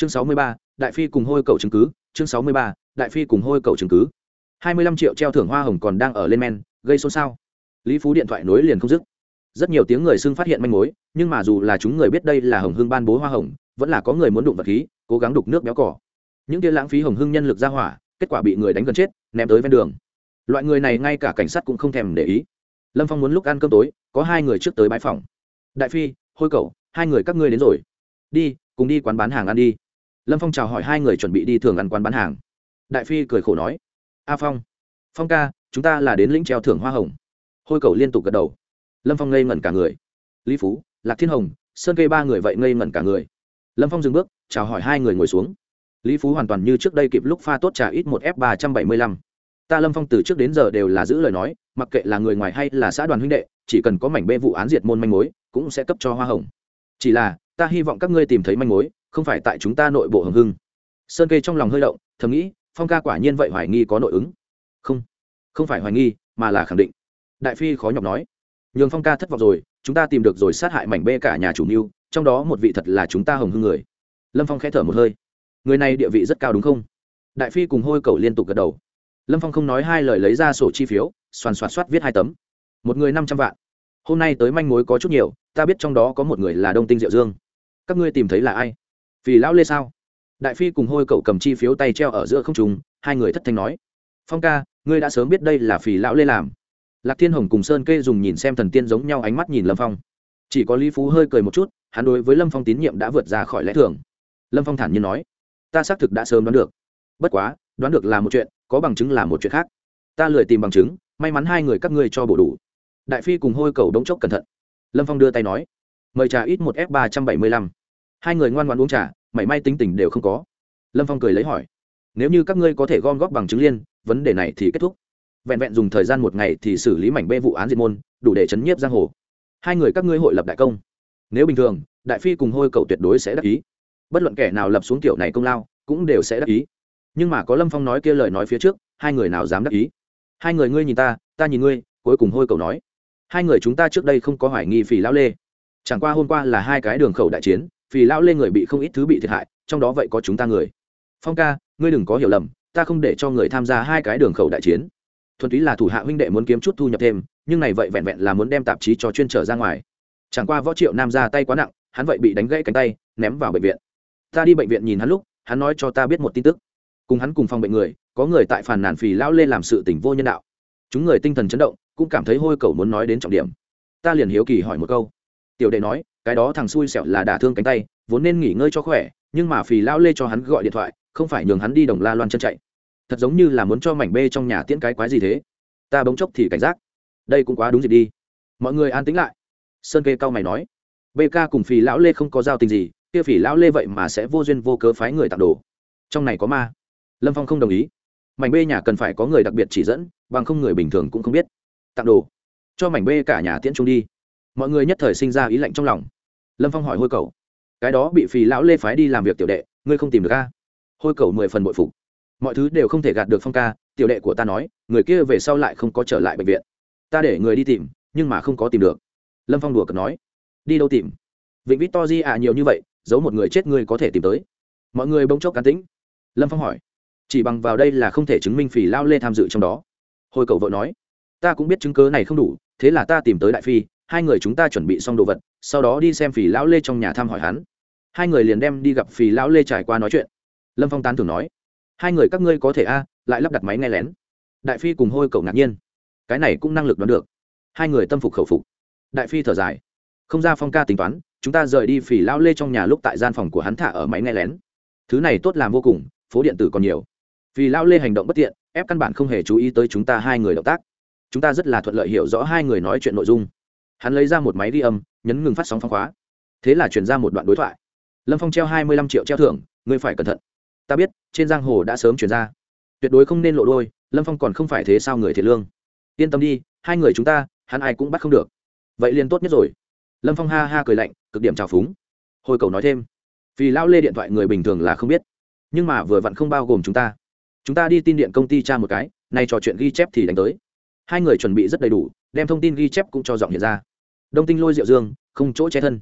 chương sáu mươi ba, đại phi cùng hôi cầu chứng cứ. Chương sáu mươi ba, đại phi cùng hôi cầu chứng cứ. hai mươi lăm triệu treo thưởng hoa hồng còn đang ở lên men, gây xôn xao. Lý phú điện thoại nối liền không dứt. Rất nhiều tiếng người xưng phát hiện manh mối, nhưng mà dù là chúng người biết đây là hồng hưng ban bố hoa hồng, vẫn là có người muốn đụng vật khí, cố gắng đục nước béo cỏ. Những kia lãng phí hồng hưng nhân lực ra hỏa, kết quả bị người đánh gần chết, ném tới ven đường. Loại người này ngay cả cảnh sát cũng không thèm để ý. Lâm phong muốn lúc ăn cơm tối, có hai người trước tới bãi phòng. Đại phi, hôi cậu hai người các ngươi đến rồi. Đi, cùng đi quán bán hàng ăn đi lâm phong chào hỏi hai người chuẩn bị đi thường ăn quán bán hàng. Đại phi cười khổ nói, a phong phong ca, chúng ta là đến lĩnh treo thưởng hoa hồng. Hôi cầu liên tục gật đầu. Lâm phong ngây ngẩn cả người. Lý phú, lạc thiên hồng, sơn cây ba người vậy ngây ngẩn cả người. Lâm phong dừng bước, chào hỏi hai người ngồi xuống. Lý phú hoàn toàn như trước đây kịp lúc pha tốt trà ít một f ba trăm bảy mươi lăm. Ta lâm phong từ trước đến giờ đều là giữ lời nói, mặc kệ là người ngoài hay là xã đoàn huynh đệ, chỉ cần có mảnh bê vụ án diệt môn manh mối, cũng sẽ cấp cho hoa hồng. Chỉ là, ta hy vọng các ngươi tìm thấy manh mối không phải tại chúng ta nội bộ hồng hưng. Sơn kê trong lòng hơi động, thầm nghĩ, phong ca quả nhiên vậy hoài nghi có nội ứng. Không không phải hoài nghi, mà là khẳng định. Đại phi khó nhọc nói, nhường phong ca thất vọng rồi, chúng ta tìm được rồi sát hại mảnh bê cả nhà chủ mưu, trong đó một vị thật là chúng ta hồng hưng người. Lâm phong khẽ thở một hơi. Người này địa vị rất cao đúng không? Đại phi cùng hôi cầu liên tục gật đầu. Lâm phong không nói hai lời lấy ra sổ chi phiếu, soàn soạt xoát viết hai tấm. Một người năm trăm vạn. Hôm nay tới manh mối có chút nhiều, ta biết trong đó có một người là đông tinh diệu dương. Các ngươi tìm thấy là ai? Vì lão lê sao? Đại phi cùng hôi cậu cầm chi phiếu tay treo ở giữa không trùng hai người thất thanh nói. Phong ca, ngươi đã sớm biết đây là phì lão lê làm. Lạc thiên hồng cùng sơn kê dùng nhìn xem thần tiên giống nhau ánh mắt nhìn lâm phong. Chỉ có lý phú hơi cười một chút, hắn đối với lâm phong tín nhiệm đã vượt ra khỏi lẽ thường. Lâm phong thản nhiên nói, ta xác thực đã sớm đoán được. Bất quá, đoán được là một chuyện, có bằng chứng là một chuyện khác. Ta lười tìm bằng chứng, may mắn hai người các ngươi cho bổ đủ. Đại phi cùng hôi cầu đống chốc cẩn thận. Lâm phong đưa tay nói, mời trà ít một f ba trăm bảy mươi lăm hai người ngoan ngoan uống trà, mảy may tính tình đều không có. Lâm phong cười lấy hỏi, nếu như các ngươi có thể gom góp bằng chứng liên, vấn đề này thì kết thúc. Vẹn vẹn dùng thời gian một ngày thì xử lý mảnh bê vụ án diệt môn, đủ để chấn nhiếp giang hồ. Hai người các ngươi hội lập đại công. Nếu bình thường, đại phi cùng hôi cầu tuyệt đối sẽ đắc ý. Bất luận kẻ nào lập xuống kiểu này công lao, cũng đều sẽ đắc ý. Nhưng mà có lâm phong nói kia lời nói phía trước, hai người nào dám đắc ý? Hai người ngươi nhìn ta ta nhìn ngươi, cuối cùng hôi cầu nói. Hai người chúng ta trước đây không có hoài nghi phì lão lê. Chẳng qua hôm qua là hai cái đường khẩu đại chiến phì lão lê người bị không ít thứ bị thiệt hại, trong đó vậy có chúng ta người. Phong ca, ngươi đừng có hiểu lầm, ta không để cho người tham gia hai cái đường khẩu đại chiến. Thuần túy là thủ hạ huynh đệ muốn kiếm chút thu nhập thêm, nhưng này vậy vẹn vẹn là muốn đem tạp chí cho chuyên trở ra ngoài. Chẳng qua võ triệu nam ra tay quá nặng, hắn vậy bị đánh gãy cánh tay, ném vào bệnh viện. Ta đi bệnh viện nhìn hắn lúc, hắn nói cho ta biết một tin tức. Cùng hắn cùng phòng bệnh người, có người tại phàn nàn phì lão lê làm sự tỉnh vô nhân đạo. Chúng người tinh thần chấn động, cũng cảm thấy hôi cầu muốn nói đến trọng điểm. Ta liền hiếu kỳ hỏi một câu. Tiểu đệ nói cái đó thằng xui xẻo là đả thương cánh tay, vốn nên nghỉ ngơi cho khỏe, nhưng mà phì lão lê cho hắn gọi điện thoại, không phải nhường hắn đi đồng la loan chân chạy. Thật giống như là muốn cho mảnh bê trong nhà tiễn cái quái gì thế. Ta bỗng chốc thì cảnh giác. Đây cũng quá đúng gì đi. Mọi người an tính lại. Sơn kê cao mày nói. Bk cùng phì lão lê không có giao tình gì, kia phỉ lão lê vậy mà sẽ vô duyên vô cớ phái người tặng đồ. Trong này có ma. Lâm phong không đồng ý. Mảnh bê nhà cần phải có người đặc biệt chỉ dẫn, bằng không người bình thường cũng không biết. Tặng đồ. Cho mảnh bê cả nhà tiễn trung đi. Mọi người nhất thời sinh ra ý lạnh trong lòng lâm phong hỏi hôi cầu, cái đó bị phì lão lê phái đi làm việc tiểu đệ, ngươi không tìm được ca hôi cầu mười phần bội phục, mọi thứ đều không thể gạt được phong ca, tiểu đệ của ta nói, người kia về sau lại không có trở lại bệnh viện. Ta để người đi tìm, nhưng mà không có tìm được. Lâm phong đùa cợt nói, đi đâu tìm? Vịnh vít to di ạ nhiều như vậy, giấu một người chết ngươi có thể tìm tới. Mọi người bỗng chốc cán tĩnh. Lâm phong hỏi, chỉ bằng vào đây là không thể chứng minh phì lao lê tham dự trong đó. Hồi cầu vợ nói, ta cũng biết chứng cớ này không đủ, thế là ta tìm tới đại phi hai người chúng ta chuẩn bị xong đồ vật, sau đó đi xem phì lão lê trong nhà thăm hỏi hắn. Hai người liền đem đi gặp phì lão lê trải qua nói chuyện. Lâm phong tán thường nói, hai người các ngươi có thể a, lại lắp đặt máy nghe lén. Đại phi cùng hôi cầu ngạc nhiên. Cái này cũng năng lực đoán được. Hai người tâm phục khẩu phục. Đại phi thở dài. Không ra phong ca tính toán, chúng ta rời đi phì lão lê trong nhà lúc tại gian phòng của hắn thả ở máy nghe lén. Thứ này tốt làm vô cùng, phố điện tử còn nhiều. Vì lão lê hành động bất tiện, ép căn bản không hề chú ý tới chúng ta hai người động tác. Chúng ta rất là thuận lợi hiểu rõ hai người nói chuyện nội dung hắn lấy ra một máy ghi âm, nhấn ngừng phát sóng phong khóa. Thế là chuyển ra một đoạn đối thoại. Lâm phong treo hai mươi lăm triệu treo thưởng, ngươi phải cẩn thận. Ta biết, trên giang hồ đã sớm chuyển ra. Tuyệt đối không nên lộ đôi, lâm phong còn không phải thế sao người thiệt lương. Yên tâm đi, hai người chúng ta, hắn ai cũng bắt không được. Vậy liền tốt nhất rồi. Lâm phong ha ha cười lạnh, cực điểm trào phúng. Hồi cầu nói thêm vì lao lê điện thoại người bình thường là không biết, nhưng mà vừa vặn không bao gồm chúng ta. Chúng ta đi tin điện công ty tra một cái, nay trò chuyện ghi chép thì đánh tới. Hai người chuẩn bị rất đầy đủ đem thông tin ghi chép cũng cho giọng hiện ra. Đông tinh lôi diệu dương, không chỗ che thân.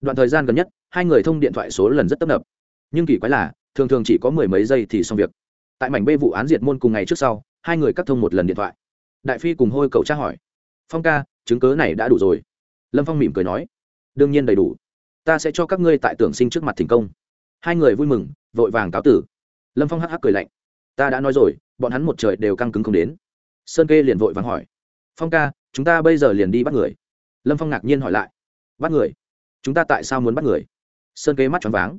Đoạn thời gian gần nhất, hai người thông điện thoại số lần rất tấp nập. Nhưng kỳ quái là, thường thường chỉ có mười mấy giây thì xong việc. Tại mảnh bê vụ án diệt môn cùng ngày trước sau, hai người cắt thông một lần điện thoại. Đại phi cùng hôi cậu tra hỏi. Phong ca, chứng cớ này đã đủ rồi. Lâm phong mỉm cười nói. Đương nhiên đầy đủ. Ta sẽ cho các ngươi tại tưởng sinh trước mặt thành công. Hai người vui mừng, vội vàng cáo tử. Lâm phong hắc hắc cười lạnh. Ta đã nói rồi, bọn hắn một trời đều căng cứng không đến. Sơn kê liền vội vàng hỏi. Phong ca chúng ta bây giờ liền đi bắt người. Lâm phong ngạc nhiên hỏi lại. Bắt người? Chúng ta tại sao muốn bắt người? Sơn kê mắt tròn váng.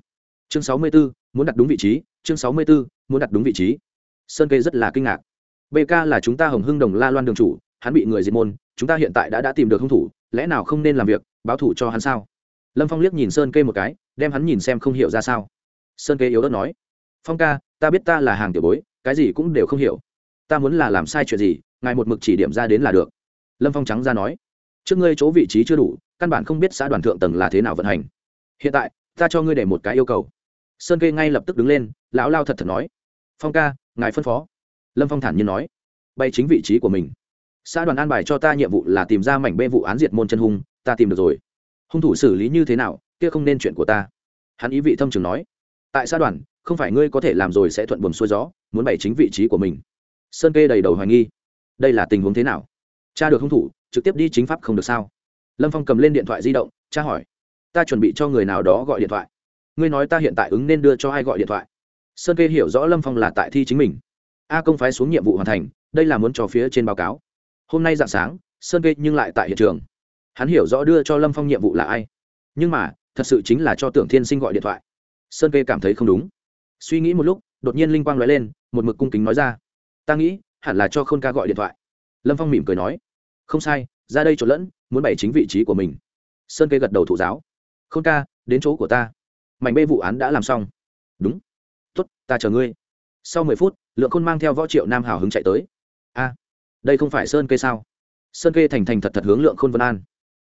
Chương sáu mươi b ố muốn đặt đúng vị trí. Chương sáu mươi b ố muốn đặt đúng vị trí. Sơn kê rất là kinh ngạc. Bk là chúng ta hồng hưng đồng la loan đường chủ, hắn bị người diệt môn, chúng ta hiện tại đã đã tìm được hung thủ, lẽ nào không nên làm việc, báo thủ cho hắn sao? Lâm phong liếc nhìn sơn kê một cái, đem hắn nhìn xem không hiểu ra sao. Sơn kê yếu ớt nói. Phong ca, ta biết ta là hàng tiểu bối, cái gì cũng đều không hiểu. Ta muốn là làm sai chuyện gì, ngài một mực chỉ điểm ra đến là được lâm phong trắng ra nói, trước ngươi chỗ vị trí chưa đủ, căn bản không biết xã đoàn thượng tầng là thế nào vận hành. Hiện tại, ta cho ngươi để một cái yêu cầu. Sơn kê ngay lập tức đứng lên, lão lao thật thật nói, phong ca, ngài phân phó. Lâm phong thản nhiên nói bay chính vị trí của mình. Xã đoàn an bài cho ta nhiệm vụ là tìm ra mảnh bê vụ án diệt môn chân hung, ta tìm được rồi. Hung thủ xử lý như thế nào, kia không nên chuyện của ta. Hắn ý vị thâm trường nói, tại xã đoàn, không phải ngươi có thể làm rồi sẽ thuận buồm xuôi gió, muốn bày chính vị trí của mình. Sơn kê đầy đầu hoài nghi, đây là tình huống thế nào? Cha được hung thủ, trực tiếp đi chính pháp không được sao? Lâm phong cầm lên điện thoại di động, cha hỏi, ta chuẩn bị cho người nào đó gọi điện thoại? Ngươi nói ta hiện tại ứng nên đưa cho ai gọi điện thoại? Sơn kê hiểu rõ lâm phong là tại thi chính mình. A công phái xuống nhiệm vụ hoàn thành, đây là muốn cho phía trên báo cáo. Hôm nay dạng sáng, sơn kê nhưng lại tại hiện trường. Hắn hiểu rõ đưa cho lâm phong nhiệm vụ là ai. Nhưng mà, thật sự chính là cho tưởng thiên sinh gọi điện thoại. Sơn kê cảm thấy không đúng. Suy nghĩ một lúc, đột nhiên linh quang nói lên, một mực cung kính nói ra, ta nghĩ, hẳn là cho khôn ca gọi điện thoại. Lâm phong mỉm cười nói không sai, ra đây trộn lẫn, muốn bày chính vị trí của mình. Sơn kê gật đầu thụ giáo. Khôn ca, đến chỗ của ta. Mảnh bê vụ án đã làm xong. Đúng. Tuất ta chờ ngươi. Sau mười phút, lượng khôn mang theo võ triệu nam hào hứng chạy tới. A, đây không phải sơn kê sao? Sơn kê thành thành thật thật hướng lượng khôn vân an.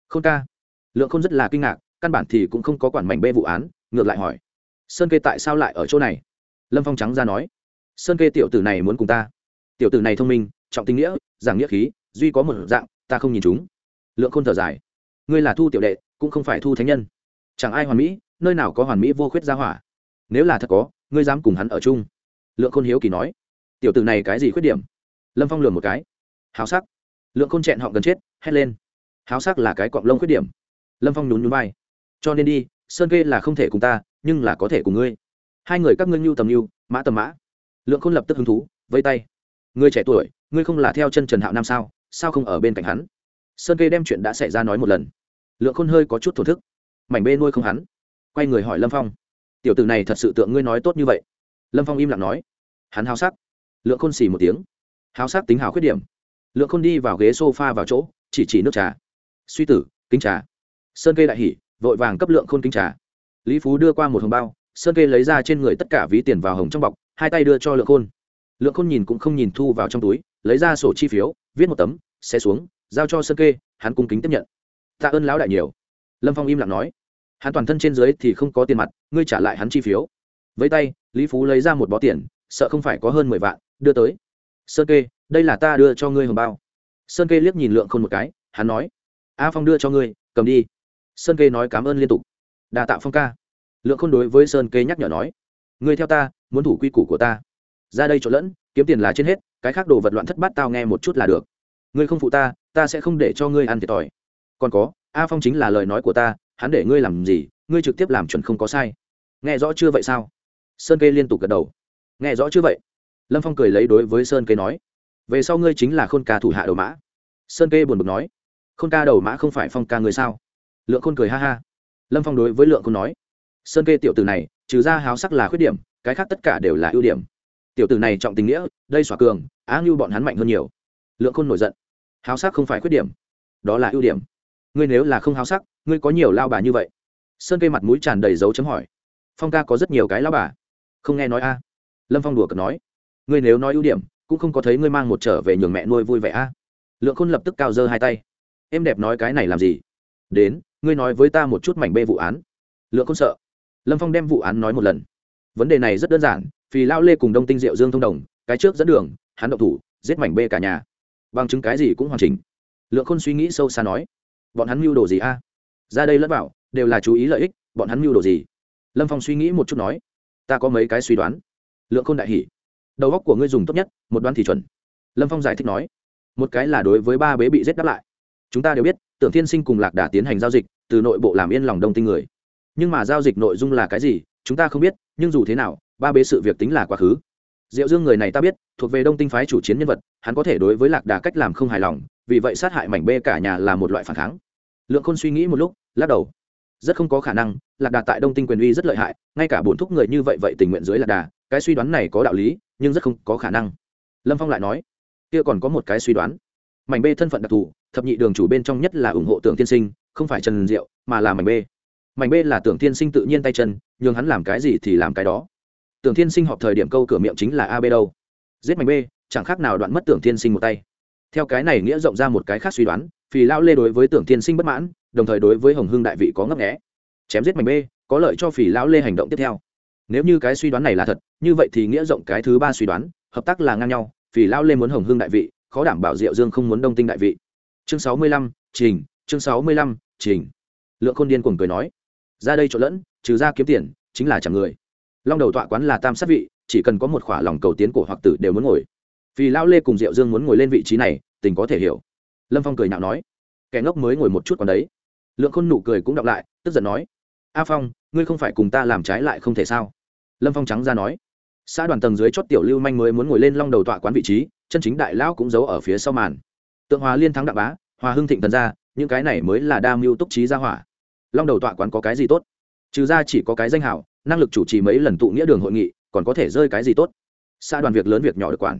Khôn ca. Lượng khôn rất là kinh ngạc, căn bản thì cũng không có quản mảnh bê vụ án, ngược lại hỏi. Sơn kê tại sao lại ở chỗ này? Lâm phong trắng ra nói. Sơn kê tiểu tử này muốn cùng ta. Tiểu tử này thông minh, trọng tình nghĩa, giảng nghĩa khí, duy có một dạng ta không nhìn chúng. Lượng khôn thở dài. Ngươi là thu tiểu đệ, cũng không phải thu thánh nhân. Chẳng ai hoàn mỹ, nơi nào có hoàn mỹ vô khuyết gia hỏa. Nếu là thật có, ngươi dám cùng hắn ở chung. Lượng khôn hiếu kỳ nói. Tiểu tử này cái gì khuyết điểm? Lâm phong lường một cái. Háo sắc. Lượng khôn chẹn họ gần chết, hét lên. Háo sắc là cái cọng lông khuyết điểm. Lâm phong nhún nhún vai. Cho nên đi, sơn kê là không thể cùng ta, nhưng là có thể cùng ngươi. Hai người các ngươi nhu tầm nhu, mã tầm mã. Lượng khôn lập tức hứng thú vây tay. Ngươi trẻ tuổi, ngươi không là theo chân trần hạo nam sao? Sao không ở bên cạnh hắn? Sơn kê đem chuyện đã xảy ra nói một lần. Lượng khôn hơi có chút thổ thức. Mảnh bê nuôi không hắn. Quay người hỏi lâm phong. Tiểu tử này thật sự tượng ngươi nói tốt như vậy? Lâm phong im lặng nói. Hắn háo sắc. Lượng khôn xì một tiếng. Háo sắc tính hào khuyết điểm. Lượng khôn đi vào ghế s o f a vào chỗ, chỉ chỉ nước trà. Suy tử, kính trà. Sơn kê đại hỉ, vội vàng cấp lượng khôn kính trà. Lý phú đưa qua một hồng bao, sơn kê lấy ra trên người tất cả ví tiền vào hồng trong bọc, hai tay đưa cho lượng khôn. Lượng khôn nhìn cũng không nhìn thu vào trong túi lấy ra sổ chi phiếu, viết một tấm xe xuống, giao cho sơn kê, hắn cung kính tiếp nhận. Tạ ơn lão đại nhiều. Lâm phong im lặng nói. Hắn toàn thân trên dưới thì không có tiền mặt, ngươi trả lại hắn chi phiếu. Với tay, lý phú lấy ra một bó tiền, sợ không phải có hơn mười vạn, đưa tới. Sơn kê, đây là ta đưa cho ngươi hồng bao. Sơn kê liếc nhìn lượng khôn một cái, hắn nói. A phong đưa cho ngươi, cầm đi. Sơn kê nói cảm ơn liên tục. Đà tạ phong ca. Lượng khôn đối với sơn kê nhắc nhở nói. Ngươi theo ta, muốn thủ quy củ của ta. Ra đây trộn lẫn, kiếm tiền là trên hết cái khác đồ vật loạn thất bát tao nghe một chút là được. Ngươi không phụ ta ta sẽ không để cho ngươi ăn thiệt thòi. Còn có, a phong chính là lời nói của ta, hắn để ngươi làm gì, ngươi trực tiếp làm chuẩn không có sai. Nghe rõ chưa vậy sao? Sơn kê liên tục gật đầu. Nghe rõ chưa vậy? Lâm phong cười lấy đối với sơn kê nói. Về sau ngươi chính là khôn ca thủ hạ đầu mã. Sơn kê buồn bực nói. Khôn ca đầu mã không phải phong ca người sao? Lượng khôn cười ha ha. Lâm phong đối với lượng khôn nói. Sơn kê tiểu tử này, trừ ra háo sắc là khuyết điểm, cái khác tất cả đều là ưu điểm tiểu tử này trọng tình nghĩa, đây xỏa cường, á ngưu bọn hắn mạnh hơn nhiều. Lượng khôn nổi giận. Háo sắc không phải khuyết điểm, đó là ưu điểm. Ngươi nếu là không háo sắc, ngươi có nhiều lao bà như vậy? Sơn cây mặt mũi tràn đầy dấu chấm hỏi. Phong ca có rất nhiều cái lao bà. Không nghe nói a? Lâm phong đùa cợt nói. Ngươi nếu nói ưu điểm, cũng không có thấy ngươi mang một trở về nhường mẹ nuôi vui vẻ a? Lượng khôn lập tức cao giơ hai tay. Em đẹp nói cái này làm gì? Đến, ngươi nói với ta một chút mảnh bê vụ án. Lượng khôn sợ. Lâm phong đem vụ án nói một lần. Vấn đề này rất đơn giản phì lao lê cùng đông tinh diệu dương thông đồng cái trước dẫn đường hắn động thủ giết mảnh bê cả nhà. Bằng chứng cái gì cũng hoàn chỉnh. Lượng khôn suy nghĩ sâu xa nói bọn hắn mưu đồ gì a? Ra đây lẫn vào đều là chú ý lợi ích bọn hắn mưu đồ gì? Lâm phong suy nghĩ một chút nói ta có mấy cái suy đoán. Lượng khôn đại hỉ, đầu góc của ngươi dùng tốt nhất một đoán thì chuẩn. Lâm phong giải thích nói một cái là đối với ba bế bị giết đáp lại. Chúng ta đều biết tưởng thiên sinh cùng lạc đà tiến hành giao dịch từ nội bộ làm yên lòng đông tinh người. Nhưng mà giao dịch nội dung là cái gì chúng ta không biết nhưng dù thế nào ba bế sự việc tính là quá khứ. Diệu dương người này ta biết, thuộc về đông tinh phái chủ chiến nhân vật, hắn có thể đối với lạc đà cách làm không hài lòng, vì vậy sát hại mảnh bê cả nhà là một loại phản kháng. Lượng khôn suy nghĩ một lúc, lắc đầu. Rất không có khả năng, lạc đà tại đông tinh quyền uy rất lợi hại, ngay cả bốn thúc người như vậy vậy tình nguyện dưới lạc đà, cái suy đoán này có đạo lý, nhưng rất không có khả năng. Lâm phong lại nói, kia còn có một cái suy đoán. Mảnh bê thân phận đặc thù, thập nhị đường chủ bên trong nhất là ủng hộ tưởng tiên sinh, không phải trần diệu, mà là mảnh bê. mảnh bê là tưởng tiên sinh tự nhiên tay chân, nhường hắn làm cái gì thì làm cái đó tưởng Thiên sinh họp thời điểm câu cửa miệng chính là ab đâu. Giết Mạnh b chẳng khác nào đoạn mất tưởng Thiên sinh một tay. Theo cái này nghĩa rộng ra một cái khác suy đoán, phì lao lê đối với tưởng Thiên sinh bất mãn, đồng thời đối với hồng hưng đại vị có ngấp nghẽ chém giết Mạnh b có lợi cho phỉ lão lê hành động tiếp theo. Nếu như cái suy đoán này là thật, như vậy thì nghĩa rộng cái thứ ba suy đoán, hợp tác là ngang nhau phỉ lão lê muốn hồng hưng đại vị, khó đảm bảo diệu dương không muốn đông tinh đại vị. Chương sáu mươi lăm, trình, chương sáu mươi lăm, trình. Lượng khôn điên cuồng cười nói, ra đây trộn lẫn, trừ ra kiếm tiền, chính là chẳng người long đầu tọa quán là tam sát vị, chỉ cần có một khỏa lòng cầu tiến cổ hoặc tử đều muốn ngồi. Vì lão lê cùng diệu dương muốn ngồi lên vị trí này, tình có thể hiểu. Lâm phong cười nhạo nói, kẻ ngốc mới ngồi một chút còn đấy. Lượng khôn nụ cười cũng đọc lại, tức giận nói, a phong, ngươi không phải cùng ta làm trái lại không thể sao? Lâm phong trắng ra nói, xã đoàn tầng dưới chót tiểu lưu manh mới muốn ngồi lên long đầu tọa quán vị trí, chân chính đại lão cũng giấu ở phía sau màn. Tượng hòa liên thắng đặng bá, hòa hưng thịnh thần ra, những cái này mới là đa mưu túc trí gia hỏa. Long đầu tọa quán có cái gì tốt? Trừ ra chỉ có cái danh hảo năng lực chủ trì mấy lần tụ nghĩa đường hội nghị, còn có thể rơi cái gì tốt? Xã đoàn việc lớn việc nhỏ được quản.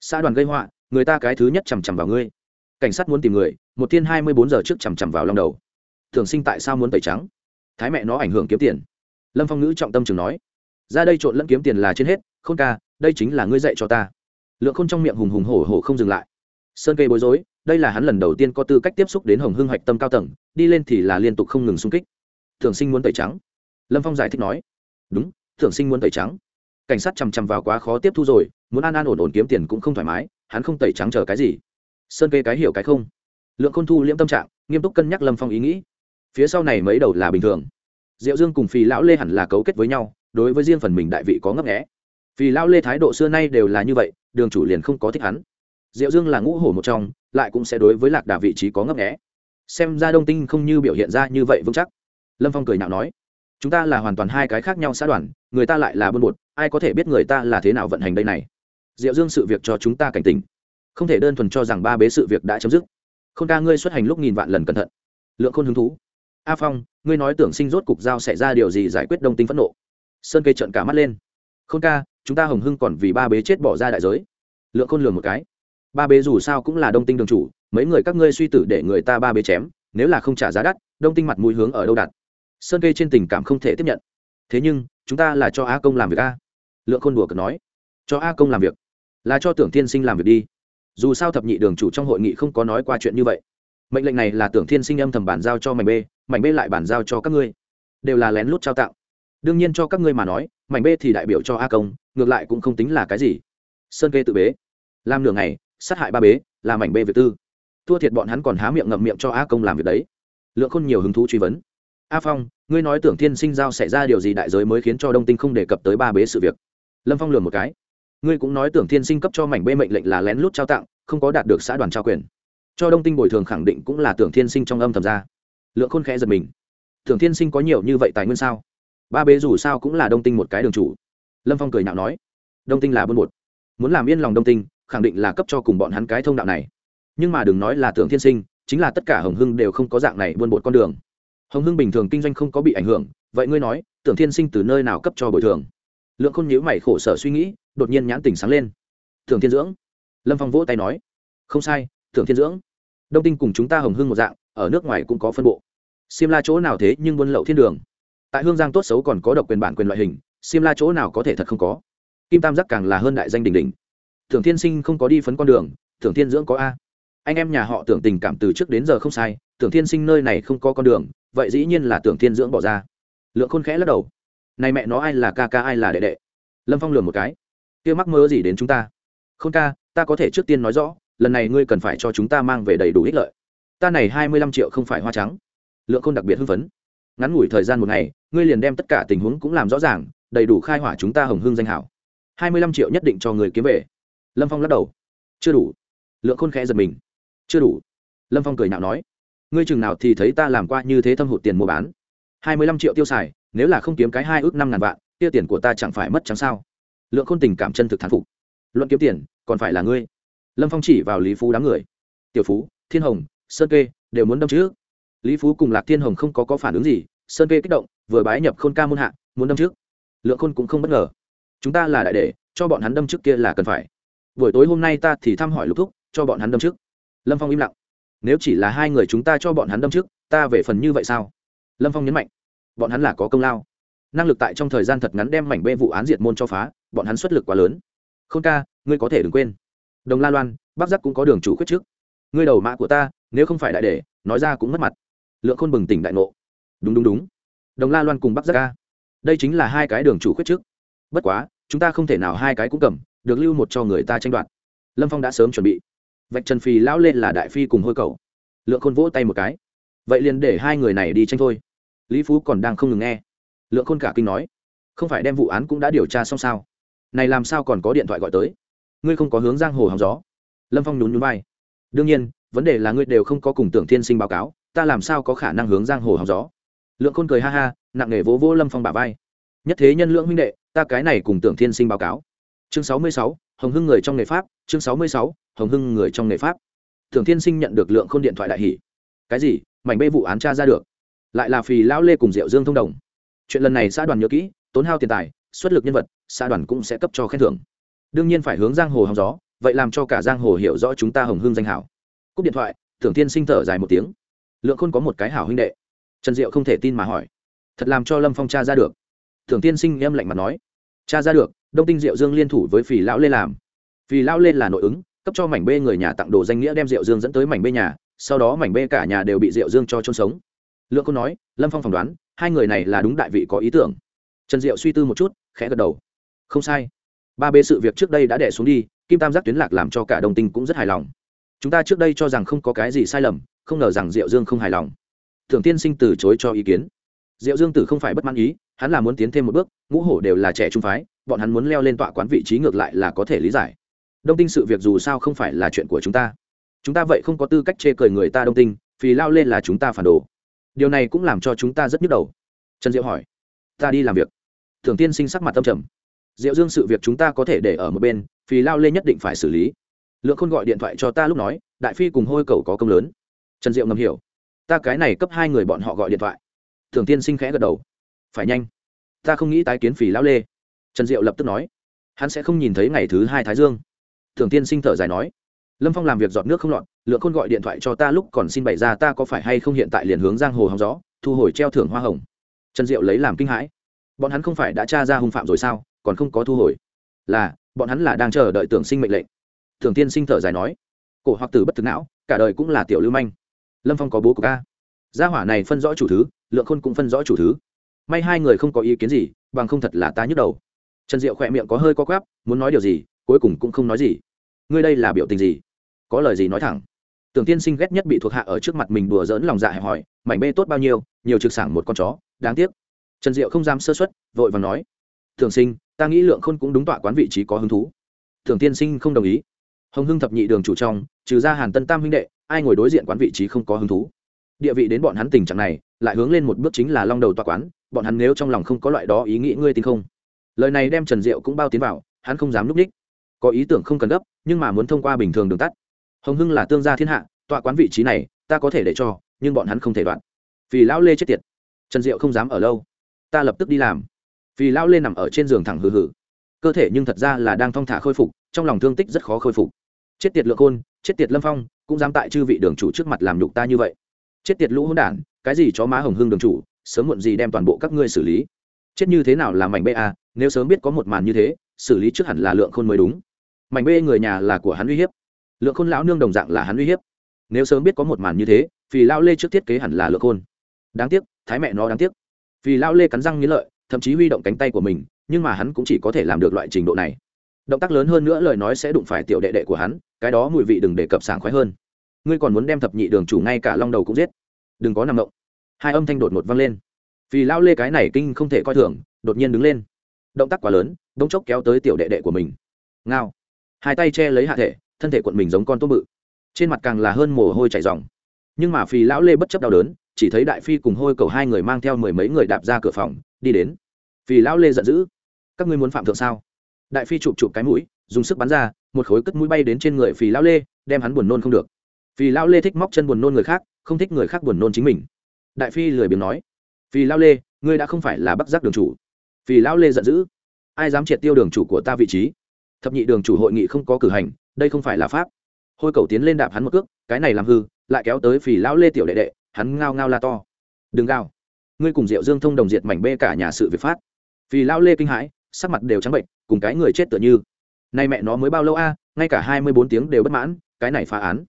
Xã đoàn gây họa, người ta cái thứ nhất chằm chằm vào ngươi. Cảnh sát muốn tìm người, một thiên hai mươi bốn giờ trước chằm chằm vào long đầu. Thường sinh tại sao muốn tẩy trắng? Thái mẹ nó ảnh hưởng kiếm tiền. Lâm phong ngữ trọng tâm chừng nói. Ra đây trộn lẫn kiếm tiền là trên hết không ca, đây chính là ngươi dạy cho ta. Lượng khôn trong miệng hùng hùng hổ hổ không dừng lại. Sơn cây bối rối, đây là hắn lần đầu tiên có tư cách tiếp xúc đến hồng hưng hoạch tâm cao tầng, đi lên thì là liên tục không ngừng xung kích. Thường sinh muốn tẩy trắng. Lâm phong giải thích nói đúng thường sinh muốn tẩy trắng. Cảnh sát chằm chằm vào quá khó tiếp thu rồi, muốn an an ổn ổn kiếm tiền cũng không thoải mái, hắn không tẩy trắng chờ cái gì. Sơn kê cái hiểu cái không. Lượng khôn thu liễm tâm trạng, nghiêm túc cân nhắc lâm phong ý nghĩ. Phía sau này mấy đầu là bình thường. Diệu dương cùng phì lão lê hẳn là cấu kết với nhau, đối với riêng phần mình đại vị có ngấp nghẽ phì lão lê thái độ xưa nay đều là như vậy, đường chủ liền không có thích hắn. Diệu dương là ngũ hổ một trong, lại cũng sẽ đối với lạc đà vị trí có ngấp nghẽ xem ra đông tinh không như biểu hiện ra như vậy vững chắc. Lâm phong cười nhạo nói chúng ta là hoàn toàn hai cái khác nhau xã đoàn, người ta lại là buôn bột, ai có thể biết người ta là thế nào vận hành đây này? Diệu dương sự việc cho chúng ta cảnh tỉnh. Không thể đơn thuần cho rằng ba bế sự việc đã chấm dứt. K h ô n ca ngươi xuất hành lúc nghìn vạn lần cẩn thận. Lượng khôn hứng thú. A phong, ngươi nói tưởng sinh rốt cục giao xảy ra điều gì giải quyết đông tinh phẫn nộ? Sơn cây trợn cả mắt lên. K h ô n ca, chúng ta hồng hưng còn vì ba bế chết bỏ ra đại giới. Lượng khôn lường một cái. Ba bế dù sao cũng là đông tinh đường chủ, mấy người các ngươi suy tử để người ta ba bế chém, nếu là không trả giá đắt, đông tinh mặt mũi hướng ở đâu đặt? Sơn kê trên tình cảm không thể tiếp nhận. Thế nhưng, chúng ta là cho a công làm việc a. Lượng khôn đùa cợt nói, cho a công làm việc, là cho tưởng tiên sinh làm việc đi. Dù sao thập nhị đường chủ trong hội nghị không có nói qua chuyện như vậy. Mệnh lệnh này là tưởng thiên sinh âm thầm bàn giao cho mảnh b mảnh b lại bàn giao cho các ngươi. Đều là lén lút trao tặng. đương nhiên cho các ngươi mà nói, mảnh b thì đại biểu cho a công, ngược lại cũng không tính là cái gì. Sơn kê tự bế. Làm nửa ngày, sát hại ba bế, là mảnh b việc tư. Thua thiệt bọn hắn còn há miệng ngậm miệng cho a công làm việc đấy. Lượng khôn nhiều hứng thú truy vấn a phong, ngươi nói tưởng thiên sinh giao xảy ra điều gì đại giới mới khiến cho đông tinh không đề cập tới ba bế sự việc? Lâm phong lừa một cái. Ngươi cũng nói tưởng thiên sinh cấp cho mảnh bê mệnh lệnh là lén lút trao tặng, không có đạt được xã đoàn trao quyền. Cho đông tinh bồi thường khẳng định cũng là tưởng thiên sinh trong âm thầm ra. Lượng khôn khẽ giật mình. Tưởng thiên sinh có nhiều như vậy tài nguyên sao? Ba bế dù sao cũng là đông tinh một cái đường chủ. Lâm phong cười nhạo nói. Đông tinh là buôn một muốn làm yên lòng đông tinh, khẳng định là cấp cho cùng bọn hắn cái thông đạo này. Nhưng mà đừng nói là tưởng thiên sinh, chính là tất cả hồng hưng đều không có dạng này buôn bột con đường hồng hưng bình thường kinh doanh không có bị ảnh hưởng, vậy ngươi nói, tưởng thiên sinh từ nơi nào cấp cho bồi thường? Lượng khôn nhíu mày khổ sở suy nghĩ, đột nhiên nhãn tỉnh sáng lên. Tưởng thiên dưỡng. Lâm phong vỗ tay nói. Không sai, Tưởng thiên dưỡng. Đông tinh cùng chúng ta hồng hưng một dạng, ở nước ngoài cũng có phân bộ. Xiêm la chỗ nào thế nhưng buôn lậu thiên đường. Tại hương giang tốt xấu còn có độc quyền bản quyền loại hình, xiêm la chỗ nào có thể thật không có. Kim tam giác càng là hơn đại danh đình đình Tưởng thiên sinh không có đi phấn con đường, Tưởng thiên dưỡng có a. Anh em nhà họ tưởng tình cảm từ trước đến giờ không sai, tưởng thiên sinh nơi này không có con đường vậy dĩ nhiên là tưởng thiên dưỡng bỏ ra. Lượng khôn khẽ lắc đầu. Này mẹ nó ai là ca ca, ai là đệ đệ? Lâm phong lường một cái. Kia mắc mơ gì đến chúng ta? Không ca, ta có thể trước tiên nói rõ, lần này ngươi cần phải cho chúng ta mang về đầy đủ ích lợi. Ta này hai mươi lăm triệu không phải hoa trắng. Lượng khôn đặc biệt hưng phấn. Ngắn ngủi thời gian một ngày, ngươi liền đem tất cả tình huống cũng làm rõ ràng, đầy đủ khai hỏa chúng ta hồng hưng danh hảo. hai mươi lăm triệu nhất định cho người kiếm về. Lâm phong lắc đầu. Chưa đủ. Lượng khôn khẽ giật mình. Chưa đủ. Lâm phong cười nhạo nói ngươi chừng nào thì thấy ta làm qua như thế thâm hụt tiền mua bán. Hai mươi lăm triệu tiêu xài nếu là không kiếm cái hai ước năm ngàn vạn tiêu tiền của ta chẳng phải mất trắng sao? Lượng khôn tình cảm chân thực thán phục. Luận kiếm tiền còn phải là ngươi. Lâm phong chỉ vào lý phú đám người. Tiểu phú thiên hồng sơn kê đều muốn đâm trước. Lý phú cùng lạc thiên hồng không có, có phản ứng gì sơn kê kích động vừa bái nhập khôn ca môn hạ muốn đâm trước. Lượng khôn cũng không bất ngờ. Chúng ta là đại để cho bọn hắn đâm trước kia là cần phải. Buổi tối hôm nay ta thì thăm hỏi lục thúc cho bọn hắn đâm trước. Lâm phong im lặng nếu chỉ là hai người chúng ta cho bọn hắn đâm trước, ta về phần như vậy sao? Lâm phong nhấn mạnh. Bọn hắn là có công lao. Năng lực tại trong thời gian thật ngắn đem mảnh bê vụ án diệt môn cho phá, bọn hắn xuất lực quá lớn. Khôn ca, ngươi có thể đừng quên. Đồng la loan bác giác cũng có đường chủ khuyết trước. Ngươi đầu mã của ta, nếu không phải đại để nói ra cũng mất mặt. Lượng khôn bừng tỉnh đại ngộ. Đúng đúng đúng. Đồng la loan cùng bắc giác ca. Đây chính là hai cái đường chủ khuyết trước. Bất quá, chúng ta không thể nào hai cái cũng cầm, được lưu một cho người ta tranh đoạt. Lâm phong đã sớm chuẩn bị vạch trần phì lão lên là đại phi cùng hôi cầu. Lượng khôn vỗ tay một cái. Vậy liền để hai người này đi tranh thôi. Lý phú còn đang không ngừng nghe. Lượng khôn cả kinh nói, không phải đem vụ án cũng đã điều tra xong sao? Này làm sao còn có điện thoại gọi tới? Ngươi không có hướng giang hồ hóng gió? Lâm phong nhún nhún vai. Đương nhiên, vấn đề là ngươi đều không có cùng tưởng thiên sinh báo cáo, ta làm sao có khả năng hướng giang hồ hóng gió? Lượng khôn cười ha ha, nặng nề vỗ vỗ lâm phong bả vai. Nhất thế nhân lượng huynh đệ, ta cái này cùng tưởng thiên sinh báo cáo. Chương sáu mươi sáu, hồng hưng người trong nghề pháp, chương sáu mươi sáu hồng hưng người trong nghề pháp. Thường thiên sinh nhận được lượng k h ô n điện thoại đại hỷ cái gì? Mảnh bê vụ án tra ra được. Lại là phì lão lê cùng diệu dương thông đồng. Chuyện lần này xã đoàn nhớ kỹ, tốn hao tiền tài, xuất lực nhân vật, xã đoàn cũng sẽ cấp cho khen thưởng. Đương nhiên phải hướng giang hồ hóng gió, vậy làm cho cả giang hồ hiểu rõ chúng ta hồng hưng danh hảo. Cúp điện thoại, thường thiên sinh thở dài một tiếng. Lượng khôn có một cái hảo huynh đệ. Trần diệu không thể tin mà hỏi. Thật làm cho lâm phong cha ra được. Thường tiên sinh em lạnh mặt nói. Cha ra được, đông tinh diệu dương liên thủ với phì lão lê làm. Phì lão lê là nội ứng cấp cho mảnh bê người nhà tặng đồ danh nghĩa đem diệu dương dẫn tới mảnh bê nhà, sau đó mảnh bê cả nhà đều bị diệu dương cho chôn sống. Lượng cô nói, lâm phong phỏng đoán, hai người này là đúng đại vị có ý tưởng. Trần diệu suy tư một chút, khẽ gật đầu. Không sai. Ba bê sự việc trước đây đã đẻ xuống đi, kim tam giác tuyến lạc làm cho cả đồng tình cũng rất hài lòng. Chúng ta trước đây cho rằng không có cái gì sai lầm, không ngờ rằng diệu dương không hài lòng. Thường tiên sinh từ chối cho ý kiến. Diệu dương tử không phải bất mãn ý, hắn là muốn tiến thêm một bước, ngũ hổ đều là trẻ trung phái, bọn hắn muốn leo lên tọa quán vị trí ngược lại là có thể lý giải đông tinh sự việc dù sao không phải là chuyện của chúng ta. Chúng ta vậy không có tư cách chê cười người ta đông tinh, vì lao lên là chúng ta phản đồ. Điều này cũng làm cho chúng ta rất nhức đầu. Trần diệu hỏi, ta đi làm việc. Thường tiên sinh sắc mặt tâm trầm. Diệu dương, sự việc chúng ta có thể để ở một bên, vì lao lên nhất định phải xử lý. Lượng khôn gọi điện thoại cho ta lúc nói, đại phi cùng hôi cầu có công lớn. Trần diệu ngầm hiểu. Ta cái này cấp hai người bọn họ gọi điện thoại. Thường tiên sinh khẽ gật đầu. Phải nhanh. Ta không nghĩ tái kiến phì lão lê. Trần diệu lập tức nói. Hắn sẽ không nhìn thấy ngày thứ hai thái dương thường tiên sinh thở dài nói, lâm phong làm việc giọt nước không lọt, lượng khôn gọi điện thoại cho ta lúc còn xin bày ra ta có phải hay không hiện tại liền hướng giang hồ hóng gió, thu hồi treo thưởng hoa hồng. Trần diệu lấy làm kinh hãi, bọn hắn không phải đã tra ra hung phạm rồi sao, còn không có thu hồi. Là, bọn hắn là đang chờ đợi tưởng sinh mệnh lệnh. Thường tiên sinh thở dài nói, cổ hoặc tử bất thực não, cả đời cũng là tiểu lưu manh. Lâm phong có bố của ca gia hỏa này phân rõ chủ thứ, lượng khôn cũng phân rõ chủ thứ. May hai người không có ý kiến gì, bằng không thật là ta nhức đầu. Trần diệu khỏe miệng có hơi co quắp, muốn nói điều gì, cuối cùng cũng không nói gì ngươi đây là biểu tình gì? Có lời gì nói thẳng? Tưởng tiên sinh ghét nhất bị thuộc hạ ở trước mặt mình đùa dỡn lòng dạ hẹp hỏi mảnh bê tốt bao nhiêu, nhiều trực sảng một con chó, đáng tiếc. Trần diệu không dám sơ xuất vội và nói thường sinh, ta nghĩ lượng khôn cũng đúng tọa quán vị trí có hứng thú. Thường tiên sinh không đồng ý. Hồng hưng thập nhị đường chủ trong, trừ ra hàn tân tam huynh đệ, ai ngồi đối diện quán vị trí không có hứng thú. Địa vị đến bọn hắn tình trạng này, lại hướng lên một bước chính là long đầu tọa quán, bọn hắn nếu trong lòng không có loại đó ý nghĩ ngươi tin không? Lời này đem trần diệu cũng bao tiến vào, hắn không dám núp ních có ý tưởng không cần gấp nhưng mà muốn thông qua bình thường đường tắt. Hồng hưng là tương gia thiên hạ, tọa quán vị trí này, ta có thể để cho, nhưng bọn hắn không thể đoạn. Vì lão lê chết tiệt. Trần diệu không dám ở lâu. Ta lập tức đi làm. Vì lão lê nằm ở trên giường thẳng hừ hừ. Cơ thể nhưng thật ra là đang thong thả khôi phục, trong lòng thương tích rất khó khôi phục. Chết tiệt lượng khôn, chết tiệt lâm phong, cũng dám tại chư vị đường chủ trước mặt làm nhục ta như vậy. Chết tiệt lũ hỗn đản, cái gì chó má hồng hưng đường chủ, sớm muộn gì đem toàn bộ các ngươi xử lý. Chết như thế nào là mảnh bê a à, nếu sớm biết có một màn như thế, xử lý trước hẳn là lượng khôn mới đúng mảnh bê người nhà là của hắn uy hiếp. Lượng khôn lão nương đồng dạng là hắn uy hiếp. Nếu sớm biết có một màn như thế vì lao lê trước thiết kế hẳn là lượng khôn. Đáng tiếc, thái mẹ nó đáng tiếc. Vì lao lê cắn răng nghĩ lợi, thậm chí huy động cánh tay của mình, nhưng mà hắn cũng chỉ có thể làm được loại trình độ này. Động tác lớn hơn nữa lời nói sẽ đụng phải tiểu đệ đệ của hắn, cái đó mùi vị đừng để cập sảng khoái hơn. Ngươi còn muốn đem thập nhị đường chủ ngay cả long đầu cũng giết. Đừng có nằm động. Hai âm thanh đột ngột vang lên. Vì lao lê cái này kinh không thể coi thường, đột nhiên đứng lên. Động tác quá lớn, đống chốc kéo tới tiểu đệ đệ của mình. Ngao hai tay che lấy hạ thể, thân thể quận mình giống con tôm bự. Trên mặt càng là hơn mồ hôi chảy dòng nhưng mà phì lão lê bất chấp đau đớn, chỉ thấy đại phi cùng hôi cầu hai người mang theo mười mấy người đạp ra cửa phòng, đi đến. Phì lão lê giận dữ, các ngươi muốn phạm thượng sao? Đại phi chụp chụp cái mũi, dùng sức bắn ra, một khối cất mũi bay đến trên người phì lão lê, đem hắn buồn nôn không được. Phì lão lê thích móc chân buồn nôn người khác, không thích người khác buồn nôn chính mình. Đại phi lười biếng nói, phì lão lê, ngươi đã không phải là bắc giác đường chủ. Phì lão lê giận dữ, ai dám triệt tiêu đường chủ của ta vị trí? Thập nhị đường chủ hội nghị không có cử hành, đây không phải là pháp. Hôi cầu tiến lên đạp hắn một cước, cái này làm hư, lại kéo tới phì lão lê tiểu đệ đệ, hắn ngao ngao la to. Đừng gào. Ngươi cùng diệu dương thông đồng diệt mảnh bê cả nhà sự việc phát. Phì lão lê kinh hãi, sắc mặt đều trắng bệnh, cùng cái người chết tựa như. Nay mẹ nó mới bao lâu a, ngay cả hai mươi bốn tiếng đều bất mãn, cái này phá án.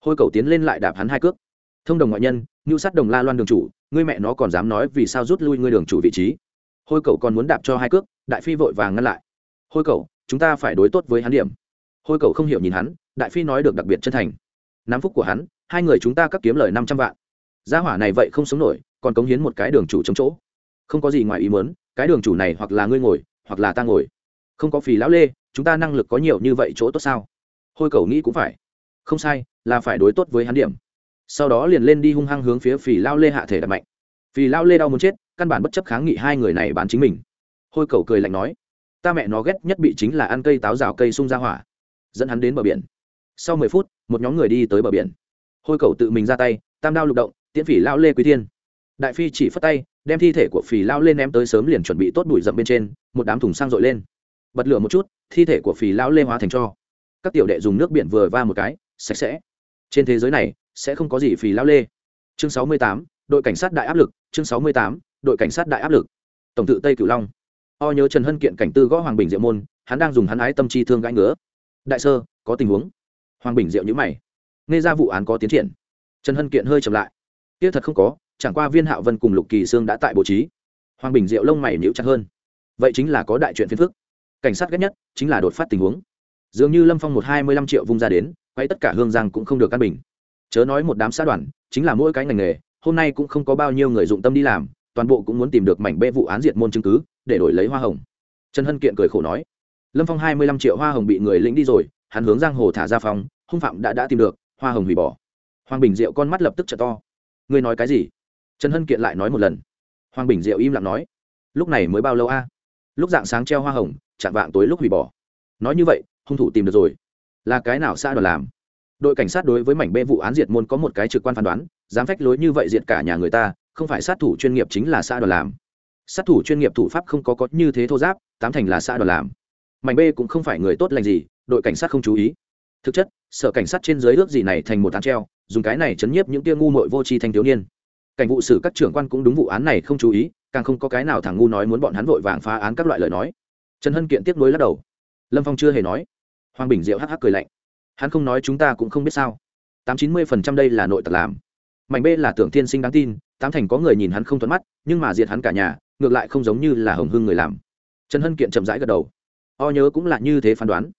Hôi cầu tiến lên lại đạp hắn hai cước. Thông đồng ngoại nhân ngưu sát đồng la loan đường chủ, ngươi mẹ nó còn dám nói vì sao rút lui ngươi đường chủ vị trí. Hôi cầu còn muốn đạp cho hai cước, đại phi vội vàng ngăn lại. Hôi cầu chúng ta phải đối tốt với hắn điểm. Hôi cầu không hiểu nhìn hắn, đại phi nói được đặc biệt chân thành. Nắm phúc của hắn, hai người chúng ta cắt kiếm lời năm trăm vạn. Gia hỏa này vậy không sống nổi, còn cống hiến một cái đường chủ chống chỗ. Không có gì ngoài ý muốn, cái đường chủ này hoặc là ngươi ngồi, hoặc là ta ngồi. Không có phì lão lê, chúng ta năng lực có nhiều như vậy chỗ tốt sao? Hôi cầu nghĩ cũng phải. Không sai, là phải đối tốt với hắn điểm. Sau đó liền lên đi hung hăng hướng phía phì lao lê hạ thể đập mạnh. Phì lao lê đau muốn chết, căn bản bất chấp kháng nghị hai người này bán chính mình. Hôi cầu cười lạnh nói ta mẹ nó ghét nhất bị chính là ăn cây táo rào cây sung ra hỏa. Dẫn hắn đến bờ biển. Sau mười phút, một nhóm người đi tới bờ biển. Hôi cầu tự mình ra tay, tam đao lục động, tiễn phỉ lao lê quý thiên. Đại phi chỉ phất tay, đem thi thể của phỉ lao lên ném tới sớm liền chuẩn bị tốt bụi rậm bên trên, một đám thùng sang dội lên. Bật lửa một chút, thi thể của phỉ lao lê hóa thành cho. Các tiểu đệ dùng nước biển vừa va một cái, sạch sẽ. Trên thế giới này, sẽ không có gì phỉ lao lê. Chương sáu mươi tám, đội cảnh sát đại áp lực, chương sáu mươi tám, đội cảnh sát đại áp lực. Tổng tự tây cửu long o nhớ trần hân kiện cảnh tư gõ hoàng bình diệu môn, hắn đang dùng hắn ái tâm chi thương gãi ngứa. Đại sơ, có tình huống. Hoàng bình diệu nhữ mày. Nghe ra vụ án có tiến triển. Trần hân kiện hơi chậm lại. Tiếc thật không có, chẳng qua viên hạo vân cùng lục kỳ sương đã tại bố trí. Hoàng bình diệu lông mày nhíu chặt hơn. Vậy chính là có đại chuyện phiền phức. Cảnh sát ghét nhất chính là đột phát tình huống. Dường như lâm phong một hai mươi lăm triệu vung ra đến, quay tất cả hương giang cũng không được căn bình. Chớ nói một đám xã đoàn, chính là mỗi cái ngành nghề, hôm nay cũng không có bao nhiêu người dụng tâm đi làm, toàn bộ cũng muốn tìm được mảnh bê vụ án diệt môn chứng cứ để đổi lấy hoa hồng. Trần hân kiện cười khổ nói, lâm phong hai mươi lăm triệu hoa hồng bị người lĩnh đi rồi, hắn hướng giang hồ thả ra phòng hung phạm đã đã tìm được, hoa hồng hủy bỏ. Hoàng bình diệu con mắt lập tức t to. Ngươi nói cái gì? Trần hân kiện lại nói một lần. Hoàng bình diệu im lặng nói, lúc này mới bao lâu a? Lúc dạng sáng treo hoa hồng, chạm vạng tối lúc hủy bỏ. Nói như vậy, hung thủ tìm được rồi. Là cái nào xã đoàn làm? Đội cảnh sát đối với mảnh bê vụ án diệt môn có một cái trực quan phán đoán, dám phách lối như vậy diệt cả nhà người ta, không phải sát thủ chuyên nghiệp chính là xã đoàn làm sát thủ chuyên nghiệp thủ pháp không có có như thế thô giáp, tám thành là xã đoàn làm. Mảnh b cũng không phải người tốt lành gì, đội cảnh sát không chú ý. Thực chất, sở cảnh sát trên dưới ước gì này thành một án treo, dùng cái này chấn nhiếp những tia ngu mội vô tri thanh thiếu niên. Cảnh vụ xử các trưởng quan cũng đúng vụ án này không chú ý, càng không có cái nào thằng ngu nói muốn bọn hắn vội vàng phá án các loại lời nói. Trần hân kiện tiếp nối lắc đầu. Lâm phong chưa hề nói. Hoàng bình diệu hắc hắc cười lạnh. Hắn không nói chúng ta cũng không biết sao. Tám chín mươi phần trăm đây là nội tật làm. Mảnh b là tưởng tiên sinh đáng tin, tám thành có người nhìn hắn không thuận mắt, nhưng mà diệt hắn cả nhà ngược lại không giống như là hồng hưng người làm. Trần hân kiện chậm rãi gật đầu. O nhớ cũng là như thế phán đoán.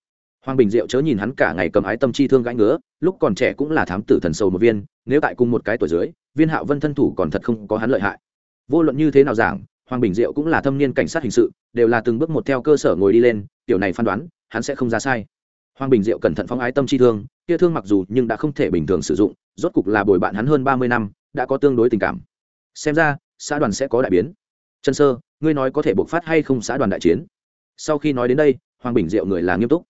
Hoàng bình diệu chớ nhìn hắn cả ngày cầm ái tâm chi thương gãi ngứa, lúc còn trẻ cũng là thám tử thần sầu một viên, nếu tại cùng một cái tuổi dưới, viên hạo vân thân thủ còn thật không có hắn lợi hại. Vô luận như thế nào giảng, hoàng bình diệu cũng là thâm niên cảnh sát hình sự, đều là từng bước một theo cơ sở ngồi đi lên, tiểu này phán đoán, hắn sẽ không ra sai. Hoàng bình diệu cẩn thận phóng ái tâm chi thương, kia thương mặc dù nhưng đã không thể bình thường sử dụng, rốt cục là bồi bạn hắn hơn ba mươi năm, đã có tương đối tình cảm. Xem ra, xã đoàn sẽ có đại biến trần sơ, ngươi nói có thể bộc phát hay không xã đoàn đại chiến? Sau khi nói đến đây, hoàng bình diệu người là nghiêm túc.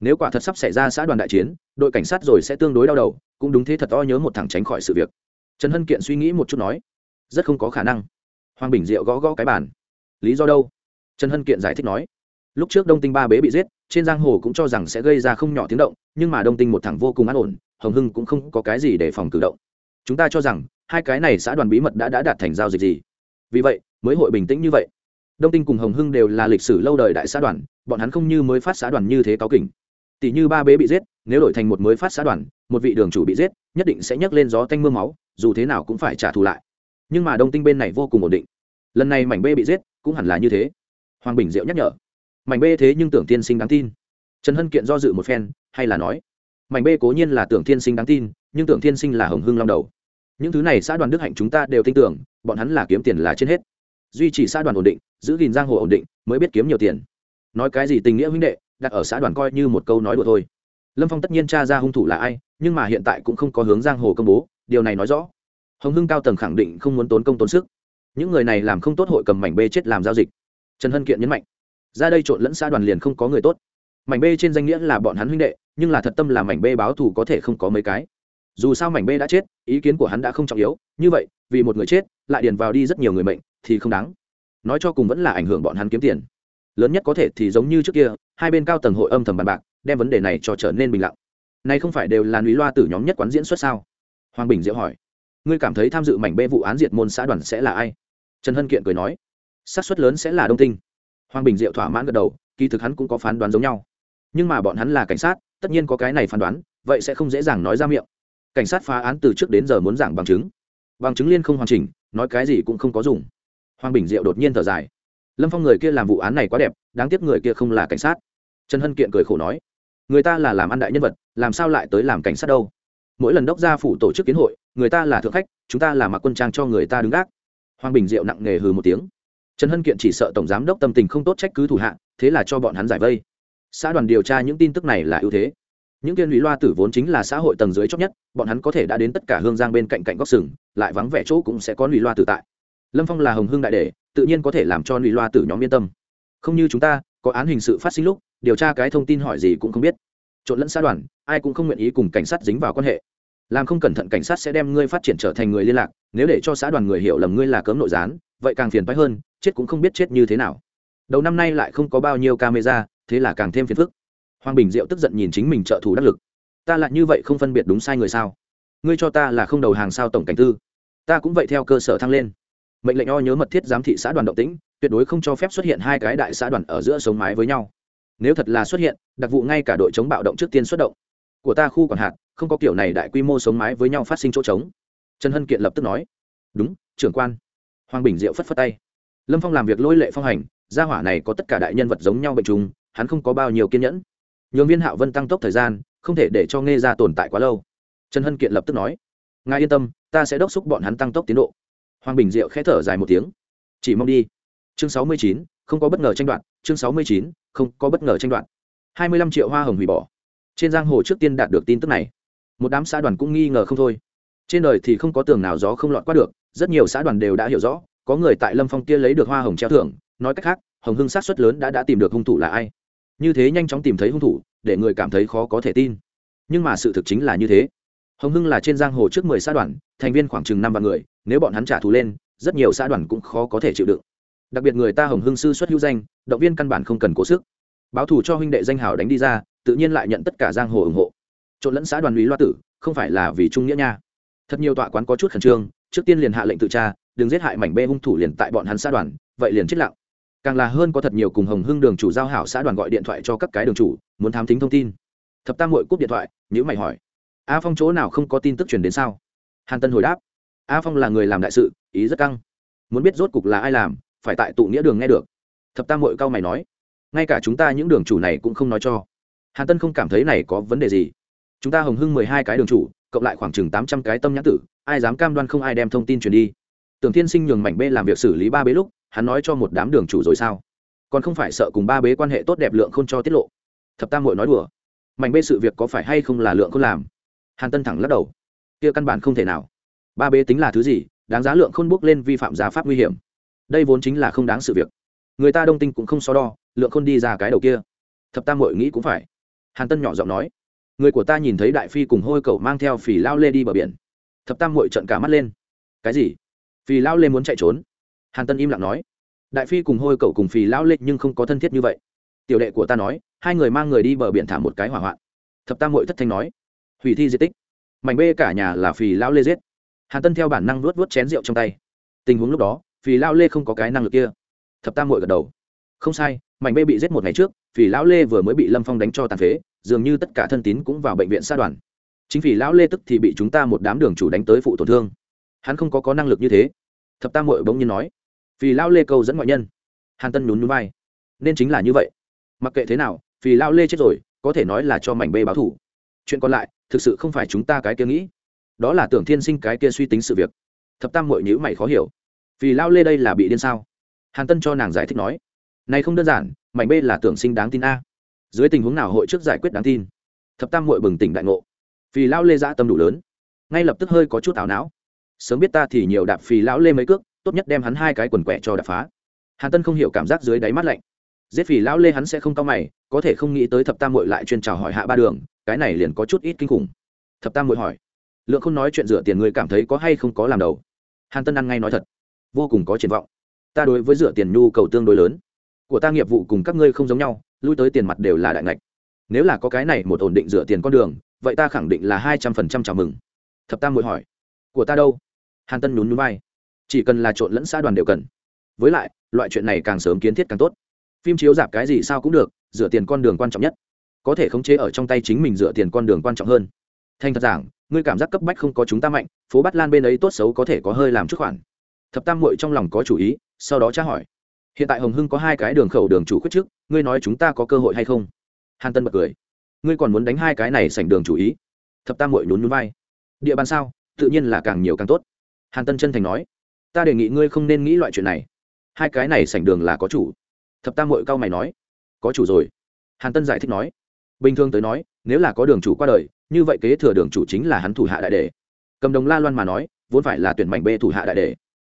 Nếu quả thật sắp xảy ra xã đoàn đại chiến, đội cảnh sát rồi sẽ tương đối đau đầu, cũng đúng thế thật to nhớ một thằng tránh khỏi sự việc. Trần hân kiện suy nghĩ một chút nói, rất không có khả năng. Hoàng bình diệu gõ gõ cái bàn. Lý do đâu? Trần hân kiện giải thích nói, lúc trước đông tinh ba bế bị giết, trên giang hồ cũng cho rằng sẽ gây ra không nhỏ tiếng động, nhưng mà đông tinh một thằng vô cùng an ổn, hồng hưng cũng không có cái gì để phòng cử động. Chúng ta cho rằng, hai cái này xã đoàn bí mật đã đã đạt thành giao dịch gì. Vì vậy mới hội bình tĩnh như vậy. Đông tinh cùng hồng hưng đều là lịch sử lâu đời đại xã đoàn, bọn hắn không như mới phát xã đoàn như thế cáo kỉnh. Tỷ như ba bế bị giết, nếu đổi thành một mới phát xã đoàn, một vị đường chủ bị giết, nhất định sẽ nhấc lên gió tanh m ư a máu, dù thế nào cũng phải trả thù lại. Nhưng mà đông tinh bên này vô cùng ổn định. Lần này mảnh bê bị giết, cũng hẳn là như thế. Hoàng bình diệu nhắc nhở. Mảnh bê thế nhưng tưởng tiên sinh đáng tin. Trần hân kiện do dự một phen, hay là nói, mảnh bê cố nhiên là tưởng tiên sinh đáng tin, nhưng tưởng tiên sinh là hồng hưng long đầu. Những thứ này xã đoàn đức hạnh chúng ta đều tin tưởng, bọn hắn là kiếm tiền là trên hết duy trì xã đoàn ổn định, giữ gìn giang hồ ổn định, mới biết kiếm nhiều tiền. Nói cái gì tình nghĩa huynh đệ, đặt ở xã đoàn coi như một câu nói đùa thôi. Lâm phong tất nhiên tra ra hung thủ là ai, nhưng mà hiện tại cũng không có hướng giang hồ công bố, điều này nói rõ. Hồng hưng cao tầng khẳng định không muốn tốn công tốn sức. Những người này làm không tốt hội cầm mảnh bê chết làm giao dịch. Trần hân kiện nhấn mạnh, ra đây trộn lẫn xã đoàn liền không có người tốt. Mảnh bê trên danh nghĩa là bọn hắn huynh đệ, nhưng là thật tâm là mảnh bê báo thù có thể không có mấy cái. Dù sao mảnh bê đã chết, ý kiến của hắn đã không trọng yếu, như vậy, vì một người chết, lại điền vào đi rất nhiều người mệnh thì không đáng. Nói cho cùng vẫn là ảnh hưởng bọn hắn kiếm tiền. Lớn nhất có thể thì giống như trước kia, hai bên cao tầng hội âm thầm bàn bạc, đem vấn đề này cho trở nên bình lặng. Này không phải đều là núi loa từ nhóm nhất quán diễn xuất sao? Hoàng bình diệu hỏi. Ngươi cảm thấy tham dự mảnh bê vụ án diệt môn xã đoàn sẽ là ai? Trần hân kiện cười nói. Xác suất lớn sẽ là đông tinh. Hoàng bình diệu thỏa mãn gật đầu, kỳ thực hắn cũng có phán đoán giống nhau. Nhưng mà bọn hắn là cảnh sát, tất nhiên có cái này phán đoán, vậy sẽ không dễ dàng nói ra miệng. Cảnh sát phá án từ trước đến giờ muốn giảng bằng chứng. Bằng chứng liên không hoàn chỉnh, nói cái gì cũng không có dùng hoàng bình diệu đột nhiên thở dài. Lâm phong người kia làm vụ án này quá đẹp, đáng tiếc người kia không là cảnh sát. Trần hân kiện cười khổ nói, người ta là làm ăn đại nhân vật, làm sao lại tới làm cảnh sát đâu? Mỗi lần đốc gia phủ tổ chức kiến hội, người ta là thượng khách, chúng ta là mặc quân trang cho người ta đứng gác. Hoàng bình diệu nặng nề hừ một tiếng. Trần hân kiện chỉ sợ tổng giám đốc tâm tình không tốt trách cứ thủ hạ, thế là cho bọn hắn giải vây. Xã đoàn điều tra những tin tức này là ưu thế. Những kiên lũy loa tử vốn chính là xã hội tầng dưới chót nhất, bọn hắn có thể đã đến tất cả hương giang bên cạnh cạnh góc sừng, lại vắng vẻ chỗ cũng sẽ có lũy loa tử tại lâm phong là hồng hương đại đệ, tự nhiên có thể làm cho lũy loa tử nhóm yên tâm. Không như chúng ta, có án hình sự phát sinh lúc, điều tra cái thông tin hỏi gì cũng không biết. Trộn lẫn xã đoàn, ai cũng không nguyện ý cùng cảnh sát dính vào quan hệ. Làm không cẩn thận cảnh sát sẽ đem ngươi phát triển trở thành người liên lạc, nếu để cho xã đoàn người hiểu lầm ngươi là cấm nội gián, vậy càng phiền phái hơn, chết cũng không biết chết như thế nào. Đầu năm nay lại không có bao nhiêu camera, thế là càng thêm phiền phức. Hoàng bình diệu tức giận nhìn chính mình trợ thủ đắc lực. Ta lại như vậy không phân biệt đúng sai người sao? Ngươi cho ta là không đầu hàng sao tổng cảnh tư. Ta cũng vậy theo cơ sở thăng lên mệnh lệnh o nhớ mật thiết giám thị xã đoàn động tĩnh, tuyệt đối không cho phép xuất hiện hai cái đại xã đoàn ở giữa sống mái với nhau. Nếu thật là xuất hiện, đặc vụ ngay cả đội chống bạo động trước tiên xuất động. Của ta khu còn hạt không có kiểu này đại quy mô sống mái với nhau phát sinh chỗ trống. Trần hân kiện lập tức nói. Đúng, trưởng quan. Hoàng bình diệu phất phất tay. Lâm phong làm việc lôi lệ phong hành, gia hỏa này có tất cả đại nhân vật giống nhau bệnh trùng, hắn không có bao nhiêu kiên nhẫn. Nhường viên hạo vân tăng tốc thời gian, không thể để cho nghe ra tồn tại quá lâu. Trần hân kiện lập tức nói. Ngài yên tâm, ta sẽ đốc xúc bọn hắn tăng tốc tiến độ hoàng bình diệu khẽ thở dài một tiếng. Chỉ mong đi. Chương sáu mươi chín, không có bất ngờ tranh đoạt. Chương sáu mươi chín, không có bất ngờ tranh đoạt. Hai mươi lăm triệu hoa hồng hủy bỏ. Trên giang hồ trước tiên đạt được tin tức này, một đám xã đoàn cũng nghi ngờ không thôi. Trên đời thì không có tường nào gió không lọt qua được, rất nhiều xã đoàn đều đã hiểu rõ, có người tại lâm phong kia lấy được hoa hồng treo thưởng, nói cách khác, hồng hưng sát xuất lớn đã đã tìm được hung thủ là ai. Như thế nhanh chóng tìm thấy hung thủ, để người cảm thấy khó có thể tin. Nhưng mà sự thực chính là như thế. Hồng hưng là trên giang hồ trước mười xã đoàn, thành viên khoảng chừng năm vạn người nếu bọn hắn trả thù lên, rất nhiều xã đoàn cũng khó có thể chịu đựng. Đặc biệt người ta hồng hưng sư xuất hữu danh, động viên căn bản không cần cố sức. Báo thù cho huynh đệ danh hào đánh đi ra, tự nhiên lại nhận tất cả giang hồ ủng hộ. Trộn lẫn xã đoàn lý loa tử, không phải là vì trung nghĩa nha. Thật nhiều tọa quán có chút khẩn trương, trước tiên liền hạ lệnh tự tra, đừng giết hại mảnh bê hung thủ liền tại bọn hắn xã đoàn, vậy liền chết lặng. Càng là hơn có thật nhiều cùng hồng hưng đường chủ giao hảo xã đoàn gọi điện thoại cho các cái đường chủ, muốn thám tính thông tin. Thập tam hội cúp điện thoại nhữ mày hỏi, a phong chỗ nào không có tin tức truyền đến sao? Hàn tân hồi đáp a phong là người làm đại sự, ý rất căng. Muốn biết rốt cục là ai làm, phải tại tụ nghĩa đường nghe được. Thập tam hội cao mày nói, ngay cả chúng ta những đường chủ này cũng không nói cho. Hàn tân không cảm thấy này có vấn đề gì. Chúng ta hồng hưng mười hai cái đường chủ, cộng lại khoảng chừng tám trăm cái tâm nhãn tử, ai dám cam đoan không ai đem thông tin truyền đi. Tưởng thiên sinh nhường mảnh bê làm việc xử lý ba bế lúc, hắn nói cho một đám đường chủ rồi sao? Còn không phải sợ cùng ba bế quan hệ tốt đẹp lượng không cho tiết lộ. Thập tam hội nói đùa. Mảnh bê sự việc có phải hay không là lượng không làm? Hàn tân thẳng lắc đầu. Kia căn bản không thể nào ba bế tính là thứ gì đáng giá lượng khôn bước lên vi phạm giá pháp nguy hiểm đây vốn chính là không đáng sự việc người ta đông tinh cũng không so đo lượng khôn đi ra cái đầu kia thập tam hội nghĩ cũng phải hàn tân nhỏ giọng nói người của ta nhìn thấy đại phi cùng hôi cầu mang theo phì lao lê đi bờ biển thập tam hội trận cả mắt lên cái gì phì lao lê muốn chạy trốn hàn tân im lặng nói đại phi cùng hôi cầu cùng phì lao lê nhưng không có thân thiết như vậy tiểu đệ của ta nói hai người mang người đi bờ biển thả một cái hỏa hoạn thập tam hội thất thanh nói hủy thi di tích mảnh bê cả nhà là phì lao lê giết hàn tân theo bản năng luốt vớt chén rượu trong tay. Tình huống lúc đó, phì lao lê không có cái năng lực kia. Thập tam hội gật đầu. Không sai, mảnh bê bị giết một ngày trước, phì lão lê vừa mới bị lâm phong đánh cho tàn phế, dường như tất cả thân tín cũng vào bệnh viện xa đoàn. Chính vì lão lê tức thì bị chúng ta một đám đường chủ đánh tới phụ tổn thương. Hắn không có có năng lực như thế. Thập tam hội bỗng nhiên nói. Vì lão lê câu dẫn ngoại nhân. Hàn tân nhún núi vai. Nên chính là như vậy. Mặc kệ thế nào vì lão lê chết rồi, có thể nói là cho mảnh bê báo thủ chuyện còn lại, thực sự không phải chúng ta cái kia nghĩ đó là tưởng thiên sinh cái kia suy tính sự việc. Thập tam hội nhữ mày khó hiểu. Vì lão lê đây là bị điên sao? Hàn tân cho nàng giải thích nói, này không đơn giản, mảnh b là tưởng sinh đáng tin a. Dưới tình huống nào hội trước giải quyết đáng tin? Thập tam mội bừng tỉnh đại ngộ. Vì lão lê dã tâm đủ lớn. Ngay lập tức hơi có chút ảo não. Sớm biết ta thì nhiều đạp phì lão lê mấy cước, tốt nhất đem hắn hai cái quần quẹ cho đạp phá. Hàn tân không hiểu cảm giác dưới đáy mắt lạnh. Giết phì lão lê hắn sẽ không cao mày, có thể không nghĩ tới thập tam mội lại chuyên chào hỏi hạ ba đường, cái này liền có chút ít kinh khủng. Thập tam mội hỏi lượng không nói chuyện rửa tiền người cảm thấy có hay không có làm đầu. Hàn tân ăn ngay nói thật. Vô cùng có triển vọng. Ta đối với rửa tiền nhu cầu tương đối lớn. Của ta nghiệp vụ cùng các ngươi không giống nhau, lui tới tiền mặt đều là đại ngạch. Nếu là có cái này một ổn định rửa tiền con đường, vậy ta khẳng định là hai trăm phần trăm chào mừng. Thập tam muội hỏi. Của ta đâu? Hàn tân nhún nhún vai. Chỉ cần là trộn lẫn xã đoàn đều cần. Với lại, loại chuyện này càng sớm kiến thiết càng tốt. Phim chiếu dạp cái gì sao cũng được, rửa tiền con đường quan trọng nhất. Có thể khống chế ở trong tay chính mình rửa tiền con đường quan trọng hơn. Thành thật giảng ngươi cảm giác cấp bách không có chúng ta mạnh, phố Bát lan bên ấy tốt xấu có thể có hơi làm chút khoản. Thập tam muội trong lòng có chủ ý, sau đó tra hỏi. Hiện tại hồng hưng có hai cái đường khẩu đường chủ khuyết trước, ngươi nói chúng ta có cơ hội hay không? Hàn tân bật cười. Ngươi còn muốn đánh hai cái này sảnh đường chủ ý? Thập tam muội nhún nhún vai. Địa bàn sao? Tự nhiên là càng nhiều càng tốt. Hàn tân chân thành nói. Ta đề nghị ngươi không nên nghĩ loại chuyện này. Hai cái này sảnh đường là có chủ. Thập tam muội cao mày nói. Có chủ rồi. Hàn tân giải thích nói. Bình thường tới nói, nếu là có đường chủ qua đời như vậy kế thừa đường chủ chính là hắn thủ hạ đại đề cầm đồng la loan mà nói, vốn phải là tuyển mảnh bê thủ hạ đại đề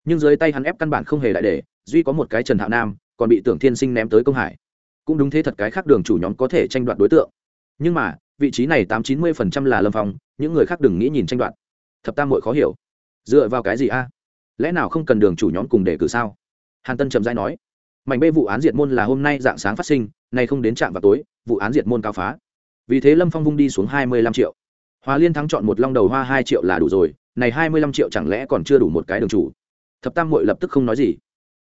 nhưng dưới tay hắn ép căn bản không hề đại đề duy có một cái trần hạo nam, còn bị tưởng thiên sinh ném tới công hải. Cũng đúng thế thật cái khác đường chủ nhóm có thể tranh đoạt đối tượng. Nhưng mà, vị trí này tám chín mươi phần trăm là lâm phong, những người khác đừng nghĩ nhìn tranh đoạt. Thập tam hội khó hiểu. Dựa vào cái gì a? Lẽ nào không cần đường chủ nhóm cùng để cử sao? Hàn tân trầm dai nói. Mảnh bê vụ án diệt môn là hôm nay dạng sáng phát sinh, nay không đến trạm vào tối, vụ án diệt môn cao phá vì thế lâm phong vung đi xuống hai mươi lăm triệu. Hòa liên thắng chọn một long đầu hoa hai triệu là đủ rồi, này hai mươi lăm triệu chẳng lẽ còn chưa đủ một cái đường chủ? Thập tam hội lập tức không nói gì.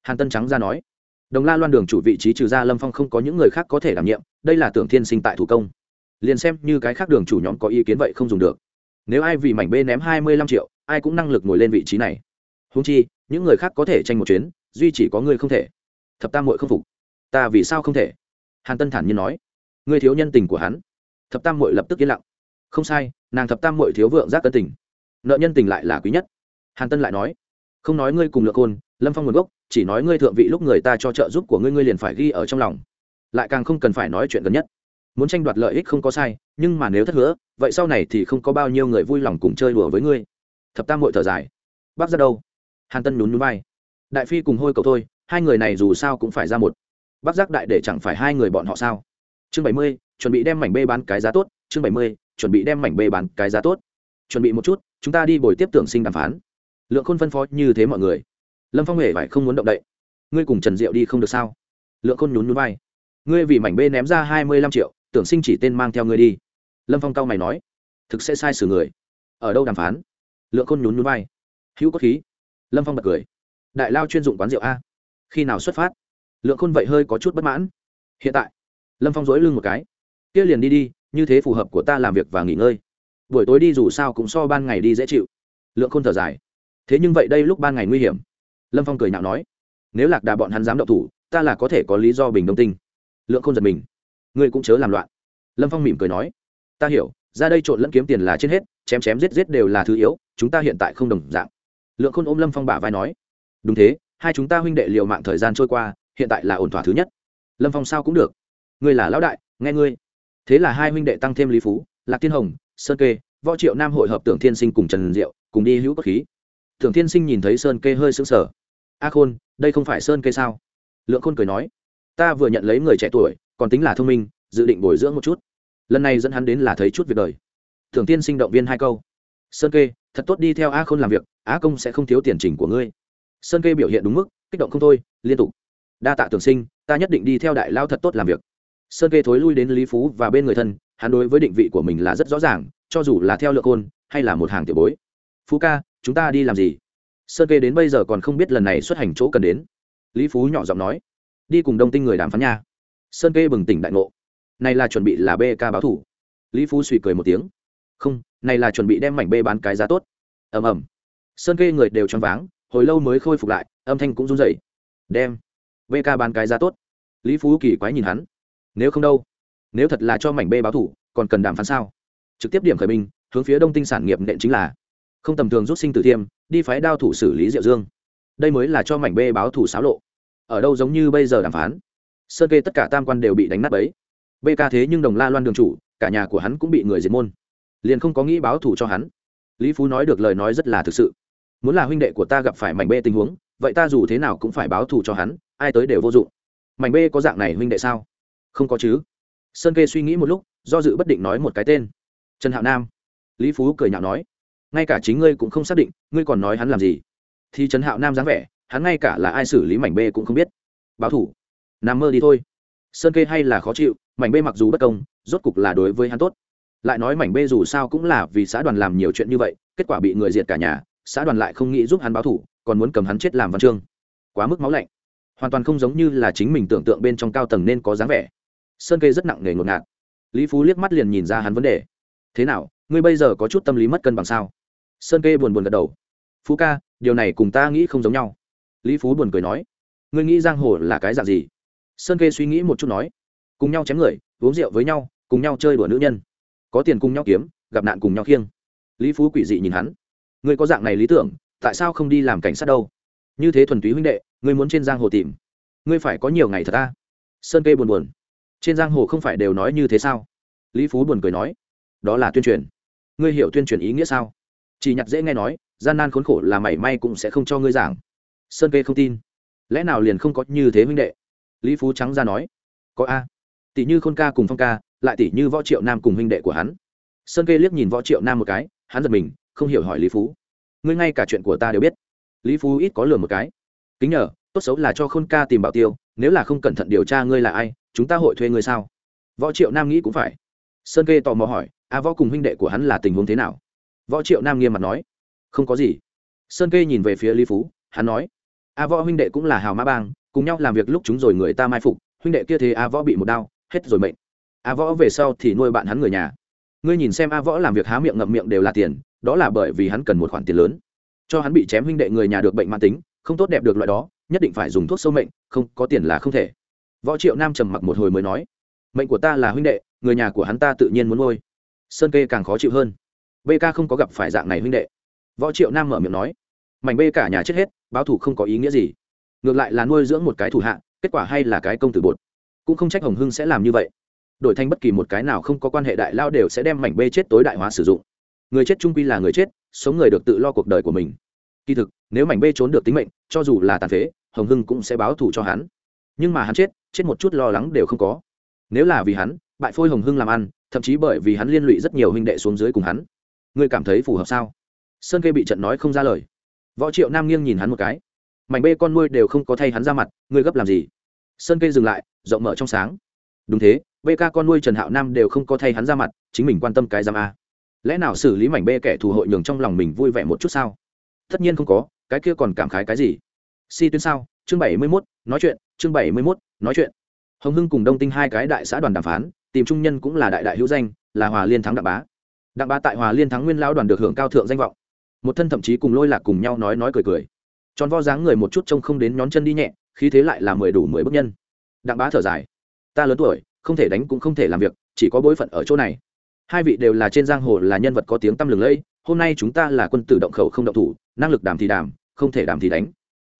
Hàn tân trắng ra nói, đồng la loan đường chủ vị trí trừ ra lâm phong không có những người khác có thể đảm nhiệm, đây là tưởng thiên sinh tại thủ công. Liền xem như cái khác đường chủ nhóm có ý kiến vậy không dùng được. Nếu ai vì mảnh bê ném hai mươi lăm triệu, ai cũng năng lực ngồi lên vị trí này. Húng chi, những người khác có thể tranh một chuyến, duy chỉ có ngươi không thể. Thập tam hội không phục. Ta vì sao không thể? Hàn tân thản nhiên nói. Ngươi thiếu nhân tình của hắn thập tam mội lập tức yên lặng. Không sai, nàng thập tam mội thiếu vượng giác cân tình. Nợ nhân tình lại là quý nhất. Hàn tân lại nói, không nói ngươi cùng lượng côn lâm phong nguồn gốc, chỉ nói ngươi thượng vị lúc người ta cho trợ giúp của ngươi ngươi liền phải ghi ở trong lòng. Lại càng không cần phải nói chuyện gần nhất. Muốn tranh đoạt lợi ích không có sai, nhưng mà nếu thất hứa, vậy sau này thì không có bao nhiêu người vui lòng cùng chơi đùa với ngươi. Thập tam mội thở dài. Bác ra đâu? Hàn tân nhún núi vai. Đại phi cùng hôi cậu thôi, hai người này dù sao cũng phải ra một. Bác giác đại để chẳng phải hai người bọn họ sao? Chương bảy mươi chuẩn bị đem mảnh bê bán cái giá tốt, chương bảy mươi, chuẩn bị đem mảnh bê bán cái giá tốt. Chuẩn bị một chút, chúng ta đi bồi tiếp tưởng sinh đàm phán. Lượng khôn phân phó như thế mọi người. Lâm phong hề phải không muốn động đậy? Ngươi cùng trần diệu đi không được sao? Lượng khôn nhún nhún vai. Ngươi vì mảnh bê ném ra hai mươi lăm triệu, tưởng sinh chỉ tên mang theo ngươi đi. Lâm phong cao mày nói. Thực sẽ sai xử người. Ở đâu đàm phán? Lượng khôn nhún nhún vai. Hữu cốt khí. Lâm phong bật cười. Đại lao chuyên dụng quán rượu a. Khi nào xuất phát? Lượng khôn vậy hơi có chút bất mãn. Hiện tại. Lâm phong dối lưng một cái kia liền đi đi, như thế phù hợp của ta làm việc và nghỉ ngơi. Buổi tối đi dù sao cũng so ban ngày đi dễ chịu. Lượng khôn thở dài. Thế nhưng vậy đây lúc ban ngày nguy hiểm. Lâm phong cười nhạo nói. Nếu lạc đà bọn hắn dám động thủ, ta là có thể có lý do bình đông tinh. Lượng khôn giật mình. Ngươi cũng chớ làm loạn. Lâm phong mỉm cười nói. Ta hiểu, ra đây trộn lẫn kiếm tiền là trên hết, chém chém giết giết đều là thứ yếu, chúng ta hiện tại không đồng dạng. Lượng khôn ôm lâm phong bả vai nói. Đúng thế, hai chúng ta huynh đệ liều mạng thời gian trôi qua, hiện tại là ổn thỏa thứ nhất. Lâm phong sao cũng được. Ngươi là lão đại, nghe ngươi thế là hai huynh đệ tăng thêm lý phú, lạc thiên hồng, sơn kê, võ triệu nam hội hợp tưởng thiên sinh cùng trần diệu, cùng đi hữu cốt khí. Tưởng thiên sinh nhìn thấy sơn kê hơi sững sờ. A khôn, đây không phải sơn kê sao? Lượng khôn cười nói. Ta vừa nhận lấy người trẻ tuổi, còn tính là thông minh, dự định bồi dưỡng một chút. Lần này dẫn hắn đến là thấy chút việc đời. Thường tiên sinh động viên hai câu. Sơn kê, thật tốt đi theo a khôn làm việc á công sẽ không thiếu tiền trình của ngươi. Sơn kê biểu hiện đúng mức, kích động không thôi, liên tục. Đa tạ tưởng sinh, ta nhất định đi theo đại lao thật tốt làm việc sơn kê thối lui đến lý phú và bên người thân, hắn đối với định vị của mình là rất rõ ràng, cho dù là theo lượng côn, hay là một hàng tiểu bối. Phú ca, chúng ta đi làm gì? Sơn kê đến bây giờ còn không biết lần này xuất hành chỗ cần đến. Lý phú nhỏ giọng nói. Đi cùng đông tinh người đàm phán nha. Sơn kê bừng tỉnh đại ngộ. Này là chuẩn bị là bk báo thủ. Lý phú suy cười một tiếng. Không, này là chuẩn bị đem mảnh b bán cái giá tốt. Ầm ầm. Sơn kê người đều choáng váng, hồi lâu mới khôi phục lại, âm thanh cũng run rẩy. Đem bk bán cái giá tốt. Lý phú kỳ quái nhìn hắn nếu không đâu nếu thật là cho mảnh bê báo thủ còn cần đàm phán sao? Trực tiếp điểm khởi binh, hướng phía đông tinh sản nghiệp nện chính là không tầm thường rút sinh tử thiêm đi phái đao thủ xử lý diệu dương. Đây mới là cho mảnh bê báo thủ xáo lộ. Ở đâu giống như bây giờ đàm phán sơn kê tất cả tam quan đều bị đánh nát ấy ca thế nhưng đồng la loan đường chủ cả nhà của hắn cũng bị người diệt môn. Liền không có nghĩ báo thù cho hắn. Lý phú nói được lời nói rất là thực sự. Muốn là huynh đệ của ta gặp phải mảnh bê tình huống vậy ta dù thế nào cũng phải báo thù cho hắn ai tới đều vô dụng. Mảnh bê có dạng này huynh đệ sao? Không có chứ. Sơn kê suy nghĩ một lúc, do dự bất định nói một cái tên. Trần hạo nam. Lý phú cười nhạo nói. Ngay cả chính ngươi cũng không xác định, ngươi còn nói hắn làm gì. Thì trần hạo nam dáng vẻ, hắn ngay cả là ai xử lý mảnh bê cũng không biết. Báo thủ. Nằm mơ đi thôi. Sơn kê hay là khó chịu, mảnh bê mặc dù bất công, rốt cục là đối với hắn tốt. Lại nói mảnh bê dù sao cũng là vì xã đoàn làm nhiều chuyện như vậy, kết quả bị người diệt cả nhà, xã đoàn lại không nghĩ giúp hắn báo thủ, còn muốn cầm hắn chết làm văn chương. Quá mức máu lạnh. Hoàn toàn không giống như là chính mình tưởng tượng bên trong cao tầng nên có dáng vẻ sơn kê rất nặng nề ngột ngạt. Lý phú liếc mắt liền nhìn ra hắn vấn đề. Thế nào, ngươi bây giờ có chút tâm lý mất cân bằng sao? Sơn kê buồn buồn gật đầu. Phú ca, điều này cùng ta nghĩ không giống nhau. Lý phú buồn cười nói. Ngươi nghĩ giang hồ là cái dạng gì? Sơn kê suy nghĩ một chút nói. Cùng nhau chém người, uống rượu với nhau, cùng nhau chơi đùa nữ nhân. Có tiền cùng nhau kiếm, gặp nạn cùng nhau khiêng. Lý phú quỷ dị nhìn hắn. Ngươi có dạng này lý tưởng, tại sao không đi làm cảnh sát đâu? Như thế thuần túy huynh đệ, ngươi muốn trên giang hồ tìm. Ngươi phải có nhiều ngày thật ta. Sơn kê buồn buồn trên giang hồ không phải đều nói như thế sao? Lý phú buồn cười nói. Đó là tuyên truyền. Ngươi hiểu tuyên truyền ý nghĩa sao? Chỉ nhặt dễ nghe nói, gian nan khốn khổ là mảy may cũng sẽ không cho ngươi giảng. Sơn kê không tin. Lẽ nào liền không có như thế huynh đệ? Lý phú trắng ra nói. Có a. Tỷ như khôn ca cùng phong ca, lại tỷ như võ triệu nam cùng huynh đệ của hắn. Sơn kê liếc nhìn võ triệu nam một cái, hắn giật mình, không hiểu hỏi lý phú. Ngươi ngay cả chuyện của ta đều biết. Lý phú ít có lừa một cái. Kính nhờ, tốt xấu là cho khôn ca tìm bảo tiêu, nếu là không cẩn thận điều tra ngươi là ai chúng ta hội thuê ngươi sao? Võ triệu nam nghĩ cũng phải. Sơn kê tò mò hỏi, a võ cùng huynh đệ của hắn là tình huống thế nào? Võ triệu nam nghiêm mặt nói, không có gì. Sơn kê nhìn về phía lý phú, hắn nói, a võ huynh đệ cũng là hào mã bang, cùng nhau làm việc lúc chúng rồi người ta mai phục, huynh đệ kia thế a võ bị một đau, hết rồi mệnh. A võ về sau thì nuôi bạn hắn người nhà. Ngươi nhìn xem a võ làm việc há miệng ngậm miệng đều là tiền, đó là bởi vì hắn cần một khoản tiền lớn. Cho hắn bị chém huynh đệ người nhà được bệnh mãn tính, không tốt đẹp được loại đó, nhất định phải dùng thuốc sâu mệnh, không, có tiền là không thể võ triệu nam trầm mặc một hồi mới nói, mệnh của ta là huynh đệ, người nhà của hắn ta tự nhiên muốn nuôi sơn kê càng khó chịu hơn. Bk không có gặp phải dạng này huynh đệ. Võ triệu nam mở miệng nói, mảnh bê cả nhà chết hết, báo thủ không có ý nghĩa gì. Ngược lại là nuôi dưỡng một cái thủ hạ, kết quả hay là cái công tử bột. Cũng không trách hồng hưng sẽ làm như vậy. Đổi thành bất kỳ một cái nào không có quan hệ đại lao đều sẽ đem mảnh bê chết tối đại hóa sử dụng. Người chết trung quy là người chết, sống người được tự lo cuộc đời của mình. Kỳ thực, nếu mảnh bê trốn được tính mệnh, cho dù là tàn phế, hồng hưng cũng sẽ báo thù cho hắn. Nhưng mà hắn chết chết một chút lo lắng đều không có. Nếu là vì hắn, bại phôi hồng hưng làm ăn, thậm chí bởi vì hắn liên lụy rất nhiều huynh đệ xuống dưới cùng hắn. Ngươi cảm thấy phù hợp sao? Sơn kê bị trận nói không ra lời. Võ triệu nam nghiêng nhìn hắn một cái. Mảnh bê con nuôi đều không có thay hắn ra mặt, ngươi gấp làm gì? Sơn kê dừng lại, rộng mở trong sáng. Đúng thế, bê ca con nuôi trần hạo nam đều không có thay hắn ra mặt, chính mình quan tâm cái giam a. Lẽ nào xử lý mảnh bê kẻ thù hội nhường trong lòng mình vui vẻ một chút sao? Tất nhiên không có, cái kia còn cảm khái cái gì? Si tuyến sao? Chương bảy mươi mốt, nói chuyện chương bảy mươi mốt, nói chuyện. Hồng hưng cùng đông tinh hai cái đại xã đoàn đàm phán, tìm trung nhân cũng là đại đại hữu danh, là hòa liên thắng đặng bá. Đặng bá tại hòa liên thắng nguyên lão đoàn được hưởng cao thượng danh vọng. Một thân thậm chí cùng lôi lạc cùng nhau nói nói cười cười. Tròn vo dáng người một chút trông không đến nhón chân đi nhẹ, khí thế lại là mười đủ mười bước nhân. Đặng bá thở dài. Ta lớn tuổi, không thể đánh cũng không thể làm việc, chỉ có bối phận ở chỗ này. Hai vị đều là trên giang hồ là nhân vật có tiếng tăm lừng lẫy, hôm nay chúng ta là quân tử động khẩu không động thủ, năng lực đàm thì đàm, không thể đàm thì đánh.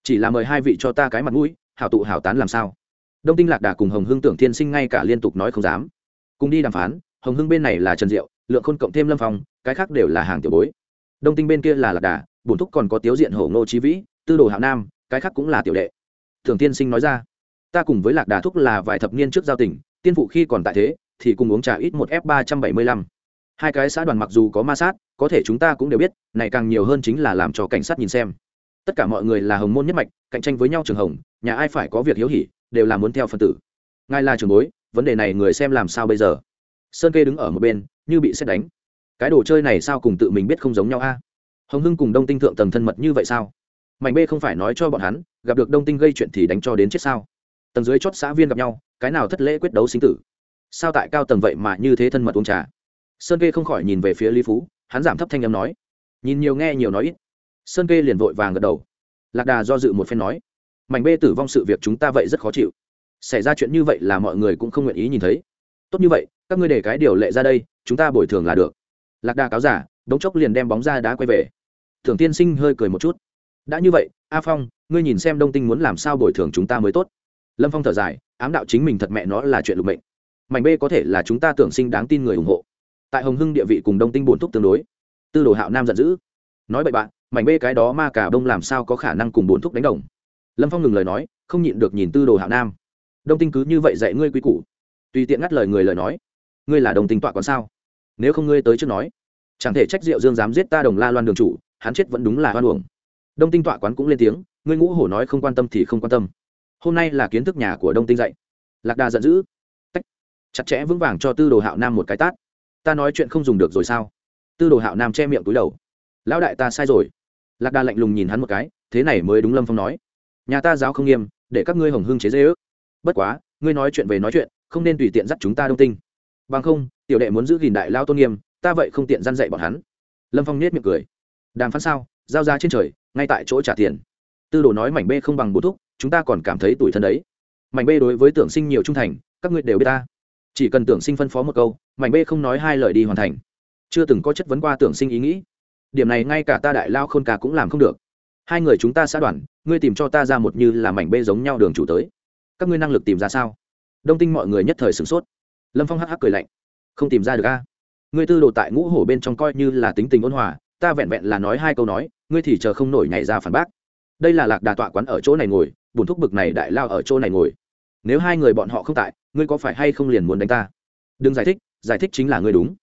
Chỉ là mời hai vị cho ta cái mặt mũi hảo tụ hảo tán làm sao? Đông tinh lạc đà cùng hồng hưng tưởng thiên sinh ngay cả liên tục nói không dám. Cùng đi đàm phán, hồng hưng bên này là trần diệu, lượng khôn cộng thêm lâm phong, cái khác đều là hàng tiểu bối. Đông tinh bên kia là lạc đà, bổn thúc còn có tiếu diện hổ ngô trí vĩ, tư đồ hạo nam, cái khác cũng là tiểu đệ. Thường tiên sinh nói ra, ta cùng với lạc đà thúc là vài thập niên trước giao tỉnh tiên phụ khi còn tại thế, thì cùng uống trà ít một f ba trăm bảy mươi lăm. Hai cái xã đoàn mặc dù có ma sát, có thể chúng ta cũng đều biết, này càng nhiều hơn chính là làm cho cảnh sát nhìn xem tất cả mọi người là hồng môn nhất mạch, cạnh tranh với nhau trường hồng, nhà ai phải có việc hiếu hỉ, đều là muốn theo phân tử. Ngài là trường bối, vấn đề này người xem làm sao bây giờ? Sơn kê đứng ở một bên, như bị xét đánh. Cái đồ chơi này sao cùng tự mình biết không giống nhau a? Hồng hưng cùng đông tinh thượng tầng thân mật như vậy sao? Mạnh b không phải nói cho bọn hắn, gặp được đông tinh gây chuyện thì đánh cho đến chết sao? Tầng dưới chót xã viên gặp nhau, cái nào thất lễ quyết đấu sinh tử? Sao tại cao tầng vậy mà như thế thân mật uống trà? Sơn kê không khỏi nhìn về phía lý phú, hắn giảm thấp thanh âm nói. Nhìn nhiều nghe nhiều nói ít sơn kê liền vội vàng gật đầu. Lạc đà do dự một phen nói, mảnh bê tử vong sự việc chúng ta vậy rất khó chịu. Xảy ra chuyện như vậy là mọi người cũng không nguyện ý nhìn thấy. Tốt như vậy, các ngươi để cái điều lệ ra đây, chúng ta bồi thường là được. Lạc đà cáo giả, đống chốc liền đem bóng ra đá quay về. Thường tiên sinh hơi cười một chút, đã như vậy, a phong, ngươi nhìn xem đông tinh muốn làm sao bồi thường chúng ta mới tốt. Lâm phong thở dài, ám đạo chính mình thật mẹ nó là chuyện lục mệnh. Mảnh b có thể là chúng ta tưởng sinh đáng tin người ủng hộ. Tại hồng hưng địa vị cùng đông tinh bổn thúc tương đối, tư đồ hạo nam giận dữ, nói bậy bạn mảnh bê cái đó ma cả đông làm sao có khả năng cùng bốn thúc đánh đồng? Lâm phong ngừng lời nói, không nhịn được nhìn tư đồ hạo nam. Đông tinh cứ như vậy dạy ngươi quy củ. Tùy tiện ngắt lời người lời nói. Ngươi là đồng tinh tọa còn sao? Nếu không ngươi tới trước nói. Chẳng thể trách diệu dương dám giết ta đồng la loan đường chủ, hắn chết vẫn đúng là hoan uổng. Đông tinh tọa quán cũng lên tiếng, ngươi ngũ hổ nói không quan tâm thì không quan tâm. Hôm nay là kiến thức nhà của đông tinh dạy. Lạc đà giận dữ. Tách. Chặt chẽ vững vàng cho tư đồ hạo nam một cái tát. Ta nói chuyện không dùng được rồi sao? Tư đồ hạo nam che miệng túi đầu. Lão đại ta sai rồi lạc đà lạnh lùng nhìn hắn một cái, thế này mới đúng lâm phong nói. Nhà ta giáo không nghiêm, để các ngươi hồng hưng chế dễ ước. Bất quá, ngươi nói chuyện về nói chuyện, không nên tùy tiện dắt chúng ta đông tinh. Bằng không, tiểu đệ muốn giữ gìn đại lao tôn nghiêm, ta vậy không tiện dăn dạy bọn hắn. Lâm phong nết miệng cười. Đàm phán sao? Giao ra trên trời, ngay tại chỗ trả tiền. Tư đồ nói mảnh b không bằng bố thúc, chúng ta còn cảm thấy tủi thân đấy. Mảnh b đối với tưởng sinh nhiều trung thành, các ngươi đều biết ta. Chỉ cần tưởng sinh phân phó một câu, mảnh b không nói hai lời đi hoàn thành. Chưa từng có chất vấn qua tưởng sinh ý nghĩ điểm này ngay cả ta đại lao khôn ca cũng làm không được. Hai người chúng ta xã đoàn, ngươi tìm cho ta ra một như là mảnh bê giống nhau đường chủ tới. Các ngươi năng lực tìm ra sao? Đông tinh mọi người nhất thời sửng sốt. Lâm phong hắc hắc cười lạnh. Không tìm ra được a? Ngươi tư đồ tại ngũ hổ bên trong coi như là tính tình ôn hòa, ta vẹn vẹn là nói hai câu nói, ngươi thì chờ không nổi nhảy ra phản bác. Đây là lạc đà tọa quán ở chỗ này ngồi bùn thúc bực này đại lao ở chỗ này ngồi. Nếu hai người bọn họ không tại, ngươi có phải hay không liền muốn đánh ta? Đừng giải thích giải thích chính là ngươi đúng.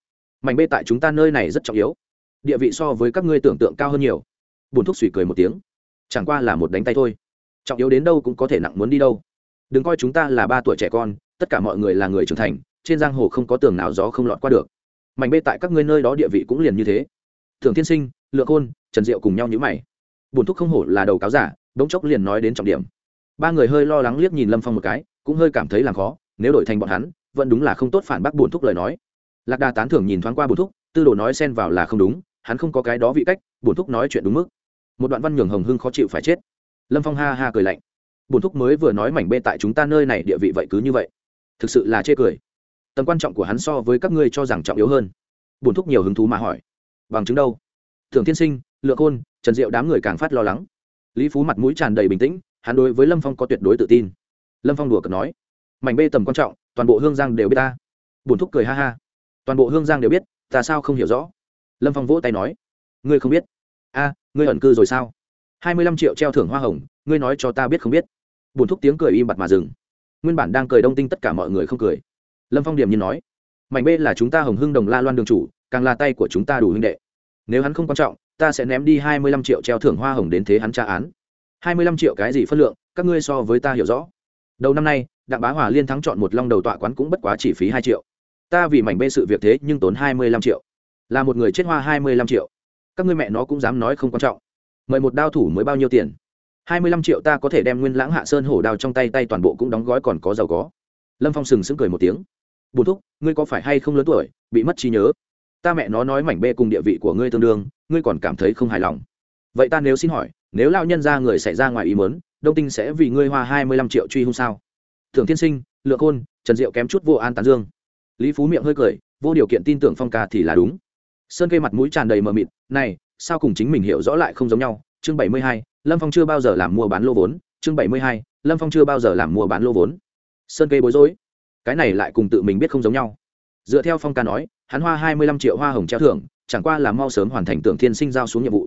Mảnh bê tại chúng ta nơi này rất trọng yếu địa vị so với các ngươi tưởng tượng cao hơn nhiều. Bùn thúc suy cười một tiếng. Chẳng qua là một đánh tay thôi. Trọng yếu đến đâu cũng có thể nặng muốn đi đâu. Đừng coi chúng ta là ba tuổi trẻ con, tất cả mọi người là người trưởng thành, trên giang hồ không có tường nào gió không lọt qua được. Mảnh bê tại các ngươi nơi đó địa vị cũng liền như thế. Thường tiên sinh, lượng khôn, trần diệu cùng nhau nhữ mày. Bùn thúc không hổ là đầu cáo giả, đống chốc liền nói đến trọng điểm. Ba người hơi lo lắng liếc nhìn lâm phong một cái, cũng hơi cảm thấy làm khó, nếu đổi thành bọn hắn, vẫn đúng là không tốt phản bác bùn thúc lời nói. Lạc đà tán thưởng nhìn thoáng qua bùn thúc, tư đồ nói xen vào là không đúng hắn không có cái đó vị cách, bổn thúc nói chuyện đúng mức. Một đoạn văn nhường hồng hưng khó chịu phải chết. Lâm phong ha ha cười lạnh. Bổn thúc mới vừa nói mảnh bê tại chúng ta nơi này địa vị vậy cứ như vậy. Thực sự là chê cười. Tầm quan trọng của hắn so với các ngươi cho rằng trọng yếu hơn. Bổn thúc nhiều hứng thú mà hỏi. Bằng chứng đâu? Thường tiên sinh lựa côn trần diệu đám người càng phát lo lắng. Lý phú mặt mũi tràn đầy bình tĩnh, hắn đối với lâm phong có tuyệt đối tự tin. Lâm phong đùa cợt nói. Mảnh bê tầm quan trọng, toàn bộ hương giang đều biết ta. Bổn thúc cười ha ha. Toàn bộ hương giang đều biết, ta sao không hiểu rõ? Lâm phong vỗ tay nói, ngươi không biết? A, ngươi ẩn cư rồi sao? Hai mươi lăm triệu treo thưởng hoa hồng, ngươi nói cho ta biết không biết. Bùn thúc tiếng cười im bặt mà dừng. Nguyên bản đang cười đông tinh tất cả mọi người không cười. Lâm phong điểm nhìn nói, mảnh b là chúng ta hồng hưng đồng la loan đường chủ, càng là tay của chúng ta đủ huynh đệ. Nếu hắn không quan trọng, ta sẽ ném đi hai mươi lăm triệu treo thưởng hoa hồng đến thế hắn tra án. Hai mươi lăm triệu cái gì phân lượng, các ngươi so với ta hiểu rõ. Đầu năm nay, đặng bá hòa liên thắng chọn một long đầu tọa quán cũng bất quá chỉ phí hai triệu. Ta vì mảnh bê sự việc thế nhưng tốn hai mươi lăm triệu là một người chết hoa hai mươi lăm triệu. Các ngươi mẹ nó cũng dám nói không quan trọng. Mời một đao thủ mới bao nhiêu tiền? hai mươi lăm triệu ta có thể đem nguyên lãng hạ sơn hổ đao trong tay tay toàn bộ cũng đóng gói còn có giàu có. Lâm phong sừng sững cười một tiếng. Bùn thúc, ngươi có phải hay không lớn tuổi, bị mất trí nhớ? Ta mẹ nó nói mảnh bê cùng địa vị của ngươi tương đương, ngươi còn cảm thấy không hài lòng. Vậy ta nếu xin hỏi, nếu lao nhân ra người xảy ra ngoài ý mớn đông tinh sẽ vì ngươi hoa hai mươi lăm triệu truy hung sao? Thường tiên sinh lượng khôn, trần diệu kém chút vô an tán dương. Lý phú miệng hơi cười, vô điều kiện tin tưởng phong ca thì là đúng sơn cây mặt mũi tràn đầy mờ mịt, này, sao cùng chính mình hiểu rõ lại không giống nhau? Chương bảy mươi hai, lâm phong chưa bao giờ làm mua bán lô vốn. Chương bảy mươi hai, lâm phong chưa bao giờ làm mua bán lô vốn. Sơn cây bối rối. Cái này lại cùng tự mình biết không giống nhau. Dựa theo phong ca nói, hắn hoa hai mươi lăm triệu hoa hồng treo thưởng, chẳng qua là mau sớm hoàn thành tưởng thiên sinh giao xuống nhiệm vụ.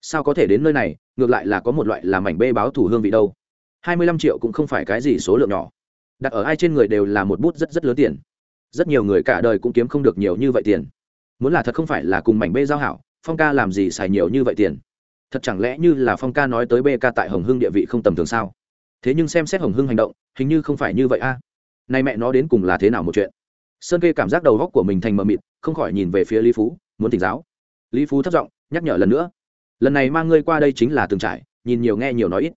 Sao có thể đến nơi này, ngược lại là có một loại làm mảnh bê báo thủ hương vị đâu. Hai mươi lăm triệu cũng không phải cái gì số lượng nhỏ. Đặt ở ai trên người đều là một bút rất rất lớn tiền. Rất nhiều người cả đời cũng kiếm không được nhiều như vậy tiền muốn là thật không phải là cùng mảnh bê giao hảo, phong ca làm gì xài nhiều như vậy tiền? Thật chẳng lẽ như là phong ca nói tới bê ca tại hồng hưng địa vị không tầm thường sao? Thế nhưng xem xét hồng hưng hành động, hình như không phải như vậy a. À? nay mẹ nó đến cùng là thế nào một chuyện? Sơn kê cảm giác đầu góc của mình thành mờ mịt, không khỏi nhìn về phía lý phú, muốn tỉnh giáo. Lý phú thất giọng, nhắc nhở lần nữa. Lần này mang ngươi qua đây chính là từng trải, nhìn nhiều nghe nhiều nói ít.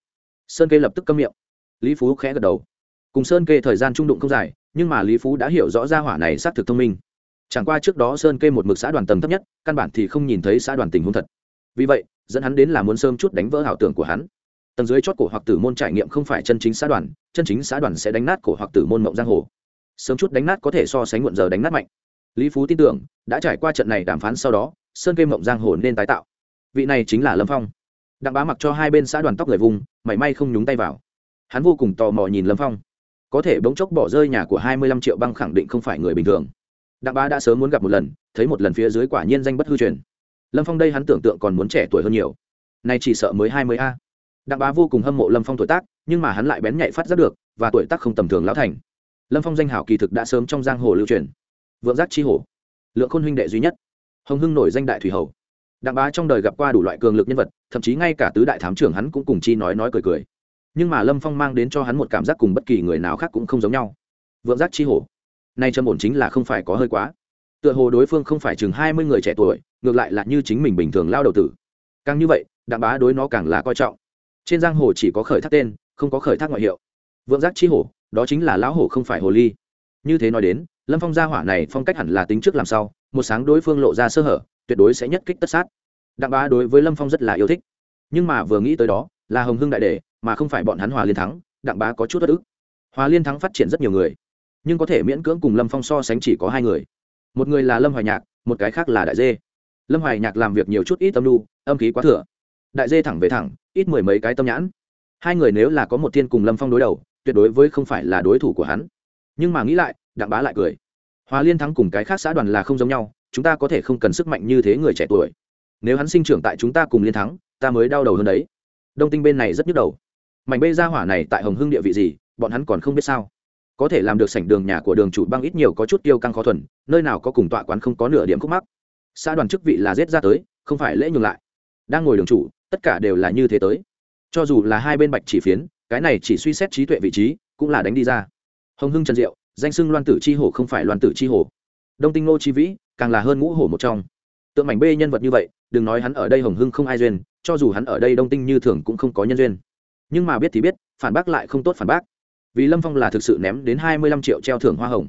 Sơn kê lập tức câm miệng. Lý phú khẽ gật đầu. Cùng sơn kê thời gian trung đụng không dài, nhưng mà lý phú đã hiểu rõ ra hỏa này xác thực thông minh chẳng qua trước đó sơn kê một mực xã đoàn tầng thấp nhất, căn bản thì không nhìn thấy xã đoàn tình huống thật. Vì vậy, dẫn hắn đến là muốn sớm chút đánh vỡ ảo tưởng của hắn. Tầng dưới chót cổ hoặc tử môn trải nghiệm không phải chân chính xã đoàn, chân chính xã đoàn sẽ đánh nát cổ hoặc tử môn mộng giang hồ. Sớm chút đánh nát có thể so sánh muộn giờ đánh nát mạnh. Lý phú tin tưởng, đã trải qua trận này đàm phán sau đó, sơn kê mộng giang hồ nên tái tạo. Vị này chính là lâm phong. Đặng bá mặc cho hai bên xã đoàn tóc người vùng, mảy may không nhúng tay vào. Hắn vô cùng tò mò nhìn lâm phong. Có thể bỗng chốc bỏ rơi nhà của hai mươi lăm triệu băng khẳng định không phải người bình thường đặng bá đã sớm muốn gặp một lần, thấy một lần phía dưới quả nhiên danh bất hư truyền. Lâm phong đây hắn tưởng tượng còn muốn trẻ tuổi hơn nhiều. Nay chỉ sợ mới hai mươi a. Đặng bá vô cùng hâm mộ lâm phong tuổi tác, nhưng mà hắn lại bén nhạy phát giác được, và tuổi tác không tầm thường lão thành. Lâm phong danh hảo kỳ thực đã sớm trong giang hồ lưu truyền. Vượng giác chi hồ lượng khôn huynh đệ duy nhất. Hồng hưng nổi danh đại thủy hầu. Đặng bá trong đời gặp qua đủ loại cường lực nhân vật, thậm chí ngay cả tứ đại thám trưởng hắn cũng cùng chi nói nói cười cười. Nhưng mà lâm phong mang đến cho hắn một cảm giác cùng bất kỳ người nào khác cũng không giống nhau. Vượng giác chi hổ nay trầm ổn chính là không phải có hơi quá. Tựa hồ đối phương không phải chừng hai mươi người trẻ tuổi, ngược lại là như chính mình bình thường lao đầu tử. Càng như vậy, đặng bá đối nó càng là coi trọng. Trên giang hồ chỉ có khởi thác tên, không có khởi thác ngoại hiệu. Vượng giác chi hổ, đó chính là lão hổ không phải hồ ly. Như thế nói đến, lâm phong gia hỏa này phong cách hẳn là tính trước làm sau. một sáng đối phương lộ ra sơ hở, tuyệt đối sẽ nhất kích tất sát. Đặng bá đối với lâm phong rất là yêu thích. Nhưng mà vừa nghĩ tới đó, là hồng hưng đại đề mà không phải bọn hắn hòa liên thắng, đặng bá có chút bất ức. Hòa liên thắng phát triển rất nhiều người nhưng có thể miễn cưỡng cùng lâm phong so sánh chỉ có hai người. Một người là lâm hoài nhạc, một cái khác là đại dê. Lâm hoài nhạc làm việc nhiều chút ít tâm lu âm khí quá thừa. Đại dê thẳng về thẳng, ít mười mấy cái tâm nhãn. Hai người nếu là có một thiên cùng lâm phong đối đầu, tuyệt đối với không phải là đối thủ của hắn. Nhưng mà nghĩ lại, đặng bá lại cười. Hòa liên thắng cùng cái khác xã đoàn là không giống nhau, chúng ta có thể không cần sức mạnh như thế người trẻ tuổi. Nếu hắn sinh trưởng tại chúng ta cùng liên thắng, ta mới đau đầu hơn đấy. Đông tinh bên này rất nhức đầu. Mảnh bê ra hỏa này tại hồng hưng địa vị gì, bọn hắn còn không biết sao có thể làm được sảnh đường nhà của đường chủ băng ít nhiều có chút tiêu căng khó thuần, nơi nào có cùng tọa quán không có nửa điểm khúc mắc. Xã đoàn chức vị là giết ra tới, không phải lễ nhường lại. Đang ngồi đường chủ, tất cả đều là như thế tới. Cho dù là hai bên bạch chỉ phiến, cái này chỉ suy xét trí tuệ vị trí, cũng là đánh đi ra. Hồng hưng trần diệu, danh xưng loan tử chi hồ không phải loan tử chi hồ đông tinh nô chi vĩ, càng là hơn ngũ hồ một trong. Tượng mảnh bê nhân vật như vậy, đừng nói hắn ở đây hồng hưng không ai duyên, cho dù hắn ở đây đông tinh như thường cũng không có nhân duyên. Nhưng mà biết thì biết, phản bác lại không tốt phản bác vì lâm phong là thực sự ném đến hai mươi lăm triệu treo thưởng hoa hồng.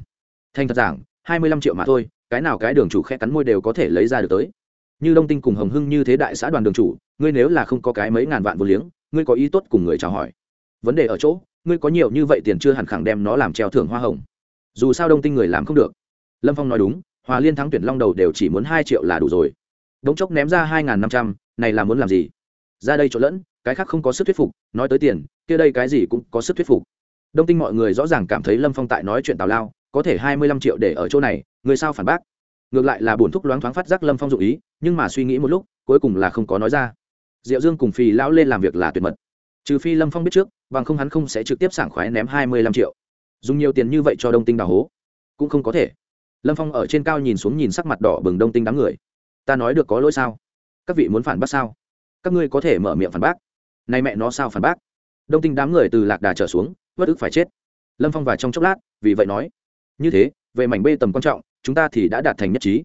Thành thật giảng, hai mươi lăm triệu mà thôi, cái nào cái đường chủ khe cắn môi đều có thể lấy ra được tới. Như đông tinh cùng hồng hưng như thế đại xã đoàn đường chủ, ngươi nếu là không có cái mấy ngàn vạn vô liếng, ngươi có ý tốt cùng người chào hỏi. Vấn đề ở chỗ, ngươi có nhiều như vậy tiền chưa hẳn khẳng đem nó làm treo thưởng hoa hồng. Dù sao đông tinh người làm không được. Lâm phong nói đúng, hòa liên thắng tuyển long đầu đều chỉ muốn hai triệu là đủ rồi. Đống chốc ném ra hai n g h n năm trăm, này là muốn làm gì? Ra đây chỗ lẫn, cái khác không có sức thuyết phục, nói tới tiền, kia đây cái gì cũng có sức thuyết phục đông tinh mọi người rõ ràng cảm thấy lâm phong tại nói chuyện tào lao, có thể hai mươi lăm triệu để ở chỗ này, người sao phản bác? Ngược lại là bổn thúc loáng thoáng phát giác lâm phong dụ ý, nhưng mà suy nghĩ một lúc, cuối cùng là không có nói ra. Diệu dương cùng phi lão lên làm việc là tuyệt mật. Trừ phi lâm phong biết trước, bằng không hắn không sẽ trực tiếp sảng khoái ném hai mươi lăm triệu. Dùng nhiều tiền như vậy cho đông tinh đào hố, cũng không có thể. Lâm phong ở trên cao nhìn xuống nhìn sắc mặt đỏ bừng đông tinh đám người. Ta nói được có lỗi sao? Các vị muốn phản bác sao? Các ngươi có thể mở miệng phản bác. Nay mẹ nó sao phản bác? Đông tinh đám người từ lạc đà trở xuống bất ức phải chết. Lâm phong vài trong chốc lát, vì vậy nói, như thế, về mảnh bê tầm quan trọng, chúng ta thì đã đạt thành nhất trí.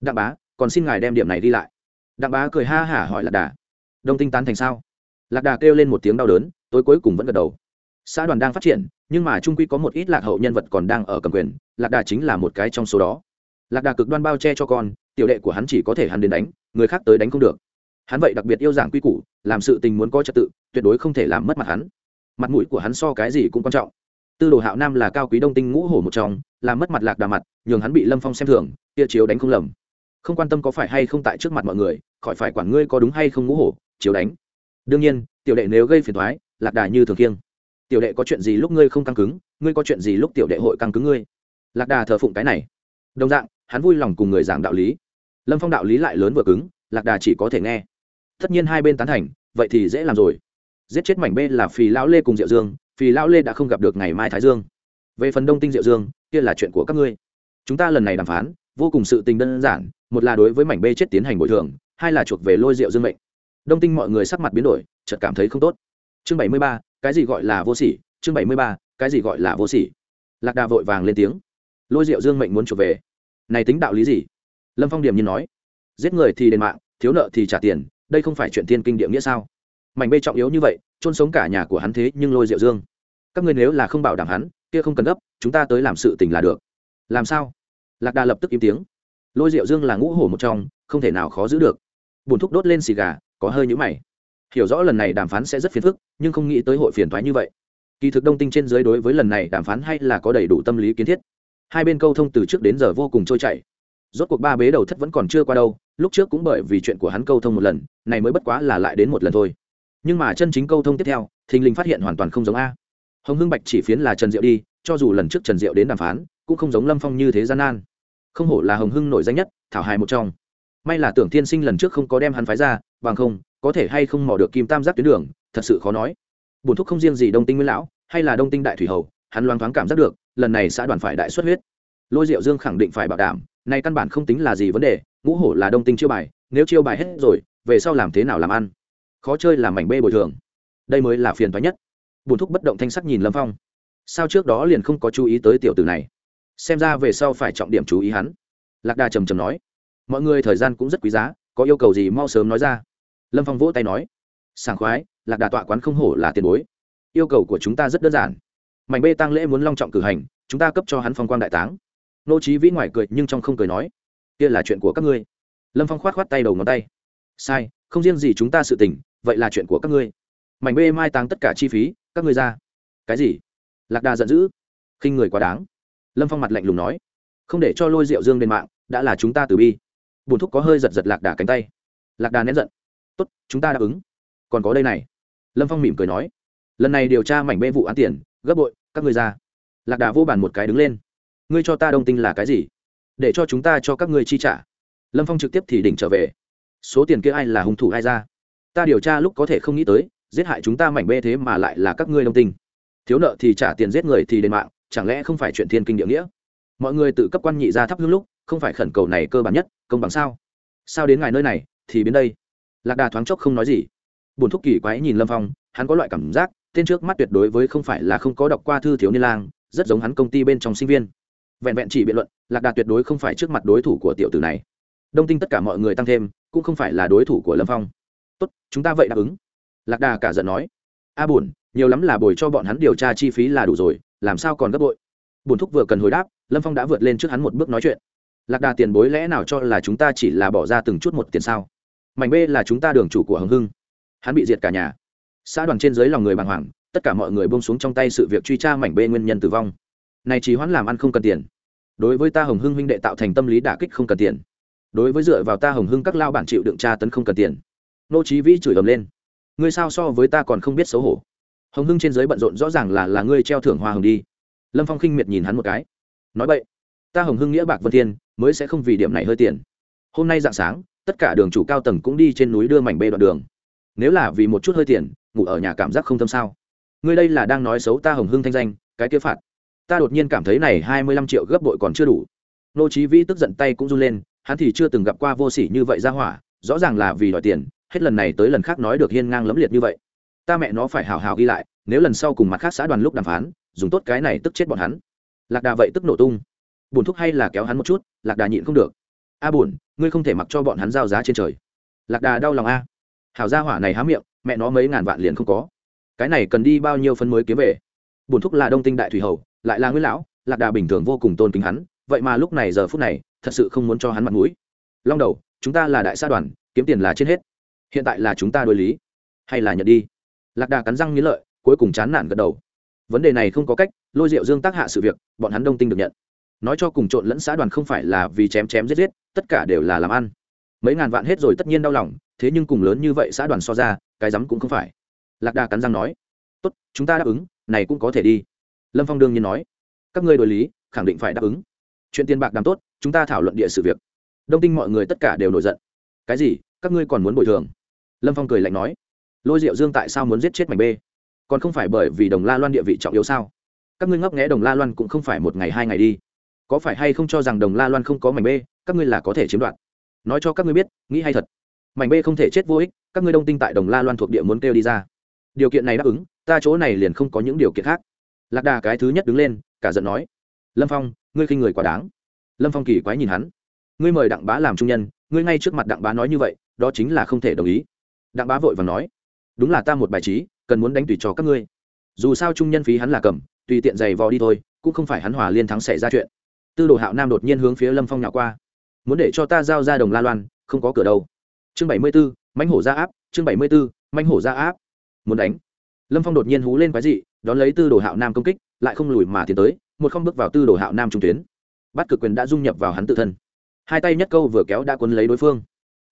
Đặng bá, còn xin ngài đem điểm này đi lại. Đặng bá cười ha hả hỏi lạc đà, đông tinh tán thành sao? Lạc đà kêu lên một tiếng đau đớn, tối cuối cùng vẫn gật đầu. Xã đoàn đang phát triển, nhưng mà trung quy có một ít lạc hậu nhân vật còn đang ở cầm quyền, lạc đà chính là một cái trong số đó. Lạc đà cực đoan bao che cho con, tiểu đệ của hắn chỉ có thể hắn đến đánh, người khác tới đánh không được. Hắn vậy đặc biệt yêu giảng quy củ, làm sự tình muốn có trật tự, tuyệt đối không thể làm mất mặt hắn mặt mũi của hắn so cái gì cũng quan trọng. Tư đồ hạo nam là cao quý đông tinh ngũ hổ một trong làm mất mặt lạc đà mặt, nhường hắn bị lâm phong xem thường, tia chiếu đánh không lầm. Không quan tâm có phải hay không tại trước mặt mọi người, khỏi phải quản ngươi có đúng hay không ngũ hổ, chiếu đánh. Đương nhiên, tiểu đệ nếu gây phiền thoái lạc đà như thường kiêng tiểu đệ có chuyện gì lúc ngươi không căng cứng, ngươi có chuyện gì lúc tiểu đệ hội căng cứng ngươi. Lạc đà thờ phụng cái này. Đồng dạng, hắn vui lòng cùng người giảng đạo lý. Lâm phong đạo lý lại lớn vừa cứng, lạc đà chỉ có thể nghe. Tất nhiên hai bên tán thành, vậy thì dễ làm rồi giết chết mảnh b là phì lão lê cùng diệu dương, phì lão lê đã không gặp được ngày mai thái dương. Về phần đông tinh diệu dương, kia là chuyện của các ngươi. Chúng ta lần này đàm phán, vô cùng sự tình đơn giản, một là đối với mảnh b chết tiến hành bồi thường, hai là chuộc về lôi diệu dương mệnh. Đông tinh mọi người sắc mặt biến đổi, chợt cảm thấy không tốt. Chương bảy mươi ba, cái gì gọi là vô sỉ? Chương bảy mươi ba, cái gì gọi là vô sỉ? Lạc đà vội vàng lên tiếng. Lôi diệu dương mệnh muốn chuộc về. Này tính đạo lý gì? Lâm phong điểm nhiên nói. Giết người thì đền mạng, thiếu nợ thì trả tiền, đây không phải chuyện thiên kinh địa nghĩa sao? Mảnh bê trọng yếu như vậy trôn sống cả nhà của hắn thế nhưng lôi diệu dương. Các ngươi nếu là không bảo đảm hắn, kia không cần gấp, chúng ta tới làm sự tình là được. Làm sao? Lạc đà lập tức im tiếng. Lôi diệu dương là ngũ hổ một trong, không thể nào khó giữ được. Bùn thúc đốt lên xì gà, có hơi nhũ mày. Hiểu rõ lần này đàm phán sẽ rất phiền phức, nhưng không nghĩ tới hội phiền thoái như vậy. Kỳ thực đông tinh trên dưới đối với lần này đàm phán hay là có đầy đủ tâm lý kiến thiết. Hai bên câu thông từ trước đến giờ vô cùng trôi chảy. Rốt cuộc ba bế đầu thất vẫn còn chưa qua đâu, lúc trước cũng bởi vì chuyện của hắn câu thông một lần, này mới bất quá là lại đến một lần thôi nhưng mà chân chính câu thông tiếp theo, thình lình phát hiện hoàn toàn không giống a. Hồng hưng bạch chỉ phiến là trần diệu đi, cho dù lần trước trần diệu đến đàm phán, cũng không giống lâm phong như thế gian nan. Không hổ là hồng hưng nổi danh nhất, thảo hài một trong. May là tưởng tiên sinh lần trước không có đem hắn phái ra, bằng không, có thể hay không mò được kim tam giác tuyến đường, thật sự khó nói. Bổn thúc không riêng gì đông tinh nguyên lão, hay là đông tinh đại thủy hầu, hắn loáng thoáng cảm giác được, lần này xã đoàn phải đại xuất huyết. Lôi diệu dương khẳng định phải bảo đảm nay căn bản không tính là gì vấn đề, ngũ hổ là đông tinh chiêu bài, nếu chiêu bài hết rồi, về sau làm thế nào làm ăn? Khó chơi làm mảnh bê bồi thường. Đây mới là phiền toái nhất. Bùn thúc bất động thanh sắc nhìn lâm phong. Sao trước đó liền không có chú ý tới tiểu tử này? Xem ra về sau phải trọng điểm chú ý hắn. Lạc đà trầm trầm nói. Mọi người thời gian cũng rất quý giá, có yêu cầu gì mau sớm nói ra. Lâm phong vỗ tay nói. Sảng khoái, lạc đà tọa quán không hổ là tiền bối. Yêu cầu của chúng ta rất đơn giản. Mảnh bê tăng lễ muốn long trọng cử hành, chúng ta cấp cho hắn phong quan đại táng. Nô trí vĩ ngoài cười nhưng trong không cười nói. Kia là chuyện của các ngươi. Lâm phong khoát khoát tay đầu ngón tay. Sai, không riêng gì chúng ta sự tình vậy là chuyện của các ngươi. Mảnh bê mai táng tất cả chi phí, các ngươi ra. Cái gì? Lạc đà giận dữ. Khinh người quá đáng. Lâm phong mặt lạnh lùng nói. Không để cho lôi rượu dương lên mạng, đã là chúng ta từ bi. Bùn thúc có hơi giật giật lạc đà cánh tay. Lạc đà nén giận. Tốt, chúng ta đáp ứng. Còn có đây này. Lâm phong mỉm cười nói. Lần này điều tra mảnh bê vụ án tiền, gấp bội, các ngươi ra. Lạc đà vô bàn một cái đứng lên. Ngươi cho ta đông tinh là cái gì? Để cho chúng ta cho các ngươi chi trả. Lâm phong trực tiếp thì đỉnh trở về. Số tiền kia ai là hung thủ ai ra? Ta điều tra lúc có thể không nghĩ tới, giết hại chúng ta mảnh bê thế mà lại là các ngươi đông tinh. Thiếu nợ thì trả tiền giết người thì đền mạng, chẳng lẽ không phải chuyện thiên kinh địa nghĩa? Mọi người tự cấp quan nhị ra thắp hương lúc, không phải khẩn cầu này cơ bản nhất, công bằng sao? Sao đến ngài nơi này, thì biến đây? Lạc đà thoáng chốc không nói gì. Bùn thúc kỳ quái nhìn lâm phong, hắn có loại cảm giác, tên trước mắt tuyệt đối với không phải là không có đọc qua thư thiếu niên lang, rất giống hắn công ty bên trong sinh viên. Vẹn vẹn chỉ biện luận, lạc đà tuyệt đối không phải trước mặt đối thủ của tiểu tử này. Đông tinh tất cả mọi người tăng thêm, cũng không phải là đối thủ của lâm phong tốt, chúng ta vậy đáp ứng. Lạc đà cả giận nói. A à buồn nhiều lắm là bồi cho bọn hắn điều tra chi phí là đủ rồi, làm sao còn gấp bội? Bùn thúc vừa cần hồi đáp, lâm phong đã vượt lên trước hắn một bước nói chuyện. Lạc đà tiền bối lẽ nào cho là chúng ta chỉ là bỏ ra từng chút một tiền sao? Mảnh b là chúng ta đường chủ của hồng hưng. Hắn bị diệt cả nhà. Xã đoàn trên dưới lòng người bàng hoàng, tất cả mọi người bông xuống trong tay sự việc truy tra mảnh b nguyên nhân tử vong. Này chỉ hoãn làm ăn không cần tiền. Đối với ta hồng hưng huynh đệ tạo thành tâm lý đả kích không cần tiền. Đối với dựa vào ta hồng hưng các lao bản chịu đựng tra tấn không cần tiền nô trí vĩ chửi ầm lên. Ngươi sao so với ta còn không biết xấu hổ? Hồng hưng trên giới bận rộn rõ ràng là là ngươi treo thưởng hoa hồng đi. Lâm phong khinh miệt nhìn hắn một cái. Nói vậy ta hồng hưng nghĩa bạc vân thiên, mới sẽ không vì điểm này hơi tiền. Hôm nay dạng sáng, tất cả đường chủ cao tầng cũng đi trên núi đưa mảnh bê đoạn đường. Nếu là vì một chút hơi tiền, ngủ ở nhà cảm giác không tâm sao. Ngươi đây là đang nói xấu ta hồng hưng thanh danh, cái kia phạt. Ta đột nhiên cảm thấy này hai mươi lăm triệu gấp bội còn chưa đủ. Nô trí vĩ tức giận tay cũng run lên, hắn thì chưa từng gặp qua vô sỉ như vậy ra hỏa, rõ ràng là vì đòi tiền hết lần này tới lần khác nói được hiên ngang lẫm liệt như vậy. Ta mẹ nó phải hào hào ghi lại, nếu lần sau cùng mặt khác xã đoàn lúc đàm phán, dùng tốt cái này tức chết bọn hắn. Lạc đà vậy tức nổ tung. Buồn thúc hay là kéo hắn một chút, lạc đà nhịn không được. A buồn, ngươi không thể mặc cho bọn hắn giao giá trên trời. Lạc đà đau lòng a. Hảo gia hỏa này há miệng, mẹ nó mấy ngàn vạn liền không có. Cái này cần đi bao nhiêu phân mới kiếm về? Buồn thúc là đông tinh đại thủy hầu, lại là nguyễn lão, lạc đà bình thường vô cùng tôn kính hắn, vậy mà lúc này giờ phút này, thật sự không muốn cho hắn mặt mũi. Long đầu, chúng ta là đại xã đoàn, kiếm tiền là trên hết hiện tại là chúng ta đối lý. Hay là nhận đi. Lạc đà cắn răng nghĩ lợi, cuối cùng chán nản gật đầu. Vấn đề này không có cách, lôi rượu dương tác hạ sự việc, bọn hắn đông tinh được nhận. Nói cho cùng trộn lẫn xã đoàn không phải là vì chém chém giết giết, tất cả đều là làm ăn. Mấy ngàn vạn hết rồi tất nhiên đau lòng, thế nhưng cùng lớn như vậy xã đoàn so ra, cái rắm cũng không phải. Lạc đà cắn răng nói, tốt, chúng ta đáp ứng, này cũng có thể đi. Lâm phong đương nhiên nói, các ngươi đối lý, khẳng định phải đáp ứng. Chuyện tiền bạc đàm tốt, chúng ta thảo luận địa sự việc. Đông tinh mọi người tất cả đều nổi giận. Cái gì? Các ngươi còn muốn bồi thường? Lâm phong cười lạnh nói, lôi diệu dương tại sao muốn giết chết mảnh b còn không phải bởi vì đồng la loan địa vị trọng yếu sao? Các ngươi ngấp nghẽ đồng la loan cũng không phải một ngày hai ngày đi. Có phải hay không cho rằng đồng la loan không có mảnh b các ngươi là có thể chiếm đoạt? Nói cho các ngươi biết, nghĩ hay thật. Mảnh b không thể chết vô ích, các ngươi đông tinh tại đồng la loan thuộc địa muốn kêu đi ra. Điều kiện này đáp ứng, ta chỗ này liền không có những điều kiện khác. Lạc đà cái thứ nhất đứng lên, cả giận nói, lâm phong, ngươi khinh người quá đáng. Lâm phong kỳ quái nhìn hắn, ngươi mời đặng bá làm trung nhân, ngươi ngay trước mặt đặng bá nói như vậy, đó chính là không thể đồng ý đặng bá vội và nói, đúng là ta một bài trí, cần muốn đánh tùy cho các ngươi. Dù sao trung nhân phí hắn là cầm, tùy tiện giày vò đi thôi, cũng không phải hắn hòa liên thắng xảy ra chuyện. Tư đồ hạo nam đột nhiên hướng phía lâm phong nhỏ qua, muốn để cho ta giao ra đồng la loan, không có cửa đâu. Chương bảy mươi b ố mãnh hổ ra áp, chương bảy mươi b ố mãnh hổ ra áp. Muốn đánh. Lâm phong đột nhiên hú lên quái dị, đón lấy tư đồ hạo nam công kích, lại không lùi mà tiến tới, một không bước vào tư đồ hạo nam trung tuyến. Bắt cực quyền đã dung nhập vào hắn tự thân. Hai tay nhất câu vừa kéo đã quấn lấy đối phương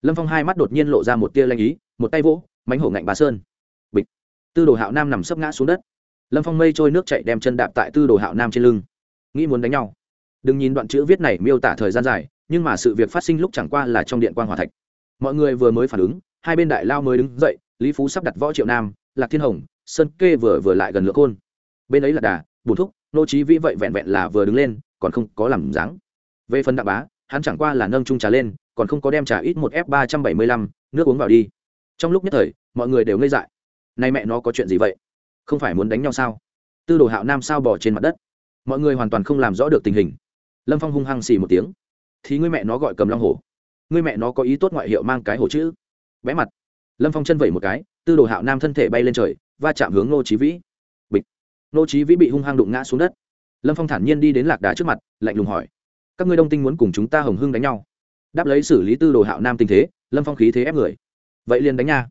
lâm phong hai mắt đột nhiên lộ ra một tia lanh ý, một tay vỗ mánh hổ ngạnh bà sơn. Bịch! tư đồ hạo nam nằm sấp ngã xuống đất. Lâm phong mây trôi nước chạy đem chân đạp tại tư đồ hạo nam trên lưng. Nghĩ muốn đánh nhau. Đừng nhìn đoạn chữ viết này miêu tả thời gian dài, nhưng mà sự việc phát sinh lúc chẳng qua là trong điện quan hòa thạch. Mọi người vừa mới phản ứng, hai bên đại lao mới đứng dậy, lý phú sắp đặt võ triệu nam, lạc thiên hồng, sơn kê vừa vừa lại gần lửa côn. Bên ấy là đà, bùn thúc, nô trí vĩ vậy vẹn vẹn là vừa đứng lên, còn không có làm dáng. Về phần đặng bá, hắn chẳng qua là nâng trung trà lên còn không có đem trà ít một f ba trăm bảy mươi lăm, nước uống vào đi. Trong lúc nhất thời, mọi người đều ngây dại. Nay mẹ nó có chuyện gì vậy? Không phải muốn đánh nhau sao? Tư đồ hạo nam sao bỏ trên mặt đất? Mọi người hoàn toàn không làm rõ được tình hình. Lâm phong hung hăng xì một tiếng. Thì ngươi mẹ nó gọi cầm long hổ. Ngươi mẹ nó có ý tốt ngoại hiệu mang cái hổ chữ. Bé mặt. Lâm phong chân vẩy một cái, tư đồ hạo nam thân thể bay lên trời, va chạm hướng nô trí vĩ. Bịch. Nô trí vĩ bị hung hăng đụng ngã xuống đất. Lâm phong thản nhiên đi đến lạc đà trước mặt, lạnh lùng hỏi. Các ngươi đông tinh muốn cùng chúng ta hồng hưng đánh nhau? Đáp lấy xử lý tư đồ hạo nam tình thế, lâm phong khí thế ép người. Vậy liền đánh nha.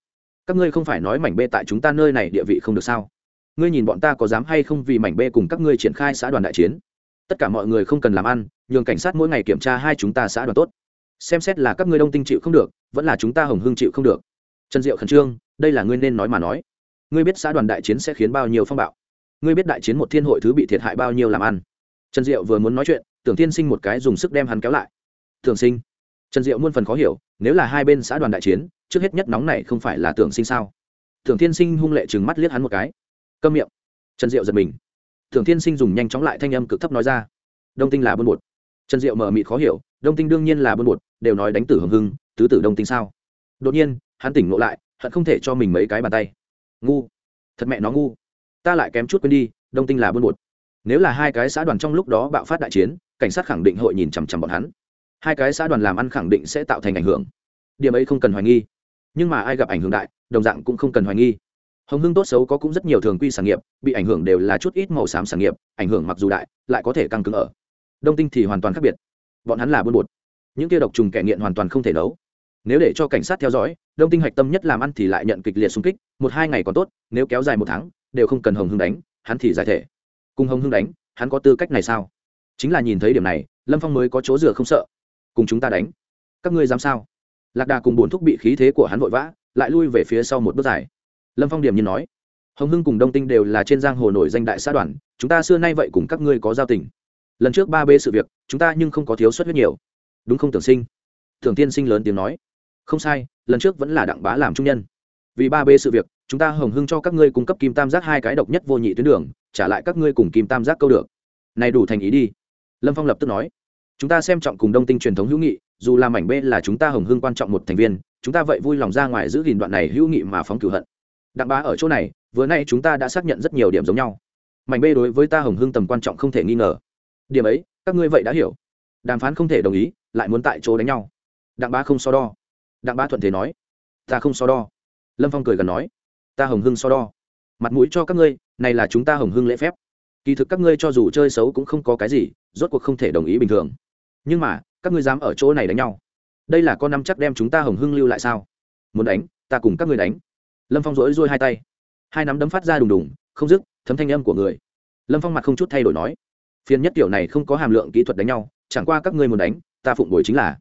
Các ngươi không phải nói mảnh bê tại chúng ta nơi này địa vị không được sao? Ngươi nhìn bọn ta có dám hay không vì mảnh bê cùng các ngươi triển khai xã đoàn đại chiến? Tất cả mọi người không cần làm ăn, nhường cảnh sát mỗi ngày kiểm tra hai chúng ta xã đoàn tốt. Xem xét là các ngươi đông tinh chịu không được, vẫn là chúng ta hồng hưng chịu không được. Trần diệu khẩn trương, đây là ngươi nên nói mà nói. Ngươi biết xã đoàn đại chiến sẽ khiến bao nhiêu phong bạo? Ngươi biết đại chiến một thiên hội thứ bị thiệt hại bao nhiêu làm ăn? Trần diệu vừa muốn nói chuyện, tưởng tiên sinh một cái dùng sức đem hắn kéo lại. Thường sinh trần diệu muôn phần khó hiểu, nếu là hai bên xã đoàn đại chiến, trước hết nhất nóng này không phải là tưởng sinh sao? Tưởng tiên sinh hung lệ chừng mắt liếc hắn một cái. Câm miệng. Trần diệu giật mình. Tưởng tiên sinh dùng nhanh chóng lại thanh âm cực thấp nói ra. Đông tinh là buôn bột. Trần diệu mở mịt khó hiểu, đông tinh đương nhiên là buôn bột, đều nói đánh tử hồng hưng, tứ tử đông tinh sao? Đột nhiên, hắn tỉnh ngộ lại, hận không thể cho mình mấy cái bàn tay. Ngu. Thật mẹ nó ngu. Ta lại kém chút quên đi, đông tinh là buôn bột. Nếu là hai cái xã đoàn trong lúc đó bạo phát đại chiến, cảnh sát khẳng định hội nhìn chằm chằm bọn hắn hai cái xã đoàn làm ăn khẳng định sẽ tạo thành ảnh hưởng. Điểm ấy không cần hoài nghi. Nhưng mà ai gặp ảnh hưởng đại, đồng dạng cũng không cần hoài nghi. Hồng hưng tốt xấu có cũng rất nhiều thường quy sản nghiệp, bị ảnh hưởng đều là chút ít màu xám sản nghiệp, ảnh hưởng mặc dù đại, lại có thể căng cứng ở. Đông tinh thì hoàn toàn khác biệt. Bọn hắn là buôn bột. Những kia độc trùng kẻ nghiện hoàn toàn không thể đấu. nếu để cho cảnh sát theo dõi, đông tinh hạch tâm nhất làm ăn thì lại nhận kịch liệt xung kích, một hai ngày còn tốt, nếu kéo dài một tháng, đều không cần hồng hưng đánh, hắn thì giải thể. Cùng hồng hưng đánh, hắn có tư cách này sao? Chính là nhìn thấy điểm này, lâm phong mới có chỗ dựa không sợ cùng chúng ta đánh. Các ngươi dám sao? Lạc đà cùng bổn thúc bị khí thế của hắn vội vã, lại lui về phía sau một bước dài. Lâm phong điểm nhìn nói, hồng hưng cùng đông tinh đều là trên giang hồ nổi danh đại xã đoàn, chúng ta xưa nay vậy cùng các ngươi có giao tình. Lần trước ba b sự việc, chúng ta nhưng không có thiếu suất huyết nhiều. Đúng không, tưởng sinh? Thường tiên sinh lớn tiếng nói, không sai, lần trước vẫn là đặng bá làm trung nhân. Vì ba b sự việc, chúng ta hồng hưng cho các ngươi cung cấp kim tam giác hai cái độc nhất vô nhị tuyến đường, trả lại các ngươi cùng kim tam giác câu được. Này đủ thành ý đi. Lâm phong lập tức nói chúng ta xem trọng cùng đông tinh truyền thống hữu nghị, dù làm mảnh b là chúng ta hồng hưng quan trọng một thành viên, chúng ta vậy vui lòng ra ngoài giữ gìn đoạn này hữu nghị mà phóng cửu hận. Đặng bá ở chỗ này, vừa nay chúng ta đã xác nhận rất nhiều điểm giống nhau. Mảnh b đối với ta hồng hưng tầm quan trọng không thể nghi ngờ. Điểm ấy, các ngươi vậy đã hiểu. Đàm phán không thể đồng ý, lại muốn tại chỗ đánh nhau. Đặng bá không so đo. Đặng bá thuận thế nói. Ta không so đo. Lâm phong cười gần nói. Ta hồng hưng so đo. Mặt mũi cho các ngươi, này là chúng ta hồng hưng lễ phép. Kỳ thực các ngươi cho dù chơi xấu cũng không có cái gì, rốt cuộc không thể đồng ý bình thường nhưng mà, các ngươi dám ở chỗ này đánh nhau. Đây là con năm chắc đem chúng ta hồng hưng lưu lại sao? Muốn đánh, ta cùng các ngươi đánh. Lâm phong rỗi rôi hai tay. Hai nắm đấm phát ra đùng đùng, không dứt, thấm thanh âm của người. Lâm phong mặt không chút thay đổi nói phiên nhất tiểu này không có hàm lượng kỹ thuật đánh nhau, chẳng qua các ngươi muốn đánh, ta phụng bồi chính là.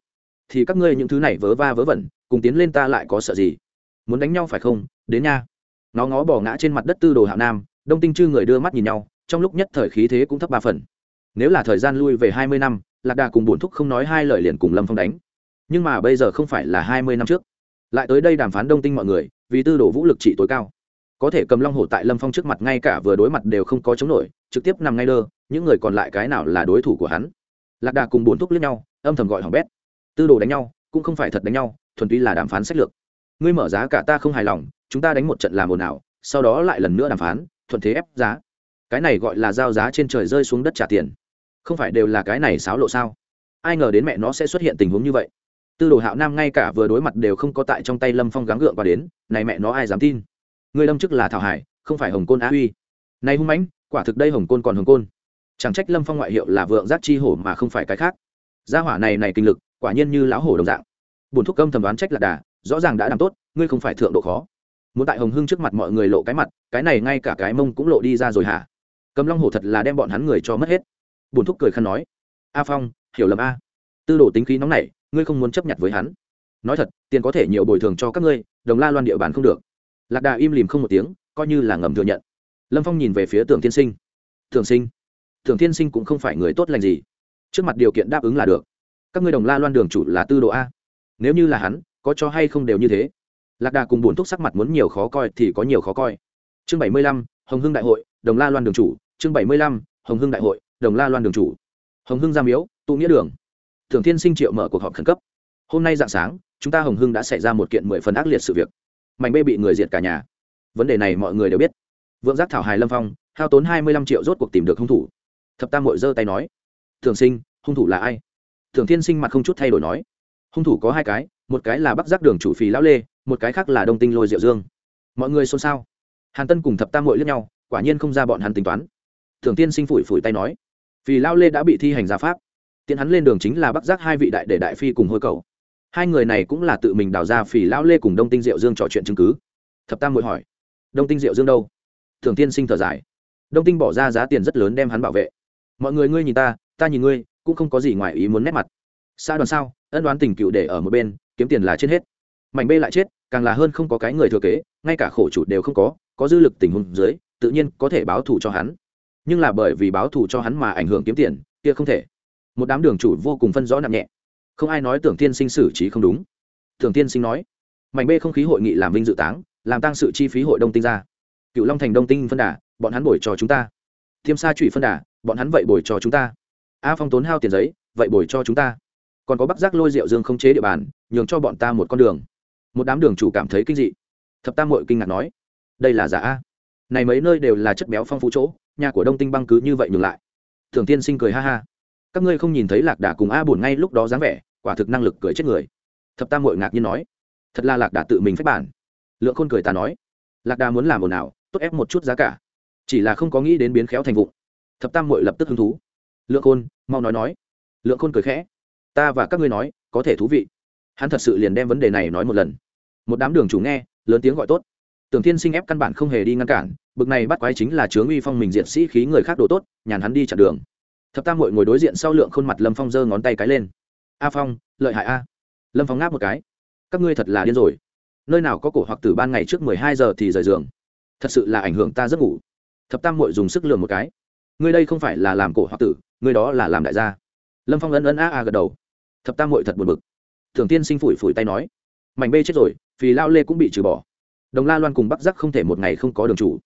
Thì các ngươi những thứ này vớ va vớ vẩn, cùng tiến lên ta lại có sợ gì? Muốn đánh nhau phải không? Đến nha. Nó ngó bỏ ngã trên mặt đất tư đồ hạo nam, đông tinh chư người đưa mắt nhìn nhau, trong lúc nhất thời khí thế cũng thấp ba phần nếu là thời gian lui về hai mươi năm, lạc đà cùng bổn thúc không nói hai lời liền cùng lâm phong đánh. Nhưng mà bây giờ không phải là hai mươi năm trước. Lại tới đây đàm phán đông tinh mọi người, vì tư đồ vũ lực trị tối cao. Có thể cầm long hổ tại lâm phong trước mặt ngay cả vừa đối mặt đều không có chống nổi, trực tiếp nằm ngay đơ, những người còn lại cái nào là đối thủ của hắn? Lạc đà cùng bổn thúc lướt nhau, âm thầm gọi hỏng bét. Tư đồ đánh nhau, cũng không phải thật đánh nhau, thuần túy là đàm phán sách lược. Ngươi mở giá cả ta không hài lòng, chúng ta đánh một trận làm ồn ào, sau đó lại lần nữa đàm phán, thuận thế ép giá. Cái này gọi là giao giá trên trời rơi xuống đất trả tiền không phải đều là cái này xáo lộ sao? Ai ngờ đến mẹ nó sẽ xuất hiện tình huống như vậy. Tư đồ hạo nam ngay cả vừa đối mặt đều không có tại trong tay lâm phong gắng gượng và đến, này mẹ nó ai dám tin? Người lâm chức là thảo hải, không phải hồng côn á uy này hung mãnh, quả thực đây hồng côn còn hồng côn. Chẳng trách lâm phong ngoại hiệu là vượng giác chi hổ mà không phải cái khác. Gia hỏa này này kinh lực, quả nhiên như lão hổ đồng dạng. Bùn thúc công thẩm đoán trách là đà, rõ ràng đã làm tốt, ngươi không phải thượng độ khó. Muốn tại hồng hưng trước mặt mọi người lộ cái mặt, cái này ngay cả cái mông cũng lộ đi ra rồi hả? Cầm long hổ thật là đem bọn hắn người cho mất hết bùn thúc cười khăn nói, a phong, hiểu lầm a. Tư đồ tính khí nóng này ngươi không muốn chấp nhận với hắn. Nói thật, tiền có thể nhiều bồi thường cho các ngươi, đồng la loan địa bàn không được. Lạc đà im lìm không một tiếng, coi như là ngầm thừa nhận. Lâm phong nhìn về phía tưởng tiên sinh. Thường sinh thường tiên sinh cũng không phải người tốt lành gì. Trước mặt điều kiện đáp ứng là được. Các ngươi đồng la loan đường chủ là tư đồ a. Nếu như là hắn, có cho hay không đều như thế. Lạc đà cùng bốn thúc sắc mặt muốn nhiều khó coi thì có nhiều khó coi. Chương bảy mươi lăm, hồng hưng đại hội, đồng la loan đường chủ. Chương bảy mươi lăm, hồng hưng đại hội đồng la loan đường chủ. Hồng hưng gia miếu tụ nghĩa đường. Thường thiên sinh triệu mở cuộc họp khẩn cấp. Hôm nay dạng sáng, chúng ta hồng hưng đã xảy ra một kiện mười phần ác liệt sự việc. Mảnh bê bị người diệt cả nhà. Vấn đề này mọi người đều biết. Vượng giác thảo hài lâm phong, hao tốn hai mươi lăm triệu rốt cuộc tìm được hung thủ. Thập tam mội giơ tay nói thường sinh, hung thủ là ai? Thường thiên sinh mặt không chút thay đổi nói, hung thủ có hai cái, một cái là bắc giác đường chủ phì lão lê, một cái khác là đông tinh lôi diệu dương. Mọi người xôn xao. Hàn tân cùng thập tam mội lẫn nhau, quả nhiên không ra bọn hắn tính toán. Thường tiên sinh phủi phủi tay nói vì lao lê đã bị thi hành gia pháp, tiện hắn lên đường chính là bắc giác hai vị đại để đại phi cùng hôi cầu. Hai người này cũng là tự mình đào ra phỉ lao lê cùng đông tinh diệu dương trò chuyện chứng cứ. Thập tam mội hỏi, đông tinh diệu dương đâu? Thường tiên sinh thở dài, đông tinh bỏ ra giá tiền rất lớn đem hắn bảo vệ. Mọi người ngươi nhìn ta ta nhìn ngươi, cũng không có gì ngoài ý muốn nét mặt. Xa đoàn sao? Ân đoán tình cựu để ở một bên, kiếm tiền là trên hết. Mảnh bê lại chết, càng là hơn không có cái người thừa kế, ngay cả khổ chủ đều không có có dư lực tình huống dưới, tự nhiên có thể báo thù cho hắn nhưng là bởi vì báo thù cho hắn mà ảnh hưởng kiếm tiền, kia không thể. Một đám đường chủ vô cùng phân rõ nặng nhẹ. Không ai nói tưởng tiên sinh xử trí không đúng. Tưởng tiên sinh nói, mảnh bê không khí hội nghị làm vinh dự táng, làm tăng sự chi phí hội đông tinh ra. Cựu long thành đông tinh phân đà, bọn hắn bồi cho chúng ta. Thiêm sa trụy phân đà, bọn hắn vậy bồi cho chúng ta. A phong tốn hao tiền giấy, vậy bồi cho chúng ta. Còn có bắc giác lôi rượu dương không chế địa bàn, nhường cho bọn ta một con đường. Một đám đường chủ cảm thấy kinh dị. Thập tam mội kinh ngạc nói, đây là giả a. Này mấy nơi đều là chất béo phong phú chỗ nhà của đông tinh băng cứ như vậy nhường lại thường tiên sinh cười ha ha các ngươi không nhìn thấy lạc đà cùng a bổn ngay lúc đó dáng vẻ quả thực năng lực cười chết người thập tam hội ngạc nhiên nói thật là lạc đà tự mình phép bản lượng khôn cười ta nói lạc đà muốn làm ồn ào tốt ép một chút giá cả chỉ là không có nghĩ đến biến khéo thành vụng thập tam hội lập tức hứng thú lượng khôn mau nói nói lượng khôn cười khẽ ta và các ngươi nói có thể thú vị hắn thật sự liền đem vấn đề này nói một lần một đám đường chủ nghe lớn tiếng gọi tốt tưởng thiên sinh ép căn bản không hề đi ngăn cản, bực này bắt quái chính là chướng uy phong mình diện sĩ khí người khác đồ tốt, nhàn hắn đi chặn đường. Thập tam hội ngồi đối diện sau lượng khuôn mặt lâm phong giơ ngón tay cái lên. A phong, lợi hại a. Lâm phong ngáp một cái. Các ngươi thật là điên rồi. Nơi nào có cổ hoặc từ ban ngày trước mười hai giờ thì rời giường. Thật sự là ảnh hưởng ta giấc ngủ. Thập tam hội dùng sức lường một cái. Ngươi đây không phải là làm cổ hoặc tử, ngươi đó là làm đại gia. Lâm phong ấn ấn a a gật đầu. Thập tam hội thật buồn bực. Thường tiên sinh phủi phủi tay nói. Mảnh bê chết rồi vì lao lê cũng bị trừ bỏ đồng la loan cùng bắc giác không thể một ngày không có đường chủ.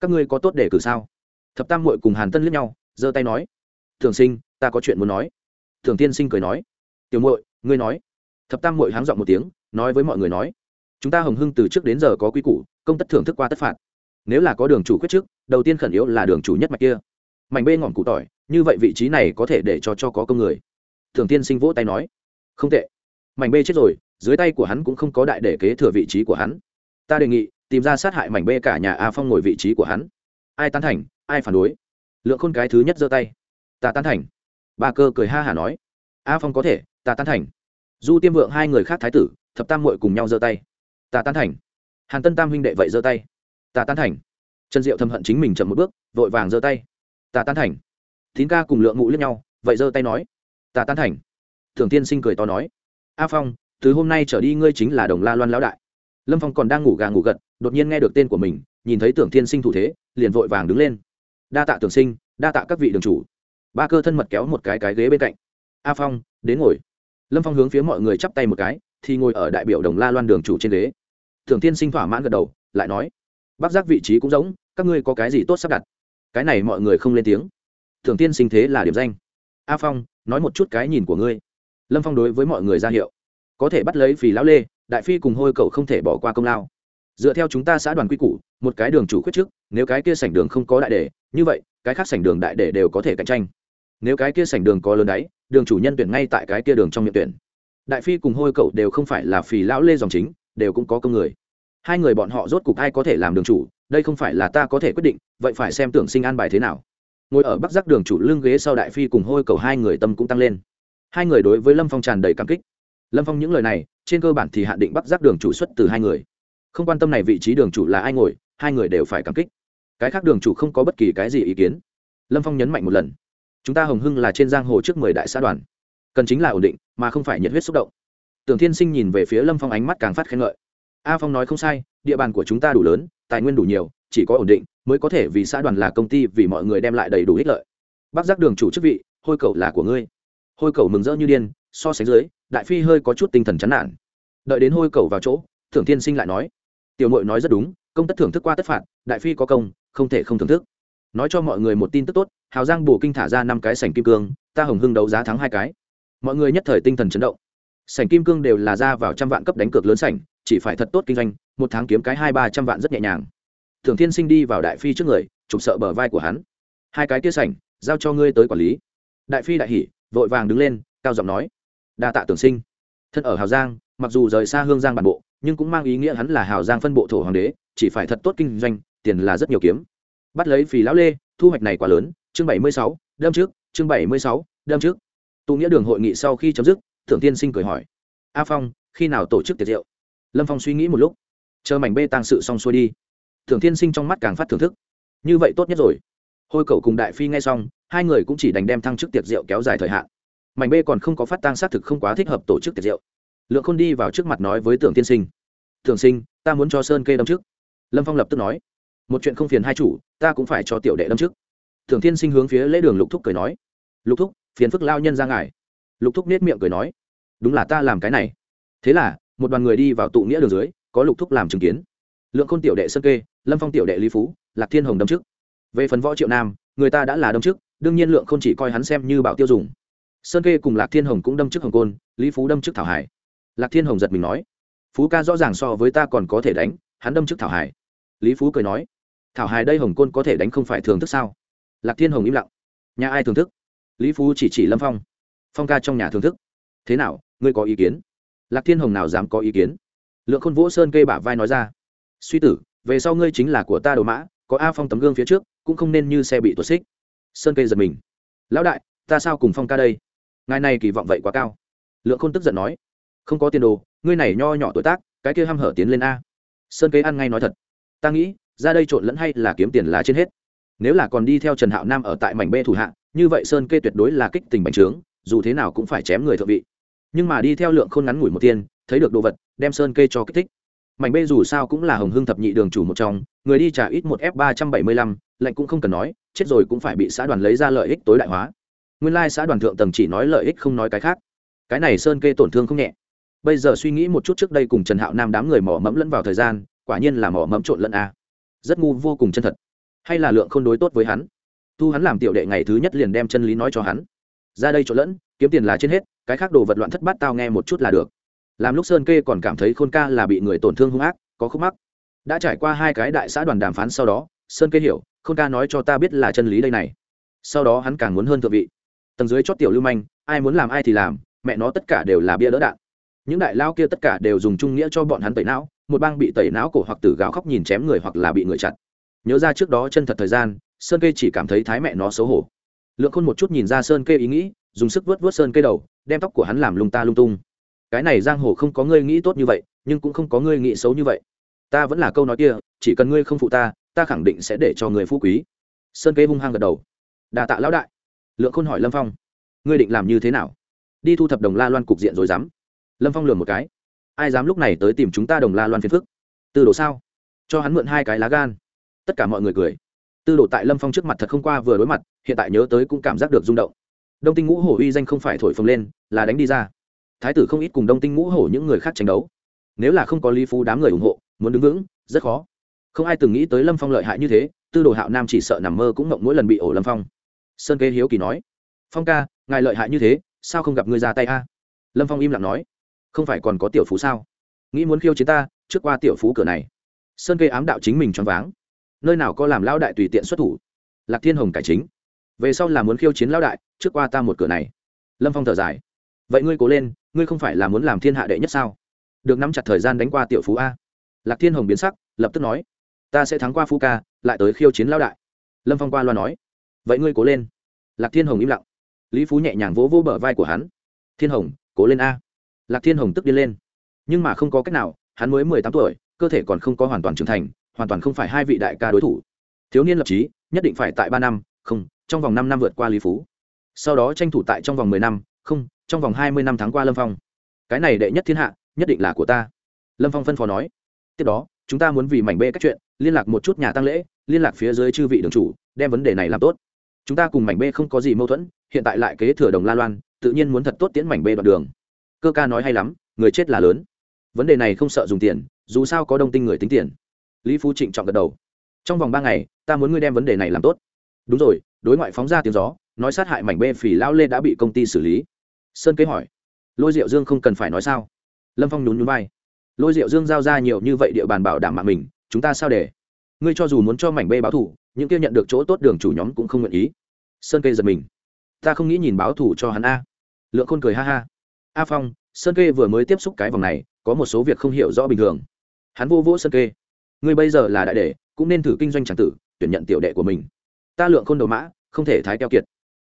Các ngươi có tốt để cử sao? Thập tam mội cùng hàn tân liếc nhau, giơ tay nói. Thường sinh, ta có chuyện muốn nói. Thường tiên sinh cười nói. Tiểu mội ngươi nói. Thập tam mội háng dọn một tiếng, nói với mọi người nói. Chúng ta hồng hưng từ trước đến giờ có quy củ, công tất thưởng thức qua tất phạt. Nếu là có đường chủ quyết trước, đầu tiên khẩn yếu là đường chủ nhất mạch kia. Mảnh bê ngọn cụ tỏi, như vậy vị trí này có thể để cho cho có công người. Thường tiên sinh vỗ tay nói. Không tệ. Mảnh bê chết rồi, dưới tay của hắn cũng không có đại để kế thừa vị trí của hắn ta đề nghị, tìm ra sát hại mảnh bê cả nhà a phong ngồi vị trí của hắn. Ai tán thành, ai phản đối? Lượng khôn cái thứ nhất giơ tay. Ta tán thành. Ba cơ cười ha hả nói. A phong có thể, ta tán thành. Du tiêm vượng hai người khác thái tử, thập tam muội cùng nhau giơ tay. Ta tán thành. Hàn tân tam huynh đệ vậy giơ tay. Ta tán thành. Trần diệu thầm hận chính mình chậm một bước, vội vàng giơ tay. Ta tán thành. Tín ca cùng lượng ngụ lướt nhau, vậy giơ tay nói. Ta tán thành. Thường tiên sinh cười to nói. A phong, từ hôm nay trở đi ngươi chính là đồng la loan lão đại lâm phong còn đang ngủ gà ngủ gật, đột nhiên nghe được tên của mình, nhìn thấy tưởng Thiên sinh thủ thế, liền vội vàng đứng lên. Đa tạ tưởng sinh, đa tạ các vị đường chủ. Ba cơ thân mật kéo một cái cái ghế bên cạnh. A phong, đến ngồi. Lâm phong hướng phía mọi người chắp tay một cái, thì ngồi ở đại biểu đồng la loan đường chủ trên ghế. Tưởng tiên sinh thỏa mãn gật đầu, lại nói, bác giác vị trí cũng giống, các ngươi có cái gì tốt sắp đặt? Cái này mọi người không lên tiếng. Tưởng tiên sinh thế là điểm danh. A phong, nói một chút cái nhìn của ngươi. Lâm phong đối với mọi người ra hiệu, có thể bắt lấy phì lão lê đại phi cùng hôi cậu không thể bỏ qua công lao. Dựa theo chúng ta xã đoàn quy củ, một cái đường chủ khuyết trước, nếu cái kia sảnh đường không có đại đề như vậy, cái khác sảnh đường đại đề đều có thể cạnh tranh. Nếu cái kia sảnh đường có lớn đáy đường chủ nhân tuyển ngay tại cái kia đường trong miệng tuyển. Đại phi cùng hôi cậu đều không phải là phì lão lê dòng chính, đều cũng có công người. Hai người bọn họ rốt cục ai có thể làm đường chủ, đây không phải là ta có thể quyết định, vậy phải xem tưởng sinh an bài thế nào. Ngồi ở bắc giác đường chủ lưng ghế sau đại phi cùng hôi cầu hai người tâm cũng tăng lên. Hai người đối với lâm phong tràn đầy cảm kích lâm phong những lời này, trên cơ bản thì hạn định bắc giác đường chủ xuất từ hai người. Không quan tâm này vị trí đường chủ là ai ngồi, hai người đều phải cảm kích. Cái khác đường chủ không có bất kỳ cái gì ý kiến. Lâm phong nhấn mạnh một lần. Chúng ta hồng hưng là trên giang hồ trước mười đại xã đoàn. Cần chính là ổn định, mà không phải nhiệt huyết xúc động. Tưởng thiên sinh nhìn về phía lâm phong ánh mắt càng phát khen ngợi. A phong nói không sai, địa bàn của chúng ta đủ lớn, tài nguyên đủ nhiều, chỉ có ổn định mới có thể vì xã đoàn là công ty vì mọi người đem lại đầy đủ ích lợi. Bác giác đường chủ chức vị, hôi cầu là của ngươi. Hôi cầu mừng rỡ như điên, so sánh dưới đại phi hơi có chút tinh thần chán nản. Đợi đến hôi cầu vào chỗ, thưởng tiên sinh lại nói, tiểu mội nói rất đúng, công tất thưởng thức qua tất phạt, đại phi có công, không thể không thưởng thức. Nói cho mọi người một tin tức tốt, hào giang bổ kinh thả ra năm cái sảnh kim cương, ta hồng hưng đấu giá thắng hai cái. Mọi người nhất thời tinh thần chấn động. Sảnh kim cương đều là ra vào trăm vạn cấp đánh cược lớn sảnh, chỉ phải thật tốt kinh doanh, một tháng kiếm cái hai ba trăm vạn rất nhẹ nhàng. Thường thiên sinh đi vào đại phi trước người, chụp sợ bờ vai của hắn. Hai cái kia sảnh, giao cho ngươi tới quản lý. Đại phi đại hỉ, vội vàng đứng lên, cao giọng nói đa tạ tưởng sinh. Thân ở hào giang, mặc dù rời xa hương giang bản bộ, nhưng cũng mang ý nghĩa hắn là hào giang phân bộ thổ hoàng đế, chỉ phải thật tốt kinh doanh, tiền là rất nhiều kiếm. Bắt lấy phì lão lê, thu hoạch này quá lớn, chương bảy mươi sáu, đâm trước, chương bảy mươi sáu, đâm trước. Tụ nghĩa đường hội nghị sau khi chấm dứt, thượng tiên sinh cười hỏi, a phong, khi nào tổ chức tiệc rượu? Lâm phong suy nghĩ một lúc, chờ mảnh bê tăng sự xong xuôi đi. Thượng tiên sinh trong mắt càng phát thưởng thức, như vậy tốt nhất rồi. Hôi cậu cùng đại phi nghe xong, hai người cũng chỉ đành đem thăng chức tiệc rượu kéo dài thời hạn mảnh bê còn không có phát tang xác thực không quá thích hợp tổ chức tiệc rượu. Lượng khôn đi vào trước mặt nói với tưởng tiên sinh. Thường sinh, ta muốn cho sơn kê đâm trước. Lâm phong lập tức nói. Một chuyện không phiền hai chủ, ta cũng phải cho tiểu đệ đâm trước. Thường tiên sinh hướng phía lễ đường lục thúc cười nói. Lục thúc, phiền phức lao nhân ra ngài. Lục thúc nết miệng cười nói. Đúng là ta làm cái này. Thế là, một đoàn người đi vào tụ nghĩa đường dưới, có lục thúc làm chứng kiến. Lượng khôn tiểu đệ sơn kê, lâm phong tiểu đệ lý phú, lạc thiên hồng đâm trước. Về phần võ triệu nam, người ta đã là đâm trước, đương nhiên lượng không chỉ coi hắn xem như bảo tiêu dùng sơn kê cùng lạc thiên hồng cũng đâm trước hồng côn, lý phú đâm trước thảo hải. Lạc thiên hồng giật mình nói, phú ca rõ ràng so với ta còn có thể đánh, hắn đâm trước thảo hải. Lý phú cười nói, thảo hải đây hồng côn có thể đánh không phải thường thức sao? Lạc thiên hồng im lặng, nhà ai thưởng thức? Lý phú chỉ chỉ lâm phong phong ca trong nhà thưởng thức. Thế nào, ngươi có ý kiến? Lạc thiên hồng nào dám có ý kiến? Lượng khôn vỗ sơn kê bả vai nói ra, suy tử, về sau ngươi chính là của ta đồ mã, có a phong tấm gương phía trước, cũng không nên như xe bị tuột xích. Sơn kê giật mình, lão đại, ta sao cùng phong ca đây? Ngài này kỳ vọng vậy quá cao. Lượng khôn tức giận nói, không có tiền đồ, ngươi này nho nhỏ tuổi tác, cái kia h hở tiến lên a. Sơn kế ăn ngay nói thật, ta nghĩ, ra đây trộn lẫn hay là kiếm tiền là trên hết. Nếu là còn đi theo trần hạo nam ở tại mảnh bê thủ hạ, như vậy sơn kê tuyệt đối là kích tình bành trướng, dù thế nào cũng phải chém người thượng vị. Nhưng mà đi theo lượng khôn ngắn ngủi một tiền thấy được đồ vật, đem sơn kê cho kích thích. Mảnh bê dù sao cũng là hồng hưng thập nhị đường chủ một trong, người đi trả ít một f ba trăm bảy mươi lăm, lệnh cũng không cần nói, chết rồi cũng phải bị xã đoàn lấy ra lợi ích tối đại hóa nguyên lai xã đoàn thượng tầng chỉ nói lợi ích không nói cái khác. Cái này sơn kê tổn thương không nhẹ. Bây giờ suy nghĩ một chút trước đây cùng trần hạo nam đám người mỏ mẫm lẫn vào thời gian, quả nhiên là mỏ mẫm trộn lẫn a. Rất ngu vô cùng chân thật. Hay là lượng không đối tốt với hắn? Thu hắn làm tiểu đệ ngày thứ nhất liền đem chân lý nói cho hắn. Ra đây trộn lẫn, kiếm tiền là trên hết, cái khác đồ vật loạn thất bát tao nghe một chút là được. Làm lúc sơn kê còn cảm thấy khôn ca là bị người tổn thương hung ác, có khúc mắc. Đã trải qua hai cái đại xã đoàn đàm phán sau đó, sơn kê hiểu, khôn ca nói cho ta biết là chân lý đây này. Sau đó hắn càng muốn hơn thượng vị tầng dưới chót tiểu lưu manh, ai muốn làm ai thì làm, mẹ nó tất cả đều là bia đỡ đạn. Những đại lao kia tất cả đều dùng trung nghĩa cho bọn hắn tẩy não, một bang bị tẩy não cổ hoặc tử gào khóc nhìn chém người hoặc là bị người chặt. Nhớ ra trước đó chân thật thời gian, sơn kê chỉ cảm thấy thái mẹ nó xấu hổ. Lượng khôn một chút nhìn ra sơn kê ý nghĩ, dùng sức vớt vớt sơn kê đầu, đem tóc của hắn làm lung ta lung tung. Cái này giang hồ không có ngươi nghĩ tốt như vậy, nhưng cũng không có ngươi nghĩ xấu như vậy. Ta vẫn là câu nói kia, chỉ cần ngươi không phụ ta ta khẳng định sẽ để cho người phú quý. Sơn kê hung hăng gật đầu. Đà tạ lão đại lượng khôn hỏi lâm phong ngươi định làm như thế nào đi thu thập đồng la loan cục diện rồi dám lâm phong lừa một cái ai dám lúc này tới tìm chúng ta đồng la loan phiền phức tư đồ sao cho hắn mượn hai cái lá gan tất cả mọi người cười tư đồ tại lâm phong trước mặt thật không qua vừa đối mặt hiện tại nhớ tới cũng cảm giác được rung động đông tinh ngũ hổ uy danh không phải thổi phồng lên là đánh đi ra thái tử không ít cùng đông tinh ngũ hổ những người khác tranh đấu nếu là không có lý phú đám người ủng hộ muốn đứng vững rất khó không ai từng nghĩ tới lâm phong lợi hại như thế tư đồ hạo nam chỉ sợ nằm mơ cũng mộng mỗi lần bị ổ lâm phong sơn kê hiếu kỳ nói, phong ca, ngài lợi hại như thế, sao không gặp ngươi ra tay a? Lâm phong im lặng nói, không phải còn có tiểu phú sao? Nghĩ muốn khiêu chiến ta, trước qua tiểu phú cửa này. Sơn kê ám đạo chính mình choáng váng. Nơi nào có làm lão đại tùy tiện xuất thủ? Lạc thiên hồng cải chính. Về sau là muốn khiêu chiến lão đại, trước qua ta một cửa này. Lâm phong thở dài. Vậy ngươi cố lên, ngươi không phải là muốn làm thiên hạ đệ nhất sao? Được nắm chặt thời gian đánh qua tiểu phú a. Lạc thiên hồng biến sắc, lập tức nói, ta sẽ thắng qua phú ca, lại tới khiêu chiến lão đại. Lâm phong qua loa nói vậy ngươi cố lên. Lạc thiên hồng im lặng. Lý phú nhẹ nhàng vỗ vỗ bờ vai của hắn. Thiên hồng, cố lên a. Lạc thiên hồng tức điên lên. Nhưng mà không có cách nào, hắn mới mười tám tuổi, cơ thể còn không có hoàn toàn trưởng thành, hoàn toàn không phải hai vị đại ca đối thủ. Thiếu niên lập trí nhất định phải tại ba năm, không, trong vòng năm năm vượt qua lý phú. Sau đó tranh thủ tại trong vòng mười năm, không, trong vòng hai mươi năm tháng qua lâm phong. Cái này đệ nhất thiên hạ, nhất định là của ta. Lâm phong phân phó nói. Tiếp đó, chúng ta muốn vì mảnh bê các chuyện, liên lạc một chút nhà tăng lễ, liên lạc phía dưới chư vị đường chủ, đem vấn đề này làm tốt chúng ta cùng mảnh b không có gì mâu thuẫn, hiện tại lại kế thừa đồng la loan, tự nhiên muốn thật tốt tiễn mảnh b đoạn đường. Cơ ca nói hay lắm, người chết là lớn. Vấn đề này không sợ dùng tiền, dù sao có đông tinh người tính tiền. Lý phú trịnh trọng gật đầu. Trong vòng ba ngày, ta muốn ngươi đem vấn đề này làm tốt. Đúng rồi, đối ngoại phóng ra tiếng gió, nói sát hại mảnh bê phỉ lao lê đã bị công ty xử lý. Sơn kế hỏi. Lôi diệu dương không cần phải nói sao? Lâm phong nhún nhún vai. Lôi diệu dương giao ra nhiều như vậy địa bàn bảo đảm mạng mình, chúng ta sao để? Ngươi cho dù muốn cho mảnh bê báo thủ, những kia nhận được chỗ tốt đường chủ nhóm cũng không nguyện ý. Sơn kê giật mình. Ta không nghĩ nhìn báo thủ cho hắn a. Lượng khôn cười ha ha. A phong, sơn kê vừa mới tiếp xúc cái vòng này, có một số việc không hiểu rõ bình thường. Hắn vô vỗ sơn kê. Ngươi bây giờ là đại đệ, cũng nên thử kinh doanh tràng tử, tuyển nhận tiểu đệ của mình. Ta lượng khôn đầu mã, không thể thái keo kiệt.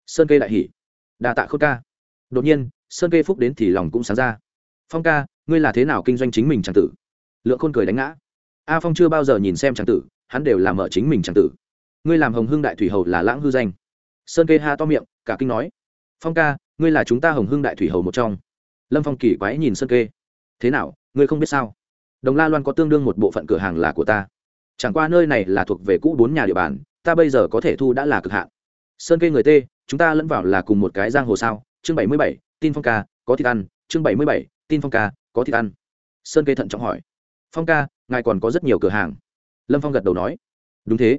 Sơn kê đại hỉ. Đa tạ khôn ca. Đột nhiên, sơn kê phúc đến thì lòng cũng sáng ra. Phong ca, ngươi là thế nào kinh doanh chính mình tràng tử? Lượng khôn cười đánh ngã. A phong chưa bao giờ nhìn xem tràng tử hắn đều làm ở chính mình chẳng tử. Ngươi làm hồng hưng đại thủy hầu là lãng hư danh. Sơn kê ha to miệng, cả kinh nói. Phong ca, ngươi là chúng ta hồng hưng đại thủy hầu một trong. Lâm phong kỳ quái nhìn sơn kê. Thế nào, ngươi không biết sao? Đồng la loan có tương đương một bộ phận cửa hàng là của ta. Chẳng qua nơi này là thuộc về cũ bốn nhà địa bàn, ta bây giờ có thể thu đã là cực hạn. Sơn kê người tê, chúng ta lẫn vào là cùng một cái giang hồ sao? Chương bảy mươi bảy, tin phong ca, có thịt ăn. Chương bảy mươi bảy, tin phong ca, có thịt ăn. Sơn kê thận trọng hỏi. Phong ca, ngài còn có rất nhiều cửa hàng lâm phong gật đầu nói, đúng thế.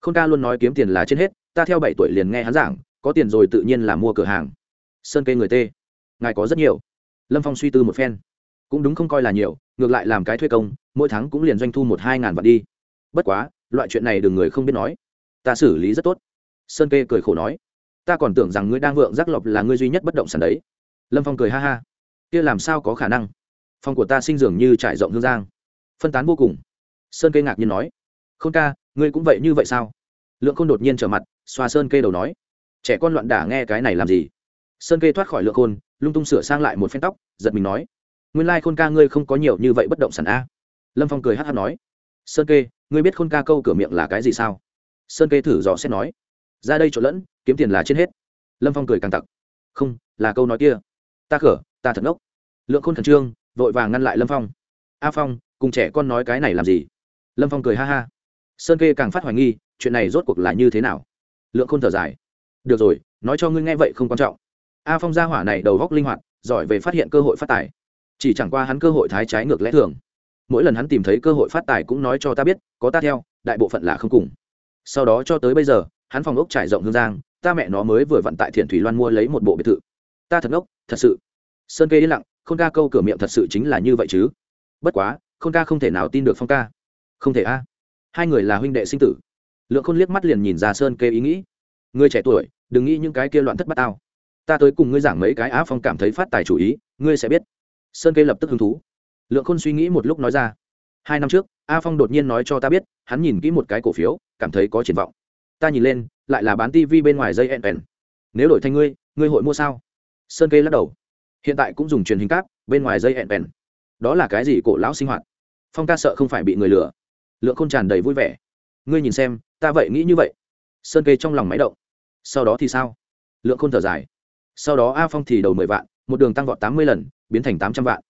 K h ô n ca luôn nói kiếm tiền là trên hết, ta theo bảy tuổi liền nghe hắn giảng, có tiền rồi tự nhiên là mua cửa hàng. Sơn kê người tê. Ngài có rất nhiều. Lâm phong suy tư một phen. Cũng đúng không coi là nhiều, ngược lại làm cái thuê công, mỗi tháng cũng liền doanh thu một hai ngàn vạn đi. Bất quá, loại chuyện này đừng người không biết nói. Ta xử lý rất tốt. Sơn kê cười khổ nói, ta còn tưởng rằng ngươi đang vượng giác lộc là ngươi duy nhất bất động sản đấy. Lâm phong cười ha ha, kia làm sao có khả năng? Phòng của ta sinh dường như trải rộng hương giang, phân tán vô cùng sơn kê ngạc nhiên nói k h ô n ca, ngươi cũng vậy như vậy sao? Lượng khôn đột nhiên trở mặt, xoa sơn kê đầu nói, trẻ con loạn đả nghe cái này làm gì? Sơn kê thoát khỏi lượng khôn, lung tung sửa sang lại một phen tóc, giật mình nói, nguyên lai khôn ca ngươi không có nhiều như vậy bất động sản a. Lâm phong cười hát hát nói, sơn kê, ngươi biết khôn ca câu cửa miệng là cái gì sao? Sơn kê thử dò xét nói, ra đây trộn lẫn, kiếm tiền là trên hết. Lâm phong cười càng tặc, không, là câu nói kia. Ta khở, ta thật ngốc. Lượng khôn khẩn trương, vội vàng ngăn lại lâm phong, a phong, cùng trẻ con nói cái này làm gì? Lâm phong cười ha ha. Sơn kê càng phát hoài nghi, chuyện này rốt cuộc là như thế nào? Lượng khôn thở dài. Được rồi, nói cho ngươi nghe vậy không quan trọng. A phong gia hỏa này đầu góc linh hoạt, giỏi về phát hiện cơ hội phát tài. Chỉ chẳng qua hắn cơ hội thái trái ngược lẽ thường. Mỗi lần hắn tìm thấy cơ hội phát tài cũng nói cho ta biết, có ta theo, đại bộ phận là không cùng. Sau đó cho tới bây giờ, hắn phòng ốc trải rộng hương giang, ta mẹ nó mới vừa vận tại thiện thủy loan mua lấy một bộ biệt thự. Ta thật ngốc, thật sự. Sơn kê yên lặng, khôn ca câu cửa miệng thật sự chính là như vậy chứ. Bất quá, khôn ca không thể nào tin được phong ca không thể a. Hai người là huynh đệ sinh tử. Lượng khôn liếc mắt liền nhìn ra sơn kê ý nghĩ. Ngươi trẻ tuổi, đừng nghĩ những cái kia loạn thất bát tao. Ta tới cùng ngươi giảng mấy cái á phong cảm thấy phát tài chủ ý, ngươi sẽ biết. Sơn kê lập tức hứng thú. Lượng khôn suy nghĩ một lúc nói ra. Hai năm trước, a phong đột nhiên nói cho ta biết, hắn nhìn kỹ một cái cổ phiếu, cảm thấy có triển vọng. Ta nhìn lên, lại là bán tv bên ngoài dây nn nếu đổi thành ngươi ngươi hội mua sao? Sơn kê lắc đầu. Hiện tại cũng dùng truyền hình cáp, bên ngoài dây nn đó là cái gì cổ lão sinh hoạt? Phong ca sợ không phải bị người lừa lượng khôn tràn đầy vui vẻ. Ngươi nhìn xem, ta vậy nghĩ như vậy. Sơn kê trong lòng máy động. Sau đó thì sao? Lượng khôn thở dài. Sau đó a phong thì đầu mười vạn, một đường tăng vọt tám mươi lần, biến thành tám trăm vạn.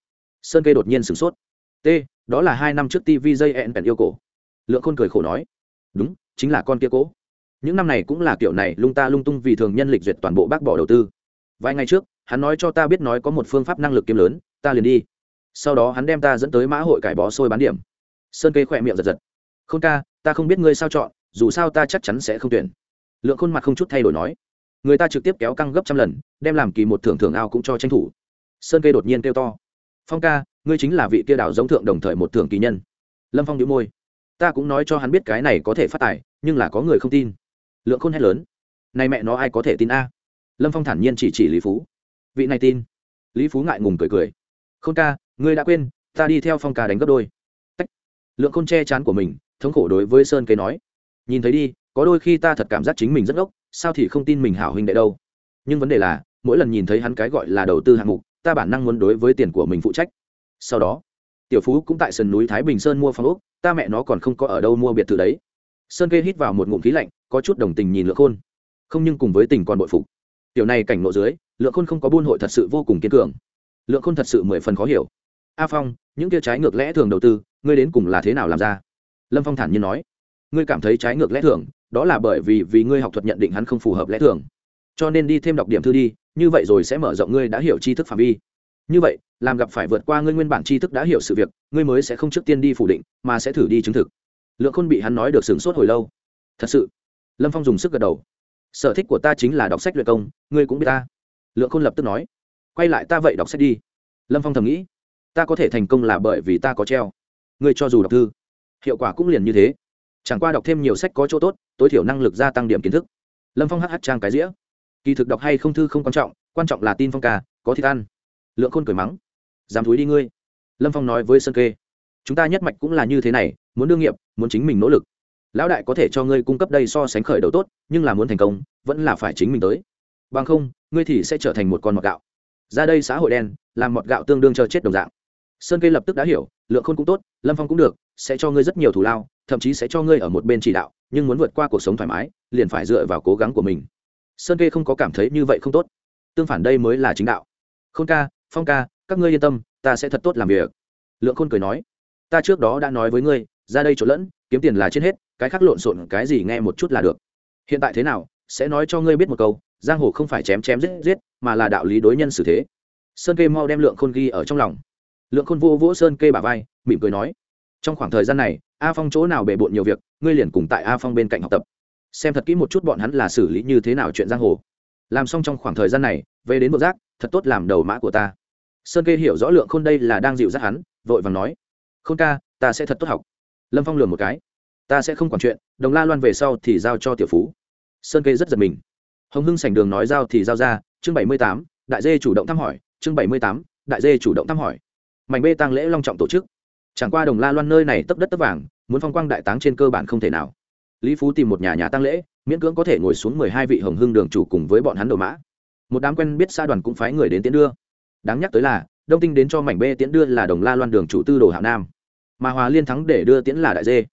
Sơn kê đột nhiên sửng sốt. T, đó là hai năm trước tv dây ẹn bèn yêu cổ. Lượng khôn cười khổ nói. Đúng, chính là con kia cố. Những năm này cũng là kiểu này, lung ta lung tung vì thường nhân lịch duyệt toàn bộ bác bỏ đầu tư. Vài ngày trước, hắn nói cho ta biết nói có một phương pháp năng lực kiếm lớn, ta liền đi. Sau đó hắn đem ta dẫn tới mã hội cải bó sôi bán điểm sơn kê khỏe miệng giật giật. Không ca, ta không biết ngươi sao chọn, dù sao ta chắc chắn sẽ không tuyển. Lượng khuôn mặt không chút thay đổi nói. Người ta trực tiếp kéo căng gấp trăm lần, đem làm kỳ một thưởng thưởng ao cũng cho tranh thủ. Sơn kê đột nhiên kêu to. Phong ca, ngươi chính là vị kia đảo giống thượng đồng thời một thưởng kỳ nhân. Lâm phong đĩu môi. Ta cũng nói cho hắn biết cái này có thể phát tài, nhưng là có người không tin. Lượng khôn hét lớn. Này mẹ nó ai có thể tin a? Lâm phong thản nhiên chỉ chỉ lý phú. Vị này tin. Lý phú ngại ngùng cười cười. K h ô n ca, ngươi đã quên, ta đi theo phong ca đánh gấp đôi lượng khôn che chán của mình, thống khổ đối với sơn kế nói, nhìn thấy đi, có đôi khi ta thật cảm giác chính mình rất ốc sao thì không tin mình hảo huynh đệ đâu. Nhưng vấn đề là, mỗi lần nhìn thấy hắn cái gọi là đầu tư hạng mục, ta bản năng muốn đối với tiền của mình phụ trách. Sau đó, tiểu phú cũng tại sườn núi thái bình sơn mua phòng ốc, ta mẹ nó còn không có ở đâu mua biệt thự đấy. Sơn kê hít vào một ngụm khí lạnh, có chút đồng tình nhìn lượng khôn. Không nhưng cùng với tình còn bội phục. Tiểu này cảnh nộ dưới, lượng khôn không có buôn hội thật sự vô cùng kiên cường. Lượng khôn thật sự mười phần khó hiểu a phong, những kia trái ngược lẽ thường đầu tư, ngươi đến cùng là thế nào làm ra? Lâm phong thản nhiên nói. Ngươi cảm thấy trái ngược lẽ thường, đó là bởi vì vì ngươi học thuật nhận định hắn không phù hợp lẽ thường. Cho nên đi thêm đọc điểm thư đi, như vậy rồi sẽ mở rộng ngươi đã hiểu tri thức phạm vi. Như vậy, làm gặp phải vượt qua ngươi nguyên bản tri thức đã hiểu sự việc, ngươi mới sẽ không trước tiên đi phủ định, mà sẽ thử đi chứng thực. Lượng khôn bị hắn nói được sửng sốt hồi lâu. Thật sự, lâm phong dùng sức gật đầu. Sở thích của ta chính là đọc sách luyện công, ngươi cũng biết ta. Lượng khôn lập tức nói. Quay lại ta vậy đọc sách đi. Lâm phong thầm nghĩ ta có thể thành công là bởi vì ta có treo. Ngươi cho dù đọc thư, hiệu quả cũng liền như thế. Chẳng qua đọc thêm nhiều sách có chỗ tốt, tối thiểu năng lực gia tăng điểm kiến thức. Lâm phong hh trang cái dĩa. Kỳ thực đọc hay không thư không quan trọng quan trọng là tin phong ca, có thịt ăn. Lượng khôn cười mắng. Dám thúi đi ngươi. Lâm phong nói với sơn kê chúng ta nhất mạch cũng là như thế này, muốn đương nghiệp, muốn chính mình nỗ lực. Lão đại có thể cho ngươi cung cấp đây so sánh khởi đầu tốt, nhưng là muốn thành công, vẫn là phải chính mình tới. Bằng không, ngươi thì sẽ trở thành một con mọt gạo. Ra đây xã hội đen, làm mọt gạo tương đương cho chết đồng dạng sơn kê lập tức đã hiểu, lượng khôn cũng tốt, lâm phong cũng được, sẽ cho ngươi rất nhiều thù lao, thậm chí sẽ cho ngươi ở một bên chỉ đạo, nhưng muốn vượt qua cuộc sống thoải mái, liền phải dựa vào cố gắng của mình. Sơn kê không có cảm thấy như vậy không tốt. Tương phản đây mới là chính đạo. Khôn ca, phong ca, các ngươi yên tâm, ta sẽ thật tốt làm việc. Lượng khôn cười nói, ta trước đó đã nói với ngươi, ra đây trộn lẫn, kiếm tiền là trên hết, cái khác lộn xộn cái gì nghe một chút là được. Hiện tại thế nào, sẽ nói cho ngươi biết một câu, giang hồ không phải chém chém giết giết, mà là đạo lý đối nhân xử thế. Sơn kê mau đem lượng khôn ghi ở trong lòng lượng khôn vô vỗ sơn kê bà vai, mỉm cười nói, trong khoảng thời gian này, a phong chỗ nào bề bộn nhiều việc, ngươi liền cùng tại a phong bên cạnh học tập. Xem thật kỹ một chút bọn hắn là xử lý như thế nào chuyện giang hồ. Làm xong trong khoảng thời gian này, về đến bộ giác, thật tốt làm đầu mã của ta. Sơn kê hiểu rõ lượng khôn đây là đang dịu dắt hắn, vội vàng nói, khôn ca, ta sẽ thật tốt học. Lâm phong lường một cái, ta sẽ không quản chuyện, đồng la loan về sau thì giao cho tiểu phú. Sơn kê rất giật mình. Hồng hưng sảnh đường nói giao thì giao ra, chương bảy mươi tám, đại dê chủ động thăm hỏi, chương bảy mươi tám, đại dê chủ động thăm hỏi mảnh bê tăng lễ long trọng tổ chức. Chẳng qua đồng la loan nơi này tấp đất tấp vàng, muốn phong quang đại táng trên cơ bản không thể nào. Lý phú tìm một nhà nhà tăng lễ, miễn cưỡng có thể ngồi xuống mười hai vị hồng hưng đường chủ cùng với bọn hắn đồ mã. Một đám quen biết xa đoàn cũng phái người đến tiến đưa. Đáng nhắc tới là, đông tinh đến cho mảnh bê tiễn đưa là đồng la loan đường chủ tư đồ hạo nam. Mà hòa liên thắng để đưa tiễn là đại dê.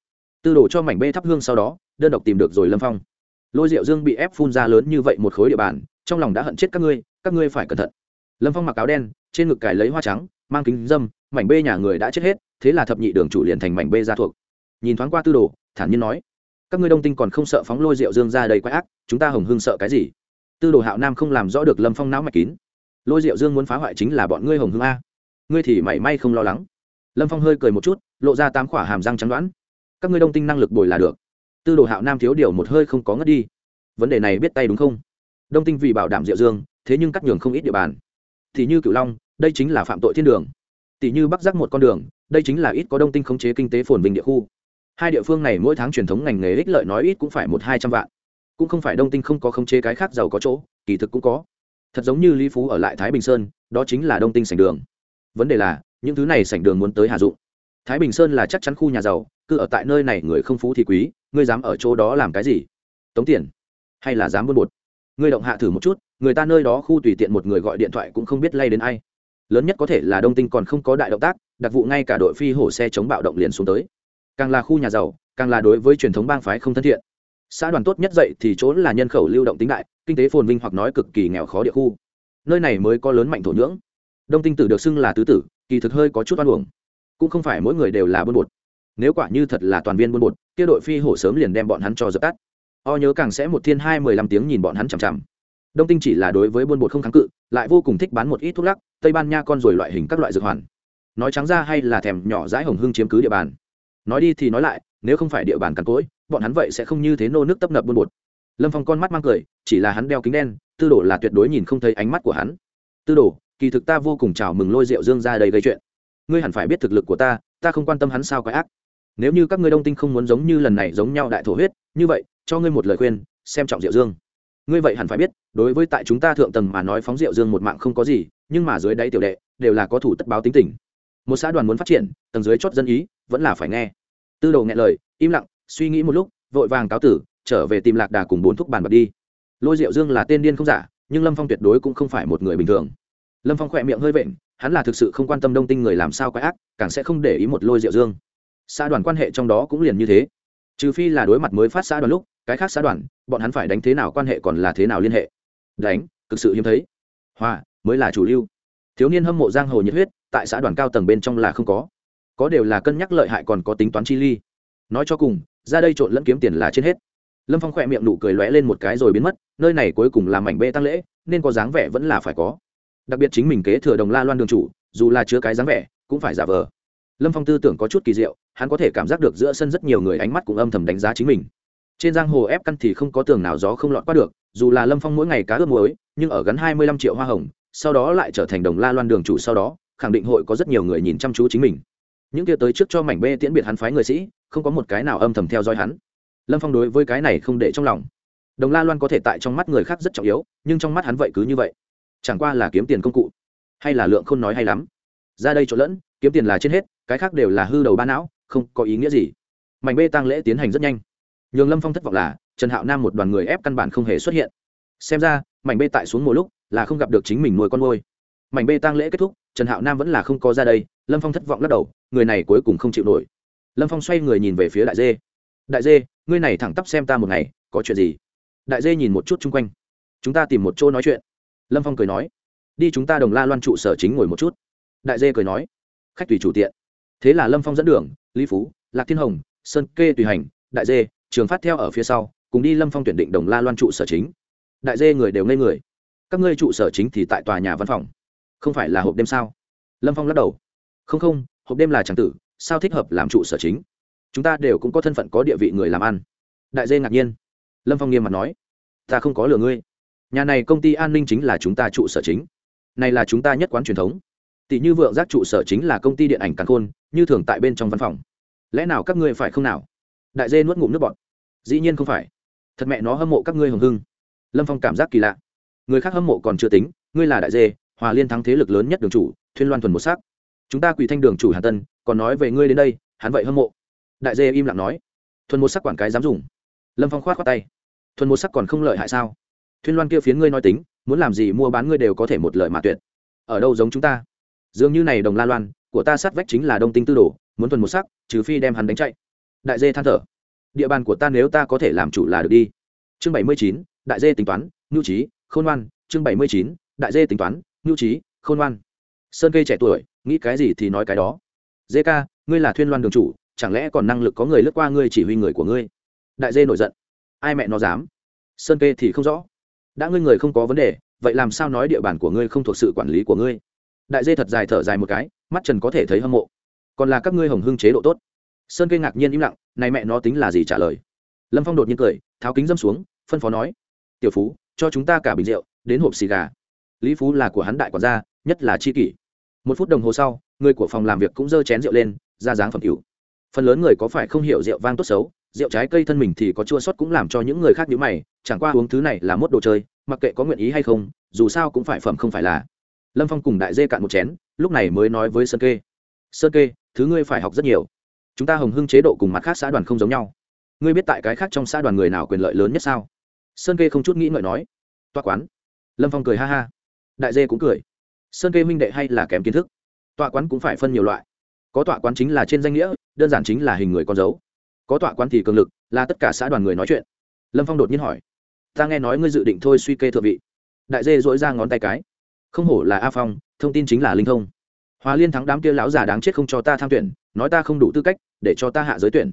Tư đồ cho mảnh bê thắp hương sau đó, đơn độc tìm được rồi lâm phong. Lôi diệu dương bị ép phun ra lớn như vậy một khối địa bàn, trong lòng đã hận chết các ngươi các ngươi phải cẩn thận. Lâm phong mặc áo đen, trên ngực cài lấy hoa trắng mang kính dâm, mảnh bê nhà người đã chết hết, thế là thập nhị đường chủ liền thành mảnh bê gia thuộc. Nhìn thoáng qua tư đồ, thản nhiên nói, các ngươi đông tinh còn không sợ phóng lôi rượu dương ra đầy quái ác, chúng ta hồng hương sợ cái gì? Tư đồ hạo nam không làm rõ được lâm phong não mạch kín. Lôi rượu dương muốn phá hoại chính là bọn ngươi hồng hương a. Ngươi thì mảy may không lo lắng. Lâm phong hơi cười một chút, lộ ra tám khỏa hàm răng trắng đoán. Các ngươi đông tinh năng lực bồi là được. Tư đồ hạo nam thiếu điều một hơi không có ngất đi. Vấn đề này biết tay đúng không? Đông tinh vì bảo đảm diệu dương, thế nhưng cắt nhường không ít địa bàn. Thì như cửu long đây chính là phạm tội thiên đường. Tỷ như bắc giác một con đường, đây chính là ít có đông tinh khống chế kinh tế phồn vinh địa khu. Hai địa phương này mỗi tháng truyền thống ngành nghề ích lợi nói ít cũng phải một hai trăm vạn. Cũng không phải đông tinh không có khống chế cái khác giàu có chỗ, kỳ thực cũng có. Thật giống như lý phú ở lại thái bình sơn, đó chính là đông tinh sảnh đường. Vấn đề là, những thứ này sảnh đường muốn tới hà dụng. Thái bình sơn là chắc chắn khu nhà giàu, cứ ở tại nơi này người không phú thì quý, ngươi dám ở chỗ đó làm cái gì? Tống tiền, hay là dám buôn bột? Ngươi động hạ thử một chút, người ta nơi đó khu tùy tiện một người gọi điện thoại cũng không biết lay đến ai lớn nhất có thể là đông tinh còn không có đại động tác, đặc vụ ngay cả đội phi hổ xe chống bạo động liền xuống tới. Càng là khu nhà giàu, càng là đối với truyền thống bang phái không thân thiện. Xã đoàn tốt nhất dậy thì chỗ là nhân khẩu lưu động tính đại, kinh tế phồn vinh hoặc nói cực kỳ nghèo khó địa khu. Nơi này mới có lớn mạnh thổ nhưỡng. Đông tinh tử được xưng là tứ tử, kỳ thực hơi có chút oan uổng. Cũng không phải mỗi người đều là buôn bột. Nếu quả như thật là toàn viên buôn bột, kia đội phi hổ sớm liền đem bọn hắn cho dập tắt. O nhớ càng sẽ một thiên hai mười lăm tiếng nhìn bọn hắn chằm chằm đông tinh chỉ là đối với buôn bột không kháng cự, lại vô cùng thích bán một ít thuốc lắc, tây ban nha con rồi loại hình các loại dược hoàn. Nói trắng ra hay là thèm nhỏ dãi hồng hưng chiếm cứ địa bàn. Nói đi thì nói lại, nếu không phải địa bàn cằn cỗi, bọn hắn vậy sẽ không như thế nô nước tấp nập buôn bột. Lâm phong con mắt mang cười, chỉ là hắn đeo kính đen, tư đồ là tuyệt đối nhìn không thấy ánh mắt của hắn. Tư đồ, kỳ thực ta vô cùng chào mừng lôi rượu dương ra đây gây chuyện. Ngươi hẳn phải biết thực lực của ta ta không quan tâm hắn sao quái ác. Nếu như các ngươi đông tinh không muốn giống như lần này giống nhau đại thổ huyết, như vậy, cho ngươi một lời khuyên, xem trọng rượu dương ngươi vậy hẳn phải biết, đối với tại chúng ta thượng tầng mà nói phóng rượu dương một mạng không có gì, nhưng mà dưới đáy tiểu đệ, đều là có thủ tất báo tính tình. Một xã đoàn muốn phát triển, tầng dưới chót dân ý, vẫn là phải nghe. Tư đầu nghe lời, im lặng, suy nghĩ một lúc, vội vàng cáo tử, trở về tìm lạc đà cùng bốn thúc bàn bật đi. Lôi rượu dương là tên điên không giả, nhưng lâm phong tuyệt đối cũng không phải một người bình thường. Lâm phong khỏe miệng hơi vện, hắn là thực sự không quan tâm đông tinh người làm sao quái ác, càng sẽ không để ý một lôi rượu dương. Xã đoàn quan hệ trong đó cũng liền như thế. Trừ phi là đối mặt mới phát xã đoàn lúc, cái khác xã đoàn bọn hắn phải đánh thế nào quan hệ còn là thế nào liên hệ. Đánh thực sự hiếm thấy. Hòa, mới là chủ lưu. Thiếu niên hâm mộ giang hồ nhiệt huyết, tại xã đoàn cao tầng bên trong là không có. Có đều là cân nhắc lợi hại còn có tính toán chi ly. Nói cho cùng, ra đây trộn lẫn kiếm tiền là trên hết. Lâm phong khỏe miệng nụ cười lóe lên một cái rồi biến mất, nơi này cuối cùng là mảnh bê tăng lễ, nên có dáng vẻ vẫn là phải có. Đặc biệt chính mình kế thừa đồng la loan đường chủ, dù là chứa cái dáng vẻ, cũng phải giả vờ. Lâm phong tư tưởng có chút kỳ diệu, hắn có thể cảm giác được giữa sân rất nhiều người ánh mắt cũng âm thầm đánh giá chính mình trên giang hồ ép căn thì không có tường nào gió không lọt qua được, dù là lâm phong mỗi ngày cá ướp muối, nhưng ở gắn hai mươi lăm triệu hoa hồng, sau đó lại trở thành đồng la loan đường chủ sau đó, khẳng định hội có rất nhiều người nhìn chăm chú chính mình. Những kia tới trước cho mảnh bê tiễn biệt hắn phái người sĩ, không có một cái nào âm thầm theo dõi hắn. Lâm phong đối với cái này không để trong lòng. Đồng la loan có thể tại trong mắt người khác rất trọng yếu, nhưng trong mắt hắn vậy cứ như vậy. Chẳng qua là kiếm tiền công cụ, hay là lượng không nói hay lắm. Ra đây chỗ lẫn, kiếm tiền là trên hết, cái khác đều là hư đầu ba não, không có ý nghĩa gì. Mảnh bê tăng lễ tiến hành rất nhanh nhường lâm phong thất vọng là, trần hạo nam một đoàn người ép căn bản không hề xuất hiện. Xem ra, mảnh bê tại xuống một lúc là không gặp được chính mình nuôi con nuôi. Mảnh bê tăng lễ kết thúc, trần hạo nam vẫn là không có ra đây, lâm phong thất vọng lắc đầu, người này cuối cùng không chịu nổi. Lâm phong xoay người nhìn về phía đại dê. Đại dê, ngươi này thẳng tắp xem ta một ngày, có chuyện gì? Đại dê nhìn một chút chung quanh. Chúng ta tìm một chỗ nói chuyện. Lâm phong cười nói. Đi chúng ta đồng la loan trụ sở chính ngồi một chút. Đại dê cười nói. Khách tùy chủ tiện. Thế là lâm phong dẫn đường, lý phú, lạc thiên hồng, sơn kê tùy hành, đại dê trường phát theo ở phía sau, cùng đi lâm phong tuyển định đồng la loan trụ sở chính. Đại dê người đều ngây người. Các ngươi trụ sở chính thì tại tòa nhà văn phòng. Không phải là hộp đêm sao? Lâm phong lắc đầu. Không không, hộp đêm là tràng tử, sao thích hợp làm trụ sở chính? Chúng ta đều cũng có thân phận có địa vị người làm ăn. Đại dê ngạc nhiên. Lâm phong nghiêm mặt nói. Ta không có lừa ngươi. Nhà này công ty an ninh chính là chúng ta trụ sở chính. Này là chúng ta nhất quán truyền thống. Tỷ như vượng giác trụ sở chính là công ty điện ảnh càn khôn, như thường tại bên trong văn phòng. Lẽ nào các ngươi phải không nào? Đại dê nuốt ngụm nước bọt dĩ nhiên không phải. Thật mẹ nó hâm mộ các ngươi hồng hưng. Lâm phong cảm giác kỳ lạ. Người khác hâm mộ còn chưa tính, ngươi là đại dê, hòa liên thắng thế lực lớn nhất đường chủ, thuyên loan thuần một sắc. Chúng ta quỳ thanh đường chủ hà tân, còn nói về ngươi đến đây, hắn vậy hâm mộ. Đại dê im lặng nói. Thuần một sắc quản cái dám dùng. Lâm phong khoát khoát tay. Thuần một sắc còn không lợi hại sao? Thuyên loan kia phiến ngươi nói tính, muốn làm gì mua bán ngươi đều có thể một lợi mà tuyệt. Ở đâu giống chúng ta? Dường như này đồng la loan, của ta sát vách chính là đông tinh tư đồ, muốn thuần một sắc, trừ phi đem hắn đánh chạy. Đại dê than thở địa bàn của ta nếu ta có thể làm chủ là được đi. Chương bảy mươi chín, đại dê tính toán ngưu trí, khôn ngoan. Chương bảy mươi chín, đại dê tính toán ngưu trí, khôn ngoan. Sơn cây trẻ tuổi, nghĩ cái gì thì nói cái đó. Dê ca, ngươi là thuyên loan đường chủ, chẳng lẽ còn năng lực có người lướt qua ngươi chỉ huy người của ngươi? Đại dê nổi giận. Ai mẹ nó dám? Sơn kê thì không rõ. Đã ngươi người không có vấn đề, vậy làm sao nói địa bàn của ngươi không thuộc sự quản lý của ngươi? Đại dê thật dài thở dài một cái, mắt trần có thể thấy hâm mộ. Còn là các ngươi hồng hưng chế độ tốt. Sơn kê ngạc nhiên im lặng này mẹ nó tính là gì trả lời. Lâm phong đột nhiên cười, tháo kính dâm xuống, phân phó nói, tiểu phú, cho chúng ta cả bình rượu, đến hộp xì gà. Lý phú là của hắn đại quản gia, nhất là chi kỷ. Một phút đồng hồ sau, người của phòng làm việc cũng dơ chén rượu lên, ra dáng phẩm cựu phần lớn người có phải không hiểu rượu vang tốt xấu, rượu trái cây thân mình thì có chua sót cũng làm cho những người khác nhíu mày, chẳng qua uống thứ này là mốt đồ chơi, mặc kệ có nguyện ý hay không, dù sao cũng phải phẩm không phải là. Lâm phong cùng đại dê cạn một chén, lúc này mới nói với sơn kê sơn kê, thứ ngươi phải học rất nhiều chúng ta hồng hưng chế độ cùng mặt khác xã đoàn không giống nhau. Ngươi biết tại cái khác trong xã đoàn người nào quyền lợi lớn nhất sao? Sơn kê không chút nghĩ ngợi nói. Toa quán. Lâm phong cười ha ha. Đại dê cũng cười. Sơn kê minh đệ hay là kém kiến thức. Tọa quán cũng phải phân nhiều loại. Có tọa quán chính là trên danh nghĩa, đơn giản chính là hình người con dấu. Có tọa quán thì cường lực, là tất cả xã đoàn người nói chuyện. Lâm phong đột nhiên hỏi. Ta nghe nói ngươi dự định thôi suy kê thượng vị. Đại dê dỗi ra ngón tay cái. Không hổ là a phong, thông tin chính là linh thông hòa liên thắng đám kia lão già đáng chết không cho ta tham tuyển, nói ta không đủ tư cách để cho ta hạ giới tuyển.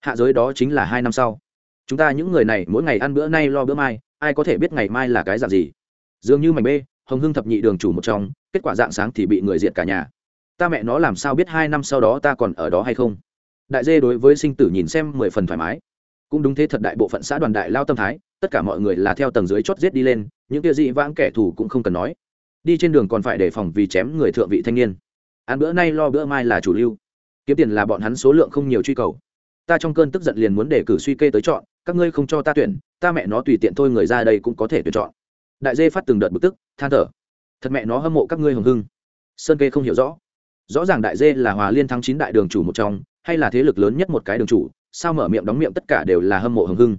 Hạ giới đó chính là hai năm sau. Chúng ta những người này mỗi ngày ăn bữa nay lo bữa mai, ai có thể biết ngày mai là cái dạng gì? Dường như mảnh bê, hồng hưng thập nhị đường chủ một trong, kết quả dạng sáng thì bị người diệt cả nhà. Ta mẹ nó làm sao biết hai năm sau đó ta còn ở đó hay không? Đại dê đối với sinh tử nhìn xem mười phần thoải mái. Cũng đúng thế thật đại bộ phận xã đoàn đại lao tâm thái, tất cả mọi người là theo tầng dưới chót giết đi lên, những kia dị vãng kẻ thù cũng không cần nói. Đi trên đường còn phải đề phòng vì chém người thượng vị thanh niên ăn bữa nay lo bữa mai là chủ lưu. Kiếm tiền là bọn hắn số lượng không nhiều truy cầu. Ta trong cơn tức giận liền muốn để cử suy kê tới chọn, các ngươi không cho ta tuyển, ta mẹ nó tùy tiện thôi người ra đây cũng có thể tuyển chọn. Đại dê phát từng đợt bực tức, than thở. Thật mẹ nó hâm mộ các ngươi hồng hưng. Sơn kê không hiểu rõ. Rõ ràng đại dê là hòa liên thắng chín đại đường chủ một trong, hay là thế lực lớn nhất một cái đường chủ, sao mở miệng đóng miệng tất cả đều là hâm mộ hồng hưng?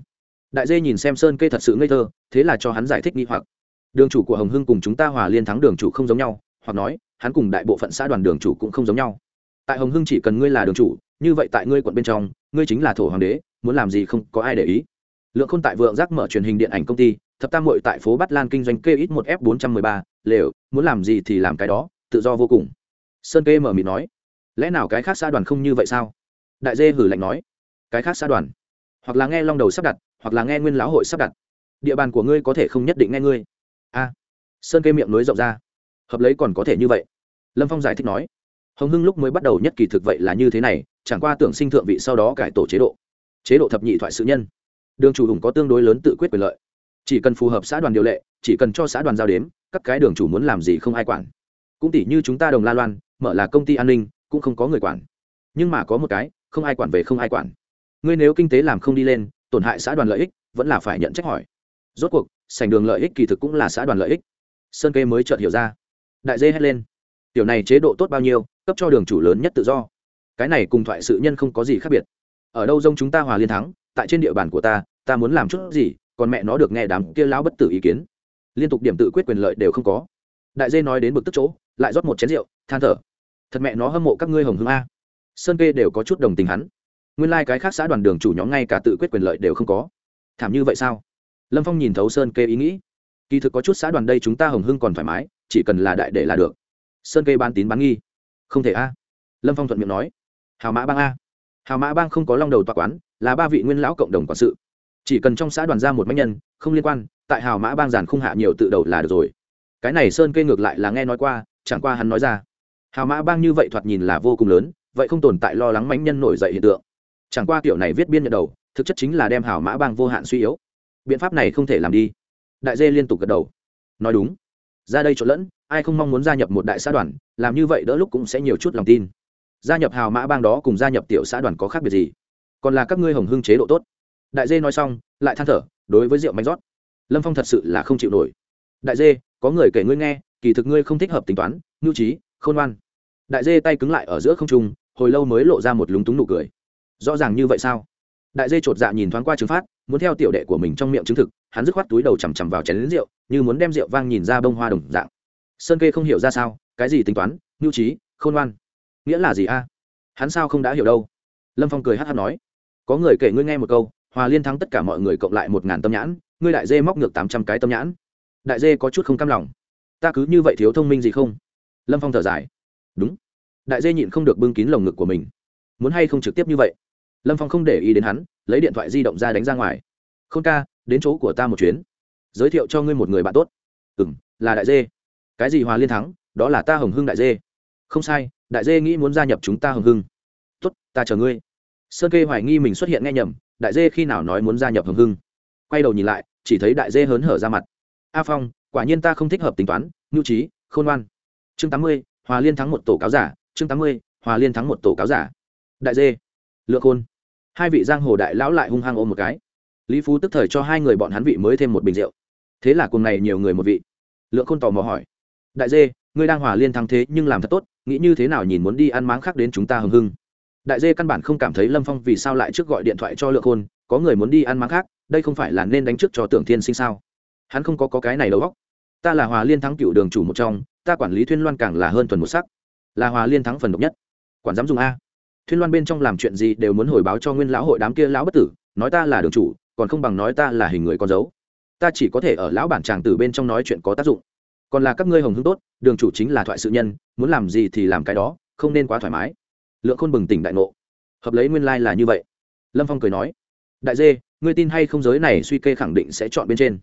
Đại dê nhìn xem sơn kê thật sự ngây thơ, thế là cho hắn giải thích nghi hoặc. Đường chủ của hồng hưng cùng chúng ta hòa liên thắng đường chủ không giống nhau, hoặc nói hắn cùng đại bộ phận xã đoàn đường chủ cũng không giống nhau. Tại hồng hưng chỉ cần ngươi là đường chủ, như vậy tại ngươi quận bên trong, ngươi chính là thổ hoàng đế, muốn làm gì không có ai để ý. Lượng khôn tại vượng giác mở truyền hình điện ảnh công ty, thập tam hội tại phố bát lan kinh doanh kê ít một f bốn trăm mười ba, lều, muốn làm gì thì làm cái đó, tự do vô cùng. Sơn kê mở mịt nói, lẽ nào cái khác xã đoàn không như vậy sao? Đại dê hử lạnh nói, cái khác xã đoàn? Hoặc là nghe long đầu sắp đặt, hoặc là nghe nguyên lão hội sắp đặt. Địa bàn của ngươi có thể không nhất định nghe ngươi. A. Sơn kê miệng nối rộng ra hợp lấy còn có thể như vậy. Lâm phong giải thích nói, hồng hưng lúc mới bắt đầu nhất kỳ thực vậy là như thế này, chẳng qua tưởng sinh thượng vị sau đó cải tổ chế độ. Chế độ thập nhị thoại sự nhân. Đường chủ hùng có tương đối lớn tự quyết quyền lợi. Chỉ cần phù hợp xã đoàn điều lệ, chỉ cần cho xã đoàn giao đếm, các cái đường chủ muốn làm gì không ai quản. Cũng tỷ như chúng ta đồng la loan, mở là công ty an ninh, cũng không có người quản. Nhưng mà có một cái, không ai quản về không ai quản. Ngươi nếu kinh tế làm không đi lên, tổn hại xã đoàn lợi ích, vẫn là phải nhận trách hỏi. Rốt cuộc sành đường lợi ích kỳ thực cũng là xã đoàn lợi ích. Sơn kê mới chợt hiểu ra đại dê hét lên. Tiểu này chế độ tốt bao nhiêu, cấp cho đường chủ lớn nhất tự do. Cái này cùng thoại sự nhân không có gì khác biệt. Ở đâu dông chúng ta hòa liên thắng, tại trên địa bàn của ta ta muốn làm chút gì, còn mẹ nó được nghe đám kia lão bất tử ý kiến. Liên tục điểm tự quyết quyền lợi đều không có. Đại dê nói đến bực tức chỗ, lại rót một chén rượu, than thở. Thật mẹ nó hâm mộ các ngươi hồng hương a. Sơn kê đều có chút đồng tình hắn. Nguyên lai、like、cái khác xã đoàn đường chủ nhóm ngay cả tự quyết quyền lợi đều không có. Thảm như vậy sao? Lâm phong nhìn thấu sơn kê ý nghĩ. Kỳ thực có chút xã đoàn đây chúng ta hồng hưng còn thoải mái chỉ cần là đại để là được. Sơn kê bán tín bán nghi. Không thể a. Lâm phong thuận miệng nói. Hào mã bang a. Hào mã bang không có long đầu tòa quán, là ba vị nguyên lão cộng đồng quản sự. Chỉ cần trong xã đoàn ra một máy nhân, không liên quan, tại hào mã bang giàn khung hạ nhiều tự đầu là được rồi. Cái này sơn kê ngược lại là nghe nói qua, chẳng qua hắn nói ra. Hào mã bang như vậy thoạt nhìn là vô cùng lớn, vậy không tồn tại lo lắng mánh nhân nổi dậy hiện tượng. Chẳng qua kiểu này viết biên nhận đầu, thực chất chính là đem hào mã bang vô hạn suy yếu. Biện pháp này không thể làm đi. Đại dê liên tục gật đầu. Nói đúng ra đây trộn lẫn, ai không mong muốn gia nhập một đại xã đoàn, làm như vậy đỡ lúc cũng sẽ nhiều chút lòng tin. Gia nhập hào mã bang đó cùng gia nhập tiểu xã đoàn có khác biệt gì? Còn là các ngươi hồng hưng chế độ tốt. Đại dê nói xong, lại than thở, đối với rượu mánh rót. Lâm phong thật sự là không chịu nổi. Đại dê, có người kể ngươi nghe, kỳ thực ngươi không thích hợp tính toán ngưu trí, khôn ngoan. Đại dê tay cứng lại ở giữa không trung, hồi lâu mới lộ ra một lúng túng nụ cười. Rõ ràng như vậy sao? Đại dê chột dạ nhìn thoáng qua trứng phát, muốn theo tiểu đệ của mình trong miệng chứng thực, hắn dứt khoát túi đầu chằm chằm vào chén lính rượu, như muốn đem rượu vang nhìn ra bông hoa đồng dạng. Sơn kê không hiểu ra sao, cái gì tính toán, nhu trí, khôn ngoan. Nghĩa là gì a? Hắn sao không đã hiểu đâu? Lâm phong cười hát hát nói. Có người kể ngươi nghe một câu, hòa liên thắng tất cả mọi người cộng lại một ngàn tâm nhãn, ngươi đại dê móc ngược tám trăm cái tâm nhãn. Đại dê có chút không cam lòng. Ta cứ như vậy thiếu thông minh gì không? Lâm phong thở dài. Đúng. Đại dê nhịn không được bưng kín lồng ngực của mình. Muốn hay không trực tiếp như vậy? Lâm phong không để ý đến hắn, lấy điện thoại di động ra đánh ra ngoài. K h ô n ca, đến chỗ của ta một chuyến. Giới thiệu cho ngươi một người bạn tốt. Ừ m là đại dê. Cái gì hòa liên thắng? Đó là ta hồng hưng đại dê. Không sai, đại dê nghĩ muốn gia nhập chúng ta hồng hưng. Tốt, ta chờ ngươi. Sơn kê hoài nghi mình xuất hiện nghe nhầm, đại dê khi nào nói muốn gia nhập hồng hưng. Quay đầu nhìn lại, chỉ thấy đại dê hớn hở ra mặt. A phong, quả nhiên ta không thích hợp tính toán, nhu trí, khôn ngoan. Chương tám mươi, hòa liên thắng một tổ cáo giả. Chương tám mươi, hòa liên thắng một tổ cáo giả. Đại dê. Lượng khôn hai vị giang hồ đại lão lại hung hăng ôm một cái. Lý phú tức thời cho hai người bọn hắn vị mới thêm một bình rượu. Thế là cùng này nhiều người một vị. Lượng khôn tò mò hỏi đại dê ngươi đang hòa liên thắng thế nhưng làm thật tốt nghĩ như thế nào nhìn muốn đi ăn máng khác đến chúng ta hưng hưng? Đại dê căn bản không cảm thấy lâm phong vì sao lại trước gọi điện thoại cho lượng khôn có người muốn đi ăn máng khác đây không phải là nên đánh trước cho tưởng thiên sinh sao? Hắn không có, có cái này đầu góc ta là hòa liên thắng cựu đường chủ một trong ta quản lý thuyên loan càng là hơn tuần một sắc. Là hòa liên thắng phần độc nhất. Quản giám dùng a thuyên loan bên trong làm chuyện gì đều muốn hồi báo cho nguyên lão hội đám kia lão bất tử, nói ta là đường chủ, còn không bằng nói ta là hình người con dấu. Ta chỉ có thể ở lão bản tràng tử bên trong nói chuyện có tác dụng. Còn là các ngươi hồng hưng tốt, đường chủ chính là thoại sự nhân, muốn làm gì thì làm cái đó, không nên quá thoải mái. Lượng khôn bừng tỉnh đại ngộ. Hợp lấy nguyên lai、like、là như vậy. Lâm phong cười nói, đại dê, ngươi tin hay không giới này suy kê khẳng định sẽ chọn bên trên.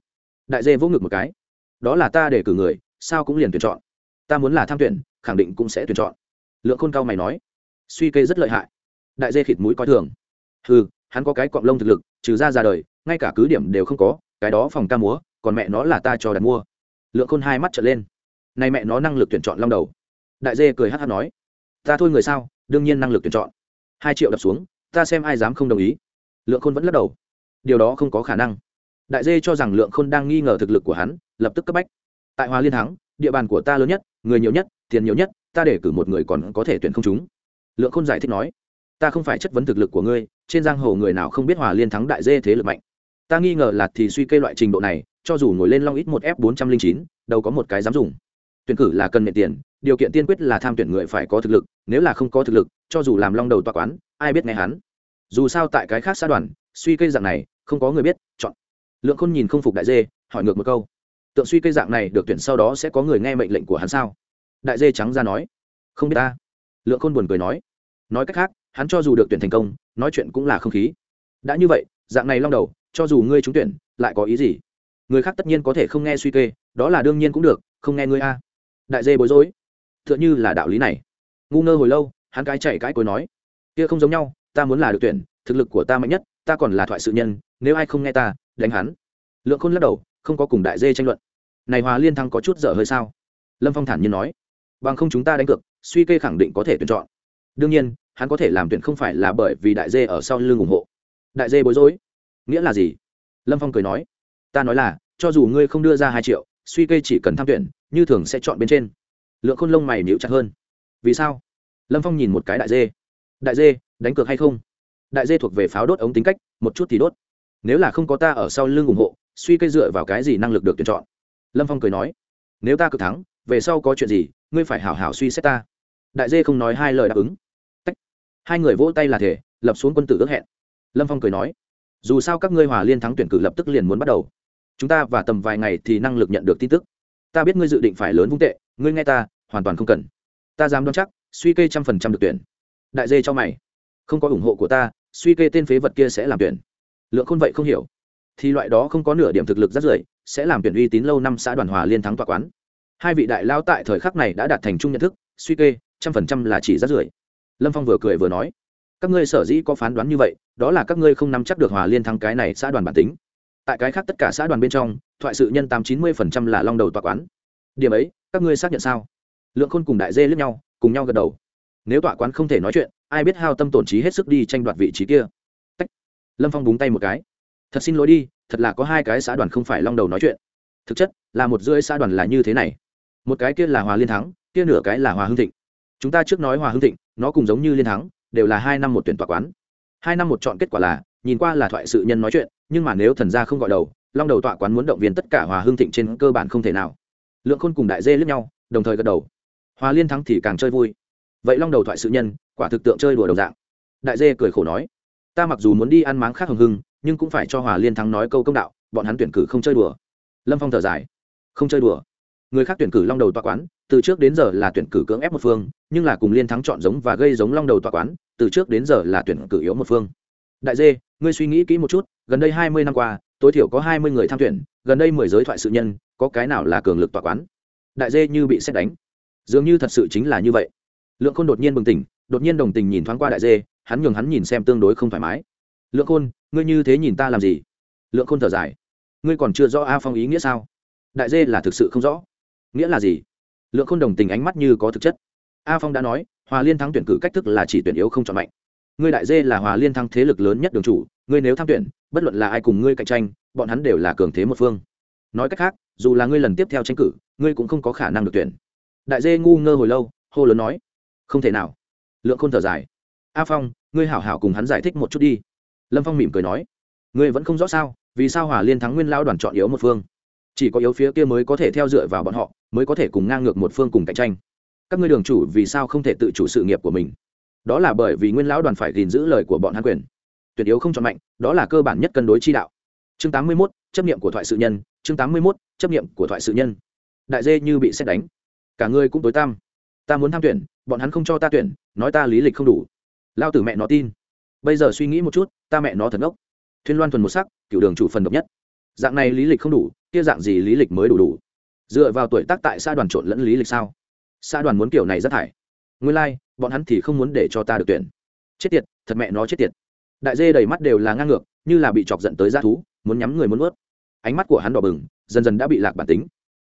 Đại dê vỗ ngực một cái, đó là ta để cử người, sao cũng liền tuyển chọn. Ta muốn là tham tuyển, khẳng định cũng sẽ tuyển chọn. Lượng khôn cao mày nói suy kê rất lợi hại. Đại dê khịt mũi coi thường. Ừ hắn có cái cọng lông thực lực, trừ ra ra đời, ngay cả cứ điểm đều không có, cái đó phòng ca múa, còn mẹ nó là ta cho đặt mua. Lượng khôn hai mắt trở lên. Nay mẹ nó năng lực tuyển chọn long đầu. Đại dê cười hát hát nói. Ta thôi người sao, đương nhiên năng lực tuyển chọn. Hai triệu đập xuống, ta xem ai dám không đồng ý. Lượng khôn vẫn lắc đầu. Điều đó không có khả năng. Đại dê cho rằng lượng khôn đang nghi ngờ thực lực của hắn, lập tức cấp bách. Tại hòa liên thắng, địa bàn của ta lớn nhất, người nhiều nhất, tiền nhiều nhất, ta để cử một người còn có thể tuyển không chúng lượng khôn giải thích nói, ta không phải chất vấn thực lực của ngươi, trên giang hồ người nào không biết hòa liên thắng đại dê thế lực mạnh. Ta nghi ngờ là thì suy kê loại trình độ này, cho dù ngồi lên long ít một f bốn trăm linh chín, đâu có một cái dám dùng. Tuyển cử là cần nệ tiền, điều kiện tiên quyết là tham tuyển người phải có thực lực, nếu là không có thực lực, cho dù làm long đầu tòa quán, ai biết nghe hắn. Dù sao tại cái khác xã đoàn, suy cây dạng này, không có người biết, chọn. Lượng khôn nhìn không phục đại dê, hỏi ngược một câu, tượng suy cây dạng này được tuyển sau đó sẽ có người nghe mệnh lệnh của hắn sao? Đại dê trắng ra nói, không biết ta. Lượng khôn buồn cười nói nói cách khác, hắn cho dù được tuyển thành công, nói chuyện cũng là không khí. Đã như vậy, dạng này long đầu, cho dù ngươi trúng tuyển, lại có ý gì? Người khác tất nhiên có thể không nghe suy kê, đó là đương nhiên cũng được, không nghe ngươi a. Đại dê bối rối. T h ư ợ n h ư là đạo lý này. Ngu ngơ hồi lâu, hắn cái chạy cãi cối nói, kia không giống nhau, ta muốn là được tuyển, thực lực của ta mạnh nhất, ta còn là thoại sự nhân, nếu ai không nghe ta, đánh hắn. Lượng khôn lắc đầu, không có cùng đại dê tranh luận. Này hòa liên thăng có chút dở hơi sao? Lâm phong thản nhiên nói, bằng không chúng ta đánh cược, suy kê khẳng định có thể tuyển chọn đương nhiên, hắn có thể làm tuyển không phải là bởi vì đại dê ở sau lưng ủng hộ. Đại dê bối rối. Nghĩa là gì? Lâm phong cười nói. Ta nói là, cho dù ngươi không đưa ra hai triệu, suy kê chỉ cần tham tuyển, như thường sẽ chọn bên trên. Lượng khôn lông mày níu chặt hơn. Vì sao? Lâm phong nhìn một cái đại dê. Đại dê, đánh cược hay không? Đại dê thuộc về pháo đốt ống tính cách, một chút thì đốt. Nếu là không có ta ở sau lưng ủng hộ, suy kê dựa vào cái gì năng lực được tuyển chọn? Lâm phong cười nói. Nếu ta cực thắng, về sau có chuyện gì, ngươi phải hảo hảo suy xét ta. Đại dê không nói hai lời đáp ứng hai người vỗ tay là thể, lập xuống quân tử ước hẹn. Lâm phong cười nói, dù sao các ngươi hòa liên thắng tuyển cử lập tức liền muốn bắt đầu. Chúng ta và tầm vài ngày thì năng lực nhận được tin tức. Ta biết ngươi dự định phải lớn vung tệ, ngươi nghe ta, hoàn toàn không cần. Ta dám đoán chắc, suy kê trăm phần trăm được tuyển. Đại dê cho mày. Không có ủng hộ của ta, suy kê tên phế vật kia sẽ làm tuyển. Lượng khôn vậy không hiểu. Thì loại đó không có nửa điểm thực lực rất rưởi, sẽ làm tuyển uy tín lâu năm xã đoàn hòa liên thắng tòa quán. Hai vị đại lao tại thời khắc này đã đạt thành chung nhận thức, suy kê, trăm phần trăm là chỉ rất rưởi lâm phong vừa cười vừa nói, các ngươi sở dĩ có phán đoán như vậy, đó là các ngươi không nắm chắc được hòa liên thắng cái này xã đoàn bản tính. Tại cái khác tất cả xã đoàn bên trong, thoại sự nhân tám chín mươi phần trăm là long đầu tọa quán. Điểm ấy, các ngươi xác nhận sao? Lượng khôn cùng đại dê lướt nhau, cùng nhau gật đầu. Nếu tọa quán không thể nói chuyện, ai biết hao tâm tổn trí hết sức đi tranh đoạt vị trí kia. Tách. lâm phong búng tay một cái. Thật xin lỗi đi, thật là có hai cái xã đoàn không phải long đầu nói chuyện. Thực chất, là một rưỡi xã đoàn là như thế này. Một cái kia là hòa liên thắng, kia nửa cái là hòa hưng thịnh. Chúng ta trước nói hòa hưng thịnh nó cùng giống như liên thắng, đều là hai năm một tuyển tòa quán. Hai năm một chọn kết quả là, nhìn qua là thoại sự nhân nói chuyện, nhưng mà nếu thần gia không gọi đầu, long đầu tọa quán muốn động viên tất cả hòa hương thịnh trên cơ bản không thể nào. Lượng khôn cùng đại dê lướt nhau, đồng thời gật đầu. Hòa liên thắng thì càng chơi vui. Vậy long đầu thoại sự nhân, quả thực tượng chơi đùa đầu dạng. Đại dê cười khổ nói, ta mặc dù muốn đi ăn máng khác hừng hưng, nhưng cũng phải cho hòa liên thắng nói câu công đạo, bọn hắn tuyển cử không chơi đùa. Lâm phong thở dài, không chơi đùa. Người khác tuyển cử long đầu tọa quán từ trước đến giờ là tuyển cử cưỡng ép một phương, nhưng là cùng liên thắng chọn giống và gây giống long đầu tòa quán, từ trước đến giờ là tuyển cử yếu một phương. Đại dê, ngươi suy nghĩ kỹ một chút, gần đây hai mươi năm qua, tối thiểu có hai mươi người tham tuyển, gần đây mười giới thoại sự nhân, có cái nào là cường lực tòa quán? Đại dê như bị xét đánh. Dường như thật sự chính là như vậy. Lượng khôn đột nhiên bừng tỉnh, đột nhiên đồng tình nhìn thoáng qua đại dê, hắn nhường hắn nhìn xem tương đối không thoải mái. Lượng khôn, ngươi như thế nhìn ta làm gì? Lượng khôn thở dài. Ngươi còn chưa rõ a phong ý nghĩa sao? Đại dê là thực sự không rõ. Nghĩa là gì? Lượng khôn đồng tình ánh mắt như có thực chất. A phong đã nói, hòa liên thắng tuyển cử cách thức là chỉ tuyển yếu không chọn mạnh. Ngươi đại dê là hòa liên thắng thế lực lớn nhất đường chủ, ngươi nếu tham tuyển, bất luận là ai cùng ngươi cạnh tranh, bọn hắn đều là cường thế một phương. Nói cách khác, dù là ngươi lần tiếp theo tranh cử, ngươi cũng không có khả năng được tuyển. Đại dê ngu ngơ hồi lâu, hô lớn nói, không thể nào. Lượng khôn thở dài, a phong, ngươi hảo hảo cùng hắn giải thích một chút đi. Lâm phong mỉm cười nói, ngươi vẫn không rõ sao, vì sao hòa liên thắng nguyên lao đoàn chọn yếu một phương? Chỉ có yếu phía kia mới có thể theo dựa vào bọn họ mới có thể cùng ngang ngược một phương cùng cạnh tranh. Các ngươi đường chủ vì sao không thể tự chủ sự nghiệp của mình? Đó là bởi vì nguyên lão đoàn phải gìn giữ lời của bọn hắn quyền. Tuyệt yếu không chọn mạnh đó là cơ bản nhất cân đối chi đạo. Chương tám mươi 81, chấp niệm của thoại sự nhân. Chương tám mươi 81, chấp niệm của thoại sự nhân. Đại dê như bị xét đánh. Cả người cũng tối tăm. Ta muốn tham tuyển bọn hắn không cho ta tuyển nói ta lý lịch không đủ. Lao tử mẹ nó tin. Bây giờ suy nghĩ một chút ta mẹ nó thần ốc thuyên loan thuần một sắc cựu đường chủ phần độc nhất. Dạng này lý lịch không đủ kia dạng gì lý lịch mới đủ đủ? Dựa vào tuổi tác tại xã đoàn trộn lẫn lý lịch sao? Xã đoàn muốn kiểu này rất thải. Nguyên lai、like, bọn hắn thì không muốn để cho ta được tuyển. Chết tiệt thật mẹ nó chết tiệt. Đại dê đầy mắt đều là ngang ngược như là bị chọc giận tới g thú muốn nhắm người muốn ướt ánh mắt của hắn đỏ bừng dần dần đã bị lạc bản tính.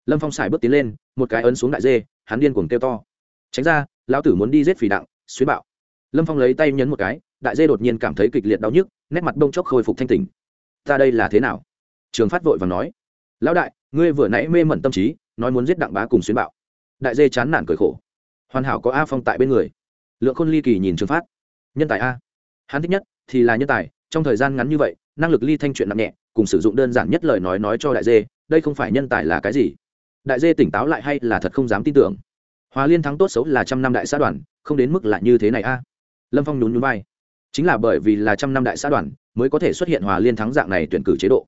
Lâm phong xài bước tiến lên một cái ấn xuống đại dê hắn điên cuồng kêu to. Tránh ra lão tử muốn đi giết phỉ đặng xuyến bạo. Lâm phong lấy tay nhấn một cái đại dê đột nhiên cảm thấy kịch liệt đau nhức nét mặt bông chốc khôi phục thanh tỉnh. Ta đây là thế nào? Trường phát vội và nói lão đại, ngươi vừa nãy mê mẩn tâm trí, nói muốn giết đặng bá cùng xuyên bạo. Đại dê chán nản cười khổ. Hoàn hảo có a phong tại bên người. Lượng khôn ly kỳ nhìn trường phát. Nhân tài a. Hắn thích nhất thì là nhân tài, trong thời gian ngắn như vậy, năng lực ly thanh chuyện nặng nhẹ, cùng sử dụng đơn giản nhất lời nói nói cho đại dê, đây không phải nhân tài là cái gì? Đại dê tỉnh táo lại hay là thật không dám tin tưởng? Hòa liên thắng tốt xấu là trăm năm đại xã đoàn, không đến mức là như thế này a. Lâm phong nhún nhún vai. Chính là bởi vì là trăm năm đại xã đoàn, mới có thể xuất hiện hòa liên thắng dạng này tuyển cử chế độ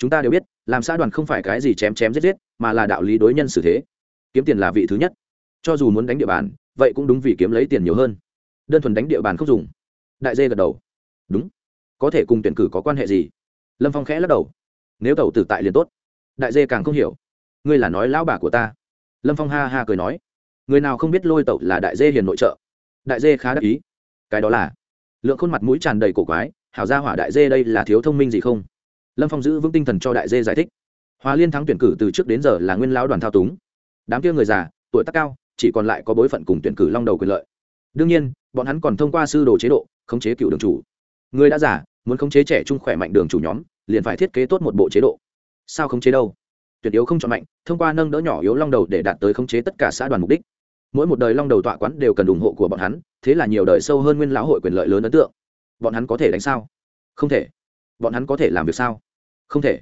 chúng ta đều biết, làm xã đoàn không phải cái gì chém chém giết giết, mà là đạo lý đối nhân xử thế. Kiếm tiền là vị thứ nhất. Cho dù muốn đánh địa bàn, vậy cũng đúng vì kiếm lấy tiền nhiều hơn. Đơn thuần đánh địa bàn không dùng. Đại dê gật đầu. Đúng. Có thể cùng tuyển cử có quan hệ gì? Lâm phong khẽ lắc đầu. Nếu tàu tử tại liền tốt. Đại dê càng không hiểu. Ngươi là nói lão bà của ta. Lâm phong ha ha cười nói. Người nào không biết lôi tẩu là đại dê hiền nội trợ? Đại dê khá đắc ý. Cái đó là. Lượng khuôn mặt mũi tràn đầy cổ quái. Hảo ra hỏa đại dê đây là thiếu thông minh gì không? Lâm phong giữ vững tinh thần cho đại dê giải thích hòa liên thắng tuyển cử từ trước đến giờ là nguyên lão đoàn thao túng đám kia người già tuổi tác cao chỉ còn lại có bối phận cùng tuyển cử long đầu quyền lợi đương nhiên bọn hắn còn thông qua sư đồ chế độ khống chế cựu đường chủ người đã giả muốn khống chế trẻ trung khỏe mạnh đường chủ nhóm liền phải thiết kế tốt một bộ chế độ sao khống chế đâu tuyệt yếu không chọn mạnh thông qua nâng đỡ nhỏ yếu long đầu để đạt tới khống chế tất cả xã đoàn mục đích mỗi một đời long đầu tọa quán đều cần ủng hộ của bọn hắn thế là nhiều đời sâu hơn nguyên lão hội quyền lợi lớn ấn tượng bọn hắn có thể đánh sao không thể bọn hắn có thể làm việc sao không thể.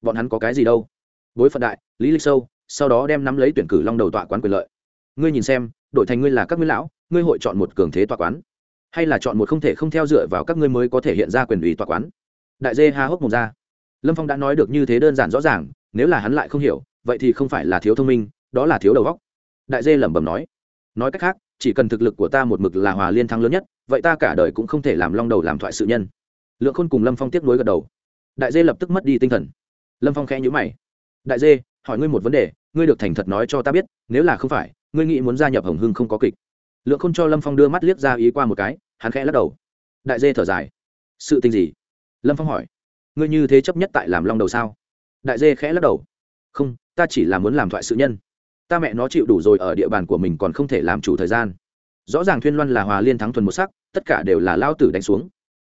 Bọn hắn có cái gì đâu. Bối phận đại, lý lịch sâu, sau đó đem nắm lấy tuyển cử long đầu tọa quán quyền lợi. Ngươi nhìn xem, đổi thành ngươi là các nguyên lão, ngươi hội chọn một cường thế tọa quán. Hay là chọn một không thể không theo dựa vào các ngươi mới có thể hiện ra quyền ủy tọa quán. Đại dê ha hốc mồm ra. Lâm phong đã nói được như thế đơn giản rõ ràng, nếu là hắn lại không hiểu, vậy thì không phải là thiếu thông minh, đó là thiếu đầu góc đại dê lẩm bẩm nói. Nói cách khác, chỉ cần thực lực của ta một mực là hòa liên thắng lớn nhất, vậy ta cả đời cũng không thể làm long đầu làm thoại sự nhân. Lượng khôn cùng lâm phong tiếp nối gật đầu đại dê lập tức mất đi tinh thần. Lâm phong khẽ nhữ mày. Đại dê, hỏi ngươi một vấn đề, ngươi được thành thật nói cho ta biết, nếu là không phải, ngươi nghĩ muốn gia nhập hồng hưng không có kịch. Lượng khôn cho lâm phong đưa mắt liếc ra ý qua một cái, hắn khẽ lắc đầu. Đại dê thở dài. Sự tình gì? Lâm phong hỏi. Ngươi như thế chấp nhất tại làm long đầu sao? Đại dê khẽ lắc đầu. Không, ta chỉ là muốn làm thoại sự nhân. Ta mẹ nó chịu đủ rồi ở địa bàn của mình còn không thể làm chủ thời gian. Rõ ràng thuyên loan là hòa liên thắng thuần một sắc, tất cả đều là lao tử đánh xuống.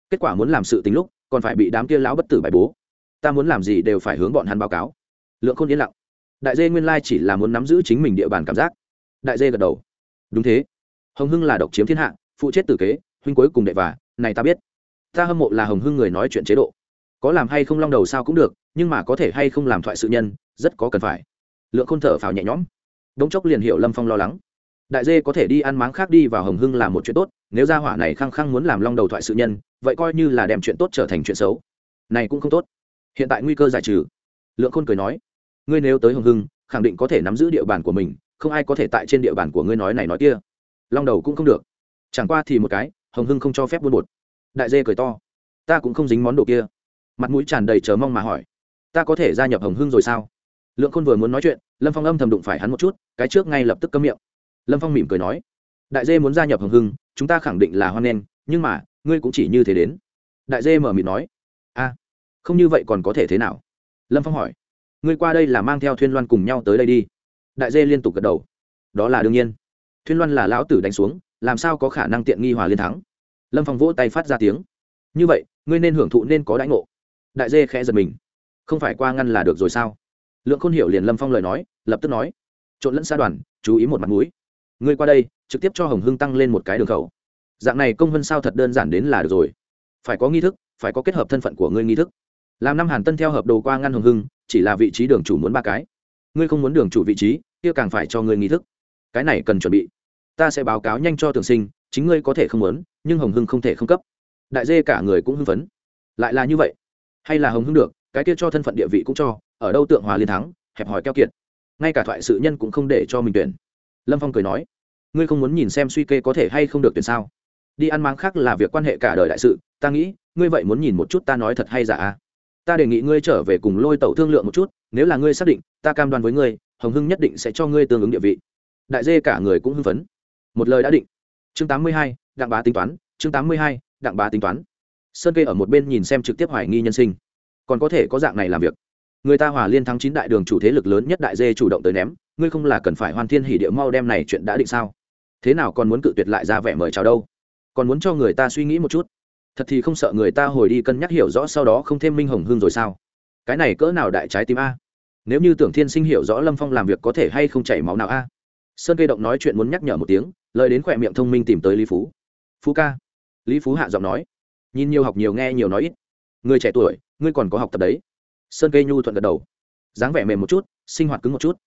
Kết quả muốn làm sự tính lúc còn phải bị đám kia lão bất tử bài bố. Ta muốn làm gì đều phải hướng bọn hắn báo cáo. Lượng khôn yên lặng. Đại dê nguyên lai chỉ là muốn nắm giữ chính mình địa bàn cảm giác. Đại dê gật đầu. Đúng thế. Hồng hưng là độc chiếm thiên hạ, phụ chết tử kế, huynh cuối cùng đệ và, này ta biết. Ta hâm mộ là hồng hưng người nói chuyện chế độ. Có làm hay không long đầu sao cũng được, nhưng mà có thể hay không làm thoại sự nhân, rất có cần phải. Lượng khôn thở phào nhẹ nhõm. Đống chốc liền hiểu lâm phong lo lắng đại dê có thể đi ăn máng khác đi vào hồng hưng làm một chuyện tốt, nếu gia hỏa này khăng khăng muốn làm long đầu thoại sự nhân, vậy coi như là đem chuyện tốt trở thành chuyện xấu. Này cũng không tốt. Hiện tại nguy cơ giải trừ. Lượng khôn cười nói, ngươi nếu tới hồng hưng, khẳng định có thể nắm giữ địa bàn của mình, không ai có thể tại trên địa bàn của ngươi nói này nói kia. Long đầu cũng không được. Chẳng qua thì một cái, hồng hưng không cho phép buôn bột. Đại dê cười to, ta cũng không dính món đồ kia. Mặt mũi tràn đầy chờ mong mà hỏi, ta có thể gia nhập hồng hưng rồi sao? Lượng khôn vừa muốn nói chuyện, lâm phong âm thầm đụng phải hắn một chút, cái trước ngay lập tức cấm miệng lâm phong mỉm cười nói, đại dê muốn gia nhập hồng hưng, chúng ta khẳng định là hoan nghênh, nhưng mà, ngươi cũng chỉ như thế đến. Đại dê mở mịt nói, a, không như vậy còn có thể thế nào? Lâm phong hỏi, ngươi qua đây là mang theo thuyên loan cùng nhau tới đây đi. Đại dê liên tục gật đầu, đó là đương nhiên. Thuyên loan là lão tử đánh xuống, làm sao có khả năng tiện nghi hòa liên thắng? Lâm phong vỗ tay phát ra tiếng, như vậy, ngươi nên hưởng thụ nên có đãi ngộ. Đại dê khẽ giật mình, không phải qua ngăn là được rồi sao? Lượng khôn hiểu liền lâm phong lời nói, lập tức nói, trộn lẫn xa đoàn, chú ý một mặt mũi ngươi qua đây, trực tiếp cho hồng hưng tăng lên một cái đường khẩu. Dạng này công vân sao thật đơn giản đến là được rồi. Phải có nghi thức, phải có kết hợp thân phận của ngươi nghi thức. Làm năm hàn tân theo hợp đồ qua ngăn hồng hưng, chỉ là vị trí đường chủ muốn ba cái. Ngươi không muốn đường chủ vị trí, kia càng phải cho ngươi nghi thức. Cái này cần chuẩn bị. Ta sẽ báo cáo nhanh cho tường sinh, chính ngươi có thể không muốn, nhưng hồng hưng không thể không cấp. Đại dê cả người cũng hưng phấn. Lại là như vậy. Hay là hồng hưng được, cái kia cho thân phận địa vị cũng cho, ở đâu tượng hòa liên thắng, hẹp hòi keo kiệt. Ngay cả thoại sự nhân cũng không để cho mình tuyển lâm phong cười nói, ngươi không muốn nhìn xem suy kê có thể hay không được tuyển sao? Đi ăn máng khác là việc quan hệ cả đời đại sự, ta nghĩ, ngươi vậy muốn nhìn một chút ta nói thật hay giả à? Ta đề nghị ngươi trở về cùng lôi tẩu thương lượng một chút, nếu là ngươi xác định, ta cam đoan với ngươi, hồng hưng nhất định sẽ cho ngươi tương ứng địa vị. Đại dê cả người cũng hưng phấn. Một lời đã định. Chương tám mươi hai, đặng bá tính toán, chương tám mươi hai, đặng bá tính toán. Sơn kê ở một bên nhìn xem trực tiếp hoài nghi nhân sinh. Còn có thể có dạng này làm việc người ta hòa liên thắng chín đại đường chủ thế lực lớn nhất đại dê chủ động tới ném, ngươi không là cần phải hoàn thiên hỉ điệu mau đem này chuyện đã định sao? Thế nào còn muốn cự tuyệt lại ra vẻ mời chào đâu? Còn muốn cho người ta suy nghĩ một chút? Thật thì không sợ người ta hồi đi cân nhắc hiểu rõ sau đó không thêm minh hồng hương rồi sao? Cái này cỡ nào đại trái tim a? Nếu như tưởng thiên sinh hiểu rõ lâm phong làm việc có thể hay không chảy máu nào a? Sơn cây động nói chuyện muốn nhắc nhở một tiếng, lời đến khỏe miệng thông minh tìm tới lý phú. Phú ca. Lý phú hạ giọng nói. Nhìn nhiều học nhiều nghe nhiều nói ít. Người trẻ tuổi, ngươi còn có học tập đấy sơn cây nhu thuận gật đầu. Dáng vẻ mềm một chút, sinh hoạt cứng một chút.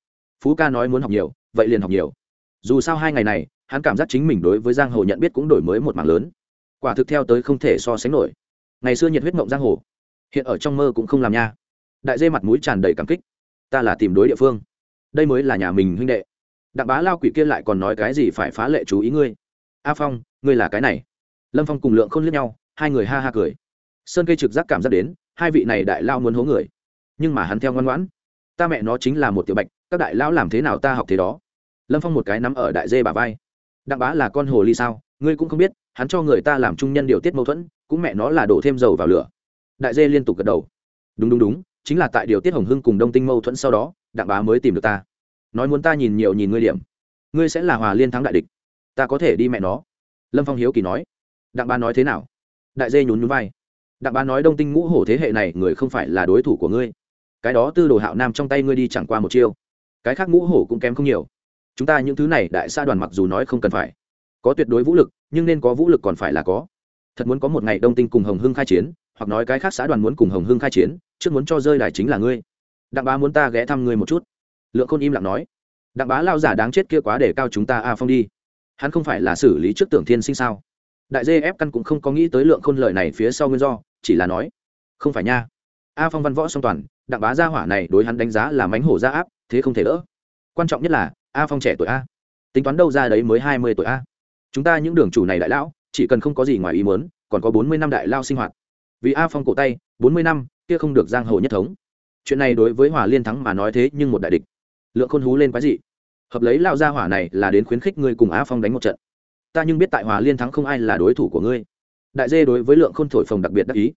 Phú ca nói muốn học nhiều, vậy liền học nhiều. Dù sao hai ngày này, hắn cảm giác chính mình đối với giang hồ nhận biết cũng đổi mới một mảng lớn. Quả thực theo tới không thể so sánh nổi. Ngày xưa nhiệt huyết mộng giang hồ, hiện ở trong mơ cũng không làm nha. Đại dê mặt mũi tràn đầy cảm kích. Ta là tìm đối địa phương. Đây mới là nhà mình huynh đệ. Đặng bá lao quỷ kia lại còn nói cái gì phải phá lệ chú ý ngươi. A phong, ngươi là cái này. Lâm phong cùng lượng khôn liếc nhau, hai người ha ha cười. Sơn cây trực giác cảm giác đến hai vị này đại lao muốn hố người. Nhưng mà hắn theo ngoan ngoãn. Ta mẹ nó chính là một tiểu bạch, các đại lão làm thế nào ta học thế đó. Lâm phong một cái nắm ở đại dê bà vai. Đặng bá là con hồ ly sao, ngươi cũng không biết, hắn cho người ta làm trung nhân điều tiết mâu thuẫn, cũng mẹ nó là đổ thêm dầu vào lửa. Đại dê liên tục gật đầu. Đúng đúng đúng, chính là tại điều tiết hồng hưng cùng đông tinh mâu thuẫn sau đó, đặng bá mới tìm được ta. Nói muốn ta nhìn nhiều nhìn ngươi điểm. Ngươi sẽ là hòa liên thắng đại địch. Ta có thể đi mẹ nó. Lâm phong hiếu kỳ nói. Đặng bá nói thế nào? Đại dê nhún nhún vai đặng bá nói đông tinh ngũ hổ thế hệ này, người không phải là đối thủ của ngươi. Cái đó tư đồ hạo nam trong tay ngươi đi chẳng qua một chiêu. Cái khác ngũ hổ cũng kém không nhiều. Chúng ta những thứ này đại sa đoàn mặc dù nói không cần phải, có tuyệt đối vũ lực, nhưng nên có vũ lực còn phải là có. Thật muốn có một ngày đông tinh cùng hồng hưng khai chiến, hoặc nói cái khác xã đoàn muốn cùng hồng hưng khai chiến, trước muốn cho rơi đài chính là ngươi. Đặng bá muốn ta ghé thăm ngươi một chút. Lượng khôn im lặng nói. Đặng bá lao giả đáng chết kia quá để cao chúng ta a phong đi. Hắn không phải là xử lý trước tưởng thiên sinh sao? Đại dê ép căn cũng không có nghĩ tới lượng khôn lợi này phía sau nguyên do chỉ là nói, không phải nha. A phong văn võ song toàn, đặng bá gia hỏa này đối hắn đánh giá là mánh hổ gia áp, thế không thể đỡ. Quan trọng nhất là, a phong trẻ tuổi a. Tính toán đâu ra đấy mới hai mươi tuổi a. Chúng ta những đường chủ này đại lão, chỉ cần không có gì ngoài ý muốn, còn có bốn mươi năm đại lao sinh hoạt. Vì a phong cổ tay, bốn mươi năm, kia không được giang hồ nhất thống. Chuyện này đối với hòa liên thắng mà nói thế nhưng một đại địch. Lượng khôn hú lên quái dị. Hợp lấy lao gia hỏa này là đến khuyến khích ngươi cùng a phong đánh một trận. Ta nhưng biết tại hòa liên thắng không ai là đối thủ của ngươi đại dê đối với lượng khôn thổi phồng đặc biệt đắc ý.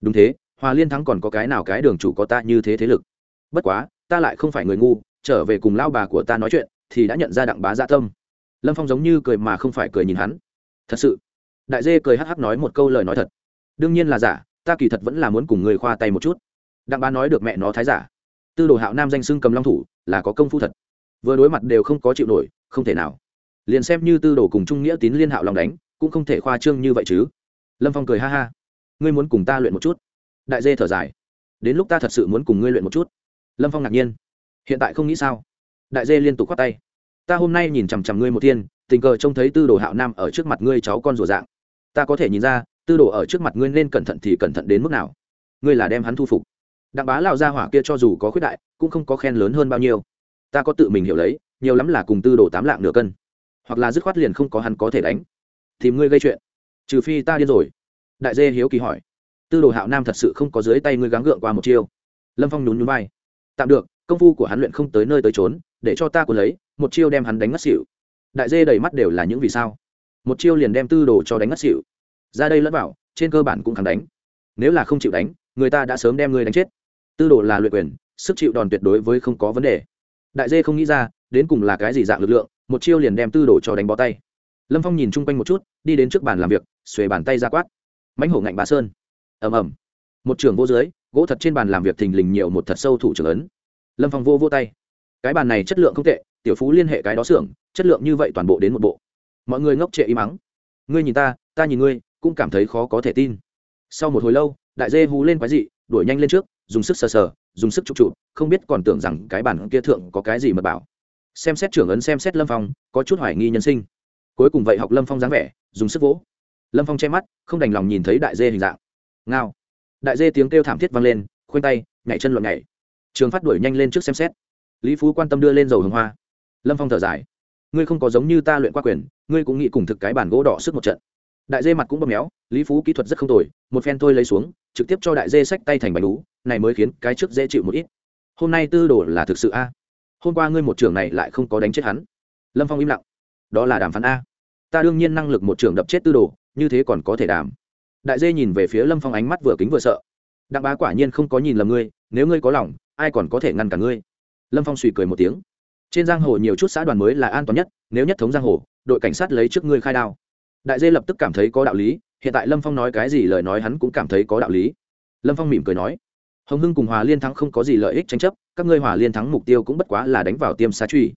Đúng thế, hòa liên thắng còn có cái nào cái đường chủ có ta như thế thế lực? Bất quá, ta lại không phải người ngu, trở về cùng lao bà của ta nói chuyện, thì đã nhận ra đặng bá dạ tâm. Lâm phong giống như cười mà không phải cười nhìn hắn. Thật sự, đại dê cười hắc hắc nói một câu lời nói thật. Đương nhiên là giả, ta kỳ thật vẫn là muốn cùng người khoa tay một chút. Đặng bá nói được mẹ nó thái giả. Tư đồ hạo nam danh xưng cầm long thủ, là có công phu thật. Vừa đối mặt đều không có chịu nổi, không thể nào. Liền xem như tư đồ cùng trung nghĩa tín liên hạo lòng đánh, cũng không thể khoa trương như vậy chứ lâm phong cười ha ha. Ngươi muốn cùng ta luyện một chút? Đại dê thở dài. Đến lúc ta thật sự muốn cùng ngươi luyện một chút. Lâm phong ngạc nhiên. Hiện tại không nghĩ sao? Đại dê liên tục khoát tay. Ta hôm nay nhìn chằm chằm ngươi một thiên, tình cờ trông thấy tư đồ hạo nam ở trước mặt ngươi cháu con rùa dạng. Ta có thể nhìn ra, tư đồ ở trước mặt ngươi nên cẩn thận thì cẩn thận đến mức nào. Ngươi là đem hắn thu phục. Đặng bá lão gia hỏa kia cho dù có khuyết đại, cũng không có khen lớn hơn bao nhiêu. Ta có tự mình hiểu lấy, nhiều lắm là cùng tư đồ tám lạng nửa cân. Hoặc là dứt khoát liền không có hắn có thể đánh. Thì ngươi gây chuyện trừ phi ta điên rồi. Đại dê hiếu kỳ hỏi. Tư đồ hạo nam thật sự không có dưới tay ngươi gắng gượng qua một chiêu. Lâm phong nhún nhún vai. Tạm được, công phu của hắn luyện không tới nơi tới trốn để cho ta cuốn lấy, một chiêu đem hắn đánh ngất xỉu. Đại dê đầy mắt đều là những vì sao. Một chiêu liền đem tư đồ cho đánh ngất xỉu. Ra đây lẫn vào, trên cơ bản cũng thắng đánh. Nếu là không chịu đánh, người ta đã sớm đem ngươi đánh chết. Tư đồ là luyện quyền, sức chịu đòn tuyệt đối với không có vấn đề. Đại dê không nghĩ ra, đến cùng là cái gì dạng lực lượng, một chiêu liền đem tư đồ cho đánh bó tay. Lâm phong nhìn chung quanh một chút, đi đến trước bàn làm việc xuề bàn tay ra quát. Mãnh hổ ngạnh bà sơn. Ầm ầm. Một trường vô dưới, gỗ thật trên bàn làm việc thình lình nhiều một thật sâu thủ trưởng ấn. Lâm phong vô vô tay. Cái bàn này chất lượng không tệ, tiểu phú liên hệ cái đó xưởng, chất lượng như vậy toàn bộ đến một bộ. Mọi người ngốc trệ im mắng. Ngươi nhìn ta ta nhìn ngươi, cũng cảm thấy khó có thể tin. Sau một hồi lâu, đại dê hú lên quái dị, đuổi nhanh lên trước, dùng sức sờ sờ, dùng sức chụp chụp, không biết còn tưởng rằng cái bàn kia thượng có cái gì mật bảo. Xem xét trưởng ấn, xem xét lâm phong, có chút hoài nghi nhân sinh. Cuối cùng vậy học lâm phong dáng vẻ, dùng sức vỗ lâm phong che mắt, không đành lòng nhìn thấy đại dê hình dạng. Ngao. Đại dê tiếng kêu thảm thiết vang lên, khoanh tay, nhảy chân luận nhảy. Trường phát đuổi nhanh lên trước xem xét. Lý phú quan tâm đưa lên dầu hồng hoa. Lâm phong thở dài. Ngươi không có giống như ta luyện qua quyền, ngươi cũng nghĩ cùng thực cái bản gỗ đỏ sức một trận. Đại dê mặt cũng bơm méo, lý phú kỹ thuật rất không tồi, một phen tôi lấy xuống, trực tiếp cho đại dê xách tay thành bánh lú này mới khiến cái trước dễ chịu một ít. Hôm nay tư đồ là thực sự a. Hôm qua ngươi một trưởng này lại không có đánh chết hắn. Lâm phong im lặng. Đó là đàm phán a. Ta đương nhiên năng lực một trưởng đập chết tư đồ như thế còn có thể đảm. đại dê nhìn về phía lâm phong ánh mắt vừa kính vừa sợ. Đặng bá quả nhiên không có nhìn lầm ngươi, nếu ngươi có lòng, ai còn có thể ngăn cả ngươi? Lâm phong suy cười một tiếng. Trên giang hồ nhiều chút xã đoàn mới là an toàn nhất, nếu nhất thống giang hồ, đội cảnh sát lấy trước ngươi khai đao. Đại dê lập tức cảm thấy có đạo lý, hiện tại lâm phong nói cái gì lời nói hắn cũng cảm thấy có đạo lý. Lâm phong mỉm cười nói, hồng hưng cùng hòa liên thắng không có gì lợi ích tranh chấp, các ngươi hòa liên thắng mục tiêu cũng bất quá là đánh vào tiêm xá truy.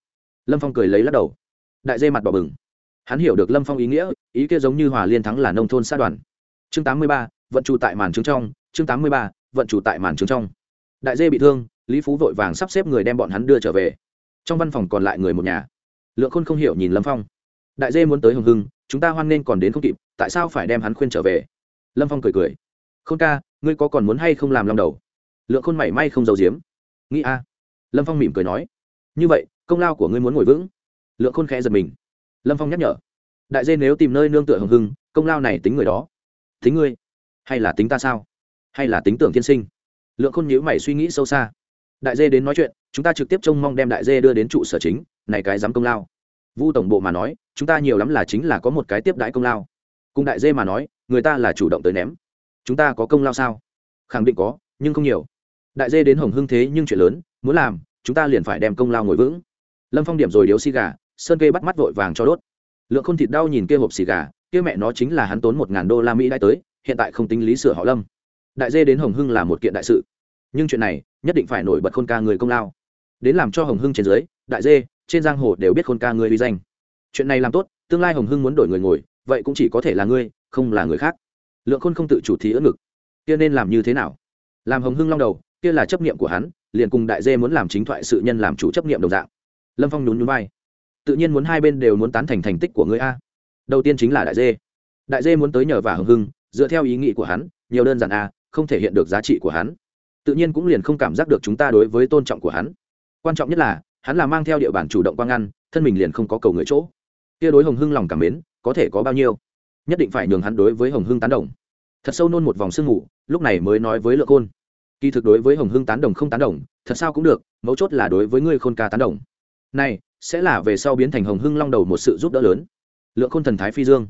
Lâm phong cười lấy lắc đầu. Đại dê mặt bỏ bừng hắn hiểu được lâm phong ý nghĩa, ý kia giống như hòa liên thắng là nông thôn xã đoàn. Chương tám mươi ba, vận trụ tại màn trứng trong. Chương tám mươi ba, vận trụ tại màn trứng trong. Đại dê bị thương, lý phú vội vàng sắp xếp người đem bọn hắn đưa trở về. Trong văn phòng còn lại người một nhà. Lượng khôn không hiểu nhìn lâm phong. Đại dê muốn tới hồng hưng, chúng ta hoan nên còn đến không kịp, tại sao phải đem hắn khuyên trở về? Lâm phong cười cười. Khôn ca, ngươi có còn muốn hay không làm lòng đầu? Lượng khôn mảy may không giấu giếm. Nghĩ a. Lâm phong mỉm cười nói. Như vậy, công lao của ngươi muốn ngồi vững. Lượng khôn khẽ giật mình lâm phong nhắc nhở. Đại dê nếu tìm nơi nương tựa hồng hưng, công lao này tính người đó. Tính ngươi? Hay là tính ta sao? Hay là tính tưởng tiên sinh? Lượng khôn nhữ mày suy nghĩ sâu xa. Đại dê đến nói chuyện, chúng ta trực tiếp trông mong đem đại dê đưa đến trụ sở chính, này cái dám công lao. Vu tổng bộ mà nói, chúng ta nhiều lắm là chính là có một cái tiếp đãi công lao. Cùng đại dê mà nói, người ta là chủ động tới ném. Chúng ta có công lao sao? Khẳng định có, nhưng không nhiều. Đại dê đến hồng hưng thế nhưng chuyện lớn, muốn làm, chúng ta liền phải đem công lao ngồi vững. Lâm phong điểm rồi điếu xi gà sơn kê bắt mắt vội vàng cho đốt. Lượng khôn thịt đau nhìn kia hộp xì gà, kia mẹ nó chính là hắn tốn một ngàn đô la mỹ đã tới, hiện tại không tính lý sửa họ lâm. Đại dê đến hồng hưng là một kiện đại sự. Nhưng chuyện này, nhất định phải nổi bật khôn ca người công lao. Đến làm cho hồng hưng trên dưới, đại dê, trên giang hồ đều biết khôn ca người uy danh. Chuyện này làm tốt, tương lai hồng hưng muốn đổi người ngồi, vậy cũng chỉ có thể là ngươi, không là người khác. Lượng khôn không tự chủ thì ỡ ngực. Kia nên làm như thế nào? Làm hồng hưng long đầu, kia là chấp niệm của hắn, liền cùng đại dê muốn làm chính thoại sự nhân làm chủ chấp niệm đồng dạng. Lâm phong nhún nhún vai tự nhiên muốn hai bên đều muốn tán thành thành tích của ngươi a. Đầu tiên chính là đại dê. Đại dê muốn tới nhờ và hưng hưng, dựa theo ý nghĩ của hắn, nhiều đơn giản a, không thể hiện được giá trị của hắn. Tự nhiên cũng liền không cảm giác được chúng ta đối với tôn trọng của hắn. Quan trọng nhất là, hắn là mang theo địa bàn chủ động quang ngăn, thân mình liền không có cầu người chỗ. Kia đối hồng hưng lòng cảm mến, có thể có bao nhiêu? Nhất định phải nhường hắn đối với hồng hưng tán đồng. Thật sâu nôn một vòng sương ngủ lúc này mới nói với lượng khôn. Kỳ thực đối với hồng hưng tán đồng không tán đồng, thật sao cũng được, mấu chốt là đối với ngươi khôn ca tán đồng. Này sẽ là về sau biến thành hồng hưng long đầu một sự giúp đỡ lớn. Lượng khôn thần thái phi dương.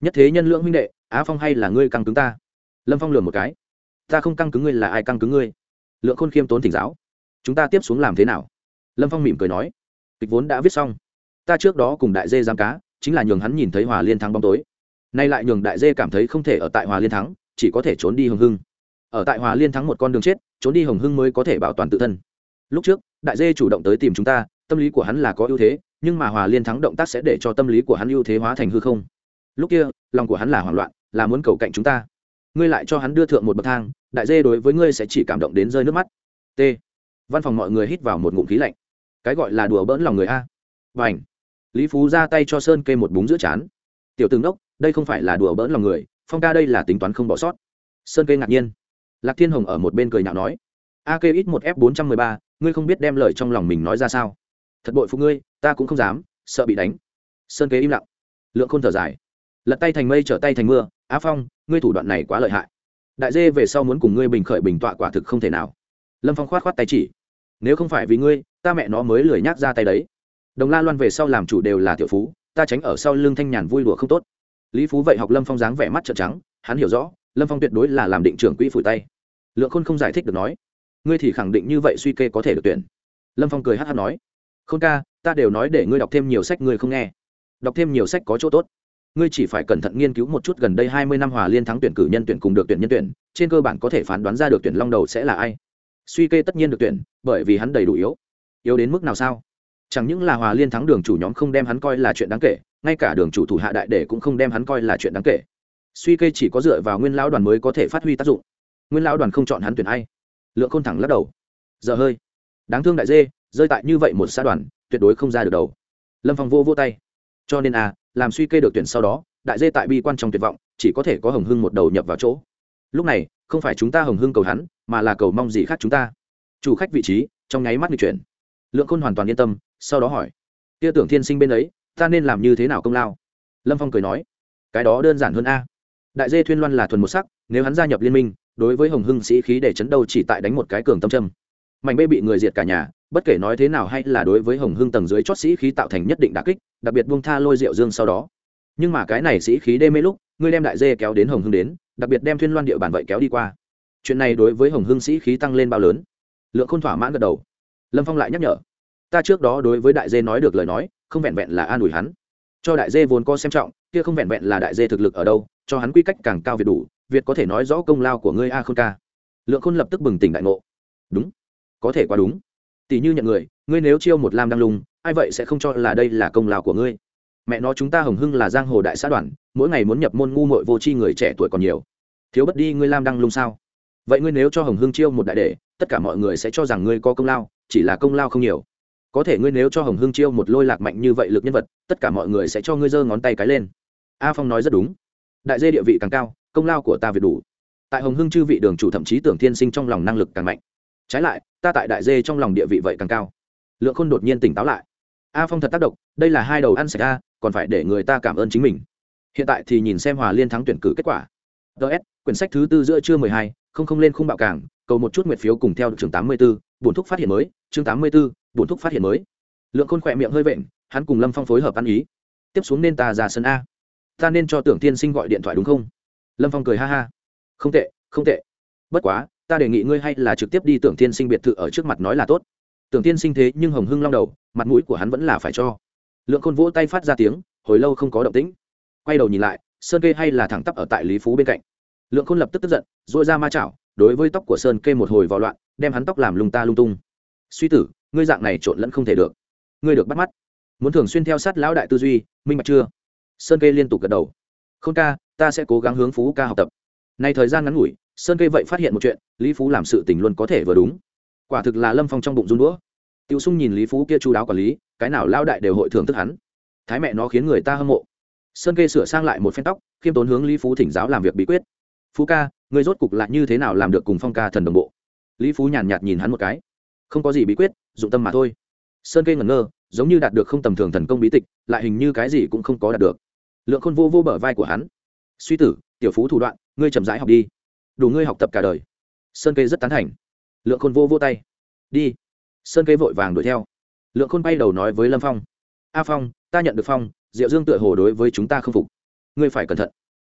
Nhất thế nhân lượng huynh đệ, á phong hay là ngươi căng cứng ta? Lâm phong lừa một cái. Ta không căng cứng ngươi là ai căng cứng ngươi? Lượng khôn khiêm tốn thỉnh giáo. Chúng ta tiếp xuống làm thế nào? Lâm phong mỉm cười nói. Kịch vốn đã viết xong. Ta trước đó cùng đại dê giam cá, chính là nhường hắn nhìn thấy hòa liên thắng bóng tối. Nay lại nhường đại dê cảm thấy không thể ở tại hòa liên thắng, chỉ có thể trốn đi hồng hưng. Ở tại hòa liên thắng một con đường chết, trốn đi hồng hưng mới có thể bảo toàn tự thân. Lúc trước, đại dê chủ động tới tìm chúng ta tâm lý của hắn là có ưu thế, nhưng mà hòa liên thắng động tác sẽ để cho tâm lý của hắn ưu thế hóa thành hư không. Lúc kia, lòng của hắn là hoảng loạn, là muốn cầu cạnh chúng ta. Ngươi lại cho hắn đưa thượng một bậc thang, đại dê đối với ngươi sẽ chỉ cảm động đến rơi nước mắt. T. Văn phòng mọi người hít vào một ngụm khí lạnh. Cái gọi là đùa bỡn lòng người a. Và ảnh lý phú ra tay cho sơn kê một búng giữa chán. Tiểu tướng đốc, đây không phải là đùa bỡn lòng người, phong ca đây là tính toán không bỏ sót. Sơn kê ngạc nhiên. Lạc thiên hồng ở một bên cười nhạo nói. A kê ít một f bốn trăm mười ba, ngươi không biết đem lời trong lòng mình nói ra sao? Thật bội phụ ngươi, ta cũng không dám, sợ bị đánh. Sơn kế im lặng. Lượng khôn thở dài. Lật tay thành mây trở tay thành mưa, á phong, ngươi thủ đoạn này quá lợi hại. Đại dê về sau muốn cùng ngươi bình khởi bình tọa quả thực không thể nào. Lâm phong khoát khoát tay chỉ. Nếu không phải vì ngươi, ta mẹ nó mới lười nhác ra tay đấy. Đồng la loan về sau làm chủ đều là tiểu phú, ta tránh ở sau lưng thanh nhàn vui đùa không tốt. Lý phú vậy học lâm phong dáng vẻ mắt trợn trắng, hắn hiểu rõ, lâm phong tuyệt đối là làm định trưởng quỹ phủi tay. Lượng khôn không giải thích được nói, ngươi thì khẳng định như vậy suy kê có thể được tuyển. Lâm phong cười hát hát nói khôn ca, ta đều nói để ngươi đọc thêm nhiều sách ngươi không nghe. Đọc thêm nhiều sách có chỗ tốt. Ngươi chỉ phải cẩn thận nghiên cứu một chút gần đây hai mươi năm hòa liên thắng tuyển cử nhân tuyển cùng được tuyển nhân tuyển, trên cơ bản có thể phán đoán ra được tuyển long đầu sẽ là ai. Suy kê tất nhiên được tuyển, bởi vì hắn đầy đủ yếu. Yếu đến mức nào sao? Chẳng những là hòa liên thắng đường chủ nhóm không đem hắn coi là chuyện đáng kể, ngay cả đường chủ thủ hạ đại để cũng không đem hắn coi là chuyện đáng kể. Suy kê chỉ có dựa vào nguyên lão đoàn mới có thể phát huy tác dụng. Nguyên lão đoàn không chọn hắn tuyển ai. Lượng khôn thẳng lắc đầu. Giờ hơi. Đáng thương đại dê rơi tại như vậy một xã đoàn, tuyệt đối không ra được đầu. Lâm phong vô vô tay. Cho nên a làm suy kê được tuyển sau đó, đại dê tại bi quan trong tuyệt vọng, chỉ có thể có hồng hưng một đầu nhập vào chỗ. Lúc này, không phải chúng ta hồng hưng cầu hắn, mà là cầu mong gì khác chúng ta. Chủ khách vị trí, trong nháy mắt người chuyển. Lượng khôn hoàn toàn yên tâm, sau đó hỏi. Tia tưởng thiên sinh bên ấy, ta nên làm như thế nào công lao? Lâm phong cười nói. Cái đó đơn giản hơn a. Đại dê thuyên loan là thuần một sắc, nếu hắn gia nhập liên minh, đối với hồng hưng sĩ khí để chấn đâu chỉ tại đánh một cái cường tâm trâm mảnh bê bị người diệt cả nhà bất kể nói thế nào hay là đối với hồng hưng tầng dưới chót sĩ khí tạo thành nhất định đà kích, đặc biệt buông tha lôi rượu dương sau đó. Nhưng mà cái này sĩ khí đê mê lúc, ngươi đem đại dê kéo đến hồng hưng đến, đặc biệt đem thuyên loan địa bàn vậy kéo đi qua. Chuyện này đối với hồng hưng sĩ khí tăng lên bao lớn. Lượng khôn thỏa mãn gật đầu. Lâm phong lại nhắc nhở. Ta trước đó đối với đại dê nói được lời nói, không vẹn vẹn là an ủi hắn. Cho đại dê vốn có xem trọng, kia không vẹn vẹn là đại dê thực lực ở đâu, cho hắn quy cách càng cao việt đủ việt có thể nói rõ công lao của ngươi a khôn ca. Lượng khôn lập tức bừng tỉnh đại ngộ. Đúng. Có thể quá đúng tỷ như nhận người ngươi nếu chiêu một lam đăng lùng, ai vậy sẽ không cho là đây là công lao của ngươi? Mẹ nó chúng ta hồng hưng là giang hồ đại xã đoàn mỗi ngày muốn nhập môn ngu mội vô tri người trẻ tuổi còn nhiều. Thiếu bất đi ngươi lam đăng lung sao? Vậy ngươi nếu cho hồng hưng chiêu một đại đệ tất cả mọi người sẽ cho rằng ngươi có công lao chỉ là công lao không nhiều. Có thể ngươi nếu cho hồng hưng chiêu một lôi lạc mạnh như vậy lực nhân vật tất cả mọi người sẽ cho ngươi giơ ngón tay cái lên. A phong nói rất đúng. Đại dê địa vị càng cao công lao của ta việt đủ. Tại hồng hưng chư vị đường chủ thậm chí tưởng thiên sinh trong lòng năng lực càng mạnh. Trái lại ta tại đại dê trong lòng địa vị vậy càng cao. Lượng khôn đột nhiên tỉnh táo lại. A phong thật tác động, đây là hai đầu ăn sạch a còn phải để người ta cảm ơn chính mình. Hiện tại thì nhìn xem hòa liên thắng tuyển cử kết quả. Ts quyển sách thứ tư giữa trưa mười hai, không không lên khung bạo cảng, cầu một chút nguyệt phiếu cùng theo chương tám mươi b ố bổn thúc phát hiện mới, chương tám mươi b ố bổn thúc phát hiện mới. Lượng khôn khỏe miệng hơi vện, hắn cùng lâm phong phối hợp ăn ý. Tiếp xuống nên ta ra sân a. Ta nên cho tưởng tiên sinh gọi điện thoại đúng không? Lâm phong cười ha ha. Không tệ không tệ. Bất quá ta đề nghị ngươi hay là trực tiếp đi tưởng tiên sinh biệt thự ở trước mặt nói là tốt. Tưởng tiên sinh thế nhưng hồng hưng long đầu, mặt mũi của hắn vẫn là phải cho. Lượng khôn vỗ tay phát ra tiếng, hồi lâu không có động tĩnh. Quay đầu nhìn lại, sơn kê hay là thẳng tắp ở tại lý phú bên cạnh. Lượng khôn lập tức tức giận dội ra ma chảo, đối với tóc của sơn kê một hồi vào loạn, đem hắn tóc làm lung ta lung tung. Suy tử, ngươi dạng này trộn lẫn không thể được. Ngươi được bắt mắt. Muốn thường xuyên theo sát lão đại tư duy, minh bạch chưa? Sơn kê liên tục gật đầu. K h ô n ca, ta sẽ cố gắng hướng phú ca học tập. Nay thời gian ngắn ngủi sơn kê vậy phát hiện một chuyện, lý phú làm sự tình luôn có thể vừa đúng. Quả thực là lâm phong trong bụng run đũa. Tiểu sung nhìn lý phú kia chú đáo quản lý, cái nào lao đại đều hội thưởng thức hắn. Thái mẹ nó khiến người ta hâm mộ. Sơn kê sửa sang lại một phen tóc, khiêm tốn hướng lý phú thỉnh giáo làm việc bí quyết. Phú ca người rốt cục lại như thế nào làm được cùng phong ca thần đồng bộ? Lý phú nhàn nhạt nhìn hắn một cái. Không có gì bí quyết, dụng tâm mà thôi. Sơn kê ngẩn ngơ, giống như đạt được không tầm thường thần công bí tịch, lại hình như cái gì cũng không có đạt được. Lượng khôn vô vô bờ vai của hắn. Suy tử, tiểu phú thủ đoạn, ngươi chậm rãi học đi đủ ngươi học tập cả đời. Sơn kê rất tán thành. Lượng khôn vô vô tay. Đi. Sơn kê vội vàng đuổi theo. Lượng khôn bay đầu nói với lâm phong. A phong, ta nhận được phong, diệu dương tựa hồ đối với chúng ta không phục. Ngươi phải cẩn thận.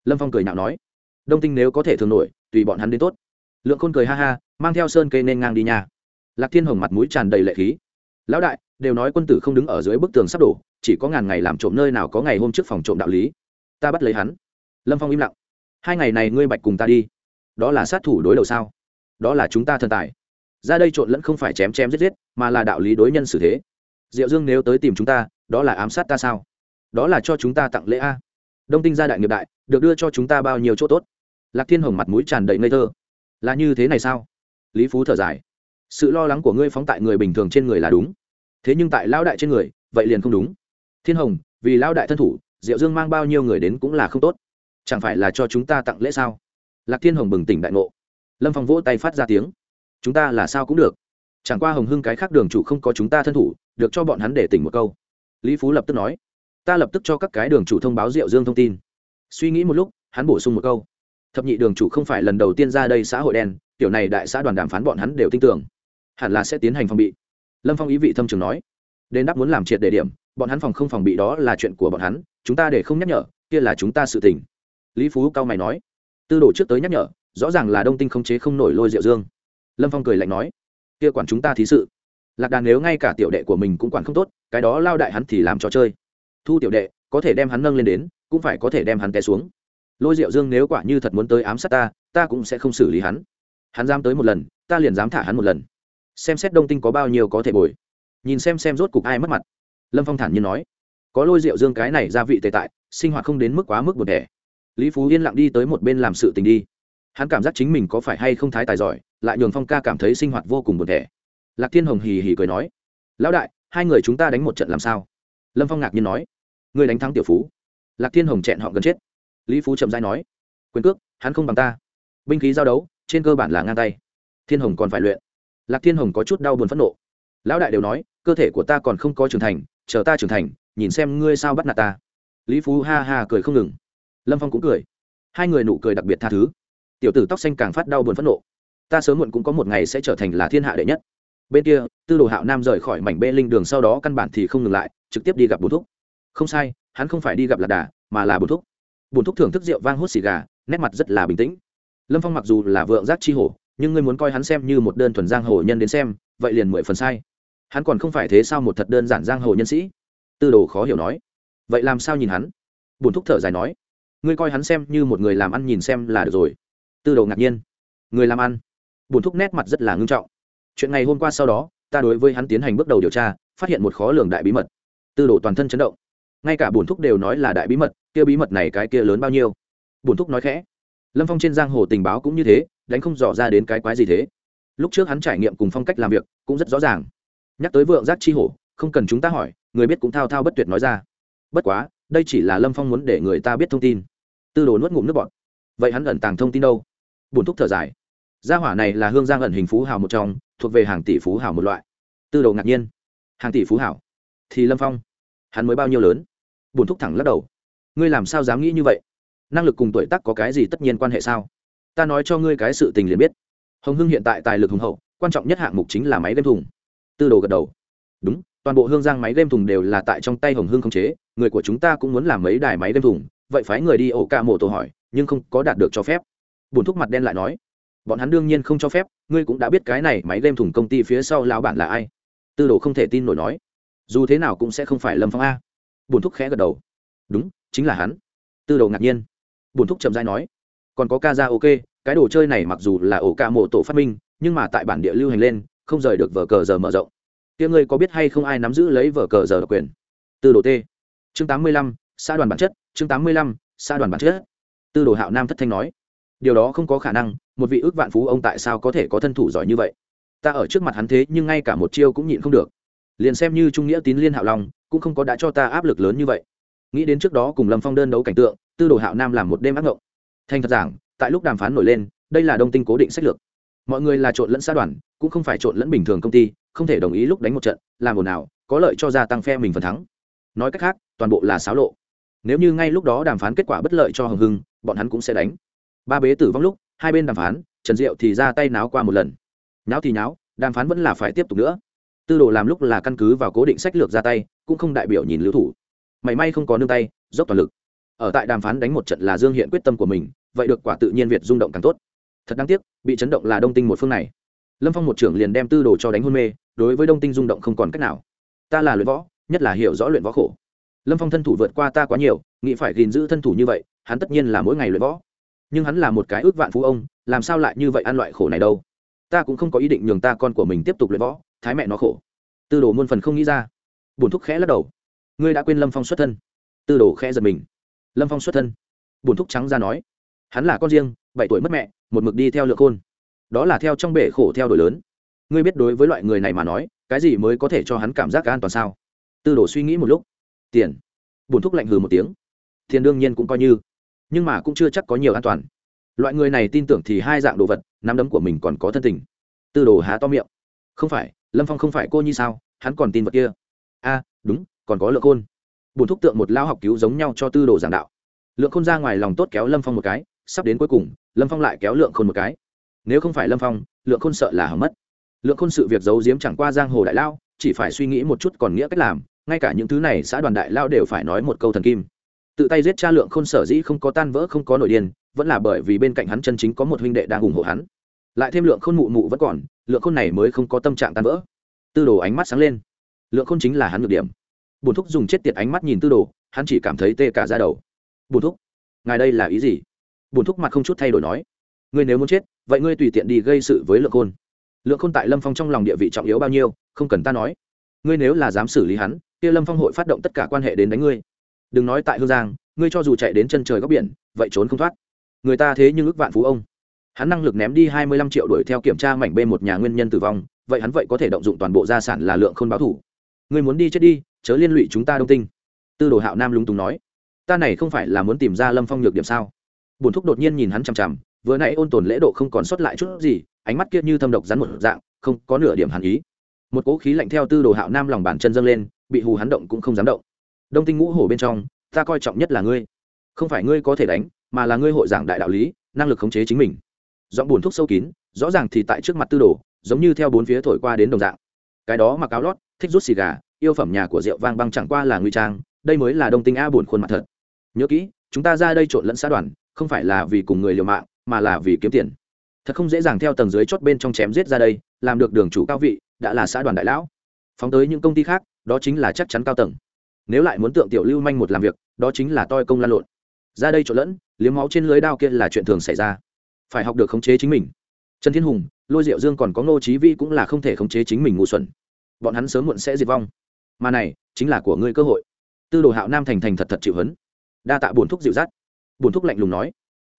Lâm phong cười nhạo nói. Đông tinh nếu có thể thường nổi, tùy bọn hắn đến tốt. Lượng khôn cười ha ha, mang theo sơn kê nên ngang đi nhà lạc thiên hồng mặt mũi tràn đầy lệ khí. Lão đại, đều nói quân tử không đứng ở dưới bức tường sắp đổ, chỉ có ngàn ngày làm trộm nơi nào có ngày hôm trước phòng trộm đạo lý. Ta bắt lấy hắn. Lâm phong im lặng. Hai ngày này ngươi bạch cùng ta đi đó là sát thủ đối đầu sao? Đó là chúng ta thần tài. Ra đây trộn lẫn không phải chém chém giết giết, mà là đạo lý đối nhân xử thế. Diệu dương nếu tới tìm chúng ta, đó là ám sát ta sao? Đó là cho chúng ta tặng lễ a. Đông tinh gia đại nghiệp đại, được đưa cho chúng ta bao nhiêu chỗ tốt? Lạc thiên hồng mặt mũi tràn đầy ngây thơ. Là như thế này sao? Lý phú thở dài. Sự lo lắng của ngươi phóng tại người bình thường trên người là đúng. Thế nhưng tại lao đại trên người, vậy liền không đúng. Thiên hồng, vì lao đại thân thủ, diệu dương mang bao nhiêu người đến cũng là không tốt. Chẳng phải là cho chúng ta tặng lễ sao? Lạc thiên hồng bừng tỉnh đại ngộ. Lâm phong vỗ tay phát ra tiếng. Chúng ta là sao cũng được. Chẳng qua hồng hưng cái khác đường chủ không có chúng ta thân thủ, được cho bọn hắn để tỉnh một câu. Lý phú lập tức nói. Ta lập tức cho các cái đường chủ thông báo diệu dương thông tin. Suy nghĩ một lúc, hắn bổ sung một câu. Thập nhị đường chủ không phải lần đầu tiên ra đây xã hội đen, tiểu này đại xã đoàn đàm phán bọn hắn đều tin tưởng. Hẳn là sẽ tiến hành phòng bị. Lâm phong ý vị thâm trường nói. Đền đáp muốn làm triệt đề điểm, bọn hắn phòng không phòng bị đó là chuyện của bọn hắn, chúng ta để không nhắc nhở, kia là chúng ta sự tình. Lý phú cao mày nói tư đồ trước tới nhắc nhở, rõ ràng là đông tinh không chế không nổi lôi Diệu dương. Lâm phong cười lạnh nói, kia quản chúng ta thí sự. Lạc đàn nếu ngay cả tiểu đệ của mình cũng quản không tốt, cái đó lao đại hắn thì làm trò chơi. Thu tiểu đệ, có thể đem hắn nâng lên đến, cũng phải có thể đem hắn té xuống. Lôi Diệu dương nếu quả như thật muốn tới ám sát ta ta cũng sẽ không xử lý hắn. Hắn dám tới một lần, ta liền dám thả hắn một lần. Xem xét đông tinh có bao nhiêu có thể bồi. Nhìn xem xem rốt cục ai mất mặt. Lâm phong thản nhiên nói, có lôi rượu dương cái này ra vị tệ tại, sinh hoạt không đến mức quá mức một đẻ lý phú yên lặng đi tới một bên làm sự tình đi. Hắn cảm giác chính mình có phải hay không thái tài giỏi, lại nhường phong ca cảm thấy sinh hoạt vô cùng buồn đẻ lạc thiên hồng hì hì cười nói, lão đại, hai người chúng ta đánh một trận làm sao? Lâm phong ngạc nhiên nói người đánh thắng tiểu phú. Lạc thiên hồng chẹn họ gần chết. Lý phú chậm dai nói, quyền cước, hắn không bằng ta. Binh khí giao đấu, trên cơ bản là ngang tay. Thiên hồng còn phải luyện. Lạc thiên hồng có chút đau buồn phẫn nộ. Lão đại đều nói, cơ thể của ta còn không có trưởng thành, chờ ta trưởng thành, nhìn xem ngươi sao bắt nạt ta. Lý phú ha ha cười không ngừng lâm phong cũng cười. Hai người nụ cười đặc biệt tha thứ. Tiểu tử tóc xanh càng phát đau buồn phẫn nộ. Ta sớm muộn cũng có một ngày sẽ trở thành là thiên hạ đệ nhất. Bên kia, tư đồ hạo nam rời khỏi mảnh bê linh đường sau đó căn bản thì không ngừng lại, trực tiếp đi gặp bùn thúc. Không sai, hắn không phải đi gặp lạc đà, mà là bùn thúc. Bùn thúc thưởng thức rượu vang hút xì gà, nét mặt rất là bình tĩnh. Lâm phong mặc dù là vượng giác chi hổ, nhưng ngươi muốn coi hắn xem như một đơn thuần giang hồ nhân đến xem, vậy liền mười phần sai. Hắn còn không phải thế sao một thật đơn giản giang hồ nhân sĩ? Tư đồ khó hiểu nói. Vậy làm sao nhìn hắn? Bùn thúc thở dài nói ngươi coi hắn xem như một người làm ăn nhìn xem là được rồi. Tư đồ ngạc nhiên. Người làm ăn? Bùn thúc nét mặt rất là ngưng trọng. Chuyện ngày hôm qua sau đó, ta đối với hắn tiến hành bước đầu điều tra, phát hiện một khó lường đại bí mật. Tư đồ toàn thân chấn động. Ngay cả bùn thúc đều nói là đại bí mật, kia bí mật này cái kia lớn bao nhiêu? Bùn thúc nói khẽ. Lâm phong trên giang hồ tình báo cũng như thế, đánh không dò ra đến cái quái gì thế. Lúc trước hắn trải nghiệm cùng phong cách làm việc, cũng rất rõ ràng. Nhắc tới vượng giác chi hổ, không cần chúng ta hỏi, người biết cũng thao thao bất tuyệt nói ra. Bất quá, đây chỉ là lâm phong muốn để người ta biết thông tin tư đồ nuốt ngụm nước bọt. Vậy hắn ẩn tàng thông tin đâu? Bùn thúc thở dài. Gia hỏa này là hương giang ẩn hình phú hào một trong, thuộc về hàng tỷ phú hào một loại. Tư đồ ngạc nhiên. Hàng tỷ phú hảo thì lâm phong. Hắn mới bao nhiêu lớn? Bùn thúc thẳng lắc đầu. Ngươi làm sao dám nghĩ như vậy? Năng lực cùng tuổi tác có cái gì tất nhiên quan hệ sao? Ta nói cho ngươi cái sự tình liền biết. Hồng hưng hiện tại tài lực hùng hậu, quan trọng nhất hạng mục chính là máy game thùng. Tư đồ gật đầu. Đúng, toàn bộ hương giang máy game thùng đều là tại trong tay hồng hưng khống chế, người của chúng ta cũng muốn làm mấy đài máy game thùng vậy phái người đi ổ ca mộ tổ hỏi, nhưng không có đạt được cho phép. Bùn thúc mặt đen lại nói, bọn hắn đương nhiên không cho phép, ngươi cũng đã biết cái này máy game thùng công ty phía sau lao bản là ai. Tư đồ không thể tin nổi nói, dù thế nào cũng sẽ không phải lâm phong a. Bùn thúc khẽ gật đầu, đúng, chính là hắn. Tư đồ ngạc nhiên. Bùn thúc chậm dai nói, còn có ca ra ok cái đồ chơi này mặc dù là ổ ca mộ tổ phát minh, nhưng mà tại bản địa lưu hành lên, không rời được vở cờ giờ mở rộng. Tia ngươi có biết hay không ai nắm giữ lấy vở cờ giờ độc quyền? Tư đồ t. Chương tám mươi lăm, xã đoàn bản chất chương tám mươi lăm xã đoàn bản chất. Tư đồ hạo nam thất thanh nói, điều đó không có khả năng, một vị ước vạn phú ông tại sao có thể có thân thủ giỏi như vậy? Ta ở trước mặt hắn thế nhưng ngay cả một chiêu cũng nhịn không được. Liền xem như trung nghĩa tín liên hạo long, cũng không có đã cho ta áp lực lớn như vậy. Nghĩ đến trước đó cùng lâm phong đơn đấu cảnh tượng, tư đồ hạo nam làm một đêm ác ngộng. Thành thật giảng, tại lúc đàm phán nổi lên, đây là đông tinh cố định sách lược. Mọi người là trộn lẫn xã đoàn, cũng không phải trộn lẫn bình thường công ty, không thể đồng ý lúc đánh một trận, làm ồn nào có lợi cho gia tăng phe mình phần thắng. Nói cách khác, toàn bộ là xáo lộ nếu như ngay lúc đó đàm phán kết quả bất lợi cho hồng hưng, bọn hắn cũng sẽ đánh. Ba bế tử vong lúc, hai bên đàm phán, trần diệu thì ra tay náo qua một lần. Náo thì náo, đàm phán vẫn là phải tiếp tục nữa. Tư đồ làm lúc là căn cứ vào cố định sách lược ra tay, cũng không đại biểu nhìn lưu thủ. Mảy may không có nương tay, dốc toàn lực. Ở tại đàm phán đánh một trận là dương hiện quyết tâm của mình, vậy được quả tự nhiên việt rung động càng tốt. Thật đáng tiếc, bị chấn động là đông tinh một phương này. Lâm phong một trưởng liền đem tư đồ cho đánh hôn mê, đối với đông tinh rung động không còn cách nào. Ta là luyện võ, nhất là hiểu rõ luyện võ khổ lâm phong thân thủ vượt qua ta quá nhiều, nghĩ phải gìn giữ thân thủ như vậy, hắn tất nhiên là mỗi ngày luyện võ. Nhưng hắn là một cái ước vạn phú ông, làm sao lại như vậy ăn loại khổ này đâu? Ta cũng không có ý định nhường ta con của mình tiếp tục luyện võ, thái mẹ nó khổ. Tư đồ muôn phần không nghĩ ra. Bùn thúc khẽ lắc đầu. Ngươi đã quên lâm phong xuất thân. Tư đồ khẽ giật mình. Lâm phong xuất thân. Bùn thúc trắng ra nói. Hắn là con riêng, bảy tuổi mất mẹ, một mực đi theo lựa khôn. Đó là theo trong bể khổ theo đổi lớn. Ngươi biết đối với loại người này mà nói, cái gì mới có thể cho hắn cảm giác an toàn sao? Tư đồ suy nghĩ một lúc tiền. Bùn thúc lạnh hừ một tiếng. Tiền đương nhiên cũng coi như, nhưng mà cũng chưa chắc có nhiều an toàn. Loại người này tin tưởng thì hai dạng đồ vật, nắm đấm của mình còn có thân tình. Tư đồ há to miệng. Không phải, lâm phong không phải cô như sao, hắn còn tin vật kia. A, đúng, còn có lượng khôn. Bùn thúc tượng một lao học cứu giống nhau cho tư đồ giảng đạo. Lượng khôn ra ngoài lòng tốt kéo lâm phong một cái, sắp đến cuối cùng, lâm phong lại kéo lượng khôn một cái. Nếu không phải lâm phong, lượng khôn sợ là hỏng mất. Lượng khôn sự việc giấu giếm chẳng qua giang hồ đại lao, chỉ phải suy nghĩ một chút còn nghĩa cách làm ngay cả những thứ này xã đoàn đại lao đều phải nói một câu thần kim. Tự tay giết cha lượng khôn sở dĩ không có tan vỡ không có nội điên, vẫn là bởi vì bên cạnh hắn chân chính có một huynh đệ đang ủng hộ hắn. Lại thêm lượng khôn mụ mụ vẫn còn, lượng khôn này mới không có tâm trạng tan vỡ. Tư đồ ánh mắt sáng lên. Lượng khôn chính là hắn ngược điểm. Bùn thúc dùng chết tiệt ánh mắt nhìn tư đồ, hắn chỉ cảm thấy tê cả ra đầu. Bùn thúc, ngài đây là ý gì? Bùn thúc mặt không chút thay đổi nói. Ngươi nếu muốn chết, vậy ngươi tùy tiện đi gây sự với lượng khôn. Lượng khôn tại lâm phong trong lòng địa vị trọng yếu bao nhiêu, không cần ta nói. Ngươi nếu là dám xử lý hắn kia lâm phong hội phát động tất cả quan hệ đến đánh ngươi. Đừng nói tại hương giang, ngươi cho dù chạy đến chân trời góc biển, vậy trốn không thoát. Người ta thế nhưng ước vạn phú ông. Hắn năng lực ném đi hai mươi lăm triệu đuổi theo kiểm tra mảnh b một nhà nguyên nhân tử vong, vậy hắn vậy có thể động dụng toàn bộ gia sản là lượng không báo thủ. Ngươi muốn đi chết đi, chớ liên lụy chúng ta đông tinh. Tư đồ hạo nam lúng túng nói. Ta này không phải là muốn tìm ra lâm phong nhược điểm sao? Bùn thúc đột nhiên nhìn hắn chằm chằm, vừa nãy ôn tồn lễ độ không còn sót lại chút gì, ánh mắt kia như thâm độc rắn một dạng, không có nửa điểm hàn ý. Một cỗ khí lạnh theo tư đồ hạo nam lòng bàn chân dâng lên bị hù hắn động cũng không dám động. Đông tinh ngũ hổ bên trong, ta coi trọng nhất là ngươi. Không phải ngươi có thể đánh, mà là ngươi hội giảng đại đạo lý, năng lực khống chế chính mình. Giọng buồn thuốc sâu kín, rõ ràng thì tại trước mặt tư đồ, giống như theo bốn phía thổi qua đến đồng dạng. Cái đó mặc áo lót, thích rút xì gà, yêu phẩm nhà của rượu vang băng chẳng qua là nguy trang, đây mới là đông tinh a buồn khuôn mặt thật. Nhớ kỹ, chúng ta ra đây trộn lẫn xã đoàn, không phải là vì cùng người liều mạng, mà là vì kiếm tiền. Thật không dễ dàng theo tầng dưới chót bên trong chém giết ra đây, làm được đường chủ cao vị, đã là xã đoàn đại lão. Phóng tới những công ty khác đó chính là chắc chắn cao tầng. Nếu lại muốn tượng tiểu lưu manh một làm việc, đó chính là toi công lan lộn. Ra đây trộn lẫn, liếm máu trên lưới đao kia là chuyện thường xảy ra. Phải học được khống chế chính mình. Trần thiên hùng, lôi diệu dương còn có ngô trí vi cũng là không thể khống chế chính mình ngu xuẩn. Bọn hắn sớm muộn sẽ diệt vong. Mà này, chính là của ngươi cơ hội. Tư đồ hạo nam thành thành thật thật chịu hấn. Đa tạ bổn thúc dịu dắt. Bổn thúc lạnh lùng nói.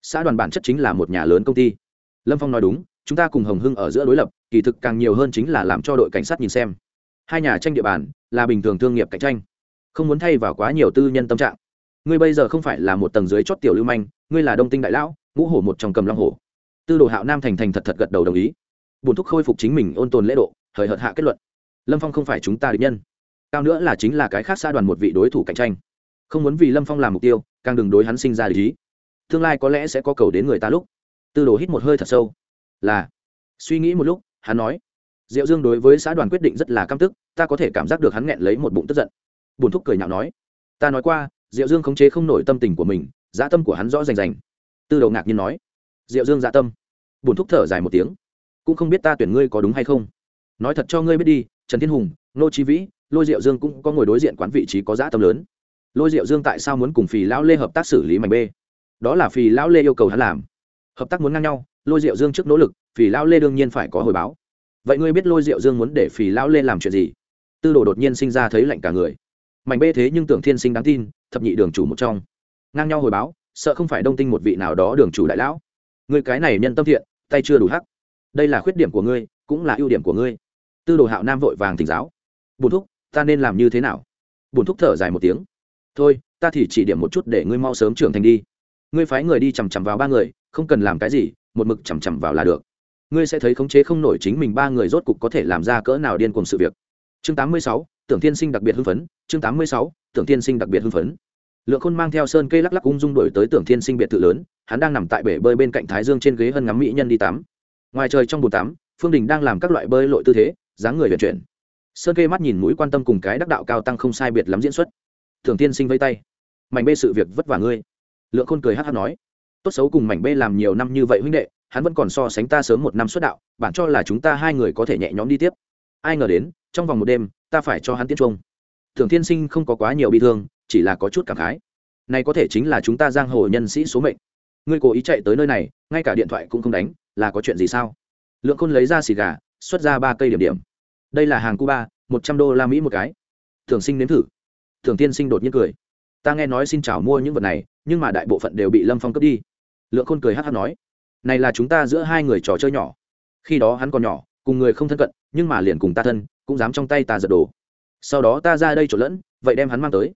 Xã đoàn bản chất chính là một nhà lớn công ty. Lâm phong nói đúng, chúng ta cùng hồng hưng ở giữa đối lập, kỳ thực càng nhiều hơn chính là làm cho đội cảnh sát nhìn xem. Hai nhà tranh địa bàn là bình thường thương nghiệp cạnh tranh. Không muốn thay vào quá nhiều tư nhân tâm trạng. Ngươi bây giờ không phải là một tầng dưới chót tiểu lưu manh, ngươi là đông tinh đại lão, ngũ hổ một trong cầm long hổ. Tư đồ hạo nam thành thành thật thật gật đầu đồng ý. Bùn thúc khôi phục chính mình ôn tồn lễ độ, hời hợt hạ kết luận. Lâm phong không phải chúng ta địch nhân. Cao nữa là chính là cái khác xa đoàn một vị đối thủ cạnh tranh. Không muốn vì lâm phong làm mục tiêu, càng đừng đối hắn sinh ra lý tương lai có lẽ sẽ có cầu đến người ta lúc. Tư đồ hít một hơi thật sâu. Là. Suy nghĩ một lúc, hắn nói diệu dương đối với xã đoàn quyết định rất là căm tức, ta có thể cảm giác được hắn nghẹn lấy một bụng tức giận. Bùn thúc cười nhạo nói, ta nói qua, diệu dương khống chế không nổi tâm tình của mình dã tâm của hắn rõ rành rành. Tư đầu ngạc nhiên nói, diệu dương dã tâm. Bùn thúc thở dài một tiếng, cũng không biết ta tuyển ngươi có đúng hay không. Nói thật cho ngươi biết đi, trần thiên hùng, nô trí vĩ, lôi diệu dương cũng có ngồi đối diện quán vị trí có dã tâm lớn. Lôi diệu dương tại sao muốn cùng phì lão lê hợp tác xử lý mảnh b đó là phì lão lê yêu cầu hắn làm. Hợp tác muốn ngang nhau, lôi diệu dương trước nỗ lực, phì lão lê đương nhiên phải có hồi báo vậy ngươi biết lôi rượu dương muốn để phì lão lê làm chuyện gì? Tư đồ đột nhiên sinh ra thấy lạnh cả người. Mảnh bê thế nhưng tưởng thiên sinh đáng tin, thập nhị đường chủ một trong. Ngang nhau hồi báo, sợ không phải đông tinh một vị nào đó đường chủ đại lão. Người cái này nhân tâm thiện, tay chưa đủ hắc. Đây là khuyết điểm của ngươi, cũng là ưu điểm của ngươi. Tư đồ hạo nam vội vàng thỉnh giáo. Bùn thúc, ta nên làm như thế nào? Bùn thúc thở dài một tiếng. Thôi, ta thì chỉ điểm một chút để ngươi mau sớm trưởng thành đi. Ngươi phái người đi chằm chằm vào ba người, không cần làm cái gì, một mực chằm chằm vào là được ngươi sẽ thấy khống chế không nổi chính mình ba người rốt cục có thể làm ra cỡ nào điên cùng sự việc. Chương 86, tưởng thiên sinh đặc biệt hưng phấn. Chương 86, tưởng thiên sinh đặc biệt hưng phấn. Lượng khôn mang theo sơn cây lắc lắc ung dung đổi tới tưởng thiên sinh biệt thự lớn hắn đang nằm tại bể bơi bên cạnh thái dương trên ghế hân ngắm mỹ nhân đi tắm. Ngoài trời trong bồn tắm phương đình đang làm các loại bơi lội tư thế dáng người vận chuyển. Sơn kê mắt nhìn mũi quan tâm cùng cái đắc đạo cao tăng không sai biệt lắm diễn xuất. Thường tiên sinh vây tay. Mảnh bê sự việc vất vả ngươi. Lượng khôn cười hát hát nói tốt xấu cùng mảnh bê làm nhiều năm như vậy huynh đệ, hắn vẫn còn so sánh ta sớm một năm xuất đạo, bản cho là chúng ta hai người có thể nhẹ nhõm đi tiếp. Ai ngờ đến, trong vòng một đêm, ta phải cho hắn tiết trung thường tiên sinh không có quá nhiều bị thương, chỉ là có chút cảm khái. Này có thể chính là chúng ta giang hồ nhân sĩ số mệnh. Ngươi cố ý chạy tới nơi này, ngay cả điện thoại cũng không đánh, là có chuyện gì sao? Lượng khôn lấy ra xì gà, xuất ra ba cây điểm điểm. Đây là hàng cuba, một trăm đô la mỹ một cái. Thường sinh nếm thử. Thường tiên sinh đột nhiên cười. Ta nghe nói xin chào mua những vật này, nhưng mà đại bộ phận đều bị lâm phong cướp đi lượng khôn cười hát hát nói, này là chúng ta giữa hai người trò chơi nhỏ. Khi đó hắn còn nhỏ, cùng người không thân cận, nhưng mà liền cùng ta thân, cũng dám trong tay ta giật đồ. Sau đó ta ra đây trộn lẫn, vậy đem hắn mang tới.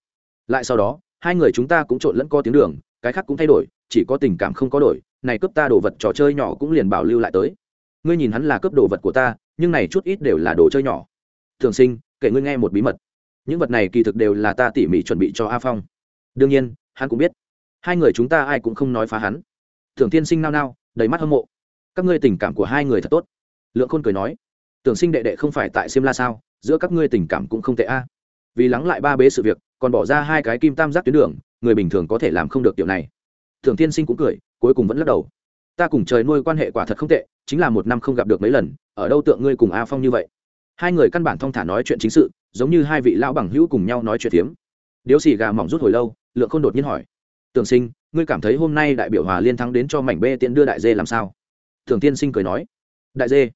Lại sau đó, hai người chúng ta cũng trộn lẫn co tiếng đường, cái khác cũng thay đổi, chỉ có tình cảm không có đổi, này cướp ta đồ vật trò chơi nhỏ cũng liền bảo lưu lại tới. Ngươi nhìn hắn là cướp đồ vật của ta, nhưng này chút ít đều là đồ chơi nhỏ. Thường sinh, kể ngươi nghe một bí mật. Những vật này kỳ thực đều là ta tỉ mỉ chuẩn bị cho a phong. Đương nhiên, hắn cũng biết. Hai người chúng ta ai cũng không nói phá hắn thường tiên sinh nao nao, đầy mắt hâm mộ. Các ngươi tình cảm của hai người thật tốt. Lượng khôn cười nói. Tưởng sinh đệ đệ không phải tại xiêm la sao? Giữa các ngươi tình cảm cũng không tệ a. Vì lắng lại ba bế sự việc, còn bỏ ra hai cái kim tam giác tuyến đường, người bình thường có thể làm không được điều này. Thường tiên sinh cũng cười, cuối cùng vẫn lắc đầu. Ta cùng trời nuôi quan hệ quả thật không tệ, chính là một năm không gặp được mấy lần, ở đâu tượng ngươi cùng a phong như vậy? Hai người căn bản thong thả nói chuyện chính sự, giống như hai vị lão bằng hữu cùng nhau nói chuyện tiếm điếu xì gà mỏng rút hồi lâu, lượng không đột nhiên hỏi. Tường sinh ngươi cảm thấy hôm nay đại biểu hòa liên thắng đến cho mảnh bê tiện đưa đại dê làm sao? Thường tiên sinh cười nói. Đại dê?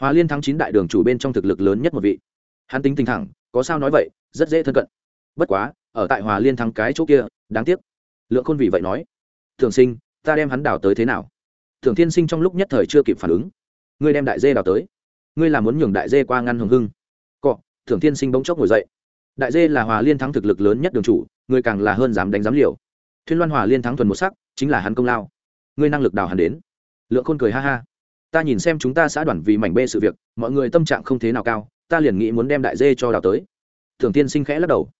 Hòa liên thắng chín đại đường chủ bên trong thực lực lớn nhất một vị. Hắn tính tình thẳng, có sao nói vậy, rất dễ thân cận. Bất quá, ở tại hòa liên thắng cái chỗ kia, đáng tiếc. Lượng khôn vì vậy nói. Thường sinh, ta đem hắn đào tới thế nào? Thường tiên sinh trong lúc nhất thời chưa kịp phản ứng. Ngươi đem đại dê đào tới. Ngươi là muốn nhường đại dê qua ngăn hồng hưng. Cọ, thường tiên sinh bỗng chốc ngồi dậy. Đại dê là hòa liên thắng thực lực lớn nhất đường chủ ngươi càng là hơn dám đánh dám liều thuyên loan hòa liên thắng thuần một sắc, chính là hắn công lao. Ngươi năng lực đào hắn đến. Lượng khôn cười ha ha. Ta nhìn xem chúng ta xã đoàn vì mảnh bê sự việc, mọi người tâm trạng không thế nào cao, ta liền nghĩ muốn đem đại dê cho đào tới. Thường tiên sinh khẽ lắc đầu.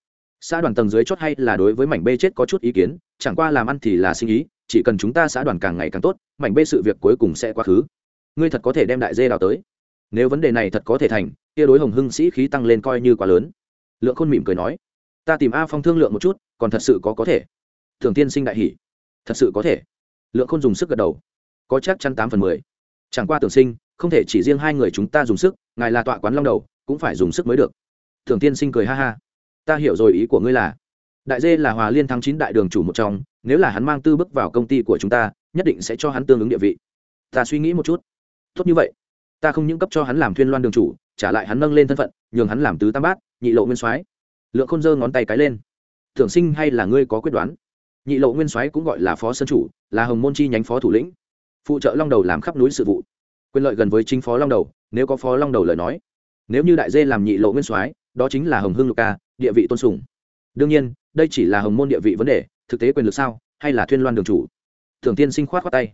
Xã đoàn tầng dưới chót hay là đối với mảnh bê chết có chút ý kiến, chẳng qua làm ăn thì là sinh ý, chỉ cần chúng ta xã đoàn càng ngày càng tốt, mảnh bê sự việc cuối cùng sẽ quá khứ. Ngươi thật có thể đem đại dê đào tới. Nếu vấn đề này thật có thể thành, kia đối hồng hưng sĩ khí tăng lên coi như quá lớn. Lượng khôn mỉm cười nói. Ta tìm a phong thương lượng một chút, còn thật sự có có thể thường tiên sinh đại hỷ. Thật sự có thể. Lượng khôn dùng sức gật đầu. Có chắc chắn tám phần mười. Chẳng qua tưởng sinh, không thể chỉ riêng hai người chúng ta dùng sức, ngài là tọa quán long đầu, cũng phải dùng sức mới được. Thường tiên sinh cười ha ha. Ta hiểu rồi ý của ngươi là, đại dê là hòa liên thắng chín đại đường chủ một trong, nếu là hắn mang tư bước vào công ty của chúng ta, nhất định sẽ cho hắn tương ứng địa vị. Ta suy nghĩ một chút. Tốt như vậy. Ta không những cấp cho hắn làm thuyên loan đường chủ, trả lại hắn nâng lên thân phận, nhường hắn làm tứ tam bát, nhị lộ nguyên soái. Lượng khôn giơ ngón tay cái lên. Thường sinh hay là ngươi có quyết đoán? Nhị lộ nguyên soái cũng gọi là phó Sân chủ, là hồng môn chi nhánh phó thủ lĩnh, phụ trợ long đầu làm khắp núi sự vụ. Quyền lợi gần với chính phó long đầu, nếu có phó long đầu lời nói. Nếu như đại dê làm nhị lộ nguyên soái, đó chính là hồng hưng lục ca, địa vị tôn sùng. Đương nhiên, đây chỉ là hồng môn địa vị vấn đề, thực tế quyền lực sao, hay là thuyên loan đường chủ? Thường tiên sinh khoát khoát tay.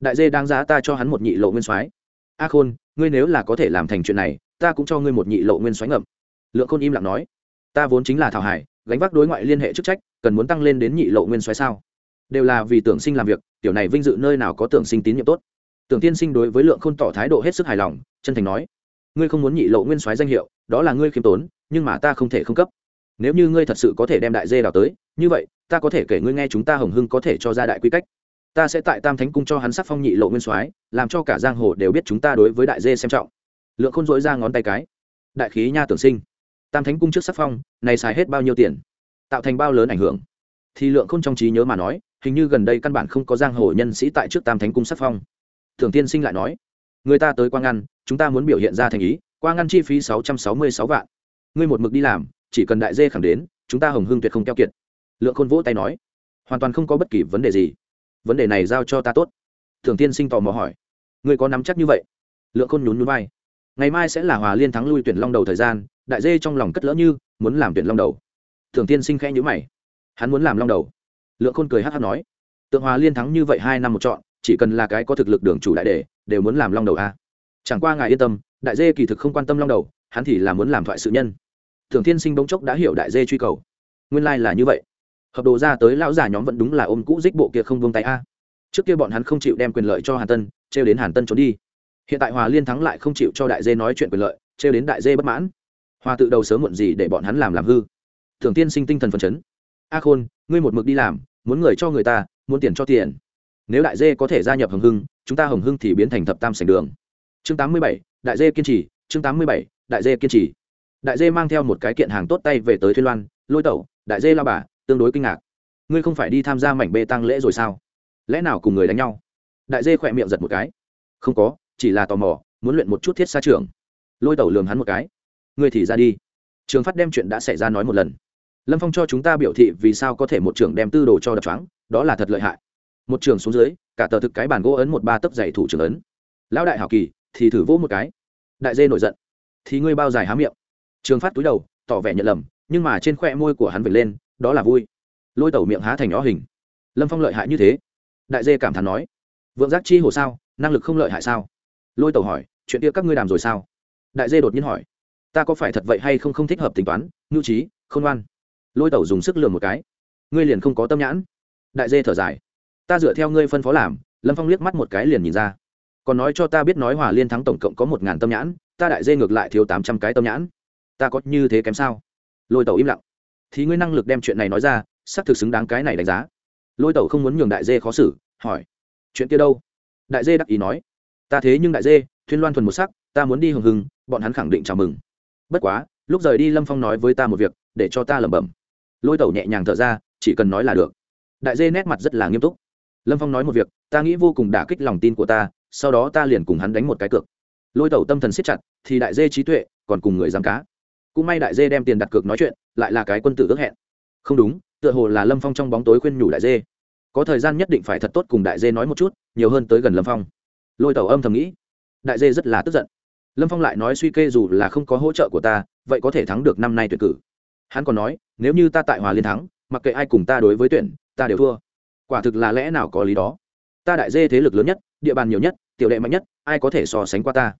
Đại dê đáng giá ta cho hắn một nhị lộ nguyên soái. A khôn, ngươi nếu là có thể làm thành chuyện này, ta cũng cho ngươi một nhị lộ nguyên soái ngậm. Lượng khôn im lặng nói. Ta vốn chính là thảo hải, gánh vác đối ngoại liên hệ chức trách cần muốn tăng lên đến nhị lộ nguyên xoáy sao? Đều là vì tưởng sinh làm việc, tiểu này vinh dự nơi nào có tưởng sinh tín nhiệm tốt. Tưởng tiên sinh đối với lượng khôn tỏ thái độ hết sức hài lòng, chân thành nói, ngươi không muốn nhị lộ nguyên soái danh hiệu, đó là ngươi khiêm tốn, nhưng mà ta không thể không cấp. Nếu như ngươi thật sự có thể đem đại dê đào tới, như vậy, ta có thể kể ngươi nghe chúng ta hồng hưng có thể cho ra đại quy cách. Ta sẽ tại tam thánh cung cho hắn sắc phong nhị lộ nguyên soái làm cho cả giang hồ đều biết chúng ta đối với đại dê xem trọng. Lượng khôn dối ra ngón tay cái, đại khí nha tưởng sinh, tam thánh cung trước sắc phong, này xài hết bao nhiêu tiền? Tạo thành bao lớn ảnh hưởng. Thì lượng khôn trong trí nhớ mà nói, hình như gần đây căn bản không có giang hồ nhân sĩ tại trước tam thánh cung sắc phong. Thường tiên sinh lại nói, người ta tới quang ngăn, chúng ta muốn biểu hiện ra thành ý, quang ngăn chi phí sáu trăm sáu mươi sáu vạn. Ngươi một mực đi làm, chỉ cần đại dê khẳng đến, chúng ta hồng hưng tuyệt không keo kiệt. Lượng khôn vỗ tay nói, hoàn toàn không có bất kỳ vấn đề gì. Vấn đề này giao cho ta tốt. Thường tiên sinh tò mò hỏi, ngươi có nắm chắc như vậy? Lượng khôn nhún nhún vai, ngày mai sẽ là hòa liên thắng lui tuyển long đầu thời gian, đại dê trong lòng cất lỡ như, muốn làm tuyển long đầu thường tiên sinh khẽ nhữ mày. Hắn muốn làm long đầu. Lượng khôn cười hát hát nói. Tượng hòa liên thắng như vậy hai năm một chọn, chỉ cần là cái có thực lực đường chủ đại đề đều muốn làm long đầu a. Chẳng qua ngài yên tâm, đại dê kỳ thực không quan tâm long đầu, hắn thì là muốn làm thoại sự nhân. Thường tiên sinh bỗng chốc đã hiểu đại dê truy cầu. Nguyên lai、like、là như vậy. Hợp đồ ra tới, lão già nhóm vẫn đúng là ôm cũ dích bộ kia không vung tay a. Trước kia bọn hắn không chịu đem quyền lợi cho hàn tân, trêu đến hàn tân trốn đi. Hiện tại hòa liên thắng lại không chịu cho đại dê nói chuyện quyền lợi, trêu đến đại dê bất mãn. Hòa tự đầu sớm muộn gì để bọn hắn làm làm hư thường tiên sinh tinh thần phấn chấn. A khôn, ngươi một mực đi làm, muốn người cho người ta, muốn tiền cho tiền. Nếu đại dê có thể gia nhập hồng hưng, chúng ta hồng hưng thì biến thành thập tam sành đường. Chương tám mươi bảy, đại dê kiên trì, chương tám mươi bảy, đại dê kiên trì. Đại dê mang theo một cái kiện hàng tốt tay về tới thuyên loan, lôi tẩu, đại dê lao bà, tương đối kinh ngạc. Ngươi không phải đi tham gia mảnh bê tăng lễ rồi sao? Lẽ nào cùng người đánh nhau? Đại dê khỏe miệng giật một cái. Không có, chỉ là tò mò, muốn luyện một chút thiết xa trường lôi tẩu lường hắn một cái. Ngươi thì ra đi. Trường phát đem chuyện đã xảy ra nói một lần lâm phong cho chúng ta biểu thị vì sao có thể một trưởng đem tư đồ cho đập trắng đó là thật lợi hại. Một trưởng xuống dưới, cả tờ thực cái bàn gỗ ấn một ba tấc dày thủ trưởng ấn. Lão đại hảo kỳ, thì thử vỗ một cái. Đại dê nổi giận. Thì ngươi bao dài há miệng. Trường phát túi đầu, tỏ vẻ nhận lầm, nhưng mà trên khoe môi của hắn vệt lên, đó là vui. Lôi tẩu miệng há thành nhỏ hình. Lâm phong lợi hại như thế. Đại dê cảm thán nói. Vượng giác chi hồ sao, năng lực không lợi hại sao? Lôi tẩu hỏi, chuyện kia các ngươi đàm rồi sao? Đại dê đột nhiên hỏi. Ta có phải thật vậy hay không không thích hợp tính toán ngưu trí, khôn ngoan? Lôi tẩu dùng sức lường một cái. Ngươi liền không có tâm nhãn. Đại dê thở dài. Ta dựa theo ngươi phân phó làm, lâm phong liếc mắt một cái liền nhìn ra. Còn nói cho ta biết nói hòa liên thắng tổng cộng có một ngàn tâm nhãn, ta đại dê ngược lại thiếu tám trăm cái tâm nhãn. Ta có như thế kém sao? Lôi tẩu im lặng. Thì ngươi năng lực đem chuyện này nói ra, xác thực xứng đáng cái này đánh giá. Lôi tẩu không muốn nhường đại dê khó xử, hỏi. Chuyện kia đâu? Đại dê đắc ý nói. Ta thế nhưng đại dê, thuyên loan thuần một sắc, ta muốn đi hừng hừng bọn hắn khẳng định chào mừng. Bất quá, lúc rời đi lâm phong nói với ta một việc, để cho ta lẩm bẩm lôi tẩu nhẹ nhàng thở ra, chỉ cần nói là được. Đại dê nét mặt rất là nghiêm túc. Lâm phong nói một việc, ta nghĩ vô cùng đả kích lòng tin của ta, sau đó ta liền cùng hắn đánh một cái cược. Lôi tẩu tâm thần siết chặt, thì đại dê trí tuệ, còn cùng người dám cá. Cũng may đại dê đem tiền đặt cược nói chuyện, lại là cái quân tử ước hẹn. Không đúng, tựa hồ là lâm phong trong bóng tối khuyên nhủ đại dê. Có thời gian nhất định phải thật tốt cùng đại dê nói một chút, nhiều hơn tới gần lâm phong. Lôi tẩu âm thầm nghĩ. Đại dê rất là tức giận. Lâm phong lại nói suy kê dù là không có hỗ trợ của ta, vậy có thể thắng được năm nay tuyển cử hắn còn nói, nếu như ta tại hòa liên thắng, mặc kệ ai cùng ta đối với tuyển, ta đều thua. Quả thực là lẽ nào có lý đó. Ta đại dê thế lực lớn nhất, địa bàn nhiều nhất, tiểu đệ mạnh nhất, ai có thể so sánh qua ta?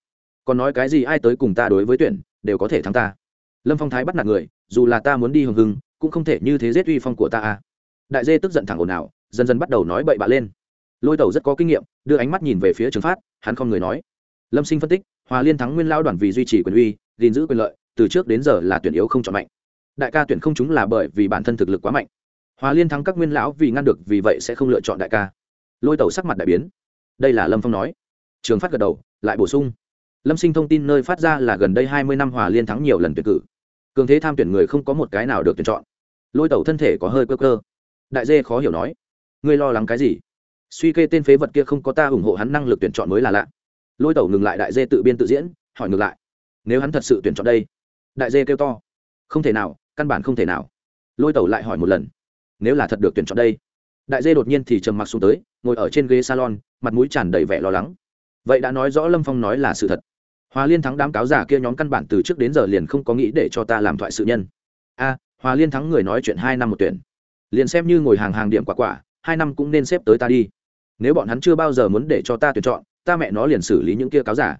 Còn nói cái gì ai tới cùng ta đối với tuyển, đều có thể thắng ta. Lâm phong thái bắt nạt người, dù là ta muốn đi hừng hừng cũng không thể như thế giết uy phong của ta à. Đại dê tức giận thẳng ồn ào, dần dần bắt đầu nói bậy bạ lên. Lôi tẩu rất có kinh nghiệm, đưa ánh mắt nhìn về phía trường phát, hắn không người nói. Lâm sinh phân tích, hòa liên thắng nguyên lao đoàn vì duy trì quyền uy, gìn giữ quyền lợi, từ trước đến giờ là tuyển yếu không chọn mạnh đại ca tuyển không chúng là bởi vì bản thân thực lực quá mạnh. Hòa liên thắng các nguyên lão vì ngăn được, vì vậy sẽ không lựa chọn đại ca. Lôi tẩu sắc mặt đại biến. Đây là lâm phong nói. Trường phát gật đầu, lại bổ sung. Lâm sinh thông tin nơi phát ra là gần đây hai mươi năm hòa liên thắng nhiều lần tuyển cử. Cường thế tham tuyển người không có một cái nào được tuyển chọn. Lôi tẩu thân thể có hơi cơ cơ đại dê khó hiểu nói. Ngươi lo lắng cái gì? Suy kê tên phế vật kia không có ta ủng hộ hắn năng lực tuyển chọn mới là lạ. Lôi tẩu ngừng lại, đại dê tự biên tự diễn, hỏi ngược lại. Nếu hắn thật sự tuyển chọn đây? Đại dê kêu to. Không thể nào căn bản không thể nào. Lôi tẩu lại hỏi một lần, nếu là thật được tuyển chọn đây? Đại dê đột nhiên thì trầm mặc xuống tới, ngồi ở trên ghế salon, mặt mũi tràn đầy vẻ lo lắng. Vậy đã nói rõ lâm phong nói là sự thật. Hòa liên thắng đám cáo giả kia nhóm căn bản từ trước đến giờ liền không có nghĩ để cho ta làm thoại sự nhân. A, hòa liên thắng người nói chuyện hai năm một tuyển. Liền xem như ngồi hàng hàng điểm quả quả, hai năm cũng nên xếp tới ta đi. Nếu bọn hắn chưa bao giờ muốn để cho ta tuyển chọn, ta mẹ nó liền xử lý những kia cáo giả.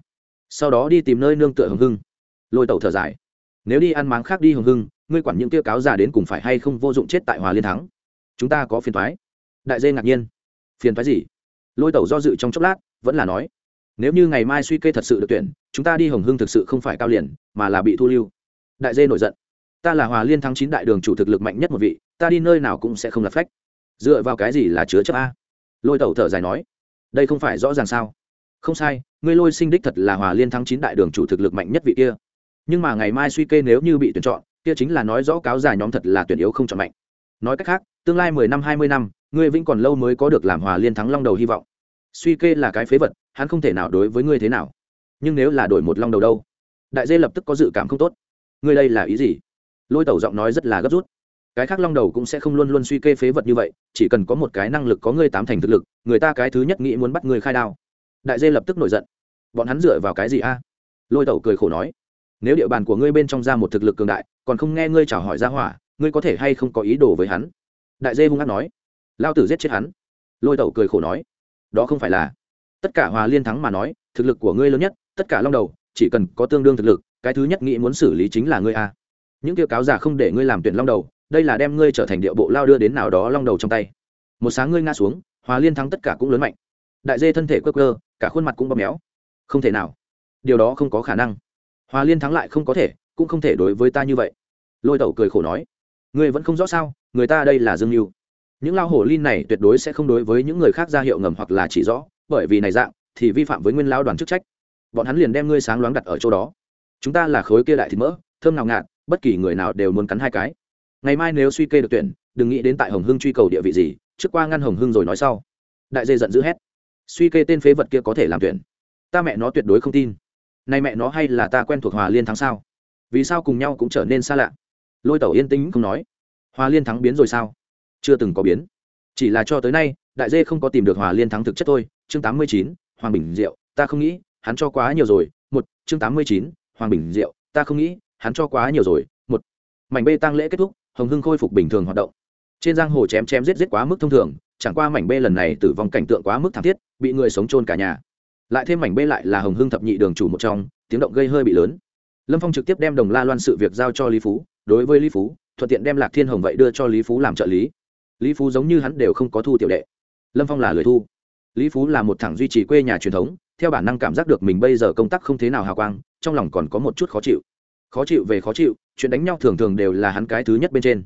Sau đó đi tìm nơi nương tựa hồng hưng. Lôi tẩu thở dài. Nếu đi ăn máng khác đi hồng hưng ngươi quản những kia cáo già đến cùng phải hay không vô dụng chết tại hòa liên thắng? Chúng ta có phiền thoái đại dê ngạc nhiên. Phiền thoái gì? Lôi tẩu do dự trong chốc lát, vẫn là nói, nếu như ngày mai suy kê thật sự được tuyển, chúng ta đi hồng hưng thực sự không phải cao liền, mà là bị thu lưu. Đại dê nổi giận. Ta là hòa liên thắng chín đại đường chủ thực lực mạnh nhất một vị, ta đi nơi nào cũng sẽ không lập phách. Dựa vào cái gì là chứa chấp a? Lôi tẩu thở dài nói, đây không phải rõ ràng sao? Không sai, ngươi lôi sinh đích thật là hòa liên thắng chín đại đường chủ thực lực mạnh nhất vị kia. Nhưng mà ngày mai suy kê nếu như bị tuyển chọn kia chính là nói rõ cáo già nhóm thật là tuyển yếu không chọn mạnh. Nói cách khác, tương lai mười năm, hai mươi năm, ngươi vĩnh còn lâu mới có được làm hòa liên thắng long đầu hy vọng. Suy kê là cái phế vật, hắn không thể nào đối với ngươi thế nào. Nhưng nếu là đổi một long đầu đâu? Đại dê lập tức có dự cảm không tốt. Ngươi đây là ý gì? Lôi tẩu giọng nói rất là gấp rút. Cái khác long đầu cũng sẽ không luôn luôn suy kê phế vật như vậy, chỉ cần có một cái năng lực có ngươi tám thành thực lực, người ta cái thứ nhất nghĩ muốn bắt ngươi khai đao. Đại dê lập tức nổi giận. Bọn hắn dựa vào cái gì a? Lôi tẩu cười khổ nói nếu địa bàn của ngươi bên trong ra một thực lực cường đại, còn không nghe ngươi chào hỏi ra hỏa, ngươi có thể hay không có ý đồ với hắn? Đại dê hung hát nói. Lao tử giết chết hắn. Lôi tẩu cười khổ nói. Đó không phải là, tất cả hòa liên thắng mà nói, thực lực của ngươi lớn nhất, tất cả long đầu, chỉ cần có tương đương thực lực, cái thứ nhất nghĩ muốn xử lý chính là ngươi a. Những tiêu cáo giả không để ngươi làm tuyển long đầu, đây là đem ngươi trở thành địa bộ lao đưa đến nào đó long đầu trong tay. Một sáng ngươi ngã xuống, hòa liên thắng tất cả cũng lớn mạnh. Đại dê thân thể quơ cơ cả khuôn mặt cũng bóp méo. Không thể nào. Điều đó không có khả năng hòa liên thắng lại không có thể, cũng không thể đối với ta như vậy. Lôi tẩu cười khổ nói, ngươi vẫn không rõ sao, người ta đây là dương mưu những lao hổ linh này tuyệt đối sẽ không đối với những người khác ra hiệu ngầm hoặc là chỉ rõ, bởi vì này dạng, thì vi phạm với nguyên lao đoàn chức trách. Bọn hắn liền đem ngươi sáng loáng đặt ở chỗ đó. Chúng ta là khối kia đại thịt mỡ, thơm nào ngạt, bất kỳ người nào đều muốn cắn hai cái. Ngày mai nếu suy kê được tuyển, đừng nghĩ đến tại hồng hưng truy cầu địa vị gì, trước qua ngăn hồng hưng rồi nói sau. Đại dê giận dữ hét, suy kê tên phế vật kia có thể làm tuyển. Ta mẹ nó tuyệt đối không tin nay mẹ nó hay là ta quen thuộc hòa liên thắng sao? Vì sao cùng nhau cũng trở nên xa lạ? Lôi tẩu yên tĩnh không nói. Hòa liên thắng biến rồi sao? Chưa từng có biến. Chỉ là cho tới nay, đại dê không có tìm được hòa liên thắng thực chất thôi. Chương tám mươi chín, hoàng bình diệu, ta không nghĩ, hắn cho quá nhiều rồi. Một, chương tám mươi chín, hoàng bình diệu, ta không nghĩ, hắn cho quá nhiều rồi. Một, mảnh bê tăng lễ kết thúc, hồng hưng khôi phục bình thường hoạt động. Trên giang hồ chém chém giết giết quá mức thông thường, chẳng qua mảnh bê lần này tử vong cảnh tượng quá mức thảm thiết, bị người sống trôn cả nhà lại thêm mảnh bê lại là hồng hưng thập nhị đường chủ một trong, tiếng động gây hơi bị lớn. Lâm phong trực tiếp đem đồng la loan sự việc giao cho lý phú, đối với lý phú, thuận tiện đem lạc thiên hồng vậy đưa cho lý phú làm trợ lý. Lý phú giống như hắn đều không có thu tiểu đệ. Lâm phong là lời thu. Lý phú là một thằng duy trì quê nhà truyền thống, theo bản năng cảm giác được mình bây giờ công tác không thế nào hào quang, trong lòng còn có một chút khó chịu. Khó chịu về khó chịu, chuyện đánh nhau thường thường đều là hắn cái thứ nhất bên trên.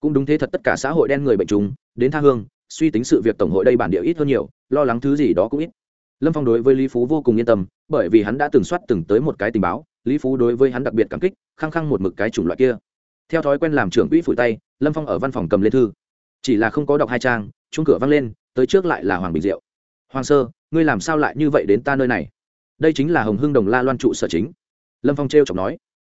Cũng đúng thế thật tất cả xã hội đen người bệnh trùng, đến tha hương, suy tính sự việc tổng hội đây bản địa ít hơn nhiều, lo lắng thứ gì đó cũng ít lâm phong đối với lý phú vô cùng yên tâm, bởi vì hắn đã từng soát từng tới một cái tình báo, lý phú đối với hắn đặc biệt cảm kích, khăng khăng một mực cái chủng loại kia. Theo thói quen làm trưởng quỹ phủi tay, lâm phong ở văn phòng cầm lên thư. Chỉ là không có đọc hai trang chung cửa văng lên, tới trước lại là hoàng bình diệu. Hoàng sơ, ngươi làm sao lại như vậy đến ta nơi này? Đây chính là hồng hưng đồng la loan trụ sở chính. Lâm phong t r e o chọc nói.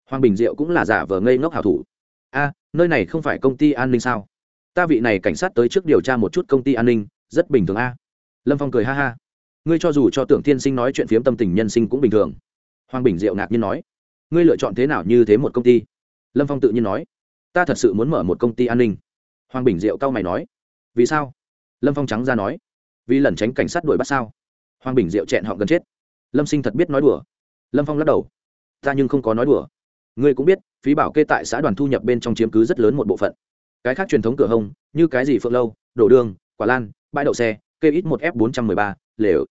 Hoàng bình diệu cũng là giả vờ ngây ngốc hảo thủ. A, nơi này không phải công ty an ninh sao? Ta vị này cảnh sát tới trước điều tra một chút công ty an ninh, rất bình thường a. Lâm phong cười ha ha ngươi cho dù cho tưởng tiên sinh nói chuyện phiếm tâm tình nhân sinh cũng bình thường. Hoàng bình diệu ngạc nhiên nói, ngươi lựa chọn thế nào như thế một công ty? Lâm phong tự nhiên nói, ta thật sự muốn mở một công ty an ninh. Hoàng bình diệu cau mày nói, vì sao? Lâm phong trắng ra nói, vì lẩn tránh cảnh sát đuổi bắt sao? Hoàng bình diệu chẹn họ gần chết. Lâm sinh thật biết nói đùa. Lâm phong lắc đầu, ta nhưng không có nói đùa. Ngươi cũng biết, phí bảo kê tại xã đoàn thu nhập bên trong chiếm cứ rất lớn một bộ phận. Cái khác truyền thống cửa hông, như cái gì phượng lâu, đổ đường, quả lan, bãi đậu xe, kê ít một f bốn trăm mười ba, lều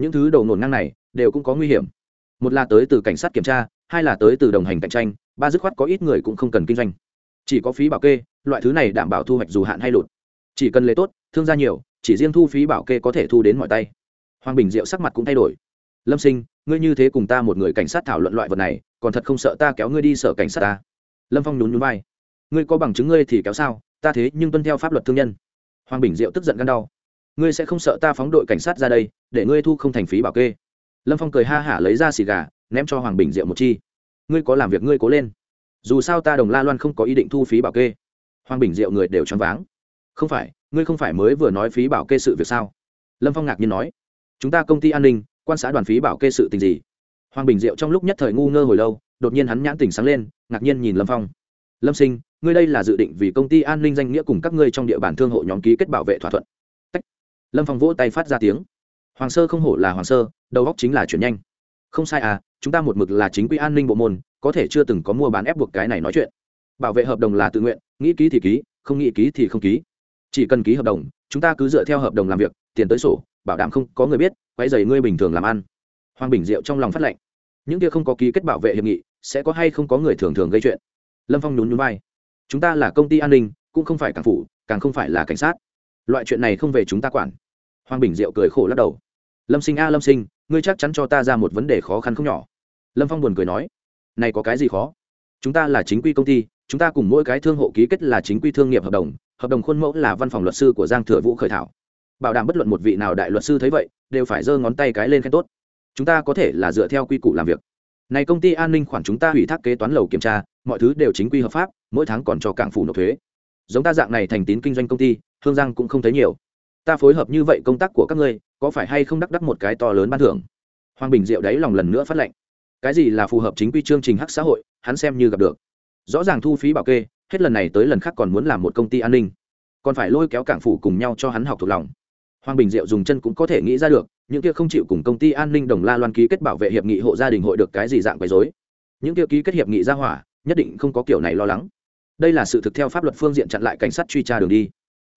những thứ đầu nổn ngang này đều cũng có nguy hiểm. Một là tới từ cảnh sát kiểm tra, hai là tới từ đồng hành cạnh tranh, ba dứt khoát có ít người cũng không cần kinh doanh. Chỉ có phí bảo kê, loại thứ này đảm bảo thu hoạch dù hạn hay lụt. Chỉ cần lệ tốt, thương gia nhiều, chỉ riêng thu phí bảo kê có thể thu đến mọi tay. Hoàng bình diệu sắc mặt cũng thay đổi. Lâm sinh, ngươi như thế cùng ta một người cảnh sát thảo luận loại vật này, còn thật không sợ ta kéo ngươi đi sở cảnh sát ta? Lâm phong nhún nhún vai. Ngươi có bằng chứng ngươi thì kéo sao? Ta thế nhưng tuân theo pháp luật thương nhân. Hoàng bình diệu tức giận gan đau ngươi sẽ không sợ ta phóng đội cảnh sát ra đây, để ngươi thu không thành phí bảo kê. Lâm phong cười ha hả lấy ra xì gà, ném cho hoàng bình diệu một chi. Ngươi có làm việc ngươi cố lên. Dù sao ta đồng la loan không có ý định thu phí bảo kê. Hoàng bình diệu người đều choáng váng. Không phải, ngươi không phải mới vừa nói phí bảo kê sự việc sao? Lâm phong ngạc nhiên nói. Chúng ta công ty an ninh, quan xã đoàn phí bảo kê sự tình gì? Hoàng bình diệu trong lúc nhất thời ngu ngơ hồi lâu, đột nhiên hắn nhãn tỉnh sáng lên, ngạc nhiên nhìn lâm phong. Lâm sinh, ngươi đây là dự định vì công ty an ninh danh nghĩa cùng các ngươi trong địa bàn thương hộ nhóm ký kết bảo vệ thỏa thuận lâm phong vỗ tay phát ra tiếng. Hoàng sơ không hổ là hoàng sơ, đầu góc chính là chuyển nhanh. Không sai à chúng ta một mực là chính quy an ninh bộ môn, có thể chưa từng có mua bán ép buộc cái này nói chuyện. Bảo vệ hợp đồng là tự nguyện, nghĩ ký thì ký, không nghĩ ký thì không ký. Chỉ cần ký hợp đồng, chúng ta cứ dựa theo hợp đồng làm việc, tiền tới sổ, bảo đảm không có người biết quay dày ngươi bình thường làm ăn. Hoàng bình diệu trong lòng phát lệnh. Những kia không có ký kết bảo vệ hiệp nghị, sẽ có hay không có người thường thường gây chuyện? Lâm phong nhún nhún vai. Chúng ta là công ty an ninh, cũng không phải cảng phủ, càng không phải là cảnh sát loại chuyện này không về chúng ta quản. Hoàng bình diệu cười khổ lắc đầu. Lâm sinh a, lâm sinh, ngươi chắc chắn cho ta ra một vấn đề khó khăn không nhỏ. Lâm phong buồn cười nói, này có cái gì khó? Chúng ta là chính quy công ty, chúng ta cùng mỗi cái thương hộ ký kết là chính quy thương nghiệp hợp đồng hợp đồng khuôn mẫu là văn phòng luật sư của giang thừa vũ khởi thảo. Bảo đảm bất luận một vị nào đại luật sư thấy vậy, đều phải giơ ngón tay cái lên khen tốt. Chúng ta có thể là dựa theo quy củ làm việc. Này công ty an ninh khoản chúng ta ủy thác kế toán lầu kiểm tra, mọi thứ đều chính quy hợp pháp, mỗi tháng còn cho cảng phủ nộp thuế. Giống ta dạng này thành tín kinh doanh công ty hương giang cũng không thấy nhiều. Ta phối hợp như vậy công tác của các ngươi, có phải hay không đắc đắc một cái to lớn ban thưởng? Hoàng bình diệu đấy lòng lần nữa phát lệnh. Cái gì là phù hợp chính quy chương trình hắc xã hội, hắn xem như gặp được. Rõ ràng thu phí bảo kê, hết lần này tới lần khác còn muốn làm một công ty an ninh. Còn phải lôi kéo cảng phủ cùng nhau cho hắn học thuộc lòng. Hoàng bình diệu dùng chân cũng có thể nghĩ ra được, những kia không chịu cùng công ty an ninh đồng la loan ký kết bảo vệ hiệp nghị hộ gia đình hội được cái gì dạng quấy dối những kia ký kết hiệp nghị ra hỏa, nhất định không có kiểu này lo lắng. Đây là sự thực theo pháp luật phương diện chặn lại cảnh sát truy tra đường đi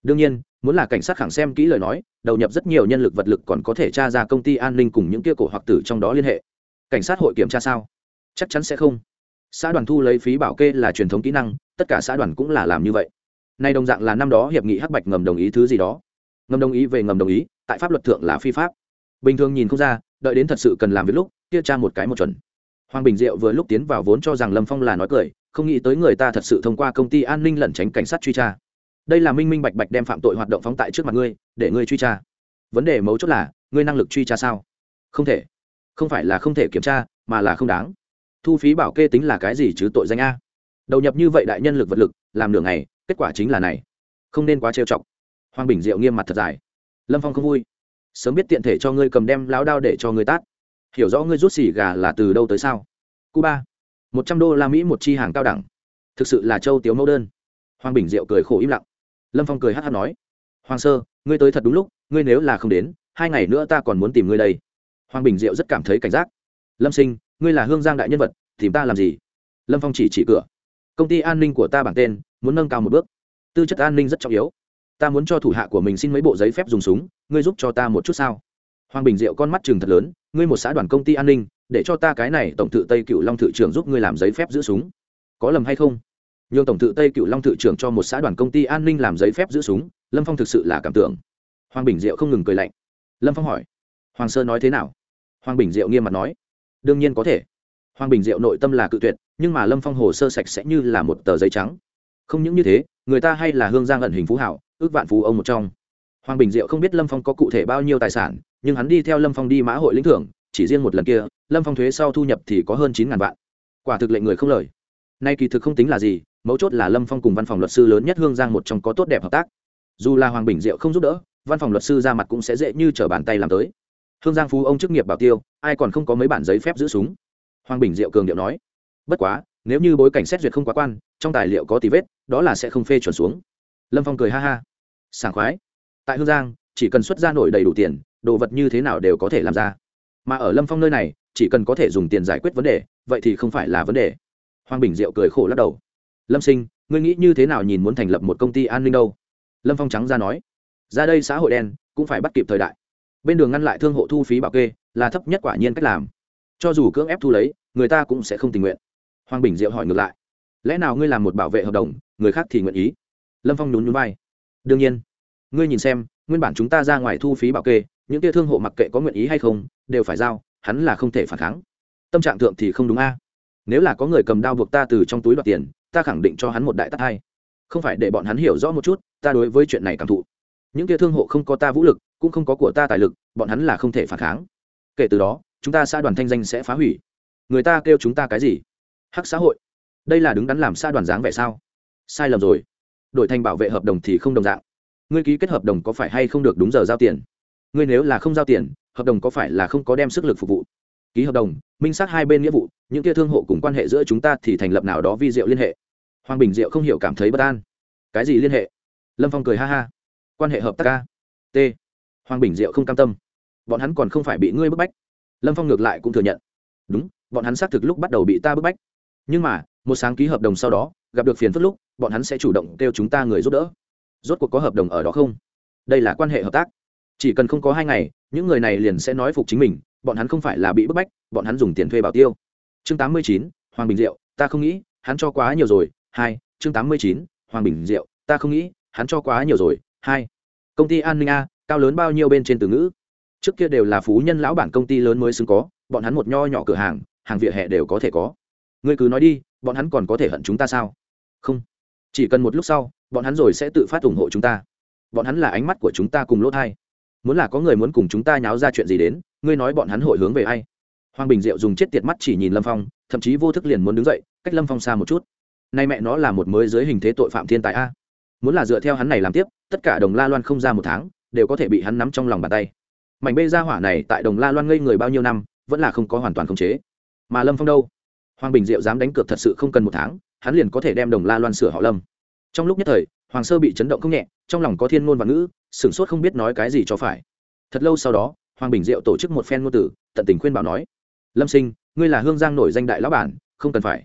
đương nhiên, muốn là cảnh sát khẳng xem kỹ lời nói, đầu nhập rất nhiều nhân lực vật lực còn có thể tra ra công ty an ninh cùng những kia cổ hoặc tử trong đó liên hệ. Cảnh sát hội kiểm tra sao? Chắc chắn sẽ không. Xã đoàn thu lấy phí bảo kê là truyền thống kỹ năng, tất cả xã đoàn cũng là làm như vậy. Nay đồng dạng là năm đó hiệp nghị hắc bạch ngầm đồng ý thứ gì đó. Ngầm đồng ý về ngầm đồng ý, tại pháp luật thượng là phi pháp. Bình thường nhìn không ra, đợi đến thật sự cần làm việc lúc, kia tra một cái một chuẩn. Hoàng bình diệu vừa lúc tiến vào vốn cho rằng lâm phong là nói cười, không nghĩ tới người ta thật sự thông qua công ty an ninh lẩn tránh cảnh sát truy tra đây là minh minh bạch bạch đem phạm tội hoạt động phóng tại trước mặt ngươi, để ngươi truy tra. Vấn đề mấu chốt là, ngươi năng lực truy tra sao? Không thể. Không phải là không thể kiểm tra, mà là không đáng. Thu phí bảo kê tính là cái gì chứ tội danh a? Đầu nhập như vậy đại nhân lực vật lực, làm nửa ngày, kết quả chính là này. Không nên quá trêu chọc. Hoàng bình diệu nghiêm mặt thật dài. Lâm phong không vui. Sớm biết tiện thể cho ngươi cầm đem lao đao để cho ngươi tát. Hiểu rõ ngươi rút xì gà là từ đâu tới sao? Cuba. Một trăm đô la mỹ một chi hàng cao đẳng. Thực sự là châu tiếu mẫu đơn. Hoàng bình diệu cười khổ im lặng lâm phong cười hát hát nói, hoàng sơ, ngươi tới thật đúng lúc, ngươi nếu là không đến, hai ngày nữa ta còn muốn tìm ngươi đây. Hoàng bình diệu rất cảm thấy cảnh giác. Lâm sinh, ngươi là hương giang đại nhân vật, tìm ta làm gì? Lâm phong chỉ chỉ cửa. Công ty an ninh của ta bảng tên, muốn nâng cao một bước. Tư chất an ninh rất trọng yếu. Ta muốn cho thủ hạ của mình xin mấy bộ giấy phép dùng súng, ngươi giúp cho ta một chút sao? Hoàng bình diệu con mắt chừng thật lớn, ngươi một xã đoàn công ty an ninh, để cho ta cái này tổng thự tây cựu long thự trưởng giúp ngươi làm giấy phép giữ súng. Có lầm hay không? Nhường tổng thự tây cựu long thự trưởng cho một xã đoàn công ty an ninh làm giấy phép giữ súng, lâm phong thực sự là cảm tưởng. Hoàng bình diệu không ngừng cười lạnh. Lâm phong hỏi, hoàng sơ nói thế nào? Hoàng bình diệu nghiêm mặt nói, đương nhiên có thể. Hoàng bình diệu nội tâm là cự tuyệt, nhưng mà lâm phong hồ sơ sạch sẽ như là một tờ giấy trắng. Không những như thế, người ta hay là hương giang ẩn hình phú hảo, ước vạn phú ông một trong. Hoàng bình diệu không biết lâm phong có cụ thể bao nhiêu tài sản, nhưng hắn đi theo lâm phong đi mã hội lĩnh thưởng, chỉ riêng một lần kia, lâm phong thuế sau thu nhập thì có hơn chín ngàn vạn. Quả thực lệnh người không lời. Nay kỳ thực không tính là gì mấu chốt là lâm phong cùng văn phòng luật sư lớn nhất hương giang một trong có tốt đẹp hợp tác. Dù là hoàng bình diệu không giúp đỡ, văn phòng luật sư ra mặt cũng sẽ dễ như t bàn tay làm tới. Hương giang phú ông chức nghiệp bảo tiêu, ai còn không có mấy bản giấy phép giữ súng? Hoàng bình diệu cường điệu nói. Bất quá, nếu như bối cảnh xét duyệt không quá quan, trong tài liệu có tì vết, đó là sẽ không phê chuẩn xuống. Lâm phong cười ha ha. Sảng khoái. Tại hương giang, chỉ cần xuất ra nổi đầy đủ tiền, đồ vật như thế nào đều có thể làm ra. Mà ở lâm phong nơi này, chỉ cần có thể dùng tiền giải quyết vấn đề, vậy thì không phải là vấn đề. Hoàng bình diệu cười khổ lắc đầu lâm sinh, ngươi nghĩ như thế nào nhìn muốn thành lập một công ty an ninh đâu? Lâm phong trắng ra nói. Ra đây xã hội đen, cũng phải bắt kịp thời đại. Bên đường ngăn lại thương hộ thu phí bảo kê, là thấp nhất quả nhiên cách làm. Cho dù cưỡng ép thu lấy, người ta cũng sẽ không tình nguyện. Hoàng bình diệu hỏi ngược lại. Lẽ nào ngươi làm một bảo vệ hợp đồng, người khác thì nguyện ý? Lâm phong nhún nhún vai. Đương nhiên. Ngươi nhìn xem, nguyên bản chúng ta ra ngoài thu phí bảo kê, những kia thương hộ mặc kệ có nguyện ý hay không, đều phải giao, hắn là không thể phản kháng. Tâm trạng thượng thì không đúng a. Nếu là có người cầm đao buộc ta từ trong túi đoạt tiền ta khẳng định cho hắn một đại tát hai. Không phải để bọn hắn hiểu rõ một chút, ta đối với chuyện này cảm thụ. Những kia thương hộ không có ta vũ lực, cũng không có của ta tài lực, bọn hắn là không thể phản kháng. Kể từ đó, chúng ta xã đoàn thanh danh sẽ phá hủy. Người ta kêu chúng ta cái gì? Hắc xã hội. Đây là đứng đắn làm xã đoàn dáng vẻ sao? Sai lầm rồi. Đổi thành bảo vệ hợp đồng thì không đồng dạng. Ngươi ký kết hợp đồng có phải hay không được đúng giờ giao tiền? Ngươi nếu là không giao tiền, hợp đồng có phải là không có đem sức lực phục vụ? Ký hợp đồng, minh xác hai bên nghĩa vụ, những kia thương hộ cùng quan hệ giữa chúng ta thì thành lập nào đó vi diệu liên hệ. Hoàng bình diệu không hiểu cảm thấy bất an. Cái gì liên hệ? Lâm phong cười ha ha. Quan hệ hợp tác ca t. Hoàng bình diệu không cam tâm. Bọn hắn còn không phải bị ngươi bức bách. Lâm phong ngược lại cũng thừa nhận. Đúng, bọn hắn xác thực lúc bắt đầu bị ta bức bách. Nhưng mà, một sáng ký hợp đồng sau đó, gặp được phiền phức lúc, bọn hắn sẽ chủ động kêu chúng ta người giúp đỡ. Rốt cuộc có hợp đồng ở đó không? Đây là quan hệ hợp tác. Chỉ cần không có hai ngày, những người này liền sẽ nói phục chính mình bọn hắn không phải là bị bức bách, bọn hắn dùng tiền thuê bảo tiêu. Chương tám mươi chín, hoàng bình diệu, ta không nghĩ, hắn cho quá nhiều rồi. Hai, chương tám mươi chín, hoàng bình diệu, ta không nghĩ, hắn cho quá nhiều rồi. Hai, công ty an ninh a, cao lớn bao nhiêu bên trên từ ngữ? Trước kia đều là phú nhân lão bản công ty lớn mới xứng có, bọn hắn một nho nhỏ cửa hàng hàng vỉa hè đều có thể có. Ngươi cứ nói đi, bọn hắn còn có thể hận chúng ta sao? Không. Chỉ cần một lúc sau, bọn hắn rồi sẽ tự phát ủng hộ chúng ta. Bọn hắn là ánh mắt của chúng ta cùng lốt hai muốn là có người muốn cùng chúng ta nháo ra chuyện gì đến, ngươi nói bọn hắn hội hướng về ai? Hoàng bình diệu dùng chết tiệt mắt chỉ nhìn lâm phong, thậm chí vô thức liền muốn đứng dậy, cách lâm phong xa một chút. Nay mẹ nó là một mới dưới hình thế tội phạm thiên tài a. Muốn là dựa theo hắn này làm tiếp, tất cả đồng la loan không ra một tháng, đều có thể bị hắn nắm trong lòng bàn tay. Mảnh bê ra hỏa này tại đồng la loan ngây người bao nhiêu năm, vẫn là không có hoàn toàn khống chế. Mà lâm phong đâu? Hoàng bình diệu dám đánh cược thật sự không cần một tháng, hắn liền có thể đem đồng la loan sửa họ lâm. Trong lúc nhất thời hoàng sơ bị chấn động không nhẹ, trong lòng có thiên ngôn và ngữ, sửng sốt không biết nói cái gì cho phải. Thật lâu sau đó, hoàng bình diệu tổ chức một phen ngôn tử tận tình khuyên bảo nói, lâm sinh, ngươi là hương giang nổi danh đại lão bản, không cần phải.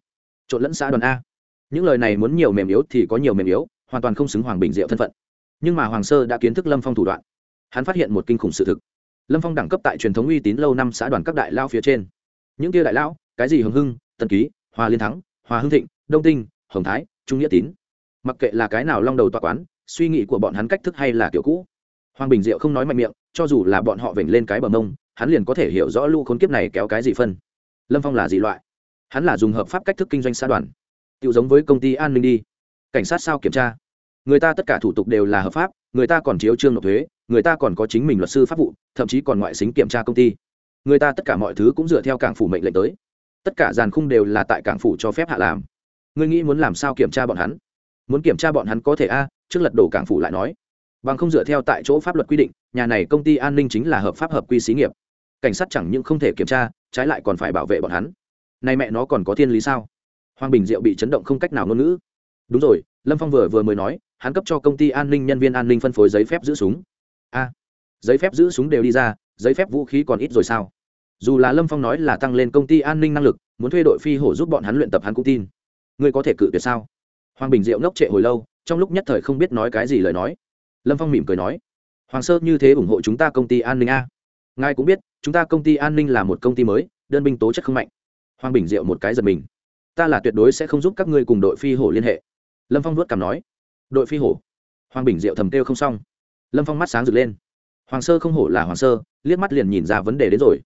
Trộn lẫn xã đoàn a. Những lời này muốn nhiều mềm yếu thì có nhiều mềm yếu, hoàn toàn không xứng hoàng bình diệu thân phận. Nhưng mà hoàng sơ đã kiến thức lâm phong thủ đoạn. Hắn phát hiện một kinh khủng sự thực. Lâm phong đẳng cấp tại truyền thống uy tín lâu năm xã đoàn các đại lao phía trên. Những kia đại lão, cái gì hồng hưng tân ký hòa liên thắng hòa hưng thịnh, đông tinh, hồng thái, trung nghĩa tín mặc kệ là cái nào long đầu tọa quán, suy nghĩ của bọn hắn cách thức hay là kiểu cũ. Hoàng bình diệu không nói mạnh miệng, cho dù là bọn họ vểnh lên cái bờ mông, hắn liền có thể hiểu rõ lũ khốn kiếp này kéo cái gì phân. Lâm phong là gì loại. Hắn là dùng hợp pháp cách thức kinh doanh xã đoàn. Tự giống với công ty an ninh đi. Cảnh sát sao kiểm tra. Người ta tất cả thủ tục đều là hợp pháp, người ta còn chiếu trương nộp thuế, người ta còn có chính mình luật sư pháp vụ, thậm chí còn ngoại xính kiểm tra công ty. Người ta tất cả mọi thứ cũng dựa theo cảng phủ mệnh lệnh tới. Tất cả giàn khung đều là tại cảng phủ cho phép hạ làm. Ngươi nghĩ muốn làm sao kiểm tra bọn hắn? Muốn kiểm tra bọn hắn có thể a, trước lật đổ cảng phủ lại nói. Bằng không dựa theo tại chỗ pháp luật quy định, nhà này công ty an ninh chính là hợp pháp hợp quy xí nghiệp. Cảnh sát chẳng những không thể kiểm tra, trái lại còn phải bảo vệ bọn hắn. Nay mẹ nó còn có thiên lý sao? Hoàng bình diệu bị chấn động không cách nào ngôn ngữ. Đúng rồi, lâm phong vừa vừa mới nói, hắn cấp cho công ty an ninh nhân viên an ninh phân phối giấy phép giữ súng. A, giấy phép giữ súng đều đi ra, giấy phép vũ khí còn ít rồi sao? Dù là lâm phong nói là tăng lên công ty an ninh năng lực, muốn thuê đội phi hổ giúp bọn hắn luyện tập hắn cũng tin. Ngươi có thể cự tuyệt sao? Hoàng bình diệu ngốc trệ hồi lâu, trong lúc nhất thời không biết nói cái gì lời nói. Lâm phong mỉm cười nói, hoàng sơ như thế ủng hộ chúng ta công ty an ninh a? Ngài cũng biết, chúng ta công ty an ninh là một công ty mới, đơn binh tố chất không mạnh. Hoàng bình diệu một cái giật mình. Ta là tuyệt đối sẽ không giúp các ngươi cùng đội phi hổ liên hệ. Lâm phong vuốt cảm nói, đội phi hổ? Hoàng bình diệu thầm kêu không xong. Lâm phong mắt sáng rực lên. Hoàng sơ không hổ là hoàng sơ, liếc mắt liền nhìn ra vấn đề đến rồi.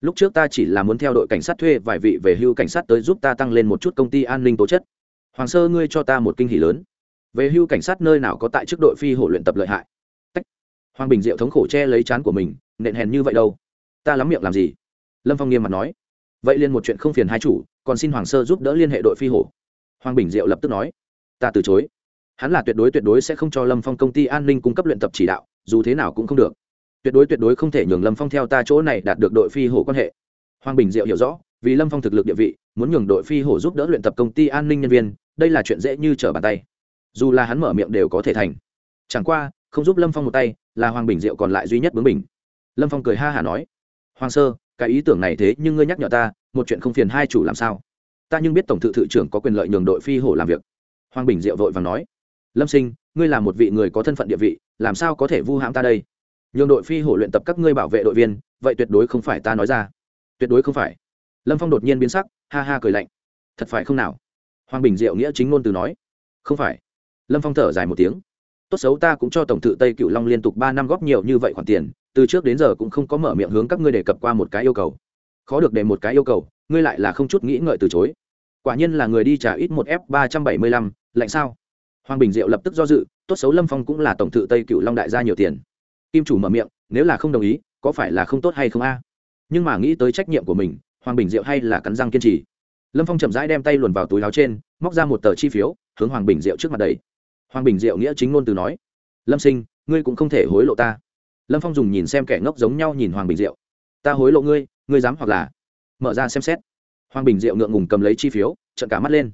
Lúc trước ta chỉ là muốn theo đội cảnh sát thuê vài vị về hưu cảnh sát tới giúp ta tăng lên một chút công ty an ninh tố chất hoàng sơ, ngươi cho ta một kinh hỷ lớn. Về hưu cảnh sát nơi nào có tại chức đội phi hổ luyện tập lợi hại? Tách. hoàng bình diệu thống khổ che lấy chán của mình, nện hèn như vậy đâu? Ta lắm miệng làm gì? Lâm phong nghiêm mặt nói. Vậy liên một chuyện không phiền hai chủ, còn xin hoàng sơ giúp đỡ liên hệ đội phi hổ. Hoàng bình diệu lập tức nói. Ta từ chối. Hắn là tuyệt đối tuyệt đối sẽ không cho lâm phong công ty an ninh cung cấp luyện tập chỉ đạo, dù thế nào cũng không được. Tuyệt đối tuyệt đối không thể nhường lâm phong theo ta chỗ này đạt được đội phi hổ quan hệ. Hoàng bình diệu hiểu rõ, vì lâm phong thực lực địa vị, muốn nhường đội phi hổ giúp đỡ luyện tập công ty an ninh nhân viên đây là chuyện dễ như trở bàn tay. Dù là hắn mở miệng đều có thể thành. Chẳng qua, không giúp lâm phong một tay, là hoàng bình diệu còn lại duy nhất bướng bình lâm phong cười ha hả nói, hoàng sơ, cái ý tưởng này thế nhưng ngươi nhắc nhở ta, một chuyện không phiền hai chủ làm sao? Ta nhưng biết tổng thự thự trưởng có quyền lợi nhường đội phi hổ làm việc. Hoàng bình diệu vội và nói, lâm sinh, ngươi là một vị người có thân phận địa vị, làm sao có thể vu hãm ta đây? Nhường đội phi hổ luyện tập các ngươi bảo vệ đội viên, vậy tuyệt đối không phải ta nói ra. Tuyệt đối không phải. Lâm phong đột nhiên biến sắc, ha ha cười lạnh, thật phải không nào? Hoàng bình diệu nghĩa chính ngôn từ nói, không phải. Lâm phong thở dài một tiếng, tốt xấu ta cũng cho tổng thự tây cựu long liên tục ba năm góp nhiều như vậy khoản tiền, từ trước đến giờ cũng không có mở miệng hướng các ngươi đề cập qua một cái yêu cầu. Khó được để một cái yêu cầu, ngươi lại là không chút nghĩ ngợi từ chối. Quả nhiên là người đi trả ít một f ba trăm bảy mươi lăm, lạnh sao? Hoàng bình diệu lập tức do dự, tốt xấu lâm phong cũng là tổng thự tây cựu long đại gia nhiều tiền. Kim chủ mở miệng, nếu là không đồng ý, có phải là không tốt hay không a? Nhưng mà nghĩ tới trách nhiệm của mình, hoàng bình diệu hay là cắn răng kiên trì lâm phong chậm rãi đem tay luồn vào túi áo trên, móc ra một tờ chi phiếu, hướng hoàng bình diệu trước mặt đầy hoàng bình diệu nghĩa chính ngôn từ nói, lâm sinh, ngươi cũng không thể hối lộ ta. Lâm phong dùng nhìn xem kẻ ngốc giống nhau nhìn hoàng bình diệu. Ta hối lộ ngươi ngươi dám hoặc là? Mở ra xem xét. Hoàng bình diệu ngượng ngùng cầm lấy chi phiếu trận cả mắt lên.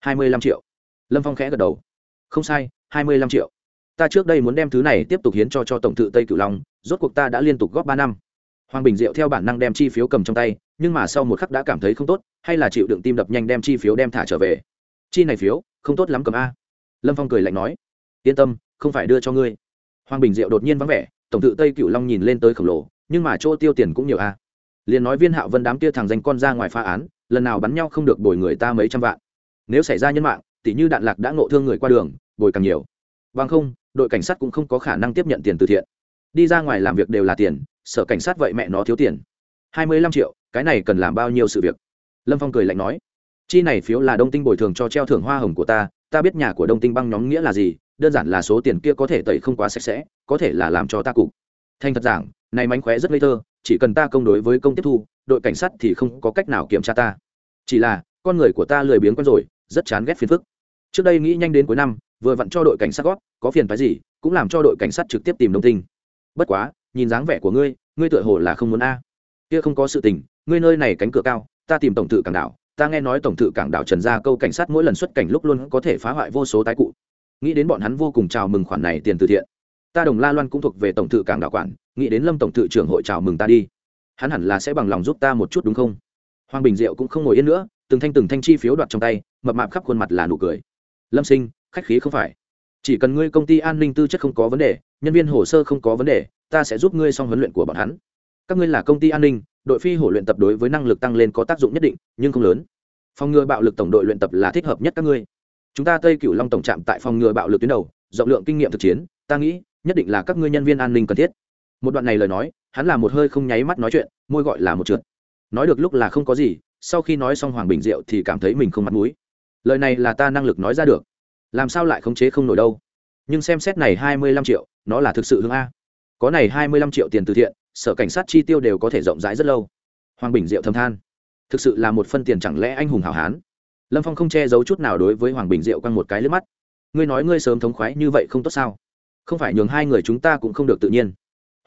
Hai mươi lăm triệu. Lâm phong khẽ gật đầu. Không sai, hai mươi lăm triệu. Ta trước đây muốn đem thứ này tiếp tục hiến cho cho tổng thự tây cửu long, rốt cuộc ta đã liên tục góp ba năm. Hoàng bình diệu theo bản năng đem chi phiếu cầm trong tay nhưng mà sau một khắc đã cảm thấy không tốt, hay là chịu đựng tim đập nhanh đem chi phiếu đem thả trở về. Chi này phiếu, không tốt lắm cầm a. Lâm phong cười lạnh nói, yên tâm, không phải đưa cho ngươi. Hoàng bình diệu đột nhiên vắng vẻ, tổng tự tây cựu long nhìn lên tới khổng lồ, nhưng mà chỗ tiêu tiền cũng nhiều a. Liền nói viên hạo vân đám kia thằng danh con ra ngoài phá án, lần nào bắn nhau không được bồi người ta mấy trăm vạn. Nếu xảy ra nhân mạng tỷ như đạn lạc đã ngộ thương người qua đường, bồi càng nhiều. Bằng không, đội cảnh sát cũng không có khả năng tiếp nhận tiền từ thiện. Đi ra ngoài làm việc đều là tiền, sở cảnh sát vậy mẹ nó thiếu tiền hai mươi lăm triệu, cái này cần làm bao nhiêu sự việc? Lâm phong cười lạnh nói. Chi này phiếu là đông tinh bồi thường cho treo thưởng hoa hồng của ta ta biết nhà của đông tinh băng nhóm nghĩa là gì, đơn giản là số tiền kia có thể tẩy không quá sạch sẽ, có thể là làm cho ta cục. Thành thật giảng, này mánh khóe rất ngây thơ, chỉ cần ta công đối với công tiếp thu, đội cảnh sát thì không có cách nào kiểm tra ta. Chỉ là, con người của ta lười biếng quen rồi, rất chán ghét phiền phức. Trước đây nghĩ nhanh đến cuối năm, vừa vặn cho đội cảnh sát góp, có phiền phái gì, cũng làm cho đội cảnh sát trực tiếp tìm đông tinh. Bất quá, nhìn dáng vẻ của ngươi ngươi tựa hồ là không muốn a kia không có sự tình, ngươi nơi này cánh cửa cao, ta tìm tổng thự cảng đảo, ta nghe nói tổng thự cảng đảo trần gia câu cảnh sát mỗi lần xuất cảnh lúc luôn có thể phá hoại vô số tái cụ. Nghĩ đến bọn hắn vô cùng chào mừng khoản này tiền từ thiện. Ta đồng la loan cũng thuộc về tổng thự cảng đảo quản, nghĩ đến lâm tổng thự trưởng hội chào mừng ta đi. Hắn hẳn là sẽ bằng lòng giúp ta một chút đúng không? Hoàng bình diệu cũng không ngồi yên nữa, từng thanh từng thanh chi phiếu đoạt trong tay, mập mạp khắp khuôn mặt là nụ cười. Lâm sinh, khách khí không phải. Chỉ cần ngươi công ty an ninh tư chất không có vấn đề, nhân viên hồ sơ không có vấn đề, ta sẽ giúp ngươi xong huấn luyện của bọn hắn các ngươi là công ty an ninh, đội phi hổ luyện tập đối với năng lực tăng lên có tác dụng nhất định, nhưng không lớn. Phòng ngừa bạo lực tổng đội luyện tập là thích hợp nhất các ngươi. Chúng ta tây cửu long tổng trạm tại phòng ngừa bạo lực tuyến đầu, rộng lượng kinh nghiệm thực chiến, ta nghĩ, nhất định là các ngươi nhân viên an ninh cần thiết. Một đoạn này lời nói, hắn là một hơi không nháy mắt nói chuyện, môi gọi là một trượt. Nói được lúc là không có gì, sau khi nói xong hoàng bình diệu thì cảm thấy mình không mặt mũi. Lời này là ta năng lực nói ra được. Làm sao lại khống chế không nổi đâu? Nhưng xem xét này hai mươi lăm triệu, nó là thực sự hướng a. Có này hai mươi lăm triệu tiền từ thiện sở cảnh sát chi tiêu đều có thể rộng rãi rất lâu. Hoàng bình diệu thâm than. Thực sự là một phân tiền chẳng lẽ anh hùng hảo hán? Lâm phong không che giấu chút nào đối với hoàng bình diệu quăng một cái lướt mắt. Ngươi nói ngươi sớm thống khoái như vậy không tốt sao? Không phải nhường hai người chúng ta cũng không được tự nhiên.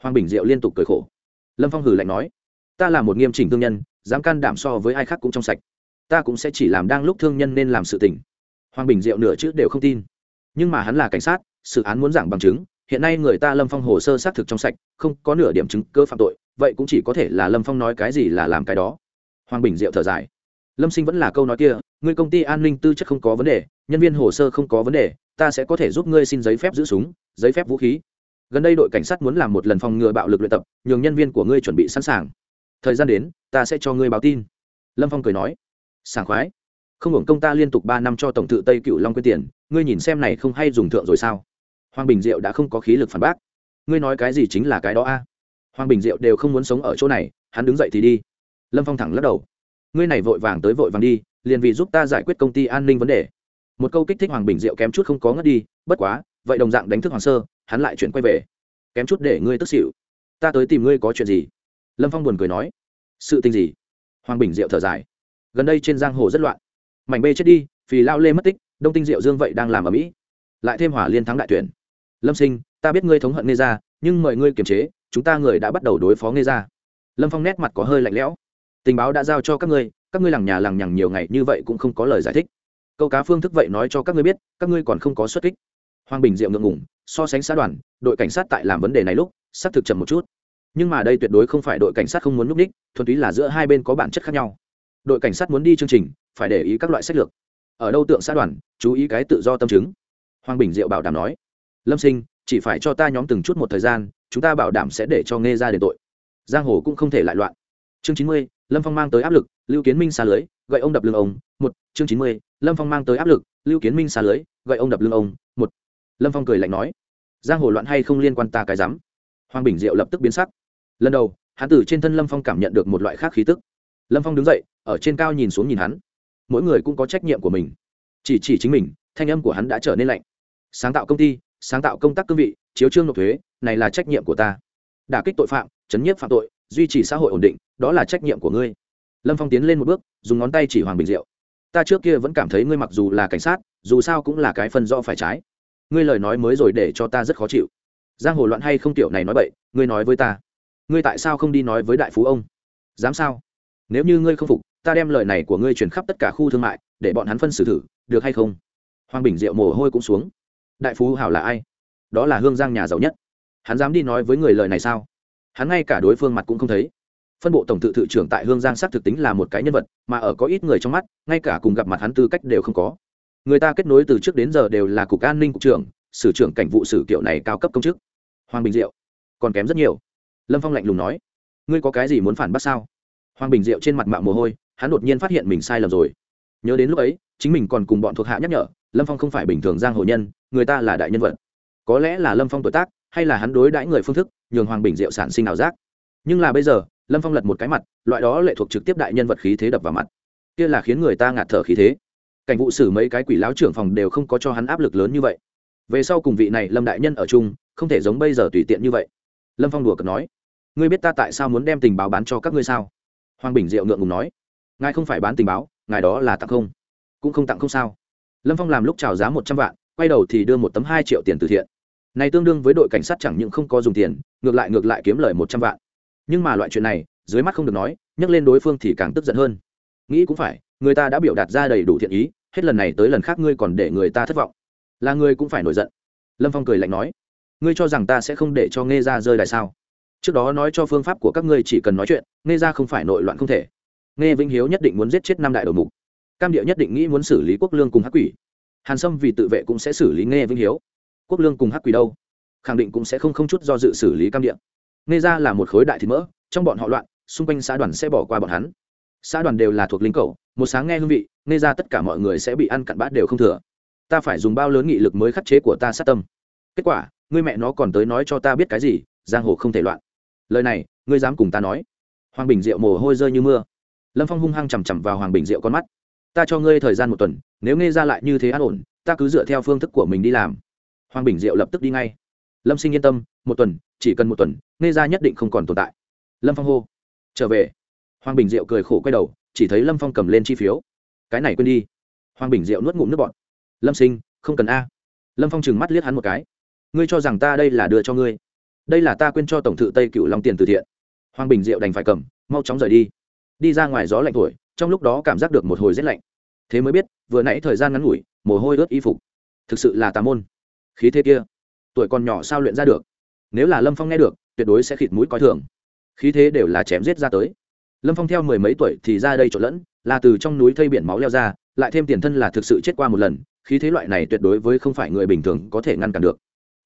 Hoàng bình diệu liên tục cười khổ. Lâm phong hử lạnh nói. Ta là một nghiêm chỉnh thương nhân, dám can đảm so với ai khác cũng trong sạch. Ta cũng sẽ chỉ làm đang lúc thương nhân nên làm sự tình. Hoàng bình diệu nửa chữ đều không tin. Nhưng mà hắn là cảnh sát, sự án muốn giảng bằng chứng hiện nay người ta lâm phong hồ sơ xác thực trong sạch, không có nửa điểm chứng cơ phạm tội, vậy cũng chỉ có thể là lâm phong nói cái gì là làm cái đó. Hoàng bình diệu thở dài. Lâm sinh vẫn là câu nói kia người công ty an ninh tư chất không có vấn đề, nhân viên hồ sơ không có vấn đề, ta sẽ có thể giúp ngươi xin giấy phép giữ súng, giấy phép vũ khí. Gần đây đội cảnh sát muốn làm một lần phòng ngừa bạo lực luyện tập, nhường nhân viên của ngươi chuẩn bị sẵn sàng. Thời gian đến, ta sẽ cho ngươi báo tin. Lâm phong cười nói. Sảng khoái. Không hưởng công ta liên tục ba năm cho tổng thự tây cựu long quyên tiền, ngươi nhìn xem này không hay dùng thượng rồi sao? Hoàng bình diệu đã không có khí lực phản bác. Ngươi nói cái gì chính là cái đó a? Hoàng bình diệu đều không muốn sống ở chỗ này, hắn đứng dậy thì đi. Lâm phong thẳng lắc đầu. Ngươi này vội vàng tới vội vàng đi, liền vì giúp ta giải quyết công ty an ninh vấn đề. Một câu kích thích hoàng bình diệu kém chút không có ngất đi, bất quá, vậy đồng dạng đánh thức hoàng sơ, hắn lại chuyển quay về. Kém chút để ngươi tức xịu ta tới tìm ngươi có chuyện gì? Lâm phong buồn cười nói. Sự tình gì? Hoàng bình diệu thở dài. Gần đây trên giang hồ rất loạn. Mảnh bê chết đi vì lao lê mất tích, đông tinh diệu dương vậy đang làm ở mỹ. Lại thêm hỏa liên thắng đại tuyển lâm sinh, ta biết ngươi thống hận nghe ra nhưng mời ngươi kiềm chế, chúng ta người đã bắt đầu đối phó nghe ra lâm phong nét mặt có hơi lạnh lẽo. Tình báo đã giao cho các ngươi các ngươi lằng nhà lằng nhằng nhiều ngày như vậy cũng không có lời giải thích. Câu cá phương thức vậy nói cho các ngươi biết, các ngươi còn không có xuất kích. Hoàng bình diệu ngượng ngủng so sánh xã đoàn, đội cảnh sát tại làm vấn đề này lúc, xác thực chậm một chút. Nhưng mà đây tuyệt đối không phải đội cảnh sát không muốn núp ních thuần túy là giữa hai bên có bản chất khác nhau. Đội cảnh sát muốn đi chương trình, phải để ý các loại sách lược. Ở đâu tượng xã đoàn, chú ý cái tự do tâm chứng. Hoàng bình diệu bảo đảm nói lâm sinh, chỉ phải cho ta nhóm từng chút một thời gian, chúng ta bảo đảm sẽ để cho nghe ra đền tội. Giang hồ cũng không thể lại loạn. Chương chín mươi, lâm phong mang tới áp lực, lưu kiến minh xa lưới, gậy ông đập lưng ông, một. Chương chín mươi, lâm phong mang tới áp lực, lưu kiến minh xa lưới, gậy ông đập lưng ông, một. Lâm phong cười lạnh nói, giang hồ loạn hay không liên quan ta cái rắm? Hoàng bình diệu lập tức biến sắc. Lần đầu, hắn tử trên thân lâm phong cảm nhận được một loại khác khí tức. Lâm phong đứng dậy, ở trên cao nhìn xuống nhìn hắn. Mỗi người cũng có trách nhiệm của mình. Chỉ chỉ chính mình, thanh âm của hắn đã trở nên lạnh. Sáng tạo công ty sáng tạo công tác cương vị, chiếu trương nộp thuế, này là trách nhiệm của ta. Đả kích tội phạm, chấn nhiếp phạm tội, duy trì xã hội ổn định, đó là trách nhiệm của ngươi. Lâm phong tiến lên một bước, dùng ngón tay chỉ hoàng bình diệu. Ta trước kia vẫn cảm thấy ngươi mặc dù là cảnh sát, dù sao cũng là cái phân do phải trái. Ngươi lời nói mới rồi để cho ta rất khó chịu. Giang hồ loạn hay không tiểu này nói bậy, ngươi nói với ta. Ngươi tại sao không đi nói với đại phú ông? Dám sao? Nếu như ngươi không phục, ta đem lời này của ngươi truyền khắp tất cả khu thương mại, để bọn hắn phân xử thử, được hay không? Hoàng bình diệu mồ hôi cũng xuống đại phú hảo là ai? Đó là hương giang nhà giàu nhất. Hắn dám đi nói với người lời này sao? Hắn ngay cả đối phương mặt cũng không thấy. Phân bộ tổng tự thự trưởng tại hương giang xác thực tính là một cái nhân vật, mà ở có ít người trong mắt, ngay cả cùng gặp mặt hắn tư cách đều không có. Người ta kết nối từ trước đến giờ đều là cục an ninh cục trưởng, sử trưởng cảnh vụ sử kiểu này cao cấp công chức. Hoàng bình diệu, còn kém rất nhiều. Lâm phong lạnh lùng nói, ngươi có cái gì muốn phản bác sao? Hoàng bình diệu trên mặt mạo mồ hôi, hắn đột nhiên phát hiện mình sai lầm rồi. Nhớ đến lúc ấy, chính mình còn cùng bọn thuộc hạ nhắc nhở lâm phong không phải bình thường giang hồ nhân, người ta là đại nhân vật. Có lẽ là lâm phong tuổi tác, hay là hắn đối đãi người phương thức, nhường hoàng bình diệu sản sinh ảo giác. Nhưng là bây giờ, lâm phong lật một cái mặt, loại đó lệ thuộc trực tiếp đại nhân vật khí thế đập vào mặt. Kia là khiến người ta ngạt thở khí thế. Cảnh vụ xử mấy cái quỷ láo trưởng phòng đều không có cho hắn áp lực lớn như vậy. Về sau cùng vị này lâm đại nhân ở chung, không thể giống bây giờ tùy tiện như vậy. Lâm phong đùa cợt nói, ngươi biết ta tại sao muốn đem tình báo bán cho các ngươi sao? Hoàng bình diệu ngượng ngùng nói, ngài không phải bán tình báo, ngài đó là tặng không. Cũng không tặng không sao lâm phong làm lúc trào giá một trăm vạn, quay đầu thì đưa một tấm hai triệu tiền từ thiện. Này tương đương với đội cảnh sát chẳng những không có dùng tiền, ngược lại ngược lại kiếm lời một trăm vạn. Nhưng mà loại chuyện này, dưới mắt không được nói, nhắc lên đối phương thì càng tức giận hơn. Nghĩ cũng phải, người ta đã biểu đạt ra đầy đủ thiện ý, hết lần này tới lần khác ngươi còn để người ta thất vọng. Là ngươi cũng phải nổi giận. Lâm phong cười lạnh nói, ngươi cho rằng ta sẽ không để cho nghe ra rơi đài sao? Trước đó nói cho phương pháp của các ngươi chỉ cần nói chuyện nghe ra không phải nội loạn không thể. Nghe vĩnh hiếu nhất định muốn giết chết năm đại đầu mục cam điệu nhất định nghĩ muốn xử lý quốc lương cùng hắc quỷ. Hàn sâm vì tự vệ cũng sẽ xử lý nghe Vinh hiếu. Quốc lương cùng hắc quỷ đâu? Khẳng định cũng sẽ không không chút do dự xử lý cam điệu nghe ra là một khối đại thịt mỡ, trong bọn họ loạn, xung quanh xã đoàn sẽ bỏ qua bọn hắn. Xã đoàn đều là thuộc lính cầu, một sáng nghe hương vị nghe ra tất cả mọi người sẽ bị ăn cặn bát đều không thừa. Ta phải dùng bao lớn nghị lực mới khắc chế của ta sát tâm. Kết quả, ngươi mẹ nó còn tới nói cho ta biết cái gì, giang hồ không thể loạn. Lời này, ngươi dám cùng ta nói. Hoàng bình diệu mồ hôi rơi như mưa. Lâm phong hung hăng chằm chằm vào hoàng bình diệu con mắt ta cho ngươi thời gian một tuần, nếu nghe ra lại như thế an ổn, ta cứ dựa theo phương thức của mình đi làm. Hoàng bình diệu lập tức đi ngay. Lâm sinh yên tâm, một tuần, chỉ cần một tuần, nghe ra nhất định không còn tồn tại. Lâm phong hô. Trở về. Hoàng bình diệu cười khổ quay đầu, chỉ thấy lâm phong cầm lên chi phiếu. Cái này quên đi. Hoàng bình diệu nuốt ngụm nước bọt. Lâm sinh, không cần a. Lâm phong trừng mắt liếc hắn một cái. Ngươi cho rằng ta đây là đưa cho ngươi. Đây là ta quên cho tổng thự tây cựu long tiền từ thiện. Hoàng bình diệu đành phải cầm, mau chóng rời đi. Đi ra ngoài gió lạnh thổi trong lúc đó cảm giác được một hồi rét lạnh. Thế mới biết, vừa nãy thời gian ngắn ngủi, mồ hôi ướt y phục. Thực sự là tà môn. Khí thế kia, tuổi còn nhỏ sao luyện ra được? Nếu là lâm phong nghe được, tuyệt đối sẽ khịt mũi coi thường. Khí thế đều là chém giết ra tới. Lâm phong theo mười mấy tuổi thì ra đây trộn lẫn, là từ trong núi thây biển máu leo ra, lại thêm tiền thân là thực sự chết qua một lần, khí thế loại này tuyệt đối với không phải người bình thường có thể ngăn cản được.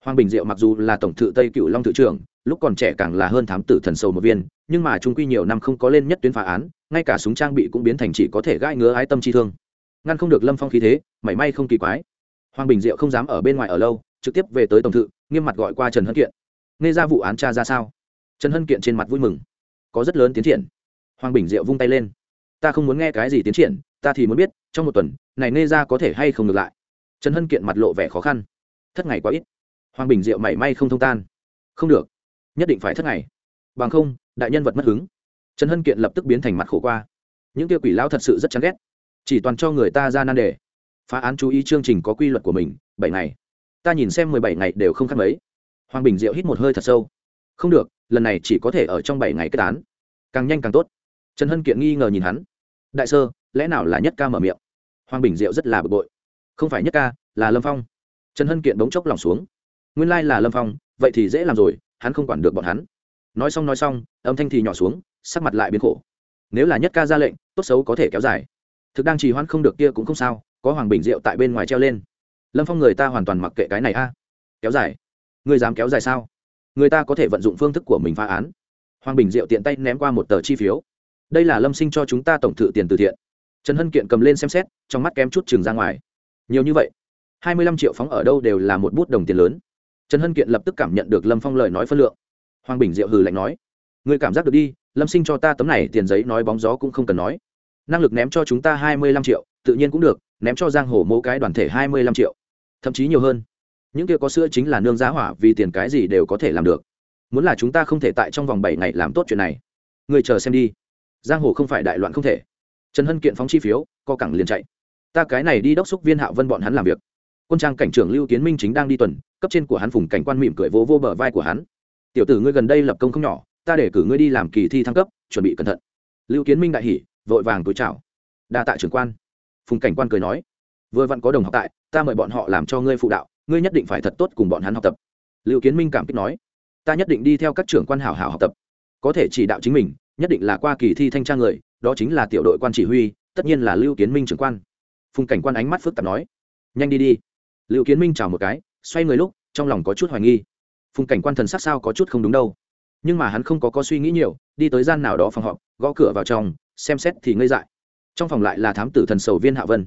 Hoàng bình diệu mặc dù là tổng thự tây cựu long thự trưởng, lúc còn trẻ càng là hơn thám tử thần sâu một viên, nhưng mà trung quy nhiều năm không có lên nhất tuyến phá án ngay cả súng trang bị cũng biến thành chỉ có thể gãi ngứa ái tâm chi thương. Ngăn không được lâm phong khí thế, mảy may không kỳ quái. Hoàng bình diệu không dám ở bên ngoài ở lâu, trực tiếp về tới tổng thự, nghiêm mặt gọi qua trần hân kiện. Nghe ra vụ án cha ra sao? Trần hân kiện trên mặt vui mừng. Có rất lớn tiến triển. Hoàng bình diệu vung tay lên. Ta không muốn nghe cái gì tiến triển, ta thì muốn biết, trong một tuần, này nghe ra có thể hay không ngược lại? Trần hân kiện mặt lộ vẻ khó khăn. Thất ngày quá ít. Hoàng bình diệu mảy may không thông tan. Không được. Nhất định phải thất ngày. Bằng không, đại nhân vật mất hứng trần hân kiện lập tức biến thành mặt khổ qua. Những kia quỷ lao thật sự rất chán ghét. Chỉ toàn cho người ta ra nan đề. Phá án chú ý chương trình có quy luật của mình, bảy ngày. Ta nhìn xem mười bảy ngày đều không khác mấy. Hoàng bình diệu hít một hơi thật sâu. Không được, lần này chỉ có thể ở trong bảy ngày kết án. Càng nhanh càng tốt. Trần hân kiện nghi ngờ nhìn hắn. Đại sơ, lẽ nào là nhất ca mở miệng? Hoàng bình diệu rất là bực bội. Không phải nhất ca, là lâm phong. Trần hân kiện bỗng chốc lòng xuống. Nguyên lai là lâm phong, vậy thì dễ làm rồi, hắn không quản được bọn hắn nói xong nói xong, âm thanh thì nhỏ xuống, sắc mặt lại biến khổ. Nếu là nhất ca ra lệnh, tốt xấu có thể kéo dài. Thực đang trì hoãn không được kia cũng không sao, có hoàng bình diệu tại bên ngoài treo lên. Lâm phong người ta hoàn toàn mặc kệ cái này a. Kéo dài? Người dám kéo dài sao? Người ta có thể vận dụng phương thức của mình phá án. Hoàng bình diệu tiện tay ném qua một tờ chi phiếu. Đây là lâm sinh cho chúng ta tổng thự tiền từ thiện. Trần hân kiện cầm lên xem xét, trong mắt kém chút trường ra ngoài. Nhiều như vậy? Hai mươi lăm triệu phóng ở đâu đều là một bút đồng tiền lớn. Trần hân kiện lập tức cảm nhận được lâm phong lời nói phân lượng hoàng bình diệu hừ lạnh nói người cảm giác được đi lâm sinh cho ta tấm này tiền giấy nói bóng gió cũng không cần nói. Năng lực ném cho chúng ta hai mươi lăm triệu tự nhiên cũng được ném cho giang hồ mỗi cái đoàn thể hai mươi lăm triệu thậm chí nhiều hơn. Những kia có sữa chính là nương giá hỏa vì tiền cái gì đều có thể làm được. Muốn là chúng ta không thể tại trong vòng bảy ngày làm tốt chuyện này người chờ xem đi. Giang hồ không phải đại loạn không thể. Trần hân kiện phóng chi phiếu co cẳng liền chạy. Ta cái này đi đốc xúc viên hạ vân bọn hắn làm việc. Quân trang cảnh trưởng lưu kiến minh chính đang đi tuần cấp trên của hắn phùng cảnh quan mỉm cười vỗ vô, vô bờ vai của hắn tiểu tử ngươi gần đây lập công không nhỏ, ta để cử ngươi đi làm kỳ thi thăng cấp, chuẩn bị cẩn thận. Lưu kiến minh đại hỉ, vội vàng túi chào. Đa tạ trưởng quan. Phùng cảnh quan cười nói, vừa vặn có đồng học tại, ta mời bọn họ làm cho ngươi phụ đạo, ngươi nhất định phải thật tốt cùng bọn hắn học tập. Lưu kiến minh cảm kích nói, ta nhất định đi theo các trưởng quan hảo hảo học tập. Có thể chỉ đạo chính mình, nhất định là qua kỳ thi thanh tra người, đó chính là tiểu đội quan chỉ huy, tất nhiên là lưu kiến minh trưởng quan. Phùng cảnh quan ánh mắt phức tạp nói, nhanh đi đi. Lưu kiến minh chào một cái, xoay người lúc, trong lòng có chút hoài nghi phùng cảnh quan thần sắc sao có chút không đúng đâu. Nhưng mà hắn không có có suy nghĩ nhiều, đi tới gian nào đó phòng họp, gõ cửa vào trong, xem xét thì ngây dại. Trong phòng lại là thám tử thần sầu viên hạ vân.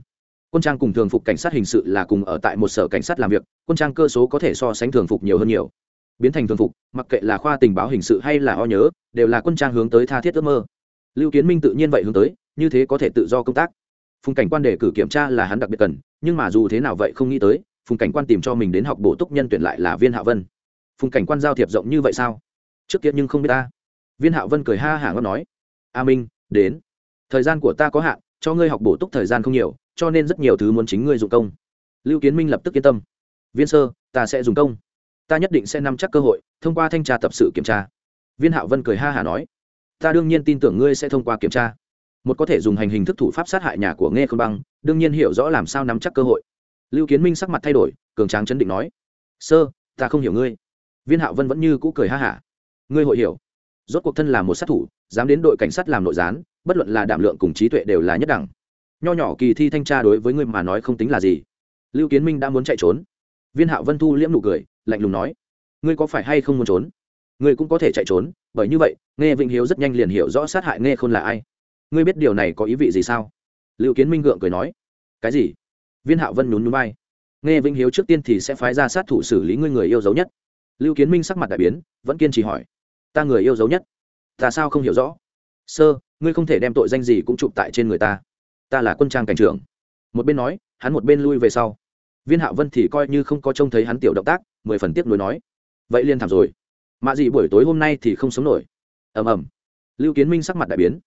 Quân trang cùng thường phục cảnh sát hình sự là cùng ở tại một sở cảnh sát làm việc, quân trang cơ số có thể so sánh thường phục nhiều hơn nhiều. Biến thành thường phục, mặc kệ là khoa tình báo hình sự hay là o nhớ, đều là quân trang hướng tới tha thiết ước mơ. Lưu kiến minh tự nhiên vậy hướng tới, như thế có thể tự do công tác. Phùng cảnh quan đề cử kiểm tra là hắn đặc biệt cần, nhưng mà dù thế nào vậy không nghĩ tới, phùng cảnh quan tìm cho mình đến học bổ túc nhân tuyển lại là viên hạ vân phùng cảnh quan giao thiệp rộng như vậy sao? Trước kia nhưng không biết ta. Viên hạ vân cười ha hả ngót nói, a minh, đến. Thời gian của ta có hạn, cho ngươi học bổ túc thời gian không nhiều, cho nên rất nhiều thứ muốn chính ngươi dụng công. Lưu kiến minh lập tức yên tâm. Viên sơ, ta sẽ dùng công. Ta nhất định sẽ nắm chắc cơ hội, thông qua thanh tra tập sự kiểm tra. Viên hạo vân cười ha hả nói, ta đương nhiên tin tưởng ngươi sẽ thông qua kiểm tra. Một có thể dùng hành hình thức thủ pháp sát hại nhà của nghe khôn băng, đương nhiên hiểu rõ làm sao nắm chắc cơ hội. Lưu kiến minh sắc mặt thay đổi, cường tráng chấn định nói, sơ, ta không hiểu ngươi viên hạo vân vẫn như cũ cười ha hả. Ngươi hội hiểu. Rốt cuộc thân là một sát thủ, dám đến đội cảnh sát làm nội gián, bất luận là đảm lượng cùng trí tuệ đều là nhất đẳng. Nho nhỏ kỳ thi thanh tra đối với ngươi mà nói không tính là gì. Lưu kiến minh đã muốn chạy trốn. Viên hạo vân thu liễm nụ cười, lạnh lùng nói, ngươi có phải hay không muốn trốn? Ngươi cũng có thể chạy trốn, bởi như vậy, nghe vĩnh hiếu rất nhanh liền hiểu rõ sát hại nghe khôn là ai. Ngươi biết điều này có ý vị gì sao? Lưu kiến minh gượng cười nói, cái gì? Viên hạo vân nhún núi bay nghe vĩnh hiếu trước tiên thì sẽ phái ra sát thủ xử lý ngươi người yêu dấu nhất lưu kiến minh sắc mặt đại biến, vẫn kiên trì hỏi. Ta người yêu dấu nhất. Ta sao không hiểu rõ? Sơ, ngươi không thể đem tội danh gì cũng chụp tại trên người ta. Ta là quân trang cảnh trưởng. Một bên nói, hắn một bên lui về sau. Viên hạo vân thì coi như không có trông thấy hắn tiểu động tác, mười phần tiếp nối nói. Vậy liên thảm rồi. Mạ gì buổi tối hôm nay thì không sống nổi. Ầm ầm. Lưu kiến minh sắc mặt đại biến.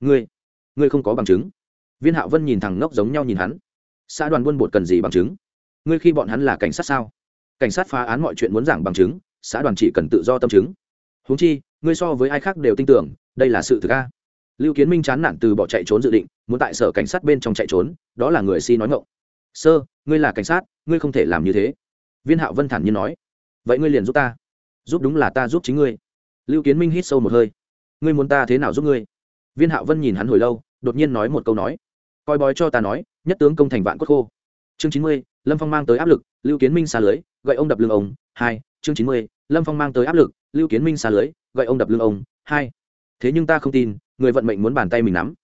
Ngươi ngươi không có bằng chứng. Viên hạo vân nhìn thằng ngốc giống nhau nhìn hắn. Xã đoàn buôn bột cần gì bằng chứng? Ngươi khi bọn hắn là cảnh sát sao? Cảnh sát phá án mọi chuyện muốn giảng bằng chứng, xã đoàn chỉ cần tự do tâm chứng. Huống chi, ngươi so với ai khác đều tin tưởng, đây là sự thực a. Lưu kiến minh chán nản từ bỏ chạy trốn dự định, muốn tại sở cảnh sát bên trong chạy trốn, đó là người si nói ngộng sơ, ngươi là cảnh sát, ngươi không thể làm như thế. Viên hạo vân thản nhiên nói. Vậy ngươi liền giúp ta. Giúp đúng là ta giúp chính ngươi. Lưu kiến minh hít sâu một hơi. Ngươi muốn ta thế nào giúp ngươi? Viên hạo vân nhìn hắn hồi lâu, đột nhiên nói một câu nói. Coi bói cho ta nói, nhất tướng công thành vạn cốt khô chương chín mươi, lâm phong mang tới áp lực, lưu kiến minh xa lưới, gậy ông đập lưng ông, hai, chương chín mươi, lâm phong mang tới áp lực, lưu kiến minh xa lưới, gậy ông đập lưng ông, hai. Thế nhưng ta không tin, người vận mệnh muốn bàn tay mình nắm.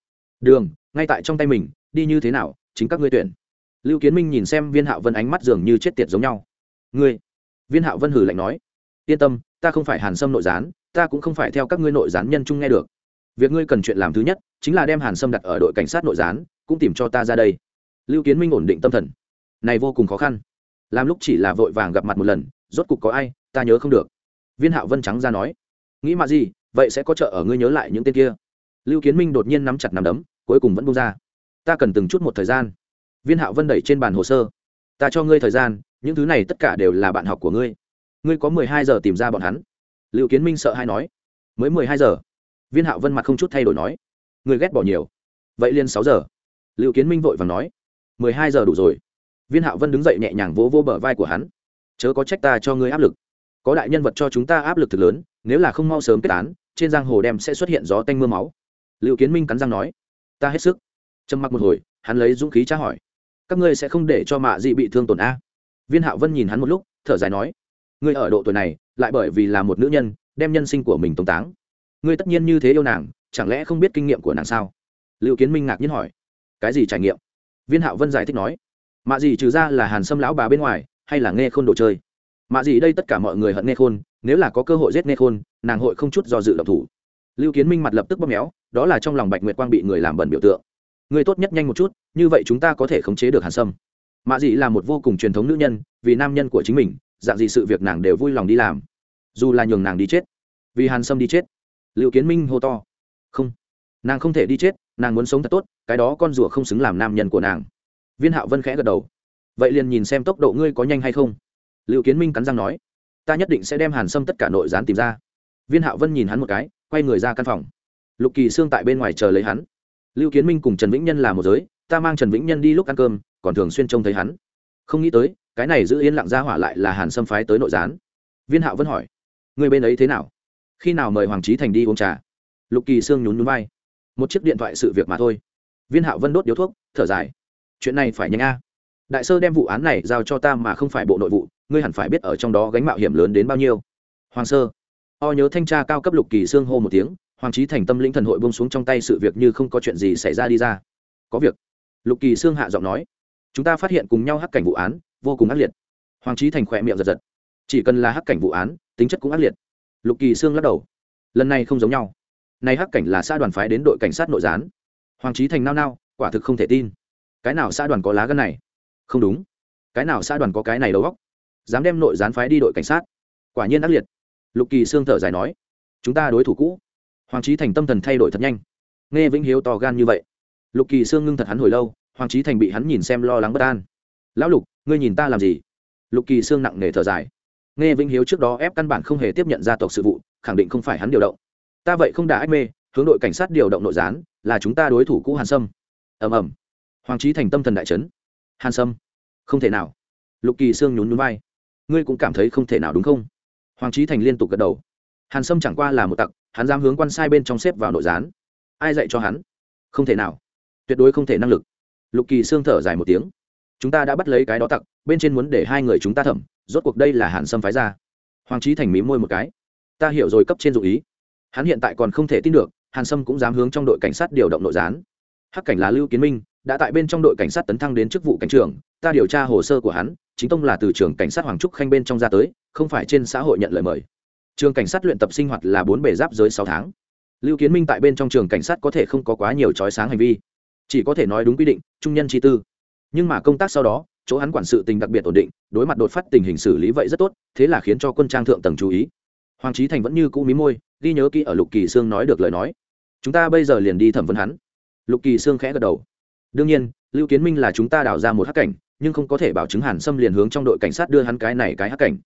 Đường, ngay tại trong tay mình, đi như thế nào, chính các ngươi tuyển. Lưu kiến minh nhìn xem viên hạo vân ánh mắt dường như chết tiệt giống nhau. Ngươi, viên hạo vân hử lạnh nói. Yên tâm, ta không phải hàn sâm nội gián, ta cũng không phải theo các ngươi nội gián nhân chung nghe được. Việc ngươi cần chuyện làm thứ nhất, chính là đem hàn sâm đặt ở đội cảnh sát nội gián, cũng tìm cho ta ra đây. Lưu kiến minh ổn định tâm thần này vô cùng khó khăn. Làm lúc chỉ là vội vàng gặp mặt một lần, rốt cục có ai, ta nhớ không được. Viên hạo vân trắng ra nói, nghĩ mà gì, vậy sẽ có trợ ở ngươi nhớ lại những tên kia. Lưu kiến minh đột nhiên nắm chặt nắm đấm, cuối cùng vẫn bung ra. Ta cần từng chút một thời gian. Viên hạo vân đẩy trên bàn hồ sơ. Ta cho ngươi thời gian, những thứ này tất cả đều là bạn học của ngươi. Ngươi có mười hai giờ tìm ra bọn hắn. Lưu kiến minh sợ hay nói. Mới mười hai giờ? Viên hạo vân mặt không chút thay đổi nói. Ngươi ghét bỏ nhiều. Vậy liền sáu giờ. Lưu kiến minh vội vàng nói. Mười hai giờ đủ rồi viên hạo vân đứng dậy nhẹ nhàng vỗ vỗ bờ vai của hắn. Chớ có trách ta cho ngươi áp lực. Có đại nhân vật cho chúng ta áp lực thực lớn, nếu là không mau sớm kết án, trên giang hồ đem sẽ xuất hiện gió tanh m ư a máu. Liệu kiến minh cắn răng nói. Ta hết sức. Trầm mặc một hồi, hắn lấy dũng khí tra hỏi. Các ngươi sẽ không để cho mạ dị bị thương tổn a? Viên hạo vân nhìn hắn một lúc, thở dài nói. Ngươi ở độ tuổi này, lại bởi vì là một nữ nhân, đem nhân sinh của mình tống táng. Ngươi tất nhiên như thế yêu nàng, chẳng lẽ không biết kinh nghiệm của nàng sao? Liệu kiến minh ngạc nhiên hỏi. Cái gì trải nghiệm? Viên hạo vân giải thích nói mạ gì trừ ra là hàn sâm lão bà bên ngoài, hay là nghe khôn đồ chơi? Mạ gì đây tất cả mọi người hận nghe khôn, nếu là có cơ hội giết nghe khôn, nàng hội không chút do dự độc thủ. Lưu kiến minh mặt lập tức bóp méo, đó là trong lòng bạch nguyệt quang bị người làm bẩn biểu tượng. Người tốt nhất nhanh một chút, như vậy chúng ta có thể khống chế được hàn sâm. Mạ dị là một vô cùng truyền thống nữ nhân, vì nam nhân của chính mình, dạng gì sự việc nàng đều vui lòng đi làm. Dù là nhường nàng đi chết, vì hàn sâm đi chết. Liệu kiến minh hô to. Không, nàng không thể đi chết, nàng muốn sống thật tốt, cái đó con rùa không xứng làm nam nhân của nàng viên hạo vân khẽ gật đầu. Vậy liền nhìn xem tốc độ ngươi có nhanh hay không. Liệu kiến minh cắn răng nói, ta nhất định sẽ đem hàn sâm tất cả nội gián tìm ra. Viên hạo vân nhìn hắn một cái, quay người ra căn phòng. Lục kỳ Sương tại bên ngoài chờ lấy hắn. Lưu kiến minh cùng trần vĩnh nhân là một giới, ta mang trần vĩnh nhân đi lúc ăn cơm, còn thường xuyên trông thấy hắn. Không nghĩ tới, cái này giữ yên lặng ra hỏa lại là hàn Sâm phái tới nội gián. Viên hạo Vân hỏi, người bên ấy thế nào? Khi nào mời hoàng trí thành đi uống trà? Lục kỳ sương nhún nhún vai, một chiếc điện thoại sự việc mà thôi. Viên hạo vân đốt điếu thuốc, thở dài chuyện này phải nhanh a. Đại sơ đem vụ án này giao cho ta mà không phải bộ nội vụ, ngươi hẳn phải biết ở trong đó gánh mạo hiểm lớn đến bao nhiêu. Hoàng sơ, o nhớ thanh tra cao cấp lục kỳ xương hô một tiếng, hoàng trí thành tâm lĩnh thần hội bông xuống trong tay sự việc như không có chuyện gì xảy ra đi ra. Có việc. Lục kỳ xương hạ giọng nói. Chúng ta phát hiện cùng nhau hắc cảnh vụ án, vô cùng ác liệt. Hoàng trí thành khỏe miệng giật giật. Chỉ cần là hắc cảnh vụ án, tính chất cũng ác liệt. Lục kỳ xương lắc đầu. Lần này không giống nhau. Nay hắc cảnh là xã đoàn phái đến đội cảnh sát nội gián. Hoàng trí thành nao nao, quả thực không thể tin cái nào xã đoàn có lá gân này? Không đúng. Cái nào xã đoàn có cái này đầu góc dám đem nội gián phái đi đội cảnh sát. Quả nhiên ác liệt. Lục kỳ xương thở dài nói, chúng ta đối thủ cũ. Hoàng trí thành tâm thần thay đổi thật nhanh. Nghe vĩnh hiếu to gan như vậy, lục kỳ xương ngưng thật hắn hồi lâu, hoàng trí thành bị hắn nhìn xem lo lắng bất an. Lão lục, ngươi nhìn ta làm gì? Lục kỳ xương nặng nề thở dài. Nghe vĩnh hiếu trước đó ép căn bản không hề tiếp nhận gia tộc sự vụ, khẳng định không phải hắn điều động. Ta vậy không đã ách mê, hướng đội cảnh sát điều động nội gián, là chúng ta đối thủ cũ hàn sâm. Ầm ầm hoàng trí thành tâm thần đại trấn hàn sâm, không thể nào. Lục kỳ sương nhún nhún vai. Ngươi cũng cảm thấy không thể nào đúng không? Hoàng trí thành liên tục gật đầu. Hàn sâm chẳng qua là một tặc, hắn dám hướng quan sai bên trong xếp vào nội gián. Ai dạy cho hắn? Không thể nào. Tuyệt đối không thể năng lực. Lục kỳ sương thở dài một tiếng. Chúng ta đã bắt lấy cái đó tặc, bên trên muốn để hai người chúng ta thẩm, rốt cuộc đây là hàn sâm phái ra. Hoàng trí thành mí môi một cái. Ta hiểu rồi cấp trên dụ ý. Hắn hiện tại còn không thể tin được, hàn sâm cũng dám hướng trong đội cảnh sát điều động nội gián. Hắc cảnh là lưu kiến minh đã tại bên trong đội cảnh sát tấn thăng đến chức vụ cảnh trưởng, ta điều tra hồ sơ của hắn, chính tông là từ trường cảnh sát hoàng trúc khanh bên trong ra tới, không phải trên xã hội nhận lời mời. Trường cảnh sát luyện tập sinh hoạt là bốn bể giáp giới sáu tháng. Lưu kiến minh tại bên trong trường cảnh sát có thể không có quá nhiều trói sáng hành vi. Chỉ có thể nói đúng quy định, trung nhân chi tư. Nhưng mà công tác sau đó, chỗ hắn quản sự tình đặc biệt ổn định, đối mặt đột phát tình hình xử lý vậy rất tốt, thế là khiến cho quân trang thượng tầng chú ý. Hoàng trí thành vẫn như cũ mí môi, ghi nhớ kỹ ở lục kỳ sương nói được lời nói. Chúng ta bây giờ liền đi thẩm vấn hắn. Lục kỳ sương khẽ gật đầu đương nhiên, lưu kiến minh là chúng ta đào ra một hắc cảnh, nhưng không có thể bảo chứng hàn sâm liền hướng trong đội cảnh sát đưa hắn cái này cái hắc cảnh.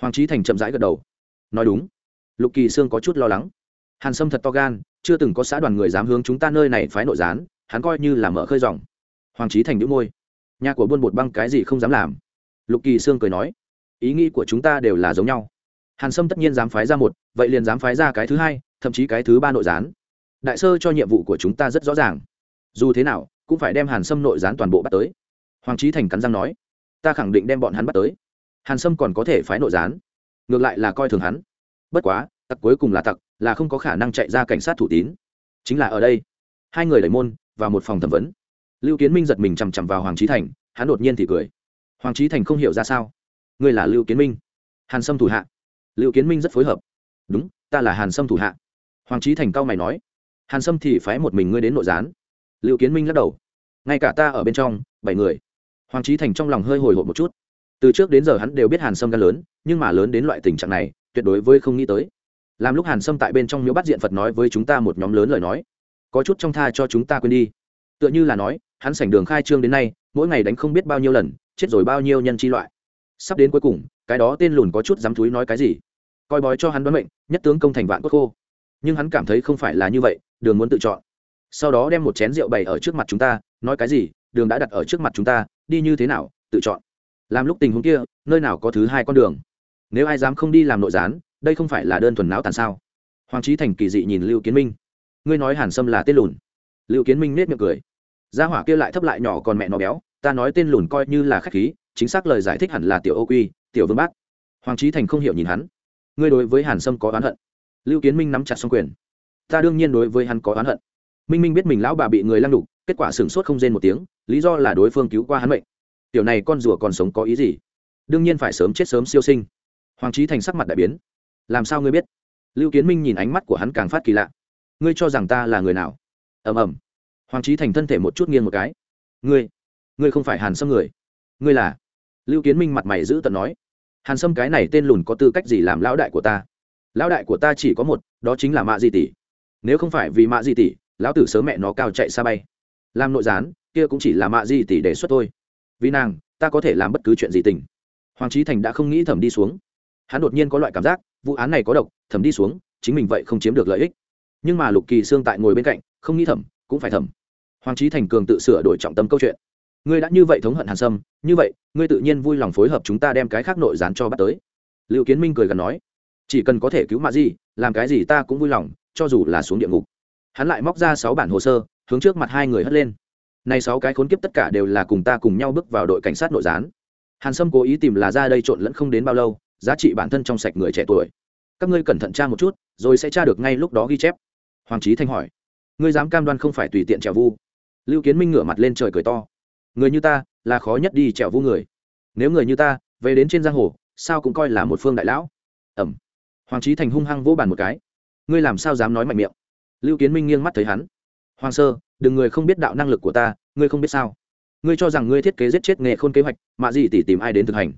Hoàng trí thành chậm rãi gật đầu. Nói đúng. Lục kỳ sương có chút lo lắng. Hàn sâm thật to gan, chưa từng có xã đoàn người dám hướng chúng ta nơi này phái nội gián, hắn coi như là mở khơi dòng. Hoàng trí thành đĩu môi. Nhà của buôn bột băng cái gì không dám làm. Lục kỳ sương cười nói. Ý nghĩ của chúng ta đều là giống nhau. Hàn sâm tất nhiên dám phái ra một, vậy liền dám phái ra cái thứ hai, thậm chí cái thứ ba nội gián. Đại sơ cho nhiệm vụ của chúng ta rất rõ ràng. Dù thế nào cũng phải đem hàn sâm nội gián toàn bộ bắt tới. Hoàng trí thành cắn răng nói, ta khẳng định đem bọn hắn bắt tới. Hàn sâm còn có thể phái nội gián. Ngược lại là coi thường hắn. Bất quá, tặc cuối cùng là tặc, là không có khả năng chạy ra cảnh sát thủ tín. Chính là ở đây, hai người đẩy môn vào một phòng thẩm vấn. Lưu kiến minh giật mình chằm chằm vào hoàng trí thành, hắn đột nhiên thì cười. Hoàng trí thành không hiểu ra sao. Ngươi là lưu kiến minh? Hàn sâm thủ hạ. Lưu kiến minh rất phối hợp. Đúng, ta là hàn sâm thủ hạ. Hoàng trí thành cao mày nói, hàn sâm thì phái một mình ngươi đến nội gián lưu kiến minh lắc đầu. Ngay cả ta ở bên trong, bảy người. Hoàng trí thành trong lòng hơi hồi hộp một chút. Từ trước đến giờ hắn đều biết hàn sâm gan lớn, nhưng mà lớn đến loại tình trạng này, tuyệt đối với không nghĩ tới. Làm lúc hàn sâm tại bên trong miếu bắt diện phật nói với chúng ta một nhóm lớn lời nói, có chút trong tha cho chúng ta quên đi. Tựa như là nói, hắn sảnh đường khai trương đến nay, mỗi ngày đánh không biết bao nhiêu lần, chết rồi bao nhiêu nhân chi loại. Sắp đến cuối cùng, cái đó tên lùn có chút dám thúi nói cái gì. Coi bói cho hắn đoán mệnh, nhất tướng công thành vạn cốt khô. Nhưng hắn cảm thấy không phải là như vậy, đường muốn tự chọn sau đó đem một chén rượu bày ở trước mặt chúng ta, nói cái gì, đường đã đặt ở trước mặt chúng ta, đi như thế nào, tự chọn. Làm lúc tình huống kia, nơi nào có thứ hai con đường. Nếu ai dám không đi làm nội gián, đây không phải là đơn thuần não tàn sao? Hoàng trí thành kỳ dị nhìn lưu kiến minh. Ngươi nói hàn sâm là tên lùn. Lưu kiến minh nết miệng cười. Gia hỏa kia lại thấp lại nhỏ còn mẹ nó béo, ta nói tên lùn coi như là khách khí, chính xác lời giải thích hẳn là tiểu ô quy, tiểu vương bác. Hoàng trí thành không hiểu nhìn hắn. Ngươi đối với hàn sâm có oán hận. Lưu kiến minh nắm chặt xong quyền. Ta đương nhiên đối với hắn có oán hận minh minh biết mình lão bà bị người lăng đục kết quả sửng sốt không rên một tiếng, lý do là đối phương cứu qua hắn bệnh. tiểu này con rùa còn sống có ý gì? Đương nhiên phải sớm chết sớm siêu sinh. Hoàng trí thành sắc mặt đại biến. Làm sao ngươi biết? Lưu kiến minh nhìn ánh mắt của hắn càng phát kỳ lạ. Ngươi cho rằng ta là người nào? Ầm ầm. Hoàng trí thành thân thể một chút nghiêng một cái. Ngươi ngươi không phải hàn sâm người. Ngươi là? Lưu kiến minh mặt mày giữ tận nói. Hàn sâm cái này tên lùn có tư cách gì làm lão đại của ta? Lão đại của ta chỉ có một, đó chính là mạ di tỷ. Nếu không phải vì mạ di tỷ lão tử sớm mẹ nó cao chạy xa bay. Làm nội gián, kia cũng chỉ là mạ di tỷ đề xuất thôi. Vì nàng, ta có thể làm bất cứ chuyện gì tình. Hoàng trí thành đã không nghĩ thẩm đi xuống. Hắn đột nhiên có loại cảm giác, vụ án này có độc, thẩm đi xuống, chính mình vậy không chiếm được lợi ích. Nhưng mà lục kỳ sương tại ngồi bên cạnh, không nghĩ thẩm, cũng phải thẩm. Hoàng trí thành cường tự sửa đổi trọng tâm câu chuyện. Ngươi đã như vậy thống hận hàn sâm, như vậy, ngươi tự nhiên vui lòng phối hợp chúng ta đem cái khác nội gián cho bắt tới. Liệu kiến minh cười gần nói, chỉ cần có thể cứu mạ gì làm cái gì ta cũng vui lòng, cho dù là xuống địa ngục hắn lại móc ra sáu bản hồ sơ, hướng trước mặt hai người hất lên. Này sáu cái khốn kiếp tất cả đều là cùng ta cùng nhau bước vào đội cảnh sát nội gián. Hàn sâm cố ý tìm là ra đây trộn lẫn không đến bao lâu, giá trị bản thân trong sạch người trẻ tuổi. Các ngươi cẩn thận tra một chút, rồi sẽ tra được ngay lúc đó ghi chép. Hoàng trí thanh hỏi. Ngươi dám cam đoan không phải tùy tiện trèo vu? Lưu kiến minh ngửa mặt lên trời cười to. Người như ta, là khó nhất đi trèo vu người. Nếu người như ta, về đến trên giang hồ, sao cũng coi là một phương đại lão. Ẩm. Hoàng trí thành hung hăng vỗ bàn một cái. Ngươi làm sao dám nói mạnh miệng? Lưu kiến minh nghiêng mắt thấy hắn. Hoàng sơ, đừng người không biết đạo năng lực của ta, ngươi không biết sao? Ngươi cho rằng ngươi thiết kế giết chết nghề khôn kế hoạch, mà gì tỉ tìm ai đến thực hành?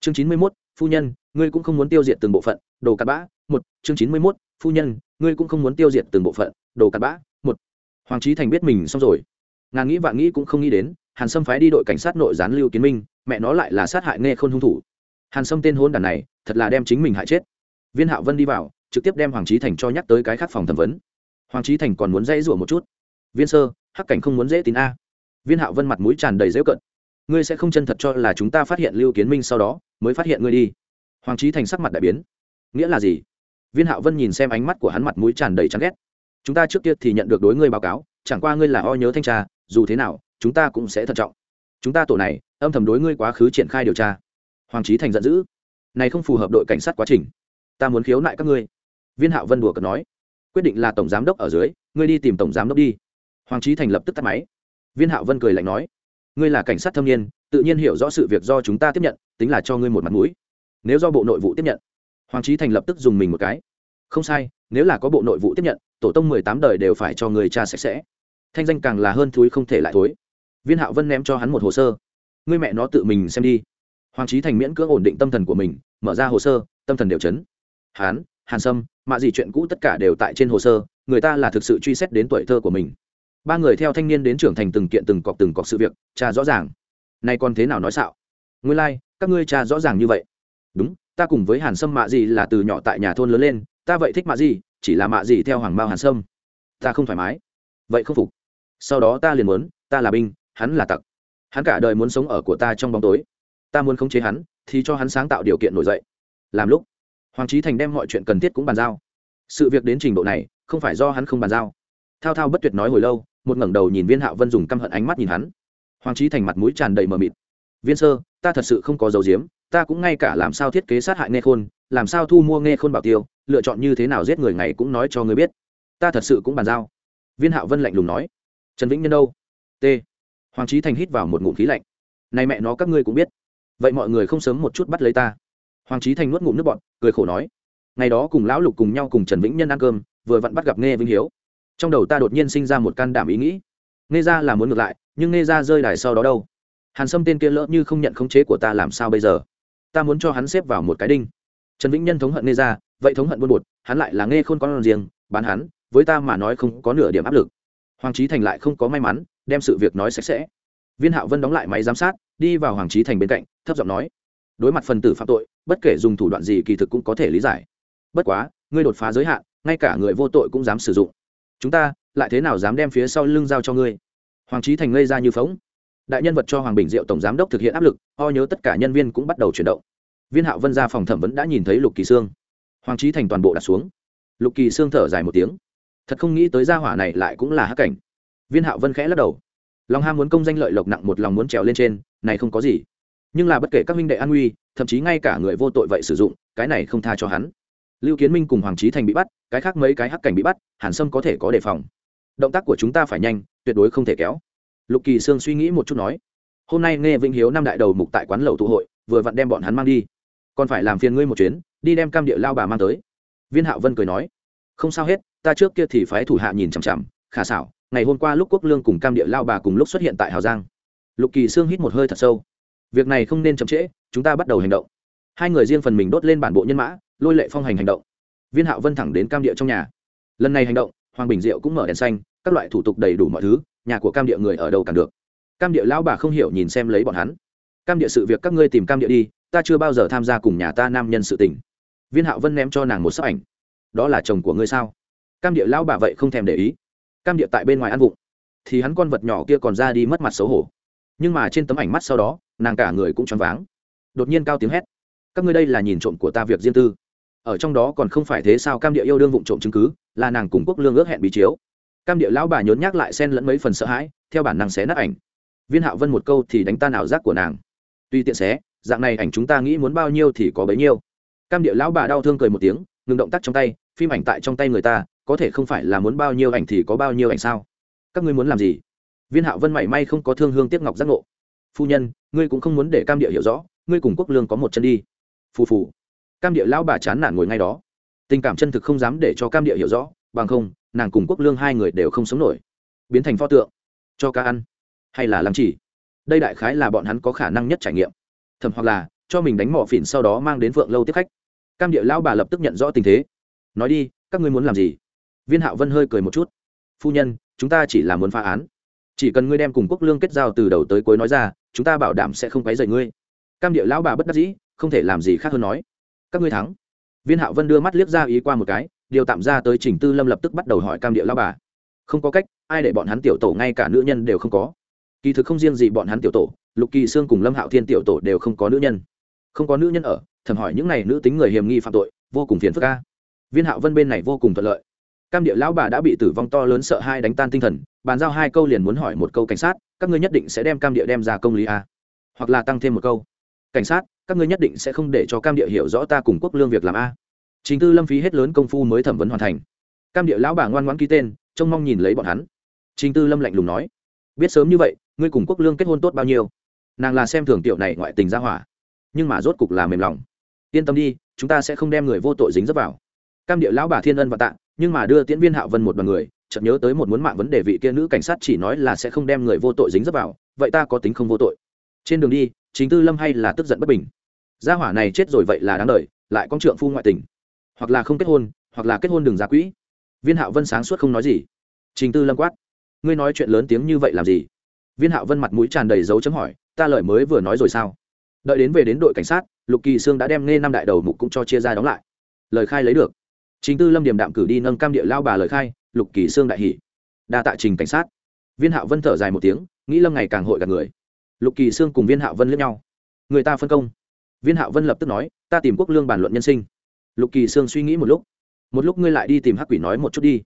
Chương chín mươi mốt, phu nhân, ngươi cũng không muốn tiêu diệt từng bộ phận, đồ cặn bã, một. Chương chín mươi mốt, phu nhân, ngươi cũng không muốn tiêu diệt từng bộ phận, đồ cặn bã, một. Hoàng trí thành biết mình xong rồi. Ngàn nghĩ vạn nghĩ cũng không nghĩ đến, hàn sâm phái đi đội cảnh sát nội gián lưu kiến minh, mẹ nó lại là sát hại nghe khôn hung thủ. Hàn sâm tên hôn đàn này, thật là đem chính mình hại chết. Viên hạo vân đi vào, trực tiếp đem hoàng trí thành cho nhắc tới cái khác phòng thẩm vấn hoàng trí thành còn muốn dễ rủa một chút. Viên sơ, hắc cảnh không muốn dễ tín a. Viên hạo vân mặt mũi tràn đầy dễu cận ngươi sẽ không chân thật cho là chúng ta phát hiện lưu kiến minh sau đó, mới phát hiện ngươi đi. Hoàng trí thành sắc mặt đại biến. Nghĩa là gì? Viên hạo vân nhìn xem ánh mắt của hắn mặt mũi tràn đầy chán ghét. Chúng ta trước kia thì nhận được đối ngươi báo cáo, chẳng qua ngươi là o nhớ thanh tra, dù thế nào, chúng ta cũng sẽ thận trọng. Chúng ta tổ này, âm thầm đối ngươi quá khứ triển khai điều tra. Hoàng trí thành giận dữ. Này không phù hợp đội cảnh sát quá trình. Ta muốn khiếu nại các ngươi. Viên hạo vân đùa cợt nói quyết định là tổng giám đốc ở dưới, ngươi đi tìm tổng giám đốc đi. Hoàng trí thành lập tức tắt máy. Viên hạo vân cười lạnh nói, ngươi là cảnh sát thâm niên, tự nhiên hiểu rõ sự việc do chúng ta tiếp nhận, tính là cho ngươi một mặt mũi. Nếu do bộ nội vụ tiếp nhận, hoàng trí thành lập tức dùng mình một cái. Không sai, nếu là có bộ nội vụ tiếp nhận, tổ tông mười tám đời đều phải cho người cha sạch sẽ. Thanh danh càng là hơn thúi không thể lại thối. Viên hạo vân ném cho hắn một hồ sơ. Ngươi mẹ nó tự mình xem đi. Hoàng trí thành miễn cưỡng ổn định tâm thần của mình, mở ra hồ sơ, tâm thần đều chấn. Hán, hàn sâm mạ gì chuyện cũ tất cả đều tại trên hồ sơ người ta là thực sự truy xét đến tuổi thơ của mình. Ba người theo thanh niên đến trưởng thành từng kiện từng cọc từng cọc sự việc cha rõ ràng. Nay còn thế nào nói xạo? Nguyên lai、like, các ngươi cha rõ ràng như vậy. Đúng ta cùng với hàn sâm mạ gì là từ nhỏ tại nhà thôn lớn lên ta vậy thích mạ gì chỉ là mạ gì theo hoàng mao hàn sâm. Ta không thoải mái. Vậy không phục. Sau đó ta liền muốn ta là binh hắn là tặc. Hắn cả đời muốn sống ở của ta trong bóng tối. Ta muốn khống chế hắn thì cho hắn sáng tạo điều kiện nổi dậy. Làm lúc hoàng trí thành đem mọi chuyện cần thiết cũng bàn giao. Sự việc đến trình độ này, không phải do hắn không bàn giao. Thao thao bất tuyệt nói hồi lâu, một ngẩng đầu nhìn viên hạo vân dùng căm hận ánh mắt nhìn hắn. Hoàng trí thành mặt mũi tràn đầy mờ mịt. Viên sơ, ta thật sự không có dấu diếm ta cũng ngay cả làm sao thiết kế sát hại nghe khôn, làm sao thu mua nghe khôn bảo tiêu, lựa chọn như thế nào giết người ngày cũng nói cho người biết. Ta thật sự cũng bàn giao. Viên hạo vân lạnh lùng nói. Trần vĩnh nhân đâu? T. Hoàng trí thành hít vào một ngụm khí lạnh. Này mẹ nó, các ngươi cũng biết. Vậy mọi người không sớm một chút bắt lấy ta hoàng trí thành nuốt ngụm nước bọn cười khổ nói, ngày đó cùng lão lục cùng nhau cùng trần vĩnh nhân ăn cơm, vừa vặn bắt gặp nghe vinh hiếu. Trong đầu ta đột nhiên sinh ra một can đảm ý nghĩ. Nghe ra là muốn ngược lại, nhưng nghe ra rơi đài sau đó đâu? Hàn sâm tên kia lỡ như không nhận khống chế của ta làm sao bây giờ? Ta muốn cho hắn xếp vào một cái đinh. Trần vĩnh nhân thống hận nghe ra vậy thống hận buôn bột, hắn lại là nghe khôn con riêng, bán hắn, với ta mà nói không có nửa điểm áp lực. Hoàng trí thành lại không có may mắn, đem sự việc nói sạch sẽ. Viên hạo vân đóng lại máy giám sát, đi vào hoàng trí thành bên cạnh, thấp giọng nói đối mặt phần tử phạm tội, bất kể dùng thủ đoạn gì kỳ thực cũng có thể lý giải. Bất quá, ngươi đột phá giới hạn, ngay cả người vô tội cũng dám sử dụng. Chúng ta, lại thế nào dám đem phía sau lưng giao cho ngươi? Hoàng trí thành ngây ra như phóng đại nhân vật cho hoàng bình diệu tổng giám đốc thực hiện áp lực o nhớ tất cả nhân viên cũng bắt đầu chuyển động. Viên hạo vân ra phòng thẩm vấn đã nhìn thấy lục kỳ sương. Hoàng trí thành toàn bộ đặt xuống. Lục kỳ sương thở dài một tiếng. Thật không nghĩ tới gia hỏa này lại cũng là hắc cảnh. Viên hạo vân khẽ lắc đầu. Lòng ham muốn công danh lợi lộc nặng một lòng muốn trèo lên trên, này không có gì nhưng là bất kể các minh đệ an nguy, thậm chí ngay cả người vô tội vậy sử dụng, cái này không tha cho hắn. Lưu kiến minh cùng hoàng trí thành bị bắt, cái khác mấy cái hắc cảnh bị bắt, hàn sâm có thể có đề phòng. Động tác của chúng ta phải nhanh, tuyệt đối không thể kéo. Lục kỳ sương suy nghĩ một chút nói, hôm nay nghe vĩnh hiếu năm đại đầu mục tại quán lầu tụ hội, vừa vặn đem bọn hắn mang đi. Còn phải làm phiền ngươi một chuyến, đi đem cam địa lao bà mang tới. Viên hạo vân cười nói, không sao hết, ta trước kia thì phái thủ hạ nhìn chằm chằm, khả xảo, ngày hôm qua lúc quốc lương cùng cam địa lao bà cùng lúc xuất hiện tại hào giang. Lục kỳ sương hít một hơi thật sâu việc này không nên chậm trễ, chúng ta bắt đầu hành động. Hai người riêng phần mình đốt lên bản bộ nhân mã, lôi lệ phong hành hành động. Viên hạo vân thẳng đến cam địa trong nhà. Lần này hành động, hoàng bình diệu cũng mở đèn xanh, các loại thủ tục đầy đủ mọi thứ, nhà của cam địa người ở đâu càng được. Cam địa lão bà không hiểu nhìn xem lấy bọn hắn. Cam địa sự việc các ngươi tìm cam địa đi, ta chưa bao giờ tham gia cùng nhà ta nam nhân sự tình. Viên hạo vân ném cho nàng một sắc ảnh. Đó là chồng của ngươi sao? Cam địa lão bà vậy không thèm để ý. Cam địa tại bên ngoài ăn vụng. Thì hắn con vật nhỏ kia còn ra đi mất mặt xấu hổ. Nhưng mà trên tấm ảnh mắt sau đó nàng cả người cũng choáng váng. Đột nhiên cao tiếng hét, các ngươi đây là nhìn trộm của ta việc riêng tư. Ở trong đó còn không phải thế sao cam địa yêu đương vụng trộm chứng cứ, là nàng cùng quốc lương ước hẹn bí chiếu. Cam địa lão bà nhốn nhác lại xen lẫn mấy phần sợ hãi, theo bản năng xé nát ảnh. Viên hạo vân một câu thì đánh tan ảo giác của nàng. Tuy tiện xé, dạng này ảnh chúng ta nghĩ muốn bao nhiêu thì có bấy nhiêu. Cam địa lão bà đau thương cười một tiếng, ngừng động tác trong tay, phim ảnh tại trong tay người ta, có thể không phải là muốn bao nhiêu ảnh thì có bao nhiêu ảnh sao? Các ngươi muốn làm gì? Viên hạo vân mảy may không có thương hương tiếc ngọc giác ngộ phu nhân, ngươi cũng không muốn để cam địa hiểu rõ, ngươi cùng quốc lương có một chân đi. Phù phù. Cam địa lão bà chán nản ngồi ngay đó. Tình cảm chân thực không dám để cho cam địa hiểu rõ, bằng không, nàng cùng quốc lương hai người đều không sống nổi. Biến thành pho tượng. Cho ca ăn. Hay là làm chỉ. Đây đại khái là bọn hắn có khả năng nhất trải nghiệm. Thầm hoặc là, cho mình đánh mỏ phỉn sau đó mang đến phượng lâu tiếp khách. Cam địa lão bà lập tức nhận rõ tình thế. Nói đi, các ngươi muốn làm gì? Viên hạo vân hơi cười một chút. Phu nhân, chúng ta chỉ là muốn phá án chỉ cần ngươi đem cùng quốc lương kết giao từ đầu tới cuối nói ra, chúng ta bảo đảm sẽ không quấy rầy ngươi. Cam địa lão bà bất đắc dĩ, không thể làm gì khác hơn nói. Các ngươi thắng. Viên hạo vân đưa mắt liếc ra ý qua một cái, điều tạm ra tới trình tư lâm lập tức bắt đầu hỏi cam địa lão bà. Không có cách, ai để bọn hắn tiểu tổ ngay cả nữ nhân đều không có. Kỳ thực không riêng gì bọn hắn tiểu tổ, lục kỳ sương cùng lâm hạo thiên tiểu tổ đều không có nữ nhân. Không có nữ nhân ở, thầm hỏi những n à y nữ tính người hiểm nghi phạm tội, vô cùng phiền phức ca viên hạo vân bên này vô cùng thuận lợi cam địa lão bà đã bị tử vong to lớn sợ hai đánh tan tinh thần, bàn giao hai câu liền muốn hỏi một câu cảnh sát, các ngươi nhất định sẽ đem cam địa đem ra công lý a. Hoặc là tăng thêm một câu. Cảnh sát, các ngươi nhất định sẽ không để cho cam địa hiểu rõ ta cùng quốc lương việc làm a. Chính tư lâm phí hết lớn công phu mới thẩm vấn hoàn thành. Cam địa lão bà ngoan ngoãn ký tên, trông mong nhìn lấy bọn hắn. Chính tư lâm lạnh lùng nói, biết sớm như vậy, ngươi cùng quốc lương kết hôn tốt bao nhiêu? Nàng là xem thường tiểu này ngoại tình ra hỏa, nhưng mà rốt cục là mềm lòng. Yên tâm đi, chúng ta sẽ không đem người vô tội dính dấp vào cam địa lão bà thiên ân và tạ, nhưng mà đưa tiễn viên hạo vân một đoàn người, chợt nhớ tới một muốn mạng vấn đề vị kia nữ cảnh sát chỉ nói là sẽ không đem người vô tội dính dấp vào, vậy ta có tính không vô tội? Trên đường đi, chính tư lâm hay là tức giận bất bình? Gia hỏa này chết rồi vậy là đáng đời, lại con trượng phu ngoại tình. Hoặc là không kết hôn, hoặc là kết hôn đường ra quỹ. Viên hạo vân sáng suốt không nói gì. Trình tư lâm quát, ngươi nói chuyện lớn tiếng như vậy làm gì? Viên hạo vân mặt mũi tràn đầy dấu chấm hỏi, ta lời mới vừa nói rồi sao? Đợi đến về đến đội cảnh sát, lục kỳ sương đã đem nghe năm đại đầu mục cũng cho chia ra đóng lại. Lời khai lấy được chính tư lâm điểm đạm cử đi nâng cam địa lao bà lời khai, lục kỳ sương đại hỷ đa tạ trình cảnh sát. Viên hạo vân thở dài một tiếng, nghĩ lâm ngày càng hội cả người. Lục kỳ sương cùng viên hạo vân lẫn nhau. Người ta phân công. Viên hạo vân lập tức nói, ta tìm quốc lương bàn luận nhân sinh. Lục kỳ sương suy nghĩ một lúc. Một lúc ngươi lại đi tìm hắc quỷ nói một chút đi.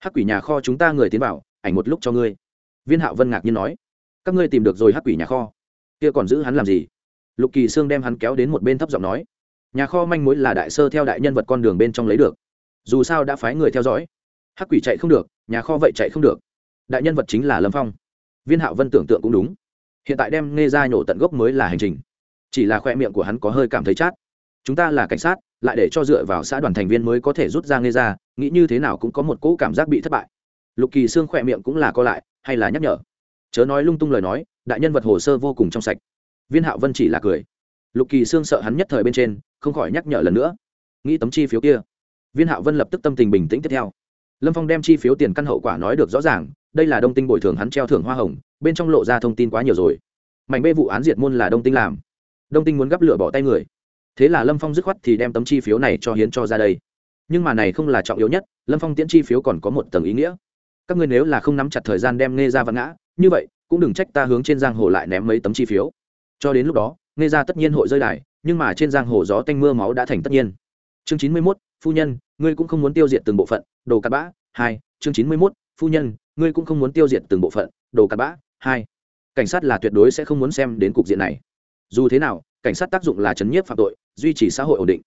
Hắc quỷ nhà kho chúng ta người tiến vào, ảnh một lúc cho ngươi. Viên hạo vân ngạc nhiên nói, các ngươi tìm được rồi hắc quỷ nhà kho. Kia còn giữ hắn làm gì? Lục kỳ sương đem hắn kéo đến một bên thấp giọng nói, nhà kho manh mối là đại sơ theo đại nhân vật con đường bên trong lấy được dù sao đã phái người theo dõi. Hắc quỷ chạy không được, nhà kho vậy chạy không được. Đại nhân vật chính là lâm phong. Viên hạo vân tưởng tượng cũng đúng. Hiện tại đem nghe ra nhổ tận gốc mới là hành trình. Chỉ là khoe miệng của hắn có hơi cảm thấy chát. Chúng ta là cảnh sát, lại để cho dựa vào xã đoàn thành viên mới có thể rút ra nghe ra nghĩ như thế nào cũng có một cỗ cảm giác bị thất bại. Lục kỳ xương khoe miệng cũng là co lại, hay là nhắc nhở. Chớ nói lung tung lời nói, đại nhân vật hồ sơ vô cùng trong sạch. Viên hạo vân chỉ là cười. Lục kỳ xương sợ hắn nhất thời bên trên, không khỏi nhắc nhở lần nữa. Nghĩ tấm chi phiếu kia viên hạo vân lập tức tâm tình bình tĩnh tiếp theo. Lâm phong đem chi phiếu tiền căn hậu quả nói được rõ ràng, đây là đông tinh bồi thường hắn treo thưởng hoa hồng, bên trong lộ ra thông tin quá nhiều rồi. Mảnh bê vụ án diệt môn là đông tinh làm. Đông tinh muốn gắp lửa bỏ tay người. Thế là lâm phong dứt khoát thì đem tấm chi phiếu này cho hiến cho ra đây. Nhưng mà này không là trọng yếu nhất, lâm phong tiễn chi phiếu còn có một tầng ý nghĩa. Các ngươi nếu là không nắm chặt thời gian đem nghe ra văn ngã, như vậy, cũng đừng trách ta hướng trên giang hồ lại ném mấy tấm chi phiếu. Cho đến lúc đó nghe ra tất nhiên hội rơi đài, nhưng mà trên giang hồ gió tanh mưa máu đã thành tất nhiên. Chương chín mươi mốt phu nhân, ngươi cũng không muốn tiêu diệt từng bộ phận, đồ cặn bã, hai, chương chín mươi mốt, phu nhân, ngươi cũng không muốn tiêu diệt từng bộ phận, đồ cặn bã, hai. Cảnh sát là tuyệt đối sẽ không muốn xem đến cục diện này. Dù thế nào, cảnh sát tác dụng là chấn nhiếp phạm tội, duy trì xã hội ổn định.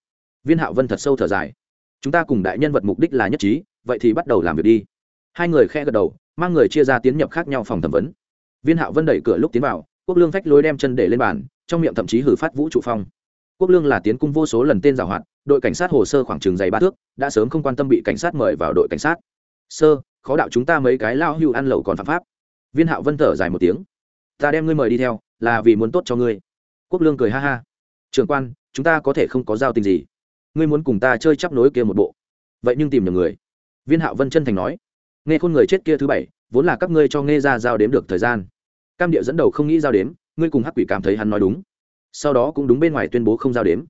Viên hạo vân thật sâu thở dài. Chúng ta cùng đại nhân vật mục đích là nhất trí, vậy thì bắt đầu làm việc đi. Hai người khe gật đầu, mang người chia ra tiến nhập khác nhau phòng thẩm vấn. Viên hạo vân đẩy cửa lúc tiến vào, quốc lương phách lối đem chân để lên bàn, trong miệng thậm chí hử phát vũ trụ phong. Quốc lương là tiến cung vô số lần tên giảo hoạt đội cảnh sát hồ sơ khoảng trường dày ba thước, đã sớm không quan tâm bị cảnh sát mời vào đội cảnh sát. Sơ, khó đạo chúng ta mấy cái lao hưu ăn lẩu còn phạm pháp. Viên hạo vân thở dài một tiếng. Ta đem ngươi mời đi theo, là vì muốn tốt cho ngươi. Quốc lương cười ha ha. Trường quan, chúng ta có thể không có giao tình gì. Ngươi muốn cùng ta chơi chắp nối kia một bộ. Vậy nhưng tìm nhầm người. Viên hạo vân chân thành nói. Nghe khôn người chết kia thứ bảy, vốn là các ngươi cho nghe ra giao đếm được thời gian. Cam điệu dẫn đầu không nghĩ giao đếm, ngươi cùng hắc quỷ cảm thấy hắn nói đúng. Sau đó cũng đúng bên ngoài tuyên bố không giao đếm.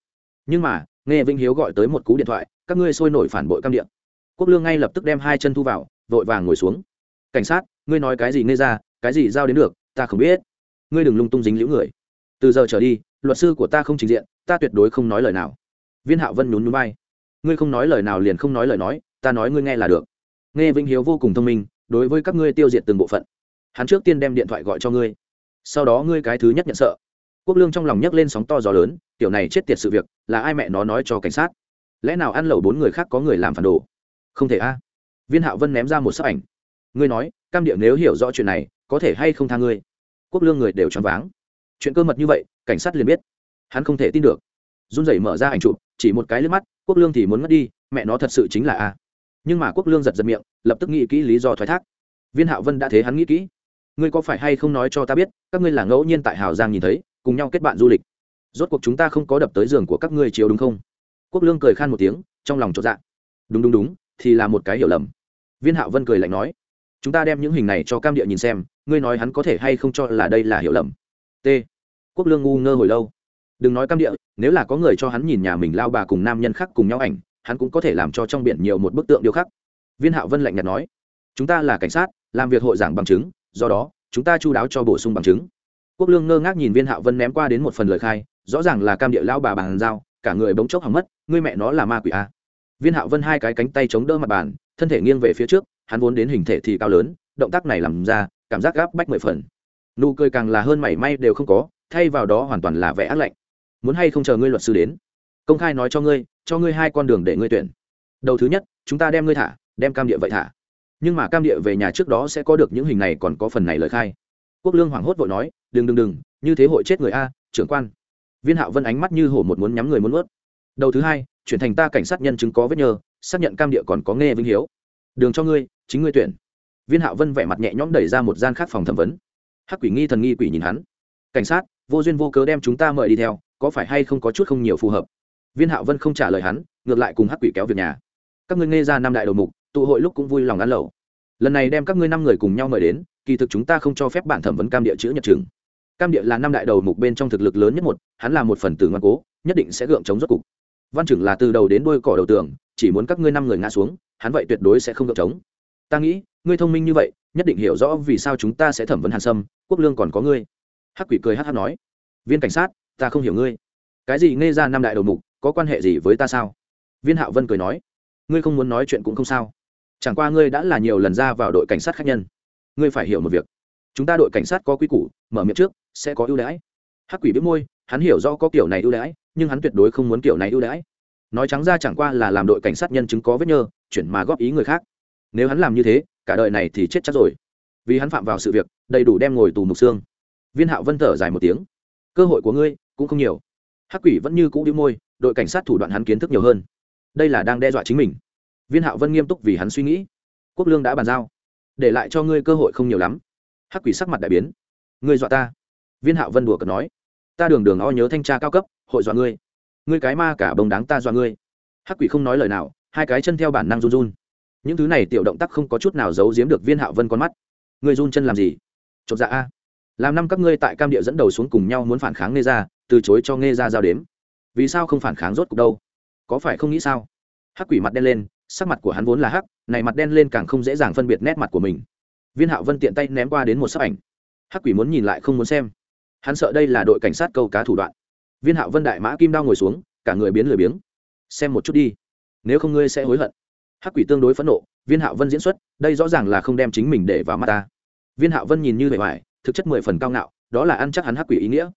Nhưng mà nghe vinh hiếu gọi tới một cú điện thoại, các ngươi sôi nổi phản bội cam địa. Quốc lương ngay lập tức đem hai chân thu vào, vội vàng ngồi xuống. Cảnh sát, ngươi nói cái gì nghe ra, cái gì giao đến được, ta không biết. Ngươi đừng lung tung dính liễu người. Từ giờ trở đi, luật sư của ta không trình diện, ta tuyệt đối không nói lời nào. Viên hạo vân nhún nhún bay ngươi không nói lời nào liền không nói lời nói, ta nói ngươi nghe là được. Nghe vĩnh hiếu vô cùng thông minh, đối với các ngươi tiêu diệt từng bộ phận. Hắn trước tiên đem điện thoại gọi cho ngươi. Sau đó ngươi cái thứ nhất nhận sợ quốc lương trong lòng nhấc lên sóng to gió lớn, tiểu này chết tiệt sự việc, là ai mẹ nó nói cho cảnh sát? Lẽ nào ăn lẩu bốn người khác có người làm phản đồ? Không thể a. Viên hạo vân ném ra một sắc ảnh. Ngươi nói, cam địa nếu hiểu rõ chuyện này, có thể hay không tha ngươi? Quốc lương người đều choáng váng. Chuyện cơ mật như vậy, cảnh sát liền biết. Hắn không thể tin được. Run rẩy mở ra ảnh chụp, chỉ một cái lướt mắt, quốc lương thì muốn mất đi, mẹ nó thật sự chính là a. Nhưng mà quốc lương giật giật miệng, lập tức nghĩ kỹ lý do thoái thác. Viên hạo vân đã thế hắn nghĩ kỹ. Ngươi có phải hay không nói cho ta biết, các ngươi là ngẫu nhiên tại hào giang nhìn thấy cùng nhau kết bạn du lịch. Rốt cuộc chúng ta không có đập tới giường của các ngươi chiếu đúng không? Quốc lương cười khan một tiếng, trong lòng chột dạ. Đúng đúng đúng, thì là một cái hiểu lầm. Viên hạo vân cười lạnh nói, chúng ta đem những hình này cho cam địa nhìn xem, ngươi nói hắn có thể hay không cho là đây là hiểu lầm. T. Quốc lương ngu ngơ hồi lâu. Đừng nói cam địa, nếu là có người cho hắn nhìn nhà mình lao bà cùng nam nhân khác cùng nhau ảnh, hắn cũng có thể làm cho trong biển nhiều một bức tượng điêu khắc. Viên hạo vân lạnh nhạt nói, chúng ta là cảnh sát, làm việc hội giảng bằng chứng, do đó, chúng ta chu đáo cho bổ sung bằng chứng quốc lương ngơ ngác nhìn viên hạo vân ném qua đến một phần lời khai, rõ ràng là cam địa lao bà bàn giao, cả người bỗng chốc hỏng mất, ngươi mẹ nó là ma quỷ a viên hạo vân hai cái cánh tay chống đỡ mặt bàn, thân thể nghiêng về phía trước, hắn vốn đến hình thể thì cao lớn, động tác này làm ra, cảm giác gáp bách mười phần. Nụ cười càng là hơn mảy may đều không có, thay vào đó hoàn toàn là vẻ ác lạnh. Muốn hay không chờ ngươi luật sư đến? Công khai nói cho ngươi cho ngươi hai con đường để ngươi tuyển. Đầu thứ nhất, chúng ta đem ngươi thả, đem cam địa vậy thả. Nhưng mà cam địa về nhà trước đó sẽ có được những hình này còn có phần này lời khai quốc lương hoảng hốt vội nói, đừng đừng đừng, như thế hội chết người a, trưởng quan. Viên hạo vân ánh mắt như hổ một muốn nhắm người muốn ướt đầu thứ hai, chuyển thành ta cảnh sát nhân chứng có vết nhơ, xác nhận cam địa còn có nghe vinh hiếu. Đường cho ngươi, chính ngươi tuyển. Viên hạo vân vẻ mặt nhẹ nhõm đẩy ra một gian khác phòng thẩm vấn. Hắc quỷ nghi thần nghi quỷ nhìn hắn. Cảnh sát, vô duyên vô cớ đem chúng ta mời đi theo, có phải hay không có chút không nhiều phù hợp? Viên hạo vân không trả lời hắn, ngược lại cùng hắc quỷ kéo việc nhà. Các ngươi nghe ra năm đại đầu mục, tụ hội lúc cũng vui lòng ăn lẩu. Lần này đem các ngươi năm người cùng nhau mời đến kỳ thực chúng ta không cho phép bản thẩm vấn cam địa chữ nhật trường cam địa là năm đại đầu mục bên trong thực lực lớn nhất một, hắn là một phần tử ngoan cố, nhất định sẽ gượng chống rốt cục. Văn trưởng là từ đầu đến đuôi cỏ đầu tường, chỉ muốn các ngươi năm người ngã xuống, hắn vậy tuyệt đối sẽ không gượng chống. Ta nghĩ, ngươi thông minh như vậy, nhất định hiểu rõ vì sao chúng ta sẽ thẩm vấn hàn sâm, quốc lương còn có ngươi. Hắc quỷ cười hắc hắc nói, viên cảnh sát, ta không hiểu ngươi. Cái gì nghe ra năm đại đầu mục, có quan hệ gì với ta sao? Viên hạo vân cười nói, ngươi không muốn nói chuyện cũng không sao. Chẳng qua ngươi đã là nhiều lần ra vào đội cảnh sát khác nhân ngươi phải hiểu một việc. Chúng ta đội cảnh sát có quy củ, mở miệng trước, sẽ có ưu đãi. Hắc quỷ biết môi, hắn hiểu do có kiểu này ưu đãi, nhưng hắn tuyệt đối không muốn kiểu này ưu đãi. Nói trắng ra chẳng qua là làm đội cảnh sát nhân chứng có vết nhơ, chuyển mà góp ý người khác. Nếu hắn làm như thế, cả đời này thì chết chắc rồi. Vì hắn phạm vào sự việc, đầy đủ đem ngồi tù mục xương. Viên hạo vân thở dài một tiếng. Cơ hội của ngươi, cũng không nhiều. Hắc quỷ vẫn như cũ đĩu môi, đội cảnh sát thủ đoạn hắn kiến thức nhiều hơn. Đây là đang đe dọa chính mình. Viên hạo vân nghiêm túc vì hắn suy nghĩ. Quốc lương đã bàn giao để lại cho ngươi cơ hội không nhiều lắm. Hắc quỷ sắc mặt đại biến. Ngươi dọa ta. Viên hạo vân đùa cợt nói. Ta đường đường o nhớ thanh tra cao cấp, hội dọa ngươi. Ngươi cái ma cả bồng đáng ta dọa ngươi. Hắc quỷ không nói lời nào, hai cái chân theo bản năng run run. Những thứ này tiểu động tác không có chút nào giấu giếm được viên hạo vân con mắt. Ngươi run chân làm gì? Chột dạ a. Làm năm các ngươi tại cam địa dẫn đầu xuống cùng nhau muốn phản kháng nghe ra từ chối cho nghe ra giao đếm. Vì sao không phản kháng rốt cuộc đâu? Có phải không nghĩ sao? Hắc quỷ mặt đen lên sắc mặt của hắn vốn là hắc, này mặt đen lên càng không dễ dàng phân biệt nét mặt của mình. Viên hạo vân tiện tay ném qua đến một sắc ảnh. Hắc quỷ muốn nhìn lại không muốn xem. Hắn sợ đây là đội cảnh sát câu cá thủ đoạn. Viên hạo vân đại mã kim đao ngồi xuống, cả người biến lười biếng. Xem một chút đi. Nếu không ngươi sẽ hối hận. Hắc quỷ tương đối phẫn nộ, viên hạo vân diễn xuất, đây rõ ràng là không đem chính mình để vào mắt ta. Viên hạo vân nhìn như vẻ vải thực chất mười phần cao ngạo, đó là ăn chắc hắn hắc quỷ ý nghĩa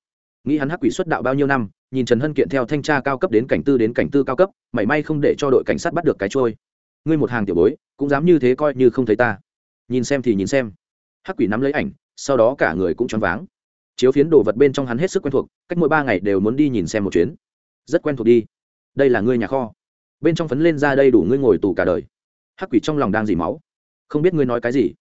nghĩ hắn hắc quỷ xuất đạo bao nhiêu năm, nhìn trần hân kiện theo thanh tra cao cấp đến cảnh tư đến cảnh tư cao cấp, mảy may không để cho đội cảnh sát bắt được cái trôi. Ngươi một hàng tiểu bối, cũng dám như thế coi như không thấy ta. Nhìn xem thì nhìn xem. Hắc quỷ nắm lấy ảnh, sau đó cả người cũng choáng váng. Chiếu phiến đồ vật bên trong hắn hết sức quen thuộc, cách mỗi ba ngày đều muốn đi nhìn xem một chuyến. Rất quen thuộc đi. Đây là ngươi nhà kho. Bên trong phấn lên ra đây đủ ngươi ngồi tù cả đời. Hắc quỷ trong lòng đang dỉ máu. Không biết ngươi nói cái gì.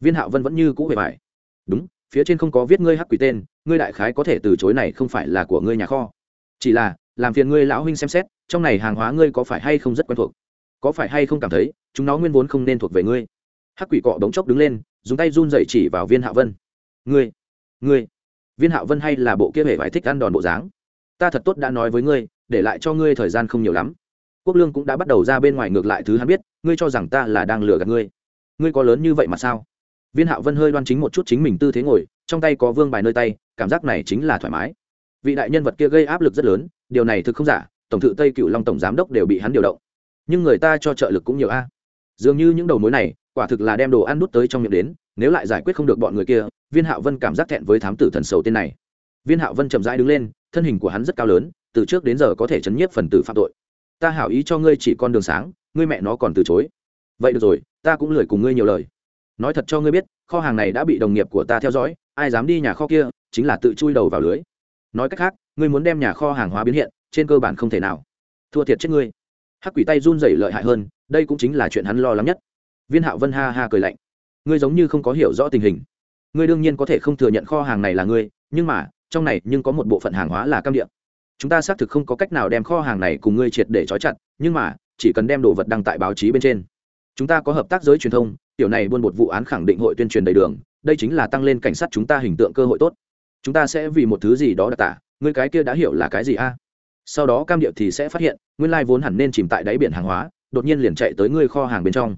Viên hạo vân vẫn như cũ hề bài đúng, phía trên không có viết ngươi hắc quỷ tên ngươi đại khái có thể từ chối này không phải là của ngươi nhà kho. Chỉ là, làm phiền ngươi lão huynh xem xét, trong này hàng hóa ngươi có phải hay không rất quen thuộc? Có phải hay không cảm thấy, chúng nó nguyên vốn không nên thuộc về ngươi? Hắc quỷ cọ đống chốc đứng lên, dùng tay run dậy chỉ vào viên hạ vân. Ngươi ngươi, viên hạ vân hay là bộ kia hề phải thích ăn đòn bộ dáng? Ta thật tốt đã nói với ngươi, để lại cho ngươi thời gian không nhiều lắm. Quốc lương cũng đã bắt đầu ra bên ngoài ngược lại thứ hắn biết, ngươi cho rằng ta là đang lừa gạt ngươi. Ngươi có lớn như vậy mà sao? Viên hạo vân hơi đoan chính một chút chính mình tư thế ngồi, trong tay có vương bài nơi tay cảm giác này chính là thoải mái. Vị đại nhân vật kia gây áp lực rất lớn, điều này thực không giả, tổng thự tây cựu long tổng giám đốc đều bị hắn điều động. Nhưng người ta cho trợ lực cũng nhiều a. Dường như những đầu mối này, quả thực là đem đồ ăn đút tới trong miệng đến, nếu lại giải quyết không được bọn người kia, viên hạo vân cảm giác thẹn với thám tử thần sầu tên này. Viên hạo vân chậm rãi đứng lên, thân hình của hắn rất cao lớn, từ trước đến giờ có thể chấn nhiếp phần tử phạm tội. Ta hảo ý cho ngươi chỉ con đường sáng, ngươi mẹ nó còn từ chối. Vậy được rồi, ta cũng lười cùng ngươi nhiều lời. Nói thật cho ngươi biết, kho hàng này đã bị đồng nghiệp của ta theo dõi, ai dám đi nhà kho kia chính là tự chui đầu vào lưới. Nói cách khác, ngươi muốn đem nhà kho hàng hóa biến hiện, trên cơ bản không thể nào. Thua thiệt chết ngươi. Hắc quỷ tay run rẩy lợi hại hơn, đây cũng chính là chuyện hắn lo lắng nhất. Viên hạo vân ha ha cười lạnh. Ngươi giống như không có hiểu rõ tình hình. Ngươi đương nhiên có thể không thừa nhận kho hàng này là ngươi, nhưng mà, trong này nhưng có một bộ phận hàng hóa là cam địa. chúng ta xác thực không có cách nào đem kho hàng này cùng ngươi triệt để trói chặt, nhưng mà, chỉ cần đem đồ vật đăng tại báo chí bên trên. Chúng ta có hợp tác giới truyền thông, tiểu này buôn một vụ án khẳng định hội tuyên truyền đầy đường, đây chính là tăng lên cảnh sát chúng ta hình tượng cơ hội tốt chúng ta sẽ vì một thứ gì đó đặc tả người cái kia đã hiểu là cái gì a? Sau đó cam điệu thì sẽ phát hiện, nguyên lai vốn hẳn nên chìm tại đáy biển hàng hóa, đột nhiên liền chạy tới ngươi kho hàng bên trong.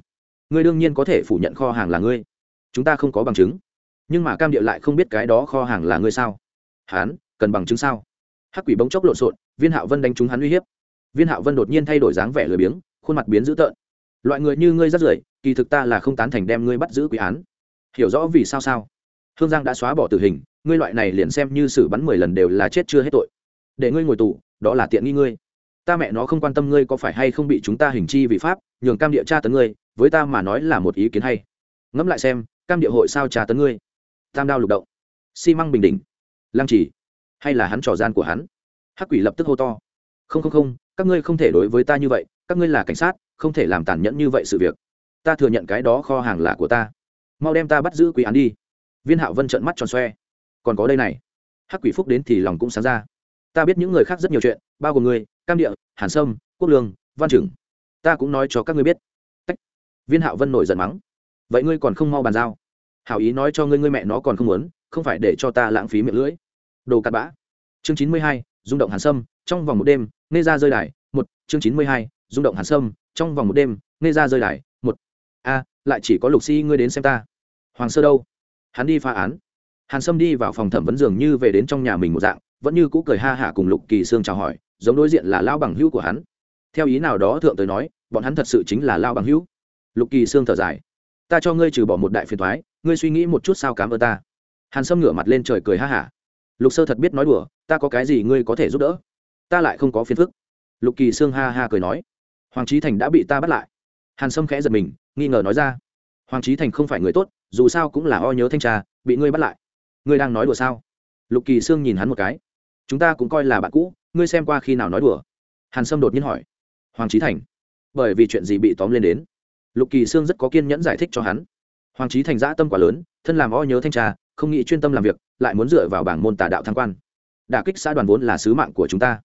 Ngươi đương nhiên có thể phủ nhận kho hàng là ngươi. Chúng ta không có bằng chứng. Nhưng mà cam điệu lại không biết cái đó kho hàng là ngươi sao? Hán, cần bằng chứng sao? Hắc quỷ bỗng chốc lộn xộn, viên hạo vân đánh trúng hắn uy hiếp. Viên hạo vân đột nhiên thay đổi dáng vẻ lười biếng, khuôn mặt biến dữ tợn. Loại người như ngươi rất rưởi, kỳ thực ta là không tán thành đem ngươi bắt giữ quỷ án. Hiểu rõ vì sao sao? Hương giang đã xóa bỏ tử hình ngươi loại này liền xem như xử bắn mười lần đều là chết chưa hết tội. Để ngươi ngồi tù, đó là tiện nghi ngươi. Ta mẹ nó không quan tâm ngươi có phải hay không bị chúng ta hình chi vì pháp, nhường cam địa tra tấn ngươi, với ta mà nói là một ý kiến hay. Ngẫm lại xem, cam địa hội sao tra tấn ngươi? Tam đao lục động. Xi măng bình đỉnh. Lăng trì. Hay là hắn trò gian của hắn? Hắc quỷ lập tức hô to. Không không không, các ngươi không thể đối với ta như vậy, các ngươi là cảnh sát, không thể làm tàn nhẫn như vậy sự việc. Ta thừa nhận cái đó kho hàng là của ta. Mau đem ta bắt giữ quý án đi. Viên hạo vân trợn mắt tròn xoe còn có đây này. Hắc quỷ phúc đến thì lòng cũng sáng ra. Ta biết những người khác rất nhiều chuyện, bao gồm ngươi, cam địa, hàn sâm, quốc lương, văn trưởng ta cũng nói cho các ngươi biết. Tách. viên hạo vân nổi giận mắng. Vậy ngươi còn không mau bàn giao? Hảo ý nói cho ngươi ngươi mẹ nó còn không muốn, không phải để cho ta lãng phí miệng lưỡi. Đồ cặn bã. Chương chín mươi hai, rung động hàn sâm, trong vòng một đêm, nghe ra rơi đài, một, chương chín mươi hai, rung động hàn sâm, trong vòng một đêm, nghe ra rơi đài, một. A, lại chỉ có lục si ngươi đến xem ta. Hoàng sơ đâu? Hắn đi phá án hàn sâm đi vào phòng thẩm vấn dường như về đến trong nhà mình một dạng, vẫn như cũ cười ha hả cùng lục kỳ sương chào hỏi, giống đối diện là lao bằng hữu của hắn. Theo ý nào đó thượng tới nói, bọn hắn thật sự chính là lao bằng hữu. Lục kỳ sương thở dài. Ta cho ngươi trừ bỏ một đại phiền thoái ngươi suy nghĩ một chút sao cám ơn ta. Hàn sâm ngửa mặt lên trời cười ha hả. Lục sơ thật biết nói đùa, ta có cái gì ngươi có thể giúp đỡ? Ta lại không có phiền phức. Lục kỳ sương ha ha cười nói. Hoàng trí thành đã bị ta bắt lại. Hàn sâm khẽ giật mình, nghi ngờ nói ra. Hoàng trí thành không phải người tốt, dù sao cũng là o nhớ thanh tra, bị ngươi bắt lại ngươi đang nói đùa sao? Lục kỳ sương nhìn hắn một cái. Chúng ta cũng coi là bạn cũ, ngươi xem qua khi nào nói đùa? Hàn sâm đột nhiên hỏi. Hoàng trí thành. Bởi vì chuyện gì bị tóm lên đến? Lục kỳ sương rất có kiên nhẫn giải thích cho hắn. Hoàng trí thành giã tâm quá lớn, thân làm o nhớ thanh tra, không nghĩ chuyên tâm làm việc, lại muốn dựa vào bảng môn tà đạo thăng quan. Đả kích xã đoàn vốn là sứ mạng của chúng ta.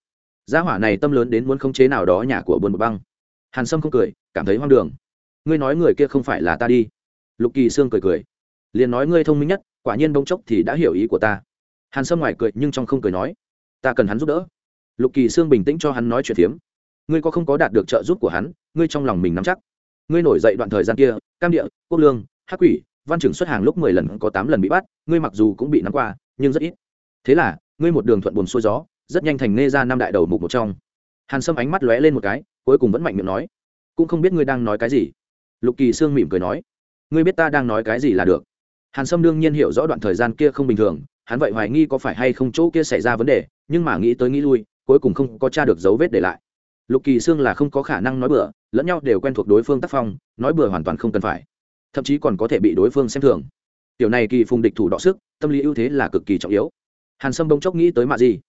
Gia hỏa này tâm lớn đến muốn khống chế nào đó nhà của buôn một băng. Hàn sâm không cười, cảm thấy hoang đường. Ngươi nói người kia không phải là ta đi. Lục kỳ sương cười cười liền nói ngươi thông minh nhất, quả nhiên bỗng chốc thì đã hiểu ý của ta. Hàn sâm ngoài cười nhưng trong không cười nói, ta cần hắn giúp đỡ. Lục kỳ sương bình tĩnh cho hắn nói chuyện phiếm, ngươi có không có đạt được trợ giúp của hắn, ngươi trong lòng mình nắm chắc. Ngươi nổi dậy đoạn thời gian kia, cam địa, quốc lương, hắc quỷ, văn trưởng xuất hàng lúc mười lần có tám lần bị bắt, ngươi mặc dù cũng bị nắm qua, nhưng rất ít. Thế là, ngươi một đường thuận buồn xuôi gió, rất nhanh thành nê ra năm đại đầu mục một trong. Hàn sâm ánh mắt lóe lên một cái, cuối cùng vẫn mạnh miệng nói, cũng không biết ngươi đang nói cái gì. Lục kỳ sương mỉm cười nói, ngươi biết ta đang nói cái gì là được hàn sâm đương nhiên hiểu rõ đoạn thời gian kia không bình thường, hắn vậy hoài nghi có phải hay không chỗ kia xảy ra vấn đề, nhưng mà nghĩ tới nghĩ lui, cuối cùng không có t r a được dấu vết để lại. Lục kỳ sương là không có khả năng nói bừa, lẫn nhau đều quen thuộc đối phương tác phong, nói bừa hoàn toàn không cần phải. Thậm chí còn có thể bị đối phương xem thường. Tiểu này kỳ phùng địch thủ đọ sức, tâm lý ưu thế là cực kỳ trọng yếu. Hàn sâm bỗng chốc nghĩ tới mạ gì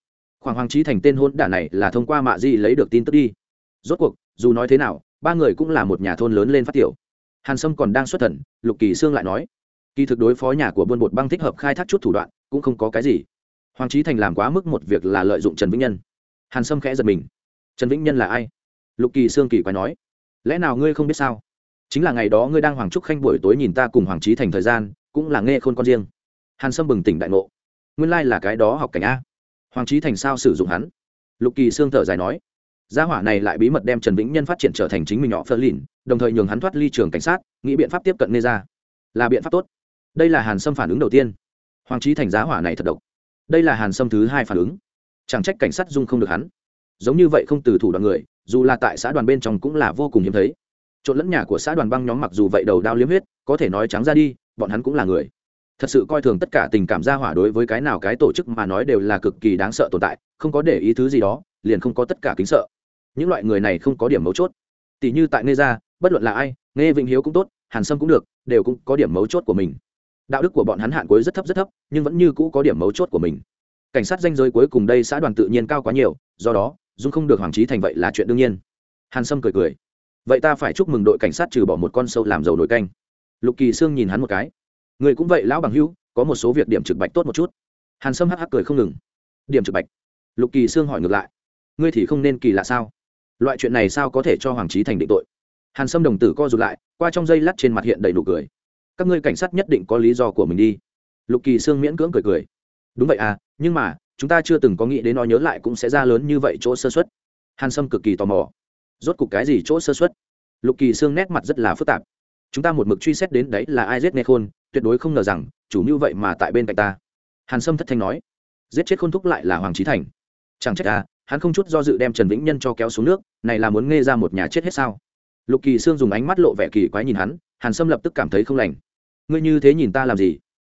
khoảng hoàng trí thành tên hôn đả này là thông qua mạ gì lấy được tin tức đi. Rốt cuộc, dù nói thế nào, ba người cũng là một nhà thôn lớn lên phát tiểu. Hàn sâm còn đang xuất thần, lục kỳ sương lại nói kỳ thực đối phó nhà của buôn bột băng thích hợp khai thác chút thủ đoạn, cũng không có cái gì. Hoàng trí thành làm quá mức một việc là lợi dụng trần vĩnh nhân. Hàn sâm khẽ giật mình. Trần vĩnh nhân là ai? Lục kỳ sương kỳ quái nói. Lẽ nào ngươi không biết sao? Chính là ngày đó ngươi đang hoàng trúc khanh buổi tối nhìn ta cùng hoàng trí thành thời gian, cũng là nghe khôn con riêng. Hàn sâm bừng tỉnh đại ngộ. Nguyên lai là cái đó học cảnh a. Hoàng trí thành sao sử dụng hắn? Lục kỳ sương thở dài nói. Gia hỏa này lại bí mật đem trần vĩnh nhân phát triển trở thành chính mình họ phơ lìn, đồng thời nhường hắn thoát ly trường cảnh sát, nghĩ biện pháp tiếp cận nê ra là biện pháp tốt đây là hàn sâm phản ứng đầu tiên. Hoàng trí thành giá hỏa này thật độc. Đây là hàn sâm thứ hai phản ứng. Chẳng trách cảnh sát dung không được hắn. Giống như vậy không từ thủ đoàn người, dù là tại xã đoàn bên trong cũng là vô cùng hiếm thấy. Trộn lẫn nhà của xã đoàn băng nhóm mặc dù vậy đầu đao liếm huyết, có thể nói trắng ra đi, bọn hắn cũng là người. Thật sự coi thường tất cả tình cảm gia hỏa đối với cái nào cái tổ chức mà nói đều là cực kỳ đáng sợ tồn tại, không có để ý thứ gì đó, liền không có tất cả kính sợ. Những loại người này không có điểm mấu chốt. Tỷ như tại nghe ra bất luận là ai nghe vĩnh hiếu cũng tốt, hàn sâm cũng được, đều cũng có điểm mấu chốt của mình đạo đức của bọn hắn hạn cuối rất thấp rất thấp, nhưng vẫn như cũ có điểm mấu chốt của mình. Cảnh sát danh giới cuối cùng đây xã đoàn tự nhiên cao quá nhiều, do đó, dung không được hoàng trí thành vậy là chuyện đương nhiên. Hàn sâm cười cười. Vậy ta phải chúc mừng đội cảnh sát trừ bỏ một con sâu làm dầu nổi canh. Lục kỳ sương nhìn hắn một cái. Người cũng vậy, lão bằng hữu, có một số việc điểm trực bạch tốt một chút. Hàn sâm hắc hắc cười không ngừng. Điểm trực bạch. Lục kỳ sương hỏi ngược lại. Ngươi thì không nên kỳ lạ sao? Loại chuyện này sao có thể cho hoàng trí thành định tội? Hàn sâm đồng tử co rụt lại, qua trong dây lắt trên mặt hiện đầy nụ cười các ngươi cảnh sát nhất định có lý do của mình đi. Lục kỳ sương miễn cưỡng cười cười. Đúng vậy à nhưng mà, chúng ta chưa từng có nghĩ đến nó nhớ lại cũng sẽ ra lớn như vậy chỗ sơ xuất hàn sâm cực kỳ tò mò. Rốt cục cái gì chỗ sơ xuất lục kỳ sương nét mặt rất là phức tạp. Chúng ta một mực truy xét đến đấy là ai giết nghe khôn, tuyệt đối không ngờ rằng, chủ như vậy mà tại bên cạnh ta. Hàn sâm thất thanh nói. Giết chết khôn thúc lại là hoàng trí thành. Chẳng trách à hắn không chút do dự đem trần vĩnh nhân cho kéo xuống nước, này là muốn nghe ra một nhà chết hết sao? Lục kỳ sương dùng ánh mắt lộ vẻ kỳ quái nhìn hắn hàn sâm lập tức cảm thấy không lành. Ngươi như thế nhìn ta làm gì?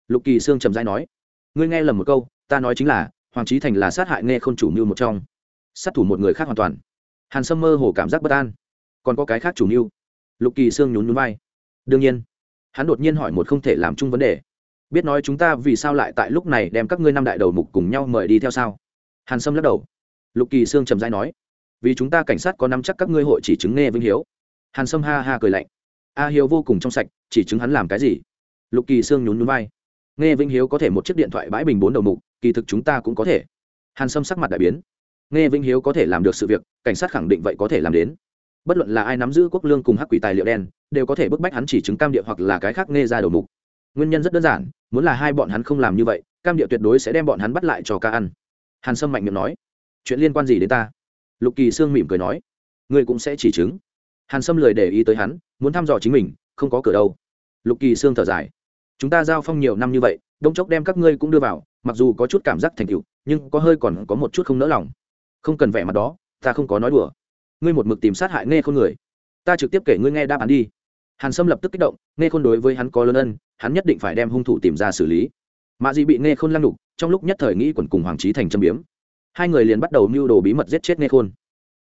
Lục kỳ sương trầm dai nói. Ngươi nghe lầm một câu, ta nói chính là, hoàng trí thành là sát hại nghe không chủ mưu một trong. Sát thủ một người khác hoàn toàn. Hàn sâm mơ hồ cảm giác bất an. Còn có cái khác chủ mưu? Lục kỳ sương nhún nhún vai. Đương nhiên. Hắn đột nhiên hỏi một không thể làm chung vấn đề. Biết nói chúng ta vì sao lại tại lúc này đem các ngươi năm đại đầu mục cùng nhau mời đi theo sao? Hàn sâm lắc đầu. Lục kỳ sương trầm dai nói. Vì chúng ta cảnh sát có năm chắc các ngươi hội chỉ chứng nghe vinh hiếu. Hàn sâm ha ha cười lạnh a hiếu vô cùng trong sạch, chỉ chứng hắn làm cái gì? Lục kỳ sương nhún nhún vai. Nghe vĩnh hiếu có thể một chiếc điện thoại bãi bình bốn đầu mục, kỳ thực chúng ta cũng có thể. Hàn sâm sắc mặt đại biến. Nghe vĩnh hiếu có thể làm được sự việc, cảnh sát khẳng định vậy có thể làm đến. Bất luận là ai nắm giữ quốc lương cùng hắc quỷ tài liệu đen, đều có thể bức bách hắn chỉ chứng cam địa hoặc là cái khác nghe ra đầu mục. Nguyên nhân rất đơn giản, muốn là hai bọn hắn không làm như vậy, cam địa tuyệt đối sẽ đem bọn hắn bắt lại cho ca ăn. Hàn sâm mạnh miệng nói. Chuyện liên quan gì đến ta? Lục kỳ sương mỉm cười nói. Ngươi cũng sẽ chỉ chứng. Hàn sâm lười để ý tới hắn muốn thăm dò chính mình, không có cửa đâu. Lục kỳ sương thở dài. Chúng ta giao phong nhiều năm như vậy đông chốc đem các ngươi cũng đưa vào, mặc dù có chút cảm giác thành tựu, nhưng có hơi còn có một chút không nỡ lòng. Không cần vẻ mặt đó, ta không có nói đùa. Ngươi một mực tìm sát hại nghe khôn người. Ta trực tiếp kể ngươi nghe đáp án đi. Hàn sâm lập tức kích động nghe khôn đối với hắn có lớn ân, hắn nhất định phải đem hung thủ tìm ra xử lý. Mạ dị bị nghe khôn lăng đục, trong lúc nhất thời nghĩ quẩn cùng hoàng trí thành châm biếm. Hai người liền bắt đầu mưu đồ bí mật giết chết nghe khôn.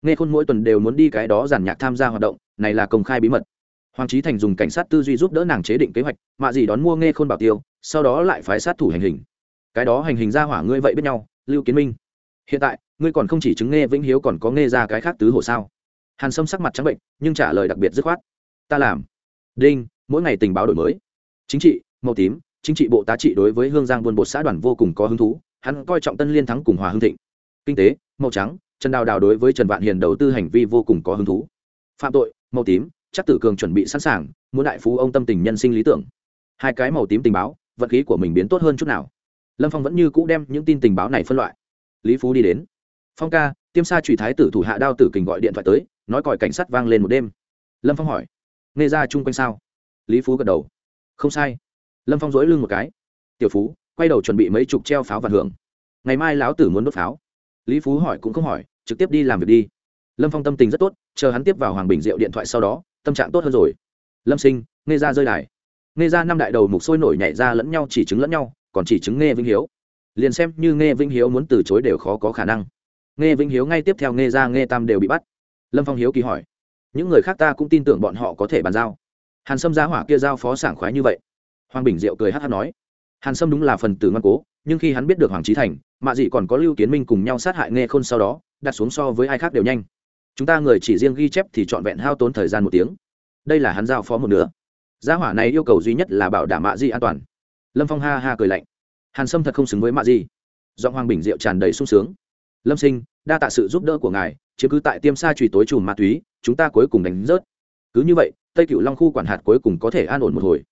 Nghe khôn mỗi tuần đều muốn đi cái đó giàn nhạc tham gia hoạt động, này là công khai bí mật hoàng trí thành dùng cảnh sát tư duy giúp đỡ nàng chế định kế hoạch, mạ gì đón mua nghe khôn bảo tiêu, sau đó lại phái sát thủ hành hình. Cái đó hành hình ra hỏa ngươi vậy biết nhau, lưu kiến minh. Hiện tại, ngươi còn không chỉ chứng nghe vĩnh hiếu còn có nghe ra cái khác tứ hồ sao? Hàn sâm sắc mặt trắng bệnh, nhưng trả lời đặc biệt dứt khoát. Ta làm. Đinh, mỗi ngày tình báo đổi mới. Chính trị, màu tím, chính trị bộ tá trị đối với hương giang buôn bột xã đoàn vô cùng có hứng thú, hắn coi trọng tân liên thắng cùng hòa hương thịnh. Kinh tế, màu trắng, trần đào đào đối với trần vạn hiền đầu tư hành vi vô cùng có hứng thú. Phạm tội, màu tím chắc tử cường chuẩn bị sẵn sàng, muốn đại phú ông tâm tình nhân sinh lý tưởng. Hai cái màu tím tình báo vật khí của mình biến tốt hơn chút nào. Lâm phong vẫn như cũ đem những tin tình báo này phân loại. Lý phú đi đến. Phong ca, tiêm sa trùy thái tử thủ hạ đao tử kình gọi điện thoại tới, nói còi cảnh sát vang lên một đêm. Lâm phong hỏi, nghe ra chung quanh sao? Lý phú gật đầu. Không sai. Lâm phong dối lưng một cái. Tiểu phú, quay đầu chuẩn bị mấy chục treo pháo và hưởng. Ngày mai lão tử muốn đốt pháo. Lý phú hỏi cũng không hỏi, trực tiếp đi làm việc đi. Lâm phong tâm tình rất tốt, chờ hắn tiếp vào hoàng bình diệu điện thoại sau đó tâm trạng tốt hơn rồi. Lâm sinh, nghe ra rơi đài. Nghe ra năm đại đầu mục sôi nổi nhảy ra lẫn nhau chỉ chứng lẫn nhau, còn chỉ chứng nghe vinh hiếu. Liền xem như nghe vinh hiếu muốn từ chối đều khó có khả năng. Nghe vinh hiếu ngay tiếp theo nghe ra nghe tam đều bị bắt. Lâm phong hiếu kỳ hỏi, những người khác ta cũng tin tưởng bọn họ có thể bàn giao? Hàn sâm giá hỏa kia giao phó sảng khoái như vậy. Hoàng bình diệu cười hát hát nói, hàn sâm đúng là phần tử ngoan cố, nhưng khi hắn biết được hoàng trí thành, mạ dị còn có lưu kiến minh cùng nhau sát hại nghe khôn sau đó, đặt xuống so với ai khác đều nhanh chúng ta người chỉ riêng ghi chép thì trọn vẹn hao tốn thời gian một tiếng. Đây là hắn giao phó một nửa. Gia hỏa này yêu cầu duy nhất là bảo đảm mạ di an toàn. Lâm phong ha ha cười lạnh. Hàn sâm thật không xứng với mạ di. Giọng hoàng bình diệu tràn đầy sung sướng. Lâm sinh, đa tạ sự giúp đỡ của ngài chứ cứ tại tiêm sa trùy tối chùm ma túy, chúng ta cuối cùng đánh rớt. Cứ như vậy, tây cựu long khu quản hạt cuối cùng có thể an ổn một hồi.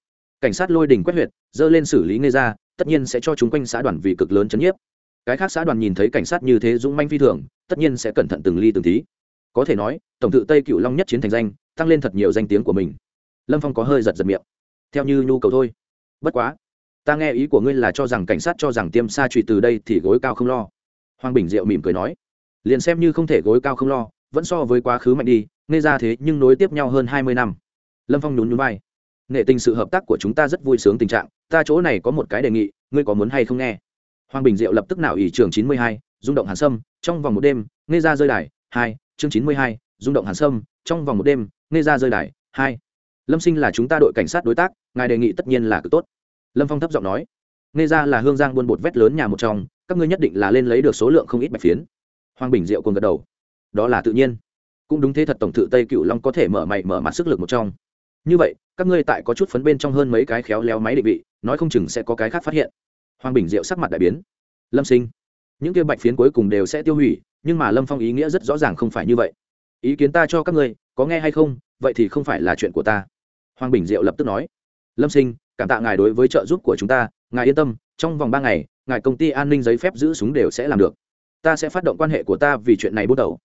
Cảnh sát lôi đình quét huyệt, dơ lên xử lý ngây ra, tất nhiên sẽ cho chúng quanh xã đoàn vì cực lớn chấn nhiếp. Cái khác xã đoàn nhìn thấy cảnh sát như thế dũng manh phi thường, tất nhiên sẽ cẩn thận từng ly từng tí có thể nói, tổng tự tây cựu long nhất chiến thành danh, tăng lên thật nhiều danh tiếng của mình. Lâm phong có hơi giật giật miệng. Theo như nhu cầu thôi. Bất quá, ta nghe ý của ngươi là cho rằng cảnh sát cho rằng tiêm sa trụy từ đây thì gối cao không lo. Hoàng bình diệu mỉm cười nói. Liền xem như không thể gối cao không lo, vẫn so với quá khứ mạnh đi, nghe ra thế nhưng nối tiếp nhau hơn hai mươi năm. Lâm phong nhún nhún vai. Nghệ tình sự hợp tác của chúng ta rất vui sướng tình trạng, ta chỗ này có một cái đề nghị, ngươi có muốn hay không nghe? Hoàng bình diệu lập tức nào ỷ trường chín mươi hai, rung động hàn sâm, trong vòng một đêm, nghe ra rơi đài, hai chương chín mươi hai, rung động hàn sâm, trong vòng một đêm, nghe ra rơi đài, hai. Lâm sinh là chúng ta đội cảnh sát đối tác, ngài đề nghị tất nhiên là cực tốt. Lâm phong thấp giọng nói. Nghe ra là hương giang buôn bột vét lớn nhà một trong, các ngươi nhất định là lên lấy được số lượng không ít bạch phiến. Hoàng bình diệu cùng gật đầu. Đó là tự nhiên. Cũng đúng thế thật tổng thự tây cựu long có thể mở mày, mở mặt sức lực một trong. Như vậy, các ngươi tại có chút phấn bên trong hơn mấy cái khéo léo máy định vị, nói không chừng sẽ có cái khác phát hiện. Hoàng bình diệu sắc mặt đại biến. Lâm sinh, những kia bạch phiến cuối cùng đều sẽ tiêu hủy nhưng mà lâm phong ý nghĩa rất rõ ràng không phải như vậy. Ý kiến ta cho các ngươi, có nghe hay không, vậy thì không phải là chuyện của ta. Hoàng bình diệu lập tức nói. Lâm sinh, cảm tạ ngài đối với trợ giúp của chúng ta, ngài yên tâm, trong vòng ba ngày, ngài công ty an ninh giấy phép giữ súng đều sẽ làm được. Ta sẽ phát động quan hệ của ta vì chuyện này bước đầu.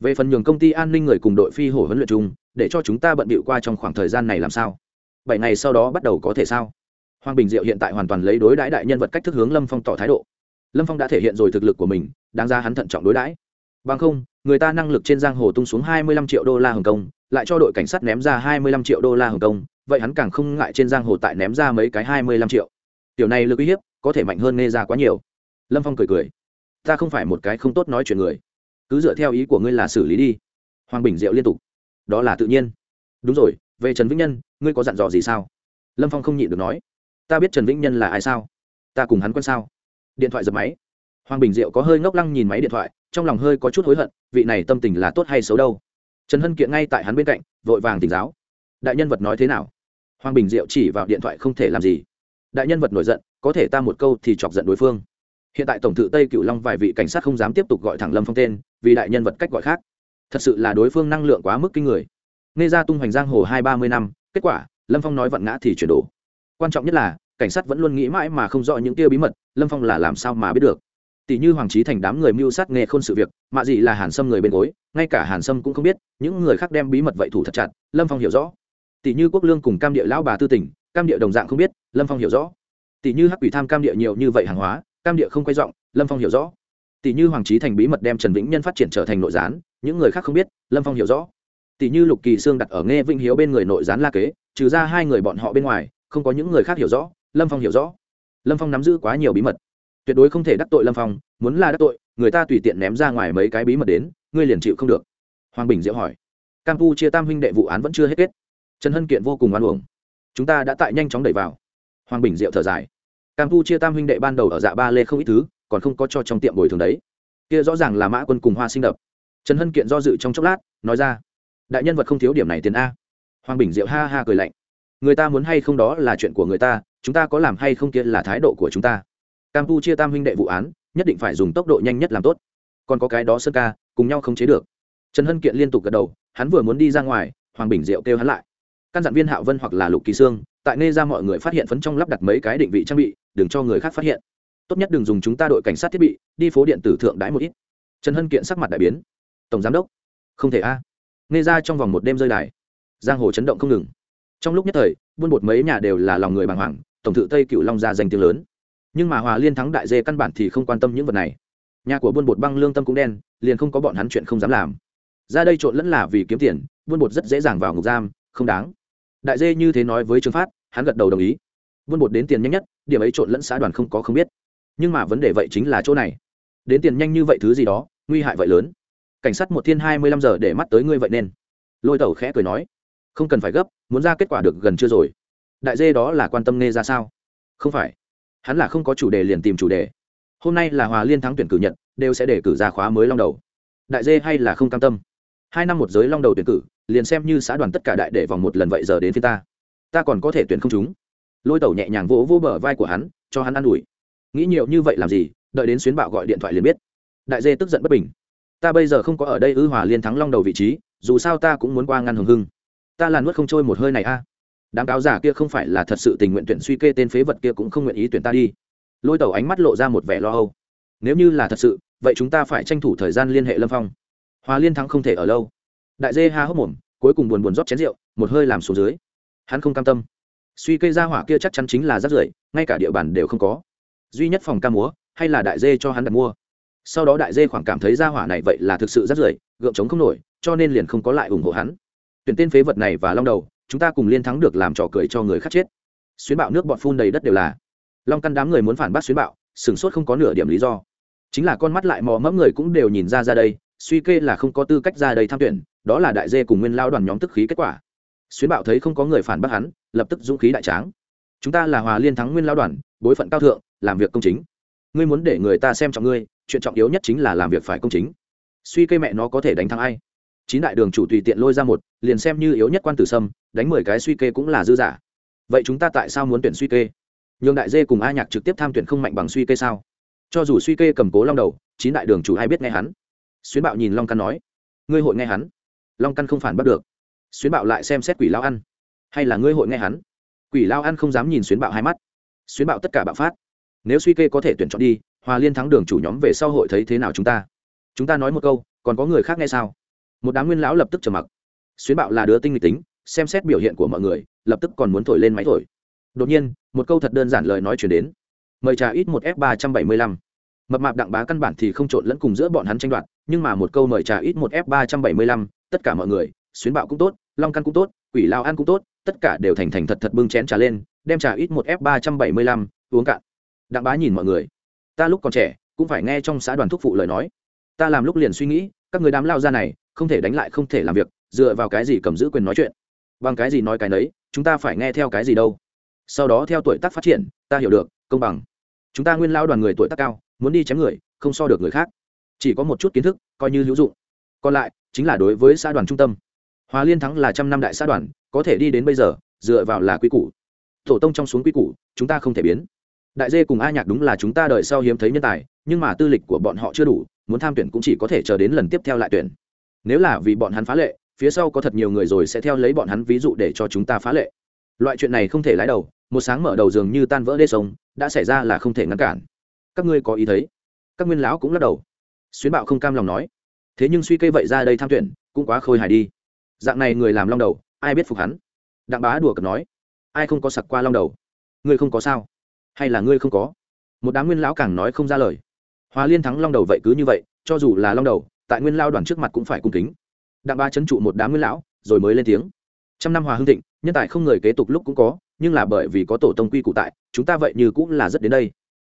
Về phần nhường công ty an ninh người cùng đội phi hổ huấn luyện chung, để cho chúng ta bận bịu qua trong khoảng thời gian này làm sao? Bảy ngày sau đó bắt đầu có thể sao? Hoàng bình diệu hiện tại hoàn toàn lấy đối đãi đại nhân vật cách thức hướng lâm phong tỏ thái độ. Lâm phong đã thể hiện rồi thực lực của mình, đáng ra hắn thận trọng đối đãi bằng không, người ta năng lực trên giang hồ tung xuống hai mươi lăm triệu đô la hồng kông, lại cho đội cảnh sát ném ra hai mươi lăm triệu đô la hồng kông, vậy hắn càng không ngại trên giang hồ tại ném ra mấy cái hai mươi lăm triệu. Tiểu này lực uy hiếp, có thể mạnh hơn nghe ra quá nhiều. Lâm phong cười cười. Ta không phải một cái không tốt nói chuyện người. Cứ dựa theo ý của ngươi là xử lý đi. Hoàng bình diệu liên tục. Đó là tự nhiên. Đúng rồi, về trần vĩnh nhân, ngươi có dặn dò gì sao? Lâm phong không nhịn được nói. Ta biết trần vĩnh nhân là ai sao? Ta cùng hắn quen sao? Điện thoại dập máy hoàng bình diệu có hơi ngốc lăng nhìn máy điện thoại, trong lòng hơi có chút hối hận, vị này tâm tình là tốt hay xấu đâu. Trần hân kiện ngay tại hắn bên cạnh, vội vàng tỉnh giáo. Đại nhân vật nói thế nào? Hoàng bình diệu chỉ vào điện thoại không thể làm gì. Đại nhân vật nổi giận, có thể ta một câu thì chọc giận đối phương. Hiện tại tổng thự tây cựu long vài vị cảnh sát không dám tiếp tục gọi thẳng lâm phong tên, vì đại nhân vật cách gọi khác. Thật sự là đối phương năng lượng quá mức kinh người. Nghe ra tung hoành giang hồ hai ba mươi năm, kết quả, lâm phong nói vận ngã thì chuyển đổ. Quan trọng nhất là, cảnh sát vẫn luôn nghĩ mãi mà không rõ những tia bí mật, lâm phong là làm sao mà biết được tỷ như hoàng trí thành đám người mưu sát nghe khôn sự việc mạ gì là hàn sâm người bên gối, ngay cả hàn sâm cũng không biết, những người khác đem bí mật vậy thủ thật chặt, lâm phong hiểu rõ. Tỷ như quốc lương cùng cam địa lão bà tư tỉnh cam địa đồng dạng không biết, lâm phong hiểu rõ. Tỷ như hắc ủy tham cam địa nhiều như vậy hàng hóa, cam địa không quay giọng, lâm phong hiểu rõ. Tỷ như hoàng trí thành bí mật đem trần vĩnh nhân phát triển trở thành nội gián, những người khác không biết, lâm phong hiểu rõ. Tỷ như lục kỳ sương đặt ở nghe vĩnh hiếu bên người nội gián la kế, trừ ra hai người bọn họ bên ngoài, không có những người khác hiểu rõ, lâm phong hiểu rõ. Lâm phong nắm giữ quá nhiều bí mật tuyệt đối không thể đắc tội lâm phong muốn là đắc tội người ta tùy tiện ném ra ngoài mấy cái bí mật đến ngươi liền chịu không được hoàng bình diệu hỏi campu chia tam huynh đệ vụ án vẫn chưa hết kết trần hân kiện vô cùng oan uổng chúng ta đã tại nhanh chóng đẩy vào hoàng bình diệu thở dài campu chia tam huynh đệ ban đầu ở dạ ba lê không ít thứ còn không có cho trong tiệm bồi thường đấy kia rõ ràng là mã quân cùng hoa sinh đập trần hân kiện do dự trong chốc lát nói ra đại nhân vật không thiếu điểm này tiền a hoàng bình diệu ha ha cười lạnh người ta muốn hay không đó là chuyện của người ta chúng ta có làm hay không kia là thái độ của chúng ta campuchia tam huynh đệ vụ án, nhất định phải dùng tốc độ nhanh nhất làm tốt. Còn có cái đó sơn ca, cùng nhau không chế được. Trần hân kiện liên tục gật đầu, hắn vừa muốn đi ra ngoài, hoàng bình diệu kêu hắn lại. Căn dặn viên hạo vân hoặc là lục kỳ sương, tại nê ra mọi người phát hiện phấn trong lắp đặt mấy cái định vị trang bị, đừng cho người khác phát hiện. Tốt nhất đừng dùng chúng ta đội cảnh sát thiết bị, đi phố điện tử thượng đái một ít. Trần hân kiện sắc mặt đại biến. Tổng giám đốc. Không thể a. Nê ra trong vòng một đêm rơi đài, giang hồ chấn động không ngừng. Trong lúc nhất thời, buôn bột mấy nhà đều là lòng người bàng hoàng, tổng thự tây cựu long ra danh tiếng lớn nhưng mà hòa liên thắng đại dê căn bản thì không quan tâm những vật này. Nhà của buôn bột băng lương tâm cũng đen, liền không có bọn hắn chuyện không dám làm. Ra đây trộn lẫn là vì kiếm tiền, buôn bột rất dễ dàng vào ngục giam, không đáng. Đại dê như thế nói với trương phát, hắn gật đầu đồng ý. Buôn bột đến tiền nhanh nhất, điểm ấy trộn lẫn xã đoàn không có không biết. Nhưng mà vấn đề vậy chính là chỗ này. Đến tiền nhanh như vậy thứ gì đó, nguy hại vậy lớn. Cảnh sát một thiên hai mươi lăm giờ để mắt tới ngươi vậy nên. Lôi tẩu khẽ cười nói, không cần phải gấp, muốn ra kết quả được gần chưa rồi. Đại dê đó là quan tâm nghe ra sao? Không phải hắn là không có chủ đề liền tìm chủ đề. Hôm nay là hòa liên thắng tuyển cử nhận đều sẽ để cử ra khóa mới long đầu. Đại dê hay là không cam tâm? Hai năm một giới long đầu tuyển cử, liền xem như xã đoàn tất cả đại để vòng một lần vậy giờ đến phía ta. Ta còn có thể tuyển không chúng. Lôi tẩu nhẹ nhàng vỗ vỗ bờ vai của hắn, cho hắn ă n ủi. Nghĩ nhiều như vậy làm gì? Đợi đến xuyến bạo gọi điện thoại liền biết. Đại dê tức giận bất bình. Ta bây giờ không có ở đây ư hòa liên thắng long đầu vị trí, dù sao ta cũng muốn qua ngăn hồng hưng. Ta là nuốt không trôi một hơi này a đám cáo giả kia không phải là thật sự tình nguyện tuyển suy kê tên phế vật kia cũng không nguyện ý tuyển ta đi. Lôi tẩu ánh mắt lộ ra một vẻ lo âu. Nếu như là thật sự, vậy chúng ta phải tranh thủ thời gian liên hệ lâm phong. Hòa liên thắng không thể ở lâu. Đại dê ha hốc mồm, cuối cùng buồn buồn rót chén rượu, một hơi làm xuống dưới. Hắn không cam tâm. Suy cây ra hỏa kia chắc chắn chính là rác rưởi, ngay cả địa bàn đều không có. Duy nhất phòng ca múa, hay là đại dê cho hắn đặt mua. Sau đó đại dê khoảng cảm thấy ra hỏa này vậy là thực sự rác rưởi, gượng chống không nổi, cho nên liền không có lại ủng hộ hắn. Tuyển tên phế vật này và long đầu chúng ta cùng liên thắng được làm trò cười cho người khác chết. Xuyến bạo nước bọt phun đầy đất đều là. Long căn đám người muốn phản bác xuyến bạo, sửng sốt không có nửa điểm lý do. Chính là con mắt lại mò mẫm người cũng đều nhìn ra ra đây, suy kê là không có tư cách ra đây tham tuyển, đó là đại dê cùng nguyên lao đoàn nhóm tức khí kết quả. Xuyến bạo thấy không có người phản bác hắn, lập tức dũng khí đại tráng. Chúng ta là hòa liên thắng nguyên lao đoàn, bối phận cao thượng, làm việc công chính. Ngươi muốn để người ta xem trọng ngươi, chuyện trọng yếu nhất chính là làm việc phải công chính. Suy cây mẹ nó có thể đánh thắng ai? Chín đại đường chủ tùy tiện lôi ra một, liền xem như yếu nhất quan tử sâm đánh mười cái suy kê cũng là dư giả. Vậy chúng ta tại sao muốn tuyển suy kê? Nhường đại dê cùng a nhạc trực tiếp tham tuyển không mạnh bằng suy kê sao? Cho dù suy kê cầm cố long đầu, chín đại đường chủ ai biết nghe hắn? Xuyến bạo nhìn long căn nói, ngươi hội nghe hắn? Long căn không phản bắt được. Xuyến bạo lại xem xét quỷ lao ăn. Hay là ngươi hội nghe hắn? Quỷ lao ăn không dám nhìn xuyến bạo hai mắt. Xuyến bạo tất cả bạo phát. Nếu suy kê có thể tuyển chọn đi, hòa liên thắng đường chủ nhóm về sau hội thấy thế nào chúng ta? Chúng ta nói một câu, còn có người khác nghe sao? Một đám nguyên lão lập tức trầm mặc. Xuyến bạo là đứa tinh nghịch tính xem xét biểu hiện của mọi người, lập tức còn muốn thổi lên máy thổi. Đột nhiên, một câu thật đơn giản lời nói chuyển đến. Mời trà ít một f ba trăm bảy mươi lăm. Mập mạp đặng bá căn bản thì không trộn lẫn cùng giữa bọn hắn tranh đoạt, nhưng mà một câu mời trà ít một f ba trăm bảy mươi lăm, tất cả mọi người, xuyến bạo cũng tốt, long căn cũng tốt, quỷ lao ăn cũng tốt, tất cả đều thành thành thật thật bưng chén trà lên, đem trà ít một f ba trăm bảy mươi lăm, uống cạn. Đặng bá nhìn mọi người. Ta lúc còn trẻ, cũng phải nghe trong xã đoàn thúc phụ lời nói. Ta làm lúc liền suy nghĩ, các người đám lao ra này, không thể đánh lại không thể làm việc, dựa vào cái gì cầm giữ quyền nói chuyện bằng cái gì nói cái nấy, chúng ta phải nghe theo cái gì đâu. Sau đó theo tuổi tác phát triển, ta hiểu được, công bằng. Chúng ta nguyên lao đoàn người tuổi tác cao, muốn đi chém người, không so được người khác. Chỉ có một chút kiến thức, coi như hữu dụng. Còn lại, chính là đối với xã đoàn trung tâm. Hòa liên thắng là trăm năm đại xã đoàn, có thể đi đến bây giờ, dựa vào là quy củ. Tổ tông trong xuống quy củ, chúng ta không thể biến. Đại dê cùng a nhạc đúng là chúng ta đợi sau hiếm thấy nhân tài, nhưng mà tư lịch của bọn họ chưa đủ, muốn tham tuyển cũng chỉ có thể chờ đến lần tiếp theo lại tuyển. Nếu là vì bọn hắn phá lệ phía sau có thật nhiều người rồi sẽ theo lấy bọn hắn ví dụ để cho chúng ta phá lệ. Loại chuyện này không thể lái đầu, một sáng mở đầu dường như tan vỡ đê sông, đã xảy ra là không thể ngăn cản. Các ngươi có ý thấy? Các nguyên lão cũng lắc đầu. Xuyến bạo không cam lòng nói. Thế nhưng suy cây vậy ra đây tham tuyển, cũng quá khôi hài đi. Dạng này người làm long đầu, ai biết phục hắn? Đặng bá đùa cợt nói. Ai không có sặc qua long đầu? Ngươi không có sao? Hay là ngươi không có? Một đám nguyên lão càng nói không ra lời. Hòa liên thắng long đầu vậy cứ như vậy, cho dù là long đầu, tại nguyên lao đoàn trước mặt cũng phải cung kính đặng ba chấn trụ một đám nguyên lão, rồi mới lên tiếng. Trăm năm hòa hưng thịnh, nhân tài không người kế tục lúc cũng có, nhưng là bởi vì có tổ tông quy cụ tại, chúng ta vậy như cũng là rất đến đây.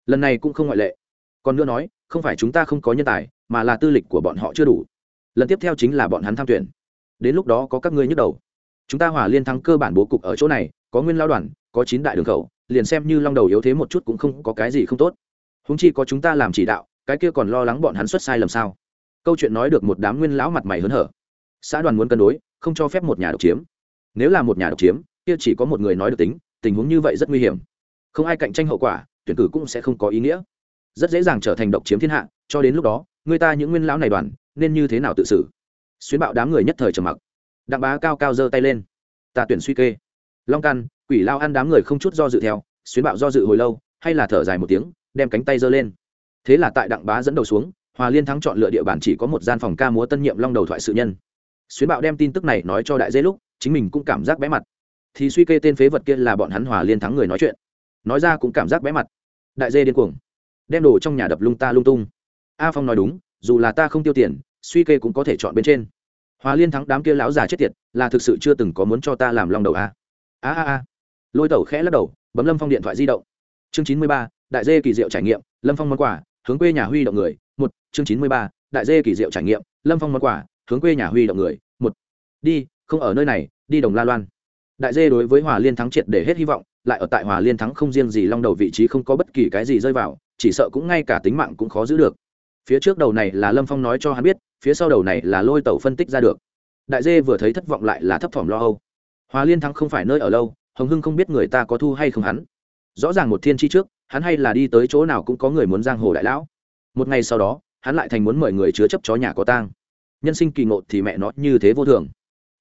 Lần này cũng không ngoại lệ. Còn nữa nói, không phải chúng ta không có nhân tài, mà là tư lịch của bọn họ chưa đủ. Lần tiếp theo chính là bọn hắn tham tuyển. Đến lúc đó có các ngươi nhức đầu. Chúng ta hòa liên thắng cơ bản bố cục ở chỗ này, có nguyên lao đoàn, có chín đại đường khẩu, liền xem như long đầu yếu thế một chút cũng không có cái gì không tốt. Húng chi có chúng ta làm chỉ đạo, cái kia còn lo lắng bọn hắn xuất sai lầm sao? Câu chuyện nói được một đám nguyên lão mặt mày hớn hở xã đoàn muốn cân đối, không cho phép một nhà độc chiếm. Nếu là một nhà độc chiếm, kia chỉ có một người nói được tính, tình huống như vậy rất nguy hiểm. Không ai cạnh tranh hậu quả, tuyển cử cũng sẽ không có ý nghĩa. Rất dễ dàng trở thành độc chiếm thiên hạ, cho đến lúc đó, người ta những nguyên lão này đoàn, nên như thế nào tự xử? Xuyến bạo đám người nhất thời trầm mặc. Đặng bá cao cao giơ tay lên. Ta tuyển suy kê. Long căn quỷ lao ăn đám người không chút do dự theo xuyến bạo do dự hồi lâu, hay là thở dài một tiếng, đem cánh tay giơ lên. Thế là tại đặng bá dẫn đầu xuống, hòa liên thắng chọn lựa địa bàn chỉ có một gian phòng ca múa tân nhiệm long đầu thoại sự nhân xuyến bạo đem tin tức này nói cho đại dê lúc, chính mình cũng cảm giác bẽ mặt. Thì suy kê tên phế vật kia là bọn hắn hòa liên thắng người nói chuyện. Nói ra cũng cảm giác bẽ mặt. Đại dê điên cuồng. Đem đồ trong nhà đập lung ta lung tung. A phong nói đúng, dù là ta không tiêu tiền, suy kê cũng có thể chọn bên trên. Hòa liên thắng đám kia lão già chết tiệt, là thực sự chưa từng có muốn cho ta làm long đầu a. A a a. Lôi tẩu khẽ lắc đầu, bấm lâm phong điện thoại di động. Chương chín mươi ba, đại dê kỳ diệu trải nghiệm, lâm phong món quà, hướng quê nhà huy động người. Một, chương chín mươi ba, đại dê kỳ diệu trải nghiệm, lâm phong món quà hướng quê nhà huy động người, một, đi, không ở nơi này, đi đồng la loan. Đại dê đối với hòa liên thắng triệt để hết hy vọng, lại ở tại hòa liên thắng không riêng gì long đầu vị trí không có bất kỳ cái gì rơi vào, chỉ sợ cũng ngay cả tính mạng cũng khó giữ được. Phía trước đầu này là lâm phong nói cho hắn biết, phía sau đầu này là lôi tẩu phân tích ra được. Đại dê vừa thấy thất vọng lại là thấp thỏm lo âu. Hòa liên thắng không phải nơi ở lâu, hồng hưng không biết người ta có thu hay không hắn. Rõ ràng một thiên chi trước, hắn hay là đi tới chỗ nào cũng có người muốn giang hồ đại lão. Một ngày sau đó, hắn lại thành muốn mời người chứa chấp chó nhà có tang nhân sinh kỳ ngộ thì mẹ nó như thế vô thường.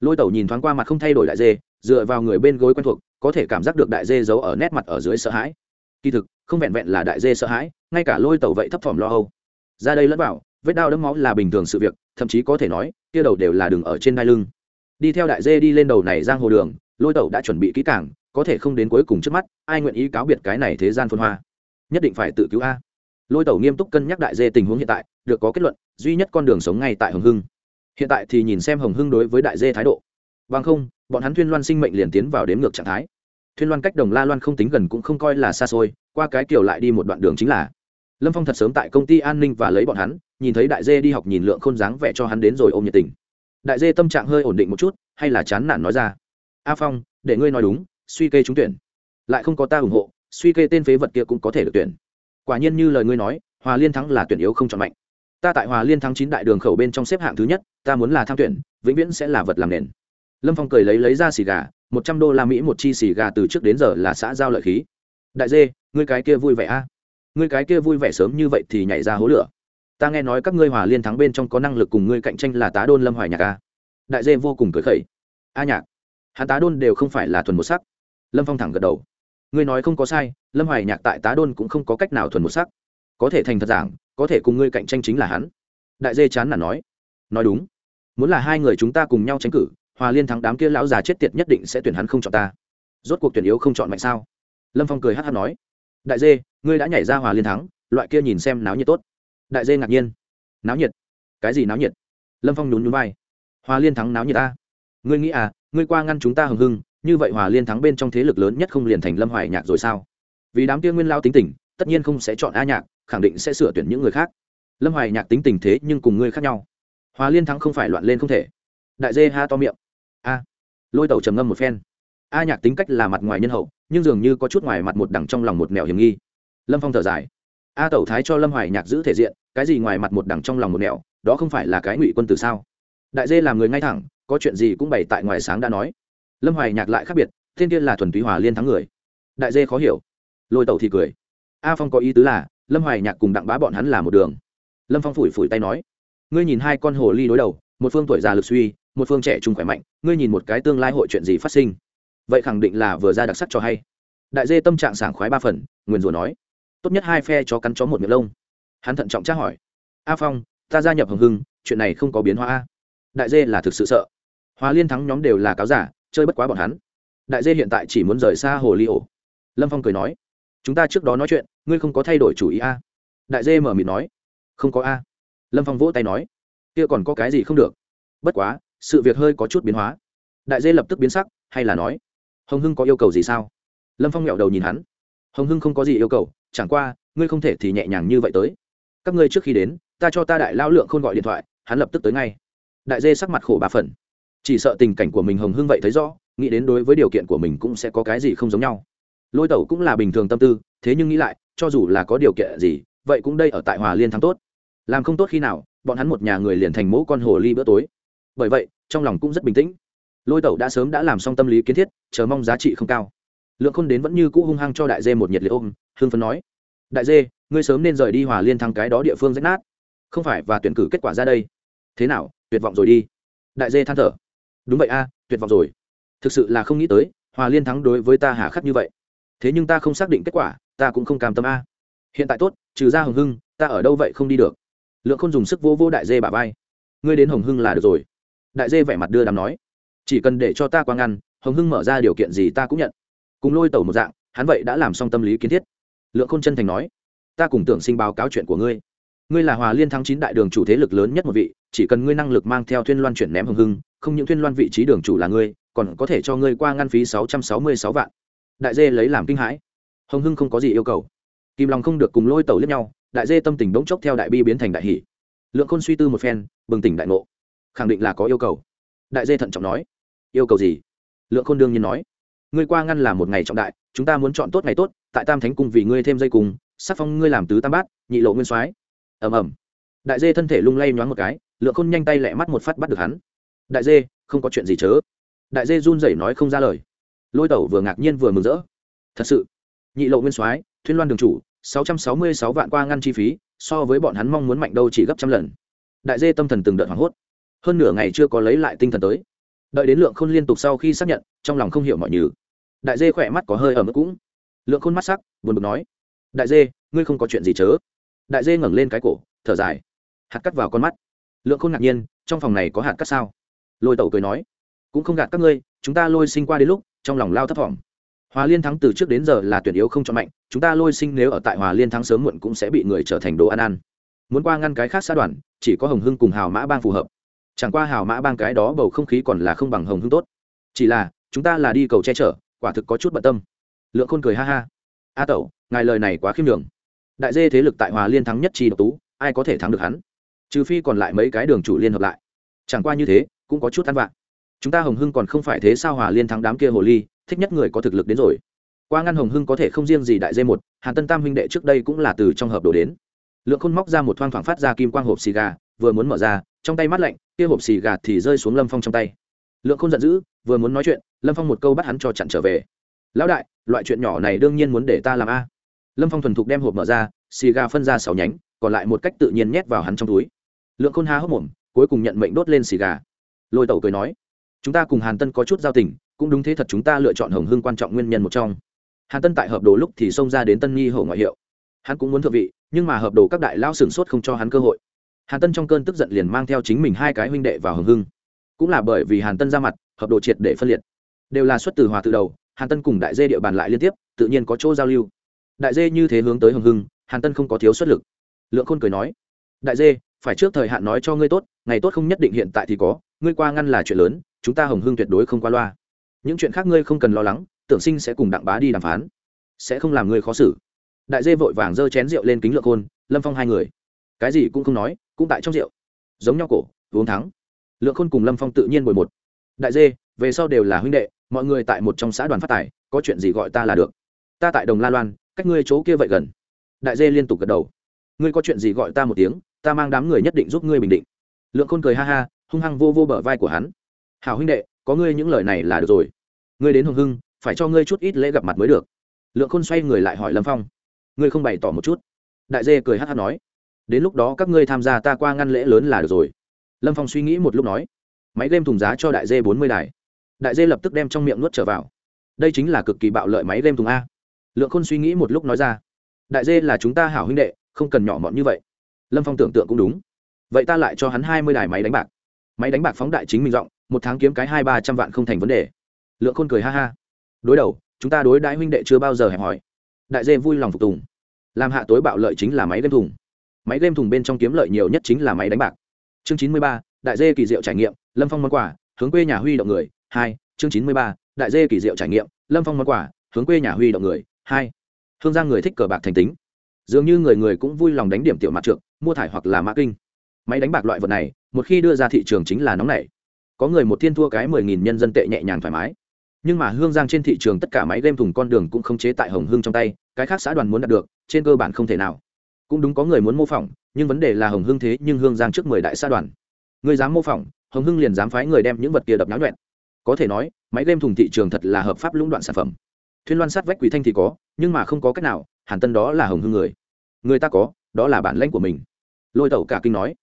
Lôi tẩu nhìn thoáng qua mặt không thay đổi đại dê, dựa vào người bên gối quen thuộc, có thể cảm giác được đại dê giấu ở nét mặt ở dưới sợ hãi. Kỳ thực, không vẹn vẹn là đại dê sợ hãi, ngay cả lôi tẩu vậy thấp thỏm lo âu. Ra đây lẫn bảo vết đau đấm máu là bình thường sự việc, thậm chí có thể nói, kia đầu đều là đường ở trên đai lưng. Đi theo đại dê đi lên đầu này giang hồ đường, lôi tẩu đã chuẩn bị kỹ càng, có thể không đến cuối cùng trước mắt, ai nguyện ý cáo biệt cái này thế gian phân hoa? Nhất định phải tự cứu a. Lôi tẩu nghiêm túc cân nhắc đại dê tình huống hiện tại, được có kết luận duy nhất con đường sống ngay tại hồng hưng. Hiện tại thì nhìn xem hồng hưng đối với đại dê thái độ. Bằng không, bọn hắn thuyên loan sinh mệnh liền tiến vào đếm ngược trạng thái. Thuyên loan cách đồng la loan không tính gần cũng không coi là xa xôi, qua cái kiểu lại đi một đoạn đường chính là lâm phong thật sớm tại công ty an ninh và lấy bọn hắn, nhìn thấy đại dê đi học nhìn lượng khôn dáng vẻ cho hắn đến rồi ôm nhiệt tình. Đại dê tâm trạng hơi ổn định một chút, hay là chán nản nói ra, a phong, để ngươi nói đúng, suy kê trúng tuyển. Lại không có ta ủng hộ, suy kê tên phế vật kia cũng có thể được tuyển. Quả nhiên như lời ngươi nói, hòa liên thắng là tuyển yếu không chọn mạnh ta tại hòa liên thắng chín đại đường khẩu bên trong xếp hạng thứ nhất, ta muốn là tham tuyển, vĩnh viễn sẽ là vật làm nền. Lâm phong cười lấy lấy ra xì gà, một trăm đô la mỹ một chi xì gà từ trước đến giờ là xã giao lợi khí. Đại dê, ngươi cái kia vui vẻ a. À? ngươi cái kia vui vẻ sớm như vậy thì nhảy ra hố lửa. Ta nghe nói các ngươi hòa liên thắng bên trong có năng lực cùng ngươi cạnh tranh là tá đôn lâm hoài nhạc a. Đại dê vô cùng cười khẩy. A nhạc, hắn tá đôn đều không phải là thuần một sắc. Lâm phong thẳng gật đầu. Ngươi nói không có sai, lâm hoài nhạc tại tá đôn cũng không có cách nào thuần một sắc có thể thành thật giảng, có thể cùng ngươi cạnh tranh chính là hắn. Đại dê chán là nói. Nói đúng. Muốn là hai người chúng ta cùng nhau tranh cử, hòa liên thắng đám kia lão già chết tiệt nhất định sẽ tuyển hắn không chọn ta. Rốt cuộc tuyển yếu không chọn mạnh sao? Lâm phong cười hát hát nói. Đại dê, ngươi đã nhảy ra hòa liên thắng, loại kia nhìn xem náo nhiệt tốt. Đại dê ngạc nhiên. Náo nhiệt? Cái gì náo nhiệt? Lâm phong nhún nhún vai. Hòa liên thắng náo nhiệt ta. Ngươi nghĩ à ngươi qua ngăn chúng ta hừng hưng, như vậy hòa liên thắng bên trong thế lực lớn nhất không liền thành lâm hoài nhạc rồi sao? Vì đám kia nguyên lao tính tình, tất nhiên không sẽ chọn a nhạc khẳng định sẽ sửa tuyển những người khác. Lâm hoài nhạc tính tình thế nhưng cùng ngươi khác nhau. Hòa liên thắng không phải loạn lên không thể. Đại dê ha to miệng. A. Lôi tẩu trầm ngâm một phen. A nhạc tính cách là mặt ngoài nhân hậu, nhưng dường như có chút ngoài mặt một đằng trong lòng một mèo hiểm nghi. Lâm phong thở dài. A tẩu thái cho lâm hoài nhạc giữ thể diện, cái gì ngoài mặt một đằng trong lòng một mèo đó không phải là cái ngụy quân tử sao? Đại dê làm người ngay thẳng, có chuyện gì cũng bày tại ngoài sáng đã nói. Lâm hoài nhạc lại khác biệt, thiên tiên là thuần túy hòa liên thắng người. Đại dê khó hiểu. Lôi tẩu thì cười. A phong có ý tứ là lâm hoài nhạc cùng đặng bá bọn hắn là một đường. Lâm phong phủi phủi tay nói, ngươi nhìn hai con hồ ly đối đầu, một phương tuổi già lực suy, một phương trẻ trung khỏe mạnh, ngươi nhìn một cái tương lai hội chuyện gì phát sinh? Vậy khẳng định là vừa ra đặc sắc cho hay. Đại dê tâm trạng sảng khoái ba phần, nguyền rủa nói, tốt nhất hai phe cho cắn chó một miệng lông. Hắn thận trọng tra hỏi, a phong, ta gia nhập hồng hưng, chuyện này không có biến hóa a? Đại dê là thực sự sợ. Hóa liên thắng nhóm đều là cáo giả, chơi bất quá bọn hắn. Đại dê hiện tại chỉ muốn rời xa hồ ly ổ. Lâm phong cười nói chúng ta trước đó nói chuyện, ngươi không có thay đổi chủ ý a? Đại dê mở mịt nói. Không có a. Lâm phong vỗ tay nói. Kia còn có cái gì không được? Bất quá, sự việc hơi có chút biến hóa. Đại dê lập tức biến sắc, hay là nói, hồng hưng có yêu cầu gì sao? Lâm phong nghẹo đầu nhìn hắn. Hồng hưng không có gì yêu cầu, chẳng qua, ngươi không thể thì nhẹ nhàng như vậy tới. Các ngươi trước khi đến, ta cho ta đại lao lượng không gọi điện thoại, hắn lập tức tới ngay. Đại dê sắc mặt khổ bà phần. Chỉ sợ tình cảnh của mình hồng hưng vậy thấy rõ, nghĩ đến đối với điều kiện của mình cũng sẽ có cái gì không giống nhau lôi tẩu cũng là bình thường tâm tư, thế nhưng nghĩ lại, cho dù là có điều kiện gì, vậy cũng đây ở tại hòa liên thắng tốt. Làm không tốt khi nào, bọn hắn một nhà người liền thành mẫu con hồ ly bữa tối. Bởi vậy, trong lòng cũng rất bình tĩnh. Lôi tẩu đã sớm đã làm xong tâm lý kiến thiết, chờ mong giá trị không cao. Lượng khôn đến vẫn như cũ hung hăng cho đại dê một nhiệt liệt ôm hương phấn nói, đại dê, ngươi sớm nên rời đi hòa liên thăng cái đó địa phương rách nát. Không phải và tuyển cử kết quả ra đây. Thế nào, tuyệt vọng rồi đi. Đại dê than thở, đúng vậy a, tuyệt vọng rồi. Thực sự là không nghĩ tới, hòa liên thắng đối với ta hà khắc như vậy thế nhưng ta không xác định kết quả, ta cũng không cam tâm a. Hiện tại tốt, trừ ra hồng hưng, ta ở đâu vậy không đi được. Lượng không dùng sức vô vô đại dê bà vai. Ngươi đến hồng hưng là được rồi. Đại dê vẻ mặt đưa đàm nói. Chỉ cần để cho ta quang ngăn hồng hưng mở ra điều kiện gì ta cũng nhận. Cùng lôi tẩu một dạng, hắn vậy đã làm xong tâm lý kiến thiết. Lượng khôn chân thành nói. Ta cùng tưởng sinh báo cáo chuyện của ngươi. Ngươi là hòa liên thắng chín đại đường chủ thế lực lớn nhất một vị, chỉ cần ngươi năng lực mang theo thuyên loan chuyển ném hồng hưng, không những thuyên loan vị trí đường chủ là ngươi, còn có thể cho ngươi qua ngăn phí sáu trăm sáu mươi sáu vạn đại dê lấy làm kinh hãi. Hồng hưng không có gì yêu cầu. Kim Long không được cùng lôi tẩu lẫn nhau, đại dê tâm tình bỗng chốc theo đại bi biến thành đại hỷ. Lượng khôn suy tư một phen, bừng tỉnh đại ngộ. Khẳng định là có yêu cầu. Đại dê thận trọng nói. Yêu cầu gì? Lượng khôn đương nhiên nói. Ngươi qua ngăn là một ngày trọng đại, chúng ta muốn chọn tốt ngày tốt, tại tam thánh cung vì ngươi thêm dây cùng, sắc phong ngươi làm tứ tam bát, nhị lộ nguyên soái. Ầm ầm. Đại dê thân thể lung lay nhoáng một cái, lượng khôn nhanh tay lẹ mắt một phát bắt được hắn. Đại dê, không có chuyện gì chớ. Đại dê run rẩy nói không ra lời lôi tẩu vừa ngạc nhiên vừa mừng rỡ. Thật sự, nhị lộ nguyên soái, thuyên loan đường chủ, sáu trăm sáu mươi sáu vạn qua ngăn chi phí, so với bọn hắn mong muốn mạnh đâu chỉ gấp trăm lần. Đại dê tâm thần từng đợt hoảng hốt. Hơn nửa ngày chưa có lấy lại tinh thần tới. Đợi đến lượng khôn liên tục sau khi xác nhận, trong lòng không hiểu mọi nhừ. Đại dê khỏe mắt có hơi ở mức cũng. Lượng khôn mắt sắc, buồn bực nói. Đại dê, ngươi không có chuyện gì chớ. Đại dê ngẩng lên cái cổ, thở dài. Hạt cắt vào con mắt. Lượng khôn ngạc nhiên, trong phòng này có hạt cắt sao? Lôi tẩu cười nói. Cũng không gạt các ngươi, chúng ta lôi sinh qua đến lúc trong lòng lao thấp thỏm. Hòa liên thắng từ trước đến giờ là tuyển yếu không cho mạnh, chúng ta lôi sinh nếu ở tại hòa liên thắng sớm muộn cũng sẽ bị người trở thành đồ ăn ăn. Muốn qua ngăn cái khác xã đoàn chỉ có hồng hưng cùng hào mã bang phù hợp. Chẳng qua hào mã bang cái đó bầu không khí còn là không bằng hồng hưng tốt. Chỉ là, chúng ta là đi cầu che chở, quả thực có chút bận tâm. Lượng khôn cười ha ha. A tẩu, ngài lời này quá khiêm đường đại dê thế lực tại hòa liên thắng nhất chi độc tú, ai có thể thắng được hắn? Trừ phi còn lại mấy cái đường chủ liên hợp lại. Chẳng qua như thế, cũng có chút ăn vạ chúng ta hồng hưng còn không phải thế sao hòa liên thắng đám kia hồ ly, thích nhất người có thực lực đến rồi. Qua ngăn hồng hưng có thể không riêng gì đại dây một, hàn tân tam huynh đệ trước đây cũng là từ trong hợp đồ đến. Lượng khôn móc ra một thoang thoảng phát ra kim quang hộp xì gà, vừa muốn mở ra, trong tay mắt lạnh, kia hộp xì gà thì rơi xuống lâm phong trong tay. Lượng khôn giận dữ, vừa muốn nói chuyện, lâm phong một câu bắt hắn cho chặn trở về. Lão đại, loại chuyện nhỏ này đương nhiên muốn để ta làm a. Lâm phong thuần thục đem hộp mở ra, xì gà phân ra sáu nhánh, còn lại một cách tự nhiên nhét vào hắn trong túi. Lượng khôn há hốc mồm, cuối cùng nhận mệnh đốt lên xì gà. Lôi tẩu cười nói chúng ta cùng hàn tân có chút giao tình, cũng đúng thế thật chúng ta lựa chọn hồng hưng quan trọng nguyên nhân một trong. Hàn tân tại hợp đồ lúc thì xông ra đến tân nhi hổ ngoại hiệu. Hắn cũng muốn thượng vị, nhưng mà hợp đồ các đại lao sửng sốt không cho hắn cơ hội. Hàn tân trong cơn tức giận liền mang theo chính mình hai cái huynh đệ vào hồng hưng. Cũng là bởi vì hàn tân ra mặt, hợp đồ triệt để phân liệt. Đều là xuất từ hòa từ đầu, hàn tân cùng đại dê địa bàn lại liên tiếp, tự nhiên có chỗ giao lưu. Đại dê như thế hướng tới hồng hưng, hàn tân không có thiếu xuất lực. Lượng khôn cười nói, đại dê, phải trước thời hạn nói cho ngươi tốt, ngày tốt không nhất định hiện tại thì có ngươi qua ngăn là chuyện lớn, chúng ta hồng hưng tuyệt đối không qua loa. Những chuyện khác ngươi không cần lo lắng, tưởng sinh sẽ cùng đặng bá đi đàm phán. Sẽ không làm ngươi khó xử. Đại dê vội vàng giơ chén rượu lên kính lượng khôn lâm phong hai người. Cái gì cũng không nói, cũng tại trong rượu. Giống nhau cổ, uống thắng. Lượng khôn cùng lâm phong tự nhiên bồi một. Đại dê, về sau đều là huynh đệ, mọi người tại một trong xã đoàn phát tài, có chuyện gì gọi ta là được. Ta tại đồng la loan, cách ngươi chỗ kia vậy gần. Đại dê liên tục gật đầu. Ngươi có chuyện gì gọi ta một tiếng, ta mang đám người nhất định giúp ngươi bình định. Lượng khôn cười ha ha hung hăng vô vô bờ vai của hắn. Hảo huynh đệ, có ngươi những lời này là được rồi. Ngươi đến hồng hưng, phải cho ngươi chút ít lễ gặp mặt mới được. Lượng khôn xoay người lại hỏi lâm phong. Ngươi không bày tỏ một chút? Đại dê cười hát hát nói. Đến lúc đó các ngươi tham gia ta qua ngăn lễ lớn là được rồi. Lâm phong suy nghĩ một lúc nói. Máy game thùng giá cho đại dê bốn mươi đài. Đại dê lập tức đem trong miệng nuốt trở vào. Đây chính là cực kỳ bạo lợi máy game thùng a. Lượng khôn suy nghĩ một lúc nói ra. Đại dê là chúng ta hảo huynh đệ, không cần nhỏ mọn như vậy. Lâm phong tưởng tượng cũng đúng. Vậy ta lại cho hắn hai mươi đài máy đánh bạc máy đánh bạc phóng đại chính mình rộng, một tháng kiếm cái hai ba trăm vạn không thành vấn đề. Lượng khôn cười ha ha. Đối đầu chúng ta đối đãi huynh đệ chưa bao giờ hẹp hỏi đại dê vui lòng phục tùng. Làm hạ tối bạo lợi chính là máy game thùng. Máy game thùng bên trong kiếm lợi nhiều nhất chính là máy đánh bạc. Chương chín mươi ba đại dê kỳ diệu trải nghiệm lâm phong món quà hướng quê nhà huy động người. Hai chương chín mươi ba đại dê kỳ diệu trải nghiệm lâm phong món quà hướng quê nhà huy động người. Hai hương giang người thích cờ bạc thành tính. Dường như người người cũng vui lòng đánh điểm tiểu mặt trượng mua thải hoặc là mã kinh máy đánh bạc loại vật này, một khi đưa ra thị trường chính là nóng nảy. Có người một thiên thua cái mười nghìn nhân dân tệ nhẹ nhàng thoải mái. Nhưng mà hương giang trên thị trường tất cả máy game thùng con đường cũng không chế tại hồng hương trong tay, cái khác xã đoàn muốn đạt được, trên cơ bản không thể nào. Cũng đúng có người muốn mô phỏng, nhưng vấn đề là hồng hương thế nhưng hương giang trước mười đại xã đoàn. Người dám mô phỏng, hồng hưng liền dám phái người đem những vật kia đập náo nhuẹn. Có thể nói, máy game thùng thị trường thật là hợp pháp lũng đoạn sản phẩm. Thuyên loan sát vách quỷ thanh thì có, nhưng mà không có cách nào hàn tân đó là hồng hưng người. Người ta có, đó là bản lãnh của mình. Lôi tẩu cả kinh nói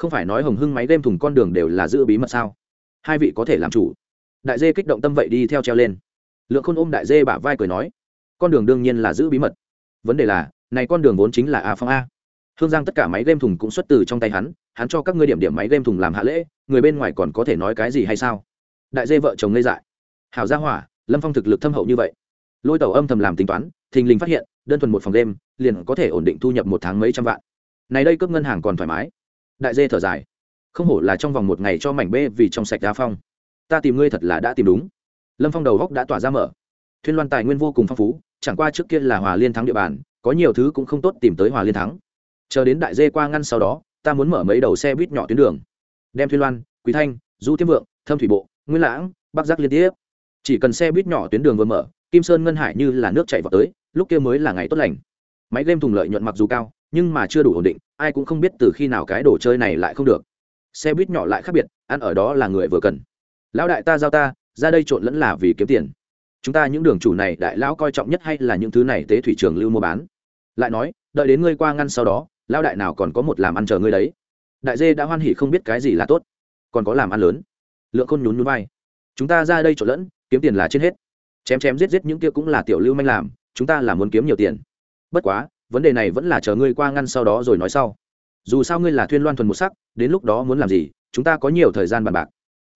không phải nói hồng hưng máy game thùng con đường đều là giữ bí mật sao? Hai vị có thể làm chủ. Đại dê kích động tâm vậy đi theo treo lên. Lượng khôn ôm đại dê bả vai cười nói, con đường đương nhiên là giữ bí mật. Vấn đề là, này con đường vốn chính là a phong a. Hương giang tất cả máy game thùng cũng xuất từ trong tay hắn hắn cho các ngươi điểm điểm máy game thùng làm hạ lễ, người bên ngoài còn có thể nói cái gì hay sao? Đại dê vợ chồng ngây dại. Hảo gia hỏa, lâm phong thực lực thâm hậu như vậy. Lôi tàu âm thầm làm tính toán, thình lình phát hiện, đơn thuần một phòng game, liền có thể ổn định thu nhập một tháng mấy trăm vạn. Này đây cướp ngân hàng còn thoải mái đại dê thở dài. Không hổ là trong vòng một ngày cho mảnh bê vì trong sạch đa phong. Ta tìm ngươi thật là đã tìm đúng. Lâm phong đầu góc đã tỏa ra mở. Thuyên loan tài nguyên vô cùng phong phú, chẳng qua trước kia là hòa liên thắng địa bàn, có nhiều thứ cũng không tốt tìm tới hòa liên thắng. Chờ đến đại dê qua ngăn sau đó, ta muốn mở mấy đầu xe buýt nhỏ tuyến đường. Đem thuyên loan quý thanh, du tiêm vượng, thâm thủy bộ, nguyên lãng, bắc giác liên tiếp. Chỉ cần xe buýt nhỏ tuyến đường vừa mở, kim sơn ngân hải như là nước chảy vào tới, lúc kia mới là ngày tốt lành. Máy game thùng lợi nhuận mặc dù cao, nhưng mà chưa đủ ổn định ai cũng không biết từ khi nào cái đồ chơi này lại không được. Xe buýt nhỏ lại khác biệt, ăn ở đó là người vừa cần. Lão đại ta giao ta, ra đây trộn lẫn là vì kiếm tiền. Chúng ta những đường chủ này đại lão coi trọng nhất hay là những thứ này tế thủy trường lưu mua bán? Lại nói, đợi đến ngươi qua ngăn sau đó, lão đại nào còn có một làm ăn chờ ngươi đấy? Đại dê đã hoan hỉ không biết cái gì là tốt, còn có làm ăn lớn. Lượng khôn nhún nhún vai. Chúng ta ra đây trộn lẫn, kiếm tiền là trên hết. Chém chém giết giết những kia cũng là tiểu lưu manh làm, chúng ta là muốn kiếm nhiều tiền. Bất quá vấn đề này vẫn là chờ ngươi qua ngăn sau đó rồi nói sau. Dù sao ngươi là thuyên loan thuần một sắc, đến lúc đó muốn làm gì, chúng ta có nhiều thời gian bàn bạc.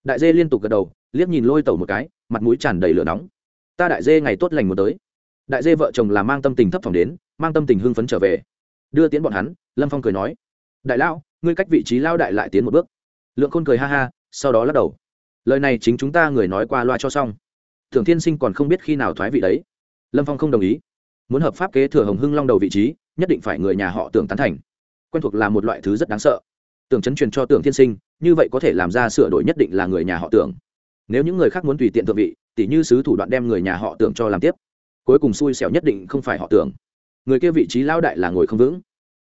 Đại dê liên tục gật đầu, liếc nhìn lôi tẩu một cái, mặt mũi tràn đầy lửa nóng. Ta đại dê ngày tốt lành một tới. Đại dê vợ chồng là mang tâm tình thấp thỏm đến, mang tâm tình hưng phấn trở về. Đưa tiến bọn hắn, lâm phong cười nói. Đại lão, ngươi cách vị trí lao đại lại tiến một bước. Lượng khôn cười ha ha, sau đó lắc đầu. Lời này chính chúng ta người nói qua loa cho xong. Thường thiên sinh còn không biết khi nào thoái vị đấy. Lâm phong không đồng ý muốn hợp pháp kế thừa hồng hưng long đầu vị trí, nhất định phải người nhà họ tưởng tán thành. Quen thuộc là một loại thứ rất đáng sợ. Tưởng chấn truyền cho tưởng thiên sinh, như vậy có thể làm ra sửa đổi nhất định là người nhà họ tưởng. Nếu những người khác muốn tùy tiện thượng vị, tỉ như sứ thủ đoạn đem người nhà họ tưởng cho làm tiếp, cuối cùng xui xẻo nhất định không phải họ tưởng. Người kia vị trí lao đại là ngồi không vững.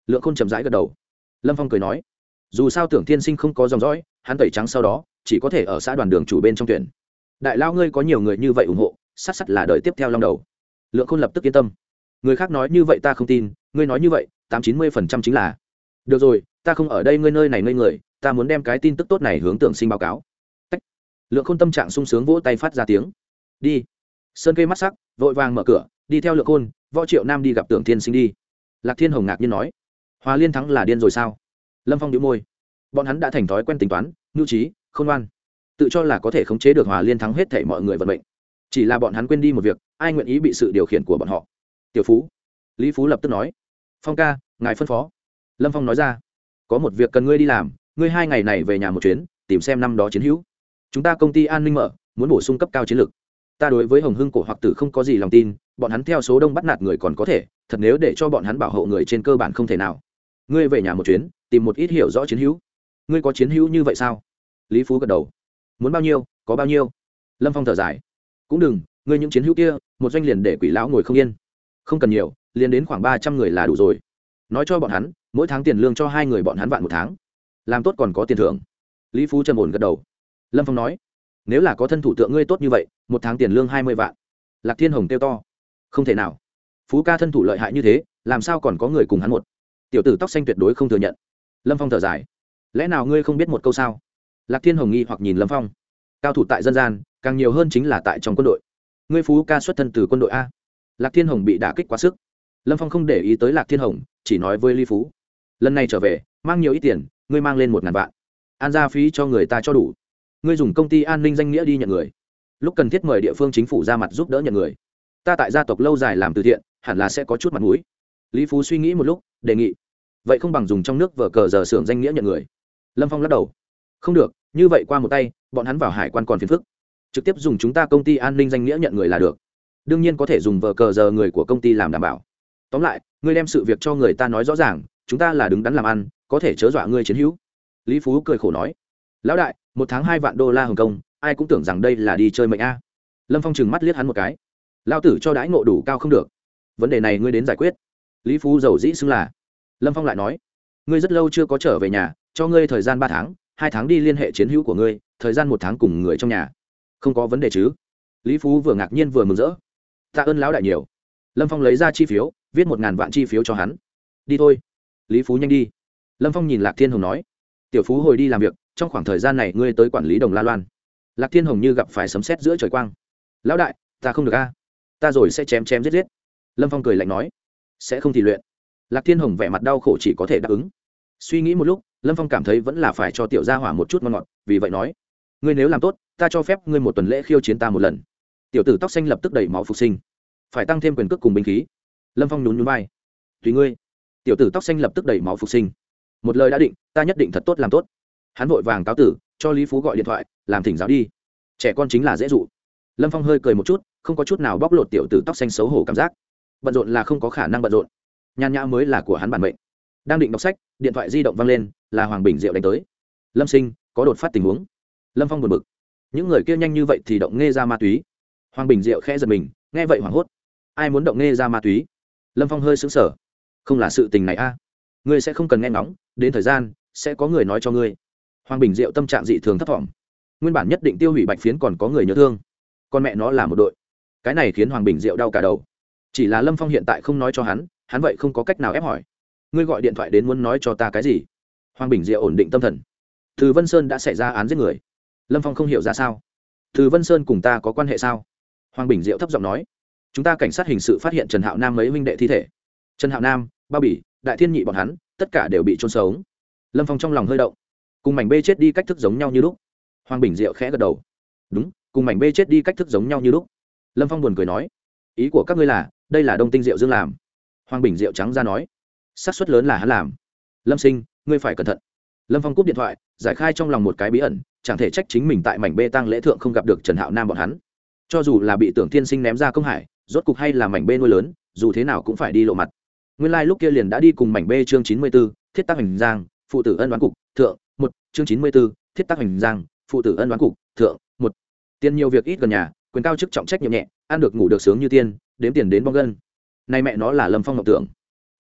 Lượng khôn chậm rãi gật đầu. Lâm phong cười nói, dù sao tưởng thiên sinh không có dòng dõi, hắn tẩy trắng sau đó, chỉ có thể ở xã đoàn đường chủ bên trong tuyển. Đại lao ngươi có nhiều người như vậy ủng hộ, sát sắt là đời tiếp theo long đầu. Lượng khôn lập tức yên tâm người khác nói như vậy ta không tin, ngươi nói như vậy, tám chín mươi phần trăm chính là. Được rồi, ta không ở đây ngươi nơi này ngây người, ta muốn đem cái tin tức tốt này hướng tưởng sinh báo cáo. Tách. lượng khôn tâm trạng sung sướng vỗ tay phát ra tiếng. Đi. Sơn cây mắt sắc, vội vàng mở cửa, đi theo lượng khôn, võ triệu nam đi gặp tưởng thiên sinh đi. Lạc thiên hồng ngạc nhiên nói. Hòa liên thắng là điên rồi sao? Lâm phong đĩu môi. Bọn hắn đã thành thói quen tính toán, nhu trí không oan tự cho là có thể khống chế được hòa liên thắng hết thể mọi người vận mệnh. Chỉ là bọn hắn quên đi một việc, ai nguyện ý bị sự điều khiển của bọn họ? Tiểu phú. Lý phú lập tức nói, phong ca, ngài phân phó. Lâm phong nói ra, có một việc cần ngươi đi làm, ngươi hai ngày này về nhà một chuyến, tìm xem năm đó chiến hữu. Chúng ta công ty an ninh mở, muốn bổ sung cấp cao chiến lược ta đối với hồng hưng cổ hoặc tử không có gì lòng tin, bọn hắn theo số đông bắt nạt người còn có thể, thật nếu để cho bọn hắn bảo hộ người trên cơ bản không thể nào. Ngươi về nhà một chuyến, tìm một ít hiểu rõ chiến hữu. Ngươi có chiến hữu như vậy sao? Lý phú gật đầu, muốn bao nhiêu, có bao nhiêu. Lâm phong thở dài, cũng đừng, ngươi những chiến hữu kia, một doanh liền để quỷ lão ngồi không yên không cần nhiều, liền đến khoảng ba trăm người là đủ rồi. Nói cho bọn hắn, mỗi tháng tiền lương cho hai người bọn hắn vạn một tháng. Làm tốt còn có tiền thưởng. Lý phú trầm ổn gật đầu. Lâm phong nói, nếu là có thân thủ tượng ngươi tốt như vậy, một tháng tiền lương hai mươi vạn. Lạc thiên hồng kêu to, không thể nào. Phú ca thân thủ lợi hại như thế, làm sao còn có người cùng hắn một? Tiểu tử tóc xanh tuyệt đối không thừa nhận. Lâm phong thở dài, lẽ nào ngươi không biết một câu sao? Lạc thiên hồng nghi hoặc nhìn lâm phong, cao thủ tại dân gian, càng nhiều hơn chính là tại trong quân đội. Ngươi phú ca xuất thân từ quân đội a lạc thiên hồng bị đả kích quá sức. Lâm phong không để ý tới lạc thiên hồng, chỉ nói với ly phú, lần này trở về, mang nhiều ít tiền, ngươi mang lên một ngàn vạn. An ra phí cho người ta cho đủ. Ngươi dùng công ty an ninh danh nghĩa đi nhận người. Lúc cần thiết mời địa phương chính phủ ra mặt giúp đỡ nhận người. Ta tại gia tộc lâu dài làm từ thiện, hẳn là sẽ có chút mặt mũi. Lý phú suy nghĩ một lúc, đề nghị, vậy không bằng dùng trong nước vở cờ giờ xưởng danh nghĩa nhận người. Lâm phong lắc đầu, không được, như vậy qua một tay, bọn hắn vào hải quan còn phiền phức. Trực tiếp dùng chúng ta công ty an ninh danh nghĩa nhận người là được đương nhiên có thể dùng vờ cờ giờ người của công ty làm đảm bảo. Tóm lại, ngươi đem sự việc cho người ta nói rõ ràng, chúng ta là đứng đắn làm ăn, có thể chớ dọa ngươi chiến hữu. Lý phú cười khổ nói. Lão đại, một tháng hai vạn đô la hồng kông, ai cũng tưởng rằng đây là đi chơi mệnh a. Lâm phong chừng mắt liếc hắn một cái. Lao tử cho đãi ngộ đủ cao không được. Vấn đề này ngươi đến giải quyết. Lý phú giàu dĩ xưng là. Lâm phong lại nói. Ngươi rất lâu chưa có trở về nhà, cho ngươi thời gian ba tháng, hai tháng đi liên hệ chiến hữu của ngươi, thời gian một tháng cùng người trong nhà. Không có vấn đề chứ? Lý phú vừa ngạc nhiên vừa mừng rỡ tạ ơn lão đại nhiều. Lâm phong lấy ra chi phiếu, viết một ngàn vạn chi phiếu cho hắn. Đi thôi. Lý phú nhanh đi. Lâm phong nhìn lạc thiên hồng nói. Tiểu phú hồi đi làm việc, trong khoảng thời gian này ngươi tới quản lý đồng la loan. Lạc thiên hồng như gặp phải sấm sét giữa trời quang. Lão đại, ta không được a. Ta rồi sẽ chém chém giết giết. Lâm phong cười lạnh nói. Sẽ không thì luyện. Lạc thiên hồng vẻ mặt đau khổ chỉ có thể đáp ứng. Suy nghĩ một lúc, lâm phong cảm thấy vẫn là phải cho tiểu gia hỏa một chút ngon ngọt, vì vậy nói. Ngươi nếu làm tốt, ta cho phép ngươi một tuần lễ khiêu chiến ta một lần tiểu tử tóc xanh lập tức đẩy máu phục sinh. Phải tăng thêm quyền cước cùng binh khí. Lâm phong nhún nhún vai. Tùy ngươi. Tiểu tử tóc xanh lập tức đẩy máu phục sinh. Một lời đã định, ta nhất định thật tốt làm tốt. Hắn vội vàng cáo tử, cho lý phú gọi điện thoại, làm thỉnh giáo đi. Trẻ con chính là dễ dụ. Lâm phong hơi cười một chút, không có chút nào bóc lột tiểu tử tóc xanh xấu hổ cảm giác. Bận rộn là không có khả năng bận rộn. Nhan nhã mới là của hắn bản mệnh. Đang định đọc sách, điện thoại di động vang lên, là hoàng bình diệu đánh tới. Lâm sinh, có đột phát tình huống. Lâm phong buồn bực. Những người kia nhanh như vậy thì động nghe ra ma túy hoàng bình diệu khẽ giật mình, nghe vậy hoảng hốt. Ai muốn động nghe ra ma túy? Lâm phong hơi xứng sở không là sự tình này a. Ngươi sẽ không cần nghe ngóng, đến thời gian, sẽ có người nói cho ngươi. Hoàng bình diệu tâm trạng dị thường thấp t nguyên bản nhất định tiêu hủy bạch phiến còn có người nhớ thương. Con mẹ nó là một đội. Cái này khiến hoàng bình diệu đau cả đầu. Chỉ là lâm phong hiện tại không nói cho hắn hắn vậy không có cách nào ép hỏi. Ngươi gọi điện thoại đến muốn nói cho ta cái gì? Hoàng bình diệu ổn định tâm thần. Từ vân sơn đã xảy ra án giết người. Lâm phong không hiểu ra sao. Từ vân sơn cùng ta có quan hệ sao? Hoàng bình diệu thấp giọng nói, chúng ta cảnh sát hình sự phát hiện trần hạo nam mấy huynh đệ thi thể. Trần hạo nam bao bỉ, đại thiên nhị bọn hắn, tất cả đều bị trôn sống. Lâm phong trong lòng hơi động. Cùng mảnh bê chết đi cách thức giống nhau như lúc. Hoàng bình diệu khẽ gật đầu. Đúng, cùng mảnh bê chết đi cách thức giống nhau như lúc. Lâm phong buồn cười nói, ý của các ngươi là, đây là đông tinh diệu dương làm. Hoàng bình diệu trắng ra nói, xác suất lớn là hắn làm. Lâm sinh, ngươi phải cẩn thận. Lâm phong cúp điện thoại, giải khai trong lòng một cái bí ẩn, chẳng thể trách chính mình tại mảnh bê tăng lễ thượng không gặp được trần hạo nam bọn hắn cho dù là bị tưởng thiên sinh ném ra công hải, rốt cục hay là mảnh bê nuôi lớn, dù thế nào cũng phải đi lộ mặt. Nguyên lai、like、lúc kia liền đã đi cùng mảnh bê chương chín mươi b ố thiết tác hành giang, phụ tử ân đoán cục, thượng, một, chương chín mươi b ố thiết tác hành giang, phụ tử ân đoán cục, thượng, một. Tiền nhiều việc ít gần nhà, quyền cao chức trọng trách nhiệm nhẹ, ăn được ngủ được sướng như tiên, đếm tiền đến bong gân. Nay mẹ nó là lâm phong ngọc tưởng.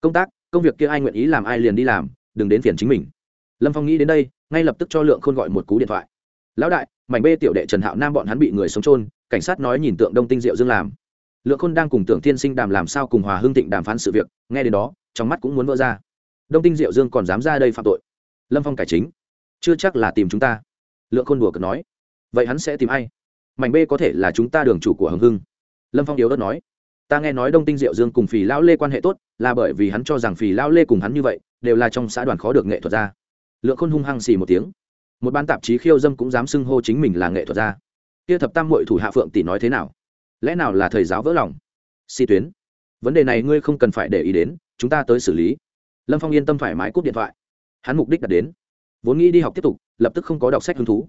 Công tác, công việc kia ai nguyện ý làm ai liền đi làm, đừng đến phiền chính mình. Lâm phong nghĩ đến đây, ngay lập tức cho lượng khôn gọi một cú điện thoại. Lão đại, mảnh bê tiểu đệ trần hạo nam bọn hắn bị người sống trôn cảnh sát nói nhìn tượng đông tinh diệu dương làm. Lượng khôn đang cùng tưởng tiên sinh đàm làm sao cùng hòa hương thịnh đàm phán sự việc, nghe đến đó, trong mắt cũng muốn vỡ ra. Đông tinh diệu dương còn dám ra đây phạm tội. Lâm phong cải chính. Chưa chắc là tìm chúng ta. Lượng khôn đùa cợt nói. Vậy hắn sẽ tìm ai? Mảnh b có thể là chúng ta đường chủ của hồng hưng. Lâm phong yếu đất nói. Ta nghe nói đông tinh diệu dương cùng phì lão lê quan hệ tốt, là bởi vì hắn cho rằng phì lão lê cùng hắn như vậy, đều là trong xã đoàn khó được nghệ thuật gia. Lượng khôn hung hăng xì một tiếng. Một ban tạp chí khiêu dâm cũng dám xưng hô chính mình là nghệ thuật gia kia thập tam muội thủ hạ phượng tỷ nói thế nào? Lẽ nào là thầy giáo vỡ lòng? Si tuyến, vấn đề này ngươi không cần phải để ý đến, chúng ta tới xử lý. Lâm phong yên tâm thoải mái cúp điện thoại. Hắn mục đích đặt đến. Vốn nghĩ đi học tiếp tục, lập tức không có đọc sách hứng thú.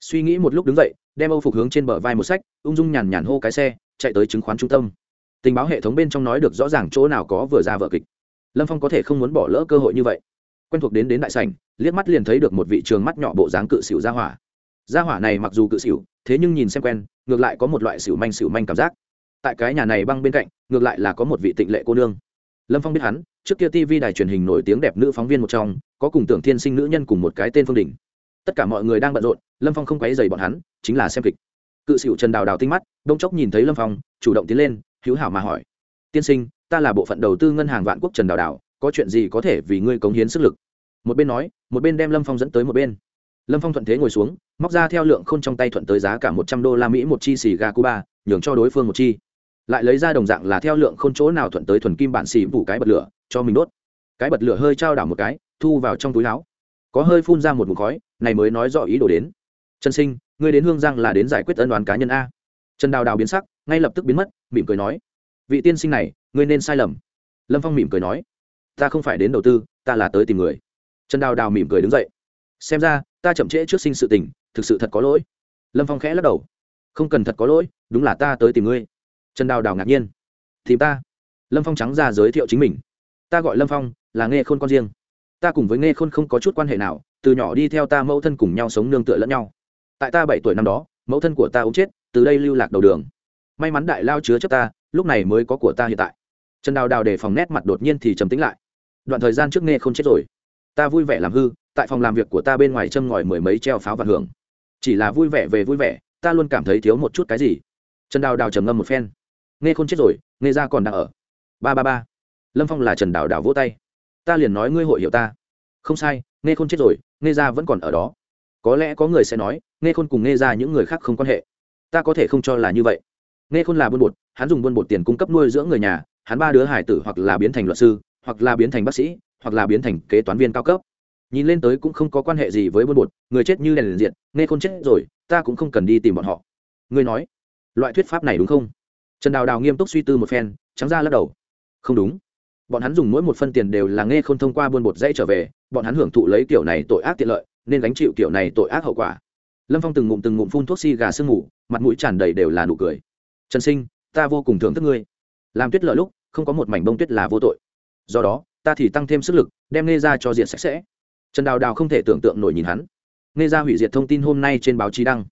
Suy nghĩ một lúc đứng dậy, đem âu phục hướng trên bờ vai một sách, ung dung nhàn nhàn hô cái xe, chạy tới chứng khoán trung tâm. Tình báo hệ thống bên trong nói được rõ ràng chỗ nào có vừa ra vợ kịch. Lâm phong có thể không muốn bỏ lỡ cơ hội như vậy. Quen thuộc đến đến đại sảnh, liếc mắt liền thấy được một vị trường mắt nhỏ bộ dáng cự xỉu gia hỏa. Gia hỏa này mặc dù cự xỉu thế nhưng nhìn xem quen, ngược lại có một loại xỉu manh xỉu manh cảm giác. Tại cái nhà này băng bên cạnh, ngược lại là có một vị tịnh lệ cô nương. Lâm phong biết hắn, trước kia tv đài truyền hình nổi tiếng đẹp nữ phóng viên một trong, có cùng tưởng thiên sinh nữ nhân cùng một cái tên phương đình. Tất cả mọi người đang bận rộn, lâm phong không quấy dày bọn hắn, chính là xem kịch. Cự xỉu trần đào đào tinh mắt, đông chốc nhìn thấy lâm phong, chủ động tiến lên, hữu hảo mà hỏi. Tiên sinh, ta là bộ phận đầu tư ngân hàng vạn quốc trần đào đào, có chuyện gì có thể vì ngươi cống hiến sức lực? Một bên nói, một bên đem lâm phong dẫn tới một bên lâm phong thuận thế ngồi xuống, móc ra theo lượng k h ô n trong tay thuận tới giá cả một trăm đô la mỹ một chi xì gà cuba, nhường cho đối phương một chi. Lại lấy ra đồng dạng là theo lượng k h ô n chỗ nào thuận tới thuần kim bản xì phủ cái bật lửa, cho mình đốt. Cái bật lửa hơi trao đảo một cái, thu vào trong túi áo. Có hơi phun ra một mục khói, này mới nói rõ ý đồ đến. Trần sinh, ngươi đến hương giang là đến giải quyết ân đoán cá nhân a? Trần đào đào biến sắc, ngay lập tức biến mất, mỉm cười nói, vị tiên sinh này, ngươi nên sai lầm. Lâm phong mỉm cười nói, ta không phải đến đầu tư, ta là tới tìm người. Trần đào đào mỉm cười đứng dậy xem ra, ta chậm trễ trước sinh sự tình, thực sự thật có lỗi. Lâm phong khẽ lắc đầu. Không cần thật có lỗi, đúng là ta tới tìm ngươi. Trần đào đào ngạc nhiên. Tìm ta? Lâm phong trắng ra giới thiệu chính mình. Ta gọi lâm phong, là nghe khôn con riêng. Ta cùng với nghe khôn không có chút quan hệ nào, từ nhỏ đi theo ta mẫu thân cùng nhau sống nương tựa lẫn nhau. Tại ta bảy tuổi năm đó, mẫu thân của ta ống chết, từ đây lưu lạc đầu đường. May mắn đại lao chứa chấp ta, lúc này mới có của ta hiện tại. Trần đào đào để phòng nét mặt đột nhiên thì trầm tính lại. Đoạn thời gian trước nghe không chết rồi. Ta vui vẻ làm hư tại phòng làm việc của ta bên ngoài châm ngòi mười mấy treo pháo và hưởng. Chỉ là vui vẻ về vui vẻ, ta luôn cảm thấy thiếu một chút cái gì. Trần đào đào trầm ngâm một phen. Nghe khôn chết rồi, nghe ra còn đang ở. Ba ba ba. Lâm phong là trần đào đào vỗ tay. Ta liền nói ngươi hội hiểu ta. Không sai, nghe khôn chết rồi, nghe ra vẫn còn ở đó. Có lẽ có người sẽ nói, nghe khôn cùng nghe ra những người khác không quan hệ. Ta có thể không cho là như vậy. Nghe khôn là buôn bột, hắn dùng buôn bột tiền cung cấp nuôi dưỡng người nhà, hắn ba đứa hải tử hoặc là biến thành luật sư, hoặc là biến thành bác sĩ, hoặc là biến thành kế toán viên cao cấp nhìn lên tới cũng không có quan hệ gì với buôn bột, người chết như đèn liền diện nghe khôn chết rồi, ta cũng không cần đi tìm bọn họ. Ngươi nói, loại thuyết pháp này đúng không? Trần đào đào nghiêm túc suy tư một phen, trắng ra lắc đầu. Không đúng. Bọn hắn dùng mỗi một phân tiền đều là nghe không thông qua buôn bột dãy trở về, bọn hắn hưởng thụ lấy kiểu này tội ác tiện lợi, nên gánh chịu kiểu này tội ác hậu quả. Lâm phong từng ngụm từng ngụm phun thuốc xi、si、gà gà sương ngủ mặt mũi tràn đầy đều là nụ cười. Trần sinh, ta vô cùng thưởng thức ngươi. Làm tuyết lợi lúc, không có một mảnh bông tuyết là vô tội. Do đó, ta thì tăng thêm sức lực, đem nghe ra cho diện sạch sẽ trần đào đào không thể tưởng tượng nổi nhìn hắn. Nghe ra hủy diệt thông tin hôm nay trên báo chí đăng.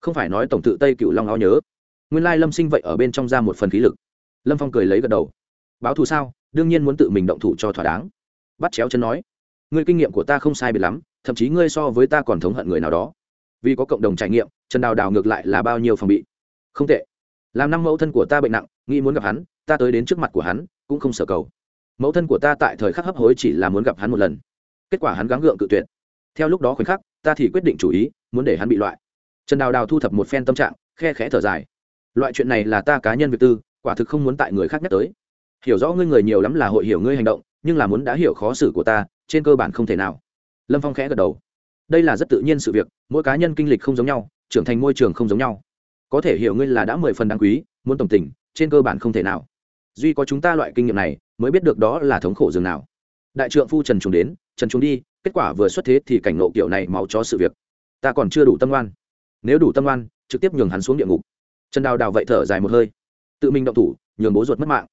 Không phải nói tổng tự tây cựu long áo nhớ. Nguyên lai lâm sinh vậy ở bên trong ra một phần khí lực. Lâm phong cười lấy gật đầu. Báo thù sao? Đương nhiên muốn tự mình động thủ cho thỏa đáng. Bắt chéo chân nói. Ngươi kinh nghiệm của ta không sai biệt lắm, thậm chí ngươi so với ta còn thống hận người nào đó. Vì có cộng đồng trải nghiệm, trần đào đào ngược lại là bao nhiêu phòng bị. Không tệ. Làm năm mẫu thân của ta bệnh nặng, nghĩ muốn gặp hắn, ta tới đến trước mặt của hắn, cũng không sở cầu. Mẫu thân của ta tại thời khắc hấp hối chỉ là muốn gặp hắn một lần kết quả hắn gắng gượng cự tuyệt. Theo lúc đó khoảnh khắc, ta thì quyết định chủ ý, muốn để hắn bị loại. Trần đào đào thu thập một phen tâm trạng, khe khẽ thở dài. Loại chuyện này là ta cá nhân việc tư, quả thực không muốn tại người khác nhắc tới. Hiểu rõ ngươi người nhiều lắm là hội hiểu ngươi hành động, nhưng là muốn đã hiểu khó xử của ta, trên cơ bản không thể nào. Lâm phong khẽ gật đầu. Đây là rất tự nhiên sự việc, mỗi cá nhân kinh lịch không giống nhau, trưởng thành môi trường không giống nhau. Có thể hiểu ngươi là đã mười phần đáng quý, muốn tổng tình trên cơ bản không thể nào. Duy có chúng ta loại kinh nghiệm này, mới biết được đó là thống khổ dường nào đại trượng phu trần trùng đến, trần trùng đi, kết quả vừa xuất thế thì cảnh nộ kiểu này máu cho sự việc. Ta còn chưa đủ tâm oan. Nếu đủ tâm oan, trực tiếp nhường hắn xuống địa ngục. Trần đào đào vậy thở dài một hơi. Tự mình động thủ, nhường bố ruột mất mạng.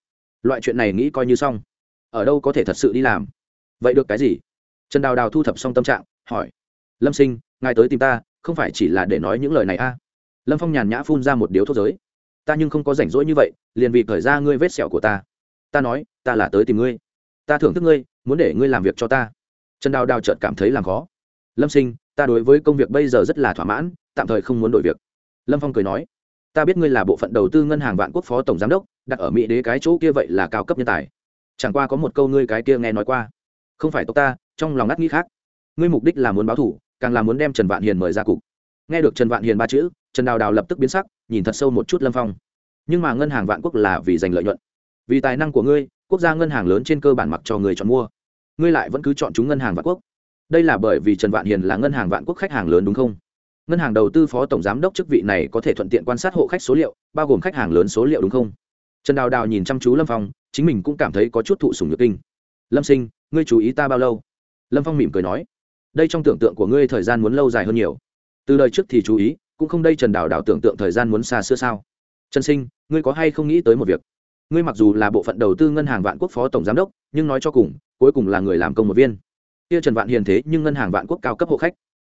Loại chuyện này nghĩ coi như xong. Ở đâu có thể thật sự đi làm? Vậy được cái gì? Trần đào đào thu thập xong tâm trạng, hỏi. Lâm sinh, ngài tới tìm ta, không phải chỉ là để nói những lời này a à? lâm phong nhàn nhã phun ra một điếu thuốc giới. Ta nhưng không có rảnh rỗi như vậy, liền vì thời ra ngươi vết sẹo của ta. Ta nói, ta là tới tìm ngươi ta thưởng thức ngươi, muốn để ngươi làm việc cho ta. Trần đào đào chợt cảm thấy làm khó. Lâm sinh, ta đối với công việc bây giờ rất là thỏa mãn, tạm thời không muốn đổi việc. Lâm phong cười nói, ta biết ngươi là bộ phận đầu tư ngân hàng vạn quốc phó tổng giám đốc, đặt ở mỹ đế cái chỗ kia vậy là cao cấp nhân tài. Chẳng qua có một câu ngươi cái kia nghe nói qua. Không phải tộc ta, trong lòng ngắt nghĩ khác. Ngươi mục đích là muốn báo thủ, càng là muốn đem trần vạn hiền mời ra cục. Nghe được trần vạn hiền ba chữ, trần đào đào lập tức biến sắc, nhìn thật sâu một chút lâm phong. Nhưng mà ngân hàng vạn quốc là vì giành lợi nhuận. Vì tài năng của ngươi quốc gia ngân hàng lớn trên cơ bản mặc cho người chọn mua. Ngươi lại vẫn cứ chọn chúng ngân hàng vạn quốc. Đây là bởi vì trần vạn hiền là ngân hàng vạn quốc khách hàng lớn đúng không? Ngân hàng đầu tư phó tổng giám đốc chức vị này có thể thuận tiện quan sát hộ khách số liệu, bao gồm khách hàng lớn số liệu đúng không? Trần đào đào nhìn chăm chú lâm phong, chính mình cũng cảm thấy có chút thụ sùng nhược kinh. Lâm sinh, ngươi chú ý ta bao lâu? Lâm phong mỉm cười nói. Đây trong tưởng tượng của ngươi thời gian muốn lâu dài hơn nhiều. Từ đời trước thì chú ý, cũng không đây trần đào đào tưởng tượng thời gian muốn xa xưa sao? Trần sinh, ngươi có hay không nghĩ tới một việc? Ngươi mặc dù là bộ phận đầu tư ngân hàng vạn quốc phó tổng giám đốc, nhưng nói cho cùng, cuối cùng là người làm công một viên. Kia trần vạn hiền thế nhưng ngân hàng vạn quốc cao cấp hộ khách.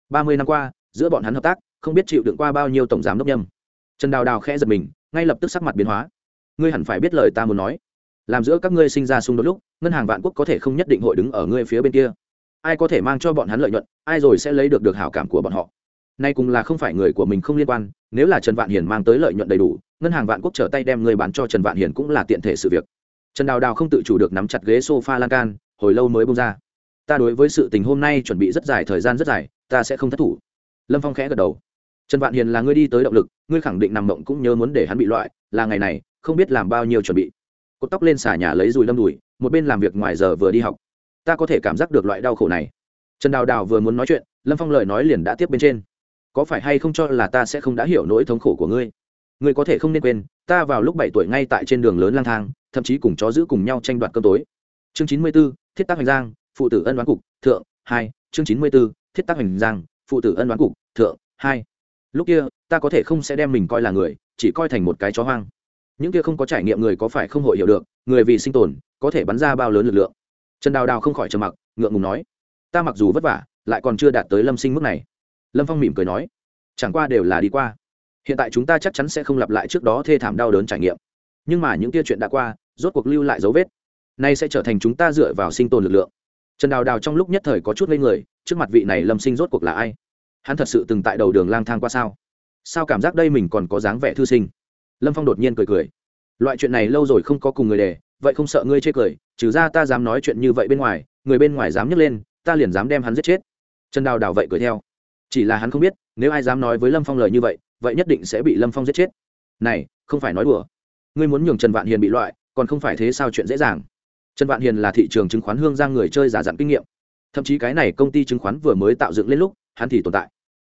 Ba mươi năm qua, giữa bọn hắn hợp tác, không biết chịu đựng qua bao nhiêu tổng giám đốc nhâm. Trần đào đào khẽ giật mình, ngay lập tức sắc mặt biến hóa. Ngươi hẳn phải biết lời ta muốn nói. Làm giữa các ngươi sinh ra xung đột lúc, ngân hàng vạn quốc có thể không nhất định hội đứng ở ngươi phía bên kia. Ai có thể mang cho bọn hắn lợi nhuận, ai rồi sẽ lấy được được hảo cảm của bọn họ nay cùng là không phải người của mình không liên quan, nếu là trần vạn hiền mang tới lợi nhuận đầy đủ, ngân hàng vạn quốc trở tay đem người bán cho trần vạn hiền cũng là tiện thể sự việc. Trần đào đào không tự chủ được nắm chặt ghế s o f a lan can, hồi lâu mới bông ra. Ta đối với sự tình hôm nay chuẩn bị rất dài, thời gian rất dài, ta sẽ không thất thủ. Lâm phong khẽ gật đầu. Trần vạn hiền là ngươi đi tới động lực, ngươi khẳng định nằm mộng cũng nhớ muốn để hắn bị loại, là ngày này, không biết làm bao nhiêu chuẩn bị. Cột tóc lên xả nhà lấy dùi lâm đùi, một bên làm việc ngoài giờ vừa đi học. Ta có thể cảm giác được loại đau khổ này. Trần đào đào vừa muốn nói chuyện, lâm phong lời nói liền đã tiếp bên trên có phải hay không cho là ta sẽ không đã hiểu nỗi thống khổ của ngươi? Ngươi có thể không nên quên, ta vào lúc bảy tuổi ngay tại trên đường lớn lang thang, thậm chí cùng chó giữ cùng nhau tranh đoạt cơm tối. Chương chín mươi b ố thiết tác hành giang, phụ tử ân đoán cục, thượng, hai. Chương chín mươi b ố thiết tác hành giang, phụ tử ân đoán cục, thượng, hai. Lúc kia, ta có thể không sẽ đem mình coi là người, chỉ coi thành một cái chó hoang. Những kia không có trải nghiệm người có phải không hội hiểu được, người vì sinh tồn, có thể bắn ra bao lớn lực lượng. Trần đào đào không khỏi trầm mặc, ngượng ngùng nói, ta mặc dù vất vả, lại còn chưa đạt tới lâm sinh mức này lâm phong mỉm cười nói, chẳng qua đều là đi qua. Hiện tại chúng ta chắc chắn sẽ không lặp lại trước đó thê thảm đau đớn trải nghiệm. Nhưng mà những kia chuyện đã qua, rốt cuộc lưu lại dấu vết. Nay sẽ trở thành chúng ta dựa vào sinh tồn lực lượng. Trần đào đào trong lúc nhất thời có chút ngây người, trước mặt vị này lâm sinh rốt cuộc là ai? Hắn thật sự từng tại đầu đường lang thang qua sao? Sao cảm giác đây mình còn có dáng vẻ thư sinh? Lâm phong đột nhiên cười cười, loại chuyện này lâu rồi không có cùng người đề vậy không sợ ngươi chê cười, trừ ra ta dám nói chuyện như vậy bên ngoài, người bên ngoài dám nhấc lên, ta liền dám đem hắn giết chết. Trần đào đào vậy cười theo chỉ là hắn không biết, nếu ai dám nói với lâm phong lời như vậy vậy nhất định sẽ bị lâm phong giết chết. Này, không phải nói đùa. Ngươi muốn nhường trần vạn hiền bị loại, còn không phải thế sao chuyện dễ dàng. Trần vạn hiền là thị trường chứng khoán hương giang người chơi giả dặn kinh nghiệm. Thậm chí cái này công ty chứng khoán vừa mới tạo dựng lên lúc, hắn thì tồn tại.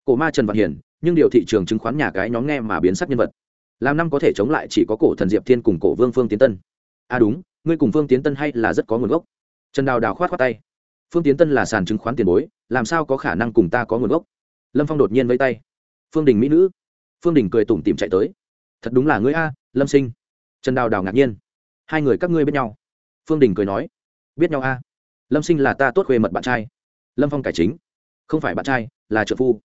Cổ ma trần vạn hiền, nhưng điều thị trường chứng khoán nhà cái nhóm nghe mà biến sắc nhân vật. Làm năm có thể chống lại chỉ có cổ thần diệp thiên cùng cổ vương phương tiến tân. À đúng, ngươi cùng phương tiến tân hay là rất có nguồn gốc. Trần đào đào khoát khoát tay. Phương tiến tân là sàn chứng khoán tiền bối, làm sao có khả năng cùng ta có nguồn gốc? Lâm phong đột nhiên vây tay. Phương đình mỹ nữ. Phương đình cười tủm tìm chạy tới. Thật đúng là ngươi a, lâm sinh. Trần đào đào ngạc nhiên. Hai người các ngươi biết nhau. Phương đình cười nói. Biết nhau a. Lâm sinh là ta tốt khuê mật bạn trai. Lâm phong cải chính. Không phải bạn trai, là trợ phu.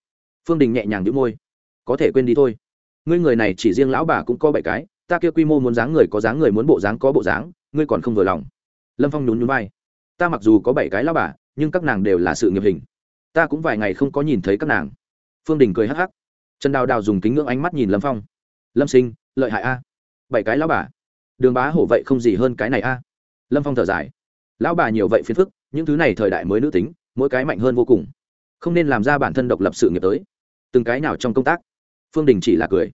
Phương đình nhẹ nhàng đĩu môi. Có thể quên đi thôi. Ngươi người này chỉ riêng lão bà cũng có bảy cái, ta kia quy mô muốn dáng người có dáng người muốn bộ dáng có bộ dáng, ngươi còn không vừa lòng. Lâm phong nhún nhún vai. Ta mặc dù có bảy cái lão bà, nhưng các nàng đều là sự nghiệp hình ta cũng vài ngày không có nhìn thấy các nàng. Phương đình cười hắc hắc. Trần đào đào dùng kính ngưỡng ánh mắt nhìn lâm phong. Lâm sinh, lợi hại a. Bảy cái lão bà. Đường bá hổ vậy không gì hơn cái này a. Lâm phong thở dài. Lão bà nhiều vậy phiền phức, những thứ này thời đại mới nữ tính, mỗi cái mạnh hơn vô cùng. Không nên làm ra bản thân độc lập sự nghiệp tới. Từng cái nào trong công tác? Phương đình chỉ là cười.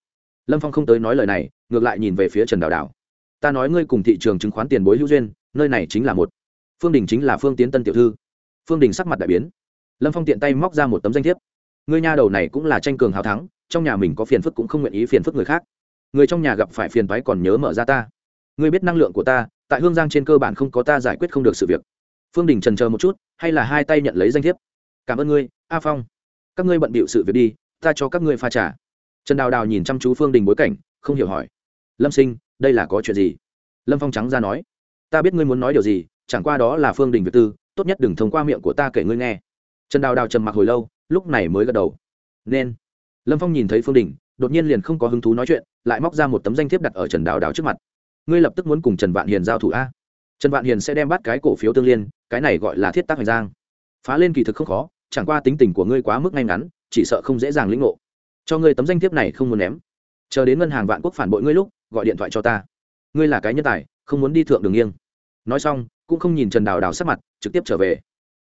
Lâm phong không tới nói lời này, ngược lại nhìn về phía trần đào đào. Ta nói ngươi cùng thị trường chứng khoán tiền bối hữu duyên, nơi này chính là một. Phương đình chính là phương tiến tân tiểu thư. Phương đình sắc mặt đại biến lâm phong tiện tay móc ra một tấm danh thiếp. Người nhà đầu này cũng là tranh cường hào thắng, trong nhà mình có phiền phức cũng không nguyện ý phiền phức người khác. Người trong nhà gặp phải phiền thoái còn nhớ mở ra ta. Người biết năng lượng của ta, tại hương giang trên cơ bản không có ta giải quyết không được sự việc. Phương đình trần chờ một chút, hay là hai tay nhận lấy danh thiếp. Cảm ơn ngươi, a phong. Các ngươi bận bịu sự việc đi, ta cho các ngươi pha trà. Trần đào đào nhìn chăm chú phương đình bối cảnh, không hiểu hỏi. Lâm sinh, đây là có chuyện gì? Lâm phong trắng ra nói. Ta biết ngươi muốn nói điều gì, chẳng qua đó là phương đình việt tư, tốt nhất đừng thông qua miệng của ta kể ngươi nghe trần đào đào trầm mặc hồi lâu, lúc này mới gật đầu. Nên. Lâm phong nhìn thấy phương đình, đột nhiên liền không có hứng thú nói chuyện, lại móc ra một tấm danh thiếp đặt ở trần đào đào trước mặt. Ngươi lập tức muốn cùng trần vạn hiền giao thủ a? Trần vạn hiền sẽ đem bắt cái cổ phiếu tương liên, cái này gọi là thiết tác hoành giang. Phá lên kỳ thực không khó, chẳng qua tính tình của ngươi quá mức ngay ngắn, chỉ sợ không dễ dàng lĩnh ngộ. Cho ngươi tấm danh thiếp này không muốn ném. Chờ đến ngân hàng vạn quốc phản bội ngươi lúc, gọi điện thoại cho ta. Ngươi là cái nhân tài, không muốn đi thượng đường nghiêng. Nói xong, cũng không nhìn trần đào đào sắc mặt, trực tiếp trở về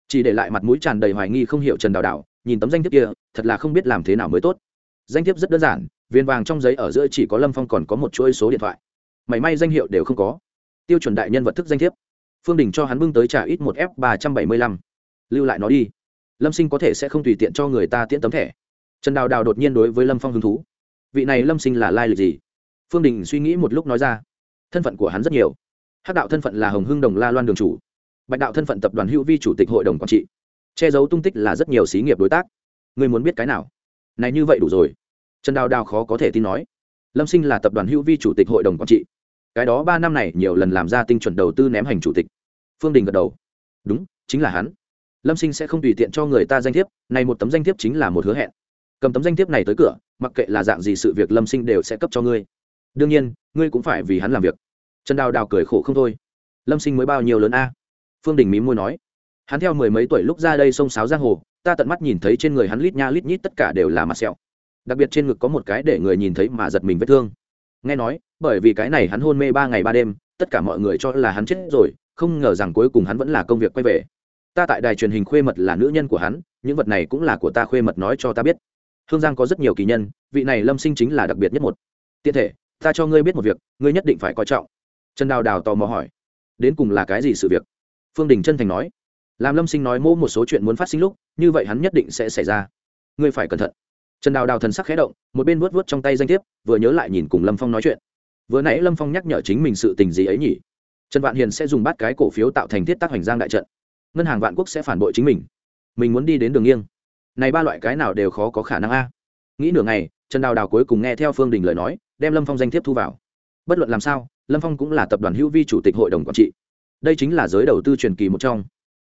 chỉ để lại mặt mũi tràn đầy hoài nghi không hiểu trần đào đào, nhìn tấm danh thiếp kia, thật là không biết làm thế nào mới tốt. Danh thiếp rất đơn giản, viên vàng trong giấy ở giữa chỉ có lâm phong còn có một chuỗi số điện thoại. Mảy may danh hiệu đều không có. Tiêu chuẩn đại nhân vật thức danh thiếp. Phương đình cho hắn bưng tới trả ít một f ba trăm bảy mươi lăm. Lưu lại nó đi. Lâm sinh có thể sẽ không tùy tiện cho người ta tiễn tấm thẻ. Trần đào đào đột nhiên đối với lâm phong hứng thú. Vị này lâm sinh là lai lịch gì? Phương đình suy nghĩ một lúc nói ra. Thân phận của hắn rất nhiều. Hát đạo thân phận là hồng hưng đồng la loan đường chủ bạch đạo thân phận tập đoàn hữu vi chủ tịch hội đồng quản trị. Che giấu tung tích là rất nhiều xí nghiệp đối tác. Người muốn biết cái nào? Này như vậy đủ rồi. Trần đào đào khó có thể tin nói. Lâm sinh là tập đoàn hữu vi chủ tịch hội đồng quản trị. Cái đó ba năm này nhiều lần làm ra tinh chuẩn đầu tư ném hành chủ tịch. Phương đình gật đầu. Đúng, chính là hắn. Lâm sinh sẽ không tùy tiện cho người ta danh thiếp, này một tấm danh thiếp chính là một hứa hẹn. Cầm tấm danh thiếp này tới cửa, mặc kệ là dạng gì sự việc lâm sinh đều sẽ cấp cho ngươi. Đương nhiên, ngươi cũng phải vì hắn làm việc. Trần đào đào cười khổ không thôi. Lâm sinh mới bao nhiêu lớn a? Phương đình mí môi nói, hắn theo mười mấy tuổi lúc ra đây sông sáo giang hồ, ta tận mắt nhìn thấy trên người hắn lít nha lít nhít tất cả đều là mặt sẹo. Đặc biệt trên ngực có một cái để người nhìn thấy mà giật mình vết thương. Nghe nói, bởi vì cái này hắn hôn mê ba ngày ba đêm, tất cả mọi người cho là hắn chết rồi, không ngờ rằng cuối cùng hắn vẫn là công việc quay về. Ta tại đài truyền hình khuê mật là nữ nhân của hắn, những vật này cũng là của ta khuê mật nói cho ta biết. Hương giang có rất nhiều kỳ nhân, vị này lâm sinh chính là đặc biệt nhất một. Tiện thể, ta cho ngươi biết một việc, ngươi nhất định phải coi trọng. Trần đào đào tò mò hỏi, đến cùng là cái gì sự việc? Phương đình chân thành nói. Làm lâm sinh nói mô một số chuyện muốn phát sinh lúc, như vậy hắn nhất định sẽ xảy ra. Ngươi phải cẩn thận. Trần đào đào thần sắc khé động, một bên vuốt vuốt trong tay danh thiếp, vừa nhớ lại nhìn cùng lâm phong nói chuyện. Vừa nãy lâm phong nhắc nhở chính mình sự tình gì ấy nhỉ? Trần vạn hiền sẽ dùng bát cái cổ phiếu tạo thành thiết tác hoành giang đại trận. Ngân hàng vạn quốc sẽ phản bội chính mình. Mình muốn đi đến đường nghiêng. Này ba loại cái nào đều khó có khả năng a. Nghĩ nửa ngày, trần đào đào cuối cùng nghe theo phương đình lời nói, đem lâm phong danh thiếp thu vào. Bất luận làm sao, lâm phong cũng là tập đoàn hữu vi chủ tịch hội đồng quản trị đây chính là giới đầu tư truyền kỳ một trong.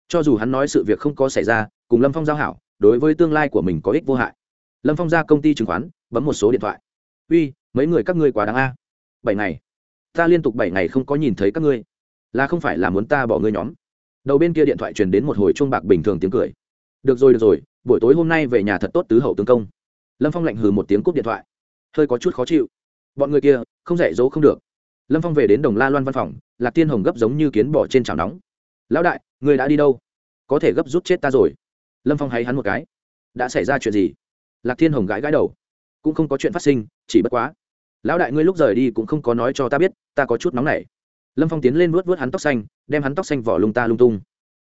Cho dù hắn nói sự việc không có xảy ra, cùng lâm phong giao hảo, đối với tương lai của mình có ích vô hại. Lâm phong ra công ty chứng khoán, bấm một số điện thoại. Uy, mấy người các ngươi quá đáng a. Bảy ngày. Ta liên tục bảy ngày không có nhìn thấy các ngươi. Là không phải là muốn ta bỏ ngươi nhóm? Đầu bên kia điện thoại truyền đến một hồi chuông bạc bình thường tiếng cười. Được rồi được rồi, buổi tối hôm nay về nhà thật tốt tứ hậu tướng công. Lâm phong lạnh hừ một tiếng cúp điện thoại. Hơi có chút khó chịu. Bọn người kia, không dạy dỗ không được. Lâm phong về đến đồng la loan văn phòng lạc tiên hồng gấp giống như kiến bỏ trên chảo nóng. Lão đại người đã đi đâu? Có thể gấp rút chết ta rồi. Lâm phong hay hắn một cái. Đã xảy ra chuyện gì? Lạc thiên hồng gãi gãi đầu. Cũng không có chuyện phát sinh, chỉ bất quá. Lão đại ngươi lúc rời đi cũng không có nói cho ta biết, ta có chút nóng nảy. Lâm phong tiến lên vuốt vuốt hắn tóc xanh, đem hắn tóc xanh vỏ lung ta lung tung.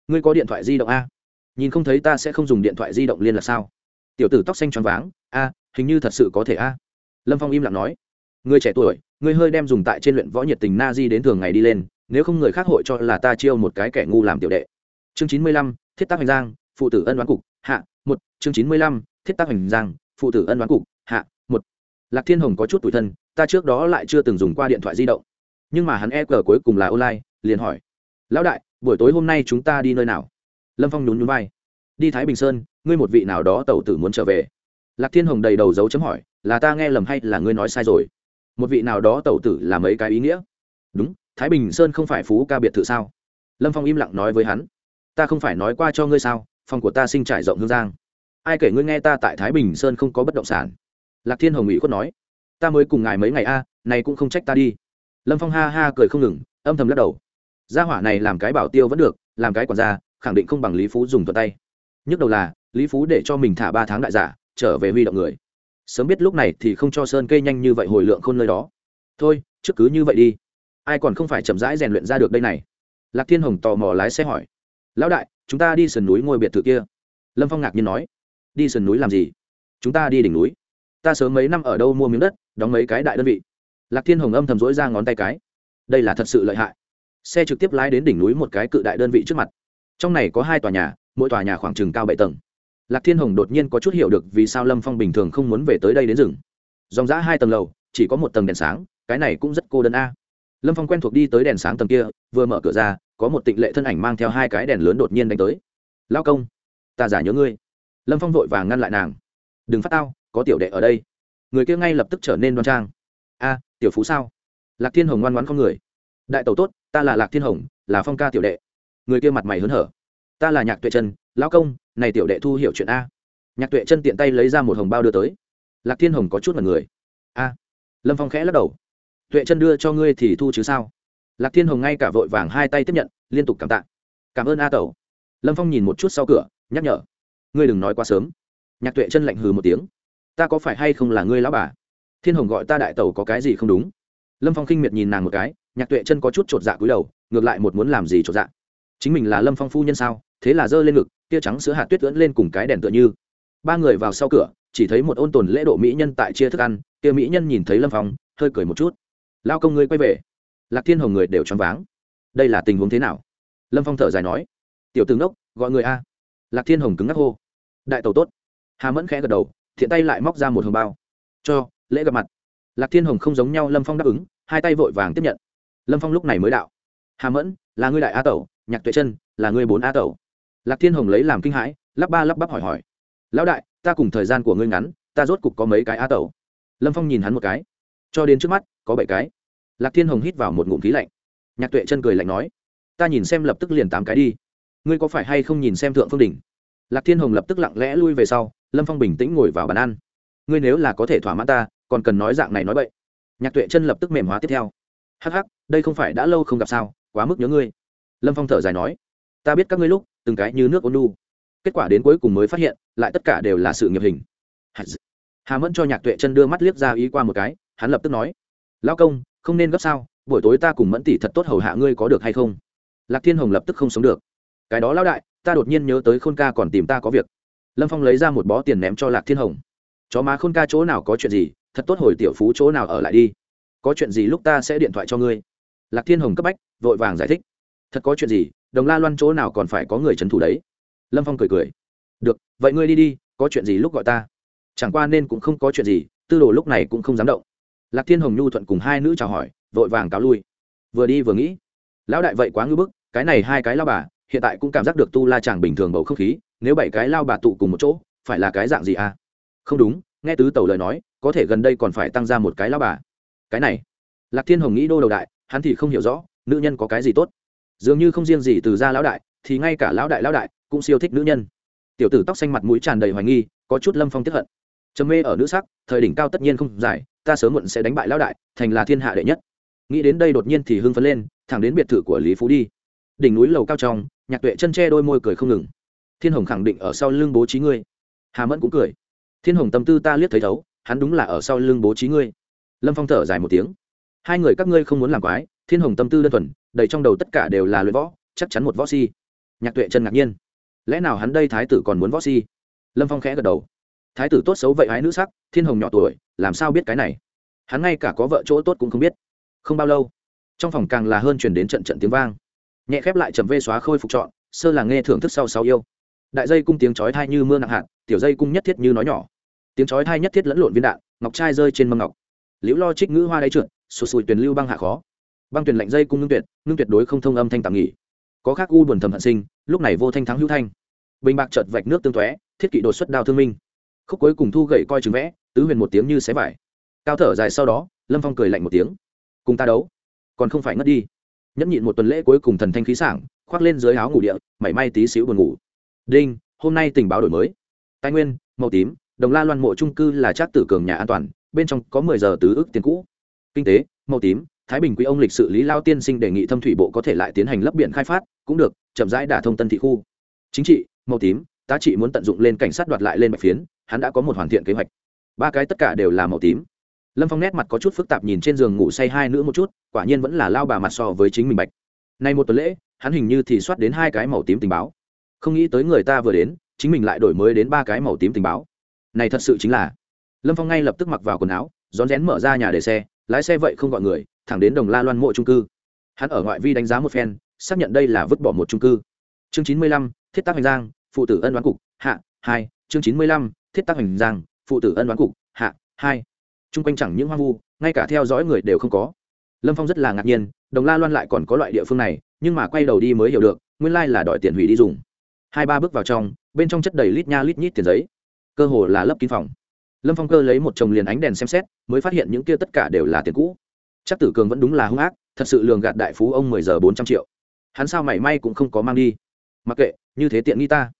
Ngươi có điện thoại di động a? Nhìn không thấy ta sẽ không dùng điện thoại di động liên là sao? Tiểu tử tóc xanh choáng váng. A, hình như thật sự có thể a. Lâm phong im lặng nói. Người trẻ tuổi Ngươi hơi đem dùng tại trên luyện võ nhiệt tình na di đến thường ngày đi lên, nếu không người khác hội cho là ta chiêu một cái kẻ ngu làm tiểu đệ. Chương chín mươi lăm, thiết tác hành giang, phụ tử ân đoán cục, hạ, một. Chương chín mươi lăm, thiết tác hành giang, phụ tử ân đoán cục, hạ, một. Lạc thiên hồng có chút tủi thân, ta trước đó lại chưa từng dùng qua điện thoại di động. Nhưng mà hắn e cờ cuối cùng là online, liền hỏi. Lão đại, buổi tối hôm nay chúng ta đi nơi nào? Lâm phong nhún nhún vai. Đi thái bình sơn, ngươi một vị nào đó tẩu tử muốn trở về. Lạc thiên hồng đầy đầu dấu chấm hỏi, là ta nghe lầm hay là ngươi nói sai rồi? Một vị nào đó tẩu tử là mấy cái ý nghĩa? Đúng, thái bình sơn không phải phú ca biệt thự sao? Lâm phong im lặng nói với hắn. Ta không phải nói qua cho ngươi sao, phòng của ta sinh trải rộng hương giang. Ai kể ngươi nghe ta tại thái bình sơn không có bất động sản? Lạc thiên hồng ủy khuất nói. Ta mới cùng ngài mấy ngày a, này cũng không trách ta đi. Lâm phong ha ha cười không ngừng, âm thầm lắc đầu. Gia hỏa này làm cái bảo tiêu vẫn được, làm cái quản gia, khẳng định không bằng lý phú dùng thuận tay. Nhức đầu là, lý phú để cho mình thả ba tháng đại giả, trở về huy động người sớm biết lúc này thì không cho sơn cây nhanh như vậy hồi lượng khôn nơi đó. Thôi, trước cứ như vậy đi. Ai còn không phải chậm rãi rèn luyện ra được đây này? Lạc thiên hồng tò mò lái xe hỏi. Lão đại, chúng ta đi sườn núi ngôi biệt thự kia. Lâm phong ngạc nhiên nói. Đi sườn núi làm gì? Chúng ta đi đỉnh núi. Ta sớm mấy năm ở đâu mua miếng đất, đóng mấy cái đại đơn vị. Lạc thiên hồng âm thầm rỗi ra ngón tay cái. Đây là thật sự lợi hại. Xe trực tiếp lái đến đỉnh núi một cái cự đại đơn vị trước mặt. Trong này có hai tòa nhà, mỗi tòa nhà khoảng chừng cao bảy tầng lạc thiên hồng đột nhiên có chút hiểu được vì sao lâm phong bình thường không muốn về tới đây đến rừng. Dòng giã hai tầng lầu, chỉ có một tầng đèn sáng, cái này cũng rất cô đơn a. Lâm phong quen thuộc đi tới đèn sáng tầng kia, vừa mở cửa ra, có một tịnh lệ thân ảnh mang theo hai cái đèn lớn đột nhiên đánh tới. Lao công, ta giả nhớ ngươi. Lâm phong vội vàng ngăn lại nàng. Đừng phát tao, có tiểu đệ ở đây. Người kia ngay lập tức trở nên đoan trang. A, tiểu phú sao? Lạc thiên hồng ngoan ngoãn con người. Đại tẩu tốt, ta là lạc thiên hồng, là phong ca tiểu đệ. Người kia mặt mày hớn hở. Ta là nhạc tuệ chân lão công, này tiểu đệ thu hiểu chuyện a. Nhạc tuệ chân tiện tay lấy ra một hồng bao đưa tới. Lạc thiên hồng có chút mật người. A. Lâm phong khẽ lắc đầu. Tuệ chân đưa cho ngươi thì thu chứ sao? Lạc thiên hồng ngay cả vội vàng hai tay tiếp nhận, liên tục cảm tạ. Cảm ơn a tẩu. Lâm phong nhìn một chút sau cửa, nhắc nhở. Ngươi đừng nói quá sớm. Nhạc tuệ chân lạnh hừ một tiếng. Ta có phải hay không là ngươi lão bà? Thiên hồng gọi ta đại tẩu có cái gì không đúng? Lâm phong khinh miệt nhìn nàng một cái, nhạc tuệ chân có chút chột dạ cúi đầu, ngược lại một muốn làm gì chột dạ. Chính mình là lâm phong phu nhân sao? Thế là giơ lên ngực, tia trắng sữa hạt tuyết ưỡn lên cùng cái đèn tựa như. Ba người vào sau cửa, chỉ thấy một ôn tồn lễ độ mỹ nhân tại chia thức ăn, kia mỹ nhân nhìn thấy lâm phong, hơi cười một chút. Lao công ngươi quay về. Lạc thiên hồng người đều choáng váng. Đây là tình huống thế nào? Lâm phong thở dài nói. Tiểu tướng đốc gọi người a. Lạc thiên hồng cứng ngắc hô. Đại tàu tốt. Hà mẫn khẽ gật đầu, thiện tay lại móc ra một hồng bao. Cho, lễ gặp mặt. Lạc thiên hồng không giống nhau lâm phong đáp ứng, hai tay vội vàng tiếp nhận. Lâm phong lúc này mới đạo. Hà mẫn, là ngươi đại a tẩu, nhạc tuệ chân, là ngươi bốn a tẩu lạc thiên hồng lấy làm kinh hãi, lắp ba lắp bắp hỏi hỏi. Lão đại, ta cùng thời gian của ngươi ngắn, ta rốt cục có mấy cái a tẩu. Lâm phong nhìn hắn một cái. Cho đến trước mắt, có bảy cái. Lạc thiên hồng hít vào một ngụm khí lạnh. Nhạc tuệ chân cười lạnh nói, ta nhìn xem lập tức liền tám cái đi. Ngươi có phải hay không nhìn xem thượng phương đỉnh? Lạc thiên hồng lập tức lặng lẽ lui về sau, lâm phong bình tĩnh ngồi vào bàn ăn. Ngươi nếu là có thể thỏa mãn ta, còn cần nói dạng này nói vậy nhạc tuệ chân lập tức mềm hóa tiếp theo. Hắc hắc, đây không phải đã lâu không gặp sao, quá mức nhớ ngươi. Lâm phong thở dài nói, ta biết các ngươi lúc từng cái như nước ôn nu. Kết quả đến cuối cùng mới phát hiện, lại tất cả đều là sự nghiệp hình. Hà mẫn cho nhạc tuệ chân đưa mắt liếc ra ý qua một cái, hắn lập tức nói lao công, không nên gấp sao, buổi tối ta cùng mẫn tỷ thật tốt hầu hạ ngươi có được hay không? Lạc thiên hồng lập tức không sống được. Cái đó lão đại, ta đột nhiên nhớ tới khôn ca còn tìm ta có việc. Lâm phong lấy ra một bó tiền ném cho lạc thiên hồng. Chó má khôn ca chỗ nào có chuyện gì, thật tốt hồi tiểu phú chỗ nào ở lại đi. Có chuyện gì lúc ta sẽ điện thoại cho ngươi. Lạc thiên hồng cấp bách, vội vàng giải thích. Thật có chuyện gì đồng la loan chỗ nào còn phải có người trấn thủ đấy? Lâm phong cười cười. Được, vậy ngươi đi đi, có chuyện gì lúc gọi ta? Chẳng qua nên cũng không có chuyện gì, tư đồ lúc này cũng không dám động. Lạc thiên hồng nhu thuận cùng hai nữ chào hỏi, vội vàng cáo lui. Vừa đi vừa nghĩ, lão đại vậy quá ngư bức, cái này hai cái lao bà, hiện tại cũng cảm giác được tu la chàng bình thường bầu không khí, nếu bảy cái lao bà tụ cùng một chỗ, phải là cái dạng gì à? Không đúng, nghe tứ tẩu lời nói, có thể gần đây còn phải tăng ra một cái lao bà. Cái này, lạc thiên hồng nghĩ đô đầu đại, hắn thì không hiểu rõ, nữ nhân có cái gì tốt dường như không riêng gì từ gia lão đại, thì ngay cả lão đại lão đại cũng siêu thích nữ nhân. Tiểu tử tóc xanh mặt mũi tràn đầy hoài nghi, có chút lâm phong tiếp hận. Trầm mê ở nữ sắc, thời đỉnh cao tất nhiên không dài, ta sớm muộn sẽ đánh bại lão đại, thành là thiên hạ đệ nhất. Nghĩ đến đây đột nhiên thì hưng phấn lên, thẳng đến biệt thự của lý phú đi. Đỉnh núi lầu cao trong, nhạc tuệ chân che đôi môi cười không ngừng. Thiên hồng khẳng định ở sau lưng bố trí ngươi. Hà mẫn cũng cười. Thiên hồng tâm tư ta liếc thấy thấu, hắn đúng là ở sau lưng bố trí ngươi. Lâm phong thở dài một tiếng. Hai người các ngươi không muốn làm quái, thiên hồng tâm tư đơn thuần đầy trong đầu tất cả đều là luyện võ, chắc chắn một võ si. Nhạc tuệ chân ngạc nhiên. Lẽ nào hắn đây thái tử còn muốn võ si? Lâm phong khẽ gật đầu. Thái tử tốt xấu vậy ái nữ sắc, thiên hồng nhỏ tuổi, làm sao biết cái này? Hắn ngay cả có vợ chỗ tốt cũng không biết. Không bao lâu, trong phòng càng là hơn chuyển đến trận trận tiếng vang. Nhẹ khép lại chầm vê xóa khôi phục trọn, sơ là nghe thưởng thức sau sau yêu. Đại dây cung tiếng chói thai như mưa nặng hạt, tiểu dây cung nhất thiết như nói nhỏ. Tiếng chói thai nhất thiết lẫn lộn viên đạn, ngọc trai rơi trên mâm ngọc. Liễu lo trích ngữ hoa đáy trượt, sụt sùi tuyển lưu băng hạ khó băng tuyển lạnh dây cung ngưng tuyệt ngưng tuyệt đối không thông âm thanh tạm nghỉ. Có khác u buồn thầm hận sinh, lúc này vô thanh thắng hữu thanh. Bình bạc chợt vạch nước tương tóe, thiết kỵ đột xuất đao thương minh. Khúc cuối cùng thu gậy coi chừng vẽ, tứ huyền một tiếng như xé vải. Cao thở dài sau đó, lâm phong cười lạnh một tiếng. Cùng ta đấu, còn không phải ngất đi. Nhẫn nhịn một tuần lễ cuối cùng thần thanh khí sảng, khoác lên dưới áo ngủ địa, mảy may tí xíu buồn ngủ. Đinh, hôm nay tình báo đổi mới. Tài nguyên, màu tím, đồng la loan mộ trung cư là trác tử cường nhà an toàn, bên trong có mười giờ tứ ước tiền cũ. Kinh tế, màu tím thái bình quý ông lịch sự lý lao tiên sinh đề nghị thâm thủy bộ có thể lại tiến hành lấp biển khai phát, cũng được, chậm rãi đả thông tân thị khu. Chính trị, màu tím, tá trị muốn tận dụng lên cảnh sát đoạt lại lên bạch phiến, hắn đã có một hoàn thiện kế hoạch. Ba cái tất cả đều là màu tím. Lâm phong nét mặt có chút phức tạp nhìn trên giường ngủ say hai nữ một chút, quả nhiên vẫn là lao bà mặt so với chính mình bạch. Nay một tuần lễ, hắn hình như thì soát đến hai cái màu tím tình báo. Không nghĩ tới người ta vừa đến, chính mình lại đổi mới đến ba cái màu tím tình báo. Này thật sự chính là. Lâm phong ngay lập tức mặc vào quần áo, rón rén mở ra nhà để xe, lái xe vậy không gọi người thẳng đến đồng la loan mộ trung cư. Hắn ở ngoại vi đánh giá một phen, xác nhận đây là vứt bỏ một trung cư. Chương chín mươi lăm, thiết tác hành giang, phụ tử ân đoán cục, hạ, hai. Chương chín mươi lăm, thiết tác hành giang, phụ tử ân đoán cục, hạ, hai. Chung quanh chẳng những hoang vu, ngay cả theo dõi người đều không có. Lâm phong rất là ngạc nhiên, đồng la loan lại còn có loại địa phương này, nhưng mà quay đầu đi mới hiểu được, nguyên lai là đòi tiền hủy đi dùng. Hai ba bước vào trong, bên trong chất đầy lít nha lít nhít tiền giấy. Cơ hồ là lấp kín phòng. Lâm phong cơ lấy một chồng liền ánh đèn xem xét, mới phát hiện những kia tất cả đều là tiền cũ chắc tử cường vẫn đúng là hung ác, thật sự lường gạt đại phú ông mười giờ bốn trăm triệu. Hắn sao mảy may cũng không có mang đi. Mặc kệ, như thế tiện nghi ta.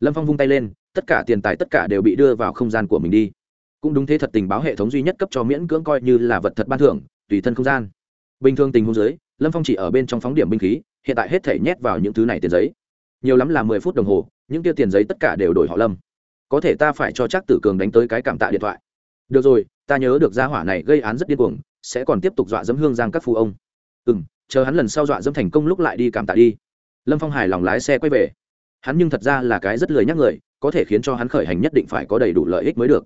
Lâm phong vung tay lên, tất cả tiền tài tất cả đều bị đưa vào không gian của mình đi. Cũng đúng thế thật tình báo hệ thống duy nhất cấp cho miễn cưỡng coi như là vật thật ban thưởng, tùy thân không gian. Bình thường tình huống dưới, lâm phong chỉ ở bên trong phóng điểm binh khí, hiện tại hết thể nhét vào những thứ này tiền giấy. Nhiều lắm là mười phút đồng hồ, những tiêu tiền giấy tất cả đều đổi họ lâm. Có thể ta phải cho chắc tử cường đánh tới cái cảm tạ điện thoại. Được rồi, ta nhớ được gia hỏa này gây án rất điên cuồng sẽ còn tiếp tục dọa dẫm hương giang các phu ông. Ừ m chờ hắn lần sau dọa dẫm thành công lúc lại đi cảm tạ đi. Lâm phong hài lòng lái xe quay về. Hắn nhưng thật ra là cái rất lười nhắc người, có thể khiến cho hắn khởi hành nhất định phải có đầy đủ lợi ích mới được.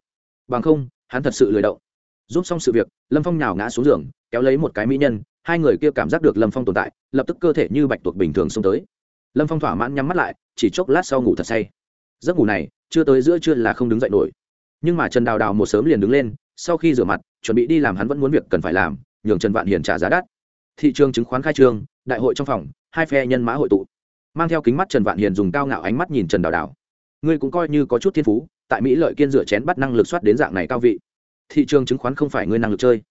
Bằng không, hắn thật sự lười động. Giúp xong sự việc, lâm phong nhào ngã xuống giường, kéo lấy một cái mỹ nhân, hai người kia cảm giác được lâm phong tồn tại, lập tức cơ thể như bạch tuộc bình thường xông tới. Lâm phong thỏa mãn nhắm mắt lại, chỉ chốc lát sau ngủ thật say. Giấc ngủ này, chưa tới giữa trưa là không đứng dậy nổi. Nhưng mà trần đào đào một sớm liền đứng lên, sau khi rửa mặt chuẩn bị đi làm hắn vẫn muốn việc cần phải làm, nhường trần vạn hiền trả giá đắt. Thị trường chứng khoán khai trương, đại hội trong phòng, hai phe nhân mã hội tụ. Mang theo kính mắt trần vạn hiền dùng cao ngạo ánh mắt nhìn trần đào đào. Ngươi cũng coi như có chút thiên phú, tại mỹ lợi kiên rửa chén bắt năng lực soát đến dạng này cao vị. Thị trường chứng khoán không phải ngươi năng lực chơi.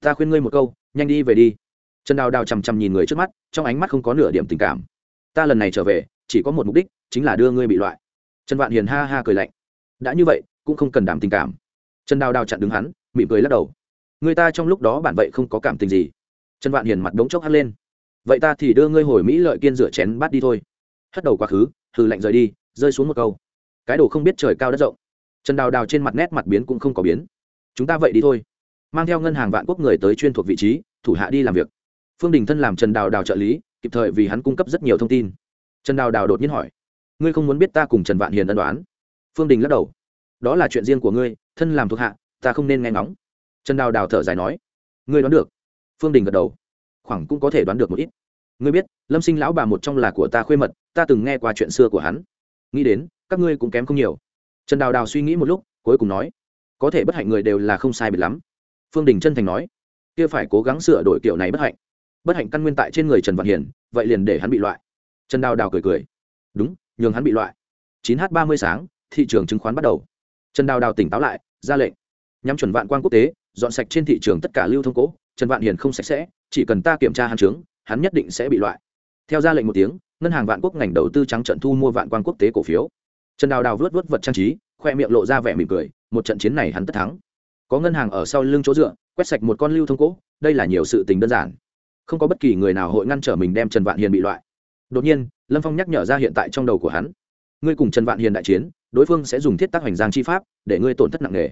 Ta khuyên ngươi một câu, nhanh đi về đi. Trần đào đào chằm chằm nhìn người trước mắt, trong ánh mắt không có nửa điểm tình cảm. Ta lần này trở về, chỉ có một mục đích, chính là đưa ngươi bị loại. Trần vạn hiền ha ha cười lạnh. Đã như vậy, cũng không cần đảm tình cảm trần đào đào chặn đứng hắn, mỉm cười lắc đầu. Người ta trong lúc đó bản vậy không có cảm tình gì. Trần vạn hiền mặt đống chốc hắt lên. Vậy ta thì đưa ngươi hồi mỹ lợi kiên rửa chén bát đi thôi. Hất đầu quá khứ, hừ lạnh rời đi, rơi xuống một câu. Cái đồ không biết trời cao đất rộng. Trần đào đào trên mặt nét mặt biến cũng không có biến. Chúng ta vậy đi thôi. Mang theo ngân hàng vạn quốc người tới chuyên thuộc vị trí, thủ hạ đi làm việc. Phương đình thân làm trần đào đào trợ lý, kịp thời vì hắn cung cấp rất nhiều thông tin. Trần đào đào đột nhiên hỏi, ngươi không muốn biết ta cùng trần vạn hiền ân đoán? Phương đình lắc đầu đó là chuyện riêng của ngươi, thân làm thuộc hạ, ta không nên nghe ngóng. Trần đào đào thở dài nói, ngươi đoán được. Phương đình gật đầu, khoảng cũng có thể đoán được một ít. Ngươi biết, lâm sinh lão bà một trong là của ta khuê mật, ta từng nghe qua chuyện xưa của hắn. Nghĩ đến, các ngươi cũng kém không nhiều. Trần đào đào suy nghĩ một lúc, cuối cùng nói, có thể bất hạnh người đều là không sai biệt lắm. Phương đình chân thành nói, kia phải cố gắng sửa đổi kiểu này bất hạnh. Bất hạnh căn nguyên tại trên người trần văn hiền, vậy liền để hắn bị loại. Trần đào đào cười cười, đúng, nhường hắn bị loại. 9h30 sáng, thị trường chứng khoán bắt đầu trần đào đào tỉnh táo lại, ra lệnh. Nhắm chuẩn vạn quan quốc tế, dọn sạch trên thị trường tất cả lưu thông cố, trần vạn hiền không sạch sẽ, chỉ cần ta kiểm tra hắn trướng, hắn nhất định sẽ bị loại. Theo ra lệnh một tiếng, ngân hàng vạn quốc ngành đầu tư trắng trận thu mua vạn quan quốc tế cổ phiếu. Trần đào đào vớt vớt vật trang trí, khoe miệng lộ ra vẻ mỉm cười, một trận chiến này hắn tất thắng. Có ngân hàng ở sau lưng chỗ dựa, quét sạch một con lưu thông cố, đây là nhiều sự tình đơn giản. Không có bất kỳ người nào hội ngăn trở mình đem trần vạn hiền bị loại. Đột nhiên, lâm phong nhắc nhở ra hiện tại trong đầu của hắn. Ngươi cùng trần vạn hiền đại chiến đối phương sẽ dùng thiết tác hoành giang chi pháp để ngươi tổn thất nặng nề.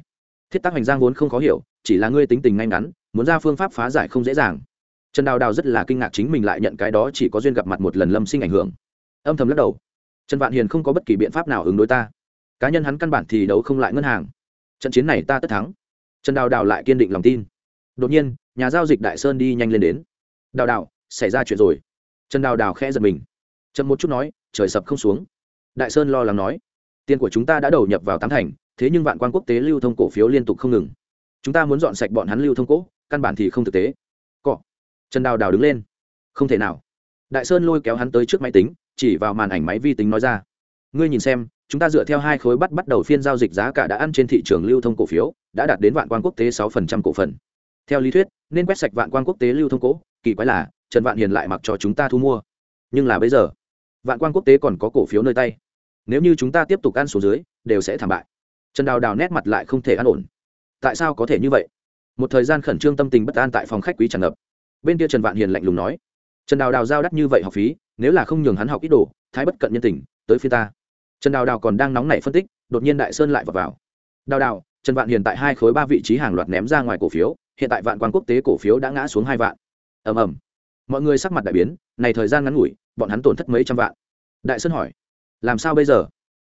Thiết tác hoành giang vốn không khó hiểu, chỉ là ngươi tính tình ngay ngắn, muốn ra phương pháp phá giải không dễ dàng. Trần đào đào rất là kinh ngạc chính mình lại nhận cái đó chỉ có duyên gặp mặt một lần lâm sinh ảnh hưởng. Âm thầm lắc đầu. Trần vạn hiền không có bất kỳ biện pháp nào ứng đối ta. Cá nhân hắn căn bản thì đấu không lại ngân hàng. Trận chiến này ta tất thắng. Trần đào đào lại kiên định lòng tin. Đột nhiên, nhà giao dịch đại sơn đi nhanh lên đến. Đào đào, xảy ra chuyện rồi. Trần đào đào khẽ giật mình. Trần một chút nói, trời sập không xuống. Đại sơn lo lắng nói tiền của chúng ta đã đầu nhập vào tám thành, thế nhưng vạn quan quốc tế lưu thông cổ phiếu liên tục không ngừng. Chúng ta muốn dọn sạch bọn hắn lưu thông cỗ căn bản thì không thực tế. Cọ. Trần đào đào đứng lên. Không thể nào. Đại sơn lôi kéo hắn tới trước máy tính, chỉ vào màn ảnh máy vi tính nói ra. Ngươi nhìn xem, chúng ta dựa theo hai khối bắt bắt đầu phiên giao dịch giá cả đã ăn trên thị trường lưu thông cổ phiếu, đã đạt đến vạn quan quốc tế sáu phần trăm cổ phần. Theo lý thuyết, nên quét sạch vạn quan quốc tế lưu thông cổ, kỳ quái là, trần vạn hiền lại mặc cho chúng ta thu mua. Nhưng là bây giờ, vạn quan quốc tế còn có cổ phiếu nơi tay nếu như chúng ta tiếp tục ăn số dưới, đều sẽ thảm bại. Trần đào đào nét mặt lại không thể an ổn. Tại sao có thể như vậy? Một thời gian khẩn trương tâm tình bất an tại phòng khách quý tràn ngập. Bên kia trần vạn hiền lạnh lùng nói, trần đào đào giao đắt như vậy học phí, nếu là không nhường hắn học ít đồ, thái bất cận nhân tình, tới phía ta. Trần đào đào còn đang nóng nảy phân tích, đột nhiên đại sơn lại vào vào. Đào đào, trần vạn hiền tại hai khối ba vị trí hàng loạt ném ra ngoài cổ phiếu, hiện tại vạn quan quốc tế cổ phiếu đã ngã xuống hai vạn. Ầm ầm. Mọi người sắc mặt đại biến, này thời gian ngắn ngủi, bọn hắn tổn thất mấy trăm vạn. Đại sơn hỏi làm sao bây giờ?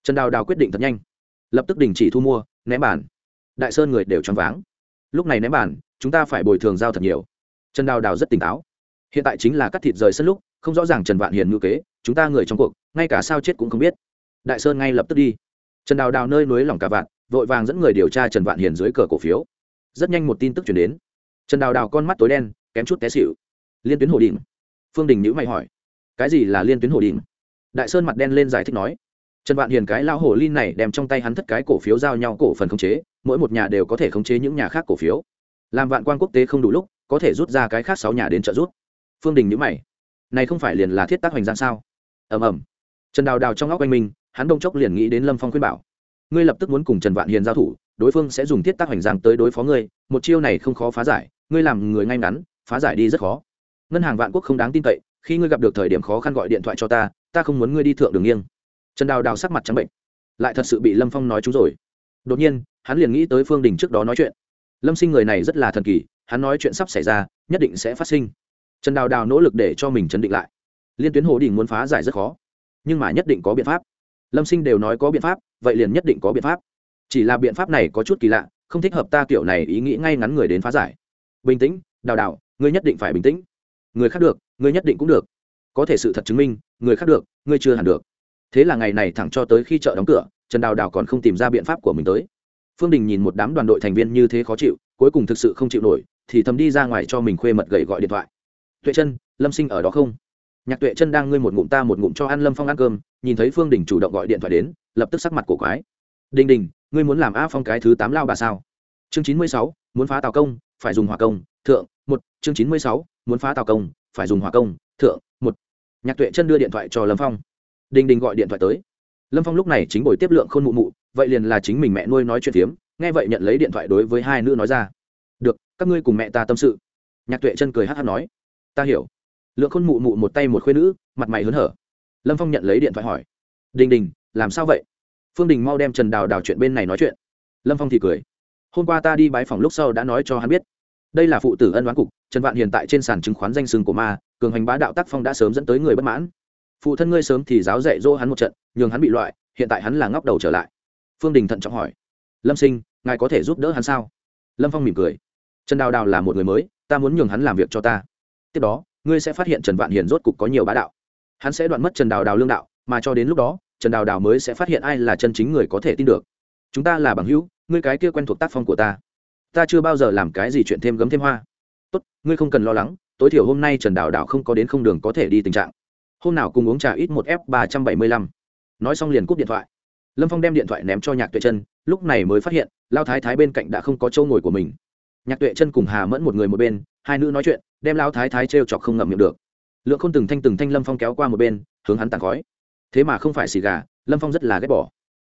Trần đào đào quyết định thật nhanh. Lập tức đình chỉ thu mua, ném bàn. Đại sơn người đều choáng váng. Lúc này ném bàn, chúng ta phải bồi thường giao thật nhiều. Trần đào đào rất tỉnh táo. Hiện tại chính là cắt thịt rời sân lúc, không rõ ràng trần vạn hiền ngữ kế, chúng ta người trong cuộc, ngay cả sao chết cũng không biết. Đại sơn ngay lập tức đi. Trần đào đào nơi núi lỏng cả vạn, vội vàng dẫn người điều tra trần vạn hiền dưới cờ cổ phiếu. Rất nhanh một tin tức chuyển đến. Trần đào đào con mắt tối đen, kém chút té xịu liên tuyến hồ đình phương đình nhữ mày hỏi, cái gì là liên tuyến hồ đình đại sơn mặt đen lên giải thích nói, trần vạn hiền cái lao hồ ly này đem trong tay hắn thất cái cổ phiếu giao nhau cổ phần khống chế, mỗi một nhà đều có thể khống chế những nhà khác cổ phiếu. Làm vạn quan quốc tế không đủ lúc, có thể rút ra cái khác sáu nhà đến trợ rút phương đình nhữ mày, này không phải liền là thiết tác hoành giang sao? Ầm ầm. Trần đào đào trong óc quanh mình, hắn đông chốc liền nghĩ đến lâm phong khuyên bảo, ngươi lập tức muốn cùng trần vạn hiền giao thủ, đối phương sẽ dùng thiết tác hoành giang tới đối phó ngươi, một chiêu này không khó phá giải, ngươi làm người ngay ngắn, phá giải đi rất khó. Ngân hàng vạn quốc không đáng tin cậy, khi ngươi gặp được thời điểm khó khăn gọi điện thoại cho ta ta không muốn ngươi đi thượng đường nghiêng. Trần đào đào sắc mặt trắng bệnh. Lại thật sự bị lâm phong nói chú rồi. Đột nhiên, hắn liền nghĩ tới phương đình trước đó nói chuyện. Lâm sinh người này rất là thần kỳ, hắn nói chuyện sắp xảy ra, nhất định sẽ phát sinh. Trần đào đào nỗ lực để cho mình chấn định lại. Liên tuyến hồ đình muốn phá giải rất khó, nhưng mà nhất định có biện pháp. Lâm sinh đều nói có biện pháp, vậy liền nhất định có biện pháp. Chỉ là biện pháp này có chút kỳ lạ, không thích hợp ta kiểu này ý nghĩ ngay ngắn người đến phá giải. Bình tĩnh, đào đào, ngươi nhất định phải bình tĩnh. Người khác được, ngươi nhất định cũng được có thể sự thật chứng minh, người khác được ngươi chưa hẳn được. Thế là ngày này thẳng cho tới khi chợ đóng cửa, trần đào đào còn không tìm ra biện pháp của mình tới. Phương đình nhìn một đám đoàn đội thành viên như thế khó chịu, cuối cùng thực sự không chịu nổi, thì thầm đi ra ngoài cho mình khuê mật gậy gọi điện thoại. Tuệ chân lâm sinh ở đó không? Nhạc tuệ chân đang ngươi một ngụm ta một ngụm cho ăn lâm phong ăn cơm. Nhìn thấy phương đình chủ động gọi điện thoại đến, lập tức sắc mặt của quái. Đình đình, ngươi muốn làm a phong cái thứ tám lao bà sao? Chương chín mươi sáu, muốn phá tào công, phải dùng hỏa công, thượng, một, chương chín mươi sáu, muốn phá tào công, phải dùng hỏa công, thượng nhạc tuệ chân đưa điện thoại cho lâm phong. Đình đình gọi điện thoại tới. Lâm phong lúc này chính buổi tiếp lượng k h ô n mụ mụ, vậy liền là chính mình mẹ nuôi nói chuyện phiếm, nghe vậy nhận lấy điện thoại đối với hai nữ nói ra. Được, các ngươi cùng mẹ ta tâm sự. Nhạc tuệ chân cười hát hát nói. Ta hiểu. Lượng khôn mụ mụ một tay một khuê nữ, mặt mày hớn hở. Lâm phong nhận lấy điện thoại hỏi. Đình đình làm sao vậy? Phương đình mau đem trần đào đào chuyện bên này nói chuyện. Lâm phong thì cười. Hôm qua ta đi bái phòng lúc sau đã nói cho hắn biết. Đây là phụ tử ân đoán cục trần vạn hiện tại trên sàn chứng khoán danh sừng của ma, cường hành bá đạo tác phong đã sớm dẫn tới người bất mãn. Phụ thân ngươi sớm thì giáo dạy dỗ hắn một trận, nhường hắn bị loại, hiện tại hắn là ngóc đầu trở lại. Phương đình thận trọng hỏi. Lâm sinh, ngài có thể giúp đỡ hắn sao? Lâm phong mỉm cười. Trần đào đào là một người mới, ta muốn nhường hắn làm việc cho ta. Tiếp đó, ngươi sẽ phát hiện trần vạn hiền rốt cục có nhiều bá đạo. Hắn sẽ đoạn mất trần đào đào lương đạo, mà cho đến lúc đó, trần đào đào mới sẽ phát hiện ai là chân chính người có thể tin được. Chúng ta là bằng hữu, ngươi cái kia quen thuộc tác phong của ta. Ta chưa bao giờ làm cái gì chuyện thêm gấm thêm hoa tốt, ngươi không cần lo lắng, tối thiểu hôm nay trần đào đào không có đến không đường có thể đi tình trạng. Hôm nào cùng uống trà ít một f ba trăm bảy mươi lăm. Nói xong liền cúp điện thoại. Lâm phong đem điện thoại ném cho nhạc tuệ chân lúc này mới phát hiện, lao thái thái bên cạnh đã không có chỗ ngồi của mình. Nhạc tuệ chân cùng hà mẫn một người một bên, hai nữ nói chuyện, đem lao thái thái t r e o chọc không ngậm miệng được. Lượng k h ô n từng thanh từng thanh lâm phong kéo qua một bên, hướng hắn tàn khói thế mà không phải xì gà, lâm phong rất là ghét bỏ.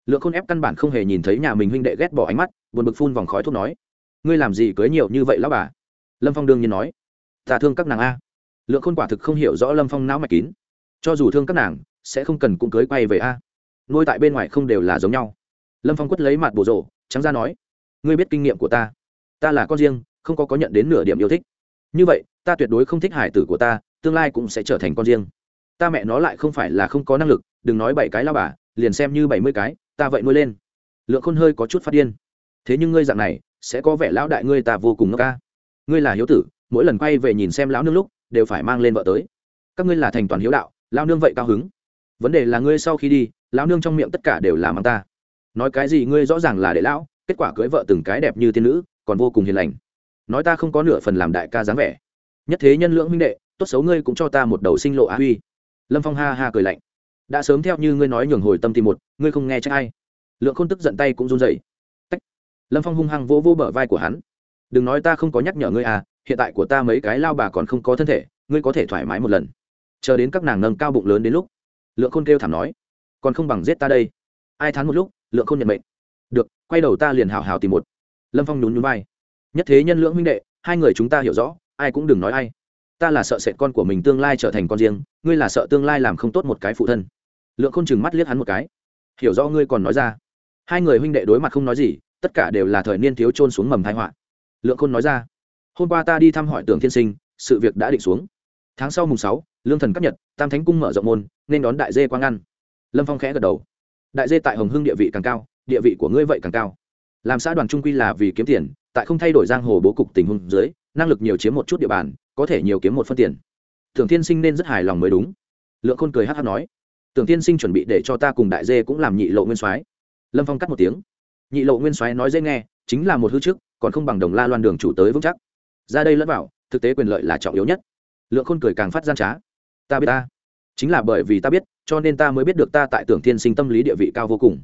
Lượng khôn ép căn bản không hề nhìn thấy nhà mình huynh đệ ghét bỏ ánh mắt, buồn bực phun vòng khói thuốc nói, ngươi làm gì cưới nhiều như vậy lão bà? Lâm phong đương nhiên nói, ta thương các nàng a. Lượng khôn quả thực không hiểu rõ lâm phong não mạch kín. Cho dù thương các nàng, sẽ không cần cũng cưới quay về a. Nuôi tại bên ngoài không đều là giống nhau. Lâm phong quất lấy mặt bổ rộ trắng ra nói, ngươi biết kinh nghiệm của ta. Ta là con riêng, không có có nhận đến nửa điểm yêu thích. Như vậy, ta tuyệt đối không thích hải tử của ta, tương lai cũng sẽ trở thành con riêng. Ta mẹ nó lại không phải là không có năng lực, đừng nói bảy cái lao bà, liền xem như bảy mươi cái, ta vậy nuôi lên. Lượng khôn hơi có chút phát điên. Thế nhưng ngươi dạng này, sẽ có vẻ lão đại ngươi ta vô cùng ngốc ca ngươi là hiếu tử, mỗi lần quay về nhìn xem lão nương lúc, đều phải mang lên vợ tới. Các ngươi là thành toàn hiếu đạo lao nương vậy cao hứng. Vấn đề là ngươi sau khi đi, lão nương trong miệng tất cả đều là mang ta. Nói cái gì ngươi rõ ràng là để lão, kết quả cưới vợ từng cái đẹp như tiên nữ, còn vô cùng hiền lành. Nói ta không có nửa phần làm đại ca dáng vẻ. Nhất thế nhân lưỡng huynh đệ, tốt xấu ngươi cũng cho ta một đầu sinh lộ á huy. Lâm phong ha ha cười lạnh. Đã sớm theo như ngươi nói nhường hồi tâm tìm một, ngươi không nghe trách ai. Lượng khôn tức giận tay cũng run dậy Tách. lâm phong hung hăng vỗ vỗ bờ vai của hắn đừng nói ta không có nhắc nhở ngươi à hiện tại của ta mấy cái lao bà còn không có thân thể, ngươi có thể thoải mái một lần. Chờ đến các nàng nâng cao bụng lớn đến lúc, lượng khôn kêu thảm nói, còn không bằng giết ta đây. Ai thán một lúc, lượng khôn nhận mệnh. Được, quay đầu ta liền hào hào tìm một. Lâm phong nhún nhún vai. Nhất thế nhân lượng huynh đệ, hai người chúng ta hiểu rõ, ai cũng đừng nói ai. Ta là sợ sệt con của mình tương lai trở thành con riêng, ngươi là sợ tương lai làm không tốt một cái phụ thân. Lượng khôn chừng mắt liếc hắn một cái. Hiểu rõ ngươi còn nói ra. Hai người huynh đệ đối mặt không nói gì, tất cả đều là thời niên thiếu trôn xuống mầm thai họa lượng khôn nói ra, hôm qua ta đi thăm hỏi tưởng thiên sinh, sự việc đã định xuống. Tháng sau mùng sáu, lương thần cấp nhật, tam thánh cung mở rộng môn, nên đón đại dê quang ăn. Lâm phong khẽ gật đầu. Đại dê tại hồng hưng địa vị càng cao, địa vị của ngươi vậy càng cao. Làm xã đoàn trung quy là vì kiếm tiền, tại không thay đổi giang hồ bố cục tình huống dưới, năng lực nhiều chiếm một chút địa bàn, có thể nhiều kiếm một phân tiền. Tưởng tiên sinh nên rất hài lòng mới đúng. Lượng khôn cười hát hát nói, tưởng tiên sinh chuẩn bị để cho ta cùng đại dê cũng làm nhị lộ nguyên soái. Lâm phong cắt một tiếng. Nhị lộ nguyên soái nói dễ nghe chính là một hư chức còn không bằng đồng la loan đường chủ tới vững chắc. Ra đây lẫn vào, thực tế quyền lợi là trọng yếu nhất. Lượng khôn cười càng phát gian trá. Ta biết ta. Chính là bởi vì ta biết, cho nên ta mới biết được ta tại tưởng tiên sinh tâm lý địa vị cao vô cùng.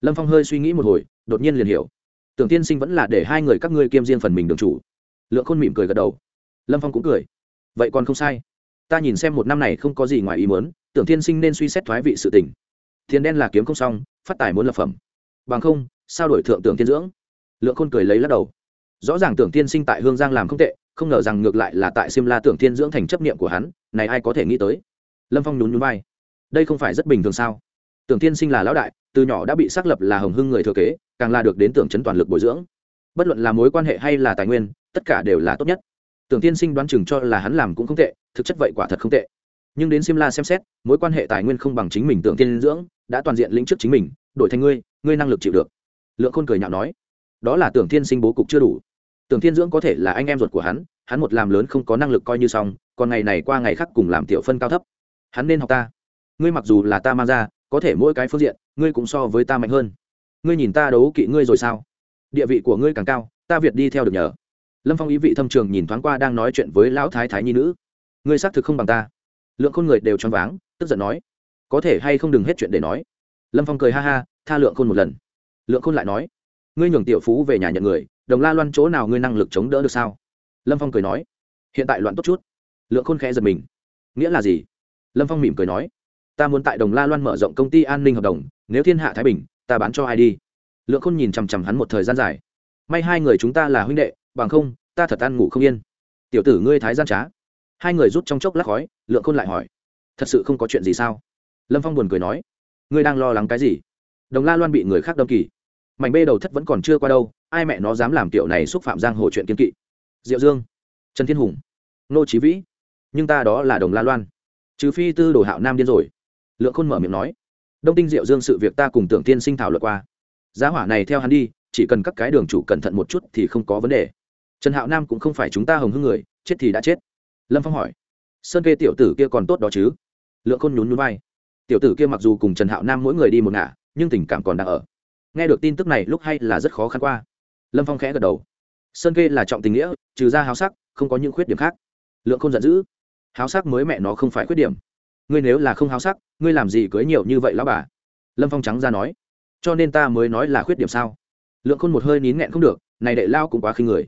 Lâm phong hơi suy nghĩ một hồi, đột nhiên liền hiểu. Tưởng tiên sinh vẫn là để hai người các ngươi kiêm riêng phần mình đường chủ. Lượng khôn mỉm cười gật đầu. Lâm phong cũng cười. Vậy còn không sai. Ta nhìn xem một năm này không có gì ngoài ý muốn, tưởng tiên sinh nên suy xét thoái vị sự tình. Thiên đen là kiếm không xong, phát tài muốn lập phẩm. Bằng không, sao đổi thượng tưởng tiên dưỡng? Lượng khôn cười lấy lắc đầu. Rõ ràng tưởng tiên sinh tại hương giang làm không tệ, không ngờ rằng ngược lại là tại la tưởng tiên dưỡng thành chấp niệm của hắn, này ai có thể nghĩ tới? Lâm phong nhún nhún vai. Đây không phải rất bình thường sao? Tưởng tiên sinh là lão đại, từ nhỏ đã bị xác lập là hồng hưng người thừa kế, càng là được đến tưởng chấn toàn lực bồi dưỡng. Bất luận là mối quan hệ hay là tài nguyên, tất cả đều là tốt nhất. Tưởng tiên sinh đoán chừng cho là hắn làm cũng không tệ, thực chất vậy quả thật không tệ. Nhưng đến simla xem xét, mối quan hệ tài nguyên không bằng chính mình tưởng tiên dưỡng, đã toàn diện lĩnh trước chính mình, đổi thành ngươi ngươi năng lực chịu được. Lượng khôn cười nhạo nói đó là tưởng thiên sinh bố cục chưa đủ. Tưởng thiên dưỡng có thể là anh em ruột của hắn hắn một làm lớn không có năng lực coi như xong, còn ngày này qua ngày khác cùng làm tiểu phân cao thấp. Hắn nên học ta. Ngươi mặc dù là ta mang ra, có thể mỗi cái phương diện, ngươi cũng so với ta mạnh hơn. Ngươi nhìn ta đấu kỵ ngươi rồi sao? Địa vị của ngươi càng cao, ta việt đi theo được nhờ. Lâm phong ý vị thâm trường nhìn thoáng qua đang nói chuyện với lão thái thái nhi nữ. Ngươi xác thực không bằng ta. Lượng khôn người đều choáng váng, tức giận nói. Có thể hay không đừng hết chuyện để nói. Lâm phong cười ha ha, tha lượng khôn một lần. Lượng khôn lại nói ngươi nhường tiểu phú về nhà nhận người, đồng la loan chỗ nào ngươi năng lực chống đỡ được sao? Lâm phong cười nói. Hiện tại loạn tốt chút. Lượng khôn khẽ giật mình. Nghĩa là gì? Lâm phong mỉm cười nói. Ta muốn tại đồng la loan mở rộng công ty an ninh hợp đồng, nếu thiên hạ thái bình, ta bán cho ai đi? Lượng khôn nhìn chằm chằm hắn một thời gian dài. May hai người chúng ta là huynh đệ, bằng không, ta thật ăn ngủ không yên. Tiểu tử ngươi thái gian trá. Hai người rút trong chốc lắc khói, lượng khôn lại hỏi. Thật sự không có chuyện gì sao? Lâm phong buồn cười nói. Ngươi đang lo lắng cái gì? Đồng la loan bị người khác đâm kỳ mảnh bê đầu thất vẫn còn chưa qua đâu, ai mẹ nó dám làm tiểu này xúc phạm giang hồ chuyện kiên kỵ. Diệu dương, trần thiên hùng, nô trí vĩ, nhưng ta đó là đồng la loan. Trừ phi tư đồ hạo nam điên rồi. Lượng khôn mở miệng nói. Đông tinh diệu dương sự việc ta cùng tưởng tiên sinh thảo luận qua. Giá hỏa này theo hắn đi, chỉ cần các cái đường chủ cẩn thận một chút thì không có vấn đề. Trần hạo nam cũng không phải chúng ta hồng hưng người, chết thì đã chết. Lâm phong hỏi. Sơn kê tiểu tử kia còn tốt đó chứ? Lượng khôn nhún nhún vai. Tiểu tử kia mặc dù cùng trần hạo nam mỗi người đi một ngả, nhưng tình cảm còn đang ở nghe được tin tức này, lúc hay là rất khó khăn qua. Lâm phong khẽ gật đầu. Sơn kê là trọng tình nghĩa, trừ ra háo sắc, không có những khuyết điểm khác. Lượng không giận dữ. Háo sắc mới mẹ nó không phải khuyết điểm. Ngươi nếu là không háo sắc, ngươi làm gì cưới nhiều như vậy lão bà? Lâm phong trắng ra nói. Cho nên ta mới nói là khuyết điểm sao? Lượng khôn một hơi nín nghẹn không được, này đệ lao cũng quá khinh người.